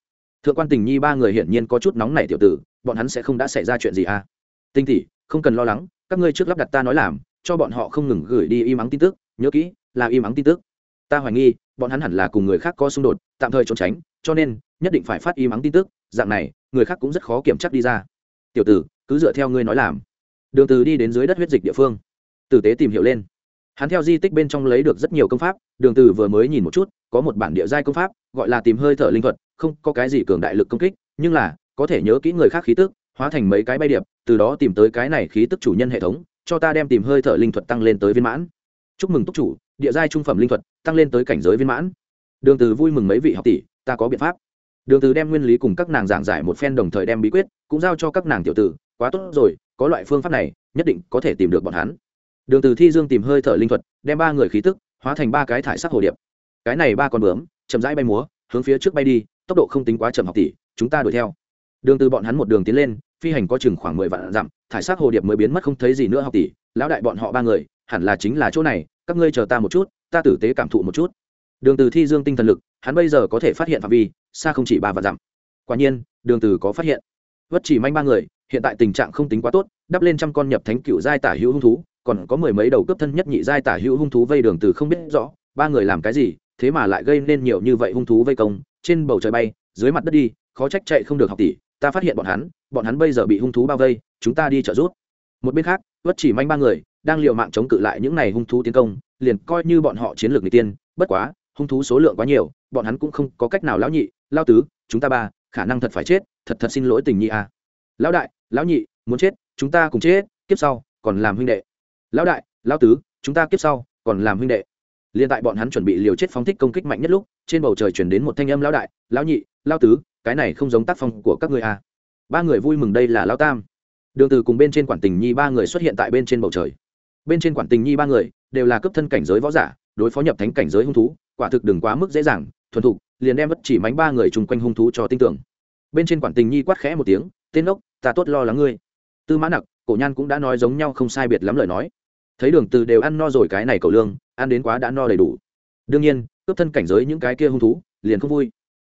Thượng quan tình nhi ba người hiển nhiên có chút nóng nảy tiểu tử, bọn hắn sẽ không đã xảy ra chuyện gì à? Tinh tỷ, không cần lo lắng, các ngươi trước lắp đặt ta nói làm, cho bọn họ không ngừng gửi đi im ắng tin tức, nhớ kỹ, là im ắng tin tức. Ta hoài nghi, bọn hắn hẳn là cùng người khác có xung đột, tạm thời trốn tránh, cho nên nhất định phải phát im ắng tin tức, dạng này người khác cũng rất khó kiểm chắc đi ra. Tiểu tử, cứ dựa theo ngươi nói làm. Đường từ đi đến dưới đất huyết dịch địa phương. Tử tế tìm hiểu lên. Hắn theo di tích bên trong lấy được rất nhiều công pháp, đường từ vừa mới nhìn một chút, có một bản địa giai công pháp, gọi là tìm hơi thở linh thuật, không có cái gì cường đại lực công kích, nhưng là, có thể nhớ kỹ người khác khí tức, hóa thành mấy cái bay điệp, từ đó tìm tới cái này khí tức chủ nhân hệ thống, cho ta đem tìm hơi thở linh thuật tăng lên tới viên mãn. Chúc mừng túc chủ, địa giai trung phẩm linh thuật, tăng lên tới cảnh giới viên mãn. Đường từ vui mừng mấy vị học tỷ, ta có biện pháp đường từ đem nguyên lý cùng các nàng giảng giải một phen đồng thời đem bí quyết, cũng giao cho các nàng tiểu tử, quá tốt rồi, có loại phương pháp này, nhất định có thể tìm được bọn hắn. Đường từ thi dương tìm hơi thở linh thuật, đem ba người khí tức, hóa thành ba cái thải sắc hồ điệp. Cái này ba con bướm, chậm rãi bay múa, hướng phía trước bay đi, tốc độ không tính quá chậm học tỷ, chúng ta đuổi theo. Đường từ bọn hắn một đường tiến lên, phi hành có chừng khoảng mười vạn dặm, thải sắc hồ điệp mới biến mất không thấy gì nữa học tỷ, lão đại bọn họ ba người, hẳn là chính là chỗ này, các ngươi chờ ta một chút, ta tử tế cảm thụ một chút. Đường từ thi dương tinh thần lực, hắn bây giờ có thể phát hiện phạm vi xa không chỉ ba vạn dặm. Quả nhiên, đường từ có phát hiện. Vất chỉ manh ba người, hiện tại tình trạng không tính quá tốt, đắp lên trăm con nhập thánh cựu giai tả hữu hung thú, còn có mười mấy đầu cấp thân nhất nhị giai tả hữu hung thú vây đường từ không biết rõ, ba người làm cái gì, thế mà lại gây nên nhiều như vậy hung thú vây công, trên bầu trời bay, dưới mặt đất đi, khó trách chạy không được học tỷ, ta phát hiện bọn hắn bọn hắn bây giờ bị hung thú bao vây, chúng ta đi trợ giúp. Một bên khác, vất chỉ manh ba người, đang liều mạng chống cự lại những này hung thú tiến công, liền coi như bọn họ chiến lược người tiên, bất quá hung thú số lượng quá nhiều, bọn hắn cũng không có cách nào lão nhị lao tứ, chúng ta ba, khả năng thật phải chết, thật thật xin lỗi tình nhị a à. lão đại, lão nhị, muốn chết, chúng ta cùng chết, kiếp sau, còn làm huynh đệ lão đại, lão tứ, chúng ta kiếp sau, còn làm huynh đệ liên tại bọn hắn chuẩn bị liều chết phóng thích công kích mạnh nhất lúc, trên bầu trời chuyển đến một thanh âm lão đại, lão nhị, lão tứ, cái này không giống tác phong của các người à. ba người vui mừng, đây là lão tam đường từ cùng bên trên quản tình nhi ba người xuất hiện tại bên trên bầu trời bên trên quản tình nhi ba người đều là cấp thân cảnh giới võ giả, đối phó nhập thánh cảnh giới hung thú quả thực đừng quá mức dễ dàng, thuần thục, liền đem bất chỉ mánh ba người chung quanh hung thú cho tin tưởng. Bên trên quản tình nhi quát khẽ một tiếng, tên ốc ta tốt lo lắng ngươi. Tư mã nặc, cổ nhan cũng đã nói giống nhau không sai biệt lắm lời nói. Thấy đường từ đều ăn no rồi cái này cầu lương, ăn đến quá đã no đầy đủ. Đương nhiên, cướp thân cảnh giới những cái kia hung thú, liền không vui.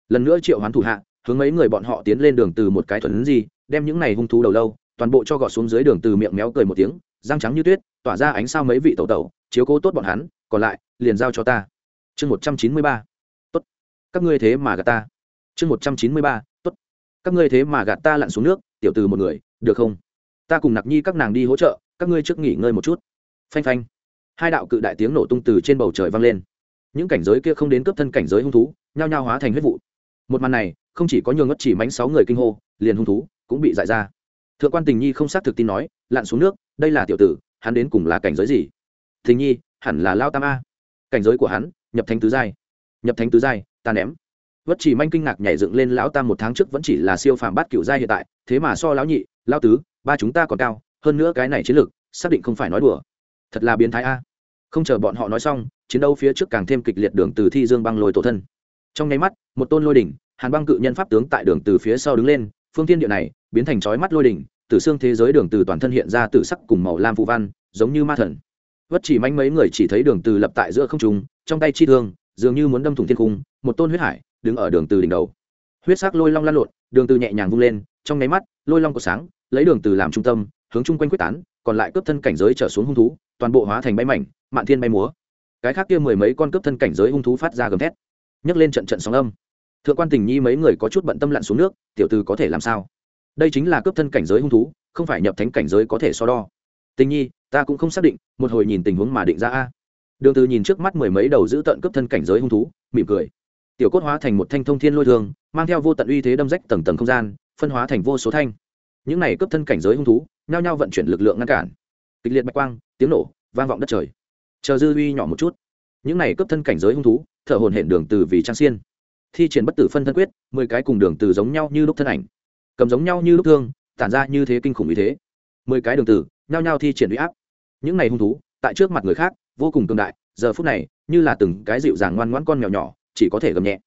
Lần nữa triệu hoán thủ hạ, hướng mấy người bọn họ tiến lên đường từ một cái thuần gì, đem những này hung thú đầu lâu, toàn bộ cho gọt xuống dưới đường từ miệng méo cười một tiếng, răng trắng như tuyết, tỏa ra ánh sao mấy vị tẩu tẩu, chiếu cố tốt bọn hắn, còn lại, liền giao cho ta chương một trăm chín mươi ba. Tốt. Các ngươi thế mà gạt ta. Chương một trăm chín mươi ba. Tốt. Các ngươi thế mà gạt ta lặn xuống nước, tiểu từ một người, được không? Ta cùng nặc nhi các nàng đi hỗ trợ, các ngươi trước nghỉ ngơi một chút. Phanh phanh. Hai đạo cự đại tiếng nổ tung từ trên bầu trời vang lên. Những cảnh giới kia không đến cấp thân cảnh giới hung thú, nhao nhao hóa thành huyết vụ. Một màn này, không chỉ có nhường ngất chỉ mánh sáu người kinh hô, liền hung thú cũng bị dại ra. Thượng quan tình nhi không xác thực tin nói, lặn xuống nước, đây là tiểu tử, hắn đến cùng là cảnh giới gì? Tình nhi, hẳn là lao tam a. Cảnh giới của hắn nhập thánh tứ giai. Nhập thánh tứ giai, ta ném. Vất chỉ manh kinh ngạc nhảy dựng lên, lão tam một tháng trước vẫn chỉ là siêu phàm bát cựu giai hiện tại, thế mà so lão nhị lao tứ, ba chúng ta còn cao, hơn nữa cái này chiến lược, xác định không phải nói đùa. Thật là biến thái a. Không chờ bọn họ nói xong, chiến đấu phía trước càng thêm kịch liệt đường từ thi dương băng lôi tổ thân. Trong nháy mắt, một tôn lôi đỉnh, hàn băng cự nhân pháp tướng tại đường từ phía sau đứng lên, phương thiên địa này, biến thành chói mắt lôi đỉnh tử xương thế giới đường từ toàn thân hiện ra tử sắc cùng màu lam phù văn, giống như ma thần vất chỉ manh mấy người chỉ thấy đường từ lập tại giữa không trung, trong tay chi thương, dường như muốn đâm thủng thiên cung, một tôn huyết hải đứng ở đường từ đỉnh đầu. Huyết sắc lôi long lan lộn, đường từ nhẹ nhàng vung lên, trong nháy mắt, lôi long của sáng, lấy đường từ làm trung tâm, hướng chung quanh quyết tán, còn lại cướp thân cảnh giới trở xuống hung thú, toàn bộ hóa thành bay mảnh, mạn thiên bay múa. Cái khác kia mười mấy con cướp thân cảnh giới hung thú phát ra gầm thét, nhấc lên trận trận sóng âm. Thượng quan tình nhi mấy người có chút bận tâm lặn xuống nước, tiểu tử có thể làm sao? Đây chính là cướp thân cảnh giới hung thú, không phải nhập thánh cảnh giới có thể so đo tình nhi, ta cũng không xác định, một hồi nhìn tình huống mà định ra a. Đường từ nhìn trước mắt mười mấy đầu giữ tận cướp thân cảnh giới hung thú, mỉm cười. Tiểu cốt hóa thành một thanh thông thiên lôi thương, mang theo vô tận uy thế đâm rách tầng tầng không gian, phân hóa thành vô số thanh. Những này cướp thân cảnh giới hung thú, nhao nhao vận chuyển lực lượng ngăn cản. Kịch liệt bạch quang, tiếng nổ, vang vọng đất trời. Chờ dư uy nhỏ một chút. Những này cướp thân cảnh giới hung thú, thở hồn hển đường từ vì trang xiên. Thi triển bất tử phân thân quyết, mười cái cùng đường từ giống nhau như lúc thân ảnh. Cầm giống nhau như lúc thương, tản ra như thế kinh khủng uy thế. Mười cái đường từ nhao nhao thi triển uy áp. Những này hung thú, tại trước mặt người khác, vô cùng cường đại, giờ phút này, như là từng cái dịu dàng ngoan ngoãn con mèo nhỏ, chỉ có thể gầm nhẹ.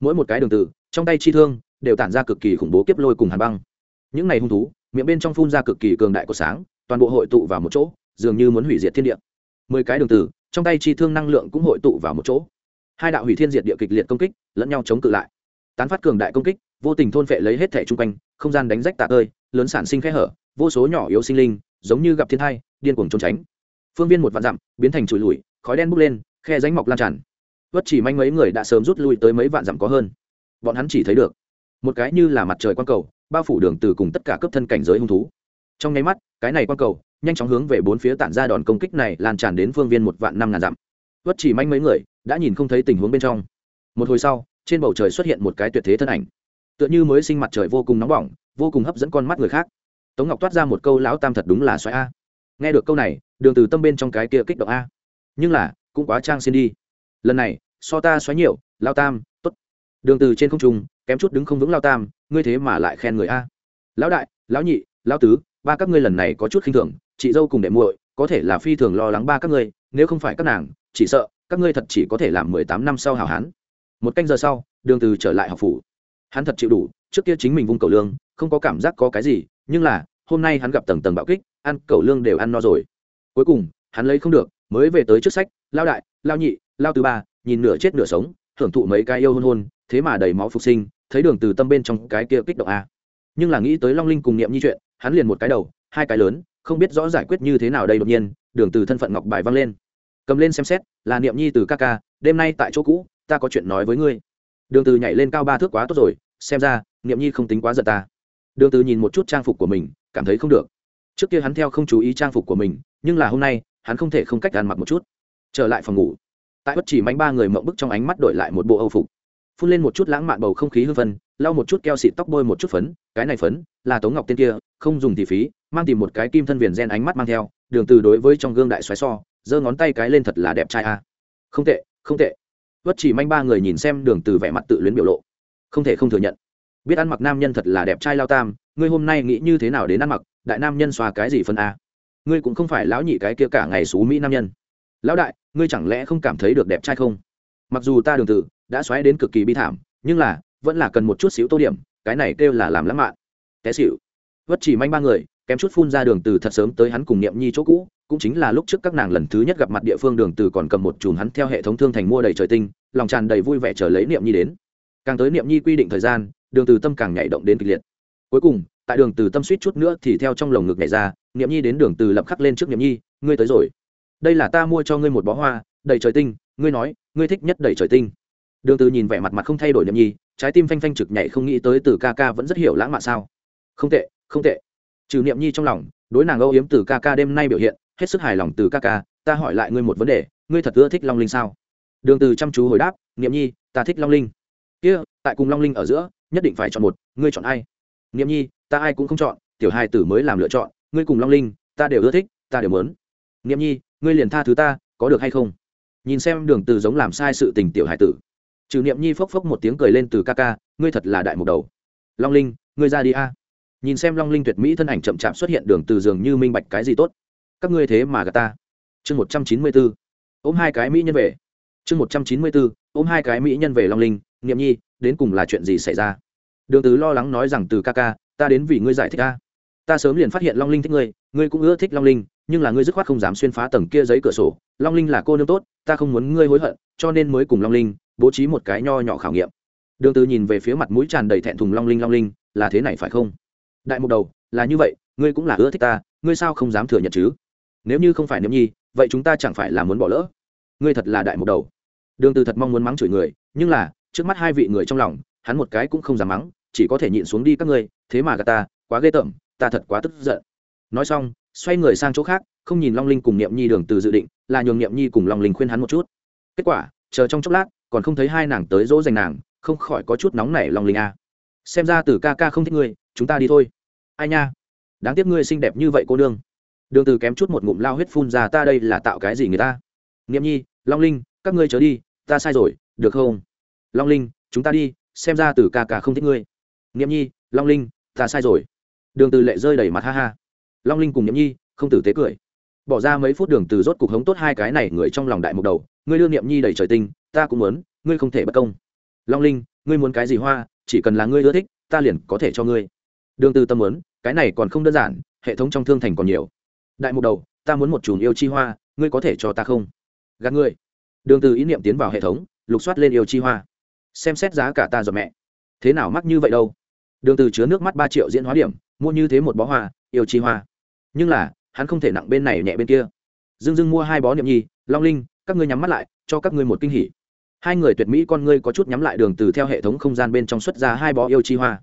Mỗi một cái đường từ trong tay chi thương, đều tản ra cực kỳ khủng bố kiếp lôi cùng hàn băng. Những này hung thú, miệng bên trong phun ra cực kỳ cường đại của sáng, toàn bộ hội tụ vào một chỗ, dường như muốn hủy diệt thiên địa. Mười cái đường từ trong tay chi thương năng lượng cũng hội tụ vào một chỗ. Hai đạo hủy thiên diệt địa kịch liệt công kích, lẫn nhau chống cự lại. Tán phát cường đại công kích, vô tình thôn phệ lấy hết thể chung quanh, không gian đánh rách tạ ơi lớn sản sinh khe hở vô số nhỏ yếu sinh linh, giống như gặp thiên thai, điên cuồng trốn tránh. Phương viên một vạn dặm, biến thành chùi lùi, khói đen bốc lên, khe ránh mọc lan tràn. Vất chỉ manh mấy người đã sớm rút lui tới mấy vạn dặm có hơn. Bọn hắn chỉ thấy được một cái như là mặt trời quang cầu, bao phủ đường từ cùng tất cả cấp thân cảnh giới hung thú. Trong nháy mắt, cái này quang cầu nhanh chóng hướng về bốn phía tản ra đòn công kích này lan tràn đến phương viên một vạn năm ngàn dặm. Vất chỉ manh mấy người đã nhìn không thấy tình huống bên trong. Một hồi sau, trên bầu trời xuất hiện một cái tuyệt thế thân ảnh. Tựa như mới sinh mặt trời vô cùng nóng bỏng, vô cùng hấp dẫn con mắt người khác tống ngọc toát ra một câu lão tam thật đúng là xoáy a. Nghe được câu này, đường từ tâm bên trong cái kia kích động a. Nhưng là, cũng quá trang xin đi. Lần này, so ta xoáy nhiều, lão tam, tốt. Đường từ trên không trung, kém chút đứng không vững lão tam, ngươi thế mà lại khen người a. Lão đại, lão nhị, lão tứ, ba các ngươi lần này có chút khinh thường, chị dâu cùng đệ muội, có thể là phi thường lo lắng ba các ngươi, nếu không phải các nàng, chỉ sợ, các ngươi thật chỉ có thể làm mười tám năm sau hào hán. Một canh giờ sau, đường từ trở lại học phủ. Hắn thật chịu đủ, trước kia chính mình vung cầu lương, không có cảm giác có cái gì nhưng là, hôm nay hắn gặp tầng tầng bạo kích, ăn cầu lương đều ăn no rồi. Cuối cùng, hắn lấy không được, mới về tới trước sách, lao đại, lao nhị, lao thứ ba, nhìn nửa chết nửa sống hưởng thụ mấy cái yêu hôn hôn, thế mà đầy máu phục sinh, thấy đường từ tâm bên trong cái kia kích động a. Nhưng là nghĩ tới long linh cùng niệm nhi chuyện, hắn liền một cái đầu, hai cái lớn, không biết rõ giải quyết như thế nào đây đột nhiên, đường từ thân phận ngọc bài văng lên. Cầm lên xem xét, là niệm nhi từ ca ca, đêm nay tại chỗ cũ, ta có chuyện nói với ngươi. Đường từ nhảy lên cao ba thước quá tốt rồi, xem ra, niệm nhi không tính quá giận ta đường từ nhìn một chút trang phục của mình, cảm thấy không được. Trước kia hắn theo không chú ý trang phục của mình, nhưng là hôm nay, hắn không thể không cách ăn mặc một chút. Trở lại phòng ngủ. Tại bất chỉ mánh ba người mộng bức trong ánh mắt đổi lại một bộ âu phục. Phun lên một chút lãng mạn bầu không khí hư vân, lau một chút keo xịt tóc bôi một chút phấn, cái này phấn, là tống ngọc tiên kia, không dùng thì phí, mang tìm một cái kim thân viền gen ánh mắt mang theo, đường từ đối với trong gương đại xoáy so, giơ ngón tay cái lên thật là đẹp trai a. Không tệ không tệ. Bất chỉ manh ba người nhìn xem đường từ vẻ mặt tự luyến biểu lộ. Không thể không thừa nhận biết ăn mặc nam nhân thật là đẹp trai lao tam, ngươi hôm nay nghĩ như thế nào đến ăn mặc, đại nam nhân xoa cái gì phân a? Ngươi cũng không phải lão nhị cái kia cả ngày xú mỹ nam nhân. Lão đại, ngươi chẳng lẽ không cảm thấy được đẹp trai không? Mặc dù ta đường tử, đã xoáy đến cực kỳ bi thảm, nhưng là, vẫn là cần một chút xíu tô điểm, cái này kêu là làm lãng mạn. Té xịu vất chỉ manh ba người, kém chút phun ra đường từ thật sớm tới hắn cùng niệm nhi chỗ cũ, cũng chính là lúc trước các nàng lần thứ nhất gặp mặt địa phương đường từ còn cầm một chùm hắn theo hệ thống thương thành mua đầy trời tinh, lòng tràn đầy vui vẻ chờ lấy niệm nhi đến. Càng tới niệm nhi quy định thời gian đường từ tâm càng nhảy động đến kịch liệt. Cuối cùng, tại đường từ tâm suýt chút nữa thì theo trong lồng ngực nhảy ra, niệm nhi đến đường từ lập khắc lên trước niệm nhi, ngươi tới rồi. Đây là ta mua cho ngươi một bó hoa, đầy trời tinh, ngươi nói, ngươi thích nhất đầy trời tinh. Đường từ nhìn vẻ mặt mặt không thay đổi niệm nhi, trái tim phanh phanh trực nhảy không nghĩ tới từ ca ca vẫn rất hiểu lãng mạn sao. Không tệ không tệ. Trừ niệm nhi trong lòng, đối nàng âu yếm từ ca ca đêm nay biểu hiện, hết sức hài lòng từ ca ca, ta hỏi lại ngươi một vấn đề, ngươi thật ưa thích long linh sao? Đường từ chăm chú hồi đáp, niệm nhi, ta thích long linh. Kia, tại cùng long linh ở giữa nhất định phải chọn một, ngươi chọn ai? Niệm nhi, ta ai cũng không chọn, tiểu hai tử mới làm lựa chọn, ngươi cùng long linh, ta đều ưa thích, ta đều muốn. Niệm nhi, ngươi liền tha thứ ta, có được hay không? Nhìn xem đường từ giống làm sai sự tình tiểu hải tử. Trừ niệm nhi phốc phốc một tiếng cười lên từ ca ca, ngươi thật là đại mục đầu. Long linh, ngươi ra đi a. Nhìn xem long linh tuyệt mỹ thân ảnh chậm chạp xuất hiện đường từ giường như minh bạch cái gì tốt. Các ngươi thế mà gạt ta. Chương một trăm chín mươi bốn ôm hai cái mỹ nhân về. Chương một trăm chín mươi bốn ôm hai cái mỹ nhân về long linh, niệm nhi đến cùng là chuyện gì xảy ra? Đường Tứ lo lắng nói rằng, từ ca ca, ta đến vì ngươi giải thích ca ta sớm liền phát hiện long linh thích ngươi ngươi cũng ưa thích long linh, nhưng là ngươi dứt khoát không dám xuyên phá tầng kia giấy cửa sổ. Long linh là cô nương tốt, ta không muốn ngươi hối hận, cho nên mới cùng long linh bố trí một cái nho nhỏ khảo nghiệm. Đường Tứ nhìn về phía mặt mũi tràn đầy thẹn thùng long linh long linh, là thế này phải không? Đại mục đầu, là như vậy, ngươi cũng là ưa thích ta, ngươi sao không dám thừa nhận chứ? Nếu như không phải niệm nhi, vậy chúng ta chẳng phải là muốn bỏ lỡ? Ngươi thật là đại mục đầu. Đường từ thật mong muốn mắng chửi người, nhưng là trước mắt hai vị người trong lòng, hắn một cái cũng không dám mắng, chỉ có thể nhịn xuống đi các ngươi, thế mà gà ta, quá ghê tởm, ta thật quá tức giận. Nói xong, xoay người sang chỗ khác, không nhìn long linh cùng niệm nhi đường từ dự định, là nhường niệm nhi cùng long linh khuyên hắn một chút. Kết quả, chờ trong chốc lát, còn không thấy hai nàng tới dỗ dành nàng, không khỏi có chút nóng nảy long linh a. Xem ra từ ca ca không thích ngươi, chúng ta đi thôi. Ai nha? Đáng tiếc ngươi xinh đẹp như vậy cô nương. Đường từ kém chút một ngụm lao huyết phun ra, ta đây là tạo cái gì người ta? Niệm nhi, long linh, các ngươi chớ đi, ta sai rồi, được không? Long linh, chúng ta đi, xem ra từ ca ca không thích ngươi. Niệm nhi, long linh, ta sai rồi. Đường từ lệ rơi đầy mặt ha ha. Long linh cùng niệm nhi, không tử tế cười. Bỏ ra mấy phút đường từ rốt cục hống tốt hai cái này người trong lòng đại mục đầu. Ngươi đưa niệm nhi đầy trời tinh, ta cũng muốn, ngươi không thể bất công. Long linh, ngươi muốn cái gì hoa, chỉ cần là ngươi ưa thích, ta liền có thể cho ngươi. Đường từ tâm muốn, cái này còn không đơn giản, hệ thống trong thương thành còn nhiều. Đại mục đầu, ta muốn một chùm yêu chi hoa, ngươi có thể cho ta không? Gạt ngươi. Đường từ ý niệm tiến vào hệ thống, lục soát lên yêu chi hoa xem xét giá cả ta rồi mẹ. Thế nào mắc như vậy đâu? Đường từ chứa nước mắt ba triệu diễn hóa điểm, mua như thế một bó hoa, yêu chi hoa. Nhưng là, hắn không thể nặng bên này nhẹ bên kia. Dương dương mua hai bó niệm nhi, long linh, các ngươi nhắm mắt lại, cho các ngươi một kinh hỉ. Hai người tuyệt mỹ con ngươi có chút nhắm lại đường từ theo hệ thống không gian bên trong xuất ra hai bó yêu chi hoa.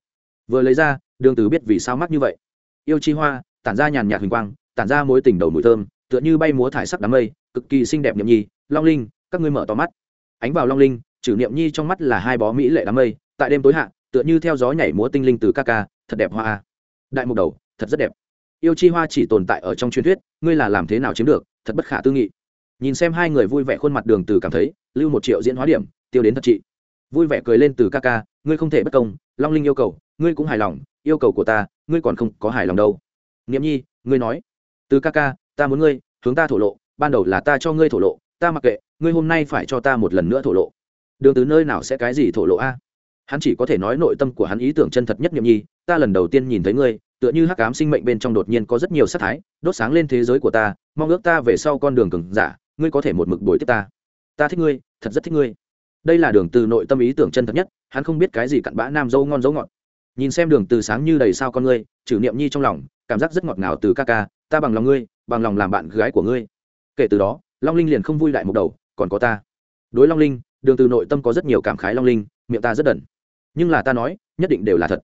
Vừa lấy ra, đường từ biết vì sao mắc như vậy. Yêu chi hoa, tản ra nhàn nhạt huỳnh quang, tản ra mối tình đầu mùi thơm, tựa như bay múa thải sắc đám mây, cực kỳ xinh đẹp niệm nhi, long linh, các ngươi mở to mắt. Ánh vào long linh trừ niệm nhi trong mắt là hai bó mỹ lệ đám mây, tại đêm tối hạ, tựa như theo gió nhảy múa tinh linh từ ca ca, thật đẹp hoa. Đại mục đầu, thật rất đẹp. Yêu chi hoa chỉ tồn tại ở trong truyền thuyết, ngươi là làm thế nào chiếm được, thật bất khả tư nghị. Nhìn xem hai người vui vẻ khuôn mặt đường từ cảm thấy, lưu một triệu diễn hóa điểm, tiêu đến thật trị. Vui vẻ cười lên từ ca ca, ngươi không thể bất công, long linh yêu cầu, ngươi cũng hài lòng, yêu cầu của ta, ngươi còn không có hài lòng đâu. Nghiễm nhi, ngươi nói. Từ ca ca, ta muốn ngươi, hướng ta thổ lộ, ban đầu là ta cho ngươi thổ lộ, ta mặc kệ, ngươi hôm nay phải cho ta một lần nữa thổ lộ đường từ nơi nào sẽ cái gì thổ lộ a? Hắn chỉ có thể nói nội tâm của hắn ý tưởng chân thật nhất niệm nhi, ta lần đầu tiên nhìn thấy ngươi, tựa như hắc ám sinh mệnh bên trong đột nhiên có rất nhiều sát thái, đốt sáng lên thế giới của ta, mong ước ta về sau con đường cường giả, ngươi có thể một mực bồi tiếp ta. Ta thích ngươi, thật rất thích ngươi. Đây là đường từ nội tâm ý tưởng chân thật nhất, hắn không biết cái gì cặn bã nam dâu ngon dấu ngọt. Nhìn xem đường từ sáng như đầy sao con ngươi, trừ niệm nhi trong lòng, cảm giác rất ngọt ngào từ ca ca, ta bằng lòng ngươi, bằng lòng làm bạn gái của ngươi. Kể từ đó, long linh liền không vui lại một đầu, còn có ta. Đối long linh đường từ nội tâm có rất nhiều cảm khái long linh, miệng ta rất đần. Nhưng là ta nói, nhất định đều là thật.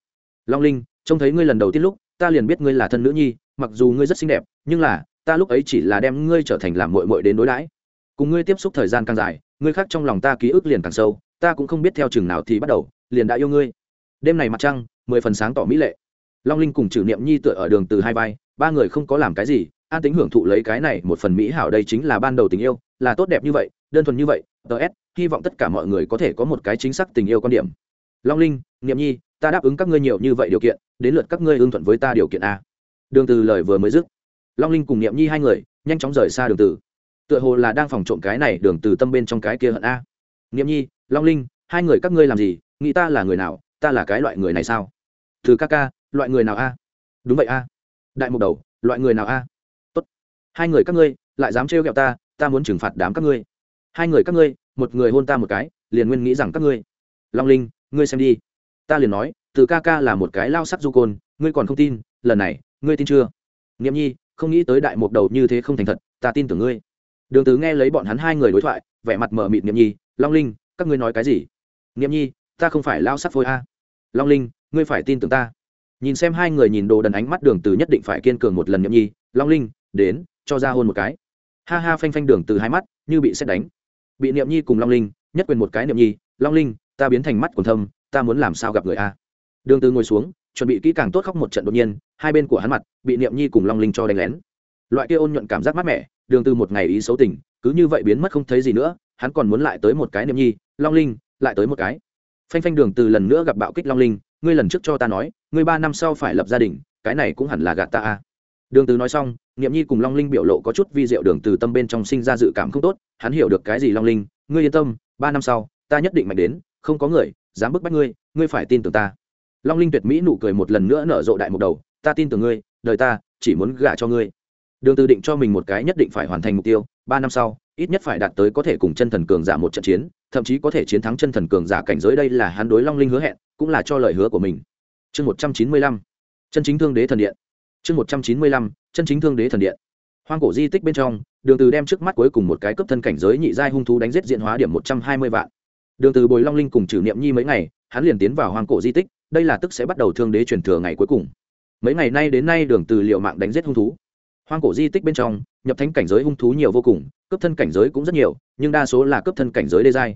Long linh, trông thấy ngươi lần đầu tiên lúc, ta liền biết ngươi là thân nữ nhi, mặc dù ngươi rất xinh đẹp, nhưng là, ta lúc ấy chỉ là đem ngươi trở thành làm mội mội đến đối đãi. Cùng ngươi tiếp xúc thời gian càng dài, ngươi khác trong lòng ta ký ức liền càng sâu, ta cũng không biết theo chừng nào thì bắt đầu, liền đã yêu ngươi. Đêm này mặt trăng, mười phần sáng tỏ mỹ lệ. Long linh cùng trừ niệm nhi tựa ở đường từ hai vai, ba người không có làm cái gì, an tính hưởng thụ lấy cái này một phần mỹ hảo đây chính là ban đầu tình yêu, là tốt đẹp như vậy đơn thuần như vậy ts hy vọng tất cả mọi người có thể có một cái chính xác tình yêu quan điểm. Long linh, niệm nhi, ta đáp ứng các ngươi nhiều như vậy điều kiện, đến lượt các ngươi ưng thuận với ta điều kiện a. Đường từ lời vừa mới dứt, long linh cùng niệm nhi hai người nhanh chóng rời xa đường từ. Tựa hồ là đang phòng trộm cái này đường từ tâm bên trong cái kia hận a. Niệm nhi, long linh, hai người các ngươi làm gì? Nghĩ ta là người nào? Ta là cái loại người này sao? Từ ca ca, loại người nào a? Đúng vậy a. Đại mục đầu, loại người nào a? Tốt. Hai người các ngươi, lại dám trêu ghẹo ta ta muốn trừng phạt đám các ngươi hai người các ngươi, một người hôn ta một cái, liền nguyên nghĩ rằng các ngươi. Long linh, ngươi xem đi. Ta liền nói, từ ca ca là một cái lao sắc du côn, ngươi còn không tin, lần này, ngươi tin chưa? Nghiệm nhi, không nghĩ tới đại mục đầu như thế không thành thật, ta tin tưởng ngươi. Đường tứ nghe lấy bọn hắn hai người đối thoại, vẻ mặt mờ mịt nghiệm nhi, long linh, các ngươi nói cái gì? Nghiệm nhi, ta không phải lao sắc phôi a. Long linh, ngươi phải tin tưởng ta. Nhìn xem hai người nhìn đồ đần ánh mắt đường từ nhất định phải kiên cường một lần nghiệm nhi, long linh, đến, cho ra hôn một cái. Ha ha phanh phanh đường từ hai mắt, như bị xét đánh bị niệm nhi cùng long linh, nhất quyền một cái niệm nhi, long linh, ta biến thành mắt quần thâm, ta muốn làm sao gặp người a? Đường từ ngồi xuống, chuẩn bị kỹ càng tốt khóc một trận đột nhiên, hai bên của hắn mặt, bị niệm nhi cùng long linh cho đánh lén. Loại kia ôn nhuận cảm giác mát mẻ, đường từ một ngày ý xấu tình, cứ như vậy biến mất không thấy gì nữa, hắn còn muốn lại tới một cái niệm nhi, long linh, lại tới một cái. Phanh phanh đường từ lần nữa gặp bạo kích long linh, ngươi lần trước cho ta nói, ngươi ba năm sau phải lập gia đình, cái này cũng hẳn là gạt ta a đường từ nói xong, niệm nhi cùng long linh biểu lộ có chút vi diệu, đường từ tâm bên trong sinh ra dự cảm không tốt, hắn hiểu được cái gì long linh, ngươi yên tâm, ba năm sau, ta nhất định mạnh đến, không có người dám bức bách ngươi ngươi phải tin tưởng ta. Long linh tuyệt mỹ nụ cười một lần nữa nở rộ đại một đầu, ta tin tưởng ngươi, đời ta chỉ muốn gả cho ngươi. Đường từ định cho mình một cái nhất định phải hoàn thành mục tiêu, ba năm sau, ít nhất phải đạt tới có thể cùng chân thần cường giả một trận chiến, thậm chí có thể chiến thắng chân thần cường giả cảnh giới đây là hắn đối long linh hứa hẹn, cũng là cho lời hứa của mình. Chương một trăm chín mươi lăm, chân chính thương đế thần điện chương một trăm chín mươi lăm, chân chính thương đế thần điện. Hoang cổ di tích bên trong, đường từ đem trước mắt cuối cùng một cái cấp thân cảnh giới nhị giai hung thú đánh giết diện hóa điểm một trăm hai mươi vạn. Đường từ bồi long linh cùng trừ niệm nhi mấy ngày, hắn liền tiến vào hoang cổ di tích, đây là tức sẽ bắt đầu thương đế truyền thừa ngày cuối cùng. Mấy ngày nay đến nay đường từ liệu mạng đánh giết hung thú. Hoang cổ di tích bên trong, nhập thánh cảnh giới hung thú nhiều vô cùng, cấp thân cảnh giới cũng rất nhiều, nhưng đa số là cấp thân cảnh giới đê giai.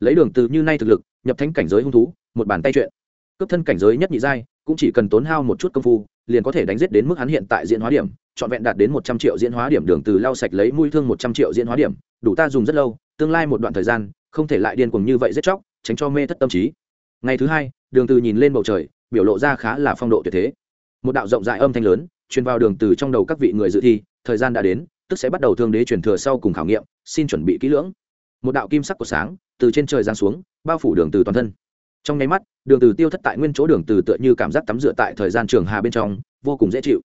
Lấy đường từ như nay thực lực, nhập thánh cảnh giới hung thú, một bàn tay chuyện. Cấp thân cảnh giới nhất nhị giai cũng chỉ cần tốn hao một chút công phu, liền có thể đánh giết đến mức hắn hiện tại diễn hóa điểm, trọn vẹn đạt đến một trăm triệu diễn hóa điểm đường từ lau sạch lấy mũi thương một trăm triệu diễn hóa điểm, đủ ta dùng rất lâu, tương lai một đoạn thời gian, không thể lại điên cuồng như vậy giết chóc, tránh cho mê thất tâm trí. Ngày thứ hai, đường từ nhìn lên bầu trời, biểu lộ ra khá là phong độ tuyệt thế. Một đạo rộng rãi âm thanh lớn, truyền vào đường từ trong đầu các vị người dự thi, thời gian đã đến, tức sẽ bắt đầu thương đế truyền thừa sau cùng khảo nghiệm, xin chuẩn bị kỹ lưỡng. Một đạo kim sắc của sáng, từ trên trời giáng xuống, bao phủ đường từ toàn thân trong nháy mắt, đường từ tiêu thất tại nguyên chỗ đường từ tựa như cảm giác tắm rửa tại thời gian trường hà bên trong, vô cùng dễ chịu.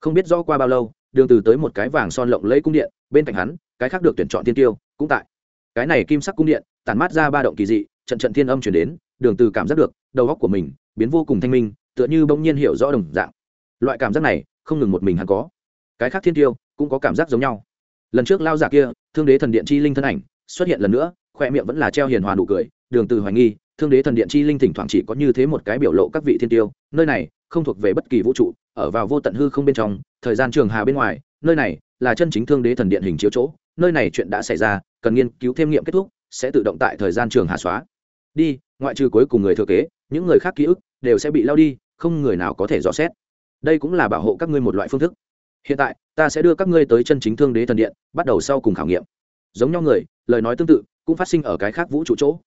Không biết rõ qua bao lâu, đường từ tới một cái vàng son lộng lẫy cung điện, bên cạnh hắn, cái khác được tuyển chọn tiên tiêu, cũng tại. Cái này kim sắc cung điện, tản mát ra ba động kỳ dị, trận trận thiên âm truyền đến, đường từ cảm giác được, đầu óc của mình, biến vô cùng thanh minh, tựa như bỗng nhiên hiểu rõ đồng dạng. Loại cảm giác này, không ngừng một mình hắn có. Cái khác thiên tiêu, cũng có cảm giác giống nhau. Lần trước lao giả kia, thương đế thần điện chi linh thân ảnh, xuất hiện lần nữa khoe miệng vẫn là treo hiền hòa nụ cười, đường từ hoài nghi, thương đế thần điện chi linh thỉnh thoảng chỉ có như thế một cái biểu lộ các vị thiên tiêu, nơi này không thuộc về bất kỳ vũ trụ, ở vào vô tận hư không bên trong, thời gian trường hà bên ngoài, nơi này là chân chính thương đế thần điện hình chiếu chỗ, nơi này chuyện đã xảy ra, cần nghiên cứu thêm nghiệm kết thúc, sẽ tự động tại thời gian trường hà xóa. Đi, ngoại trừ cuối cùng người thừa kế, những người khác ký ức đều sẽ bị lao đi, không người nào có thể dò xét. Đây cũng là bảo hộ các ngươi một loại phương thức. Hiện tại, ta sẽ đưa các ngươi tới chân chính thương đế thần điện, bắt đầu sau cùng khảo nghiệm. Giống nhau người, lời nói tương tự cũng phát sinh ở cái khác vũ trụ chỗ.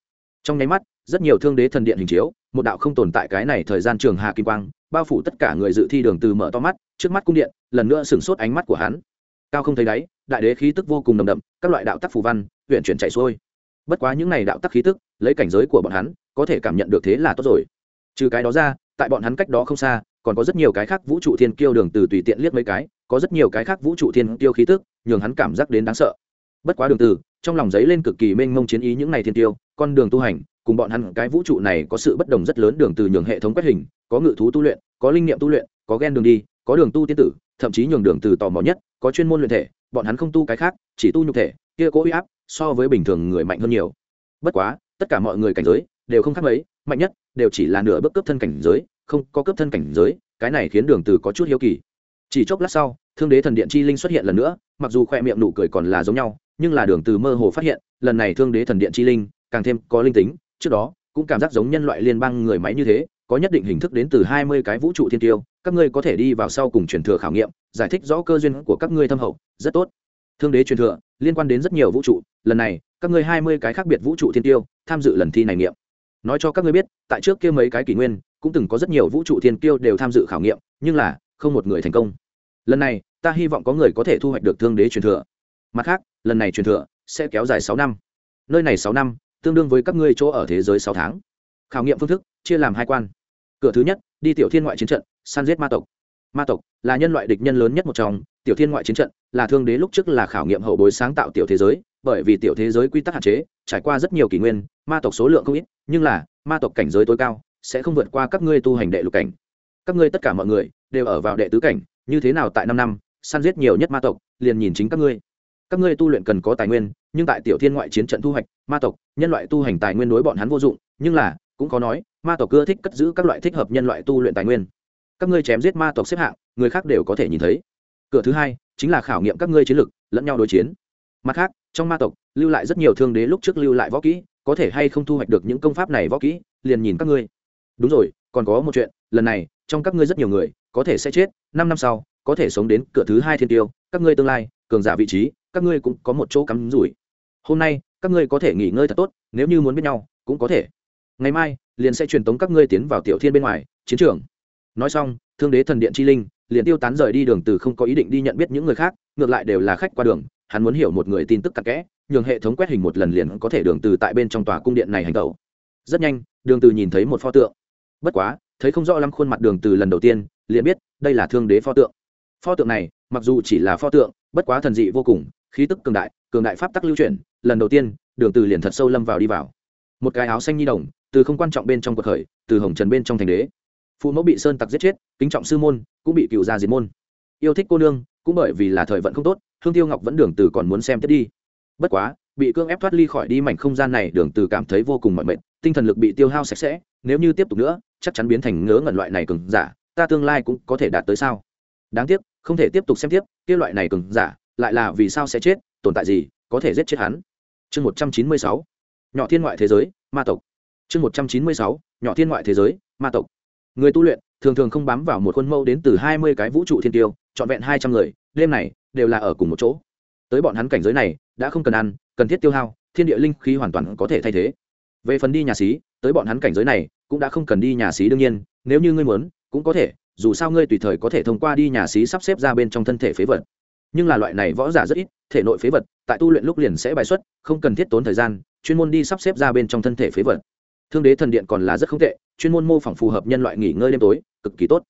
Trong nháy mắt, rất nhiều thương đế thần điện hình chiếu, một đạo không tồn tại cái này thời gian trường hà kim quang, bao phủ tất cả người dự thi đường từ mở to mắt, trước mắt cung điện, lần nữa sửng sốt ánh mắt của hắn. Cao không thấy đáy, đại đế khí tức vô cùng nồng đậm, các loại đạo tắc phù văn huyện chuyển chạy xuôi. Bất quá những này đạo tắc khí tức, lấy cảnh giới của bọn hắn, có thể cảm nhận được thế là tốt rồi. Trừ cái đó ra, tại bọn hắn cách đó không xa, còn có rất nhiều cái khác vũ trụ thiên kiêu đường từ tùy tiện liếc mấy cái, có rất nhiều cái khác vũ trụ thiên kiêu khí tức, nhường hắn cảm giác đến đáng sợ. Bất quá đường từ trong lòng giấy lên cực kỳ mênh mông chiến ý những này thiên tiêu, con đường tu hành, cùng bọn hắn cái vũ trụ này có sự bất đồng rất lớn đường từ nhường hệ thống quét hình, có ngự thú tu luyện, có linh niệm tu luyện, có gen đường đi, có đường tu tiên tử, thậm chí nhường đường từ tò mò nhất, có chuyên môn luyện thể, bọn hắn không tu cái khác, chỉ tu nhục thể, kia cố uy áp so với bình thường người mạnh hơn nhiều. Bất quá, tất cả mọi người cảnh giới đều không khác mấy, mạnh nhất đều chỉ là nửa bước cấp thân cảnh giới, không có cấp thân cảnh giới, cái này khiến đường từ có chút hiếu kỳ. Chỉ chốc lát sau, thương đế thần điện chi linh xuất hiện lần nữa, mặc dù khoe miệng nụ cười còn là giống nhau nhưng là đường từ mơ hồ phát hiện, lần này thương đế thần điện chi linh, càng thêm có linh tính, trước đó, cũng cảm giác giống nhân loại liên bang người máy như thế, có nhất định hình thức đến từ hai mươi cái vũ trụ thiên tiêu, các ngươi có thể đi vào sau cùng truyền thừa khảo nghiệm, giải thích rõ cơ duyên của các ngươi thâm hậu, rất tốt. Thương đế truyền thừa, liên quan đến rất nhiều vũ trụ, lần này, các ngươi hai mươi cái khác biệt vũ trụ thiên tiêu, tham dự lần thi này nghiệm. Nói cho các ngươi biết, tại trước kia mấy cái kỷ nguyên, cũng từng có rất nhiều vũ trụ thiên tiêu đều tham dự khảo nghiệm, nhưng là, không một người thành công. Lần này, ta hy vọng có người có thể thu hoạch được thương đế truyền thừa mặt khác, lần này truyền thừa sẽ kéo dài sáu năm. Nơi này sáu năm, tương đương với các ngươi chỗ ở thế giới sáu tháng. Khảo nghiệm phương thức, chia làm hai quan. Cửa thứ nhất, đi tiểu thiên ngoại chiến trận, săn giết ma tộc. Ma tộc là nhân loại địch nhân lớn nhất một trong, tiểu thiên ngoại chiến trận là thương đế lúc trước là khảo nghiệm hậu bối sáng tạo tiểu thế giới, bởi vì tiểu thế giới quy tắc hạn chế, trải qua rất nhiều kỷ nguyên, ma tộc số lượng không ít, nhưng là, ma tộc cảnh giới tối cao sẽ không vượt qua các ngươi tu hành đệ lục cảnh. Các ngươi tất cả mọi người đều ở vào đệ tứ cảnh, như thế nào tại năm năm, săn giết nhiều nhất ma tộc, liền nhìn chính các ngươi các ngươi tu luyện cần có tài nguyên, nhưng tại tiểu thiên ngoại chiến trận thu hoạch, ma tộc, nhân loại tu hành tài nguyên đối bọn hắn vô dụng, nhưng là, cũng có nói, ma tộc ưa thích cất giữ các loại thích hợp nhân loại tu luyện tài nguyên. Các ngươi chém giết ma tộc xếp hạng, người khác đều có thể nhìn thấy. Cửa thứ hai, chính là khảo nghiệm các ngươi chiến lực, lẫn nhau đối chiến. Mặt khác, trong ma tộc, lưu lại rất nhiều thương đế lúc trước lưu lại võ kỹ, có thể hay không thu hoạch được những công pháp này võ kỹ, liền nhìn các ngươi. Đúng rồi, còn có một chuyện, lần này, trong các ngươi rất nhiều người, có thể sẽ chết, năm năm sau, có thể sống đến cửa thứ hai thiên tiêu, các ngươi tương lai, cường giả vị trí các ngươi cũng có một chỗ cắm rủi. Hôm nay, các ngươi có thể nghỉ ngơi thật tốt, nếu như muốn biết nhau, cũng có thể. Ngày mai, liền sẽ truyền tống các ngươi tiến vào tiểu thiên bên ngoài, chiến trường. Nói xong, thương đế thần điện chi linh, liền tiêu tán rời đi đường từ không có ý định đi nhận biết những người khác, ngược lại đều là khách qua đường, hắn muốn hiểu một người tin tức cặn kẽ, nhường hệ thống quét hình một lần liền có thể đường từ tại bên trong tòa cung điện này hành tẩu. Rất nhanh, đường từ nhìn thấy một pho tượng. Bất quá, thấy không rõ lắm khuôn mặt đường từ lần đầu tiên, liền biết đây là thương đế pho tượng. Pho tượng này, mặc dù chỉ là pho tượng, bất quá thần dị vô cùng khí tức cường đại cường đại pháp tắc lưu chuyển, lần đầu tiên, đường từ liền thật sâu lâm vào đi vào. Một cái áo xanh nhi đồng, từ không quan trọng bên trong cuộc khởi, từ hồng trần bên trong thành đế. Phụ mẫu bị sơn tặc giết chết, kính trọng sư môn, cũng bị cựu gia diệt môn. Yêu thích cô nương, cũng bởi vì là thời vận không tốt, hương tiêu ngọc vẫn đường từ còn muốn xem tiếp đi. Bất quá, bị cương ép thoát ly khỏi đi mảnh không gian này, đường từ cảm thấy vô cùng mỏi mệt, tinh thần lực bị tiêu hao sạch sẽ, nếu như tiếp tục nữa, chắc chắn biến thành ngớ ngẩn loại này cường giả, ta tương lai cũng có thể đạt tới sao? Đáng tiếc, không thể tiếp tục xem tiếp, kia loại này cường giả lại là vì sao sẽ chết, tồn tại gì, có thể giết chết hắn. Chương một trăm chín mươi sáu, nhỏ thiên ngoại thế giới, ma tộc. Chương một trăm chín mươi sáu, nhỏ thiên ngoại thế giới, ma tộc. Người tu luyện thường thường không bám vào một khuôn mẫu đến từ hai mươi cái vũ trụ thiên tiêu, trọn vẹn hai trăm người, đêm này đều là ở cùng một chỗ. Tới bọn hắn cảnh giới này, đã không cần ăn, cần thiết tiêu hao, thiên địa linh khí hoàn toàn có thể thay thế. Về phần đi nhà xí, tới bọn hắn cảnh giới này cũng đã không cần đi nhà xí đương nhiên, nếu như ngươi muốn, cũng có thể, dù sao ngươi tùy thời có thể thông qua đi nhà xí sắp xếp ra bên trong thân thể phế vật nhưng là loại này võ giả rất ít, thể nội phế vật, tại tu luyện lúc liền sẽ bài xuất, không cần thiết tốn thời gian, chuyên môn đi sắp xếp ra bên trong thân thể phế vật. Thương đế thần điện còn là rất không tệ, chuyên môn mô phỏng phù hợp nhân loại nghỉ ngơi đêm tối, cực kỳ tốt.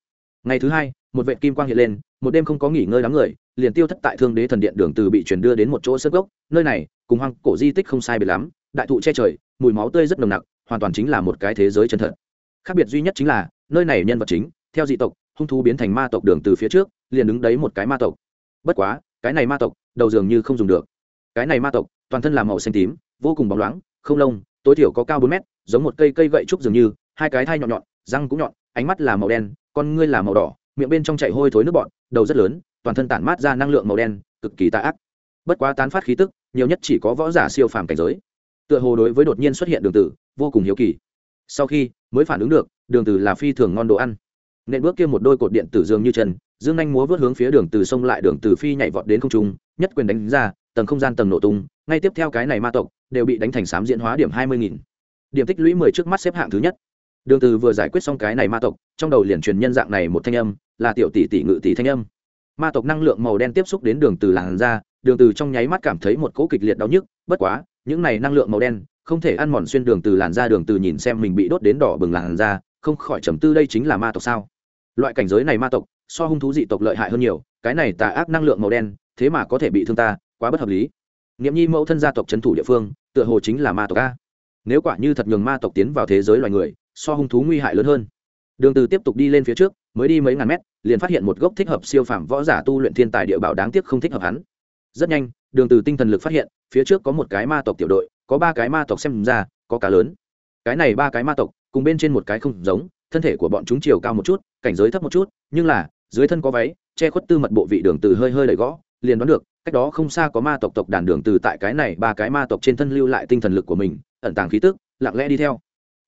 Ngày thứ hai, một vệ kim quang hiện lên, một đêm không có nghỉ ngơi đám người, liền tiêu thất tại thương đế thần điện đường từ bị chuyển đưa đến một chỗ sơ gốc, nơi này, cùng hoang cổ di tích không sai biệt lắm, đại thụ che trời, mùi máu tươi rất nồng nặc, hoàn toàn chính là một cái thế giới chân thật. Khác biệt duy nhất chính là, nơi này nhân vật chính, theo dị tộc, hung thú biến thành ma tộc đường từ phía trước, liền đứng đấy một cái ma tộc bất quá, cái này ma tộc, đầu dường như không dùng được. Cái này ma tộc, toàn thân là màu xanh tím, vô cùng bóng loáng, không lông, tối thiểu có cao bốn mét, giống một cây cây gậy trúc dường như, hai cái thai nhọn nhọn, răng cũng nhọn, ánh mắt là màu đen, con ngươi là màu đỏ, miệng bên trong chạy hôi thối nước bọn đầu rất lớn, toàn thân tản mát ra năng lượng màu đen, cực kỳ tà ác. Bất quá tán phát khí tức, nhiều nhất chỉ có võ giả siêu phàm cảnh giới. Tựa hồ đối với đột nhiên xuất hiện đường tử, vô cùng hiếu kỳ. Sau khi mới phản ứng được, đường tử là phi thường ngon đồ ăn. Nên bước kia một đôi cột điện tử dường như chân dương anh múa vớt hướng phía đường từ sông lại đường từ phi nhảy vọt đến không trung, nhất quyền đánh ra, tầng không gian tầng nổ tung, ngay tiếp theo cái này ma tộc, đều bị đánh thành sám diễn hóa điểm hai mươi nghìn. Điểm tích lũy mười trước mắt xếp hạng thứ nhất. Đường từ vừa giải quyết xong cái này ma tộc, trong đầu liền truyền nhân dạng này một thanh âm, là tiểu tỷ tỷ ngự tỷ thanh âm. Ma tộc năng lượng màu đen tiếp xúc đến đường từ làn da, đường từ trong nháy mắt cảm thấy một cỗ kịch liệt đau nhức, bất quá, những này năng lượng màu đen, không thể ăn mòn xuyên đường từ làn da, đường từ nhìn xem mình bị đốt đến đỏ bừng làn da, không khỏi trầm tư đây chính là ma tộc sao? Loại cảnh giới này ma tộc so hung thú dị tộc lợi hại hơn nhiều, cái này tà ác năng lượng màu đen, thế mà có thể bị thương ta, quá bất hợp lý. Nghiệm nhi mẫu thân gia tộc trấn thủ địa phương, tựa hồ chính là ma tộc a. Nếu quả như thật nhường ma tộc tiến vào thế giới loài người, so hung thú nguy hại lớn hơn. Đường từ tiếp tục đi lên phía trước, mới đi mấy ngàn mét, liền phát hiện một gốc thích hợp siêu phàm võ giả tu luyện thiên tài địa bảo đáng tiếc không thích hợp hắn. Rất nhanh, đường từ tinh thần lực phát hiện, phía trước có một cái ma tộc tiểu đội, có ba cái ma tộc xem ra, có cá lớn. Cái này ba cái ma tộc, cùng bên trên một cái không giống, thân thể của bọn chúng chiều cao một chút, cảnh giới thấp một chút, nhưng là dưới thân có váy, che khuất tư mật bộ vị đường từ hơi hơi đẩy gõ, liền đoán được, cách đó không xa có ma tộc tộc đàn đường từ tại cái này ba cái ma tộc trên thân lưu lại tinh thần lực của mình, ẩn tàng khí tức, lặng lẽ đi theo.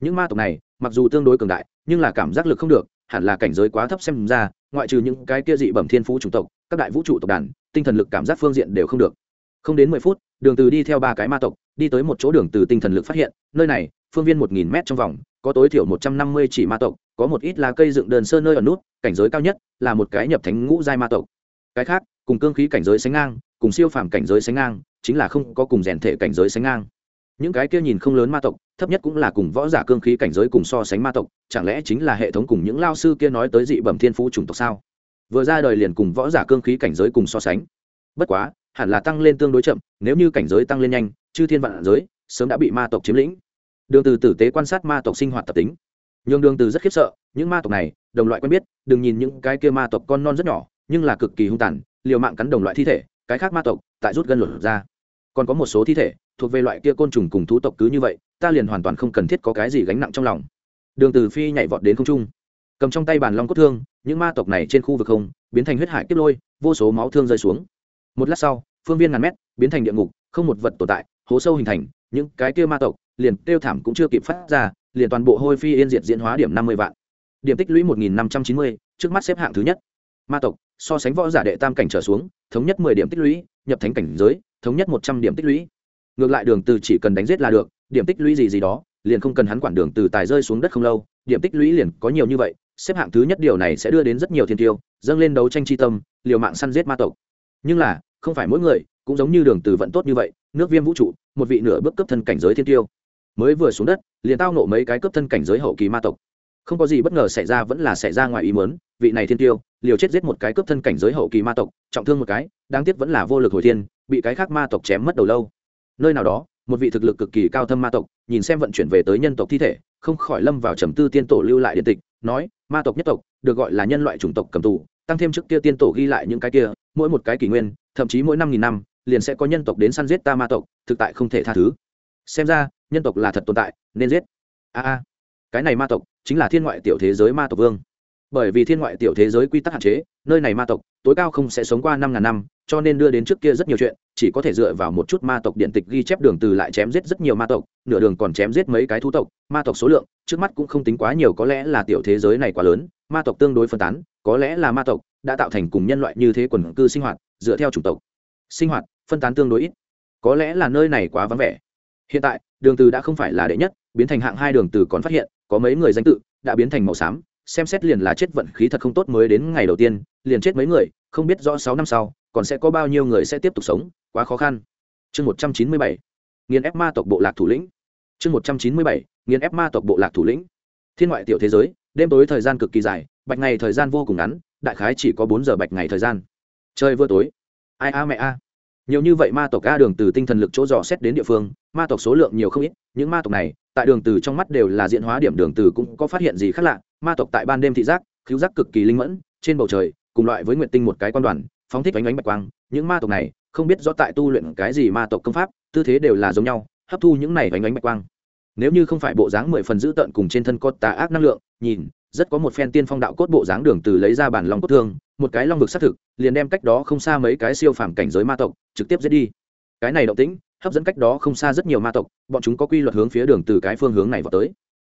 Những ma tộc này, mặc dù tương đối cường đại, nhưng là cảm giác lực không được, hẳn là cảnh giới quá thấp xem ra, ngoại trừ những cái kia dị bẩm thiên phú chủng tộc, các đại vũ trụ tộc đàn, tinh thần lực cảm giác phương diện đều không được. Không đến mười phút, đường từ đi theo ba cái ma tộc, đi tới một chỗ đường từ tinh thần lực phát hiện, nơi này, phương viên một nghìn mét trong vòng có tối thiểu một trăm năm mươi chỉ ma tộc, có một ít là cây dựng đơn sơ nơi ở nút, cảnh giới cao nhất là một cái nhập thánh ngũ giai ma tộc. Cái khác, cùng cương khí cảnh giới sánh ngang, cùng siêu phàm cảnh giới sánh ngang, chính là không có cùng rèn thể cảnh giới sánh ngang. Những cái kia nhìn không lớn ma tộc, thấp nhất cũng là cùng võ giả cương khí cảnh giới cùng so sánh ma tộc, chẳng lẽ chính là hệ thống cùng những lao sư kia nói tới dị bẩm thiên phú chủng tộc sao? Vừa ra đời liền cùng võ giả cương khí cảnh giới cùng so sánh. Bất quá, hẳn là tăng lên tương đối chậm, nếu như cảnh giới tăng lên nhanh, chư thiên vạn giới sớm đã bị ma tộc chiếm lĩnh đường từ tử tế quan sát ma tộc sinh hoạt tập tính. Nhưng đường từ rất khiếp sợ, những ma tộc này, đồng loại quen biết, đừng nhìn những cái kia ma tộc con non rất nhỏ, nhưng là cực kỳ hung tàn, liều mạng cắn đồng loại thi thể, cái khác ma tộc, tại rút gân lột ra. Còn có một số thi thể, thuộc về loại kia côn trùng cùng thú tộc cứ như vậy, ta liền hoàn toàn không cần thiết có cái gì gánh nặng trong lòng. Đường từ phi nhảy vọt đến không trung, cầm trong tay bàn long cốt thương, những ma tộc này trên khu vực không, biến thành huyết hải kiếp lôi, vô số máu thương rơi xuống. Một lát sau, phương viên ngàn mét, biến thành địa ngục, không một vật tồn tại, hố sâu hình thành, những cái kia ma tộc liền tiêu thảm cũng chưa kịp phát ra, liền toàn bộ hôi phi yên diệt diễn hóa điểm năm mươi vạn. Điểm tích lũy một nghìn năm trăm chín mươi, trước mắt xếp hạng thứ nhất. Ma tộc, so sánh võ giả đệ tam cảnh trở xuống, thống nhất mười điểm tích lũy, nhập thánh cảnh giới, thống nhất một trăm điểm tích lũy. Ngược lại đường từ chỉ cần đánh giết là được, điểm tích lũy gì gì đó, liền không cần hắn quản đường từ tài rơi xuống đất không lâu, điểm tích lũy liền có nhiều như vậy, xếp hạng thứ nhất điều này sẽ đưa đến rất nhiều thiên tiêu, dâng lên đấu tranh chi tâm, liều mạng săn giết ma tộc. Nhưng là, không phải mỗi người, cũng giống như đường từ vận tốt như vậy, nước viêm vũ trụ, một vị nửa bước cấp thân cảnh giới thiên tiêu mới vừa xuống đất, liền tao nộ mấy cái cấp thân cảnh giới hậu kỳ ma tộc. Không có gì bất ngờ xảy ra vẫn là xảy ra ngoài ý muốn, vị này thiên tiêu, liều chết giết một cái cấp thân cảnh giới hậu kỳ ma tộc, trọng thương một cái, đáng tiếc vẫn là vô lực hồi thiên, bị cái khác ma tộc chém mất đầu lâu. Nơi nào đó, một vị thực lực cực kỳ cao thâm ma tộc, nhìn xem vận chuyển về tới nhân tộc thi thể, không khỏi lâm vào trầm tư tiên tổ lưu lại điện tịch, nói, ma tộc nhất tộc, được gọi là nhân loại chủng tộc cầm tù, tăng thêm trước kia tiên tổ ghi lại những cái kia, mỗi một cái kỷ nguyên, thậm chí mỗi năm nghìn năm, liền sẽ có nhân tộc đến săn giết ta ma tộc, thực tại không thể tha thứ. Xem ra nhân tộc là thật tồn tại, nên giết. A a, cái này ma tộc chính là thiên ngoại tiểu thế giới ma tộc vương. Bởi vì thiên ngoại tiểu thế giới quy tắc hạn chế, nơi này ma tộc tối cao không sẽ sống qua năm ngàn năm, cho nên đưa đến trước kia rất nhiều chuyện, chỉ có thể dựa vào một chút ma tộc điện tịch ghi chép đường từ lại chém giết rất nhiều ma tộc, nửa đường còn chém giết mấy cái thú tộc, ma tộc số lượng trước mắt cũng không tính quá nhiều, có lẽ là tiểu thế giới này quá lớn, ma tộc tương đối phân tán, có lẽ là ma tộc đã tạo thành cùng nhân loại như thế quần cư sinh hoạt, dựa theo chủng tộc. Sinh hoạt, phân tán tương đối ít, có lẽ là nơi này quá vắng vẻ hiện tại, đường từ đã không phải là đệ nhất, biến thành hạng hai đường từ còn phát hiện, có mấy người danh tự đã biến thành màu xám, xem xét liền là chết vận khí thật không tốt mới đến ngày đầu tiên, liền chết mấy người, không biết rõ sáu năm sau, còn sẽ có bao nhiêu người sẽ tiếp tục sống, quá khó khăn. Chương một trăm chín mươi bảy, nghiền ép ma tộc bộ lạc thủ lĩnh. Chương một trăm chín mươi bảy, nghiền ép ma tộc bộ lạc thủ lĩnh. Thiên ngoại tiểu thế giới, đêm tối thời gian cực kỳ dài, bạch ngày thời gian vô cùng ngắn, đại khái chỉ có bốn giờ bạch ngày thời gian. Trời vừa tối. Ai a mẹ a nhiều như vậy ma tộc a đường từ tinh thần lực chỗ dò xét đến địa phương, ma tộc số lượng nhiều không ít, những ma tộc này, tại đường từ trong mắt đều là diễn hóa điểm đường từ cũng có phát hiện gì khác lạ. Ma tộc tại ban đêm thị giác cứu giác cực kỳ linh mẫn, trên bầu trời, cùng loại với nguyện tinh một cái quan đoàn, phóng thích ánh ánh bạch quang. Những ma tộc này, không biết rõ tại tu luyện cái gì ma tộc công pháp, tư thế đều là giống nhau, hấp thu những này ánh ánh bạch quang. Nếu như không phải bộ dáng mười phần giữ tận cùng trên thân có tà ác năng lượng, nhìn, rất có một phen tiên phong đạo cốt bộ dáng đường từ lấy ra bản lòng cốt thương một cái long vực xác thực, liền đem cách đó không xa mấy cái siêu phàm cảnh giới ma tộc trực tiếp giết đi. Cái này động tĩnh, hấp dẫn cách đó không xa rất nhiều ma tộc, bọn chúng có quy luật hướng phía đường từ cái phương hướng này vào tới.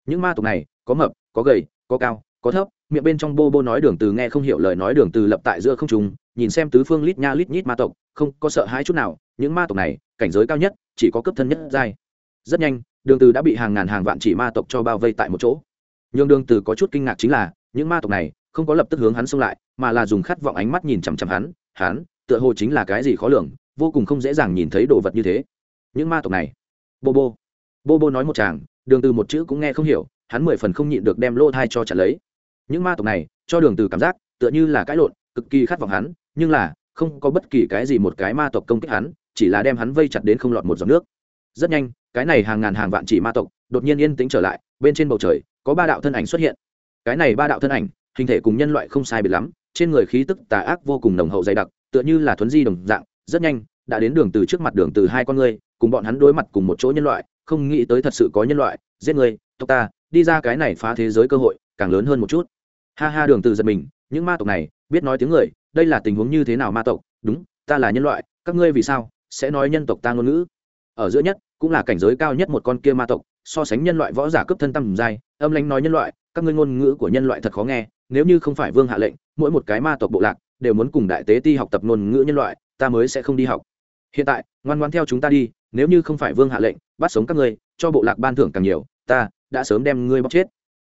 Những ma tộc này, có mập, có gầy, có cao, có thấp, miệng bên trong bô bô nói đường từ nghe không hiểu lời nói đường từ lập tại giữa không trung, nhìn xem tứ phương lít nha lít nhít ma tộc, không có sợ hãi chút nào, những ma tộc này, cảnh giới cao nhất, chỉ có cấp thân nhất giai. Rất nhanh, đường từ đã bị hàng ngàn hàng vạn chỉ ma tộc cho bao vây tại một chỗ. Nhưng đường từ có chút kinh ngạc chính là, những ma tộc này không có lập tức hướng hắn xông lại, mà là dùng khát vọng ánh mắt nhìn chằm chằm hắn hắn, tựa hồ chính là cái gì khó lường, vô cùng không dễ dàng nhìn thấy đồ vật như thế. Những ma tộc này. Bô bô. Bô bô nói một chàng, đường từ một chữ cũng nghe không hiểu, hắn mười phần không nhịn được đem lô thai cho trả lấy. Những ma tộc này, cho đường từ cảm giác, tựa như là cãi lộn, cực kỳ khát vọng hắn, nhưng là, không có bất kỳ cái gì một cái ma tộc công kích hắn, chỉ là đem hắn vây chặt đến không lọt một giọt nước. Rất nhanh, cái này hàng ngàn hàng vạn chỉ ma tộc, đột nhiên yên tĩnh trở lại, bên trên bầu trời, có ba đạo thân ảnh xuất hiện. Cái này ba đạo thân ảnh hình thể cùng nhân loại không sai biệt lắm, trên người khí tức tà ác vô cùng nồng hậu dày đặc, tựa như là thuấn di đồng dạng, rất nhanh, đã đến đường từ trước mặt đường từ hai con người cùng bọn hắn đối mặt cùng một chỗ nhân loại, không nghĩ tới thật sự có nhân loại, giết người, tộc ta, đi ra cái này phá thế giới cơ hội, càng lớn hơn một chút. Ha ha, đường từ giật mình, những ma tộc này, biết nói tiếng người, đây là tình huống như thế nào ma tộc? Đúng, ta là nhân loại, các ngươi vì sao sẽ nói nhân tộc ta ngôn ngữ? Ở giữa nhất, cũng là cảnh giới cao nhất một con kia ma tộc, so sánh nhân loại võ giả cấp thân tầm dài, âm lãnh nói nhân loại, các ngươi ngôn ngữ của nhân loại thật khó nghe nếu như không phải vương hạ lệnh, mỗi một cái ma tộc bộ lạc đều muốn cùng đại tế ti học tập ngôn ngữ nhân loại, ta mới sẽ không đi học. Hiện tại, ngoan ngoan theo chúng ta đi, nếu như không phải vương hạ lệnh, bắt sống các ngươi, cho bộ lạc ban thưởng càng nhiều, ta đã sớm đem ngươi bóc chết.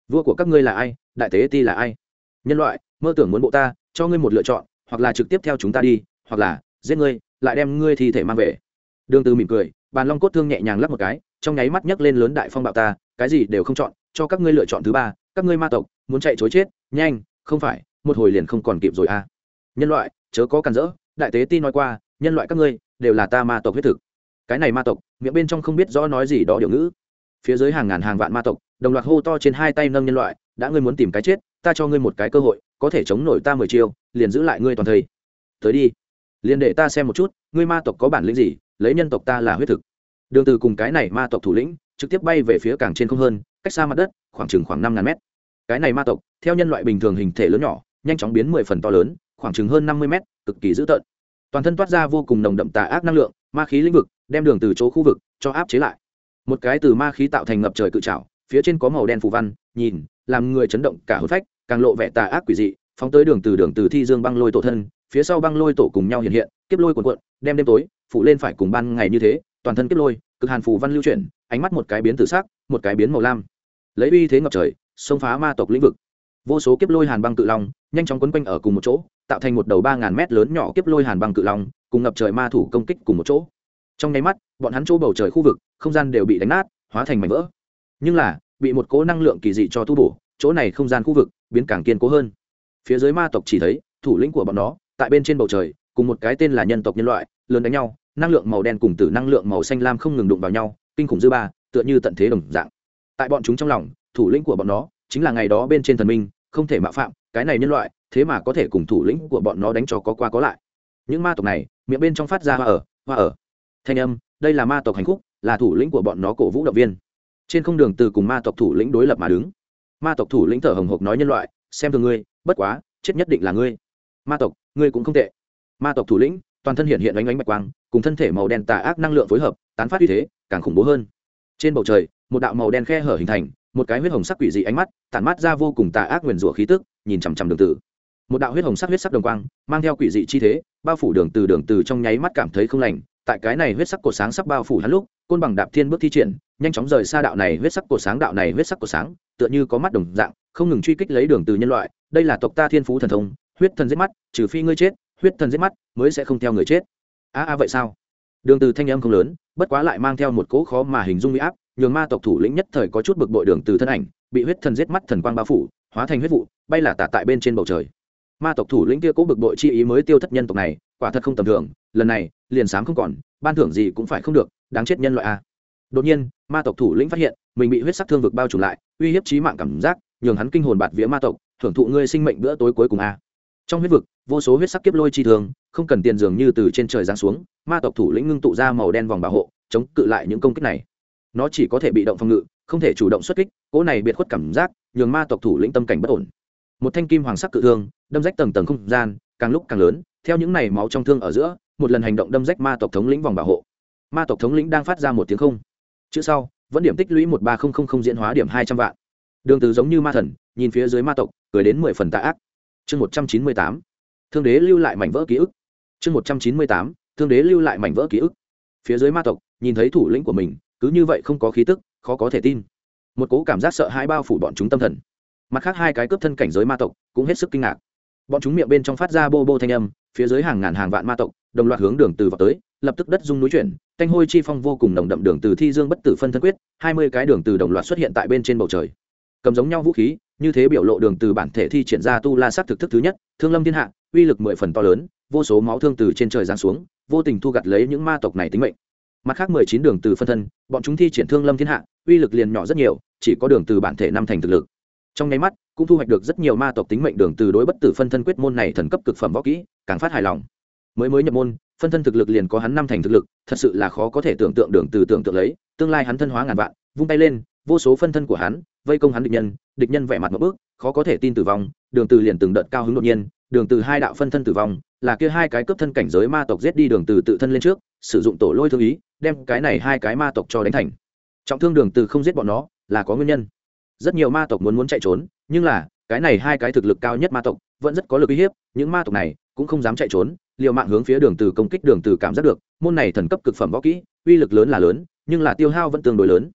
Vua của các ngươi là ai, đại tế ti là ai? Nhân loại, mơ tưởng muốn bộ ta, cho ngươi một lựa chọn, hoặc là trực tiếp theo chúng ta đi, hoặc là giết ngươi, lại đem ngươi thi thể mang về. Đường từ mỉm cười, bàn long cốt thương nhẹ nhàng lắp một cái, trong nháy mắt nhấc lên lớn đại phong bạo ta, cái gì đều không chọn, cho các ngươi lựa chọn thứ ba các ngươi ma tộc, muốn chạy chối chết, nhanh, không phải, một hồi liền không còn kịp rồi à. Nhân loại, chớ có cản rỡ, đại tế ti nói qua, nhân loại các ngươi, đều là ta ma tộc huyết thực. Cái này ma tộc, miệng bên trong không biết rõ nói gì đó điều ngữ. Phía dưới hàng ngàn hàng vạn ma tộc, đồng loạt hô to trên hai tay nâng nhân loại, đã ngươi muốn tìm cái chết, ta cho ngươi một cái cơ hội, có thể chống nổi ta mười chiêu, liền giữ lại ngươi toàn thây. Tới đi, liền để ta xem một chút, ngươi ma tộc có bản lĩnh gì, lấy nhân tộc ta là huyết thực. Đường từ cùng cái này ma tộc thủ lĩnh, trực tiếp bay về phía càng trên không hơn cách xa mặt đất, khoảng chừng khoảng năm ngàn mét. Cái này ma tộc, theo nhân loại bình thường hình thể lớn nhỏ, nhanh chóng biến mười phần to lớn, khoảng chừng hơn năm mươi mét, cực kỳ dữ tợn. Toàn thân toát ra vô cùng nồng đậm tà ác năng lượng, ma khí lĩnh vực, đem đường từ chỗ khu vực cho áp chế lại. Một cái từ ma khí tạo thành ngập trời cự trảo, phía trên có màu đen phù văn, nhìn, làm người chấn động cả hồn phách, càng lộ vẻ tà ác quỷ dị, phóng tới đường từ đường từ thi dương băng lôi tổ thân, phía sau băng lôi tổ cùng nhau hiện hiện, kiếp lôi cuộn cuộn, đem đêm tối, phụ lên phải cùng ban ngày như thế, toàn thân kiếp lôi, cực hàn phù văn lưu chuyển, ánh mắt một cái biến tử sắc, một cái biến màu lam lấy uy thế ngập trời, xông phá ma tộc lĩnh vực. Vô số kiếp lôi hàn băng cự long nhanh chóng quấn quanh ở cùng một chỗ, tạo thành một đầu ba ngàn mét lớn nhỏ kiếp lôi hàn băng cự long, cùng ngập trời ma thủ công kích cùng một chỗ. Trong nháy mắt, bọn hắn chỗ bầu trời khu vực, không gian đều bị đánh nát, hóa thành mảnh vỡ. Nhưng là, bị một cố năng lượng kỳ dị cho tu bổ, chỗ này không gian khu vực biến càng kiên cố hơn. Phía dưới ma tộc chỉ thấy thủ lĩnh của bọn nó, tại bên trên bầu trời, cùng một cái tên là nhân tộc nhân loại, lớn đánh nhau, năng lượng màu đen cùng tử năng lượng màu xanh lam không ngừng đụng vào nhau, kinh khủng dư ba, tựa như tận thế đồng dạng tại bọn chúng trong lòng, thủ lĩnh của bọn nó chính là ngày đó bên trên thần minh, không thể mạo phạm, cái này nhân loại, thế mà có thể cùng thủ lĩnh của bọn nó đánh cho có qua có lại. Những ma tộc này, miệng bên trong phát ra hoa ở hoa ở. Thanh âm, đây là ma tộc hành khúc, là thủ lĩnh của bọn nó cổ vũ động viên. Trên không đường từ cùng ma tộc thủ lĩnh đối lập mà đứng. Ma tộc thủ lĩnh thở hồng hộc nói nhân loại, xem thường ngươi, bất quá, chết nhất định là ngươi. Ma tộc, ngươi cũng không tệ. Ma tộc thủ lĩnh, toàn thân hiện hiện ánh ánh bạch quang, cùng thân thể màu đen tà ác năng lượng phối hợp, tán phát uy thế, càng khủng bố hơn trên bầu trời, một đạo màu đen khe hở hình thành, một cái huyết hồng sắc quỷ dị ánh mắt, tản mát ra vô cùng tà ác nguyền rủa khí tức, nhìn chằm chằm đường tử. Một đạo huyết hồng sắc huyết sắc đồng quang, mang theo quỷ dị chi thế, bao phủ đường từ đường từ trong nháy mắt cảm thấy không lành. Tại cái này huyết sắc cổ sáng sắp bao phủ hắn lúc, côn bằng đạp thiên bước thi triển, nhanh chóng rời xa đạo này huyết sắc cổ sáng, đạo này huyết sắc cổ sáng, tựa như có mắt đồng dạng, không ngừng truy kích lấy đường từ nhân loại. Đây là tộc ta thiên phú thần thông, huyết thần giết mắt, trừ phi ngươi chết, huyết thần giết mắt mới sẽ không theo người chết. A a vậy sao? Đường từ thanh âm không lớn, bất quá lại mang theo một cỗ khó mà hình dung uy áp, nhường ma tộc thủ lĩnh nhất thời có chút bực bội đường từ thân ảnh, bị huyết thần giết mắt thần quang bao phủ, hóa thành huyết vụ, bay là tả tại bên trên bầu trời. Ma tộc thủ lĩnh kia cố bực bội chi ý mới tiêu thất nhân tộc này, quả thật không tầm thường, lần này, liền sám không còn, ban thưởng gì cũng phải không được, đáng chết nhân loại a. Đột nhiên, ma tộc thủ lĩnh phát hiện, mình bị huyết sắc thương vực bao trùm lại, uy hiếp chí mạng cảm giác, nhường hắn kinh hồn bạt vía ma tộc, thưởng thụ ngươi sinh mệnh bữa tối cuối cùng a trong huyết vực, vô số huyết sắc kiếp lôi chi thường, không cần tiền dường như từ trên trời giáng xuống, ma tộc thủ lĩnh ngưng tụ ra màu đen vòng bảo hộ, chống cự lại những công kích này. Nó chỉ có thể bị động phòng ngự, không thể chủ động xuất kích, cỗ này biệt khuất cảm giác, nhường ma tộc thủ lĩnh tâm cảnh bất ổn. Một thanh kim hoàng sắc cự thương, đâm rách tầng tầng không gian, càng lúc càng lớn, theo những này máu trong thương ở giữa, một lần hành động đâm rách ma tộc thống lĩnh vòng bảo hộ. Ma tộc thống lĩnh đang phát ra một tiếng không. Chữ sau, vẫn điểm tích lũy một ba không không không diễn hóa điểm hai trăm vạn. Đường từ giống như ma thần, nhìn phía dưới ma tộc, cười đến mười phần tạ ác chương một trăm chín mươi tám, thương đế lưu lại mảnh vỡ ký ức. Chương một trăm chín mươi tám, thương đế lưu lại mảnh vỡ ký ức. Phía dưới ma tộc, nhìn thấy thủ lĩnh của mình, cứ như vậy không có khí tức, khó có thể tin. Một cố cảm giác sợ hãi bao phủ bọn chúng tâm thần. Mặt khác hai cái cướp thân cảnh giới ma tộc cũng hết sức kinh ngạc. Bọn chúng miệng bên trong phát ra bô bô thanh âm, phía dưới hàng ngàn hàng vạn ma tộc, đồng loạt hướng đường từ vào tới, lập tức đất rung núi chuyển thanh hôi chi phong vô cùng nồng đậm đường từ thi dương bất tử phân thân quyết, hai mươi cái đường từ đồng loạt xuất hiện tại bên trên bầu trời. Cầm giống nhau vũ khí như thế biểu lộ đường từ bản thể thi triển ra tu la sát thực thức thứ nhất, thương lâm thiên hạ, uy lực mười phần to lớn, vô số máu thương từ trên trời giáng xuống, vô tình thu gặt lấy những ma tộc này tính mệnh. Mặt khác mười chín đường từ phân thân, bọn chúng thi triển thương lâm thiên hạ, uy lực liền nhỏ rất nhiều, chỉ có đường từ bản thể năm thành thực lực. Trong nháy mắt, cũng thu hoạch được rất nhiều ma tộc tính mệnh đường từ đối bất tử phân thân quyết môn này thần cấp cực phẩm võ kỹ, càng phát hài lòng. Mới mới nhập môn, phân thân thực lực liền có hắn năm thành thực lực, thật sự là khó có thể tưởng tượng đường từ tưởng tượng lấy, tương lai hắn thân hóa ngàn vạn, vung tay lên vô số phân thân của hắn, vây công hắn địch nhân địch nhân vẻ mặt một bước, khó có thể tin tử vong, đường từ liền từng đợt cao hứng đột nhiên, đường từ hai đạo phân thân tử vong, là kia hai cái cướp thân cảnh giới ma tộc giết đi đường từ tự thân lên trước, sử dụng tổ lôi thương ý, đem cái này hai cái ma tộc cho đánh thành. Trọng thương đường từ không giết bọn nó, là có nguyên nhân. Rất nhiều ma tộc muốn muốn chạy trốn, nhưng là, cái này hai cái thực lực cao nhất ma tộc, vẫn rất có lực uy hiếp, những ma tộc này cũng không dám chạy trốn, liều mạng hướng phía đường từ công kích đường từ cảm giác được, môn này thần cấp cực phẩm võ kỹ, uy lực lớn là lớn, nhưng là tiêu hao vẫn tương đối lớn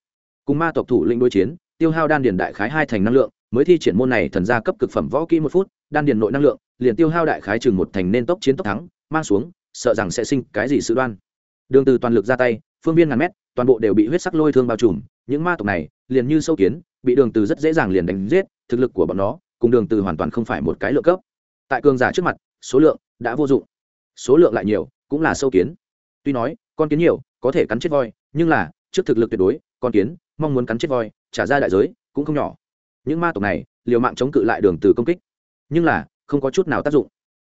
cùng ma tộc thủ lĩnh đối chiến, tiêu hao đan điền đại khái hai thành năng lượng, mới thi triển môn này thần gia cấp cực phẩm võ kỹ một phút, đan điền nội năng lượng, liền tiêu hao đại khái chừng một thành nên tốc chiến tốc thắng, mang xuống, sợ rằng sẽ sinh cái gì sự đoan. Đường từ toàn lực ra tay, phương viên ngàn mét, toàn bộ đều bị huyết sắc lôi thương bao trùm, những ma tộc này liền như sâu kiến, bị đường từ rất dễ dàng liền đánh giết, thực lực của bọn nó cùng đường từ hoàn toàn không phải một cái lượng cấp. Tại cường giả trước mặt, số lượng đã vô dụng, số lượng lại nhiều, cũng là sâu kiến. Tuy nói, con kiến nhiều, có thể cắn chết voi, nhưng là, trước thực lực tuyệt đối, con kiến mong muốn cắn chết voi, trả ra đại giới, cũng không nhỏ. Những ma tộc này, liều mạng chống cự lại đường từ công kích. Nhưng là, không có chút nào tác dụng.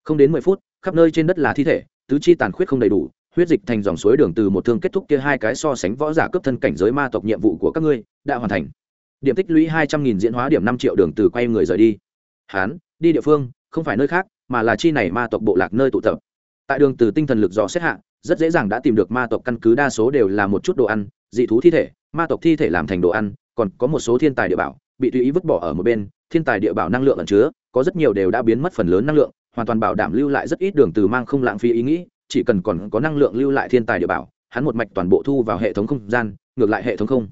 Không đến mười phút, khắp nơi trên đất là thi thể, tứ chi tàn khuyết không đầy đủ, huyết dịch thành dòng suối đường từ một thương kết thúc kia hai cái so sánh võ giả cấp thân cảnh giới ma tộc nhiệm vụ của các ngươi, đã hoàn thành. Điểm tích lũy hai trăm nghìn diễn hóa điểm năm triệu đường từ quay người rời đi. Hán, đi địa phương, không phải nơi khác, mà là chi này ma tộc bộ lạc nơi tụ tập. Tại đường từ tinh thần lực dò xét hạ, rất dễ dàng đã tìm được ma tộc căn cứ đa số đều là một chút đồ ăn dị thú thi thể, ma tộc thi thể làm thành đồ ăn, còn có một số thiên tài địa bảo, bị tùy ý vứt bỏ ở một bên, thiên tài địa bảo năng lượng ẩn chứa, có rất nhiều đều đã biến mất phần lớn năng lượng, hoàn toàn bảo đảm lưu lại rất ít đường từ mang không lãng phí ý nghĩ, chỉ cần còn có năng lượng lưu lại thiên tài địa bảo, hắn một mạch toàn bộ thu vào hệ thống không gian, ngược lại hệ thống không.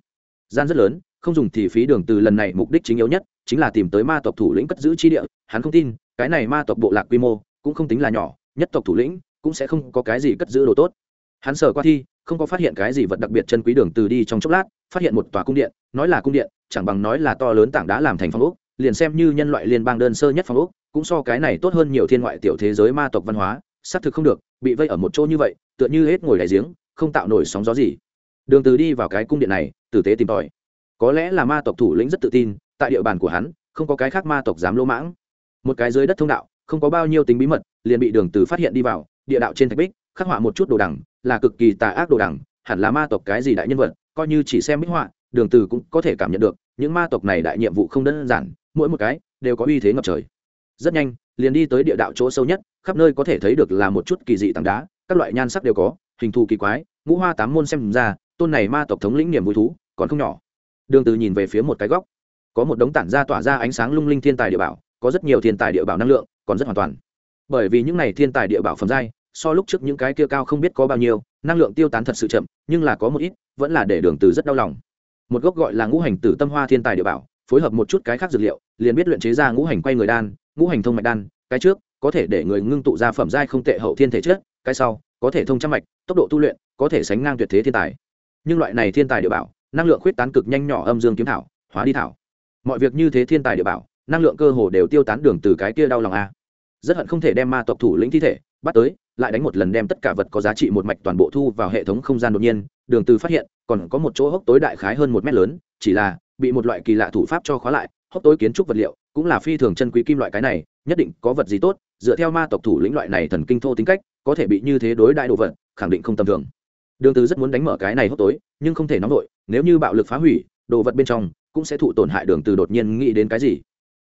Gian rất lớn, không dùng thì phí đường từ lần này mục đích chính yếu nhất, chính là tìm tới ma tộc thủ lĩnh cất giữ chi địa, hắn không tin, cái này ma tộc bộ lạc quy mô cũng không tính là nhỏ, nhất tộc thủ lĩnh cũng sẽ không có cái gì cất giữ đồ tốt. Hắn sở qua thi không có phát hiện cái gì vật đặc biệt chân quý đường từ đi trong chốc lát, phát hiện một tòa cung điện, nói là cung điện, chẳng bằng nói là to lớn tảng đá làm thành phong ốc, liền xem như nhân loại liên bang đơn sơ nhất phong ốc, cũng so cái này tốt hơn nhiều thiên ngoại tiểu thế giới ma tộc văn hóa, xác thực không được, bị vây ở một chỗ như vậy, tựa như hết ngồi đại giếng, không tạo nổi sóng gió gì. Đường từ đi vào cái cung điện này, tử tế tìm tòi. Có lẽ là ma tộc thủ lĩnh rất tự tin, tại địa bàn của hắn, không có cái khác ma tộc dám lỗ mãng. Một cái dưới đất thông đạo, không có bao nhiêu tính bí mật, liền bị đường từ phát hiện đi vào, địa đạo trên thạch bích, khắc họa một chút đồ đằng là cực kỳ tà ác đồ đằng, hẳn là ma tộc cái gì đại nhân vật, coi như chỉ xem minh họa, đường từ cũng có thể cảm nhận được, những ma tộc này đại nhiệm vụ không đơn giản, mỗi một cái đều có uy thế ngập trời. Rất nhanh, liền đi tới địa đạo chỗ sâu nhất, khắp nơi có thể thấy được là một chút kỳ dị tảng đá, các loại nhan sắc đều có, hình thù kỳ quái, ngũ hoa tám môn xem ra, tôn này ma tộc thống lĩnh niềm vui thú, còn không nhỏ. Đường từ nhìn về phía một cái góc, có một đống tản ra tỏa ra ánh sáng lung linh thiên tài địa bảo, có rất nhiều thiên tài địa bảo năng lượng, còn rất hoàn toàn. Bởi vì những này thiên tài địa bảo phẩm giai so lúc trước những cái kia cao không biết có bao nhiêu, năng lượng tiêu tán thật sự chậm, nhưng là có một ít, vẫn là để đường từ rất đau lòng. Một gốc gọi là ngũ hành tử tâm hoa thiên tài địa bảo, phối hợp một chút cái khác dược liệu, liền biết luyện chế ra ngũ hành quay người đan, ngũ hành thông mạch đan, cái trước, có thể để người ngưng tụ ra phẩm giai không tệ hậu thiên thể chất, cái sau, có thể thông trăm mạch, tốc độ tu luyện, có thể sánh ngang tuyệt thế thiên tài. Nhưng loại này thiên tài địa bảo, năng lượng khuyết tán cực nhanh nhỏ âm dương kiếm thảo, hóa đi thảo. Mọi việc như thế thiên tài địa bảo, năng lượng cơ hồ đều tiêu tán đường từ cái kia đau lòng a. Rất hận không thể đem ma tộc thủ lĩnh thi thể bắt tới, lại đánh một lần đem tất cả vật có giá trị một mạch toàn bộ thu vào hệ thống không gian đột nhiên, đường từ phát hiện, còn có một chỗ hốc tối đại khái hơn một mét lớn, chỉ là bị một loại kỳ lạ thủ pháp cho khóa lại, hốc tối kiến trúc vật liệu cũng là phi thường chân quý kim loại cái này, nhất định có vật gì tốt, dựa theo ma tộc thủ lĩnh loại này thần kinh thô tính cách, có thể bị như thế đối đại đồ vật, khẳng định không tầm thường. Đường từ rất muốn đánh mở cái này hốc tối, nhưng không thể nóng nổi nếu như bạo lực phá hủy, đồ vật bên trong cũng sẽ thụ tổn hại đường từ đột nhiên nghĩ đến cái gì.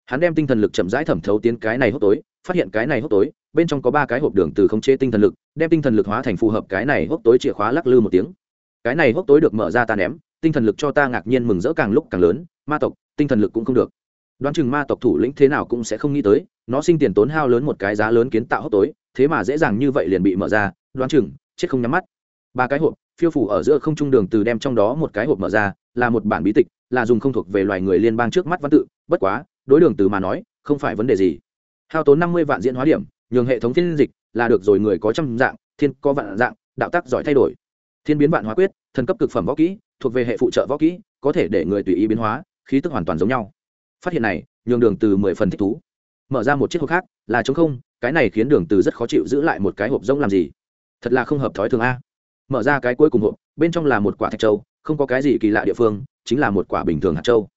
Hắn đem tinh thần lực chậm rãi thẩm thấu tiến cái này hốc tối phát hiện cái này hốc tối, bên trong có ba cái hộp đường từ khống chế tinh thần lực, đem tinh thần lực hóa thành phù hợp cái này hốc tối chìa khóa lắc lư một tiếng. Cái này hốc tối được mở ra ta ném, tinh thần lực cho ta ngạc nhiên mừng rỡ càng lúc càng lớn, ma tộc, tinh thần lực cũng không được. Đoán chừng ma tộc thủ lĩnh thế nào cũng sẽ không nghĩ tới, nó sinh tiền tốn hao lớn một cái giá lớn kiến tạo hốc tối, thế mà dễ dàng như vậy liền bị mở ra, đoán chừng, chết không nhắm mắt. Ba cái hộp, phiêu phủ ở giữa không trung đường từ đem trong đó một cái hộp mở ra, là một bản bí tịch, là dùng không thuộc về loài người liên bang trước mắt văn tự, bất quá, đối đường từ mà nói, không phải vấn đề gì hao tốn năm mươi vạn diễn hóa điểm, nhường hệ thống phiên dịch là được rồi người có trăm dạng, thiên có vạn dạng, đạo tác giỏi thay đổi. Thiên biến vạn hóa quyết, thần cấp cực phẩm võ kỹ, thuộc về hệ phụ trợ võ kỹ, có thể để người tùy ý biến hóa, khí tức hoàn toàn giống nhau. Phát hiện này, nhường đường từ mười phần thích thú. Mở ra một chiếc hộp khác, là trống không, cái này khiến đường từ rất khó chịu giữ lại một cái hộp rỗng làm gì? Thật là không hợp thói thường a. Mở ra cái cuối cùng hộp, bên trong là một quả thạch châu, không có cái gì kỳ lạ địa phương, chính là một quả bình thường hạt châu.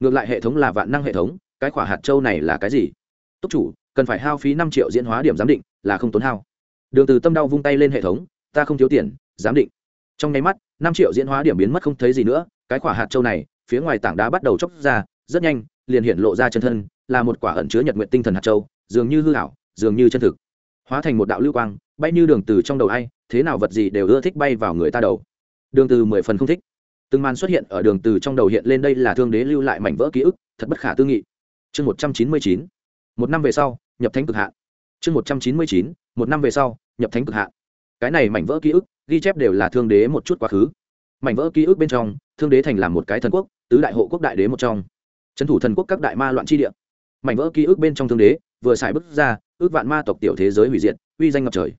Ngược lại hệ thống là vạn năng hệ thống, cái quả hạt châu này là cái gì? Túc chủ cần phải hao phí năm triệu diễn hóa điểm giám định là không tốn hao. Đường từ tâm đau vung tay lên hệ thống, ta không thiếu tiền, giám định. Trong nháy mắt, năm triệu diễn hóa điểm biến mất không thấy gì nữa, cái quả hạt châu này, phía ngoài tảng đá bắt đầu chóc ra, rất nhanh, liền hiện lộ ra chân thân, là một quả ẩn chứa nhật nguyện tinh thần hạt châu, dường như hư ảo, dường như chân thực. Hóa thành một đạo lưu quang, bay như đường từ trong đầu ai, thế nào vật gì đều ưa thích bay vào người ta đầu. Đường từ mười phần không thích. Từng màn xuất hiện ở đường từ trong đầu hiện lên đây là thương đế lưu lại mảnh vỡ ký ức, thật bất khả tư nghị. Chương một trăm chín mươi chín một năm về sau, nhập thánh cực hạn. Chương một trăm chín mươi chín, một năm về sau, nhập thánh cực hạn. Cái này mảnh vỡ ký ức, ghi chép đều là thương đế một chút quá khứ. Mảnh vỡ ký ức bên trong, thương đế thành làm một cái thần quốc, tứ đại hộ quốc đại đế một trong. Trấn thủ thần quốc các đại ma loạn chi địa. Mảnh vỡ ký ức bên trong thương đế, vừa xài bước ra, ước vạn ma tộc tiểu thế giới hủy diệt, uy danh ngập trời.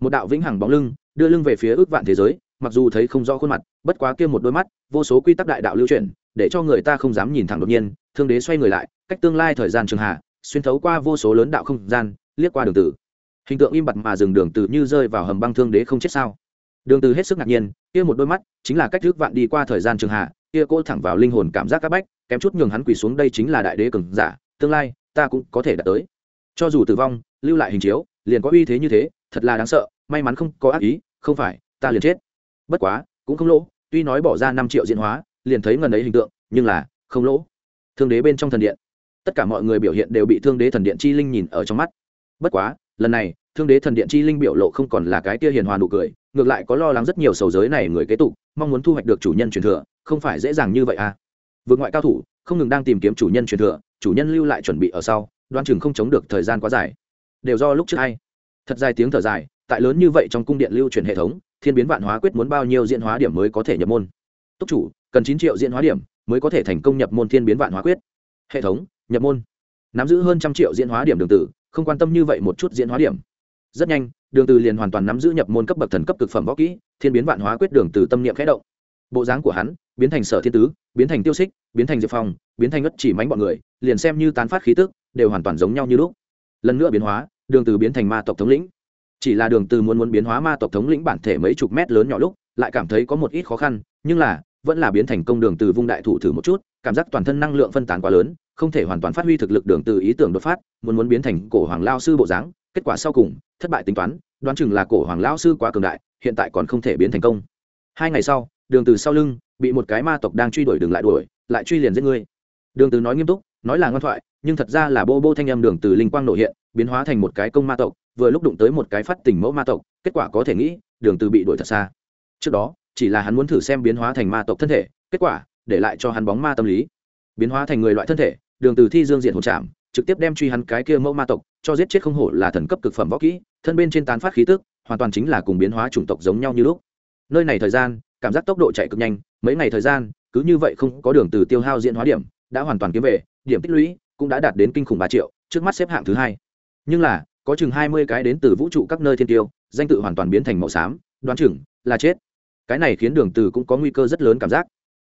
Một đạo vĩnh hằng bóng lưng, đưa lưng về phía ước vạn thế giới, mặc dù thấy không rõ khuôn mặt, bất quá kia một đôi mắt, vô số quy tắc đại đạo lưu chuyển, để cho người ta không dám nhìn thẳng đột nhiên, thương đế xoay người lại, cách tương lai thời gian trường hạ xuyên thấu qua vô số lớn đạo không gian, liếc qua đường tử. Hình tượng im bặt mà dừng đường tử như rơi vào hầm băng thương đế không chết sao? Đường tử hết sức ngạc nhiên, kia một đôi mắt chính là cách thức vạn đi qua thời gian trường hạ, kia cô thẳng vào linh hồn cảm giác các bách, kém chút nhường hắn quỳ xuống đây chính là đại đế cường giả, tương lai, ta cũng có thể đạt tới. Cho dù tử vong, lưu lại hình chiếu, liền có uy thế như thế, thật là đáng sợ, may mắn không có ác ý, không phải, ta liền chết. Bất quá, cũng không lỗ, tuy nói bỏ ra năm triệu diễn hóa, liền thấy ngần ấy hình tượng, nhưng là không lỗ. Thương đế bên trong thần điện tất cả mọi người biểu hiện đều bị thương đế thần điện chi linh nhìn ở trong mắt. Bất quá, lần này, thương đế thần điện chi linh biểu lộ không còn là cái tia hiền hòa nụ cười, ngược lại có lo lắng rất nhiều sầu giới này người kế tục, mong muốn thu hoạch được chủ nhân truyền thừa, không phải dễ dàng như vậy à. Vượt ngoại cao thủ, không ngừng đang tìm kiếm chủ nhân truyền thừa, chủ nhân lưu lại chuẩn bị ở sau đoan chừng không chống được thời gian quá dài. Đều do lúc trước hay. Thật dài tiếng thở dài, tại lớn như vậy trong cung điện lưu truyền hệ thống, thiên biến vạn hóa quyết muốn bao nhiêu diễn hóa điểm mới có thể nhập môn? Túc chủ, cần chín triệu diễn hóa điểm mới có thể thành công nhập môn thiên biến vạn hóa quyết hệ thống, nhập môn. Nắm giữ hơn trăm triệu diễn hóa điểm đường tử, không quan tâm như vậy một chút diễn hóa điểm. Rất nhanh, đường từ liền hoàn toàn nắm giữ nhập môn cấp bậc thần cấp cực phẩm võ kỹ, thiên biến vạn hóa quyết đường từ tâm niệm khẽ động. Bộ dáng của hắn, biến thành sở thiên tứ, biến thành tiêu xích, biến thành diệp phong, biến thành ất chỉ mánh bọn người, liền xem như tán phát khí tức, đều hoàn toàn giống nhau như lúc. Lần nữa biến hóa, đường từ biến thành ma tộc thống lĩnh. Chỉ là đường từ muốn muốn biến hóa ma tộc thống lĩnh bản thể mấy chục mét lớn nhỏ lúc, lại cảm thấy có một ít khó khăn, nhưng là, vẫn là biến thành công đường từ vung đại thủ thử một chút cảm giác toàn thân năng lượng phân tán quá lớn, không thể hoàn toàn phát huy thực lực đường từ ý tưởng đột phát, muốn muốn biến thành cổ hoàng lao sư bộ dáng, kết quả sau cùng, thất bại tính toán, đoán chừng là cổ hoàng lao sư quá cường đại, hiện tại còn không thể biến thành công. Hai ngày sau, đường từ sau lưng, bị một cái ma tộc đang truy đuổi đường lại đuổi, lại truy liền giết ngươi. Đường từ nói nghiêm túc, nói là ngoan thoại, nhưng thật ra là bô bô thanh âm đường từ linh quang nổ hiện, biến hóa thành một cái công ma tộc, vừa lúc đụng tới một cái phát tình mẫu ma tộc, kết quả có thể nghĩ, đường từ bị đuổi thật xa. Trước đó, chỉ là hắn muốn thử xem biến hóa thành ma tộc thân thể, kết quả để lại cho hắn bóng ma tâm lý. Biến hóa thành người loại thân thể, đường từ thi dương diện hồn chạm trực tiếp đem truy hắn cái kia mẫu ma tộc, cho giết chết không hổ là thần cấp cực phẩm võ kỹ, thân bên trên tán phát khí tức, hoàn toàn chính là cùng biến hóa chủng tộc giống nhau như lúc. Nơi này thời gian, cảm giác tốc độ chạy cực nhanh, mấy ngày thời gian, cứ như vậy không có đường từ tiêu hao diễn hóa điểm, đã hoàn toàn kiếm về, điểm tích lũy cũng đã đạt đến kinh khủng ba triệu, trước mắt xếp hạng thứ hai. Nhưng là, có chừng hai mươi cái đến từ vũ trụ các nơi thiên tiêu, danh tự hoàn toàn biến thành màu xám, đoán chừng là chết. Cái này khiến đường từ cũng có nguy cơ rất lớn cảm giác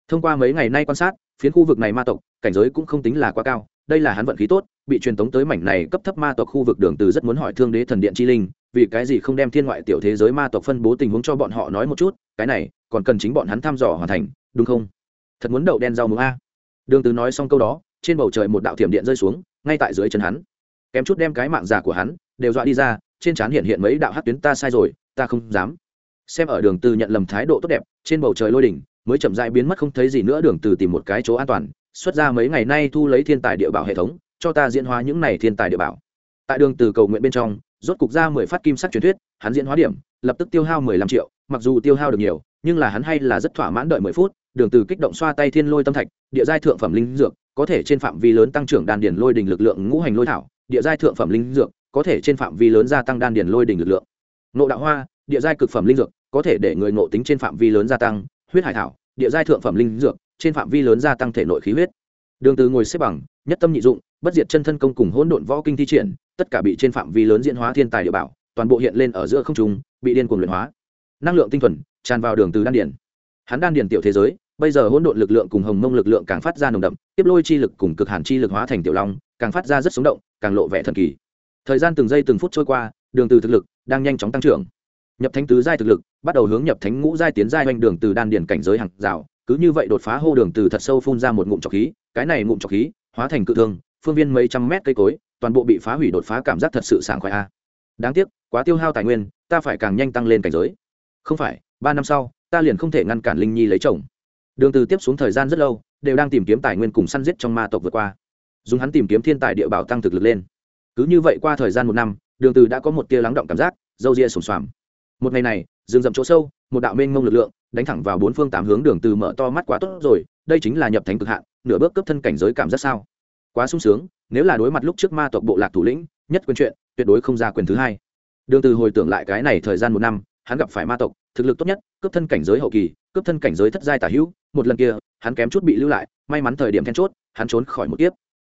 thông qua mấy ngày nay quan sát, phiến khu vực này ma tộc, cảnh giới cũng không tính là quá cao. Đây là hắn vận khí tốt, bị truyền tống tới mảnh này cấp thấp ma tộc khu vực đường từ rất muốn hỏi thương đế thần điện chi linh, vì cái gì không đem thiên ngoại tiểu thế giới ma tộc phân bố tình huống cho bọn họ nói một chút, cái này, còn cần chính bọn hắn thăm dò hoàn thành, đúng không? Thật muốn đậu đen rau muống a. Đường từ nói xong câu đó, trên bầu trời một đạo thiểm điện rơi xuống, ngay tại dưới chân hắn. Kém chút đem cái mạng già của hắn, đều dọa đi ra, trên trán hiện hiện mấy đạo hắc tuyến, ta sai rồi, ta không dám. Xem ở đường từ nhận lầm thái độ tốt đẹp, trên bầu trời lôi đỉnh mới chậm rãi biến mất không thấy gì nữa, đường từ tìm một cái chỗ an toàn, xuất ra mấy ngày nay thu lấy thiên tài địa bảo hệ thống, cho ta diễn hóa những này thiên tài địa bảo. Tại đường từ cầu nguyện bên trong, rốt cục ra mười phát kim sắc truyền thuyết, hắn diễn hóa điểm, lập tức tiêu hao mười lăm triệu, mặc dù tiêu hao được nhiều, nhưng là hắn hay là rất thỏa mãn đợi mười phút, đường từ kích động xoa tay thiên lôi tâm thạch, địa giai thượng phẩm linh dược, có thể trên phạm vi lớn tăng trưởng đan điền lôi đỉnh lực lượng ngũ hành lôi thảo, địa giai thượng phẩm linh dược, có thể trên phạm vi lớn gia tăng đan điền lôi đỉnh lực lượng. Nộ đạo hoa, địa giai cực phẩm linh dược, có thể để người ngộ tính trên phạm vi lớn gia tăng huyết hải thảo, địa giai thượng phẩm linh dược, trên phạm vi lớn gia tăng thể nội khí huyết. Đường từ ngồi xếp bằng, nhất tâm nhị dụng, bất diệt chân thân công cùng hỗn độn võ kinh thi triển, tất cả bị trên phạm vi lớn diễn hóa thiên tài địa bảo, toàn bộ hiện lên ở giữa không trung, bị điên cuồng luyện hóa. Năng lượng tinh thuần, tràn vào đường từ đan điền. Hắn đan điền tiểu thế giới, bây giờ hỗn độn lực lượng cùng hồng mông lực lượng càng phát ra nồng đậm, tiếp lôi chi lực cùng cực hàn chi lực hóa thành tiểu long, càng phát ra rất sống động, càng lộ vẻ thần kỳ. Thời gian từng giây từng phút trôi qua, đường từ thực lực đang nhanh chóng tăng trưởng nhập thánh tứ giai thực lực, bắt đầu hướng nhập thánh ngũ giai tiến giai hoành đường từ đan điền cảnh giới hàng rào, cứ như vậy đột phá hô đường từ thật sâu phun ra một ngụm trọc khí, cái này ngụm trọc khí hóa thành cự thương, phương viên mấy trăm mét cây cối, toàn bộ bị phá hủy đột phá cảm giác thật sự sảng khoái a. Đáng tiếc, quá tiêu hao tài nguyên, ta phải càng nhanh tăng lên cảnh giới. Không phải, ba năm sau, ta liền không thể ngăn cản linh nhi lấy chồng. Đường từ tiếp xuống thời gian rất lâu, đều đang tìm kiếm tài nguyên cùng săn giết trong ma tộc vượt qua. Dùng hắn tìm kiếm thiên tài địa bảo tăng thực lực lên. Cứ như vậy qua thời gian một năm, đường từ đã có một tia lắng động cảm giác, dâu ria sồn xoàm một ngày này, rừng rậm chỗ sâu, một đạo mênh mông lực lượng đánh thẳng vào bốn phương tám hướng đường từ mở to mắt quá tốt rồi, đây chính là nhập thánh cực hạn, nửa bước cấp thân cảnh giới cảm giác sao? Quá sung sướng, nếu là đối mặt lúc trước ma tộc bộ lạc thủ lĩnh, nhất quyền chuyện, tuyệt đối không ra quyền thứ hai. Đường từ hồi tưởng lại cái này thời gian một năm, hắn gặp phải ma tộc, thực lực tốt nhất cấp thân cảnh giới hậu kỳ cấp thân cảnh giới thất giai tả hữu, một lần kia, hắn kém chút bị lưu lại, may mắn thời điểm then chốt, hắn trốn khỏi một kiếp.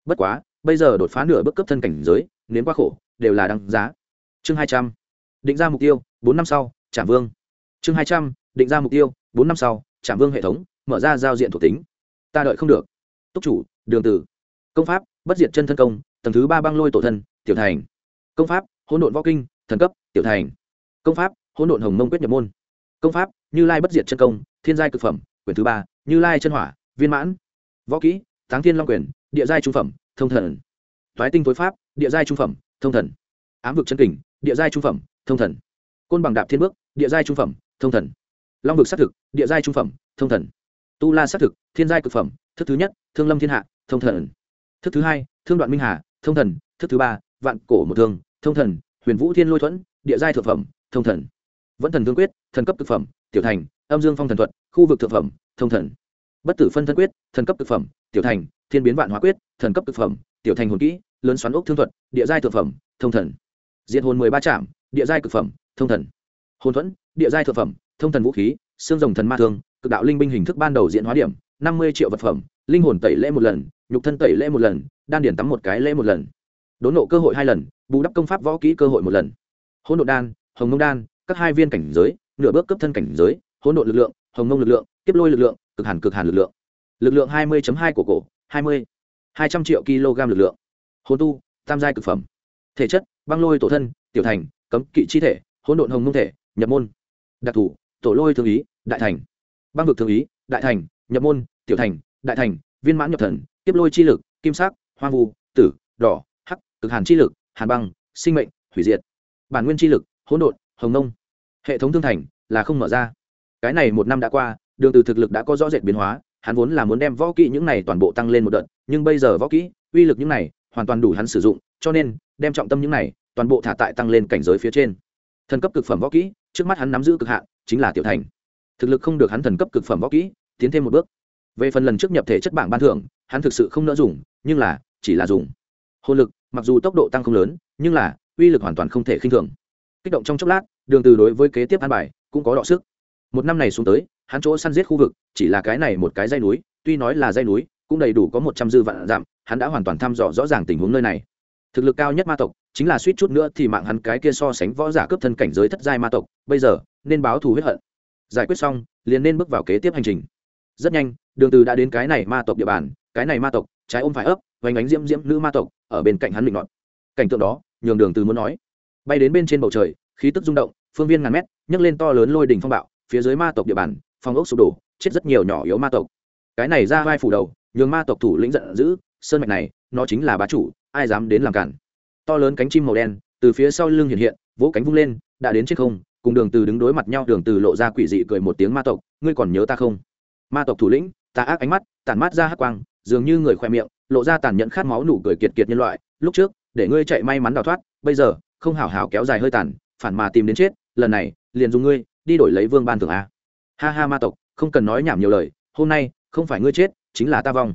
Bất quá, bây giờ đột phá nửa bước cấp thân cảnh giới, nếm quá khổ, đều là đăng giá. Chương hai trăm định ra mục tiêu, bốn năm sau, trảm vương. Chương hai trăm, định ra mục tiêu, bốn năm sau, trảm vương hệ thống, mở ra giao diện thuộc tính. Ta đợi không được. Túc chủ, đường tử. Công pháp, bất diệt chân thân công, tầng thứ ba băng lôi tổ thân, tiểu thành. Công pháp, hỗn độn võ kinh, thần cấp, tiểu thành. Công pháp, hỗn độn hồng mông quyết nhập môn. Công pháp, như lai bất diệt chân công, thiên giai cực phẩm, quyển thứ ba, như lai chân hỏa, viên mãn. Võ kỹ, táng thiên long quyền, địa giai trung phẩm, thông thần. Thoái tinh tối pháp, địa giai trung phẩm, thông thần. Ám vực chân kình, địa giai trung phẩm thông thần. Côn bằng đạp thiên bước, địa giai trung phẩm, thông thần. Long vực xác thực, địa giai trung phẩm, thông thần. Tu la xác thực, thiên giai cực phẩm, thức thứ nhất, thương lâm thiên hạ, thông thần. Thức thứ hai, thương đoạn minh hà, thông thần. Thức thứ ba, vạn cổ một thương, thông thần. Huyền vũ thiên lôi thuẫn, địa giai thượng phẩm, thông thần. Vẫn thần thương quyết, thần cấp thực phẩm, tiểu thành. Âm dương phong thần thuật, khu vực thượng phẩm, thông thần. Bất tử phân thân quyết, thần cấp thực phẩm, tiểu thành. Thiên biến vạn hóa quyết, thần cấp thực phẩm, tiểu thành hồn kỹ, lớn xoắn ốc thương thuật, địa giai thượng phẩm, thông thần. Diện hồn mười ba trạm địa giai cực phẩm, thông thần. Hồn thuẫn, địa giai thượng phẩm, thông thần vũ khí, xương rồng thần ma thương, cực đạo linh binh hình thức ban đầu diễn hóa điểm, năm mươi triệu vật phẩm, linh hồn tẩy lễ một lần, nhục thân tẩy lễ một lần, đan điển tắm một cái lễ một lần. Đốn nộ cơ hội hai lần, bù đắp công pháp võ kỹ cơ hội một lần. Hỗn độ đan, hồng ngông đan, các hai viên cảnh giới, nửa bước cấp thân cảnh giới, hỗn độ lực lượng, hồng ngông lực lượng tiếp lôi lực lượng, cực hàn cực hàn lực lượng. Lực lượng hai mươi hai của cổ, hai mươi, hai trăm triệu kg lực lượng. Hồn tu, tam giai cực phẩm. Thể chất, băng lôi tổ thân, tiểu thành cấm kỵ chi thể, hỗn độn hồng nông thể, nhập môn. Đặc thủ, tổ lôi thương ý, đại thành. Băng vực thương ý, đại thành, nhập môn, tiểu thành, đại thành, viên mãn nhập thần, tiếp lôi chi lực, kim sắc, hoang vu, tử, đỏ, hắc, cực hàn chi lực, hàn băng, sinh mệnh, hủy diệt. Bản nguyên chi lực, hỗn độn, hồng nông hệ thống thương thành là không mở ra. Cái này một năm đã qua, đường từ thực lực đã có rõ rệt biến hóa, hắn vốn là muốn đem võ kỹ những này toàn bộ tăng lên một đợt, nhưng bây giờ võ kỹ, uy lực những này hoàn toàn đủ hắn sử dụng, cho nên đem trọng tâm những này toàn bộ thả tại tăng lên cảnh giới phía trên. Thần cấp cực phẩm võ kỹ, trước mắt hắn nắm giữ cực hạn, chính là tiểu thành. Thực lực không được hắn thần cấp cực phẩm võ kỹ, tiến thêm một bước. Về phần lần trước nhập thể chất bảng ban thưởng, hắn thực sự không nỡ dùng, nhưng là, chỉ là dùng. Hồn lực, mặc dù tốc độ tăng không lớn, nhưng là, uy lực hoàn toàn không thể khinh thường. Kích động trong chốc lát, đường từ đối với kế tiếp an bài, cũng có đọ sức. Một năm này xuống tới, hắn chỗ săn giết khu vực, chỉ là cái này một cái dây núi, tuy nói là dây núi, cũng đầy đủ có một trăm dư vạn giảm hắn đã hoàn toàn thăm dò rõ ràng tình huống nơi này thực lực cao nhất ma tộc, chính là suýt chút nữa thì mạng hắn cái kia so sánh võ giả cướp thân cảnh giới thất giai ma tộc, bây giờ, nên báo thù huyết hận. Giải quyết xong, liền nên bước vào kế tiếp hành trình. Rất nhanh, đường từ đã đến cái này ma tộc địa bàn, cái này ma tộc, trái ôm phải ấp, vành ánh diễm diễm nữ ma tộc, ở bên cạnh hắn định nọt cảnh tượng đó, nhường đường từ muốn nói. Bay đến bên trên bầu trời, khí tức rung động, phương viên ngàn mét, nhấc lên to lớn lôi đỉnh phong bạo, phía dưới ma tộc địa bàn, phong ốc sụp đổ, chết rất nhiều nhỏ yếu ma tộc. Cái này ra vai phủ đầu, nhường ma tộc thủ lĩnh giận dữ, sơn mạch này, nó chính là bá chủ ai dám đến làm cản. To lớn cánh chim màu đen từ phía sau lưng hiện hiện, vỗ cánh vung lên, đã đến trên không, cùng đường từ đứng đối mặt nhau, đường từ lộ ra quỷ dị cười một tiếng ma tộc, ngươi còn nhớ ta không? Ma tộc thủ lĩnh, ta ác ánh mắt, tản mát ra hắc quang, dường như người khoe miệng, lộ ra tàn nhẫn khát máu nụ cười kiệt kiệt nhân loại, lúc trước, để ngươi chạy may mắn đào thoát, bây giờ, không hảo hảo kéo dài hơi tàn, phản mà tìm đến chết, lần này, liền dùng ngươi, đi đổi lấy vương ban thưởng a. Ha ha ma tộc, không cần nói nhảm nhiều lời, hôm nay, không phải ngươi chết, chính là ta vong.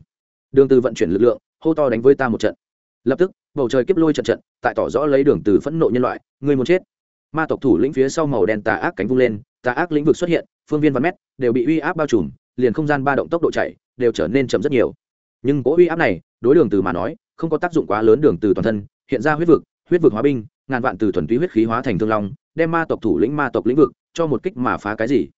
Đường từ vận chuyển lực lượng, hô to đánh với ta một trận lập tức, bầu trời kiếp lôi trận trận, tại tỏ rõ lấy đường từ phẫn nộ nhân loại, người muốn chết. Ma tộc thủ lĩnh phía sau màu đen tà ác cánh vung lên, tà ác lĩnh vực xuất hiện, phương viên văn mét, đều bị uy áp bao trùm, liền không gian ba động tốc độ chạy, đều trở nên chậm rất nhiều. Nhưng cỗ uy áp này, đối đường từ mà nói, không có tác dụng quá lớn đường từ toàn thân, hiện ra huyết vực huyết vực hóa binh, ngàn vạn từ thuần túy huyết khí hóa thành thương long, đem ma tộc thủ lĩnh ma tộc lĩnh vực cho một kích mà phá cái gì?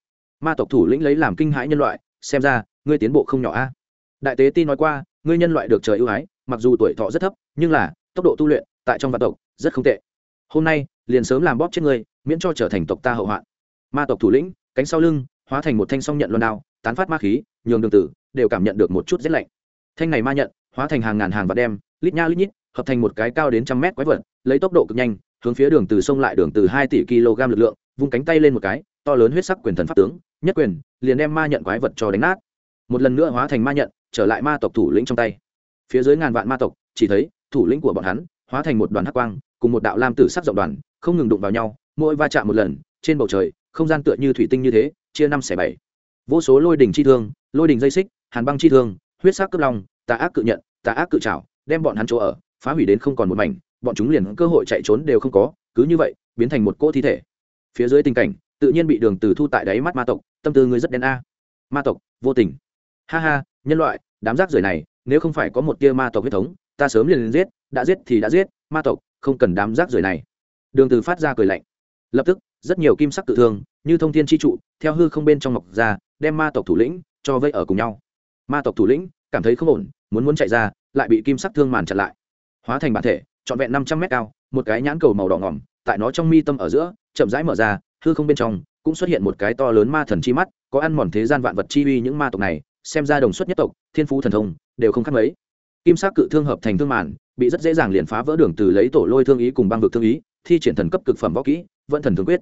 Ma tộc thủ lĩnh lấy làm kinh hãi nhân loại, xem ra, ngươi tiến bộ không nhỏ a. Đại tế ti nói qua, ngươi nhân loại được trời ưu ái mặc dù tuổi thọ rất thấp, nhưng là, tốc độ tu luyện tại trong vạn tộc rất không tệ. Hôm nay, liền sớm làm bóp chết ngươi, miễn cho trở thành tộc ta hậu hoạn. Ma tộc thủ lĩnh, cánh sau lưng, hóa thành một thanh song nhận loan đao, tán phát ma khí, nhường đường tử đều cảm nhận được một chút rét lạnh. Thanh này ma nhận, hóa thành hàng ngàn hàng vạn đem, lít nha lít nhít, hợp thành một cái cao đến trăm mét quái vật, lấy tốc độ cực nhanh, hướng phía đường từ sông lại đường từ hai tỷ kg lực lượng, vung cánh tay lên một cái, to lớn huyết sắc quyền thần pháp tướng, nhất quyền, liền đem ma nhận quái vật cho đánh nát. Một lần nữa hóa thành ma nhận, trở lại ma tộc thủ lĩnh trong tay phía dưới ngàn vạn ma tộc, chỉ thấy thủ lĩnh của bọn hắn hóa thành một đoàn hắc quang, cùng một đạo lam tử sắc rộng đoàn, không ngừng đụng vào nhau, mỗi va chạm một lần, trên bầu trời, không gian tựa như thủy tinh như thế, chia năm xẻ bảy. Vô số lôi đỉnh chi thương, lôi đỉnh dây xích, hàn băng chi thương, huyết sắc cướp long, tà ác cự nhận, tà ác cự trảo, đem bọn hắn chỗ ở, phá hủy đến không còn một mảnh, bọn chúng liền cơ hội chạy trốn đều không có, cứ như vậy, biến thành một cỗ thi thể. Phía dưới tình cảnh, tự nhiên bị đường từ thu tại đáy mắt ma tộc, tâm tư người rất đen a. Ma tộc, vô tình. Ha ha, nhân loại, đám rác rưởi này nếu không phải có một tia ma tộc huyết thống, ta sớm liền giết, đã giết thì đã giết, ma tộc, không cần đám rác rưởi này. Đường từ phát ra cười lạnh. Lập tức, rất nhiều kim sắc tự thương, như thông thiên chi trụ, theo hư không bên trong ngọc ra, đem ma tộc thủ lĩnh cho vây ở cùng nhau. Ma tộc thủ lĩnh cảm thấy không ổn, muốn muốn chạy ra, lại bị kim sắc thương màn chặn lại. Hóa thành bản thể, trọn vẹn năm trăm mét cao, một cái nhãn cầu màu đỏ ngỏm, tại nó trong mi tâm ở giữa, chậm rãi mở ra, hư không bên trong cũng xuất hiện một cái to lớn ma thần chi mắt, có ăn mòn thế gian vạn vật chi uy những ma tộc này, xem ra đồng xuất nhất tộc, thiên phú thần thông đều không khác mấy. Kim sắc cự thương hợp thành thương màn, bị rất dễ dàng liền phá vỡ đường từ lấy tổ lôi thương ý cùng băng vực thương ý, thi triển thần cấp cực phẩm võ kỹ vận thần thương quyết.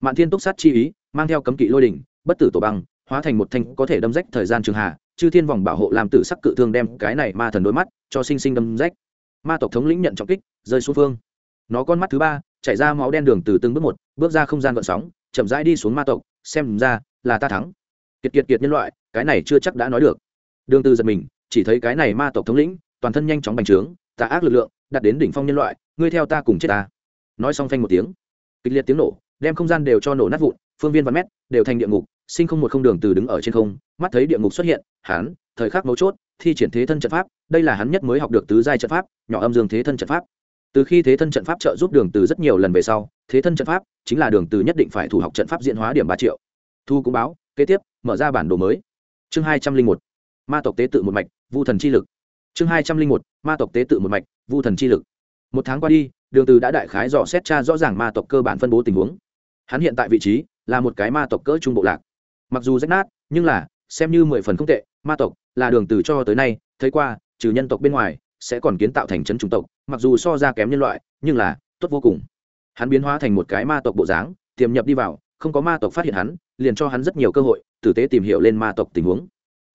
Mạn thiên túc sát chi ý, mang theo cấm kỵ lôi đỉnh, bất tử tổ băng, hóa thành một thanh có thể đâm rách thời gian trường hạ, chư thiên vòng bảo hộ làm tử sắc cự thương đem cái này ma thần đôi mắt cho sinh sinh đâm rách. Ma tộc thống lĩnh nhận trọng kích, rơi xuống phương. Nó con mắt thứ ba, chảy ra máu đen đường từ từng bước một, bước ra không gian gợn sóng, chậm rãi đi xuống ma tộc, xem ra là ta thắng. Kiệt kiệt kiệt nhân loại, cái này chưa chắc đã nói được. Đường từ giật mình chỉ thấy cái này ma tộc thống lĩnh, toàn thân nhanh chóng bành trướng, tà ác lực lượng đặt đến đỉnh phong nhân loại, ngươi theo ta cùng chết ta. Nói xong phanh một tiếng, kịch liệt tiếng nổ, đem không gian đều cho nổ nát vụn, phương viên vạn mét, đều thành địa ngục, sinh không một không đường từ đứng ở trên không, mắt thấy địa ngục xuất hiện, hắn, thời khắc mấu chốt, thi triển thế thân trận pháp, đây là hắn nhất mới học được tứ giai trận pháp, nhỏ âm dương thế thân trận pháp. Từ khi thế thân trận pháp trợ giúp đường từ rất nhiều lần về sau, thế thân trận pháp chính là đường từ nhất định phải thủ học trận pháp diễn hóa điểm ba triệu. Thu cũng báo, kế tiếp, mở ra bản đồ mới. Chương hai trăm linh một ma tộc tế tự một mạch, vu thần chi lực. Chương hai trăm linh một, ma tộc tế tự một mạch, vu thần chi lực. Một tháng qua đi, đường từ đã đại khái dò xét tra rõ ràng ma tộc cơ bản phân bố tình huống. Hắn hiện tại vị trí là một cái ma tộc cỡ trung bộ lạc. Mặc dù rách nát, nhưng là, xem như mười phần không tệ, ma tộc là đường từ cho tới nay, thấy qua, trừ nhân tộc bên ngoài, sẽ còn kiến tạo thành trấn chủng tộc, mặc dù so ra kém nhân loại, nhưng là, tốt vô cùng. Hắn biến hóa thành một cái ma tộc bộ dáng, tiềm nhập đi vào, không có ma tộc phát hiện hắn, liền cho hắn rất nhiều cơ hội, tử tế tìm hiểu lên ma tộc tình huống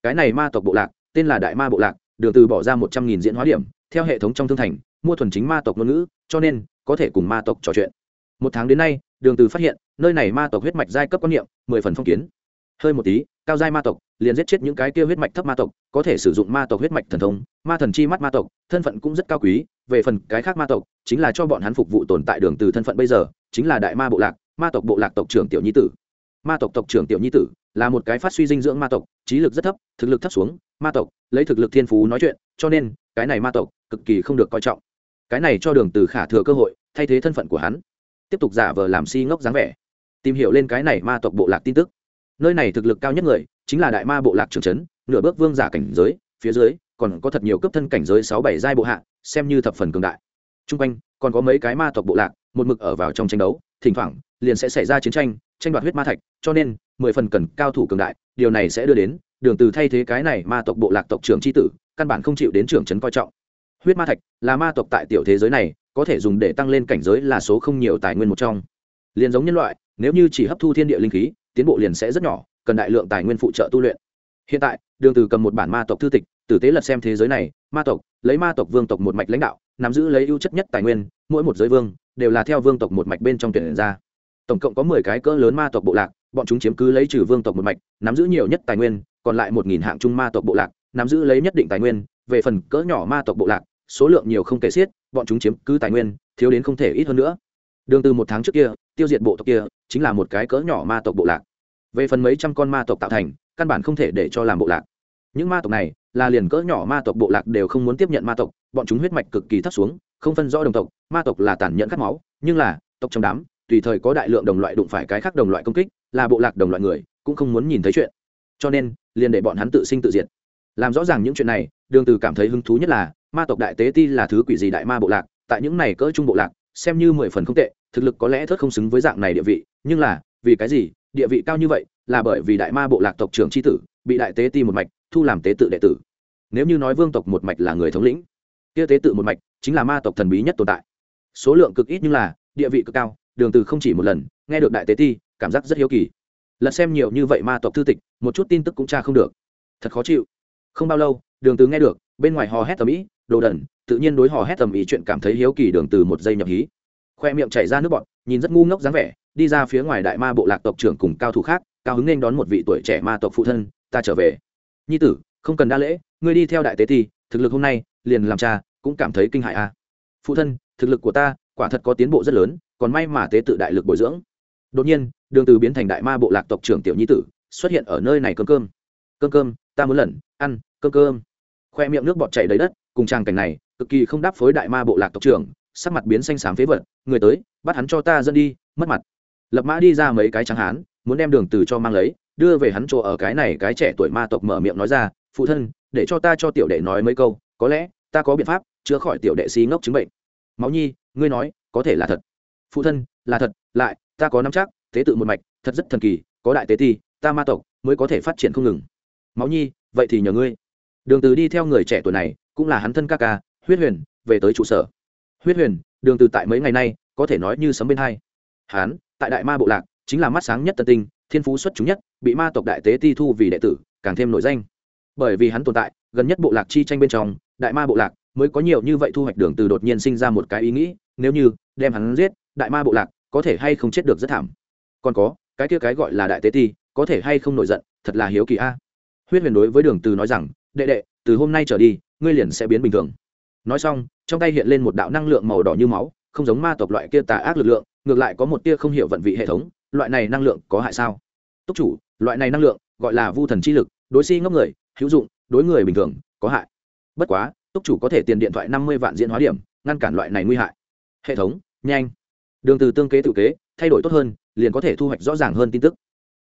cái này ma tộc bộ lạc, tên là đại ma bộ lạc, đường từ bỏ ra một trăm nghìn diễn hóa điểm, theo hệ thống trong thương thành, mua thuần chính ma tộc ngôn ngữ, cho nên, có thể cùng ma tộc trò chuyện. Một tháng đến nay, đường từ phát hiện, nơi này ma tộc huyết mạch giai cấp quan niệm, mười phần phong kiến. Hơi một tí, cao giai ma tộc, liền giết chết những cái kia huyết mạch thấp ma tộc, có thể sử dụng ma tộc huyết mạch thần thông, ma thần chi mắt ma tộc, thân phận cũng rất cao quý. Về phần cái khác ma tộc, chính là cho bọn hắn phục vụ tồn tại đường từ thân phận bây giờ, chính là đại ma bộ lạc, ma tộc bộ lạc tộc trưởng tiểu nhi tử. Ma tộc tộc trưởng tiểu nhi tử là một cái phát suy dinh dưỡng ma tộc, trí lực rất thấp, thực lực thấp xuống, ma tộc, lấy thực lực thiên phú nói chuyện, cho nên, cái này ma tộc, cực kỳ không được coi trọng. Cái này cho đường từ khả thừa cơ hội, thay thế thân phận của hắn. Tiếp tục giả vờ làm si ngốc dáng vẻ, tìm hiểu lên cái này ma tộc bộ lạc tin tức. Nơi này thực lực cao nhất người, chính là đại ma bộ lạc trưởng trấn, nửa bước vương giả cảnh giới, phía dưới, còn có thật nhiều cấp thân cảnh giới sáu bảy giai bộ hạ, xem như thập phần cường đại. Trung quanh, còn có mấy cái ma tộc bộ lạc, một mực ở vào trong tranh đấu, thỉnh thoảng, liền sẽ xảy ra chiến tranh tranh đoạt huyết ma thạch, cho nên mười phần cần cao thủ cường đại, điều này sẽ đưa đến, đường từ thay thế cái này ma tộc bộ lạc tộc trưởng chi tử, căn bản không chịu đến trưởng trấn coi trọng. Huyết ma thạch là ma tộc tại tiểu thế giới này, có thể dùng để tăng lên cảnh giới là số không nhiều tài nguyên một trong. Liền giống nhân loại, nếu như chỉ hấp thu thiên địa linh khí, tiến bộ liền sẽ rất nhỏ, cần đại lượng tài nguyên phụ trợ tu luyện. Hiện tại, đường từ cầm một bản ma tộc thư tịch, tử tế lật xem thế giới này, ma tộc, lấy ma tộc vương tộc một mạch lãnh đạo, nắm giữ lấy ưu chất nhất tài nguyên, mỗi một giới vương, đều là theo vương tộc một mạch bên trong tuyển ra. Tổng cộng có mười cái cỡ lớn ma tộc bộ lạc bọn chúng chiếm cứ lấy trừ vương tộc một mạch, nắm giữ nhiều nhất tài nguyên, còn lại một nghìn hạng trung ma tộc bộ lạc, nắm giữ lấy nhất định tài nguyên, về phần cỡ nhỏ ma tộc bộ lạc, số lượng nhiều không kể xiết, bọn chúng chiếm cứ tài nguyên, thiếu đến không thể ít hơn nữa. Đường từ một tháng trước kia, tiêu diệt bộ tộc kia, chính là một cái cỡ nhỏ ma tộc bộ lạc. Về phần mấy trăm con ma tộc tạo thành, căn bản không thể để cho làm bộ lạc. Những ma tộc này là liền cỡ nhỏ ma tộc bộ lạc đều không muốn tiếp nhận ma tộc, bọn chúng huyết mạch cực kỳ thấp xuống, không phân rõ đồng tộc, ma tộc là tàn nhẫn cắt máu, nhưng là, tộc trong đám, tùy thời có đại lượng đồng loại đụng phải cái khác đồng loại công kích là bộ lạc đồng loại người, cũng không muốn nhìn thấy chuyện. Cho nên, liền để bọn hắn tự sinh tự diệt. Làm rõ ràng những chuyện này, đường từ cảm thấy hứng thú nhất là, ma tộc đại tế ti là thứ quỷ gì đại ma bộ lạc, tại những này cỡ trung bộ lạc, xem như mười phần không tệ, thực lực có lẽ thất không xứng với dạng này địa vị, nhưng là, vì cái gì, địa vị cao như vậy, là bởi vì đại ma bộ lạc tộc trưởng chi tử, bị đại tế ti một mạch, thu làm tế tự đệ tử. Nếu như nói vương tộc một mạch là người thống lĩnh, kia tế tự một mạch, chính là ma tộc thần bí nhất tồn tại. Số lượng cực ít nhưng là, địa vị cực cao, đường từ không chỉ một lần, nghe được đại tế ti cảm giác rất hiếu kỳ. Lật xem nhiều như vậy ma tộc thư tịch, một chút tin tức cũng tra không được. Thật khó chịu. Không bao lâu, đường từ nghe được, bên ngoài hò hét tầm ý đồ đần, tự nhiên đối hò hét tầm ý chuyện cảm thấy hiếu kỳ đường từ một giây nhập hí. Khoe miệng chảy ra nước bọt, nhìn rất ngu ngốc dáng vẻ, đi ra phía ngoài đại ma bộ lạc tộc trưởng cùng cao thủ khác, cao hứng nên đón một vị tuổi trẻ ma tộc phụ thân, ta trở về. Nhi tử, không cần đa lễ, ngươi đi theo đại tế ti, thực lực hôm nay, liền làm cha, cũng cảm thấy kinh hại a. À. phụ thân, thực lực của ta, quả thật có tiến bộ rất lớn, còn may mà tế tự đại lực bồi dưỡng đột nhiên, đường từ biến thành đại ma bộ lạc tộc trưởng tiểu nhi tử, xuất hiện ở nơi này cơm cơm. Cơm cơm, ta muốn lần, ăn, cơm cơm. Khoe miệng nước bọt chảy đầy đất, cùng trang cảnh này, cực kỳ không đáp phối đại ma bộ lạc tộc trưởng, sắc mặt biến xanh xám phế vật, người tới, bắt hắn cho ta dẫn đi, mất mặt. Lập mã đi ra mấy cái trắng hán, muốn đem đường từ cho mang lấy, đưa về hắn chỗ ở cái này cái trẻ tuổi ma tộc mở miệng nói ra, phụ thân, để cho ta cho tiểu đệ nói mấy câu, có lẽ, ta có biện pháp chữa khỏi tiểu đệ xí ngốc chứng bệnh. Máu nhi, ngươi nói, có thể là thật. Phụ thân, là thật, lại ta có nắm chắc, tế tự một mạch, thật rất thần kỳ, có đại tế ti, ta ma tộc mới có thể phát triển không ngừng. Máu nhi, vậy thì nhờ ngươi. Đường từ đi theo người trẻ tuổi này, cũng là hắn thân ca ca, huyết huyền, về tới trụ sở. Huyết huyền, đường từ tại mấy ngày nay, có thể nói như sấm bên hai. Hắn, tại đại ma bộ lạc, chính là mắt sáng nhất tân tinh, thiên phú xuất chúng nhất, bị ma tộc đại tế ti thu vì đệ tử, càng thêm nổi danh. Bởi vì hắn tồn tại, gần nhất bộ lạc chi tranh bên trong, đại ma bộ lạc mới có nhiều như vậy thu hoạch, đường từ đột nhiên sinh ra một cái ý nghĩ, nếu như đem hắn giết, đại ma bộ lạc có thể hay không chết được rất thảm. Còn có, cái kia cái gọi là đại tế ti, có thể hay không nổi giận, thật là hiếu kỳ a. Huyết huyền đối với đường từ nói rằng, đệ đệ, từ hôm nay trở đi, ngươi liền sẽ biến bình thường. Nói xong, trong tay hiện lên một đạo năng lượng màu đỏ như máu, không giống ma tộc loại kia tà ác lực lượng, ngược lại có một tia không hiểu vận vị hệ thống, loại này năng lượng có hại sao? Túc chủ, loại này năng lượng gọi là vu thần chi lực, đối si ngốc người, hữu dụng, đối người bình thường, có hại. Bất quá, túc chủ có thể tiền điện thoại năm mươi vạn diễn hóa điểm, ngăn cản loại này nguy hại. Hệ thống, nhanh đường từ tương kế tự kế, thay đổi tốt hơn, liền có thể thu hoạch rõ ràng hơn tin tức.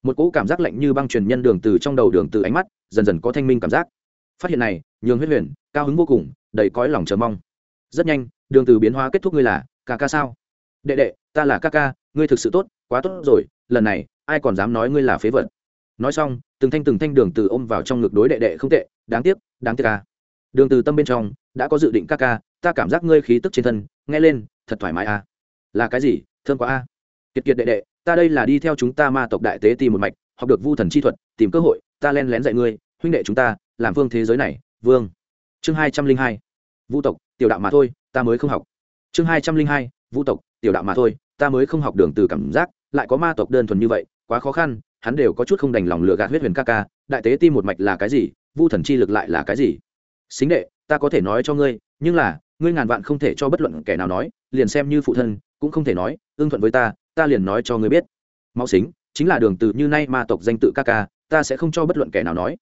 Một cỗ cảm giác lạnh như băng truyền nhân đường từ trong đầu đường từ ánh mắt, dần dần có thanh minh cảm giác. Phát hiện này, nhường huyết huyền, cao hứng vô cùng, đầy cõi lòng chờ mong. Rất nhanh, đường từ biến hóa kết thúc ngươi là, ca ca sao? Đệ đệ, ta là ca ca, ngươi thực sự tốt, quá tốt rồi, lần này, ai còn dám nói ngươi là phế vật? Nói xong, từng thanh từng thanh đường từ ôm vào trong ngực đối đệ đệ không tệ, đáng tiếc đáng tiếc ca. Đường từ tâm bên trong, đã có dự định ca ca, ta cảm giác ngươi khí tức trên thân, nghe lên, thật thoải mái à là cái gì? Thơm quá a. Kiệt kiệt đệ đệ, ta đây là đi theo chúng ta ma tộc đại tế tìm một mạch, học được vu thần chi thuật, tìm cơ hội, ta len lén dạy ngươi, huynh đệ chúng ta, làm vương thế giới này, vương. Chương hai trăm linh hai, vu tộc, tiểu đạo mà thôi, ta mới không học. Chương hai trăm linh hai, vu tộc, tiểu đạo mà thôi, ta mới không học đường từ cảm giác, lại có ma tộc đơn thuần như vậy, quá khó khăn, hắn đều có chút không đành lòng lừa gạt huyết huyền ca ca, đại tế tim một mạch là cái gì, vu thần chi lực lại là cái gì? Xính đệ, ta có thể nói cho ngươi, nhưng là, ngươi ngàn vạn không thể cho bất luận kẻ nào nói, liền xem như phụ thân cũng không thể nói, ưng thuận với ta ta liền nói cho ngươi biết. Mau xính, chính là đường từ như nay ma tộc danh tự ca ca, ta sẽ không cho bất luận kẻ nào nói.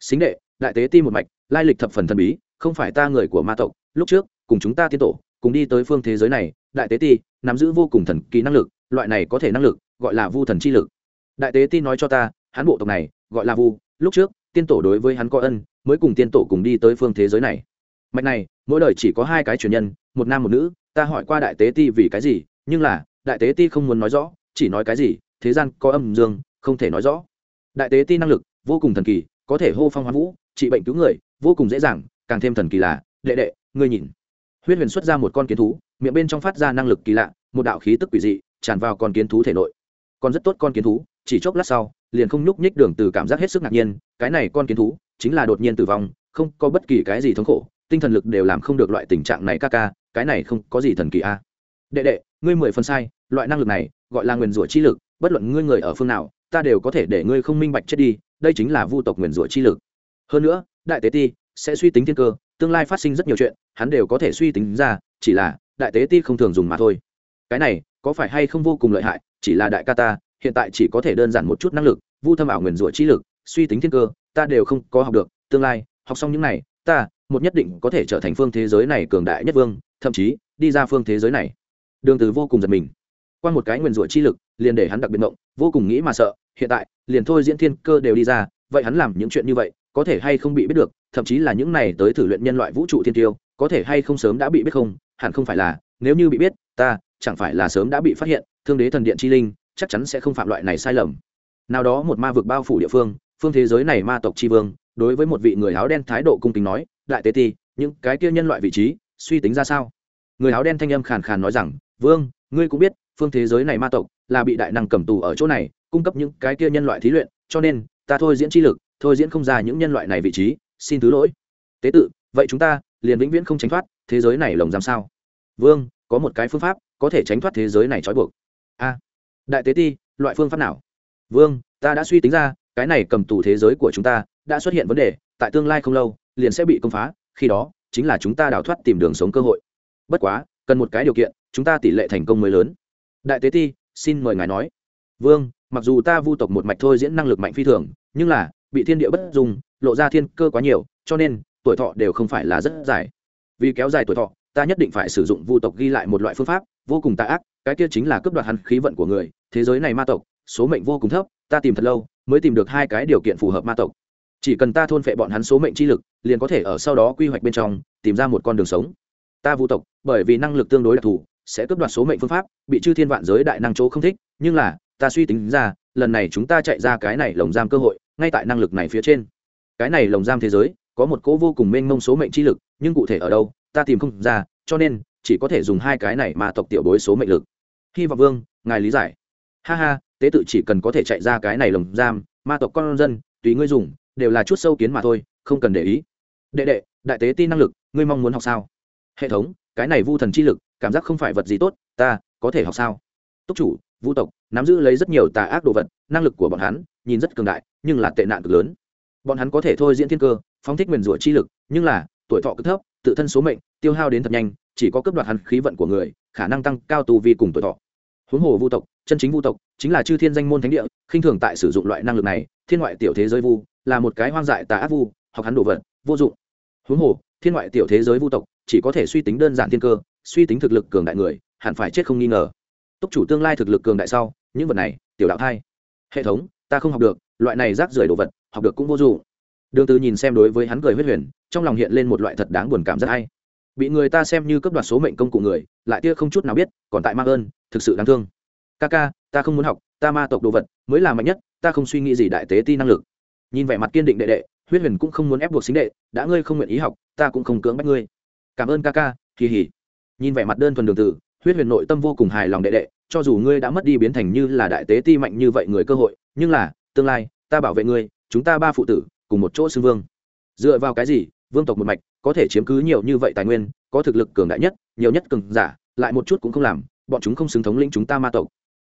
Xính đệ, đại tế ti một mạch, lai lịch thập phần thần bí, không phải ta người của ma tộc. Lúc trước, cùng chúng ta tiên tổ, cùng đi tới phương thế giới này, đại tế ti nắm giữ vô cùng thần kỳ năng lực, loại này có thể năng lực, gọi là vu thần chi lực. Đại tế ti nói cho ta, hắn bộ tộc này, gọi là vu. Lúc trước, tiên tổ đối với hắn có ân, mới cùng tiên tổ cùng đi tới phương thế giới này. Mạch này, mỗi đời chỉ có hai cái truyền nhân, một nam một nữ ta hỏi qua đại tế ti vì cái gì, nhưng là, đại tế ti không muốn nói rõ, chỉ nói cái gì, thế gian có âm dương, không thể nói rõ. Đại tế ti năng lực, vô cùng thần kỳ, có thể hô phong hoa vũ, trị bệnh cứu người, vô cùng dễ dàng, càng thêm thần kỳ là, đệ đệ, ngươi nhìn. Huyết huyền xuất ra một con kiến thú, miệng bên trong phát ra năng lực kỳ lạ, một đạo khí tức quỷ dị, tràn vào con kiến thú thể nội. Còn rất tốt con kiến thú, chỉ chốc lát sau, liền không nhúc nhích đường từ cảm giác hết sức ngạc nhiên, cái này con kiến thú, chính là đột nhiên tử vong, không có bất kỳ cái gì thống khổ tinh thần lực đều làm không được loại tình trạng này ca ca, cái này không có gì thần kỳ a. Đệ đệ, ngươi mười phần sai, loại năng lực này gọi là nguyền rủa chi lực, bất luận ngươi người ở phương nào, ta đều có thể để ngươi không minh bạch chết đi, đây chính là vu tộc nguyền rủa chi lực. Hơn nữa, đại tế ti sẽ suy tính thiên cơ, tương lai phát sinh rất nhiều chuyện, hắn đều có thể suy tính ra, chỉ là đại tế ti không thường dùng mà thôi. Cái này có phải hay không vô cùng lợi hại, chỉ là đại ca ta, hiện tại chỉ có thể đơn giản một chút năng lực, vu thâm ảo nguyền rủa chi lực, suy tính thiên cơ, ta đều không có học được, tương lai, học xong những này, ta một nhất định có thể trở thành phương thế giới này cường đại nhất vương, thậm chí đi ra phương thế giới này. Đường từ vô cùng giật mình. Qua một cái nguyền rủa chi lực, liền để hắn đặc biệt động, vô cùng nghĩ mà sợ, hiện tại, liền thôi diễn thiên cơ đều đi ra, vậy hắn làm những chuyện như vậy, có thể hay không bị biết được, thậm chí là những này tới thử luyện nhân loại vũ trụ thiên tiêu, có thể hay không sớm đã bị biết không, hẳn không phải là, nếu như bị biết, ta, chẳng phải là sớm đã bị phát hiện, thương đế thần điện chi linh, chắc chắn sẽ không phạm loại này sai lầm. Nào đó một ma vực bao phủ địa phương phương thế giới này ma tộc chi vương, đối với một vị người áo đen thái độ cung kính nói đại tế ti, những cái kia nhân loại vị trí, suy tính ra sao? Người áo đen thanh âm khàn khàn nói rằng, vương, ngươi cũng biết, phương thế giới này ma tộc là bị đại năng cầm tù ở chỗ này, cung cấp những cái kia nhân loại thí luyện, cho nên, ta thôi diễn chi lực, thôi diễn không ra những nhân loại này vị trí, xin thứ lỗi. Tế tự, vậy chúng ta liền vĩnh viễn không tránh thoát thế giới này lồng giam sao? Vương, có một cái phương pháp có thể tránh thoát thế giới này trói buộc. A, đại tế ti, loại phương pháp nào? Vương, ta đã suy tính ra, cái này cầm tù thế giới của chúng ta đã xuất hiện vấn đề, tại tương lai không lâu liền sẽ bị công phá, khi đó, chính là chúng ta đào thoát tìm đường sống cơ hội. Bất quá, cần một cái điều kiện, chúng ta tỷ lệ thành công mới lớn. Đại tế ti, xin mời ngài nói. Vương, mặc dù ta vu tộc một mạch thôi diễn năng lực mạnh phi thường, nhưng là, bị thiên địa bất dùng lộ ra thiên cơ quá nhiều, cho nên, tuổi thọ đều không phải là rất dài. Vì kéo dài tuổi thọ, ta nhất định phải sử dụng vu tộc ghi lại một loại phương pháp, vô cùng tà ác, cái kia chính là cướp đoạt hắn khí vận của người, thế giới này ma tộc, số mệnh vô cùng thấp, ta tìm thật lâu, mới tìm được hai cái điều kiện phù hợp ma tộc chỉ cần ta thôn phệ bọn hắn số mệnh chi lực, liền có thể ở sau đó quy hoạch bên trong, tìm ra một con đường sống. Ta vu tộc, bởi vì năng lực tương đối đặc thù, sẽ cướp đoạt số mệnh phương pháp, bị chư thiên vạn giới đại năng chỗ không thích, nhưng là, ta suy tính ra, lần này chúng ta chạy ra cái này lồng giam cơ hội, ngay tại năng lực này phía trên. Cái này lồng giam thế giới, có một cỗ vô cùng mênh mông số mệnh chi lực, nhưng cụ thể ở đâu, ta tìm không ra, cho nên, chỉ có thể dùng hai cái này mà tộc tiểu bối số mệnh lực. Hy vọng vương, ngài lý giải. Ha ha, tế tự chỉ cần có thể chạy ra cái này lồng giam, ma tộc con dân, tùy ngươi dùng đều là chút sâu kiến mà thôi, không cần để ý. Đệ đệ, đại tế ti năng lực, ngươi mong muốn học sao? Hệ thống, cái này vu thần chi lực, cảm giác không phải vật gì tốt, ta, có thể học sao? Túc chủ, vu tộc, nắm giữ lấy rất nhiều tà ác đồ vật, năng lực của bọn hắn, nhìn rất cường đại, nhưng là tệ nạn cực lớn. Bọn hắn có thể thôi diễn thiên cơ, phóng thích nguyền rủa chi lực, nhưng là, tuổi thọ cực thấp, tự thân số mệnh, tiêu hao đến thật nhanh, chỉ có cấp đoạt hắn khí vận của người, khả năng tăng cao tu vi cùng tuổi thọ. Huống hồ vu tộc, chân chính vu tộc, chính là chư thiên danh môn thánh địa, khinh thường tại sử dụng loại năng lực này, thiên ngoại tiểu thế giới vu là một cái hoang dại tà ác vu, học hắn đồ vật, vô dụng. Huống hồ, thiên ngoại tiểu thế giới vu tộc, chỉ có thể suy tính đơn giản thiên cơ, suy tính thực lực cường đại người, hẳn phải chết không nghi ngờ. Túc chủ tương lai thực lực cường đại sau, những vật này, tiểu đạo thai. Hệ thống, ta không học được, loại này rác rưởi đồ vật, học được cũng vô dụng. Đường từ nhìn xem đối với hắn cười huyết huyền, trong lòng hiện lên một loại thật đáng buồn cảm rất hay. Bị người ta xem như cấp đoạt số mệnh công cụ người, lại tia không chút nào biết, còn tại mang ơn, thực sự đáng thương. Ca ca, ta không muốn học, ta ma tộc đồ vật, mới là mạnh nhất, ta không suy nghĩ gì đại tế ti năng lực nhìn vẻ mặt kiên định đệ đệ, huyết huyền cũng không muốn ép buộc xính đệ, đã ngươi không nguyện ý học, ta cũng không cưỡng bắt ngươi. Cảm ơn ca ca, kỳ hỉ. Nhìn vẻ mặt đơn thuần đường tử, huyết huyền nội tâm vô cùng hài lòng đệ đệ, cho dù ngươi đã mất đi biến thành như là đại tế ti mạnh như vậy người cơ hội, nhưng là, tương lai, ta bảo vệ ngươi, chúng ta ba phụ tử, cùng một chỗ xưng vương. Dựa vào cái gì, vương tộc một mạch, có thể chiếm cứ nhiều như vậy tài nguyên, có thực lực cường đại nhất, nhiều nhất cường giả, lại một chút cũng không làm, bọn chúng không xứng thống lĩnh chúng ta ma tộc.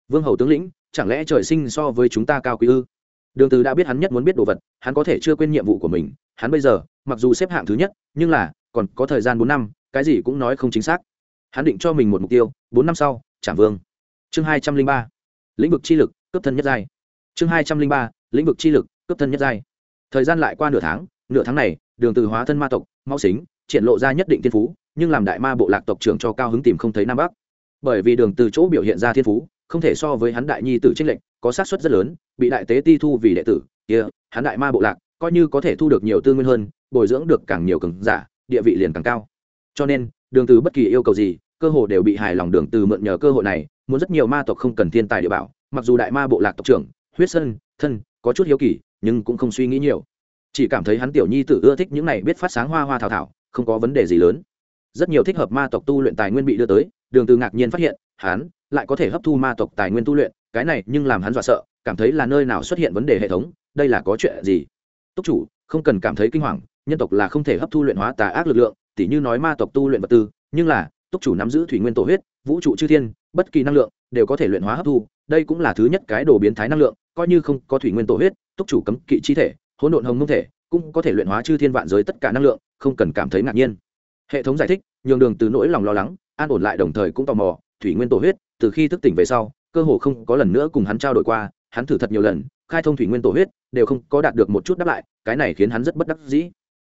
Vương hầu tướng lĩnh, chẳng lẽ trời sinh so với chúng ta cao quý ư? Đường từ đã biết hắn nhất muốn biết đồ vật, hắn có thể chưa quên nhiệm vụ của mình. Hắn bây giờ, mặc dù xếp hạng thứ nhất, nhưng là, còn có thời gian bốn năm, cái gì cũng nói không chính xác. Hắn định cho mình một mục tiêu, bốn năm sau, trảm vương. Chương hai trăm linh ba. Lĩnh vực chi lực cấp thân nhất giai. Chương hai trăm linh ba. Lĩnh vực chi lực cấp thân nhất giai. Thời gian lại qua nửa tháng nửa tháng này, đường từ hóa thân ma tộc, mau xính, triển lộ ra nhất định thiên phú, nhưng làm đại ma bộ lạc tộc trưởng cho cao hứng tìm không thấy nam bắc. Bởi vì đường từ chỗ biểu hiện ra thiên phú, không thể so với hắn đại nhi tử trinh lệnh có xác suất rất lớn, bị đại tế ti thu vì đệ tử. Kia, hắn đại ma bộ lạc, coi như có thể thu được nhiều tư nguyên hơn, bồi dưỡng được càng nhiều cường giả, địa vị liền càng cao. Cho nên, đường từ bất kỳ yêu cầu gì, cơ hồ đều bị hài lòng đường từ mượn nhờ cơ hội này, muốn rất nhiều ma tộc không cần thiên tài địa bảo, mặc dù đại ma bộ lạc tộc trưởng, huyết sơn, thân, có chút hiếu kỳ, nhưng cũng không suy nghĩ nhiều. Chỉ cảm thấy hắn tiểu nhi tử ưa thích những này biết phát sáng hoa hoa thảo thảo, không có vấn đề gì lớn. Rất nhiều thích hợp ma tộc tu luyện tài nguyên bị đưa tới đường từ ngạc nhiên phát hiện, hắn lại có thể hấp thu ma tộc tài nguyên tu luyện, cái này nhưng làm hắn dọa sợ, cảm thấy là nơi nào xuất hiện vấn đề hệ thống, đây là có chuyện gì? Túc chủ, không cần cảm thấy kinh hoàng, nhân tộc là không thể hấp thu luyện hóa tà ác lực lượng, tỉ như nói ma tộc tu luyện vật tư, nhưng là, túc chủ nắm giữ thủy nguyên tổ huyết, vũ trụ chư thiên, bất kỳ năng lượng đều có thể luyện hóa hấp thu, đây cũng là thứ nhất cái đồ biến thái năng lượng, coi như không có thủy nguyên tổ huyết, túc chủ cấm kỵ chi thể, hỗn độn hồng mông thể, cũng có thể luyện hóa chư thiên vạn giới tất cả năng lượng, không cần cảm thấy ngạc nhiên. Hệ thống giải thích, nhường đường từ nỗi lòng lo lắng an ổn lại đồng thời cũng tò mò, thủy nguyên tổ huyết, từ khi thức tỉnh về sau, cơ hồ không có lần nữa cùng hắn trao đổi qua, hắn thử thật nhiều lần, khai thông thủy nguyên tổ huyết, đều không có đạt được một chút đáp lại, cái này khiến hắn rất bất đắc dĩ.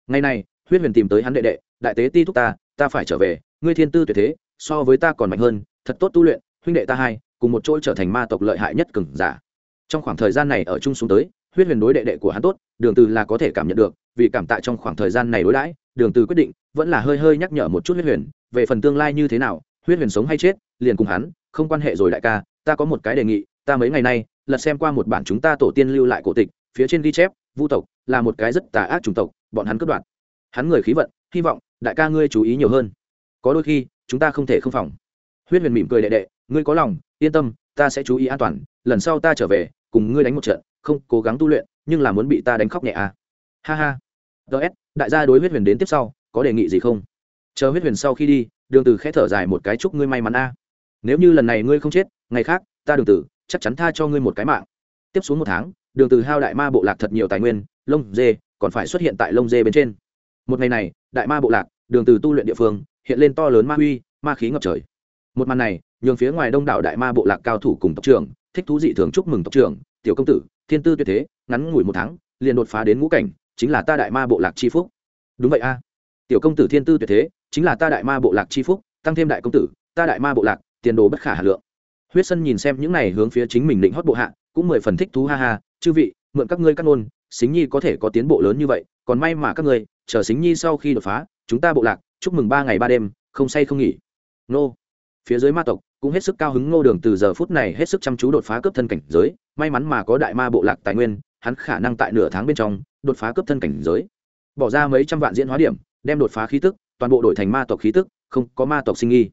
Ngày nay huyết huyền tìm tới hắn đệ đệ, đại tế ti thúc ta ta phải trở về, ngươi thiên tư tuyệt thế, so với ta còn mạnh hơn, thật tốt tu luyện, huynh đệ ta hai, cùng một chỗ trở thành ma tộc lợi hại nhất cừng giả. Trong khoảng thời gian này ở chung xuống tới, huyết huyền đối đệ đệ của hắn tốt, đường từ là có thể cảm nhận được, vì cảm tạ trong khoảng thời gian này đối đãi, đường từ quyết định, vẫn là hơi hơi nhắc nhở một chút huyết huyền về phần tương lai như thế nào, huyết huyền sống hay chết, liền cùng hắn, không quan hệ rồi đại ca, ta có một cái đề nghị, ta mấy ngày nay, lật xem qua một bản chúng ta tổ tiên lưu lại cổ tịch, phía trên ghi chép, vu tộc là một cái rất tà ác chủng tộc, bọn hắn cướp đoạt. Hắn người khí vận, hy vọng, đại ca ngươi chú ý nhiều hơn. Có đôi khi, chúng ta không thể không phòng. Huyết huyền mỉm cười đệ đệ, ngươi có lòng, yên tâm, ta sẽ chú ý an toàn, lần sau ta trở về, cùng ngươi đánh một trận, không cố gắng tu luyện, nhưng là muốn bị ta đánh khóc nhẹ à. Ha ha. Ts đại gia đối huyết huyền đến tiếp sau, có đề nghị gì không? Chờ huyết huyền sau khi đi, đường từ khẽ thở dài một cái chúc ngươi may mắn a. Nếu như lần này ngươi không chết, ngày khác, ta đường từ chắc chắn tha cho ngươi một cái mạng. Tiếp xuống một tháng, đường từ hao đại ma bộ lạc thật nhiều tài nguyên, lông dê, còn phải xuất hiện tại lông dê bên trên. Một ngày này, đại ma bộ lạc, đường từ tu luyện địa phương, hiện lên to lớn ma huy, ma khí ngập trời. Một màn này, nhường phía ngoài đông đảo đại ma bộ lạc cao thủ cùng tộc trưởng, thích thú dị thường chúc mừng tộc trưởng, tiểu công tử, thiên tư tuyệt thế, ngắn ngủi một tháng, liền đột phá đến ngũ cảnh, chính là ta đại ma bộ lạc chi phúc. Đúng vậy a. Tiểu công tử thiên tư tuyệt thế chính là ta đại ma bộ lạc chi phúc, tăng thêm đại công tử, ta đại ma bộ lạc, tiền đồ bất khả hà lượng. Huyết sân nhìn xem những này hướng phía chính mình định hót bộ hạ, cũng mười phần thích thú ha ha, chư vị, mượn các ngươi cắt ngôn xính nhi có thể có tiến bộ lớn như vậy, còn may mà các ngươi, chờ xính nhi sau khi đột phá, chúng ta bộ lạc, chúc mừng ba ngày ba đêm, không say không nghỉ. Nô. Phía dưới ma tộc, cũng hết sức cao hứng ngô đường từ giờ phút này hết sức chăm chú đột phá cấp thân cảnh giới, may mắn mà có đại ma bộ lạc tài nguyên, hắn khả năng tại nửa tháng bên trong, đột phá cấp thân cảnh giới. Bỏ ra mấy trăm vạn diễn hóa điểm, đem đột phá khí tức toàn bộ đổi thành ma tộc khí tức, không có ma tộc sinh nghi.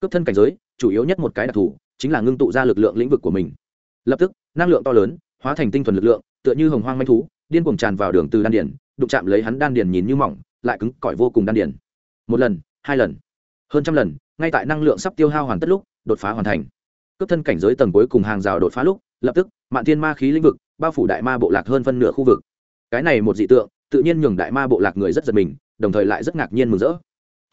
Cấp thân cảnh giới, chủ yếu nhất một cái đặc thù, chính là ngưng tụ ra lực lượng lĩnh vực của mình. Lập tức, năng lượng to lớn, hóa thành tinh thuần lực lượng, tựa như hồng hoang manh thú, điên cuồng tràn vào đường từ đan điển đụng chạm lấy hắn đan điển nhìn như mỏng, lại cứng cỏi vô cùng đan điển một lần, hai lần, hơn trăm lần, ngay tại năng lượng sắp tiêu hao hoàn tất lúc, đột phá hoàn thành. Cấp thân cảnh giới tầng cuối cùng hàng rào đột phá lúc, lập tức, mạn thiên ma khí lĩnh vực bao phủ đại ma bộ lạc hơn phân nửa khu vực. Cái này một dị tượng, tự nhiên nhường đại ma bộ lạc người rất giật mình, đồng thời lại rất ngạc nhiên mừng rỡ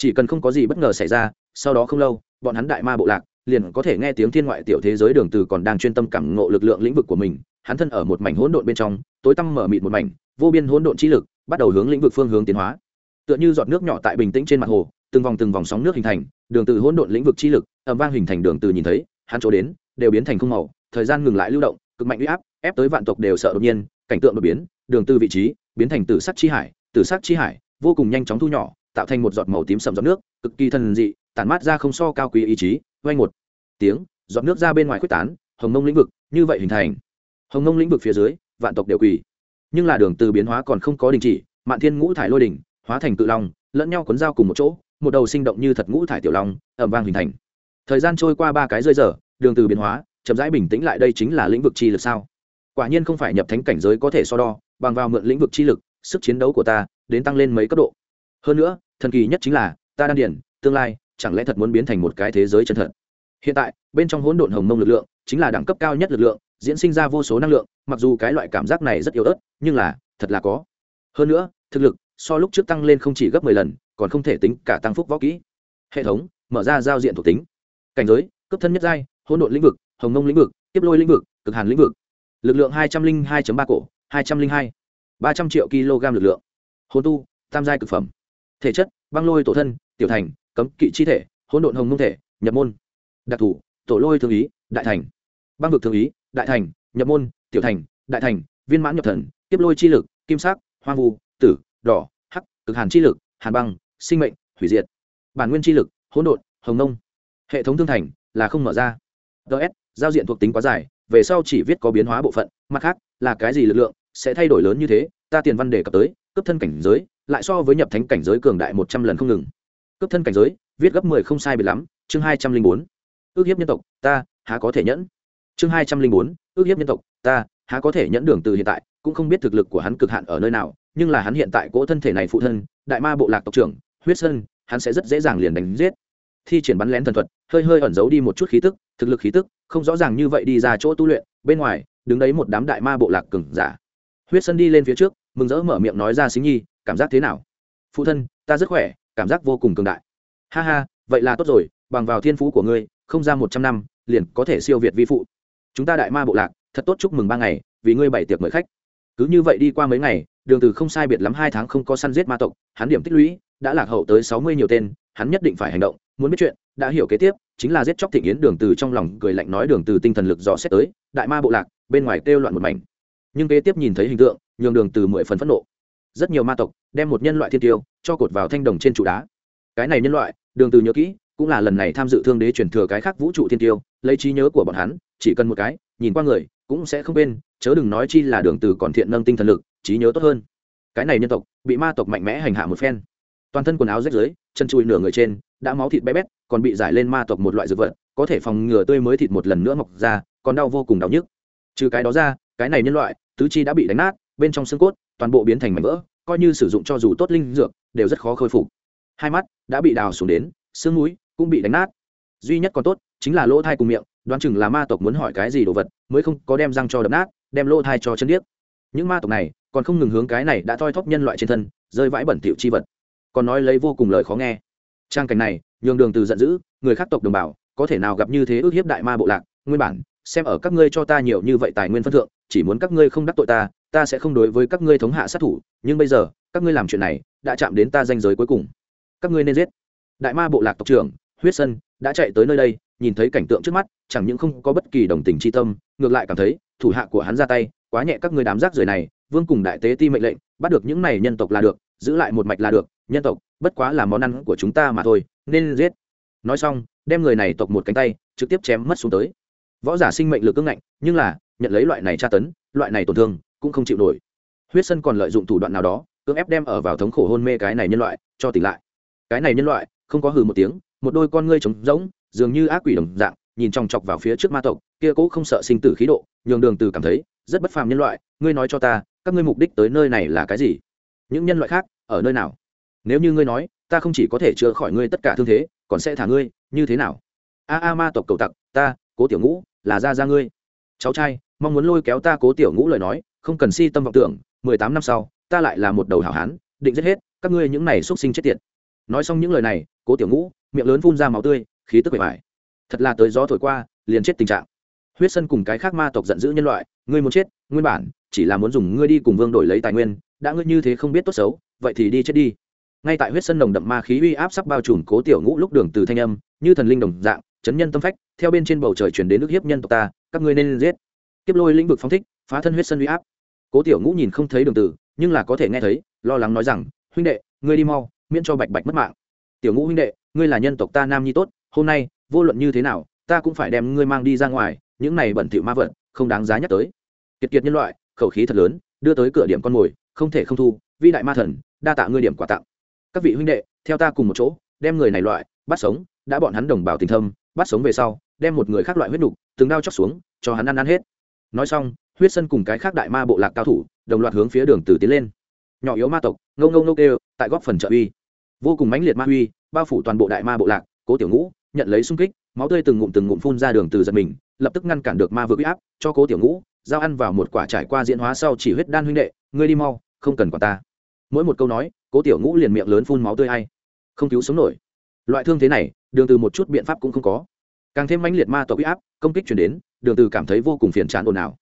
chỉ cần không có gì bất ngờ xảy ra, sau đó không lâu, bọn hắn đại ma bộ lạc liền có thể nghe tiếng thiên ngoại tiểu thế giới đường từ còn đang chuyên tâm cảm ngộ lực lượng lĩnh vực của mình. Hắn thân ở một mảnh hỗn độn bên trong, tối tăm mở mịt một mảnh, vô biên hỗn độn chi lực bắt đầu hướng lĩnh vực phương hướng tiến hóa. Tựa như giọt nước nhỏ tại bình tĩnh trên mặt hồ, từng vòng từng vòng sóng nước hình thành, đường từ hỗn độn lĩnh vực chi lực ầm vang hình thành đường từ nhìn thấy, hắn chỗ đến đều biến thành không màu, thời gian ngừng lại lưu động, cực mạnh uy áp ép tới vạn tộc đều sợ đột nhiên, cảnh tượng đột biến, đường từ vị trí biến thành tử sắc chi hải, tử sắc chi hải, vô cùng nhanh chóng thu nhỏ tạo thành một giọt màu tím sầm giọt nước, cực kỳ thần dị, tản mát ra không so cao quý ý chí vay một tiếng, giọt nước ra bên ngoài quyết tán, hồng mông lĩnh vực, như vậy hình thành. Hồng mông lĩnh vực phía dưới, vạn tộc đều quỳ. Nhưng là đường từ biến hóa còn không có đình chỉ, mạn thiên ngũ thải lôi đỉnh, hóa thành cự long, lẫn nhau cuốn dao cùng một chỗ, một đầu sinh động như thật ngũ thải tiểu long, ầm vang hình thành. Thời gian trôi qua ba cái rơi giờ, đường từ biến hóa, chậm rãi bình tĩnh lại đây chính là lĩnh vực chi lực sao? Quả nhiên không phải nhập thánh cảnh giới có thể so đo, bằng vào mượn lĩnh vực chi lực, sức chiến đấu của ta, đến tăng lên mấy cấp độ hơn nữa, thần kỳ nhất chính là, ta đan điển tương lai, chẳng lẽ thật muốn biến thành một cái thế giới chân thật? Hiện tại, bên trong hỗn độn hồng mông lực lượng, chính là đẳng cấp cao nhất lực lượng, diễn sinh ra vô số năng lượng, mặc dù cái loại cảm giác này rất yếu ớt, nhưng là, thật là có. Hơn nữa, thực lực, so lúc trước tăng lên không chỉ gấp mười lần, còn không thể tính cả tăng phúc võ kỹ. Hệ thống, mở ra giao diện thuộc tính. Cảnh giới, cấp thân nhất giai, hỗn độn lĩnh vực, hồng mông lĩnh vực, tiếp lôi lĩnh vực, cực hàn lĩnh vực. Lực lượng hai trăm linh hai ba cổ, hai trăm linh hai. ba trăm triệu kg lực lượng. Hồn tu, tam giai cực phẩm thể chất, băng lôi tổ thân, tiểu thành, cấm kỵ chi thể, hỗn độn hồng mông thể, nhập môn, đặc thủ, tổ lôi thương ý, đại thành, băng vực thương ý, đại thành, nhập môn, tiểu thành, đại thành, viên mãn nhập thần, tiếp lôi chi lực, kim sắc, hoang vu, tử, đỏ, hắc, cực hàn chi lực, hàn băng, sinh mệnh, hủy diệt. Bản nguyên chi lực, hỗn độn, hồng nông hệ thống thương thành là không mở ra. Ts giao diện thuộc tính quá dài, về sau chỉ viết có biến hóa bộ phận, mặt khác là cái gì lực lượng sẽ thay đổi lớn như thế, ta tiền văn đề cập tới, cấp thân cảnh giới lại so với nhập thánh cảnh giới cường đại một trăm lần không ngừng. Cấp thân cảnh giới, viết gấp mười không sai biệt lắm, chương hai trăm linh bốn. Ước hiếp nhân tộc, ta, há có thể nhẫn. Chương hai trăm linh bốn, ước hiếp nhân tộc, ta, há có thể nhẫn đường từ hiện tại, cũng không biết thực lực của hắn cực hạn ở nơi nào, nhưng là hắn hiện tại cỗ thân thể này phụ thân, đại ma bộ lạc tộc trưởng, huyết sơn, hắn sẽ rất dễ dàng liền đánh giết. Thi triển bắn lén thần thuật, hơi hơi ẩn giấu đi một chút khí tức, thực lực khí tức, không rõ ràng như vậy đi ra chỗ tu luyện, bên ngoài, đứng đấy một đám đại ma bộ lạc cừng giả. Huyết sơn đi lên phía trước, mừng rỡ mở miệng nói ra xính nhi cảm giác thế nào? Phụ thân, ta rất khỏe, cảm giác vô cùng cường đại. Ha ha, vậy là tốt rồi, bằng vào thiên phú của ngươi, không ra một trăm năm, liền có thể siêu việt vi phụ. Chúng ta đại ma bộ lạc, thật tốt chúc mừng ba ngày, vì ngươi bảy tiệc mời khách. Cứ như vậy đi qua mấy ngày, đường từ không sai biệt lắm hai tháng không có săn giết ma tộc, hắn điểm tích lũy, đã lạc hậu tới sáu mươi nhiều tên, hắn nhất định phải hành động, muốn biết chuyện, đã hiểu kế tiếp, chính là giết chóc thịnh yến đường từ trong lòng cười lạnh nói đường từ tinh thần lực dò xét tới, đại ma bộ lạc, bên ngoài kêu loạn một mảnh. Nhưng kế tiếp nhìn thấy hình tượng, nhường đường từ mười phần phẫn nộ rất nhiều ma tộc đem một nhân loại thiên tiêu cho cột vào thanh đồng trên trụ đá. Cái này nhân loại, đường từ nhớ kỹ, cũng là lần này tham dự thương đế truyền thừa cái khác vũ trụ thiên tiêu, lấy trí nhớ của bọn hắn, chỉ cần một cái, nhìn qua người, cũng sẽ không quên, chớ đừng nói chi là đường từ còn thiện nâng tinh thần lực, trí nhớ tốt hơn. Cái này nhân tộc, bị ma tộc mạnh mẽ hành hạ một phen. Toàn thân quần áo rách rưới, chân chui nửa người trên, đã máu thịt bé bét, còn bị giải lên ma tộc một loại dược vật, có thể phòng ngừa tươi mới thịt một lần nữa mọc ra, còn đau vô cùng đau nhức. Trừ cái đó ra, cái này nhân loại, tứ chi đã bị đánh nát bên trong xương cốt, toàn bộ biến thành mảnh vỡ, coi như sử dụng cho dù tốt linh dược, đều rất khó khôi phục. Hai mắt đã bị đào xuống đến, xương mũi cũng bị đánh nát. Duy nhất còn tốt, chính là lỗ thai cùng miệng, đoán chừng là ma tộc muốn hỏi cái gì đồ vật, mới không có đem răng cho đập nát, đem lỗ thai cho chân điếc. Những ma tộc này còn không ngừng hướng cái này đã thoi thóp nhân loại trên thân, rơi vãi bẩn thỉu chi vật. Còn nói lấy vô cùng lời khó nghe. Trang cảnh này, nhường đường từ giận dữ, người khác tộc đồng bào, có thể nào gặp như thế ước hiếp đại ma bộ lạc? Nguyên bản, xem ở các ngươi cho ta nhiều như vậy tài nguyên phân thượng chỉ muốn các ngươi không đắc tội ta ta sẽ không đối với các ngươi thống hạ sát thủ, nhưng bây giờ, các ngươi làm chuyện này, đã chạm đến ta danh giới cuối cùng. Các ngươi nên giết. Đại ma bộ lạc tộc trưởng, huyết sân đã chạy tới nơi đây, nhìn thấy cảnh tượng trước mắt, chẳng những không có bất kỳ đồng tình tri tâm, ngược lại cảm thấy, thủ hạ của hắn ra tay, quá nhẹ các người đám rác rưởi này, vương cùng đại tế ti mệnh lệnh, bắt được những này nhân tộc là được, giữ lại một mạch là được, nhân tộc, bất quá là món ăn của chúng ta mà thôi, nên giết. Nói xong, đem người này tộc một cánh tay, trực tiếp chém mất xuống tới. Võ giả sinh mệnh lực ưng ngạnh, nhưng là nhận lấy loại này tra tấn, loại này tổn thương, cũng không chịu nổi. Huyết sân còn lợi dụng thủ đoạn nào đó, cưỡng ép đem ở vào thống khổ hôn mê cái này nhân loại, cho tỉnh lại. Cái này nhân loại, không có hừ một tiếng, một đôi con ngươi trống rỗng, dường như ác quỷ đồng dạng, nhìn chòng chọc vào phía trước ma tộc, kia cố không sợ sinh tử khí độ, nhường đường từ cảm thấy, rất bất phàm nhân loại, ngươi nói cho ta, các ngươi mục đích tới nơi này là cái gì? Những nhân loại khác, ở nơi nào? Nếu như ngươi nói, ta không chỉ có thể chữa khỏi ngươi tất cả thương thế, còn sẽ thả ngươi, như thế nào? A a ma tộc cầu tặc, ta, cố tiểu ngũ, là ra ra ngươi. Cháu trai mong muốn lôi kéo ta cố tiểu ngũ lời nói, không cần si tâm vọng tưởng, mười tám năm sau, ta lại là một đầu hảo hán, định giết hết, các ngươi những này xuất sinh chết tiệt. Nói xong những lời này, cố tiểu ngũ, miệng lớn phun ra máu tươi, khí tức bề mại thật là tới gió thổi qua, liền chết tình trạng. Huyết sân cùng cái khác ma tộc giận dữ nhân loại, ngươi muốn chết, nguyên bản, chỉ là muốn dùng ngươi đi cùng vương đổi lấy tài nguyên, đã ngươi như thế không biết tốt xấu, vậy thì đi chết đi. Ngay tại huyết sân nồng đậm ma khí uy áp sắp bao trùm cố tiểu ngũ lúc đường từ thanh âm, như thần linh đồng dạng, chấn nhân tâm phách, theo bên trên bầu trời chuyển đến nước hiếp nhân tộc ta, các ngươi nên giết kiếp lôi lĩnh vực phóng thích, phá thân huyết sân uy áp. Cố tiểu ngũ nhìn không thấy đường tử, nhưng là có thể nghe thấy, lo lắng nói rằng, huynh đệ, ngươi đi mau, miễn cho bạch bạch mất mạng. Tiểu ngũ huynh đệ, ngươi là nhân tộc ta nam nhi tốt, hôm nay, vô luận như thế nào, ta cũng phải đem ngươi mang đi ra ngoài, những này bẩn thỉu ma vật, không đáng giá nhắc tới. Kiệt kiệt nhân loại, khẩu khí thật lớn, đưa tới cửa điểm con mồi, không thể không thu vi đại ma thần, đa tạ ngươi điểm quà tặng. Các vị huynh đệ, theo ta cùng một chỗ, đem người này loại, bắt sống, đã bọn hắn đồng bào tình thâm, bắt sống về sau, đem một người khác loại huyết đục, từng đao chóc xuống, cho hắn ăn ăn hết nói xong, huyết sân cùng cái khác đại ma bộ lạc cao thủ, đồng loạt hướng phía đường từ tiến lên. Nhỏ yếu ma tộc ngâu ngâu nô kêu, tại góp phần trợ uy. Vô cùng mãnh liệt ma uy, bao phủ toàn bộ đại ma bộ lạc, cố tiểu ngũ, nhận lấy xung kích, máu tươi từng ngụm từng ngụm phun ra đường từ giật mình, lập tức ngăn cản được ma vực uy áp, cho cố tiểu ngũ, giao ăn vào một quả trải qua diễn hóa sau chỉ huyết đan huynh đệ, ngươi đi mau, không cần quả ta. Mỗi một câu nói, cố tiểu ngũ liền miệng lớn phun máu tươi hay không cứu sống nổi. Loại thương thế này, đường từ một chút biện pháp cũng không có. Càng thêm mãnh liệt ma tộc uy áp, công kích truyền đến đường từ cảm thấy vô cùng phiền chán ồn ào.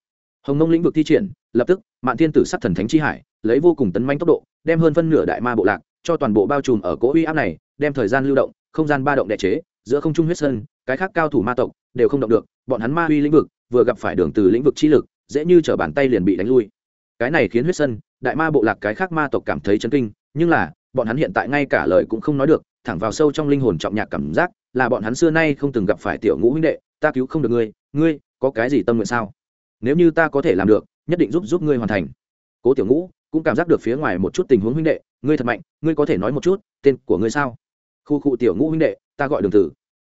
Hồng mông lĩnh vực thi triển, lập tức, mạn thiên tử sát thần thánh chi hải, lấy vô cùng tấn manh tốc độ, đem hơn phân nửa đại ma bộ lạc, cho toàn bộ bao trùm ở cỗ uy áp này, đem thời gian lưu động, không gian ba động đệ chế, giữa không trung huyết sơn, cái khác cao thủ ma tộc, đều không động được, bọn hắn ma uy lĩnh vực, vừa gặp phải đường từ lĩnh vực chi lực, dễ như trở bàn tay liền bị đánh lui. Cái này khiến huyết sơn, đại ma bộ lạc cái khác ma tộc cảm thấy chấn kinh, nhưng là, bọn hắn hiện tại ngay cả lời cũng không nói được, thẳng vào sâu trong linh hồn trọng nhạc cảm giác, là bọn hắn xưa nay không từng gặp phải tiểu ngũ huynh đệ, ta cứu không được ngươi ngươi có cái gì tâm nguyện sao? Nếu như ta có thể làm được, nhất định giúp giúp ngươi hoàn thành. Cố tiểu ngũ, cũng cảm giác được phía ngoài một chút tình huống huynh đệ, ngươi thật mạnh, ngươi có thể nói một chút, tên của ngươi sao? Khu khu tiểu ngũ huynh đệ, ta gọi đường tử.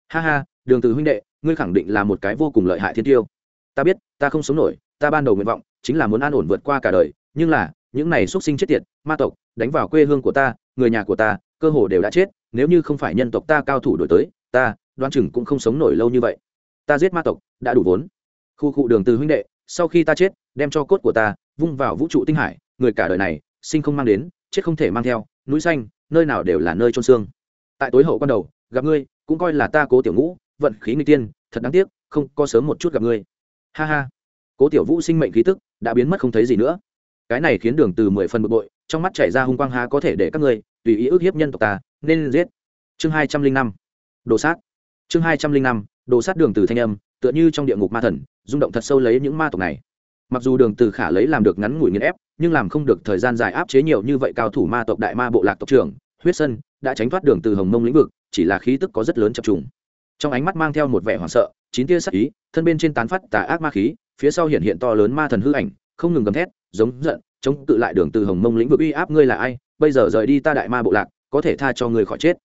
Ha ha, đường tử huynh đệ, ngươi khẳng định là một cái vô cùng lợi hại thiên tiêu. Ta biết, ta không sống nổi, ta ban đầu nguyện vọng chính là muốn an ổn vượt qua cả đời, nhưng là, những này xuất sinh chết tiệt, ma tộc, đánh vào quê hương của ta, người nhà của ta, cơ hồ đều đã chết, nếu như không phải nhân tộc ta cao thủ đổi tới, ta đoan chừng cũng không sống nổi lâu như vậy ta giết ma tộc, đã đủ vốn. Khu cụ đường từ huynh đệ, sau khi ta chết, đem cho cốt của ta, vung vào vũ trụ tinh hải, người cả đời này, sinh không mang đến, chết không thể mang theo, núi xanh, nơi nào đều là nơi trôn xương. Tại tối hậu ban đầu, gặp ngươi, cũng coi là ta cố tiểu ngũ, vận khí người tiên, thật đáng tiếc, không có sớm một chút gặp ngươi. Ha ha. Cố tiểu vũ sinh mệnh khí tức, đã biến mất không thấy gì nữa. Cái này khiến đường từ mười phần bực bội, trong mắt chảy ra hung quang há có thể để các ngươi, tùy ý ước hiếp nhân tộc ta, nên giết. Chương hai trăm linh năm. Đồ sát. Chương hai trăm linh năm đồ sát đường từ thanh âm, tựa như trong địa ngục ma thần, rung động thật sâu lấy những ma tộc này. Mặc dù đường từ khả lấy làm được ngắn ngủi nghiền ép, nhưng làm không được thời gian dài áp chế nhiều như vậy cao thủ ma tộc đại ma bộ lạc tộc trưởng, huyết sân, đã tránh thoát đường từ hồng mông lĩnh vực, chỉ là khí tức có rất lớn chập trùng. Trong ánh mắt mang theo một vẻ hoảng sợ, chín tia sắc ý, thân bên trên tán phát tà ác ma khí, phía sau hiện hiện to lớn ma thần hư ảnh, không ngừng gầm thét, giống giận, chống tự lại đường từ hồng mông lĩnh vực uy áp ngươi là ai, bây giờ rời đi ta đại ma bộ lạc, có thể tha cho ngươi khỏi chết.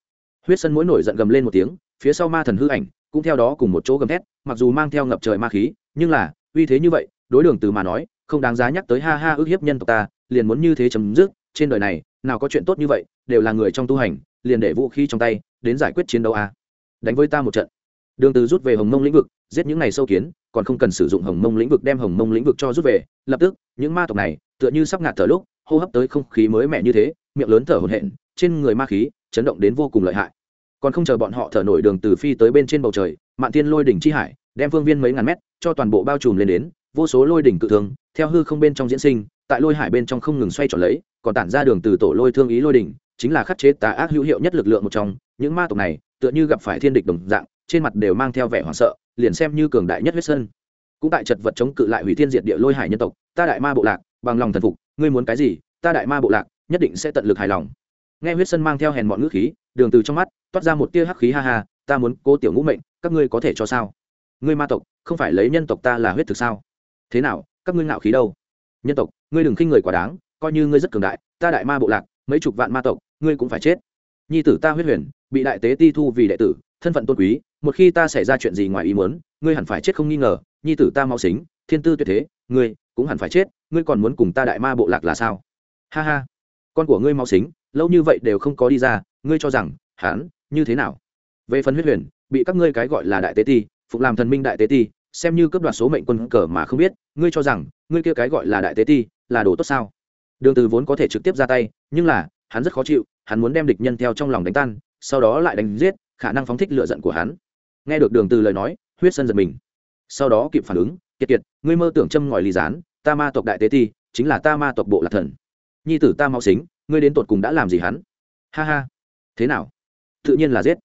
Huyết sân mỗi nổi giận gầm lên một tiếng, phía sau ma thần hư ảnh cũng theo đó cùng một chỗ gầm thét, mặc dù mang theo ngập trời ma khí, nhưng là, uy thế như vậy, đối đường từ mà nói, không đáng giá nhắc tới ha ha ước hiếp nhân tộc ta, liền muốn như thế chấm dứt, trên đời này, nào có chuyện tốt như vậy, đều là người trong tu hành, liền để vũ khí trong tay, đến giải quyết chiến đấu a à. đánh với ta một trận đường từ rút về hồng mông lĩnh vực, giết những này sâu kiến, còn không cần sử dụng hồng mông lĩnh vực đem hồng mông lĩnh vực cho rút về, lập tức, những ma tộc này, tựa như sắp ngạt thở lúc, hô hấp tới không khí mới mẻ như thế, miệng lớn thở hổn hển, trên người ma khí chấn động đến vô cùng lợi hại còn không chờ bọn họ thở nổi đường từ phi tới bên trên bầu trời, mạn thiên lôi đỉnh chi hải, đem phương viên mấy ngàn mét, cho toàn bộ bao trùm lên đến, vô số lôi đỉnh cự thường theo hư không bên trong diễn sinh, tại lôi hải bên trong không ngừng xoay tròn lấy, còn tản ra đường từ tổ lôi thương ý lôi đỉnh, chính là khắc chế tà ác hữu hiệu nhất lực lượng một trong, những ma tộc này, tựa như gặp phải thiên địch đồng dạng, trên mặt đều mang theo vẻ hoảng sợ, liền xem như cường đại nhất huyết sơn. Cũng tại chật vật chống cự lại hủy thiên diệt địa lôi hải nhân tộc, ta đại ma bộ lạc, bằng lòng thần phục, ngươi muốn cái gì, ta đại ma bộ lạc, nhất định sẽ tận lực hài lòng nghe huyết sân mang theo hèn mọn ngữ khí, đường từ trong mắt, toát ra một tia hắc khí ha ha, ta muốn cố tiểu ngũ mệnh, các ngươi có thể cho sao? Ngươi ma tộc, không phải lấy nhân tộc ta là huyết thực sao? Thế nào, các ngươi ngạo khí đâu? Nhân tộc, ngươi đừng khinh người quá đáng, coi như ngươi rất cường đại, ta đại ma bộ lạc, mấy chục vạn ma tộc, ngươi cũng phải chết. Nhi tử ta huyết huyền, bị đại tế ti thu vì đệ tử, thân phận tôn quý, một khi ta xảy ra chuyện gì ngoài ý muốn, ngươi hẳn phải chết không nghi ngờ, nhi tử ta mau xính, thiên tư tuyệt thế, ngươi cũng hẳn phải chết, ngươi còn muốn cùng ta đại ma bộ lạc là sao? Ha ha. Con của ngươi mau xính lâu như vậy đều không có đi ra, ngươi cho rằng hắn như thế nào? Về phần huyết huyền, bị các ngươi cái gọi là đại tế ti, phục làm thần minh đại tế ti, xem như cấp đoạt số mệnh quân cờ mà không biết, ngươi cho rằng ngươi kia cái gọi là đại tế ti là đồ tốt sao? Đường từ vốn có thể trực tiếp ra tay, nhưng là, hắn rất khó chịu, hắn muốn đem địch nhân theo trong lòng đánh tan, sau đó lại đánh giết, khả năng phóng thích lửa giận của hắn. Nghe được đường từ lời nói, huyết sân giật mình. Sau đó kịp phản ứng, kiệt kiệt, ngươi mơ tưởng châm ngòi ly gián, ta ma tộc đại tế ti, chính là ta ma tộc bộ lạc thần. Nhi tử ta mau xính ngươi đến tột cùng đã làm gì hắn? Ha ha. Thế nào? Tự nhiên là giết.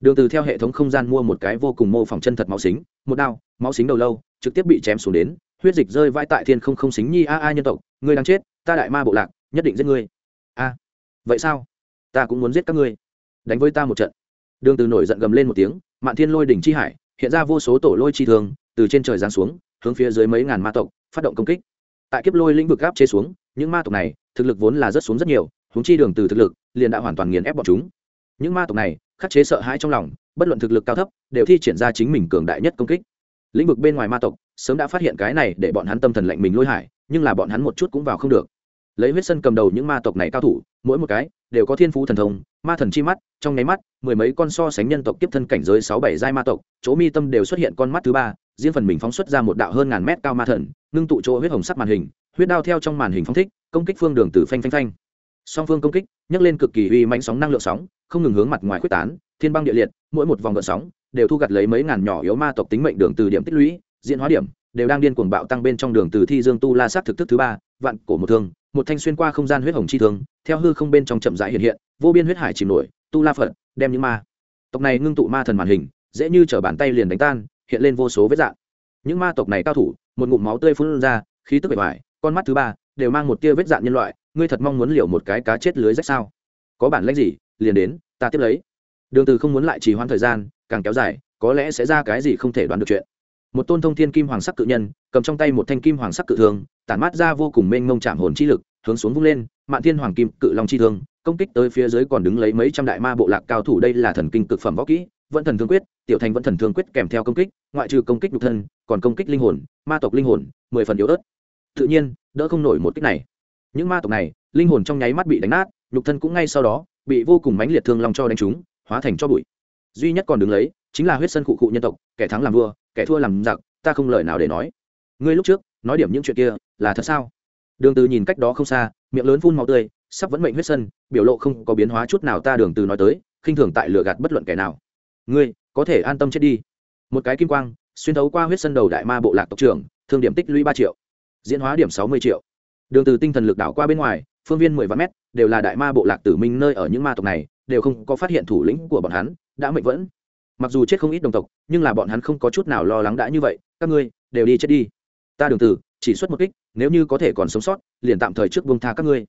Đường từ theo hệ thống không gian mua một cái vô cùng mô phỏng chân thật máu xính, một đao, máu xính đầu lâu, trực tiếp bị chém xuống đến, huyết dịch rơi vãi tại thiên không không xính nhi a a nhân tộc, ngươi đang chết, ta đại ma bộ lạc, nhất định giết ngươi. A. Vậy sao? Ta cũng muốn giết các ngươi. Đánh với ta một trận. Đường từ nổi giận gầm lên một tiếng, mạn thiên lôi đỉnh chi hải, hiện ra vô số tổ lôi chi thường từ trên trời giáng xuống, hướng phía dưới mấy ngàn ma tộc, phát động công kích tại kiếp lôi lĩnh vực áp chế xuống, những ma tộc này, thực lực vốn là rất xuống rất nhiều húng chi đường từ thực lực, liền đã hoàn toàn nghiền ép bọn chúng. Những ma tộc này, khắc chế sợ hãi trong lòng, bất luận thực lực cao thấp, đều thi triển ra chính mình cường đại nhất công kích. Lĩnh vực bên ngoài ma tộc, sớm đã phát hiện cái này để bọn hắn tâm thần lạnh mình lôi hải, nhưng là bọn hắn một chút cũng vào không được. Lấy huyết sân cầm đầu những ma tộc này cao thủ, mỗi một cái, đều có thiên phú thần thông, ma thần chi mắt, trong nháy mắt, mười mấy con so sánh nhân tộc tiếp thân cảnh giới sáu bảy giai ma tộc, chỗ mi tâm đều xuất hiện con mắt thứ ba, riêng phần mình phóng xuất ra một đạo hơn ngàn mét cao ma thần ngưng tụ chỗ huyết hồng sắc màn hình, huyết đao theo trong màn hình phóng thích, công kích phương đường từ phanh phanh phanh. Song phương công kích, nhấc lên cực kỳ uy mãnh sóng năng lượng sóng, không ngừng hướng mặt ngoài quyết tán, thiên băng địa liệt, mỗi một vòng gợn sóng đều thu gặt lấy mấy ngàn nhỏ yếu ma tộc tính mệnh đường từ điểm tích lũy, diễn hóa điểm đều đang điên cuồng bạo tăng bên trong đường từ thi dương tu la sát thực thức thứ ba, vạn cổ một thương, một thanh xuyên qua không gian huyết hồng chi thương, theo hư không bên trong chậm rãi hiện hiện, vô biên huyết hải chìm nổi, tu la phật, đem những ma tộc này ngưng tụ ma thần màn hình, dễ như trở bàn tay liền đánh tan, hiện lên vô số vết dạng. Những ma tộc này cao thủ một ngụm máu tươi phun ra, khí tức bề bại con mắt thứ ba đều mang một tia vết dạn nhân loại, ngươi thật mong muốn liều một cái cá chết lưới rách sao? Có bản lãnh gì, liền đến, ta tiếp lấy. Đường từ không muốn lại trì hoãn thời gian, càng kéo dài, có lẽ sẽ ra cái gì không thể đoán được chuyện. Một tôn thông thiên kim hoàng sắc cự nhân, cầm trong tay một thanh kim hoàng sắc cự thương, tản mát ra vô cùng mênh mông chạm hồn chi lực, hướng xuống vung lên, mạn thiên hoàng kim, cự long chi thương, công kích tới phía dưới còn đứng lấy mấy trăm đại ma bộ lạc cao thủ, đây là thần kinh cực phẩm võ kỹ vẫn thần thương quyết, tiểu thành vẫn thần thương quyết kèm theo công kích, ngoại trừ công kích nhục thân, còn công kích linh hồn, ma tộc linh hồn, mười phần yếu ớt. Tự nhiên, đỡ không nổi một kích này. Những ma tộc này, linh hồn trong nháy mắt bị đánh nát, nhục thân cũng ngay sau đó, bị vô cùng mãnh liệt thương long cho đánh trúng, hóa thành cho bụi. Duy nhất còn đứng lấy, chính là huyết sân cụ cụ nhân tộc, kẻ thắng làm vua, kẻ thua làm giặc, ta không lời nào để nói. Ngươi lúc trước, nói điểm những chuyện kia, là thật sao? Đường từ nhìn cách đó không xa, miệng lớn phun máu tươi, sắp vẫn mệnh huyết sân, biểu lộ không có biến hóa chút nào ta đường từ nói tới, khinh thường tại lừa gạt bất luận kẻ nào ngươi, có thể an tâm chết đi. Một cái kim quang, xuyên thấu qua huyết sân đầu đại ma bộ lạc tộc trưởng, thương điểm tích lũy ba triệu, diễn hóa điểm sáu mươi triệu. Đường từ tinh thần lực đảo qua bên ngoài, phương viên mười vạn mét, đều là đại ma bộ lạc tử minh nơi ở những ma tộc này, đều không có phát hiện thủ lĩnh của bọn hắn, đã mệnh vẫn. Mặc dù chết không ít đồng tộc, nhưng là bọn hắn không có chút nào lo lắng đã như vậy, các ngươi, đều đi chết đi. Ta đường từ, chỉ xuất một kích, nếu như có thể còn sống sót, liền tạm thời trước buông tha các ngươi.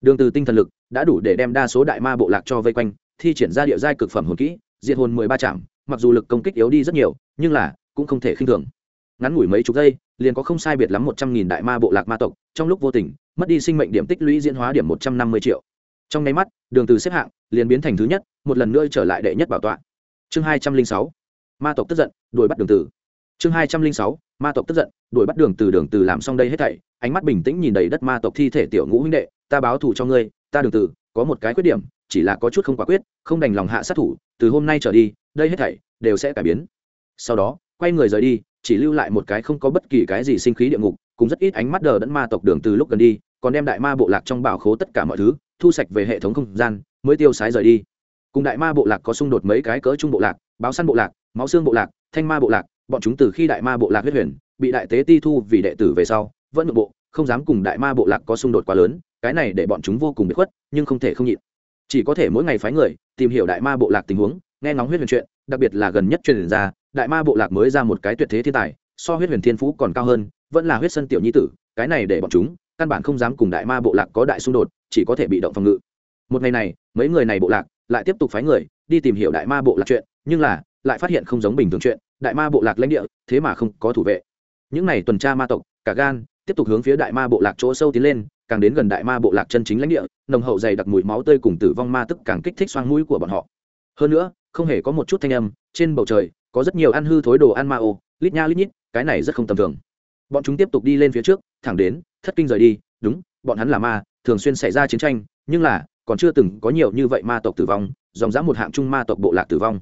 Đường từ tinh thần lực đã đủ để đem đa số đại ma bộ lạc cho vây quanh, thi triển ra địa giai cực phẩm hồn kỹ diệt hồn mười ba trạm, mặc dù lực công kích yếu đi rất nhiều, nhưng là, cũng không thể khinh thường. Ngắn ngủi mấy chục giây, liền có không sai biệt lắm một trăm nghìn đại ma bộ lạc ma tộc, trong lúc vô tình, mất đi sinh mệnh điểm tích lũy diễn hóa điểm một trăm năm mươi triệu. Trong nháy mắt, đường từ xếp hạng liền biến thành thứ nhất, một lần nữa trở lại đệ nhất bảo tọa. Chương hai trăm linh sáu, ma tộc tức giận, đuổi bắt đường từ. Chương hai trăm linh sáu, ma tộc tức giận, đuổi bắt đường từ đường từ làm xong đây hết thảy, ánh mắt bình tĩnh nhìn đầy đất ma tộc thi thể tiểu ngũ huynh đệ, ta báo thù cho ngươi, ta đường từ, có một cái khuyết điểm chỉ là có chút không quả quyết, không đành lòng hạ sát thủ, từ hôm nay trở đi, đây hết thảy đều sẽ cải biến. Sau đó, quay người rời đi, chỉ lưu lại một cái không có bất kỳ cái gì sinh khí địa ngục, cùng rất ít ánh mắt đờ đẫn ma tộc đường từ lúc gần đi, còn đem đại ma bộ lạc trong bảo khố tất cả mọi thứ, thu sạch về hệ thống không gian, mới tiêu sái rời đi. Cùng đại ma bộ lạc có xung đột mấy cái cỡ trung bộ lạc, báo săn bộ lạc, máu xương bộ lạc, thanh ma bộ lạc, bọn chúng từ khi đại ma bộ lạc huyết huyền, bị đại tế ti thu vì đệ tử về sau, vẫn nội bộ, không dám cùng đại ma bộ lạc có xung đột quá lớn, cái này để bọn chúng vô cùng bị khuất, nhưng không thể không nhịn chỉ có thể mỗi ngày phái người, tìm hiểu đại ma bộ lạc tình huống, nghe ngóng huyết huyền chuyện, đặc biệt là gần nhất truyền ra, đại ma bộ lạc mới ra một cái tuyệt thế thiên tài, so huyết huyền thiên phú còn cao hơn, vẫn là huyết sân tiểu nhi tử, cái này để bọn chúng, căn bản không dám cùng đại ma bộ lạc có đại xung đột, chỉ có thể bị động phòng ngự. Một ngày này, mấy người này bộ lạc lại tiếp tục phái người, đi tìm hiểu đại ma bộ lạc chuyện, nhưng là, lại phát hiện không giống bình thường chuyện, đại ma bộ lạc lãnh địa, thế mà không có thủ vệ. Những này tuần tra ma tộc, cả gan, tiếp tục hướng phía đại ma bộ lạc chỗ sâu tiến lên càng đến gần đại ma bộ lạc chân chính lãnh địa, nồng hậu dày đặc mùi máu tươi cùng tử vong ma tức càng kích thích xoang mũi của bọn họ. Hơn nữa, không hề có một chút thanh âm, trên bầu trời, có rất nhiều ăn hư thối đồ ăn ma ô, lít nha lít nhít, cái này rất không tầm thường. Bọn chúng tiếp tục đi lên phía trước, thẳng đến, thất kinh rời đi, đúng, bọn hắn là ma, thường xuyên xảy ra chiến tranh, nhưng là, còn chưa từng có nhiều như vậy ma tộc tử vong, dòng dã một hạng trung ma tộc bộ lạc tử vong.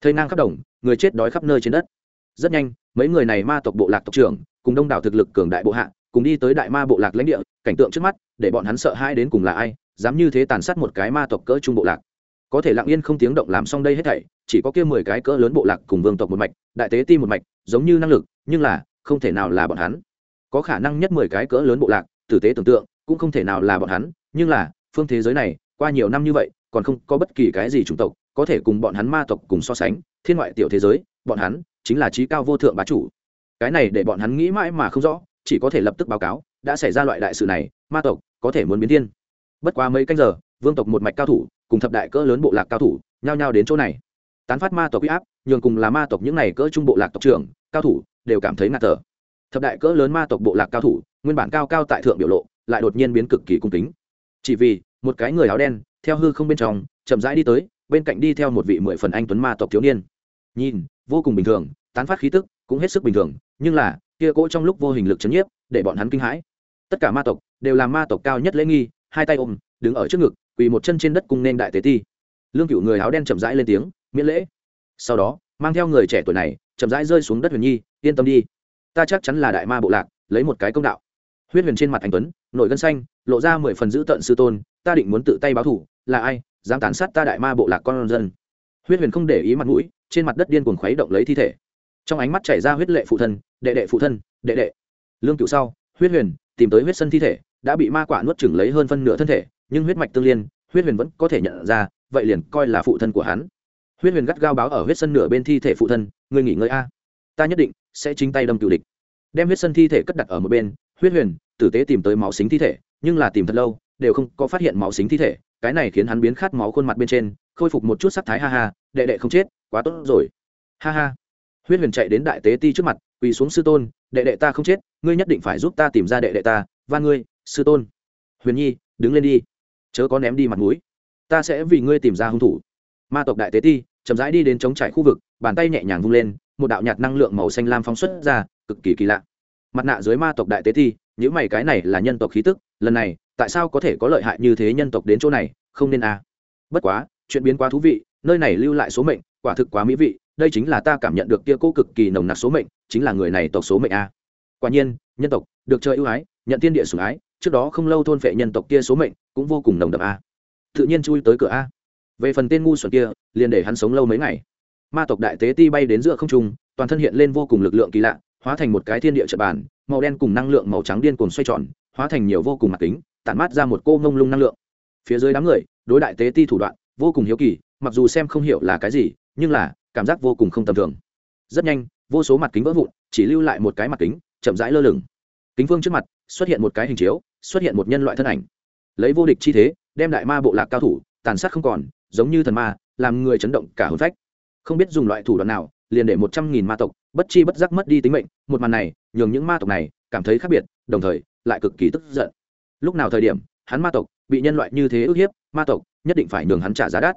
Thây nang khắp đồng, người chết đói khắp nơi trên đất. Rất nhanh, mấy người này ma tộc bộ lạc tộc trưởng, cùng đông đảo thực lực cường đại bộ hạ cùng đi tới đại ma bộ lạc lãnh địa, cảnh tượng trước mắt, để bọn hắn sợ hãi đến cùng là ai, dám như thế tàn sát một cái ma tộc cỡ trung bộ lạc. Có thể lặng yên không tiếng động làm xong đây hết thảy, chỉ có kia mười cái cỡ lớn bộ lạc cùng vương tộc một mạch, đại tế ti một mạch, giống như năng lực, nhưng là, không thể nào là bọn hắn. Có khả năng nhất mười cái cỡ lớn bộ lạc, tử tế tưởng tượng, cũng không thể nào là bọn hắn, nhưng là, phương thế giới này, qua nhiều năm như vậy, còn không có bất kỳ cái gì chủng tộc, có thể cùng bọn hắn ma tộc cùng so sánh, thiên ngoại tiểu thế giới, bọn hắn chính là trí cao vô thượng bá chủ. Cái này để bọn hắn nghĩ mãi mà không rõ chỉ có thể lập tức báo cáo, đã xảy ra loại đại sự này, ma tộc có thể muốn biến thiên. Bất quá mấy canh giờ, vương tộc một mạch cao thủ, cùng thập đại cỡ lớn bộ lạc cao thủ, nhao nhao đến chỗ này. Tán phát ma tộc huy áp, nhường cùng là ma tộc những này cỡ trung bộ lạc tộc trưởng, cao thủ, đều cảm thấy ngạt thở. Thập đại cỡ lớn ma tộc bộ lạc cao thủ, nguyên bản cao cao tại thượng biểu lộ, lại đột nhiên biến cực kỳ cung kính. Chỉ vì, một cái người áo đen, theo hư không bên trong, chậm rãi đi tới, bên cạnh đi theo một vị mười phần anh tuấn ma tộc thiếu niên. Nhìn, vô cùng bình thường, tán phát khí tức, cũng hết sức bình thường, nhưng là kia cỗ trong lúc vô hình lực chấn nhiếp, để bọn hắn kinh hãi. Tất cả ma tộc đều là ma tộc cao nhất lễ nghi, hai tay ôm, đứng ở trước ngực, quỳ một chân trên đất cung nên đại tế ti. Lương cựu người áo đen chậm rãi lên tiếng, miễn lễ. Sau đó, mang theo người trẻ tuổi này, chậm rãi rơi xuống đất huyền nhi, yên tâm đi, ta chắc chắn là đại ma bộ lạc, lấy một cái công đạo. Huyết huyền trên mặt anh tuấn nổi gân xanh, lộ ra mười phần giữ tận sư tôn, ta định muốn tự tay báo thủ, là ai, dám tàn sát ta đại ma bộ lạc con dân? Huyết huyền không để ý mặt mũi, trên mặt đất điên cuồng khuấy động lấy thi thể trong ánh mắt chảy ra huyết lệ phụ thân, đệ đệ phụ thân, đệ đệ. Lương cựu sau, huyết huyền, tìm tới huyết sân thi thể, đã bị ma quả nuốt chừng lấy hơn phân nửa thân thể, nhưng huyết mạch tương liên, huyết huyền vẫn có thể nhận ra, vậy liền coi là phụ thân của hắn. Huyết huyền gắt gao báo ở huyết sân nửa bên thi thể phụ thân người nghỉ ngơi a, ta nhất định sẽ chính tay đâm cựu địch. Đem huyết sân thi thể cất đặt ở một bên, huyết huyền, tử tế tìm tới máu xính thi thể, nhưng là tìm thật lâu, đều không có phát hiện máu xính thi thể, cái này khiến hắn biến khát máu khuôn mặt bên trên, khôi phục một chút sắc thái ha ha, đệ đệ không chết, quá tốt rồi. Ha ha huyết huyền chạy đến đại tế ti trước mặt, quỳ xuống, sư tôn, đệ đệ ta không chết, ngươi nhất định phải giúp ta tìm ra đệ đệ ta và ngươi, sư tôn. Huyền nhi, đứng lên đi, chớ có ném đi mặt mũi. Ta sẽ vì ngươi tìm ra hung thủ. Ma tộc đại tế ti, chậm rãi đi đến chống trải khu vực, bàn tay nhẹ nhàng vung lên, một đạo nhạt năng lượng màu xanh lam phóng xuất ra, cực kỳ kỳ lạ. Mặt nạ dưới ma tộc đại tế ti những mày, cái này là nhân tộc khí tức, lần này, tại sao có thể có lợi hại như thế nhân tộc đến chỗ này, không nên à. bất quá, chuyện biến quá thú vị, nơi này lưu lại số mệnh, quả thực quá mỹ vị đây chính là ta cảm nhận được kia cô cực kỳ nồng nặc số mệnh, chính là người này tộc số mệnh a. Quả nhiên, nhân tộc được chơi ưu ái, nhận tiên địa sủng ái, trước đó không lâu thôn phệ nhân tộc kia số mệnh cũng vô cùng nồng đậm a. Tự nhiên chui tới cửa a. Về phần tên ngu xuẩn kia, liền để hắn sống lâu mấy ngày. Ma tộc đại tế ti bay đến giữa không trung, toàn thân hiện lên vô cùng lực lượng kỳ lạ, hóa thành một cái thiên địa trận bàn, màu đen cùng năng lượng màu trắng điên cuồng xoay tròn, hóa thành nhiều vô cùng mặt kính, tản mát ra một cô ngông lung năng lượng. Phía dưới đám người, đối đại tế ti thủ đoạn, vô cùng hiếu kỳ, mặc dù xem không hiểu là cái gì, nhưng là cảm giác vô cùng không tầm thường. Rất nhanh, vô số mặt kính vỡ vụn, chỉ lưu lại một cái mặt kính, chậm rãi lơ lửng. Kính phương trước mặt, xuất hiện một cái hình chiếu, xuất hiện một nhân loại thân ảnh. Lấy vô địch chi thế, đem đại ma bộ lạc cao thủ, tàn sát không còn, giống như thần ma, làm người chấn động cả hồn phách. Không biết dùng loại thủ đoạn nào, liền để một trăm nghìn ma tộc, bất chi bất giác mất đi tính mệnh. Một màn này, nhường những ma tộc này cảm thấy khác biệt, đồng thời, lại cực kỳ tức giận. Lúc nào thời điểm, hắn ma tộc bị nhân loại như thế ức hiếp, ma tộc nhất định phải nhường hắn trả giá đắt.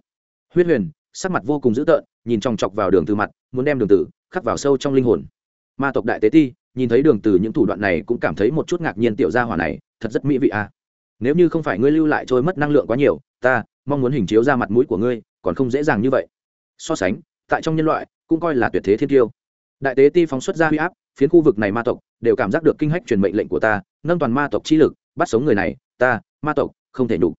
Huyết huyền, sắc mặt vô cùng dữ tợn nhìn chòng chọc vào đường từ mặt, muốn đem đường tử khắc vào sâu trong linh hồn. Ma tộc đại tế ti, nhìn thấy đường từ những thủ đoạn này cũng cảm thấy một chút ngạc nhiên tiểu gia hỏa này, thật rất mỹ vị a à. nếu như không phải ngươi lưu lại trôi mất năng lượng quá nhiều, ta mong muốn hình chiếu ra mặt mũi của ngươi, còn không dễ dàng như vậy. So sánh, tại trong nhân loại, cũng coi là tuyệt thế thiên tiêu đại tế ti phóng xuất ra huy áp, phiến khu vực này ma tộc đều cảm giác được kinh hách truyền mệnh lệnh của ta, nâng toàn ma tộc chi lực, bắt sống người này, ta, ma tộc, không thể đủ.